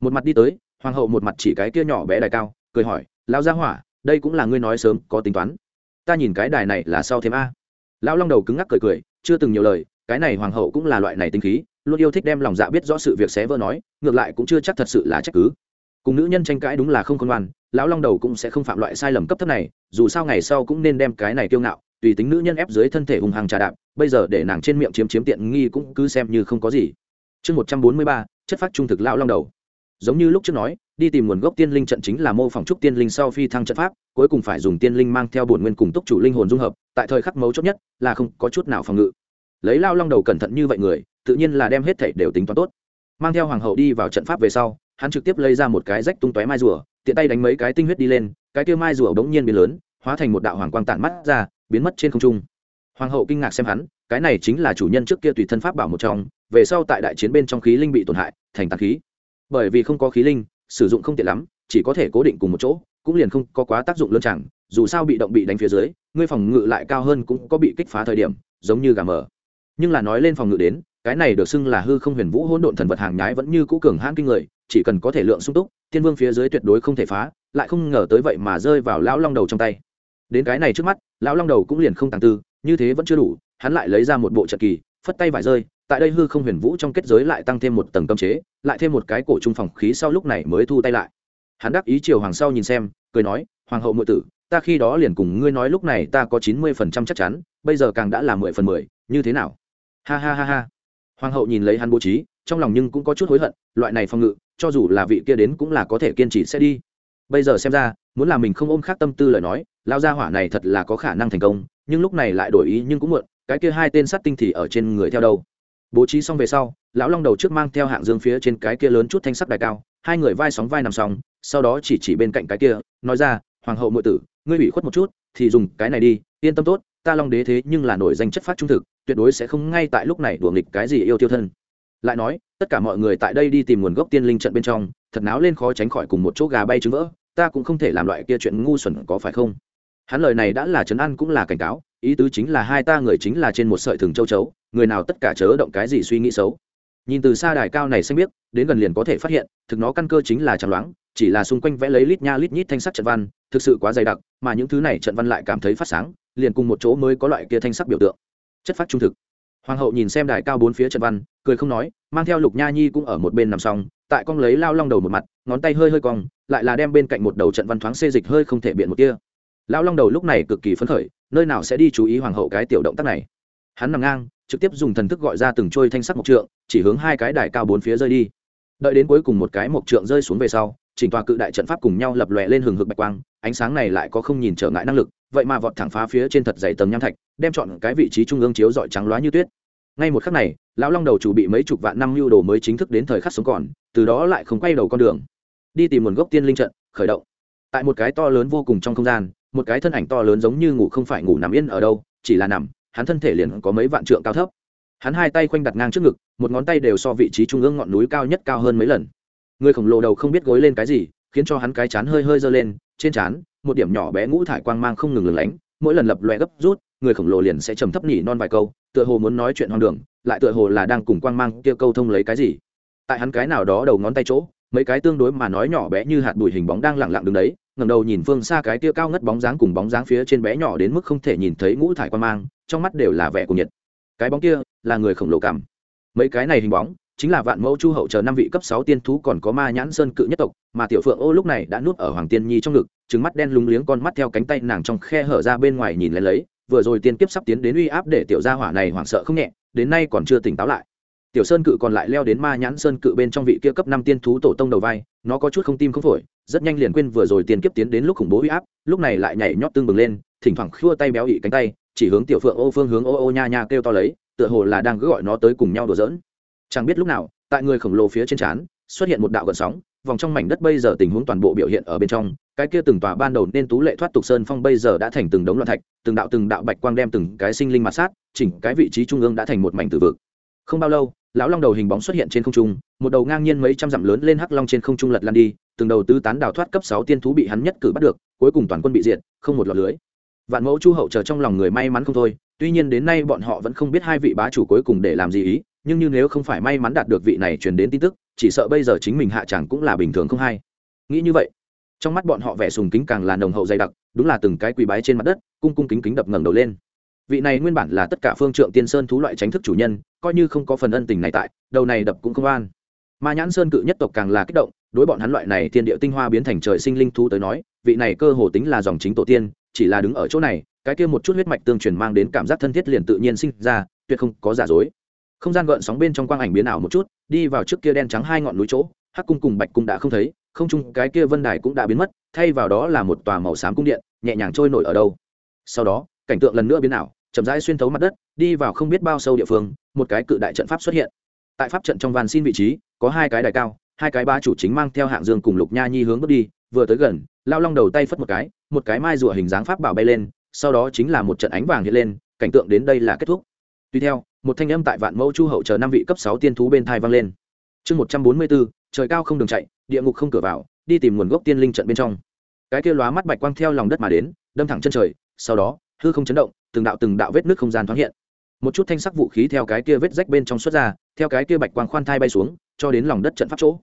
Một mặt đi tới hoàng hậu một mặt chỉ cái kia nhỏ bé đài cao, cười hỏi lao gia hỏa, đây cũng là ngươi nói sớm, có tính toán. Ta nhìn cái đài này là sau thêm a? Lão long đầu cứng ngắc cười cười, chưa từng nhiều lời, cái này hoàng hậu cũng là loại này tinh khí, luôn yêu thích đem lòng dạ biết rõ sự việc xé vỡ nói, ngược lại cũng chưa chắc thật sự là trách cứ. Cùng nữ nhân tranh cãi đúng là không khôn ngoan, lão long đầu cũng sẽ không phạm loại sai lầm cấp thấp này, dù sao ngày sau cũng nên đem cái này kiêu ngạo, tùy tính nữ nhân ép dưới thân thể hùng hàng trà đạp, bây giờ để nàng trên miệng chiếm chiếm tiện nghi cũng cứ xem như không có gì. Chương một trăm bốn mươi ba, chất phát trung thực lão long đầu giống như lúc trước nói, đi tìm nguồn gốc tiên linh trận chính là mô phỏng trúc tiên linh sau phi thăng trận pháp, cuối cùng phải dùng tiên linh mang theo bổn nguyên cùng túc chủ linh hồn dung hợp, tại thời khắc mấu chốt nhất là không có chút nào phòng ngự. Lấy lao long đầu cẩn thận như vậy người, tự nhiên là đem hết thảy đều tính toán tốt. Mang theo hoàng hậu đi vào trận pháp về sau, hắn trực tiếp lấy ra một cái rách tung tóe mai rùa, tiện tay đánh mấy cái tinh huyết đi lên, cái kia mai rùa bỗng nhiên biến lớn, hóa thành một đạo hoàng quang tản mắt ra, biến mất trên không trung. Hoàng hậu kinh ngạc xem hắn, cái này chính là chủ nhân trước kia tùy thân pháp bảo một trong, về sau tại đại chiến bên trong khí linh bị tổn hại, thành tàn khí bởi vì không có khí linh, sử dụng không tiện lắm, chỉ có thể cố định cùng một chỗ, cũng liền không có quá tác dụng lơn chẳng, dù sao bị động bị đánh phía dưới, ngươi phòng ngự lại cao hơn cũng có bị kích phá thời điểm, giống như gà mờ. Nhưng là nói lên phòng ngự đến, cái này được xưng là hư không huyền vũ hỗn độn thần vật hàng nhái vẫn như cũ cường hãn kinh người, chỉ cần có thể lượng sung túc, tiên vương phía dưới tuyệt đối không thể phá, lại không ngờ tới vậy mà rơi vào lão long đầu trong tay. Đến cái này trước mắt, lão long đầu cũng liền không tàng tư, như thế vẫn chưa đủ, hắn lại lấy ra một bộ trận kỳ, phất tay vải rơi tại đây hư không huyền vũ trong kết giới lại tăng thêm một tầng cấm chế, lại thêm một cái cổ trung phòng khí sau lúc này mới thu tay lại. Hắn đáp ý chiều hoàng sau nhìn xem, cười nói, hoàng hậu muội tử, ta khi đó liền cùng ngươi nói lúc này ta có chín mươi phần trăm chắc chắn, bây giờ càng đã là mười phần mười, như thế nào? Ha ha ha ha. Hoàng hậu nhìn lấy hắn bố trí, trong lòng nhưng cũng có chút hối hận, loại này phòng ngự, cho dù là vị kia đến cũng là có thể kiên trì sẽ đi. Bây giờ xem ra, muốn là mình không ôm khác tâm tư lời nói lao ra hỏa này thật là có khả năng thành công, nhưng lúc này lại đổi ý nhưng cũng muộn, cái kia hai tên sát tinh thì ở trên người theo đâu? Bố trí xong về sau, lão long đầu trước mang theo hạng dương phía trên cái kia lớn chút thanh sắc đài cao, hai người vai sóng vai nằm sóng, sau đó chỉ chỉ bên cạnh cái kia, nói ra, hoàng hậu nội tử, ngươi ủy khuất một chút, thì dùng cái này đi, yên tâm tốt, ta long đế thế nhưng là nổi danh chất phát trung thực, tuyệt đối sẽ không ngay tại lúc này đùa nghịch cái gì yêu tiêu thân. Lại nói, tất cả mọi người tại đây đi tìm nguồn gốc tiên linh trận bên trong, thật náo lên khó tránh khỏi cùng một chỗ gà bay trứng vỡ, ta cũng không thể làm loại kia chuyện ngu xuẩn có phải không? Hắn lời này đã là trấn an cũng là cảnh cáo, ý tứ chính là hai ta người chính là trên một sợi thừng châu chấu người nào tất cả chớ động cái gì suy nghĩ xấu. Nhìn từ xa đài cao này xanh biết đến gần liền có thể phát hiện, thực nó căn cơ chính là trắng loáng, chỉ là xung quanh vẽ lấy lít nha lít nhít thanh sắc trận văn, thực sự quá dày đặc, mà những thứ này trận văn lại cảm thấy phát sáng, liền cùng một chỗ mới có loại kia thanh sắc biểu tượng. Chất phát trung thực. Hoàng hậu nhìn xem đài cao bốn phía trận văn, cười không nói, mang theo lục nha nhi cũng ở một bên nằm xong, tại con lấy lao long đầu một mặt, ngón tay hơi hơi cong, lại là đem bên cạnh một đầu trận văn thoáng xê dịch hơi không thể biện một kia. Lao long đầu lúc này cực kỳ phấn khởi, nơi nào sẽ đi chú ý hoàng hậu cái tiểu động tác này. Hắn nằm ngang trực tiếp dùng thần thức gọi ra từng trôi thanh sắc mộc trượng, chỉ hướng hai cái đài cao bốn phía rơi đi. Đợi đến cuối cùng một cái mộc trượng rơi xuống về sau, chỉnh tòa cự đại trận pháp cùng nhau lập lòe lên hừng hực bạch quang, ánh sáng này lại có không nhìn trở ngại năng lực, vậy mà vọt thẳng phá phía trên thật dày tầng nham thạch, đem chọn cái vị trí trung ương chiếu dọi trắng loá như tuyết. Ngay một khắc này, lão long đầu chủ bị mấy chục vạn năm lưu đồ mới chính thức đến thời khắc sống còn, từ đó lại không quay đầu con đường. Đi tìm nguồn gốc tiên linh trận, khởi động. Tại một cái to lớn vô cùng trong không gian, một cái thân ảnh to lớn giống như ngủ không phải ngủ nằm yên ở đâu, chỉ là nằm hắn thân thể liền có mấy vạn trượng cao thấp. Hắn hai tay khoanh đặt ngang trước ngực, một ngón tay đều so vị trí trung ương ngọn núi cao nhất cao hơn mấy lần. Người khổng lồ đầu không biết gối lên cái gì, khiến cho hắn cái chán hơi hơi dơ lên, trên chán một điểm nhỏ bé ngũ thải quang mang không ngừng lửng lánh, mỗi lần lập loe gấp rút, người khổng lồ liền sẽ trầm thấp nhỉ non vài câu, tựa hồ muốn nói chuyện hoang đường, lại tựa hồ là đang cùng quang mang kia câu thông lấy cái gì. Tại hắn cái nào đó đầu ngón tay chỗ, mấy cái tương đối mà nói nhỏ bé như hạt bụi hình bóng đang lặng lặng đứng đấy, ngẩng đầu nhìn phương xa cái kia cao ngất bóng dáng cùng bóng dáng phía trên bé nhỏ đến mức không thể nhìn thấy ngũ thải quang mang trong mắt đều là vẻ của nhiệt. Cái bóng kia là người khổng lồ cảm. Mấy cái này hình bóng chính là vạn mẫu chu hậu chờ năm vị cấp sáu tiên thú còn có ma nhãn sơn cự nhất tộc, mà tiểu phượng ô lúc này đã nuốt ở hoàng tiên nhi trong ngực trứng mắt đen lúng liếng con mắt theo cánh tay nàng trong khe hở ra bên ngoài nhìn lấy lấy, vừa rồi tiên kiếp sắp tiến đến uy áp để tiểu gia hỏa này hoảng sợ không nhẹ, đến nay còn chưa tỉnh táo lại. Tiểu sơn cự còn lại leo đến ma nhãn sơn cự bên trong vị kia cấp năm tiên thú tổ tông đầu vai, nó có chút không tim không phổi, rất nhanh liền quên vừa rồi tiên kiếp tiến đến lúc khủng bố uy áp, lúc này lại nhảy nhót tương bừng lên, thỉnh thoảng khua tay béo ị cánh tay chỉ hướng tiểu phượng ô phương hướng ô ô nha nha kêu to lấy, tựa hồ là đang cứ gọi nó tới cùng nhau đùa giỡn. Chẳng biết lúc nào, tại người khổng lồ phía trên trán, xuất hiện một đạo gần sóng, vòng trong mảnh đất bây giờ tình huống toàn bộ biểu hiện ở bên trong, cái kia từng tòa ban đầu nên tú lệ thoát tục sơn phong bây giờ đã thành từng đống loạn thạch, từng đạo từng đạo bạch quang đem từng cái sinh linh mặt sát, chỉnh cái vị trí trung ương đã thành một mảnh tử vực. Không bao lâu, lão long đầu hình bóng xuất hiện trên không trung, một đầu ngang nhiên mấy trăm dặm lớn lên hắc long trên không trung lật lan đi, từng đầu tứ tán đào thoát cấp sáu tiên thú bị hắn nhất cử bắt được, cuối cùng toàn quân bị diệt, không một lọt lưới vạn mẫu chu hậu chờ trong lòng người may mắn không thôi, tuy nhiên đến nay bọn họ vẫn không biết hai vị bá chủ cuối cùng để làm gì ý, nhưng như nếu không phải may mắn đạt được vị này truyền đến tin tức, chỉ sợ bây giờ chính mình hạ chẳng cũng là bình thường không hay. Nghĩ như vậy, trong mắt bọn họ vẻ sùng kính càng là nồng hậu dày đặc, đúng là từng cái quỳ bái trên mặt đất, cung cung kính kính đập ngẩng đầu lên. Vị này nguyên bản là tất cả phương trượng tiên sơn thú loại tránh thức chủ nhân, coi như không có phần ân tình này tại, đầu này đập cũng không an mà nhãn sơn cự nhất tộc càng là kích động, đối bọn hắn loại này thiên địa tinh hoa biến thành trời sinh linh thú tới nói, vị này cơ hồ tính là dòng chính tổ tiên chỉ là đứng ở chỗ này, cái kia một chút huyết mạch tương truyền mang đến cảm giác thân thiết liền tự nhiên sinh ra, tuyệt không có giả dối. Không gian gợn sóng bên trong quang ảnh biến ảo một chút, đi vào trước kia đen trắng hai ngọn núi chỗ, hắc cung cùng bạch cung đã không thấy, không chung cái kia vân đài cũng đã biến mất, thay vào đó là một tòa màu xám cung điện, nhẹ nhàng trôi nổi ở đâu. Sau đó, cảnh tượng lần nữa biến ảo, chậm rãi xuyên thấu mặt đất, đi vào không biết bao sâu địa phương, một cái cự đại trận pháp xuất hiện. Tại pháp trận trong van xin vị trí, có hai cái đài cao, hai cái ba chủ chính mang theo hạng dương cùng lục nha nhi hướng bước đi vừa tới gần, lao long đầu tay phất một cái một cái mai rùa hình dáng pháp bảo bay lên, sau đó chính là một trận ánh vàng hiện lên, cảnh tượng đến đây là kết thúc. Tuy theo, một thanh âm tại vạn mẫu chu hậu chờ năm vị cấp sáu tiên thú bên thai vang lên. Chương một trăm bốn mươi bốn, trời cao không đường chạy, địa ngục không cửa vào, đi tìm nguồn gốc tiên linh trận bên trong. Cái kia lóa mắt bạch quang theo lòng đất mà đến, đâm thẳng chân trời, sau đó, hư không chấn động, từng đạo từng đạo vết nước không gian thoáng hiện. Một chút thanh sắc vũ khí theo cái kia vết rách bên trong xuất ra, theo cái kia bạch quang khoan thai bay xuống, cho đến lòng đất trận pháp chỗ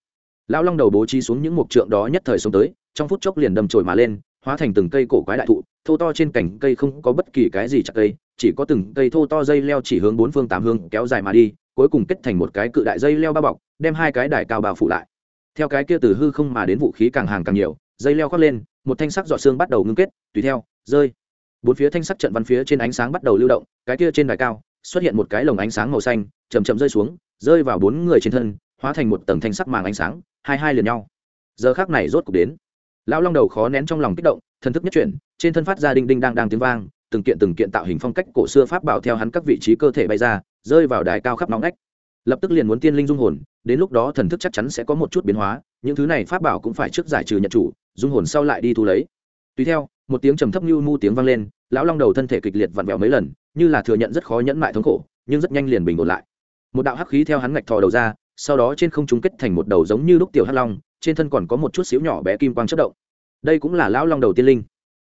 lão long đầu bố trí xuống những mục trượng đó nhất thời xuống tới, trong phút chốc liền đầm trồi mà lên, hóa thành từng cây cổ quái đại thụ, thô to trên cành cây không có bất kỳ cái gì chặt cây, chỉ có từng cây thô to dây leo chỉ hướng bốn phương tám hướng kéo dài mà đi, cuối cùng kết thành một cái cự đại dây leo bao bọc, đem hai cái đài cao bao phủ lại. Theo cái kia từ hư không mà đến vũ khí càng hàng càng nhiều, dây leo khoác lên, một thanh sắc dọ xương bắt đầu ngưng kết, tùy theo, rơi. Bốn phía thanh sắc trận văn phía trên ánh sáng bắt đầu lưu động, cái kia trên đài cao xuất hiện một cái lồng ánh sáng màu xanh chầm chậm rơi xuống, rơi vào bốn người trên thân, hóa thành một tầng thanh sắc màng ánh sáng hai hai liền nhau. Giờ khác này rốt cục đến. Lão long đầu khó nén trong lòng kích động, thần thức nhất chuyển, trên thân phát ra đinh đinh đang đang tiếng vang, từng kiện từng kiện tạo hình phong cách cổ xưa pháp bảo theo hắn các vị trí cơ thể bay ra, rơi vào đài cao khắp nóng nách lập tức liền muốn tiên linh dung hồn, đến lúc đó thần thức chắc chắn sẽ có một chút biến hóa, những thứ này pháp bảo cũng phải trước giải trừ nhận chủ, dung hồn sau lại đi thu lấy. Tùy theo, một tiếng trầm thấp như mu tiếng vang lên, lão long đầu thân thể kịch liệt vặn vẹo mấy lần, như là thừa nhận rất khó nhẫn mại thống khổ, nhưng rất nhanh liền bình ổn lại. Một đạo hắc khí theo hắn ngạch thò đầu ra sau đó trên không trung kết thành một đầu giống như lúc tiểu hắc long, trên thân còn có một chút xíu nhỏ bé kim quang chất động. Đây cũng là lão long đầu tiên linh.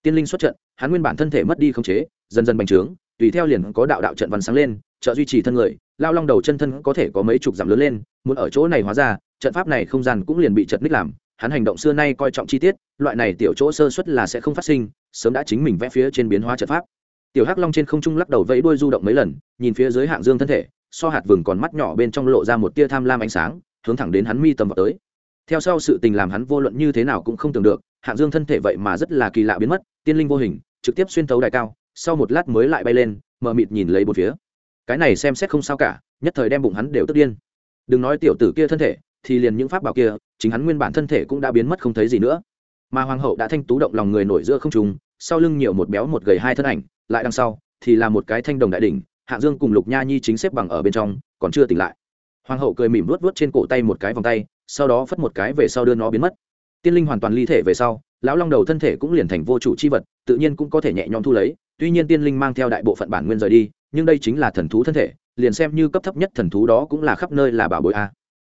Tiên linh xuất trận, hắn nguyên bản thân thể mất đi không chế, dần dần bành trướng, tùy theo liền có đạo đạo trận văn sáng lên, trợ duy trì thân người lao long đầu chân thân có thể có mấy chục dặm lớn lên, muốn ở chỗ này hóa ra, trận pháp này không gian cũng liền bị chật ních làm, hắn hành động xưa nay coi trọng chi tiết, loại này tiểu chỗ sơ xuất là sẽ không phát sinh, sớm đã chính mình vẽ phía trên biến hóa trận pháp. Tiểu hắc long trên không trung lắc đầu vẫy đuôi du động mấy lần, nhìn phía dưới hạng dương thân thể so hạt vừng còn mắt nhỏ bên trong lộ ra một tia tham lam ánh sáng, hướng thẳng đến hắn mi tầm vào tới. Theo sau sự tình làm hắn vô luận như thế nào cũng không tưởng được, hạng dương thân thể vậy mà rất là kỳ lạ biến mất, tiên linh vô hình, trực tiếp xuyên tấu đài cao, sau một lát mới lại bay lên, mờ mịt nhìn lấy bốn phía. Cái này xem xét không sao cả, nhất thời đem bụng hắn đều tức điên. Đừng nói tiểu tử kia thân thể, thì liền những pháp bảo kia, chính hắn nguyên bản thân thể cũng đã biến mất không thấy gì nữa. Mà hoàng hậu đã thanh tú động lòng người nổi giữa không trùng sau lưng nhiều một béo một gầy hai thân ảnh, lại đằng sau, thì là một cái thanh đồng đại đỉnh hạ dương cùng lục nha nhi chính xếp bằng ở bên trong, còn chưa tỉnh lại. Hoàng hậu cười mỉm luốt vớt trên cổ tay một cái vòng tay, sau đó phất một cái về sau đưa nó biến mất. Tiên linh hoàn toàn ly thể về sau, lão long đầu thân thể cũng liền thành vô chủ c h i vật, tự nhiên cũng có thể nhẹ nhõm thu lấy, tuy nhiên tiên linh mang theo đại bộ phận bản nguyên rời đi, nhưng đây chính là thần thú thân thể, liền xem như cấp thấp nhất thần thú đó cũng là khắp nơi là bảo bội a.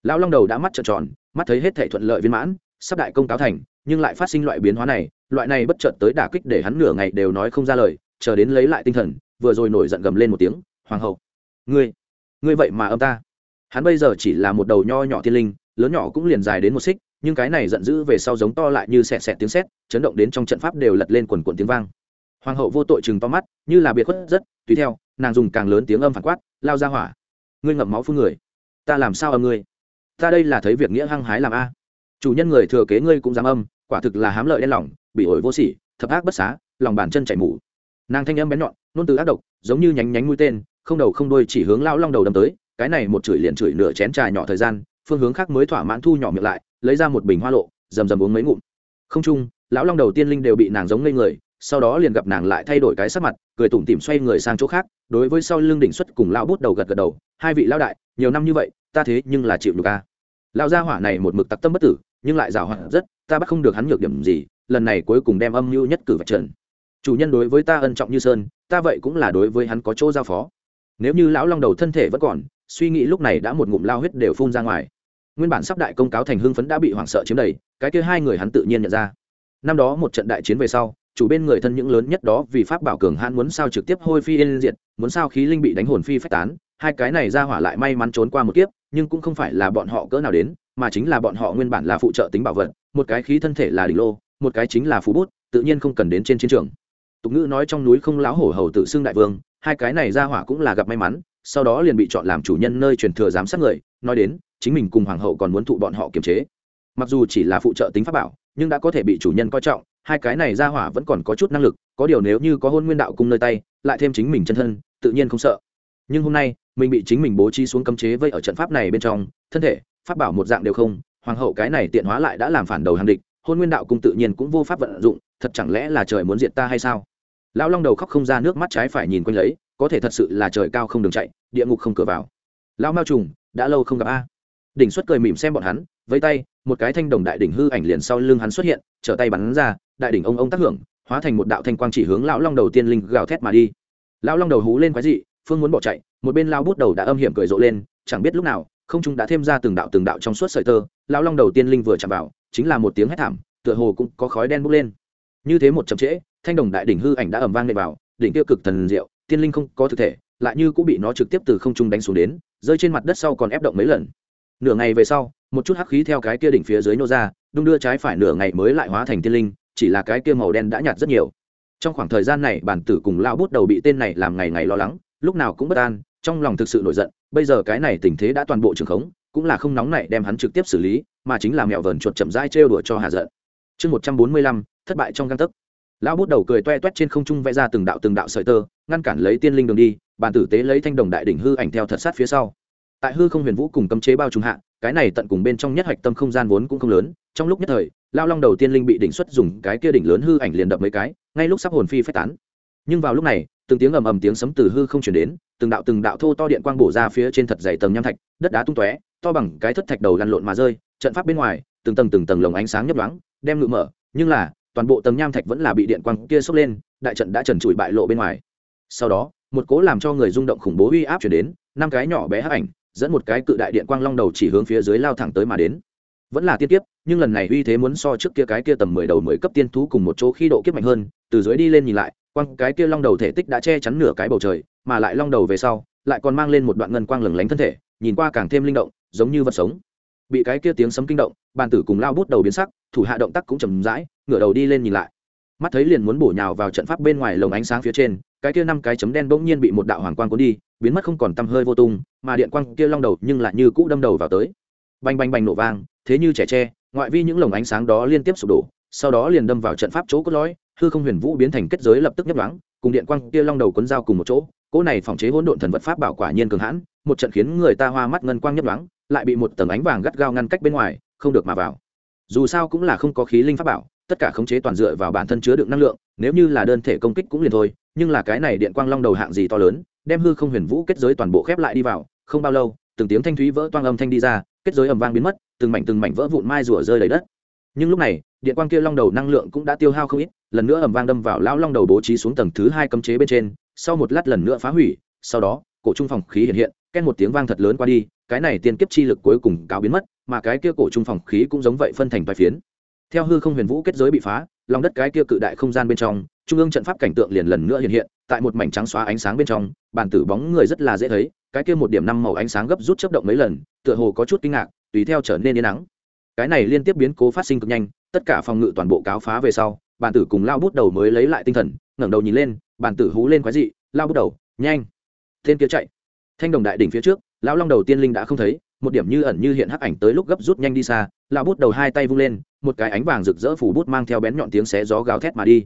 Lão long đầu đã mắt trợn tròn, mắt thấy hết thể thuận lợi viên mãn, sắp đại công cáo thành, nhưng lại phát sinh loại biến hóa này, loại này bất chợt tới đả kích để hắn nửa ngày đều nói không ra lời, chờ đến lấy lại tinh thần vừa rồi nổi giận gầm lên một tiếng, hoàng hậu, ngươi ngươi vậy mà âm ta. Hắn bây giờ chỉ là một đầu nho nhỏ thiên linh, lớn nhỏ cũng liền dài đến một xích, nhưng cái này giận dữ về sau giống to lại như xẹt xẹt tiếng sét, chấn động đến trong trận pháp đều lật lên quần quần tiếng vang. Hoàng hậu vô tội chừng to mắt, như là biệt khuất rất, tùy theo, nàng dùng càng lớn tiếng âm phản quát, lao ra hỏa, ngươi ngậm máu phương người, ta làm sao âm ngươi? Ta đây là thấy việc nghĩa hăng hái làm a. Chủ nhân người thừa kế ngươi cũng dám âm, quả thực là hám lợi đen lòng, bị ổi vô sỉ, thập ác bất xá, lòng bàn chân chảy mủ nàng thanh âm bén nhọn nôn từ ác độc, giống như nhánh nhánh mũi tên, không đầu không đuôi chỉ hướng lao long đầu đâm tới, cái này một chửi liền chửi nửa chén trà nhỏ thời gian, phương hướng khác mới thỏa mãn thu nhỏ miệng lại, lấy ra một bình hoa lộ, rầm rầm uống mấy ngụm. Không chung, lão long đầu tiên linh đều bị nàng giống ngây người, sau đó liền gặp nàng lại thay đổi cái sắc mặt, cười tủm tỉm xoay người sang chỗ khác, đối với sau lưng đỉnh xuất cùng lão bút đầu gật gật đầu, hai vị lão đại, nhiều năm như vậy, ta thế nhưng là chịu được ca lão gia hỏa này một mực tặc tâm bất tử, nhưng lại rào hoạt rất, ta bắt không được hắn nhược điểm gì, lần này cuối cùng đem âm mưu nhất cử vật trần chủ nhân đối với ta ân trọng như sơn, ta vậy cũng là đối với hắn có chỗ giao phó. Nếu như lão long đầu thân thể vẫn còn, suy nghĩ lúc này đã một ngụm lao huyết đều phun ra ngoài. Nguyên bản sắp đại công cáo thành hưng phấn đã bị hoảng sợ chiếm đầy, cái kia hai người hắn tự nhiên nhận ra. Năm đó một trận đại chiến về sau, chủ bên người thân những lớn nhất đó vì pháp bảo cường hãn muốn sao trực tiếp hôi phi yên diệt, muốn sao khí linh bị đánh hồn phi phách tán, hai cái này ra hỏa lại may mắn trốn qua một kiếp, nhưng cũng không phải là bọn họ cỡ nào đến, mà chính là bọn họ nguyên bản là phụ trợ tính bảo vật, một cái khí thân thể là đỉnh lô, một cái chính là phú bút, tự nhiên không cần đến trên chiến trường tục ngữ nói trong núi không láo hổ hầu tự xưng đại vương, hai cái này ra hỏa cũng là gặp may mắn, sau đó liền bị chọn làm chủ nhân nơi truyền thừa giám sát người, nói đến, chính mình cùng hoàng hậu còn muốn thụ bọn họ kiềm chế. Mặc dù chỉ là phụ trợ tính pháp bảo, nhưng đã có thể bị chủ nhân coi trọng, hai cái này ra hỏa vẫn còn có chút năng lực, có điều nếu như có hôn nguyên đạo cung nơi tay, lại thêm chính mình chân thân, tự nhiên không sợ. Nhưng hôm nay, mình bị chính mình bố trí xuống cấm chế vây ở trận pháp này bên trong, thân thể, pháp bảo một dạng đều không, hoàng hậu cái này tiện hóa lại đã làm phản đầu hàng địch, hôn nguyên đạo cung tự nhiên cũng vô pháp vận dụng, thật chẳng lẽ là trời muốn diệt ta hay sao? Lão long đầu khóc không ra nước mắt trái phải nhìn quanh lấy, có thể thật sự là trời cao không đường chạy, địa ngục không cửa vào. Lão mao trùng, đã lâu không gặp a. Đỉnh xuất cười mỉm xem bọn hắn với tay, một cái thanh đồng đại đỉnh hư ảnh liền sau lưng hắn xuất hiện, trở tay bắn ra, đại đỉnh ông ông tác hưởng, hóa thành một đạo thanh quang chỉ hướng lão long đầu tiên linh gào thét mà đi. Lão long đầu hú lên quái dị, phương muốn bỏ chạy, một bên lao bút đầu đã âm hiểm cười rộ lên, chẳng biết lúc nào, không chúng đã thêm ra từng đạo từng đạo trong suốt sợi tơ, Lão long đầu tiên linh vừa chạm vào, chính là một tiếng hét thảm, tựa hồ cũng có khói đen bốc lên. Như thế một chậm trễ thanh đồng đại đỉnh hư ảnh đã ầm vang lên vào, đỉnh tiêu cực thần diệu, tiên linh không có thực thể, lại như cũng bị nó trực tiếp từ không trung đánh xuống đến, rơi trên mặt đất sau còn ép động mấy lần. Nửa ngày về sau, một chút hắc khí theo cái kia đỉnh phía dưới nô ra, đung đưa trái phải nửa ngày mới lại hóa thành tiên linh, chỉ là cái kia màu đen đã nhạt rất nhiều. Trong khoảng thời gian này, bản tử cùng lao bút đầu bị tên này làm ngày ngày lo lắng, lúc nào cũng bất an, trong lòng thực sự nổi giận, bây giờ cái này tình thế đã toàn bộ trường khống, cũng là không nóng này đem hắn trực tiếp xử lý, mà chính là mẹo vờn chuột chậm rãi trêu đùa cho hà giận. Chương một trăm bốn mươi lăm, thất bại trong găng tấc lão bút đầu cười toe toét trên không trung vẽ ra từng đạo từng đạo sợi tơ, ngăn cản lấy tiên linh đường đi bàn tử tế lấy thanh đồng đại đỉnh hư ảnh theo thật sát phía sau. Tại hư không huyền vũ cùng cấm chế bao trùng hạ, cái này tận cùng bên trong nhất hạch tâm không gian vốn cũng không lớn, trong lúc nhất thời lao long đầu tiên linh bị đỉnh xuất dùng cái kia đỉnh lớn hư ảnh liền đập mấy cái, ngay lúc sắp hồn phi phách tán. Nhưng vào lúc này, từng tiếng ầm ầm tiếng sấm từ hư không chuyển đến, từng đạo từng đạo thô to điện quang bổ ra phía trên thật dày tầng nham thạch, đất đá tung tóe, to bằng cái thất thạch đầu lăn lộn mà rơi, trận pháp bên ngoài, từng tầng từng tầng lồng ánh sáng nhấp đoáng đem ngự mở, nhưng là toàn bộ tầng nham thạch vẫn là bị điện quang kia sốc lên, đại trận đã trần trụi bại lộ bên ngoài. Sau đó, một cố làm cho người rung động khủng bố uy áp chuyển đến, năm cái nhỏ bé hấp ảnh dẫn một cái cự đại điện quang long đầu chỉ hướng phía dưới lao thẳng tới mà đến. Vẫn là tiên kiếp, nhưng lần này uy thế muốn so trước kia cái kia tầm mười đầu mười cấp tiên thú cùng một chỗ khi độ kiếp mạnh hơn, từ dưới đi lên nhìn lại, quang cái kia long đầu thể tích đã che chắn nửa cái bầu trời, mà lại long đầu về sau, lại còn mang lên một đoạn ngân quang lừng lánh thân thể, nhìn qua càng thêm linh động, giống như vật sống bị cái kia tiếng sấm kinh động, bàn tử cùng lao bút đầu biến sắc, thủ hạ động tác cũng chầm rãi, ngửa đầu đi lên nhìn lại. Mắt thấy liền muốn bổ nhào vào trận pháp bên ngoài lồng ánh sáng phía trên, cái kia năm cái chấm đen bỗng nhiên bị một đạo hoàng quang cuốn đi, biến mất không còn tăm hơi vô tung, mà điện quang kia long đầu nhưng lại như cũ đâm đầu vào tới. Bành bành bành nổ vang, thế như trẻ tre, ngoại vi những lồng ánh sáng đó liên tiếp sụp đổ, sau đó liền đâm vào trận pháp chỗ cốt lõi, hư không huyền vũ biến thành kết giới lập tức nhấp đoán cùng điện quang kia long đầu cuốn dao cùng một chỗ, cỗ này phòng chế hỗn độn thần vật pháp bảo quả nhiên cường hãn, một trận khiến người ta hoa mắt ngân quang nhấp đoán lại bị một tầng ánh vàng gắt gao ngăn cách bên ngoài, không được mà vào. Dù sao cũng là không có khí linh pháp bảo, tất cả khống chế toàn dựa vào bản thân chứa đựng năng lượng, nếu như là đơn thể công kích cũng liền thôi, nhưng là cái này điện quang long đầu hạng gì to lớn, đem hư không huyền vũ kết giới toàn bộ khép lại đi vào, không bao lâu, từng tiếng thanh thúy vỡ toang âm thanh đi ra, kết giới ầm vang biến mất, từng mảnh từng mảnh vỡ vụn mai rủa rơi đầy đất. Nhưng lúc này, điện quang kia long đầu năng lượng cũng đã tiêu hao không ít, lần nữa ầm vang đâm vào lão long đầu bố trí xuống tầng thứ hai cấm chế bên trên, sau một lát lần nữa phá hủy, sau đó, cổ trung phòng khí hiện hiện ken một tiếng vang thật lớn qua đi cái này tiên kiếp chi lực cuối cùng cáo biến mất, mà cái kia cổ trung phòng khí cũng giống vậy phân thành vài phiến. Theo hư không huyền vũ kết giới bị phá, lòng đất cái kia cự đại không gian bên trong, trung ương trận pháp cảnh tượng liền lần nữa hiện hiện, tại một mảnh trắng xóa ánh sáng bên trong bàn tử bóng người rất là dễ thấy, cái kia một điểm năm màu ánh sáng gấp rút chấp động mấy lần, tựa hồ có chút kinh ngạc, tùy theo trở nên yên nắng. Cái này liên tiếp biến cố phát sinh cực nhanh, tất cả phòng ngự toàn bộ cáo phá về sau bàn tử cùng lao bút đầu mới lấy lại tinh thần, ngẩng đầu nhìn lên bàn tử hú lên quái dị, lao bút đầu, nhanh tên kia chạy. Thanh đồng đại đỉnh phía trước lão long đầu tiên linh đã không thấy, một điểm như ẩn như hiện hắc ảnh tới lúc gấp rút nhanh đi xa, lão bút đầu hai tay vung lên, một cái ánh vàng rực rỡ phủ bút mang theo bén nhọn tiếng xé gió gào thét mà đi.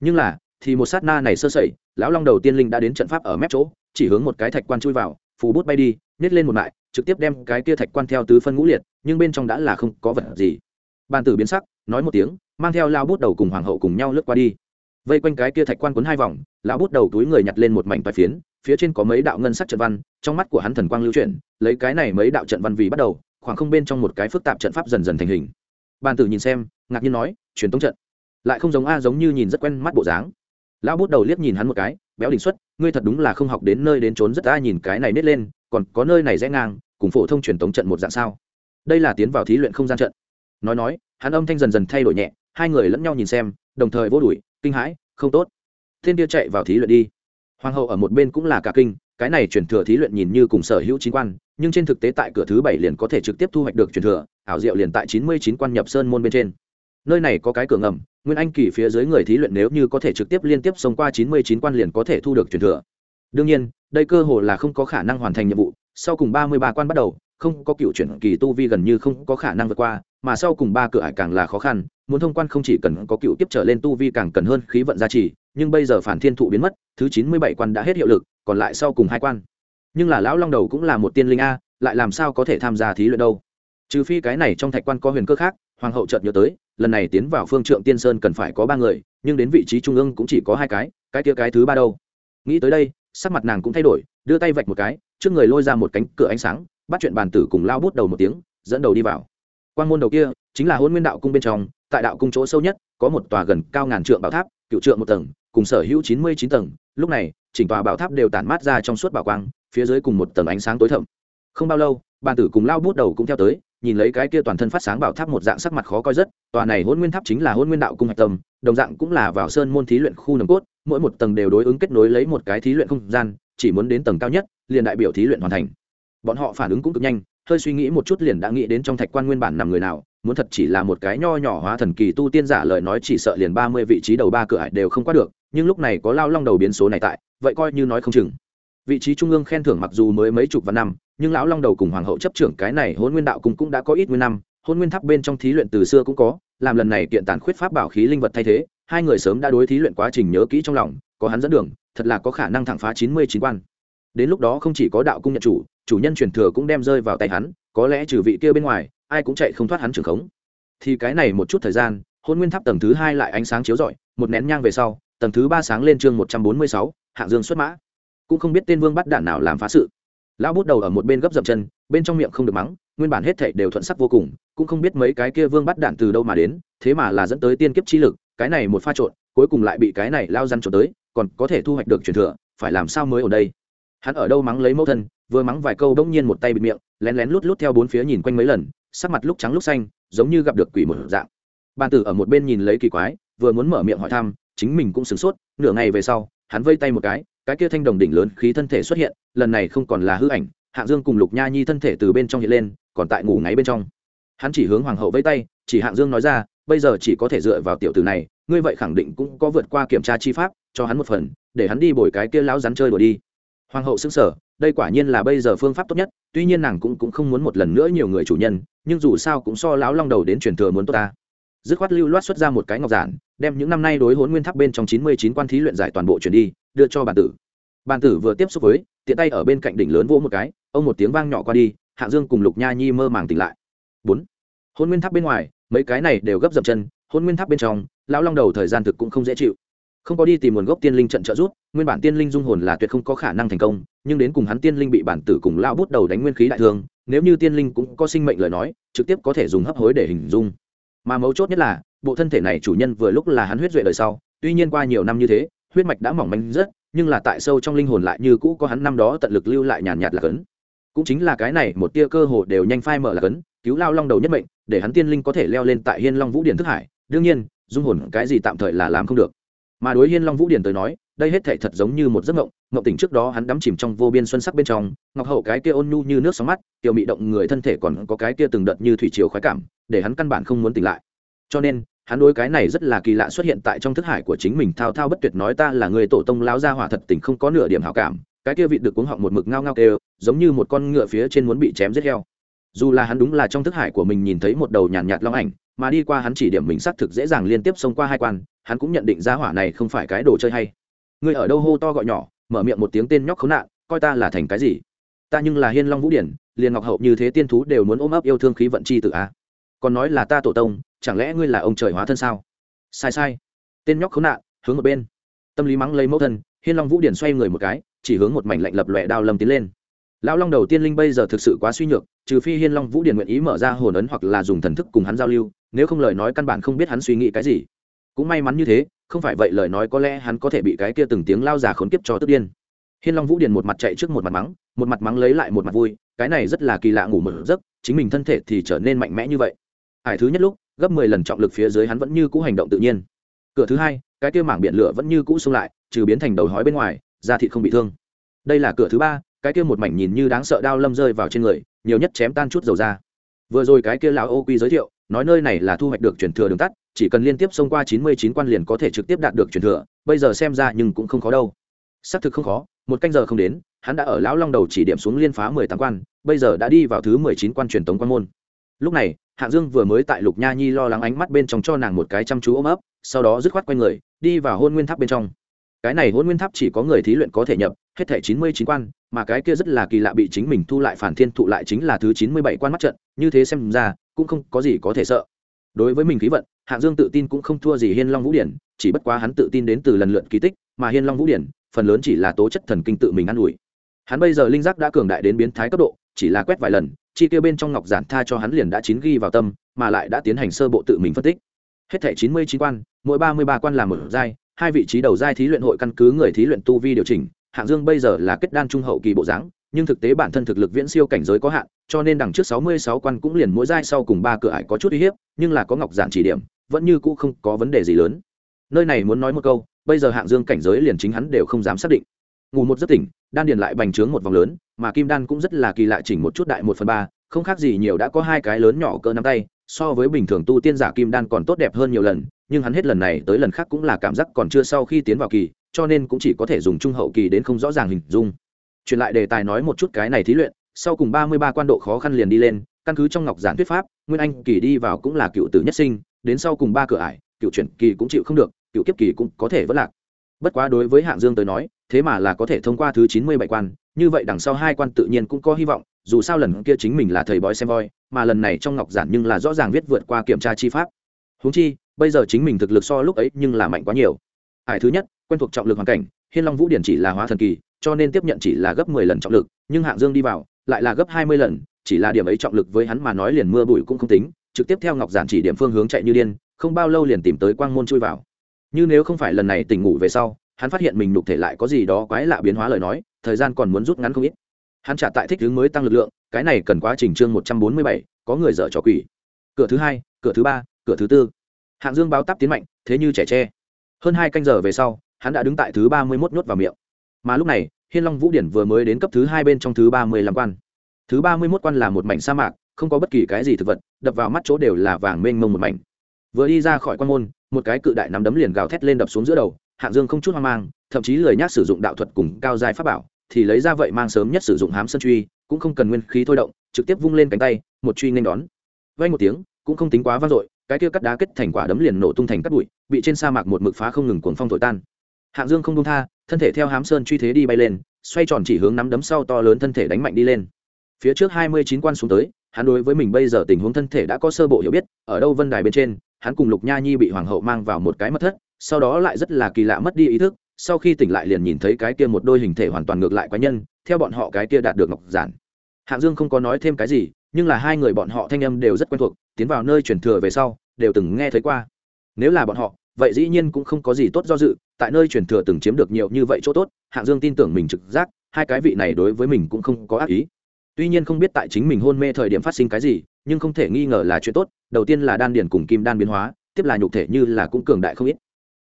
Nhưng là, thì một sát na này sơ sẩy, lão long đầu tiên linh đã đến trận pháp ở mép chỗ, chỉ hướng một cái thạch quan chui vào, phủ bút bay đi, nhét lên một lại trực tiếp đem cái kia thạch quan theo tứ phân ngũ liệt, nhưng bên trong đã là không có vật gì. Bàn tử biến sắc, nói một tiếng, mang theo lao bút đầu cùng hoàng hậu cùng nhau lướt qua đi vây quanh cái kia thạch quan cuốn hai vòng, lão bút đầu túi người nhặt lên một mảnh bài phiến, phía trên có mấy đạo ngân sắc trận văn, trong mắt của hắn thần quang lưu chuyển, lấy cái này mấy đạo trận văn vì bắt đầu, khoảng không bên trong một cái phức tạp trận pháp dần dần thành hình. Bàn tử nhìn xem, ngạc nhiên nói, truyền tống trận. Lại không giống a giống như nhìn rất quen mắt bộ dáng. Lão bút đầu liếc nhìn hắn một cái, béo đỉnh xuất, ngươi thật đúng là không học đến nơi đến trốn rất ta nhìn cái này nết lên, còn có nơi này rẽ ngang, cùng phổ thông truyền tống trận một dạng sao? Đây là tiến vào thí luyện không gian trận. Nói nói, hắn âm thanh dần dần thay đổi nhẹ, hai người lẫn nhau nhìn xem, đồng thời vô đuổi kinh hãi, không tốt. Thiên kia chạy vào thí luyện đi. Hoàng hậu ở một bên cũng là cả kinh, cái này truyền thừa thí luyện nhìn như cùng sở hữu chính quan, nhưng trên thực tế tại cửa thứ bảy liền có thể trực tiếp thu hoạch được truyền thừa, ảo diệu liền tại chín mươi chín quan nhập sơn môn bên trên. Nơi này có cái cửa ngầm, nguyên anh kỳ phía dưới người thí luyện nếu như có thể trực tiếp liên tiếp xông qua chín mươi chín quan liền có thể thu được truyền thừa. Đương nhiên, đây cơ hồ là không có khả năng hoàn thành nhiệm vụ, sau cùng ba mươi ba quan bắt đầu, không có cựu chuyển kỳ tu vi gần như không có khả năng vượt qua, mà sau cùng ba cửa ải càng là khó khăn muốn thông quan không chỉ cần có cựu tiếp trở lên tu vi càng cần hơn khí vận gia trì, nhưng bây giờ phản thiên thụ biến mất, thứ chín mươi bảy quan đã hết hiệu lực, còn lại sau cùng hai quan. Nhưng là lão long đầu cũng là một tiên linh a, lại làm sao có thể tham gia thí luyện đâu? Trừ phi cái này trong thạch quan có huyền cơ khác, hoàng hậu chợt nhớ tới, lần này tiến vào phương trượng tiên sơn cần phải có ba người, nhưng đến vị trí trung ương cũng chỉ có hai cái cái kia cái thứ ba đâu? Nghĩ tới đây, sắc mặt nàng cũng thay đổi, đưa tay vạch một cái, trước người lôi ra một cánh cửa ánh sáng, bắt chuyện bàn tử cùng lao bút đầu một tiếng, dẫn đầu đi vào. Quan môn đầu kia chính là hôn nguyên đạo cung bên trong tại đạo cung chỗ sâu nhất, có một tòa gần cao ngàn trượng bảo tháp, cựu trượng một tầng, cùng sở hữu chín mươi chín tầng. Lúc này, chỉnh tòa bảo tháp đều tản mát ra trong suốt bảo quang, phía dưới cùng một tầng ánh sáng tối thậm. Không bao lâu, bàn tử cùng lao bút đầu cũng theo tới, nhìn lấy cái kia toàn thân phát sáng bảo tháp một dạng sắc mặt khó coi rất, tòa này hôn nguyên tháp chính là hôn nguyên đạo cung hạch tâm, đồng dạng cũng là vào sơn môn thí luyện khu nồng cốt, mỗi một tầng đều đối ứng kết nối lấy một cái thí luyện không gian, chỉ muốn đến tầng cao nhất, liền đại biểu thí luyện hoàn thành. Bọn họ phản ứng cũng cực nhanh, hơi suy nghĩ một chút liền đã nghĩ đến trong thạch quan nguyên bản nằm người nào muốn thật chỉ là một cái nho nhỏ hóa thần kỳ tu tiên giả lời nói chỉ sợ liền ba mươi vị trí đầu ba cửa ải đều không qua được, nhưng lúc này có lao long đầu biến số này tại, vậy coi như nói không chừng. Vị trí trung ương khen thưởng mặc dù mới mấy chục vạn năm, nhưng lão long đầu cùng hoàng hậu chấp trưởng cái này Hỗn nguyên đạo cùng cũng đã có ít nguyên năm Hỗn nguyên tháp bên trong thí luyện từ xưa cũng có, làm lần này kiện tàn khuyết pháp bảo khí linh vật thay thế, hai người sớm đã đối thí luyện quá trình nhớ kỹ trong lòng, có hắn dẫn đường, thật là có khả năng thẳng phá chín mươi chín quan. Đến lúc đó không chỉ có đạo cung nhận chủ chủ nhân truyền thừa cũng đem rơi vào tay hắn, có lẽ trừ vị kia bên ngoài ai cũng chạy không thoát hắn trưởng khống. Thì cái này một chút thời gian, hôn nguyên tháp tầng thứ hai lại ánh sáng chiếu rọi, một nén nhang về sau, tầng thứ ba sáng lên chương một trăm bốn mươi sáu, hạng dương xuất mã. Cũng không biết tên vương bắt đạn nào làm phá sự. Lão bút đầu ở một bên gấp dậm chân, bên trong miệng không được mắng, nguyên bản hết thảy đều thuận sắc vô cùng, cũng không biết mấy cái kia vương bắt đạn từ đâu mà đến, thế mà là dẫn tới tiên kiếp chi lực, cái này một pha trộn, cuối cùng lại bị cái này lao răn trộn tới, còn có thể thu hoạch được truyền thừa, phải làm sao mới ở đây? Hắn ở đâu mắng lấy mẫu thân, vừa mắng vài câu đông nhiên một tay bịt miệng, lén lén lút lút theo bốn phía nhìn quanh mấy lần sắc mặt lúc trắng lúc xanh, giống như gặp được quỷ một dạng. Bàn tử ở một bên nhìn lấy kỳ quái, vừa muốn mở miệng hỏi thăm, chính mình cũng sửng sốt, nửa ngày về sau, hắn vây tay một cái cái kia thanh đồng đỉnh lớn khí thân thể xuất hiện, lần này không còn là hư ảnh hạng dương cùng lục nha nhi thân thể từ bên trong hiện lên, còn tại ngủ ngáy bên trong. Hắn chỉ hướng hoàng hậu vây tay, chỉ hạng dương nói ra, bây giờ chỉ có thể dựa vào tiểu tử này, ngươi vậy khẳng định cũng có vượt qua kiểm tra chi pháp, cho hắn một phần, để hắn đi bồi cái kia lão rắn chơi đùa đi. Hoàng hậu xứng sở đây quả nhiên là bây giờ phương pháp tốt nhất tuy nhiên nàng cũng, cũng không muốn một lần nữa nhiều người chủ nhân nhưng dù sao cũng so lão long đầu đến truyền thừa muốn tốt ta. Dứt khoát lưu loát xuất ra một cái ngọc giản đem những năm nay đối hốn nguyên tháp bên trong chín mươi chín quan thí luyện giải toàn bộ chuyển đi đưa cho bản tử. Bản tử vừa tiếp xúc với tiện tay ở bên cạnh đỉnh lớn vỗ một cái ông một tiếng vang nhỏ qua đi Hạ dương cùng lục nha nhi mơ màng tỉnh lại. Bốn. Hôn nguyên tháp bên ngoài mấy cái này đều gấp dập chân hôn nguyên tháp bên trong lão long đầu thời gian thực cũng không dễ chịu không có đi tìm nguồn gốc tiên linh trận trợ giúp, nguyên bản tiên linh dung hồn là tuyệt không có khả năng thành công, nhưng đến cùng hắn tiên linh bị bản tử cùng lao bút đầu đánh nguyên khí đại thương, nếu như tiên linh cũng có sinh mệnh lời nói, trực tiếp có thể dùng hấp hối để hình dung. Mà mấu chốt nhất là, bộ thân thể này chủ nhân vừa lúc là hắn huyết duệ đời sau, tuy nhiên qua nhiều năm như thế, huyết mạch đã mỏng manh rất, nhưng là tại sâu trong linh hồn lại như cũ có hắn năm đó tận lực lưu lại nhàn nhạt là cấn. Cũng chính là cái này, một tia cơ hồ đều nhanh phai mở là cấn, cứu lao long đầu nhất mệnh, để hắn tiên linh có thể leo lên tại hiên long vũ điển thức hải. Đương nhiên, dung hồn cái gì tạm thời là làm không được mà đối hiên long vũ điển tới nói, đây hết thể thật giống như một giấc mộng. Mộng tỉnh trước đó hắn đắm chìm trong vô biên xuân sắc bên trong, ngọc hậu cái kia ôn nhu như nước sóng mắt, tiểu mị động người thân thể còn có cái kia từng đợt như thủy chiều khoái cảm, để hắn căn bản không muốn tỉnh lại. Cho nên, hắn đối cái này rất là kỳ lạ xuất hiện tại trong thức hải của chính mình, thao thao bất tuyệt nói ta là người tổ tông láo gia hỏa thật tình không có nửa điểm hảo cảm, cái kia vị được cuống họng một mực ngao ngao kêu, giống như một con ngựa phía trên muốn bị chém giết heo. Dù là hắn đúng là trong thức hải của mình nhìn thấy một đầu nhàn nhạt long ảnh mà đi qua hắn chỉ điểm mình xác thực dễ dàng liên tiếp xông qua hai quan, hắn cũng nhận định gia hỏa này không phải cái đồ chơi hay. Người ở đâu hô to gọi nhỏ, mở miệng một tiếng tên nhóc khốn nạn, coi ta là thành cái gì? Ta nhưng là hiên long vũ điển liền ngọc hậu như thế tiên thú đều muốn ôm ấp yêu thương khí vận chi tự á. À? còn nói là ta tổ tông, chẳng lẽ ngươi là ông trời hóa thân sao? Sai sai. Tên nhóc khốn nạn, hướng ở bên. Tâm lý mắng lấy mẫu thân, hiên long vũ điển xoay người một cái, chỉ hướng một mảnh lạnh lập lòe đao lâm tiến lên. Lão long đầu tiên linh bây giờ thực sự quá suy nhược, trừ phi hiên long vũ điển nguyện ý mở ra hồn ấn hoặc là dùng thần thức cùng hắn giao lưu nếu không lời nói căn bản không biết hắn suy nghĩ cái gì. Cũng may mắn như thế, không phải vậy lời nói có lẽ hắn có thể bị cái kia từng tiếng lao già khốn kiếp cho tức điên. Hiên long vũ điển một mặt chạy trước một mặt mắng, một mặt mắng lấy lại một mặt vui, cái này rất là kỳ lạ ngủ một giấc, chính mình thân thể thì trở nên mạnh mẽ như vậy. Hải thứ nhất lúc, gấp mười lần trọng lực phía dưới hắn vẫn như cũ hành động tự nhiên. Cửa thứ hai, cái kia mảng biển lửa vẫn như cũ xông lại, trừ biến thành đầu hói bên ngoài, da thịt không bị thương. Đây là cửa thứ ba, cái kia một mảnh nhìn như đáng sợ đao lâm rơi vào trên người, nhiều nhất chém tan chút dầu ra vừa rồi cái kia lão ô quy giới thiệu nói nơi này là thu hoạch được truyền thừa đường tắt, chỉ cần liên tiếp xông qua chín mươi chín quan liền có thể trực tiếp đạt được truyền thừa, bây giờ xem ra nhưng cũng không khó đâu. Xác thực không khó, một canh giờ không đến, hắn đã ở lão long đầu chỉ điểm xuống liên phá mười tám quan, bây giờ đã đi vào thứ mười chín quan truyền tống quan môn. Lúc này, hạng dương vừa mới tại lục nha nhi lo lắng ánh mắt bên trong cho nàng một cái chăm chú ôm ấp, sau đó dứt khoát q u a y người, đi vào hôn nguyên tháp bên trong cái này hôn nguyên tháp chỉ có người thí luyện có thể nhập, hết thể chín mươi chín quan, mà cái kia rất là kỳ lạ bị chính mình thu lại phản thiên thụ lại chính là thứ chín mươi bảy quan mắt trận, như thế xem ra, cũng không có gì có thể sợ. Đối với mình khí vận, hạng dương tự tin cũng không thua gì hiên long vũ điển, chỉ bất quá hắn tự tin đến từ lần lượt kỳ tích, mà hiên long vũ điển, phần lớn chỉ là tố chất thần kinh tự mình ă n ủi. Hắn bây giờ linh giác đã cường đại đến biến thái cấp độ, chỉ là quét vài lần, chi tiêu bên trong ngọc giản tha cho hắn liền đã chín ghi vào tâm, mà lại đã tiến hành sơ bộ tự mình phân tích. Hết thẻ chín mươi chín quan, mỗi ba mươi ba quan làm một giai hai vị trí đầu giai thí luyện hội căn cứ người thí luyện tu vi điều chỉnh, hạng dương bây giờ là kết đan trung hậu kỳ bộ dáng, nhưng thực tế bản thân thực lực viễn siêu cảnh giới có hạn, cho nên đằng trước sáu mươi sáu quan cũng liền mỗi giai sau cùng ba cửa ải có chút uy hiếp, nhưng là có ngọc giản chỉ điểm, vẫn như cũ không có vấn đề gì lớn. Nơi này muốn nói một câu, bây giờ hạng dương cảnh giới liền chính hắn đều không dám xác định. Ngủ một giấc tỉnh, đan điền lại bành trướng một vòng lớn, mà kim đan cũng rất là kỳ lạ chỉnh một chút đại một phần ba, không khác gì nhiều đã có hai cái lớn nhỏ cỡ nắm tay so với bình thường tu tiên giả kim đan còn tốt đẹp hơn nhiều lần, nhưng hắn hết lần này tới lần khác cũng là cảm giác còn chưa sau khi tiến vào kỳ, cho nên cũng chỉ có thể dùng trung hậu kỳ đến không rõ ràng hình dung. Truyền lại đề tài nói một chút cái này thí luyện, sau cùng ba mươi ba quan độ khó khăn liền đi lên, căn cứ trong ngọc giản thuyết pháp, nguyên anh kỳ đi vào cũng là cựu tử nhất sinh, đến sau cùng ba cửa ải, cựu chuyển kỳ cũng chịu không được, cựu kiếp kỳ cũng có thể vất lạc. Bất quá đối với hạng dương tới nói, thế mà là có thể thông qua thứ chín mươi bảy quan, như vậy đằng sau hai quan tự nhiên cũng có hy vọng dù sao lần kia chính mình là thầy bói xem voi, mà lần này trong ngọc giản nhưng là rõ ràng viết vượt qua kiểm tra chi pháp. Húng chi, bây giờ chính mình thực lực so lúc ấy nhưng là mạnh quá nhiều. Hải thứ nhất, quen thuộc trọng lực hoàn cảnh, hiên long vũ điển chỉ là hóa thần kỳ, cho nên tiếp nhận chỉ là gấp mười lần trọng lực, nhưng hạng dương đi vào, lại là gấp hai mươi lần, chỉ là điểm ấy trọng lực với hắn mà nói liền mưa bụi cũng không tính, trực tiếp theo ngọc giản chỉ điểm phương hướng chạy như điên, không bao lâu liền tìm tới quang môn chui vào. Như nếu không phải lần này tỉnh ngủ về sau, hắn phát hiện mình nục thể lại có gì đó quái lạ biến hóa lời nói, thời gian còn muốn rút ngắn không ít hắn trả tại thích hướng mới tăng lực lượng, cái này cần quá trình chương một trăm bốn mươi bảy, có người dở trò quỷ. Cửa thứ hai, cửa thứ ba, cửa thứ tư. Hạng dương báo tắp tiến mạnh, thế như trẻ tre. Hơn hai canh giờ về sau, hắn đã đứng tại thứ ba mươi mốt nhốt vào miệng. Mà lúc này, hiên long vũ điển vừa mới đến cấp thứ hai bên trong thứ ba mươi lăm quan. Thứ ba mươi mốt quan là một mảnh sa mạc, không có bất kỳ cái gì thực vật, đập vào mắt chỗ đều là vàng mênh mông một mảnh. Vừa đi ra khỏi quan môn, một cái cự đại nắm đấm liền gào thét lên đập xuống giữa đầu, hạng dương không chút hoang mang, thậm chí lời nhác sử dụng đạo thuật cùng cao dài pháp bảo thì lấy ra vậy mang sớm nhất sử dụng hám sơn truy, cũng không cần nguyên khí thôi động, trực tiếp vung lên cánh tay, một truy nên đón. Vay một tiếng, cũng không tính quá vang dội, cái kia cắt đá kết thành quả đấm liền nổ tung thành cắt bụi, bị trên sa mạc một mực phá không ngừng cuồng phong thổi tan. Hạng dương không đông tha, thân thể theo hám sơn truy thế đi bay lên, xoay tròn chỉ hướng nắm đấm sau to lớn thân thể đánh mạnh đi lên. Phía trước hai mươi chín quan xuống tới, hắn đối với mình bây giờ tình huống thân thể đã có sơ bộ hiểu biết, ở đâu vân đài bên trên, hắn cùng lục nha nhi bị hoàng hậu mang vào một cái mất thất, sau đó lại rất là kỳ lạ mất đi ý thức sau khi tỉnh lại liền nhìn thấy cái kia một đôi hình thể hoàn toàn ngược lại quái nhân, theo bọn họ cái kia đạt được ngọc giản. Hạng dương không có nói thêm cái gì, nhưng là hai người bọn họ thanh âm đều rất quen thuộc, tiến vào nơi truyền thừa về sau, đều từng nghe thấy qua. Nếu là bọn họ, vậy dĩ nhiên cũng không có gì tốt do dự, tại nơi truyền thừa từng chiếm được nhiều như vậy chỗ tốt, hạng dương tin tưởng mình trực giác, hai cái vị này đối với mình cũng không có ác ý. Tuy nhiên không biết tại chính mình hôn mê thời điểm phát sinh cái gì, nhưng không thể nghi ngờ là chuyện tốt, đầu tiên là đan điền cùng kim đan biến hóa, tiếp là nhục thể như là cũng cường đại không ít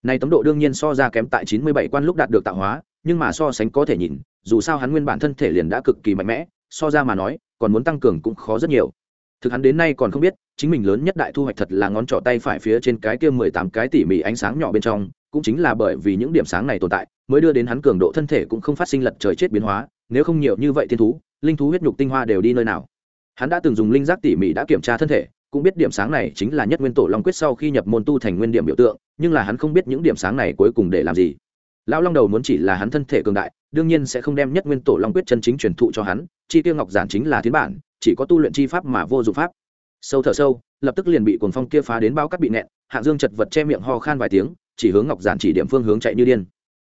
này tấm độ đương nhiên so ra kém tại chín mươi bảy quan lúc đạt được tạo hóa, nhưng mà so sánh có thể nhìn, dù sao hắn nguyên bản thân thể liền đã cực kỳ mạnh mẽ, so ra mà nói, còn muốn tăng cường cũng khó rất nhiều. Thực hắn đến nay còn không biết, chính mình lớn nhất đại thu hoạch thật là ngón trỏ tay phải phía trên cái kia mười tám cái tỉ mỉ ánh sáng nhỏ bên trong, cũng chính là bởi vì những điểm sáng này tồn tại, mới đưa đến hắn cường độ thân thể cũng không phát sinh lật trời chết biến hóa, nếu không nhiều như vậy thiên thú, linh thú huyết nhục tinh hoa đều đi nơi nào. Hắn đã từng dùng linh giác tỉ mỉ đã kiểm tra thân thể cũng biết điểm sáng này chính là nhất nguyên tổ long quyết sau khi nhập môn tu thành nguyên điểm biểu tượng, nhưng là hắn không biết những điểm sáng này cuối cùng để làm gì. Lão long đầu muốn chỉ là hắn thân thể cường đại, đương nhiên sẽ không đem nhất nguyên tổ long quyết chân chính truyền thụ cho hắn, chi tiêu ngọc giản chính là thiên bản, chỉ có tu luyện chi pháp mà vô dụng pháp. Sâu thở sâu, lập tức liền bị cuồng phong kia phá đến bao cắt bị nẹn hạng dương chật vật che miệng ho khan vài tiếng, chỉ hướng ngọc giản chỉ điểm phương hướng chạy như điên.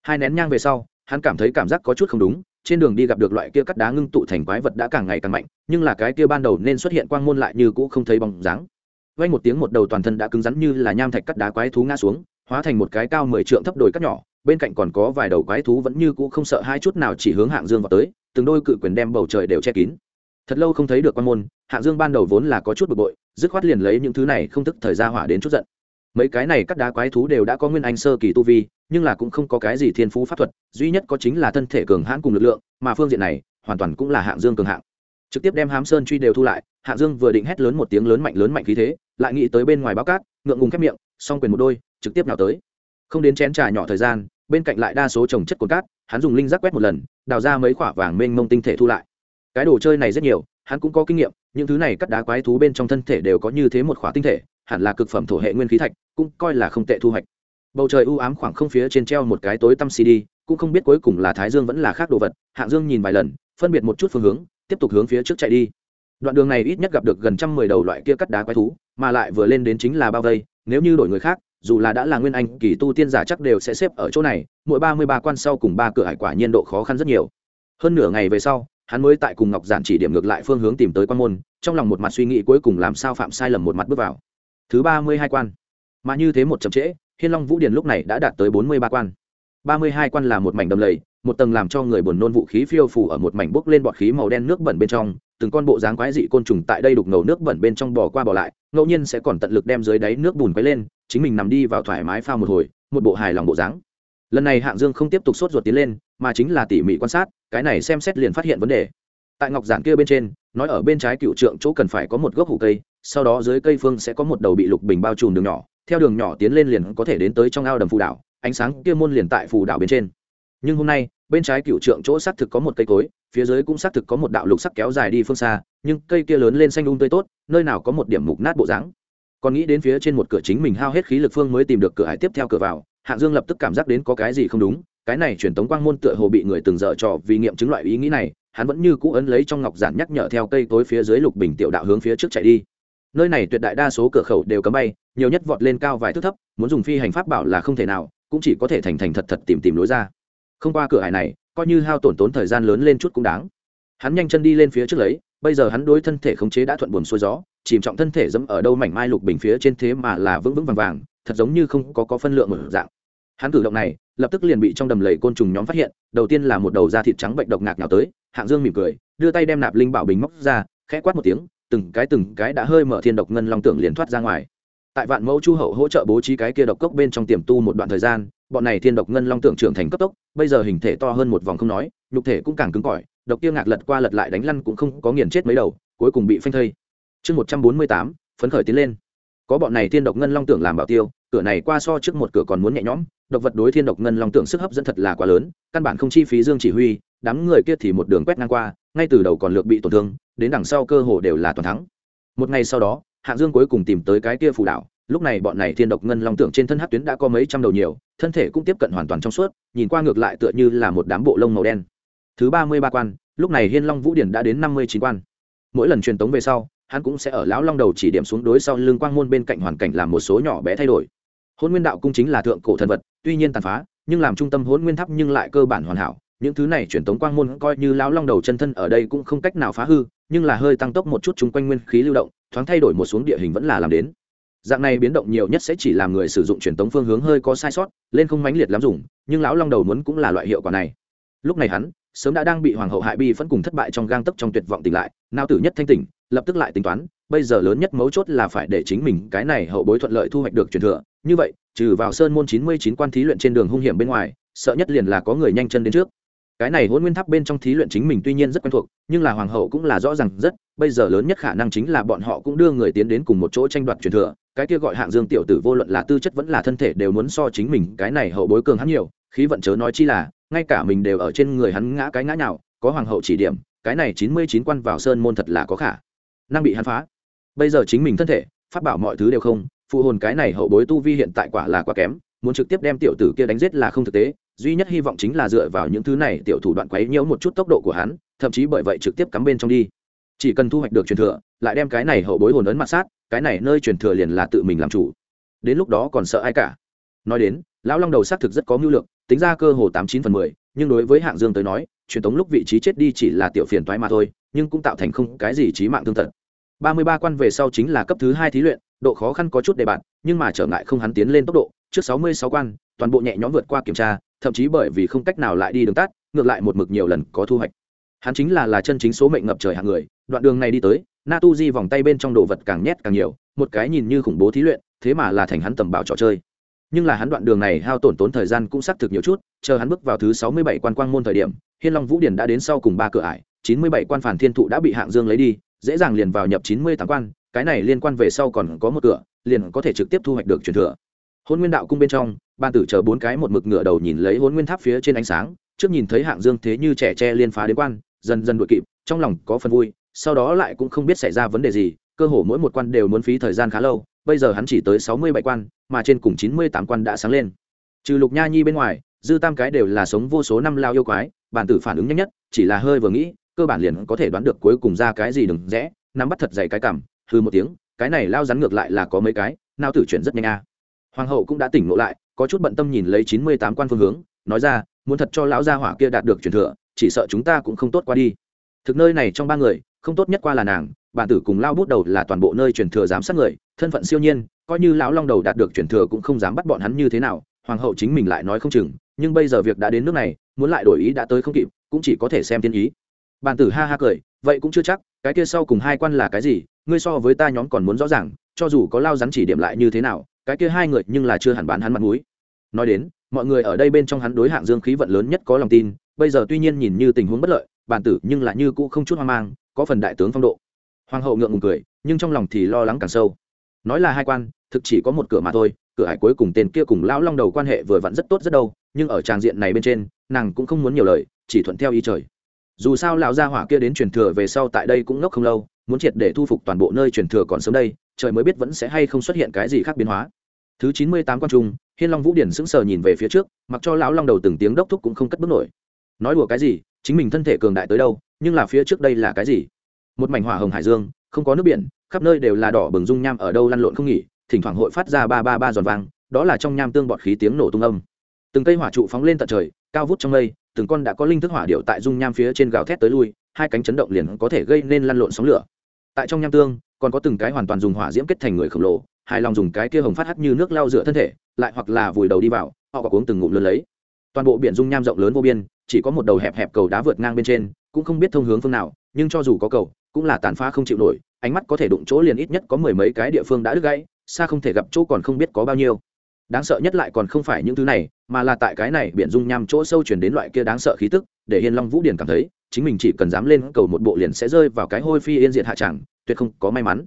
Hai nén nhang về sau, hắn cảm thấy cảm giác có chút không đúng trên đường đi gặp được loại kia cắt đá ngưng tụ thành quái vật đã càng ngày càng mạnh, nhưng là cái kia ban đầu nên xuất hiện quang môn lại như cũ không thấy bóng dáng. Vay một tiếng một đầu toàn thân đã cứng rắn như là nham thạch cắt đá quái thú ngã xuống, hóa thành một cái cao mười trượng thấp đồi cắt nhỏ, bên cạnh còn có vài đầu quái thú vẫn như cũ không sợ hai chút nào chỉ hướng hạng dương vào tới, từng đôi cự quyền đem bầu trời đều che kín. Thật lâu không thấy được quan môn, hạng dương ban đầu vốn là có chút bực bội, dứt khoát liền lấy những thứ này không thức thời ra hỏa đến chút giận mấy cái này các đá quái thú đều đã có nguyên anh sơ kỳ tu vi, nhưng là cũng không có cái gì thiên phú pháp thuật, duy nhất có chính là thân thể cường hãn cùng lực lượng, mà phương diện này, hoàn toàn cũng là hạng dương cường hạng. Trực tiếp đem hám sơn truy đều thu lại, hạng dương vừa định hét lớn một tiếng lớn mạnh lớn mạnh khí thế, lại nghĩ tới bên ngoài báo cát, ngượng ngùng khép miệng, song quyền một đôi, trực tiếp nào tới. Không đến chén trà nhỏ thời gian, bên cạnh lại đa số trồng chất cồn cát, hắn dùng linh giác quét một lần, đào ra mấy khoả vàng mênh mông tinh thể thu lại. Cái đồ chơi này rất nhiều, hắn cũng có kinh nghiệm, những thứ này cắt đá quái thú bên trong thân thể đều có như thế một khỏa tinh thể hẳn là cực phẩm thổ hệ nguyên khí thạch, cũng coi là không tệ thu hoạch. Bầu trời u ám khoảng không phía trên treo một cái tối tăm cd cũng không biết cuối cùng là thái dương vẫn là khác đồ vật, hạng dương nhìn vài lần, phân biệt một chút phương hướng, tiếp tục hướng phía trước chạy đi. Đoạn đường này ít nhất gặp được gần trăm mười đầu loại kia cắt đá quái thú, mà lại vừa lên đến chính là bao vây, nếu như đổi người khác, dù là đã là nguyên anh, kỳ tu tiên giả chắc đều sẽ xếp ở chỗ này, mỗi ba mươi ba quan sau cùng ba cửa hải quả nhiên độ khó khăn rất nhiều. Hơn nửa ngày về sau, hắn mới tại cùng ngọc giản chỉ điểm ngược lại phương hướng tìm tới quan môn, trong lòng một mặt suy nghĩ cuối cùng làm sao phạm sai lầm một mặt bước vào thứ ba mươi hai quan. Mà như thế một chậm trễ, hiên long vũ điền lúc này đã đạt tới bốn mươi ba quan. ba mươi hai quan là một mảnh đầm lầy, một tầng làm cho người buồn nôn vũ khí phiêu phủ ở một mảnh bốc lên bọt khí màu đen nước bẩn bên trong, từng con bộ dáng quái dị côn trùng tại đây đục ngầu nước bẩn bên trong bò qua bò lại, ngẫu nhiên sẽ còn tận lực đem dưới đáy nước bùn quấy lên, chính mình nằm đi vào thoải mái phao một hồi, một bộ hài lòng bộ dáng. Lần này hạng dương không tiếp tục sốt ruột tiến lên, mà chính là tỉ mỉ quan sát, cái này xem xét liền phát hiện vấn đề. Tại ngọc giản kia bên trên, nói ở bên trái cựu trượng chỗ cần phải có một gốc hủ cây sau đó dưới cây phương sẽ có một đầu bị lục bình bao trùm đường nhỏ, theo đường nhỏ tiến lên liền có thể đến tới trong ao đầm phù đảo, ánh sáng kia môn liền tại phù đảo bên trên. Nhưng hôm nay, bên trái cựu trượng chỗ xác thực có một cây cối, phía dưới cũng xác thực có một đạo lục sắc kéo dài đi phương xa, nhưng cây kia lớn lên xanh đun um tươi tốt, nơi nào có một điểm mục nát bộ dáng. Còn nghĩ đến phía trên một cửa chính mình hao hết khí lực phương mới tìm được cửa hải tiếp theo cửa vào, hạng dương lập tức cảm giác đến có cái gì không đúng, cái này truyền tống quang môn tựa hồ bị người từng dở trò vì nghiệm chứng loại ý nghĩ này, hắn vẫn như cũ ấn lấy trong ngọc giản nhắc nhở theo cây tối phía dưới lục bình tiểu đạo hướng phía trước chạy đi nơi này tuyệt đại đa số cửa khẩu đều cấm bay, nhiều nhất vọt lên cao vài thước thấp, muốn dùng phi hành pháp bảo là không thể nào, cũng chỉ có thể thành thành thật thật tìm tìm lối ra. Không qua cửa hải này, coi như hao tổn tốn thời gian lớn lên chút cũng đáng. Hắn nhanh chân đi lên phía trước lấy, bây giờ hắn đối thân thể khống chế đã thuận buồm xuôi gió, chìm trọng thân thể dẫm ở đâu mảnh mai lục bình phía trên thế mà là vững vững vàng vàng, thật giống như không có có phân lượng một dạng. Hắn cử động này, lập tức liền bị trong đầm lầy côn trùng nhóm phát hiện, đầu tiên là một đầu da thịt trắng bệnh độc ngạc nào tới, hạng dương mỉm cười, đưa tay đem nạp linh bảo bình móc ra, khẽ quát một tiếng từng cái từng cái đã hơi mở thiên độc ngân long tưởng liền thoát ra ngoài. Tại vạn mẫu chu hậu hỗ trợ bố trí cái kia độc cốc bên trong tiềm tu một đoạn thời gian, bọn này thiên độc ngân long tưởng trưởng thành cấp tốc, bây giờ hình thể to hơn một vòng không nói, nhục thể cũng càng cứng cỏi, độc kia ngạc lật qua lật lại đánh lăn cũng không có nghiền chết mấy đầu, cuối cùng bị phanh thây. Chương một trăm bốn mươi tám, phấn khởi tiến lên. Có bọn này thiên độc ngân long tưởng làm bảo tiêu, cửa này qua so trước một cửa còn muốn nhẹ nhõm, độc vật đối thiên độc ngân long tưởng sức hấp dẫn thật là quá lớn, căn bản không chi phí dương chỉ huy, đám người kia thì một đường quét ngang qua, ngay từ đầu còn lược bị tổn thương đến đằng sau cơ hồ đều là toàn thắng. Một ngày sau đó, hạng dương cuối cùng tìm tới cái kia phù đảo lúc này bọn này thiên độc ngân long tưởng trên thân hát tuyến đã có mấy trăm đầu nhiều, thân thể cũng tiếp cận hoàn toàn trong suốt, nhìn qua ngược lại tựa như là một đám bộ lông màu đen. Thứ ba mươi ba quan, lúc này hiên long vũ điển đã đến năm mươi chín quan. Mỗi lần truyền tống về sau, hắn cũng sẽ ở lão long đầu chỉ điểm xuống đối sau lưng quang môn bên cạnh hoàn cảnh làm một số nhỏ bé thay đổi. Hôn nguyên đạo cung chính là thượng cổ thần vật, tuy nhiên tàn phá, nhưng làm trung tâm hôn nguyên tháp nhưng lại cơ bản hoàn hảo. Những thứ này truyền tống quang môn coi như lão long đầu chân thân ở đây cũng không cách nào phá hư nhưng là hơi tăng tốc một chút chung quanh nguyên khí lưu động, thoáng thay đổi một xuống địa hình vẫn là làm đến. Dạng này biến động nhiều nhất sẽ chỉ làm người sử dụng truyền tống phương hướng hơi có sai sót, lên không mãnh liệt lắm dùng, nhưng lão long đầu muốn cũng là loại hiệu quả này. Lúc này hắn, sớm đã đang bị hoàng hậu hại bi vẫn cùng thất bại trong gang tấc trong tuyệt vọng tỉnh lại, nao tử nhất thanh tỉnh, lập tức lại tính toán, bây giờ lớn nhất mấu chốt là phải để chính mình cái này hậu bối thuận lợi thu hoạch được truyền thừa. Như vậy, trừ vào sơn môn chín mươi chín quan thí luyện trên đường hung hiểm bên ngoài, sợ nhất liền là có người nhanh chân đến trước cái này hôn nguyên tháp bên trong thí luyện chính mình tuy nhiên rất quen thuộc, nhưng là hoàng hậu cũng là rõ ràng rất, bây giờ lớn nhất khả năng chính là bọn họ cũng đưa người tiến đến cùng một chỗ tranh đoạt truyền thừa, cái kia gọi hạng dương tiểu tử vô luận là tư chất vẫn là thân thể đều muốn so chính mình, cái này hậu bối cường hắn nhiều, khí vận chớ nói chi là, ngay cả mình đều ở trên người hắn ngã cái ngã nào có hoàng hậu chỉ điểm, cái này chín mươi chín quan vào sơn môn thật là có khả năng bị hắn phá. Bây giờ chính mình thân thể phát bảo mọi thứ đều không, phụ hồn cái này hậu bối tu vi hiện tại quả là quá kém, muốn trực tiếp đem tiểu tử kia đánh giết là không thực tế duy nhất hy vọng chính là dựa vào những thứ này tiểu thủ đoạn quấy nhiễu một chút tốc độ của hắn, thậm chí bởi vậy trực tiếp cắm bên trong đi. Chỉ cần thu hoạch được truyền thừa, lại đem cái này hậu bối hồn ấn mặt sát, cái này nơi truyền thừa liền là tự mình làm chủ. Đến lúc đó còn sợ ai cả? Nói đến, lão long đầu xác thực rất có mưu lượng tính ra cơ hồ tám chín phần mười, nhưng đối với hạng dương tới nói, truyền tống lúc vị trí chết đi chỉ là tiểu phiền toái mà thôi, nhưng cũng tạo thành không cái gì trí mạng tương tật. Ba mươi ba quan về sau chính là cấp thứ hai thí luyện, độ khó khăn có chút đề bạt, nhưng mà trở ngại không hắn tiến lên tốc độ, trước sáu mươi sáu quan, toàn bộ nhẹ nhõm vượt qua kiểm tra thậm chí bởi vì không cách nào lại đi đường tắt, ngược lại một mực nhiều lần có thu hoạch. Hắn chính là là chân chính số mệnh ngập trời hạng người, đoạn đường này đi tới na tu di vòng tay bên trong đồ vật càng nhét càng nhiều, một cái nhìn như khủng bố thí luyện, thế mà là thành hắn tầm bảo trò chơi. Nhưng là hắn đoạn đường này hao tổn tốn thời gian cũng xác thực nhiều chút, chờ hắn bước vào thứ sáu mươi bảy quan quang môn thời điểm, hiên long vũ điển đã đến sau cùng ba cửa ải, chín mươi bảy quan phản thiên thụ đã bị hạng dương lấy đi, dễ dàng liền vào nhập chín mươi tám quan, cái này liên quan về sau còn có một cửa, liền có thể trực tiếp thu hoạch được truyền thừa hôn nguyên đạo cung bên trong, ban tử chờ bốn cái một mực ngựa đầu nhìn lấy hôn nguyên tháp phía trên ánh sáng, trước nhìn thấy hạng dương thế như trẻ tre liên phá đến quan, dần dần đuổi kịp, trong lòng có phần vui, sau đó lại cũng không biết xảy ra vấn đề gì, cơ hồ mỗi một quan đều muốn phí thời gian khá lâu, bây giờ hắn chỉ tới sáu mươi bảy quan, mà trên cùng chín mươi tám quan đã sáng lên. Trừ lục nha nhi bên ngoài, dư tam cái đều là sống vô số năm lao yêu quái, bản tử phản ứng nhanh nhất, chỉ là hơi vừa nghĩ, cơ bản liền có thể đoán được cuối cùng ra cái gì đừng rẽ, nắm bắt thật dày cái cảm hư một tiếng, cái này lao rắn ngược lại là có mấy cái, nao tử chuyển rất nhanh a hoàng hậu cũng đã tỉnh ngộ lại, có chút bận tâm nhìn lấy chín mươi tám quan phương hướng, nói ra, muốn thật cho lão gia hỏa kia đạt được truyền thừa, chỉ sợ chúng ta cũng không tốt qua đi. Thực nơi này trong ba người, không tốt nhất qua là nàng bản tử cùng lao bút đầu là toàn bộ nơi truyền thừa giám sát người, thân phận siêu nhiên, coi như lão long đầu đạt được truyền thừa cũng không dám bắt bọn hắn như thế nào, hoàng hậu chính mình lại nói không chừng, nhưng bây giờ việc đã đến nước này, muốn lại đổi ý đã tới không kịp, cũng chỉ có thể xem thiên ý. Bản tử ha ha cười, vậy cũng chưa chắc, cái kia sau cùng hai quan là cái gì, ngươi so với ta nhóm còn muốn rõ ràng, cho dù có lao rắn chỉ điểm lại như thế nào cái kia hai người nhưng là chưa hẳn bán hắn mặt mũi. Nói đến, mọi người ở đây bên trong hắn đối hạng dương khí vận lớn nhất có lòng tin, bây giờ tuy nhiên nhìn như tình huống bất lợi, bản tử nhưng là như cũ không chút hoang mang, có phần đại tướng phong độ. Hoàng hậu ngượng ngùng cười, nhưng trong lòng thì lo lắng càng sâu. Nói là hai quan, thực chỉ có một cửa mà thôi, cửa hải cuối cùng tên kia cùng lão long đầu quan hệ vừa vặn rất tốt rất đâu, nhưng ở tràng diện này bên trên, nàng cũng không muốn nhiều lời, chỉ thuận theo ý trời. Dù sao lão gia hỏa kia đến truyền thừa về sau tại đây cũng ngốc không lâu, muốn triệt để thu phục toàn bộ nơi truyền thừa còn sớm đây trời mới biết vẫn sẽ hay không xuất hiện cái gì khác biến hóa. Thứ chín mươi tám quan trung, hiên long vũ điển sững sờ nhìn về phía trước, mặc cho lão long đầu từng tiếng đốc thúc cũng không cất bước nổi. Nói đùa cái gì, chính mình thân thể cường đại tới đâu, nhưng là phía trước đây là cái gì? Một mảnh hỏa hồng hải dương, không có nước biển, khắp nơi đều là đỏ bừng dung nham ở đâu lăn lộn không nghỉ, thỉnh thoảng hội phát ra ba ba ba giòn vang, đó là trong nham tương bọt khí tiếng nổ tung âm. Từng cây hỏa trụ phóng lên tận trời, cao vút trong mây, từng con đã có linh thức hỏa điệu tại dung nham phía trên gào thét tới lui, hai cánh chấn động liền có thể gây nên lăn lộn sóng lửa. Tại trong nham tương còn có từng cái hoàn toàn dùng hỏa diễm kết thành người khổng lồ, hài lòng dùng cái kia hồng phát hắt như nước lau rửa thân thể, lại hoặc là vùi đầu đi vào, họ có uống từng ngụm lớn lấy. Toàn bộ biển dung nham rộng lớn vô biên, chỉ có một đầu hẹp hẹp cầu đá vượt ngang bên trên, cũng không biết thông hướng phương nào, nhưng cho dù có cầu, cũng là tàn phá không chịu nổi, ánh mắt có thể đụng chỗ liền ít nhất có mười mấy cái địa phương đã đứt gãy, xa không thể gặp chỗ còn không biết có bao nhiêu. Đáng sợ nhất lại còn không phải những thứ này, mà là tại cái này biển dung nham chỗ sâu chuyển đến loại kia đáng sợ khí tức, để hiên long vũ điển cảm thấy, chính mình chỉ cần dám lên cầu một bộ liền sẽ rơi vào cái hôi phi yên diệt hạ tràng tuyệt không có may mắn.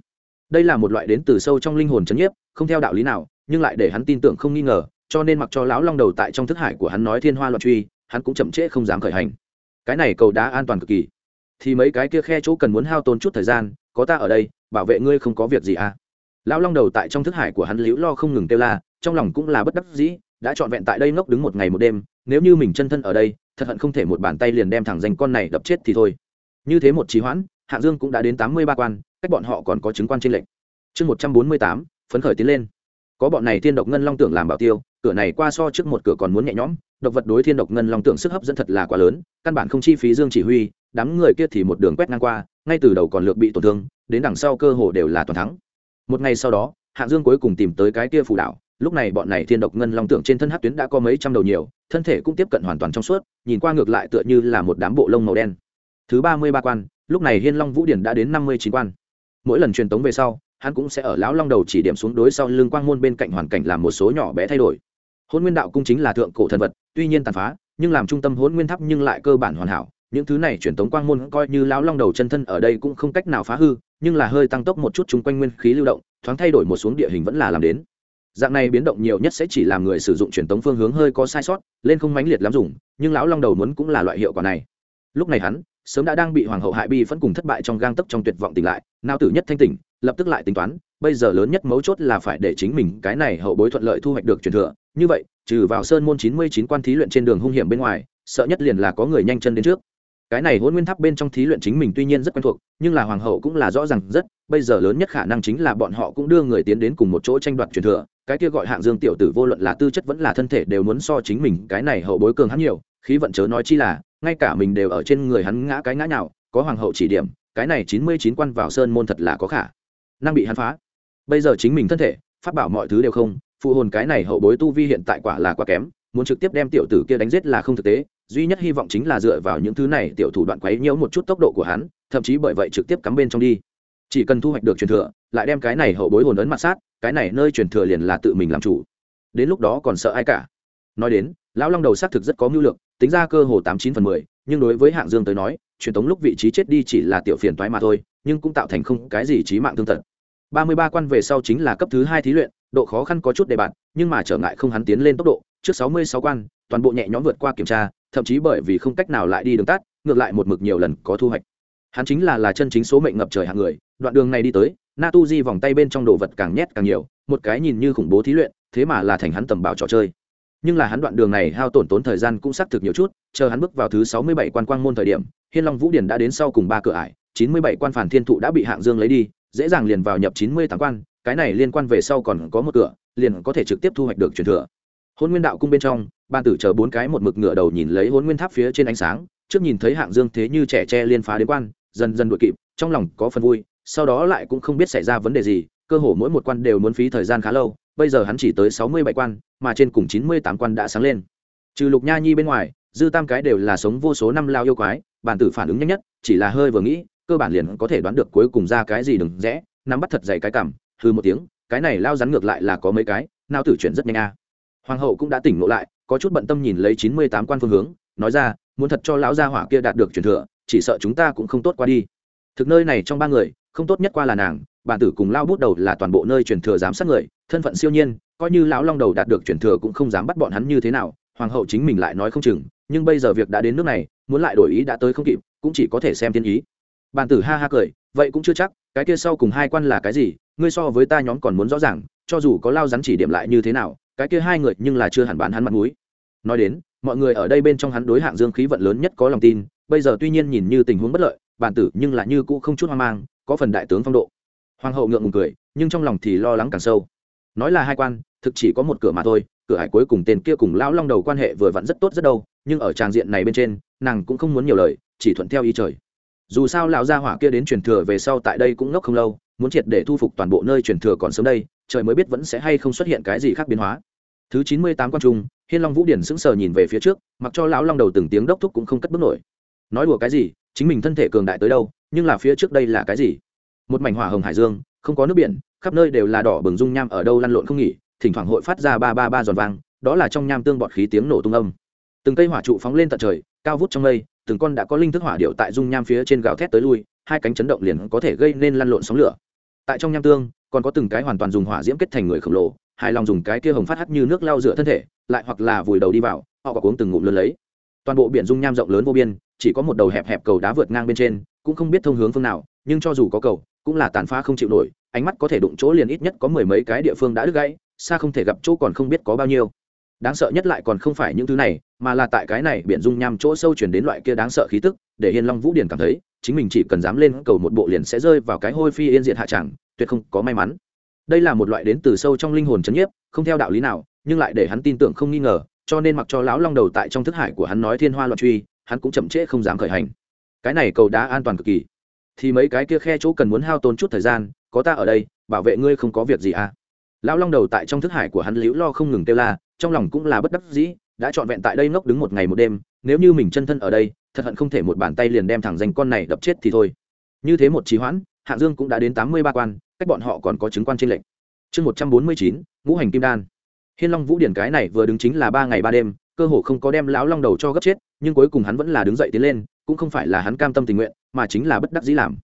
Đây là một loại đến từ sâu trong linh hồn chấn nhiếp, không theo đạo lý nào, nhưng lại để hắn tin tưởng không nghi ngờ, cho nên mặc cho lão long đầu tại trong thức hải của hắn nói thiên hoa loạn truy, hắn cũng chậm trễ không dám khởi hành. Cái này cầu đá an toàn cực kỳ. Thì mấy cái kia khe chỗ cần muốn hao tốn chút thời gian, có ta ở đây, bảo vệ ngươi không có việc gì à. Lão long đầu tại trong thức hải của hắn liễu lo không ngừng kêu la, trong lòng cũng là bất đắc dĩ, đã trọn vẹn tại đây ngốc đứng một ngày một đêm, nếu như mình chân thân ở đây, thật hận không thể một bàn tay liền đem thẳng danh con này đập chết thì thôi. Như thế một trí hoãn hạng dương cũng đã đến tám mươi ba quan, cách bọn họ còn có chứng quan trên lệnh chương một trăm bốn mươi tám, phấn khởi tiến lên. Có bọn này thiên độc ngân long tưởng làm bảo tiêu, cửa này qua so trước một cửa còn muốn nhẹ nhõm, độc vật đối thiên độc ngân long tưởng sức hấp dẫn thật là quá lớn, căn bản không chi phí dương chỉ huy, đám người kia thì một đường quét ngang qua, ngay từ đầu còn lược bị tổn thương, đến đằng sau cơ hồ đều là toàn thắng. Một ngày sau đó, hạng dương cuối cùng tìm tới cái kia phù đảo, lúc này bọn này thiên độc ngân long tưởng trên thân hát tuyến đã có mấy trăm đầu nhiều, thân thể cũng tiếp cận hoàn toàn trong suốt, nhìn qua ngược lại tựa như là một đám bộ lông màu đen. Thứ ba mươi ba quan lúc này hiên long vũ điển đã đến năm mươi chín quan. Mỗi lần truyền tống về sau, hắn cũng sẽ ở lão long đầu chỉ điểm xuống đối sau lưng quang môn bên cạnh hoàn cảnh làm một số nhỏ bé thay đổi. Hôn nguyên đạo cung chính là thượng cổ thần vật, tuy nhiên tàn phá, nhưng làm trung tâm hôn nguyên tháp nhưng lại cơ bản hoàn hảo. Những thứ này truyền tống quang môn coi như lão long đầu chân thân ở đây cũng không cách nào phá hư, nhưng là hơi tăng tốc một chút chung quanh nguyên khí lưu động, thoáng thay đổi một xuống địa hình vẫn là làm đến. Dạng này biến động nhiều nhất sẽ chỉ làm người sử dụng truyền tống phương hướng hơi có sai sót, lên không mãnh liệt lắm dùng, nhưng lão long đầu muốn cũng là loại hiệu quả này. Lúc này hắn sớm đã đang bị hoàng hậu hại bi vẫn cùng thất bại trong gang tấc trong tuyệt vọng tỉnh lại nao tử nhất thanh tỉnh, lập tức lại tính toán, bây giờ lớn nhất mấu chốt là phải để chính mình cái này hậu bối thuận lợi thu hoạch được truyền thừa. Như vậy, trừ vào sơn môn chín mươi chín quan thí luyện trên đường hung hiểm bên ngoài, sợ nhất liền là có người nhanh chân đến trước. Cái này hôn nguyên tháp bên trong thí luyện chính mình tuy nhiên rất quen thuộc, nhưng là hoàng hậu cũng là rõ ràng rất, bây giờ lớn nhất khả năng chính là bọn họ cũng đưa người tiến đến cùng một chỗ tranh đoạt truyền thừa. Cái kia gọi hạng dương tiểu tử vô luận là tư chất vẫn là thân thể đều muốn so chính mình cái này hậu bối cường hắn nhiều khí vận chớ nói chi là, ngay cả mình đều ở trên người hắn ngã cái ngã nào có hoàng hậu chỉ điểm, cái này chín mươi chín quan vào sơn môn thật là có khả năng bị hắn phá. Bây giờ chính mình thân thể phát bảo mọi thứ đều không, phụ hồn cái này hậu bối tu vi hiện tại quả là quá kém, muốn trực tiếp đem tiểu tử kia đánh giết là không thực tế, duy nhất hy vọng chính là dựa vào những thứ này tiểu thủ đoạn quấy nhiễu một chút tốc độ của hắn, thậm chí bởi vậy trực tiếp cắm bên trong đi. Chỉ cần thu hoạch được truyền thừa, lại đem cái này hậu bối hồn ấn mặt sát, cái này nơi truyền thừa liền là tự mình làm chủ. Đến lúc đó còn sợ ai cả nói đến, lão long đầu xác thực rất có mưu lược, tính ra cơ hồ tám chín phần mười, nhưng đối với hạng dương tới nói, truyền thống lúc vị trí chết đi chỉ là tiểu phiền toái mà thôi, nhưng cũng tạo thành không cái gì trí mạng thương tật ba mươi ba quan về sau chính là cấp thứ hai thí luyện, độ khó khăn có chút đề bạt, nhưng mà trở ngại không hắn tiến lên tốc độ, trước sáu mươi sáu quan, toàn bộ nhẹ nhõm vượt qua kiểm tra, thậm chí bởi vì không cách nào lại đi đường tắt, ngược lại một mực nhiều lần có thu hoạch. Hắn chính là là chân chính số mệnh ngập trời hạng người, đoạn đường này đi tới na tu di vòng tay bên trong đồ vật càng nhét càng nhiều, một cái nhìn như khủng bố thí luyện, thế mà là thành hắn tầm bảo trò chơi nhưng là hắn đoạn đường này hao tổn tốn thời gian cũng xác thực nhiều chút, chờ hắn bước vào thứ sáu mươi bảy quan quang môn thời điểm, hiên long vũ điển đã đến sau cùng ba cửa ải, chín mươi bảy quan phản thiên thụ đã bị hạng dương lấy đi, dễ dàng liền vào nhập chín mươi tám quan, cái này liên quan về sau còn có một cửa, liền có thể trực tiếp thu hoạch được truyền thừa. Hôn nguyên đạo cung bên trong, ban tử chờ bốn cái một mực ngựa đầu nhìn lấy hôn nguyên tháp phía trên ánh sáng, trước nhìn thấy hạng dương thế như trẻ tre liên phá đến quan, dần dần đội kịp, trong lòng có phần vui, sau đó lại cũng không biết xảy ra vấn đề gì cơ hồ mỗi một quan đều muốn phí thời gian khá lâu, bây giờ hắn chỉ tới sáu mươi bảy quan, mà trên cùng chín mươi tám quan đã sáng lên. Trừ lục nha nhi bên ngoài, dư tam cái đều là sống vô số năm lao yêu quái, bản tử phản ứng nhanh nhất, chỉ là hơi vừa nghĩ, cơ bản liền có thể đoán được cuối cùng ra cái gì đừng rẽ, nắm bắt thật dày cái cảm hư một tiếng, cái này lao rắn ngược lại là có mấy cái, nao tử chuyển rất nhanh a. Hoàng hậu cũng đã tỉnh ngộ lại, có chút bận tâm nhìn lấy chín mươi tám quan phương hướng, nói ra, muốn thật cho lão gia hỏa kia đạt được truyền thừa, chỉ sợ chúng ta cũng không tốt qua đi. Thực nơi này trong ba người, không tốt nhất qua là nàng bản tử cùng lao bút đầu là toàn bộ nơi truyền thừa giám sát người, thân phận siêu nhiên, coi như lão long đầu đạt được truyền thừa cũng không dám bắt bọn hắn như thế nào, hoàng hậu chính mình lại nói không chừng, nhưng bây giờ việc đã đến nước này, muốn lại đổi ý đã tới không kịp, cũng chỉ có thể xem thiên ý. Bản tử ha ha cười, vậy cũng chưa chắc, cái kia sau cùng hai quan là cái gì, ngươi so với ta nhóm còn muốn rõ ràng, cho dù có lao rắn chỉ điểm lại như thế nào, cái kia hai người nhưng là chưa hẳn bán hắn mặt mũi. Nói đến, mọi người ở đây bên trong hắn đối hạng dương khí vận lớn nhất có lòng tin, bây giờ tuy nhiên nhìn như tình huống bất lợi, bản tử nhưng là như cũ không chút hoang mang, có phần đại tướng phong độ hoàng hậu ngượng ngùng cười, nhưng trong lòng thì lo lắng càng sâu. Nói là hai quan, thực chỉ có một cửa mà thôi, cửa hải cuối cùng tên kia cùng lão long đầu quan hệ vừa vặn rất tốt rất đâu, nhưng ở tràng diện này bên trên, nàng cũng không muốn nhiều lời, chỉ thuận theo ý trời. Dù sao lão gia hỏa kia đến truyền thừa về sau tại đây cũng ngốc không lâu, muốn triệt để thu phục toàn bộ nơi truyền thừa còn sớm đây, trời mới biết vẫn sẽ hay không xuất hiện cái gì khác biến hóa. Thứ chín mươi tám quan trung, hiên long vũ điển sững sờ nhìn về phía trước, mặc cho lão long đầu từng tiếng đốc thúc cũng không cất bước nổi. Nói đùa cái gì, chính mình thân thể cường đại tới đâu, nhưng là phía trước đây là cái gì? Một mảnh hỏa hồng hải dương, không có nước biển, khắp nơi đều là đỏ bừng dung nham ở đâu lăn lộn không nghỉ, thỉnh thoảng hội phát ra ba ba ba giòn vang, đó là trong nham tương bọt khí tiếng nổ tung âm. Từng cây hỏa trụ phóng lên tận trời, cao vút trong mây, từng con đã có linh thức hỏa điệu tại dung nham phía trên gào thét tới lui, hai cánh chấn động liền có thể gây nên lăn lộn sóng lửa. Tại trong nham tương, còn có từng cái hoàn toàn dùng hỏa diễm kết thành người khổng lồ, hài lòng dùng cái kia hồng phát hắt như nước lau rửa thân thể, lại hoặc là vùi đầu đi vào, họ có uống từng ngụm lớn lấy. Toàn bộ biển dung nham rộng lớn vô biên, chỉ có một đầu hẹp hẹp cầu đá vượt ngang bên trên, cũng không biết thông hướng phương nào, nhưng cho dù có cầu cũng là tàn phá không chịu nổi, ánh mắt có thể đụng chỗ liền ít nhất có mười mấy cái địa phương đã đứt gãy, xa không thể gặp chỗ còn không biết có bao nhiêu. Đáng sợ nhất lại còn không phải những thứ này, mà là tại cái này biển dung nham chỗ sâu chuyển đến loại kia đáng sợ khí tức, để hiên long vũ điển cảm thấy, chính mình chỉ cần dám lên cầu một bộ liền sẽ rơi vào cái hôi phi yên diệt hạ tràng tuyệt không có may mắn. Đây là một loại đến từ sâu trong linh hồn chấn nhiếp, không theo đạo lý nào, nhưng lại để hắn tin tưởng không nghi ngờ, cho nên mặc cho lão long đầu tại trong thức hải của hắn nói thiên hoa loạn truy, hắn cũng chậm trễ không dám khởi hành. Cái này cầu đá an toàn cực kỳ thì mấy cái kia khe chỗ cần muốn hao tốn chút thời gian, có ta ở đây, bảo vệ ngươi không có việc gì à. Lão long đầu tại trong thức hải của hắn liễu lo không ngừng kêu la, trong lòng cũng là bất đắc dĩ, đã trọn vẹn tại đây ngốc đứng một ngày một đêm, nếu như mình chân thân ở đây, thật hận không thể một bàn tay liền đem thẳng danh con này đập chết thì thôi. Như thế một trí hoãn hạng dương cũng đã đến tám mươi ba quan, cách bọn họ còn có chứng quan trên lệnh. Chương một trăm bốn mươi chín, ngũ hành kim đan. Hiên long vũ điển cái này vừa đứng chính là ba ngày ba đêm cơ hồ không có đem lão long đầu cho gấp chết, nhưng cuối cùng hắn vẫn là đứng dậy tiến lên, cũng không phải là hắn cam tâm tình nguyện, mà chính là bất đắc dĩ làm.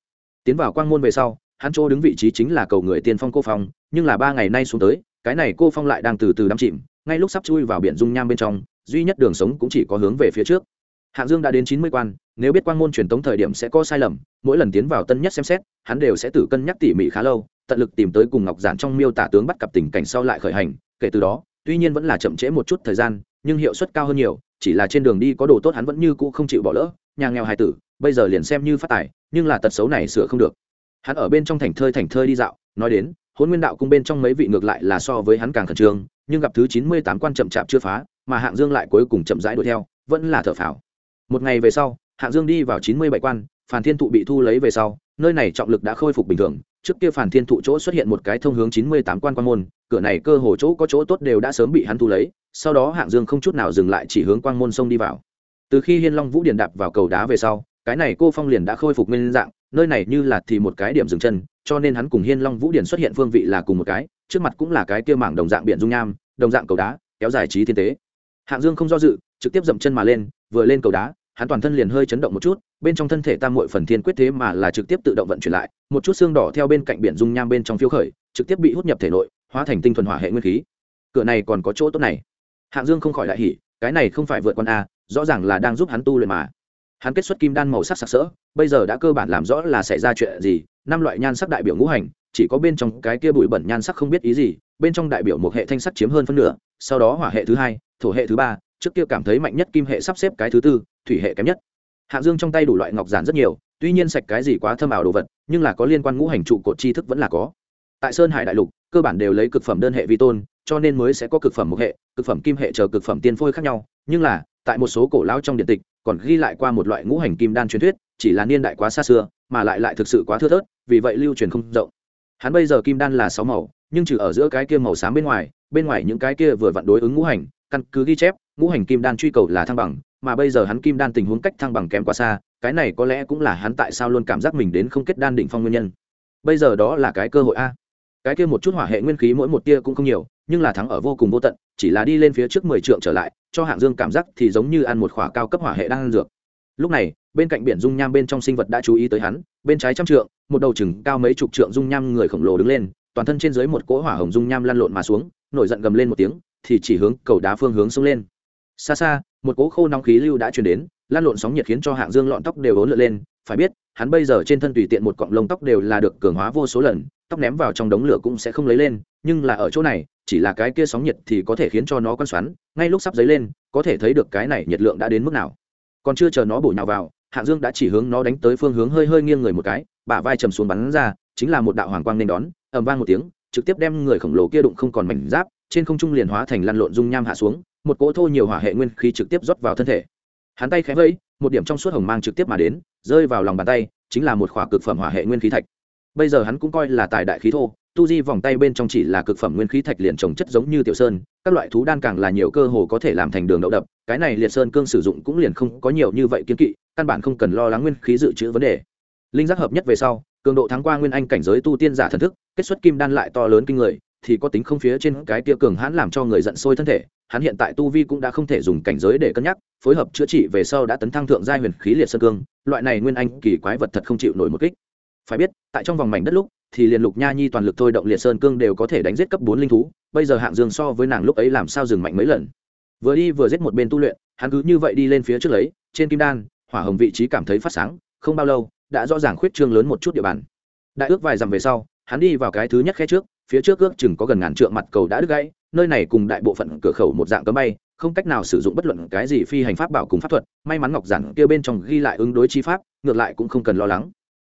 Tiến vào quang môn về sau, hắn chỗ đứng vị trí chính là cầu người tiên phong cô phong, nhưng là ba ngày nay xuống tới, cái này cô phong lại đang từ từ đắm chìm, ngay lúc sắp chui vào biển dung nham bên trong, duy nhất đường sống cũng chỉ có hướng về phía trước. Hạng dương đã đến chín mươi quan, nếu biết quang môn truyền tống thời điểm sẽ có sai lầm, mỗi lần tiến vào tân nhất xem xét, hắn đều sẽ tự cân nhắc tỉ mỉ khá lâu, tận lực tìm tới cùng ngọc giản trong miêu tả tướng bắt cặp tình cảnh sau lại khởi hành, kể từ đó, tuy nhiên vẫn là chậm trễ một chút thời gian nhưng hiệu suất cao hơn nhiều, chỉ là trên đường đi có đồ tốt hắn vẫn như cũ không chịu bỏ lỡ, nhà nghèo hài tử, bây giờ liền xem như phát tài, nhưng là tật xấu này sửa không được. Hắn ở bên trong thành thơi thành thơi đi dạo, nói đến hôn nguyên đạo cung bên trong mấy vị ngược lại là so với hắn càng khẩn trương, nhưng gặp thứ chín mươi tám quan chậm chạp chưa phá, mà hạng dương lại cuối cùng chậm rãi đuổi theo, vẫn là thở phào. Một ngày về sau, hạng dương đi vào chín mươi bảy quan phản thiên thụ bị thu lấy về sau, nơi này trọng lực đã khôi phục bình thường trước kia phản thiên thụ chỗ xuất hiện một cái thông hướng chín mươi tám quan quan môn, cửa này cơ hồ chỗ có chỗ tốt đều đã sớm bị hắn thu lấy, sau đó hạng dương không chút nào dừng lại chỉ hướng quan môn sông đi vào. Từ khi hiên long vũ điền đạp vào cầu đá về sau, cái này cô phong liền đã khôi phục nguyên dạng, nơi này như là thì một cái điểm dừng chân, cho nên hắn cùng hiên long vũ điền xuất hiện phương vị là cùng một cái, trước mặt cũng là cái kia mảng đồng dạng biển dung nham, đồng dạng cầu đá, kéo dài trí thiên tế. Hạng dương không do dự, trực tiếp dậm chân mà lên, vừa lên cầu đá hắn toàn thân liền hơi chấn động một chút, bên trong thân thể tam mội phần thiên quyết thế mà là trực tiếp tự động vận chuyển lại, một chút xương đỏ theo bên cạnh biển dung nham bên trong phiêu khởi, trực tiếp bị hút nhập thể nội, hóa thành tinh thuần hỏa hệ nguyên khí. Cửa này còn có chỗ tốt này. Hạng dương không khỏi đại hỉ, cái này không phải vượt con a, rõ ràng là đang giúp hắn tu luyện mà. Hắn kết xuất kim đan màu sắc sặc sỡ, bây giờ đã cơ bản làm rõ là xảy ra chuyện gì, năm loại nhan sắc đại biểu ngũ hành, chỉ có bên trong cái kia bụi bẩn nhan sắc không biết ý gì, bên trong đại biểu một hệ thanh sắc chiếm hơn phân nửa, sau đó hỏa hệ thứ hai, thổ hệ thứ ba trước kia cảm thấy mạnh nhất kim hệ sắp xếp cái thứ tư, thủy hệ kém nhất. Hạng dương trong tay đủ loại ngọc giản rất nhiều, tuy nhiên sạch cái gì quá thâm ảo đồ vật, nhưng là có liên quan ngũ hành trụ cột tri thức vẫn là có. Tại sơn hải đại lục, cơ bản đều lấy cực phẩm đơn hệ vi tôn, cho nên mới sẽ có cực phẩm một hệ, cực phẩm kim hệ chờ cực phẩm tiên phôi khác nhau, nhưng là, tại một số cổ lao trong điện tịch, còn ghi lại qua một loại ngũ hành kim đan truyền thuyết, chỉ là niên đại quá xa xưa, mà lại lại thực sự quá thưa thớt, vì vậy lưu truyền không rộng. Hắn bây giờ kim đan là sáu màu, nhưng trừ ở giữa cái kia màu xám bên ngoài bên ngoài những cái kia vừa vặn đối ứng ngũ hành, căn cứ ghi chép ngũ hành kim đan truy cầu là thăng bằng, mà bây giờ hắn kim đan tình huống cách thăng bằng kém quá xa, cái này có lẽ cũng là hắn tại sao luôn cảm giác mình đến không kết đan đỉnh phong nguyên nhân. Bây giờ đó là cái cơ hội a. Cái kia một chút hỏa hệ nguyên khí mỗi một tia cũng không nhiều, nhưng là thắng ở vô cùng vô tận, chỉ là đi lên phía trước mười trượng trở lại, cho hạng dương cảm giác thì giống như ăn một khỏa cao cấp hỏa hệ đang ăn dược. Lúc này, bên cạnh biển dung nham bên trong sinh vật đã chú ý tới hắn, bên trái trăm trượng, một đầu chừng cao mấy chục trượng dung nham người khổng lồ đứng lên, toàn thân trên dưới một cỗ hỏa hồng dung nham lăn lộn mà xuống, nổi giận gầm lên một tiếng, thì chỉ hướng cầu đá phương hướng xông lên xa xa, một cỗ khô nóng khí lưu đã truyền đến, lan lộn sóng nhiệt khiến cho hạng dương lọn tóc đều ốn lượn lên. Phải biết, hắn bây giờ trên thân tùy tiện một cọng lông tóc đều là được cường hóa vô số lần, tóc ném vào trong đống lửa cũng sẽ không lấy lên. Nhưng là ở chỗ này, chỉ là cái kia sóng nhiệt thì có thể khiến cho nó quan xoắn. Ngay lúc sắp dấy lên, có thể thấy được cái này nhiệt lượng đã đến mức nào. Còn chưa chờ nó bổ nhào vào, hạng dương đã chỉ hướng nó đánh tới phương hướng hơi hơi nghiêng người một cái, bả vai trầm xuống bắn ra, chính là một đạo hoàng quang nên đón, ầm vang một tiếng, trực tiếp đem người khổng lồ kia đụng không còn mảnh giáp, trên không trung liền hóa thành lăn lộn dung nham hạ xuống một cỗ thô nhiều hỏa hệ nguyên khí trực tiếp rót vào thân thể. Hắn tay khẽ vẫy một điểm trong suốt hồng mang trực tiếp mà đến, rơi vào lòng bàn tay, chính là một khỏa cực phẩm hỏa hệ nguyên khí thạch. Bây giờ hắn cũng coi là tài đại khí thô, tu di vòng tay bên trong chỉ là cực phẩm nguyên khí thạch liền trồng chất giống như tiểu sơn, các loại thú đan càng là nhiều cơ hồ có thể làm thành đường đậu đập, cái này liệt sơn cương sử dụng cũng liền không có nhiều như vậy kiến kỵ, căn bản không cần lo lắng nguyên khí dự trữ vấn đề. Linh giác hợp nhất về sau, cường độ thắng qua nguyên anh cảnh giới tu tiên giả thần thức, kết xuất kim đan lại to lớn kinh người, thì có tính không phía trên cái tia cường hãn làm cho người giận sôi thân thể hắn hiện tại tu vi cũng đã không thể dùng cảnh giới để cân nhắc, phối hợp chữa trị về sau đã tấn thăng thượng giai huyền khí liệt sơn cương, loại này nguyên anh kỳ quái vật thật không chịu nổi một kích. Phải biết, tại trong vòng mảnh đất lúc, thì liền lục nha nhi toàn lực thôi động liệt sơn cương đều có thể đánh giết cấp bốn linh thú, bây giờ hạng dương so với nàng lúc ấy làm sao dừng mạnh mấy lần. Vừa đi vừa giết một bên tu luyện, hắn cứ như vậy đi lên phía trước lấy, trên kim đan, hỏa hồng vị trí cảm thấy phát sáng, không bao lâu, đã rõ ràng khuyết trương lớn một chút địa bàn. Đại ước vài dặm về sau, hắn đi vào cái thứ nhất khe trước, phía trước ước chừng có gần ngàn trượng mặt cầu đã đứt gãy nơi này cùng đại bộ phận cửa khẩu một dạng cấm bay, không cách nào sử dụng bất luận cái gì phi hành pháp bảo cùng pháp thuật, may mắn ngọc giản kia bên trong ghi lại ứng đối chi pháp, ngược lại cũng không cần lo lắng.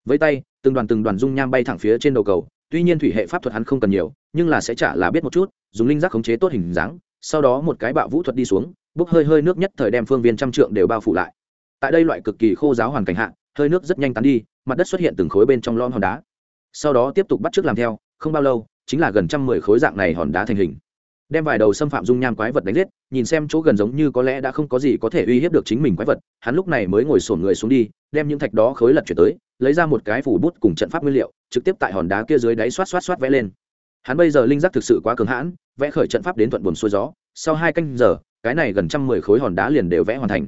Với tay, từng đoàn từng đoàn dung nham bay thẳng phía trên đầu cầu, tuy nhiên thủy hệ pháp thuật hắn không cần nhiều, nhưng là sẽ trả là biết một chút, dùng linh giác khống chế tốt hình dáng, sau đó một cái bạo vũ thuật đi xuống, bốc hơi hơi nước nhất thời đem phương viên trăm trượng đều bao phủ lại. Tại đây loại cực kỳ khô giáo hoàn cảnh hạ, hơi nước rất nhanh tán đi, mặt đất xuất hiện từng khối bên trong lon hòn đá. Sau đó tiếp tục bắt chước làm theo, không bao lâu, chính là gần trăm mười khối dạng này hòn đá thành hình đem vài đầu xâm phạm dung nham quái vật đánh giết, nhìn xem chỗ gần giống như có lẽ đã không có gì có thể uy hiếp được chính mình quái vật, hắn lúc này mới ngồi sổn người xuống đi, đem những thạch đó khối lật chuyển tới, lấy ra một cái phủ bút cùng trận pháp nguyên liệu, trực tiếp tại hòn đá kia dưới đáy xoát xoát xoát vẽ lên. Hắn bây giờ linh giác thực sự quá cường hãn, vẽ khởi trận pháp đến thuận buồn xuôi gió, sau hai canh giờ, cái này gần trăm mười khối hòn đá liền đều vẽ hoàn thành.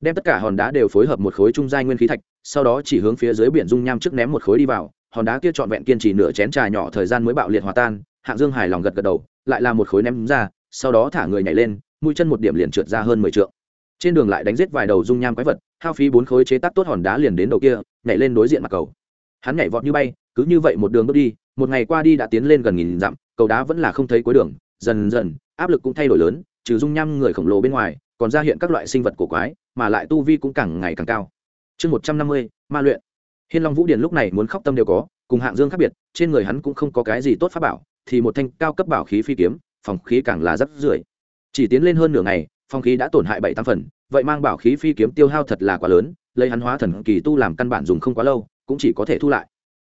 Đem tất cả hòn đá đều phối hợp một khối trung giai nguyên khí thạch, sau đó chỉ hướng phía dưới biển dung nham trước ném một khối đi vào, hòn đá kia trọn vẹn kiên trì nửa chén trà nhỏ thời gian mới bạo liệt hòa tan, hạng dương hài lòng gật gật đầu lại là một khối ném ra, sau đó thả người nhảy lên, mũi chân một điểm liền trượt ra hơn mười trượng. Trên đường lại đánh giết vài đầu dung nham quái vật, hao phí bốn khối chế tác tốt hòn đá liền đến đầu kia, nhảy lên đối diện mặt cầu. Hắn nhảy vọt như bay, cứ như vậy một đường bước đi, một ngày qua đi đã tiến lên gần nghìn dặm, cầu đá vẫn là không thấy cuối đường, dần dần, áp lực cũng thay đổi lớn, trừ dung nham người khổng lồ bên ngoài, còn ra hiện các loại sinh vật cổ quái, mà lại tu vi cũng càng ngày càng cao. Chương một trăm năm mươi, ma luyện. Hiên long vũ điền lúc này muốn khóc tâm đều có, cùng hạng dương khác biệt, trên người hắn cũng không có cái gì tốt pháp bảo thì một thanh cao cấp bảo khí phi kiếm, phòng khí càng là rất rưởi chỉ tiến lên hơn nửa ngày, phòng khí đã tổn hại bảy tam phần, vậy mang bảo khí phi kiếm tiêu hao thật là quá lớn, lấy hắn hóa thần kỳ tu làm căn bản dùng không quá lâu, cũng chỉ có thể thu lại.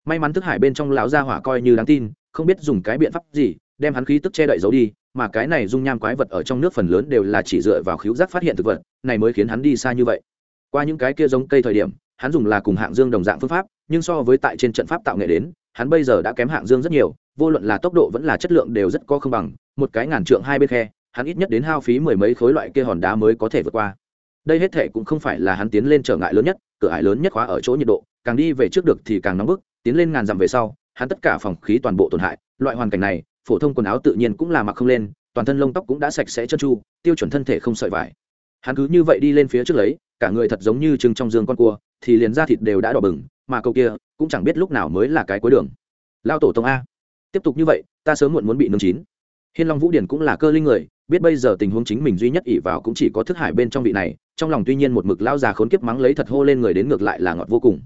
May mắn thức hải bên trong lão gia hỏa coi như đáng tin, không biết dùng cái biện pháp gì, đem hắn khí tức che đậy giấu đi, mà cái này dung nham quái vật ở trong nước phần lớn đều là chỉ dựa vào khíu giác phát hiện thực vật, này mới khiến hắn đi xa như vậy. Qua những cái kia giống cây thời điểm, hắn dùng là cùng hạng dương đồng dạng phương pháp, nhưng so với tại trên trận pháp tạo nghệ đến, hắn bây giờ đã kém hạng dương rất nhiều vô luận là tốc độ vẫn là chất lượng đều rất có không bằng, một cái ngàn trượng hai bên khe, hắn ít nhất đến hao phí mười mấy khối loại kia hòn đá mới có thể vượt qua. Đây hết thể cũng không phải là hắn tiến lên trở ngại lớn nhất, cửa ải lớn nhất khóa ở chỗ nhiệt độ, càng đi về trước được thì càng nóng bức, tiến lên ngàn dặm về sau, hắn tất cả phòng khí toàn bộ tổn hại, loại hoàn cảnh này, phổ thông quần áo tự nhiên cũng là mặc không lên, toàn thân lông tóc cũng đã sạch sẽ chân chu tiêu chuẩn thân thể không sợi vải. Hắn cứ như vậy đi lên phía trước lấy, cả người thật giống như trưng trong giường con cua, thì liền da thịt đều đã đỏ bừng, mà câu kia cũng chẳng biết lúc nào mới là cái cuối đường. Lao tổ tông a tiếp tục như vậy, ta sớm muộn muốn bị nương chín. Hiên long vũ điển cũng là cơ linh người, biết bây giờ tình huống chính mình duy nhất ỷ vào cũng chỉ có thức hải bên trong vị này, trong lòng tuy nhiên một mực lao già khốn kiếp mắng lấy thật hô lên người đến ngược lại là ngọt vô cùng.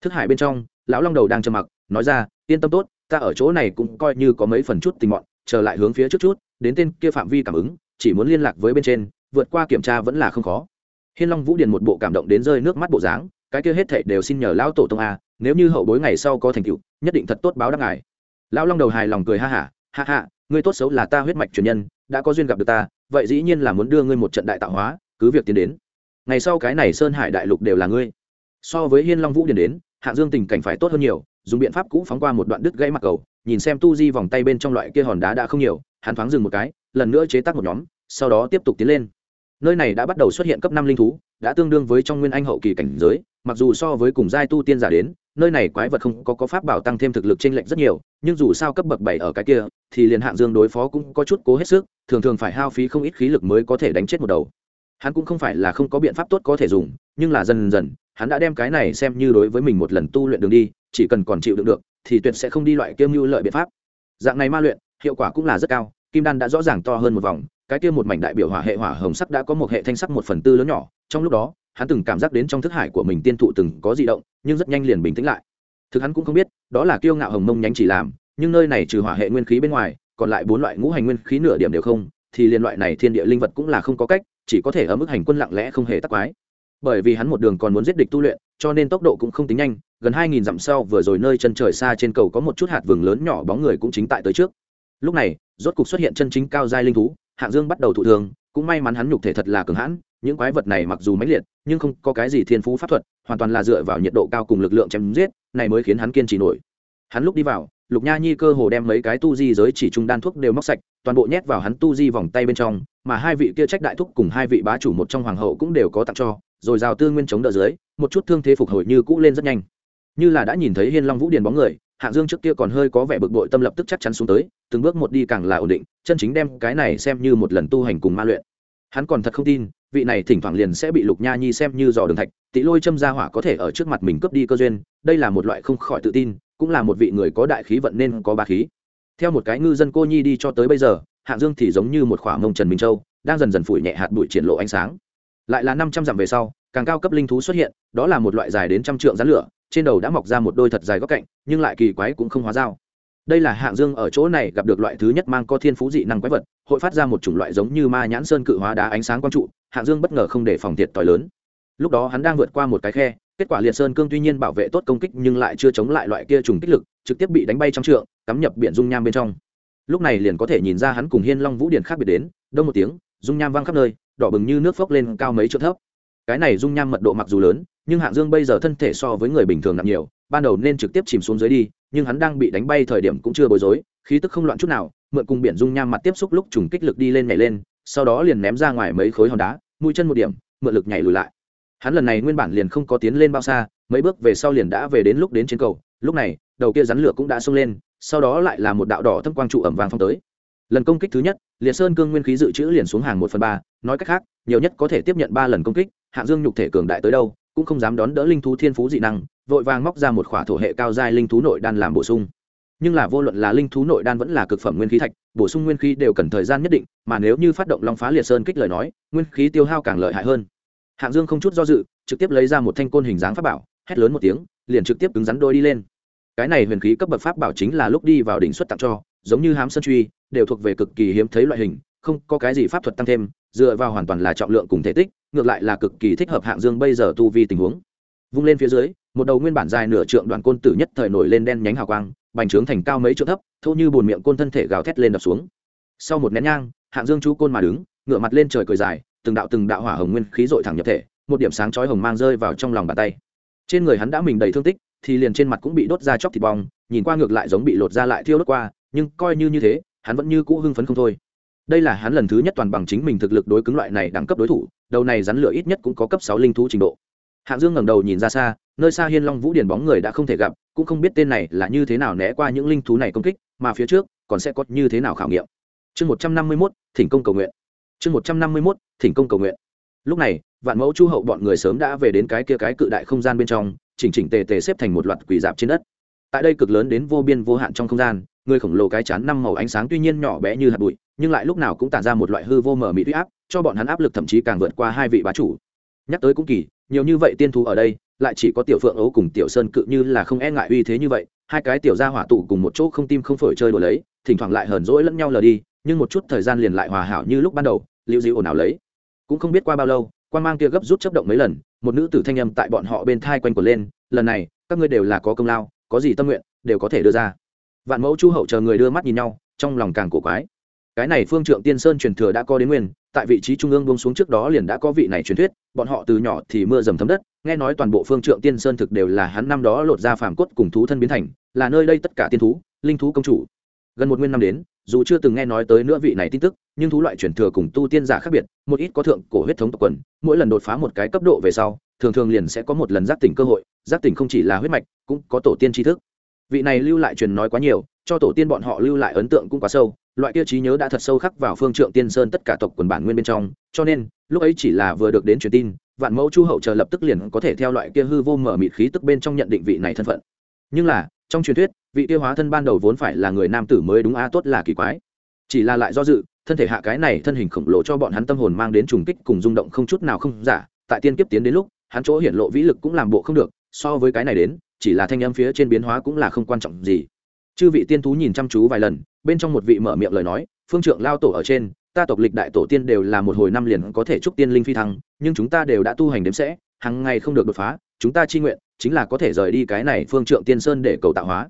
Thức hải bên trong, lão long đầu đang trầm mặc, nói ra, yên tâm tốt, ta ở chỗ này cũng coi như có mấy phần chút tình mọn trở lại hướng phía trước chút, đến tên kia phạm vi cảm ứng, chỉ muốn liên lạc với bên trên, vượt qua kiểm tra vẫn là không khó. Hiên long vũ điền một bộ cảm động đến rơi nước mắt bộ dáng, cái kia hết thảy đều xin nhờ lão tổ tông a, nếu như hậu bối ngày sau có thành tựu, nhất định thật tốt báo đáp ngài lão long đầu hài lòng cười ha hả ha ha, ngươi tốt xấu là ta huyết mạch truyền nhân, đã có duyên gặp được ta, vậy dĩ nhiên là muốn đưa ngươi một trận đại tạo hóa, cứ việc tiến đến. Ngày sau cái này sơn hải đại lục đều là ngươi. So với hiên long vũ điền đến Hạ dương tình cảnh phải tốt hơn nhiều, dùng biện pháp cũ phóng qua một đoạn đứt gãy mặt cầu, nhìn xem tu di vòng tay bên trong loại kia hòn đá đã không nhiều, hắn thoáng dừng một cái, lần nữa chế tác một nhóm, sau đó tiếp tục tiến lên. Nơi này đã bắt đầu xuất hiện cấp năm linh thú, đã tương đương với trong nguyên anh hậu kỳ cảnh giới, mặc dù so với cùng giai tu tiên giả đến nơi này quái vật không có có pháp bảo tăng thêm thực lực trên lệnh rất nhiều, nhưng dù sao cấp bậc bảy ở cái kia, thì liền hạng dương đối phó cũng có chút cố hết sức, thường thường phải hao phí không ít khí lực mới có thể đánh chết một đầu. Hắn cũng không phải là không có biện pháp tốt có thể dùng, nhưng là dần dần, hắn đã đem cái này xem như đối với mình một lần tu luyện đường đi, chỉ cần còn chịu đựng được, thì tuyệt sẽ không đi loại kiêm mưu lợi biện pháp. Dạng này ma luyện, hiệu quả cũng là rất cao, kim đan đã rõ ràng to hơn một vòng, cái kia một mảnh đại biểu hỏa hệ hỏa hồng sắc đã có một hệ thanh sắc một phần tư lớn nhỏ, trong lúc đó hắn từng cảm giác đến trong thức hải của mình tiên thụ từng có di động, nhưng rất nhanh liền bình tĩnh lại. Thực hắn cũng không biết, đó là kiêu ngạo hồng mông nhánh chỉ làm, nhưng nơi này trừ hỏa hệ nguyên khí bên ngoài, còn lại bốn loại ngũ hành nguyên khí nửa điểm đều không, thì liên loại này thiên địa linh vật cũng là không có cách, chỉ có thể ở mức hành quân lặng lẽ không hề tắc quái. Bởi vì hắn một đường còn muốn giết địch tu luyện, cho nên tốc độ cũng không tính nhanh, gần hai nghìn dặm sau vừa rồi nơi chân trời xa trên cầu có một chút hạt vừng lớn nhỏ bóng người cũng chính tại tới trước. Lúc này, rốt cục xuất hiện chân chính cao giai linh thú, hạng dương bắt đầu thụ thường cũng may mắn hắn nhục thể thật là cường hãn những quái vật này mặc dù mãnh liệt, nhưng không có cái gì thiên phú pháp thuật, hoàn toàn là dựa vào nhiệt độ cao cùng lực lượng chém giết, này mới khiến hắn kiên trì nổi. Hắn lúc đi vào, lục nha nhi cơ hồ đem mấy cái tu di giới chỉ trung đan thuốc đều móc sạch, toàn bộ nhét vào hắn tu di vòng tay bên trong, mà hai vị kia trách đại thúc cùng hai vị bá chủ một trong hoàng hậu cũng đều có tặng cho, rồi rào tư nguyên chống đỡ dưới, một chút thương thế phục hồi như cũ lên rất nhanh. Như là đã nhìn thấy hiên long vũ điền bóng người hạng dương trước kia còn hơi có vẻ bực bội tâm lập tức chắc chắn xuống tới, từng bước một đi càng là ổn định, chân chính đem cái này xem như một lần tu hành cùng ma luyện. Hắn còn thật không tin vị này thỉnh thoảng liền sẽ bị lục nha nhi xem như giò đường thạch, tị lôi châm ra hỏa có thể ở trước mặt mình cướp đi cơ duyên, đây là một loại không khỏi tự tin, cũng là một vị người có đại khí vận nên có ba khí. Theo một cái ngư dân cô nhi đi cho tới bây giờ, hạng dương thì giống như một khỏa mông trần minh châu, đang dần dần phủi nhẹ hạt bụi triển lộ ánh sáng. Lại là năm trăm dặm về sau, càng cao cấp linh thú xuất hiện, đó là một loại dài đến trăm trượng rắn lửa, trên đầu đã mọc ra một đôi thật dài góc cạnh, nhưng lại kỳ quái cũng không hóa dao. Đây là hạng dương ở chỗ này gặp được loại thứ nhất mang có thiên phú dị năng quái vật, hội phát ra một chủng loại giống như ma nhãn sơn cự hóa đá ánh sáng quang trụ hạng dương bất ngờ không để phòng thiệt t lớn. Lúc đó hắn đang vượt qua một cái khe, kết quả liệt sơn cương tuy nhiên bảo vệ tốt công kích nhưng lại chưa chống lại loại kia trùng kích lực, trực tiếp bị đánh bay trong trượng, cắm nhập biển dung nham bên trong. Lúc này liền có thể nhìn ra hắn cùng hiên long vũ điển khác biệt đến, đông một tiếng, dung nham văng khắp nơi, đỏ bừng như nước phốc lên cao mấy chỗ thấp. Cái này dung nham mật độ mặc dù lớn, nhưng hạng dương bây giờ thân thể so với người bình thường nặng nhiều, ban đầu nên trực tiếp chìm xuống dưới đi, nhưng hắn đang bị đánh bay thời điểm cũng chưa bối rối, khí tức không loạn chút nào, mượn cùng biển dung nham mặt tiếp xúc lúc trùng kích lực đi lên nhảy lên sau đó liền ném ra ngoài mấy khối hòn đá, mũi chân một điểm, mượn lực nhảy lùi lại. Hắn lần này nguyên bản liền không có tiến lên bao xa, mấy bước về sau liền đã về đến lúc đến trên cầu, lúc này, đầu kia rắn lửa cũng đã xông lên, sau đó lại là một đạo đỏ thâm quang trụ ẩm vàng phong tới. Lần công kích thứ nhất, liệt sơn cương nguyên khí dự trữ liền xuống hàng một phần ba, nói cách khác, nhiều nhất có thể tiếp nhận ba lần công kích, hạng dương nhục thể cường đại tới đâu, cũng không dám đón đỡ linh thú thiên phú dị năng, vội vàng móc ra một khỏa thổ hệ cao giai linh thú nội đan làm bổ sung nhưng là vô luận là linh thú nội đan vẫn là cực phẩm nguyên khí thạch, bổ sung nguyên khí đều cần thời gian nhất định, mà nếu như phát động long phá liệt sơn kích lời nói, nguyên khí tiêu hao càng lợi hại hơn. Hạng dương không chút do dự, trực tiếp lấy ra một thanh côn hình dáng pháp bảo, hét lớn một tiếng, liền trực tiếp cứng rắn đôi đi lên. Cái này huyền khí cấp bậc pháp bảo chính là lúc đi vào đỉnh xuất tặng cho, giống như hám sơn truy, đều thuộc về cực kỳ hiếm thấy loại hình, không có cái gì pháp thuật tăng thêm, dựa vào hoàn toàn là trọng lượng cùng thể tích, ngược lại là cực kỳ thích hợp hạng dương bây giờ tu vi tình huống. Vung lên phía dưới, một đầu nguyên bản dài nửa trượng đoàn côn tử nhất thời nổi lên đen nhánh hào quang bành trướng thành cao mấy chỗ thấp, thô như bùn miệng côn thân thể gào thét lên đập xuống. Sau một nén nhang, hạng dương chú côn mà đứng ngựa mặt lên trời cười dài, từng đạo từng đạo hỏa hồng nguyên khí dội thẳng nhập thể, một điểm sáng chói hồng mang rơi vào trong lòng bàn tay. Trên người hắn đã mình đầy thương tích, thì liền trên mặt cũng bị đốt ra chóc thịt bong, nhìn qua ngược lại giống bị lột ra lại thiêu đốt qua, nhưng coi như như thế, hắn vẫn như cũ hưng phấn không thôi. Đây là hắn lần thứ nhất toàn bằng chính mình thực lực đối cứng loại này đẳng cấp đối thủ, đầu này rắn lửa ít nhất cũng có cấp sáu linh thú trình độ. Hạng dương ngẩng đầu nhìn ra xa, nơi xa hiên long vũ điền bóng người đã không thể gặp cũng không biết tên này là như thế nào né qua những linh thú này công kích, mà phía trước còn sẽ có như thế nào khảo nghiệm. Chương một trăm năm mươi mốt, thỉnh công cầu nguyện. Chương một trăm năm mươi mốt, thỉnh công cầu nguyện. Lúc này, vạn mẫu chu hậu bọn người sớm đã về đến cái kia cái cự đại không gian bên trong, chỉnh chỉnh tề tề xếp thành một loạt quỷ dạp trên đất. Tại đây cực lớn đến vô biên vô hạn trong không gian, người khổng lồ cái chán năm màu ánh sáng tuy nhiên nhỏ bé như hạt bụi, nhưng lại lúc nào cũng tản ra một loại hư vô mở mị huy áp, cho bọn hắn áp lực thậm chí càng vượt qua hai vị bá chủ. Nhắc tới cũng kỳ, nhiều như vậy tiên thú ở đây lại chỉ có tiểu phượng ấu cùng tiểu sơn cự như là không e ngại uy thế như vậy, hai cái tiểu gia hỏa tụ cùng một chỗ không tim không phổi chơi đùa lấy, thỉnh thoảng lại hờn rỗi lẫn nhau lờ đi, nhưng một chút thời gian liền lại hòa hảo như lúc ban đầu, liễu dịu ồn ào lấy. Cũng không biết qua bao lâu, quan mang kia gấp rút chấp động mấy lần, một nữ tử thanh âm tại bọn họ bên thai quanh quẩn lên, lần này, các ngươi đều là có công lao, có gì tâm nguyện, đều có thể đưa ra. Vạn mẫu chu hậu chờ người đưa mắt nhìn nhau, trong lòng càng cổ quái. Cái này phương trượng tiên sơn truyền thừa đã có đến nguyên tại vị trí trung ương buông xuống trước đó liền đã có vị này truyền thuyết, bọn họ từ nhỏ thì mưa dầm thấm đất, nghe nói toàn bộ phương trượng tiên sơn thực đều là hắn năm đó lột ra phàm cốt cùng thú thân biến thành, là nơi đây tất cả tiên thú, linh thú công chủ. Gần một nguyên năm đến, dù chưa từng nghe nói tới nữa vị này tin tức, nhưng thú loại truyền thừa cùng tu tiên giả khác biệt, một ít có thượng cổ huyết thống tộc quần, mỗi lần đột phá một cái cấp độ về sau, thường thường liền sẽ có một lần giác tỉnh cơ hội, giác tỉnh không chỉ là huyết mạch, cũng có tổ tiên tri thức. Vị này lưu lại truyền nói quá nhiều cho tổ tiên bọn họ lưu lại ấn tượng cũng quá sâu, loại kia trí nhớ đã thật sâu khắc vào phương trượng tiên sơn tất cả tộc quần bản nguyên bên trong, cho nên, lúc ấy chỉ là vừa được đến truyền tin, vạn mẫu chu hậu chờ lập tức liền có thể theo loại kia hư vô mở mịt khí tức bên trong nhận định vị này thân phận. Nhưng là, trong truyền thuyết, vị kia hóa thân ban đầu vốn phải là người nam tử mới đúng a, tốt là kỳ quái. Chỉ là lại do dự, thân thể hạ cái này thân hình khổng lồ cho bọn hắn tâm hồn mang đến trùng kích cùng rung động không chút nào không giả, tại tiên kiếp tiến đến lúc, hắn chỗ hiện lộ vĩ lực cũng làm bộ không được, so với cái này đến, chỉ là thanh âm phía trên biến hóa cũng là không quan trọng gì chư vị tiên thú nhìn chăm chú vài lần, bên trong một vị mở miệng lời nói, phương trượng lao tổ ở trên, ta tộc lịch đại tổ tiên đều là một hồi năm liền có thể chúc tiên linh phi thăng, nhưng chúng ta đều đã tu hành đếm sẽ hàng ngày không được đột phá, chúng ta chi nguyện chính là có thể rời đi cái này phương trượng tiên sơn để cầu tạo hóa.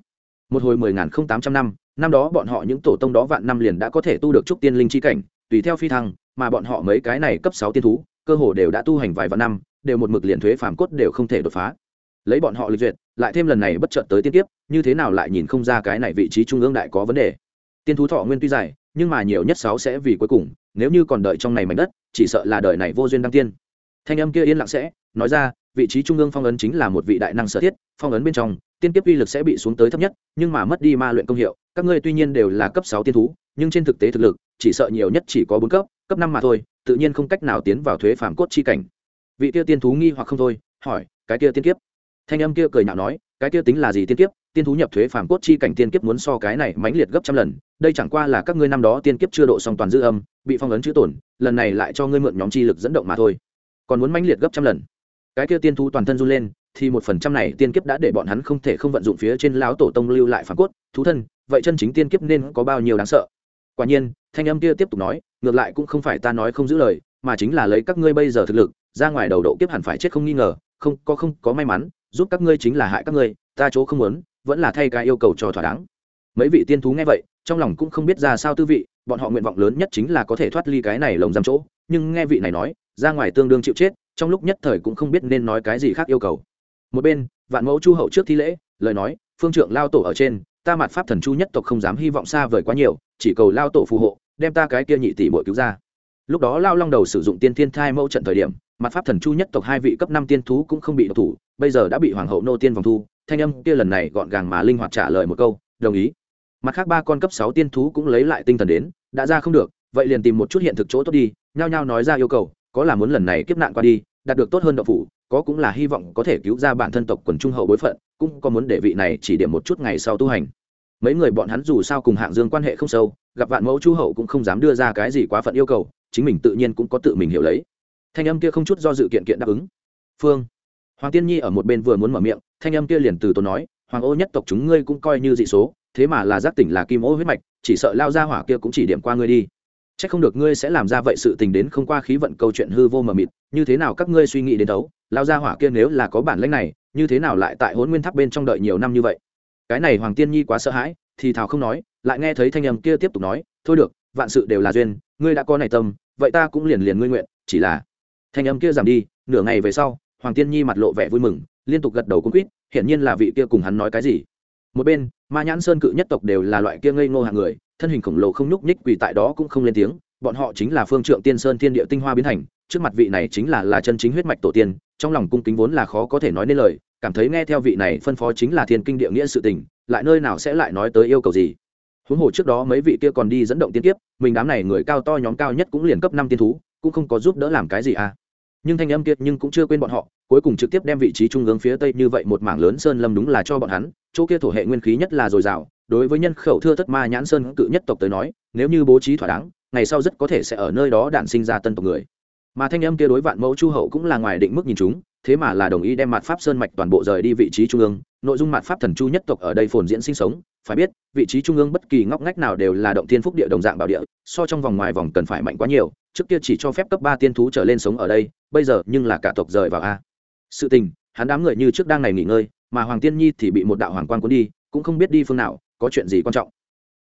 Một hồi mười ngàn không tám trăm năm năm đó bọn họ những tổ tông đó vạn năm liền đã có thể tu được chúc tiên linh chi cảnh, tùy theo phi thăng, mà bọn họ mấy cái này cấp sáu tiên thú, cơ hồ đều đã tu hành vài vạn năm, đều một mực liền thuế phàm cốt đều không thể đột phá lấy bọn họ lịch duyệt, lại thêm lần này bất chợt tới tiên tiếp như thế nào lại nhìn không ra cái này vị trí trung ương đại có vấn đề. Tiên thú thọ nguyên tuy dài, nhưng mà nhiều nhất sáu sẽ vì cuối cùng, nếu như còn đợi trong này mảnh đất, chỉ sợ là đời này vô duyên đăng tiên. Thanh âm kia yên lặng sẽ, nói ra, vị trí trung ương phong ấn chính là một vị đại năng sở thiết, phong ấn bên trong, tiên kiếp uy lực sẽ bị xuống tới thấp nhất, nhưng mà mất đi ma luyện công hiệu, các ngươi tuy nhiên đều là cấp sáu tiên thú, nhưng trên thực tế thực lực, chỉ sợ nhiều nhất chỉ có bốn cấp cấp năm mà thôi, tự nhiên không cách nào tiến vào thuế phản cốt chi cảnh. Vị kia tiên thú nghi hoặc không thôi, hỏi, cái kia tiên kiếp? Thanh âm kia cười nhạo nói, cái kia tính là gì tiên kiếp? Tiên thú nhập thuế phàm cốt chi cảnh tiên kiếp muốn so cái này mãnh liệt gấp trăm lần. Đây chẳng qua là các ngươi năm đó tiên kiếp chưa độ xong toàn dư âm, bị phong ấn chữ tổn, lần này lại cho ngươi mượn nhóm chi lực dẫn động mà thôi. Còn muốn mãnh liệt gấp trăm lần. Cái kia tiên thú toàn thân run lên, thì một phần trăm này tiên kiếp đã để bọn hắn không thể không vận dụng phía trên lão tổ tông lưu lại phản cốt. Thú thân, vậy chân chính tiên kiếp nên có bao nhiêu đáng sợ? Quả nhiên, thanh âm kia tiếp tục nói, ngược lại cũng không phải ta nói không giữ lời, mà chính là lấy các ngươi bây giờ thực lực, ra ngoài đầu độ kiếp hẳn phải chết không nghi ngờ, không, có không, có may mắn giúp các ngươi chính là hại các ngươi, ta chỗ không muốn, vẫn là thay cái yêu cầu cho thỏa đáng. Mấy vị tiên thú nghe vậy, trong lòng cũng không biết ra sao tư vị, bọn họ nguyện vọng lớn nhất chính là có thể thoát ly cái này lồng giam chỗ, nhưng nghe vị này nói, ra ngoài tương đương chịu chết, trong lúc nhất thời cũng không biết nên nói cái gì khác yêu cầu. Một bên, vạn mẫu chu hậu trước thi lễ, lời nói, phương trượng lao tổ ở trên, ta mặt pháp thần chu nhất tộc không dám hy vọng xa vời quá nhiều, chỉ cầu lao tổ phù hộ, đem ta cái kia nhị tỷ bội cứu ra. Lúc đó lao long đầu sử dụng tiên thiên thai mẫu trận thời điểm mặt pháp thần chu nhất tộc hai vị cấp năm tiên thú cũng không bị độc thủ, bây giờ đã bị hoàng hậu nô tiên vòng thu, thanh âm kia lần này gọn gàng mà linh hoạt trả lời một câu, đồng ý. Mặt khác ba con cấp sáu tiên thú cũng lấy lại tinh thần đến, đã ra không được, vậy liền tìm một chút hiện thực chỗ tốt đi, nhao nhao nói ra yêu cầu, có là muốn lần này kiếp nạn qua đi, đạt được tốt hơn đậu phủ, có cũng là hy vọng có thể cứu ra bản thân tộc quần trung hậu bối phận, cũng có muốn để vị này chỉ điểm một chút ngày sau tu hành. Mấy người bọn hắn dù sao cùng hạng dương quan hệ không sâu, gặp vạn mẫu chu hậu cũng không dám đưa ra cái gì quá phận yêu cầu, chính mình tự nhiên cũng có tự mình hiểu lấy thanh âm kia không chút do dự kiện kiện đáp ứng. Phương, hoàng tiên nhi ở một bên vừa muốn mở miệng, thanh âm kia liền từ tốn nói, hoàng ô nhất tộc chúng ngươi cũng coi như dị số, thế mà là giác tỉnh là kim ô huyết mạch, chỉ sợ lao ra hỏa kia cũng chỉ điểm qua ngươi đi. C h ắ c không được ngươi sẽ làm ra vậy sự tình đến không qua khí vận câu chuyện hư vô mờ mịt, như thế nào các ngươi suy nghĩ đến đấu, lao ra hỏa kia nếu là có bản lãnh này, như thế nào lại tại hôn nguyên tháp bên trong đợi nhiều năm như vậy? Cái này hoàng tiên nhi quá sợ hãi, thì thào không nói, lại nghe thấy thanh âm kia tiếp tục nói, thôi được, vạn sự đều là duyên, ngươi đã có này tâm, vậy ta cũng liền liền ngươi nguyện, chỉ là thanh âm kia giảm đi, nửa ngày về sau, hoàng tiên nhi mặt lộ vẻ vui mừng, liên tục gật đầu cung quýt, hiển nhiên là vị kia cùng hắn nói cái gì. Một bên, ma nhãn sơn cự nhất tộc đều là loại kia ngây ngô hạng người, thân hình khổng lồ không nhúc nhích quỳ tại đó cũng không lên tiếng, bọn họ chính là phương trượng tiên sơn thiên địa tinh hoa biến thành, trước mặt vị này chính là là chân chính huyết mạch tổ tiên, trong lòng cung kính vốn là khó có thể nói nên lời, cảm thấy nghe theo vị này phân phó chính là thiên kinh địa nghĩa sự tình, lại nơi nào sẽ lại nói tới yêu cầu gì. Huống hồ trước đó mấy vị kia còn đi dẫn động tiên tiếp mình đám này người cao to nhóm cao nhất cũng liền cấp năm tiên thú, cũng không có giúp đỡ làm cái gì à nhưng thanh âm kiệt nhưng cũng chưa quên bọn họ, cuối cùng trực tiếp đem vị trí trung ương phía tây như vậy một mảng lớn sơn lâm đúng là cho bọn hắn, chỗ kia thổ hệ nguyên khí nhất là dồi dào, đối với nhân khẩu thưa thất ma nhãn sơn cự nhất tộc tới nói, nếu như bố trí thỏa đáng, ngày sau rất có thể sẽ ở nơi đó đản sinh ra tân tộc người. Mà thanh âm kia đối vạn mẫu chu hậu cũng là ngoài định mức nhìn chúng, thế mà là đồng ý đem mặt pháp sơn mạch toàn bộ rời đi vị trí trung ương, nội dung mặt pháp thần chu nhất tộc ở đây phồn diễn sinh sống phải biết, vị trí trung ương bất kỳ ngóc ngách nào đều là động thiên phúc địa đồng dạng bảo địa, so trong vòng ngoài vòng cần phải mạnh quá nhiều, trước kia chỉ cho phép cấp ba tiên thú trở lên sống ở đây, bây giờ nhưng là cả tộc rời vào a. Sự tình, hắn đám người như trước đang này nghỉ ngơi, mà hoàng tiên nhi thì bị một đạo hoàng quan cuốn đi, cũng không biết đi phương nào, có chuyện gì quan trọng.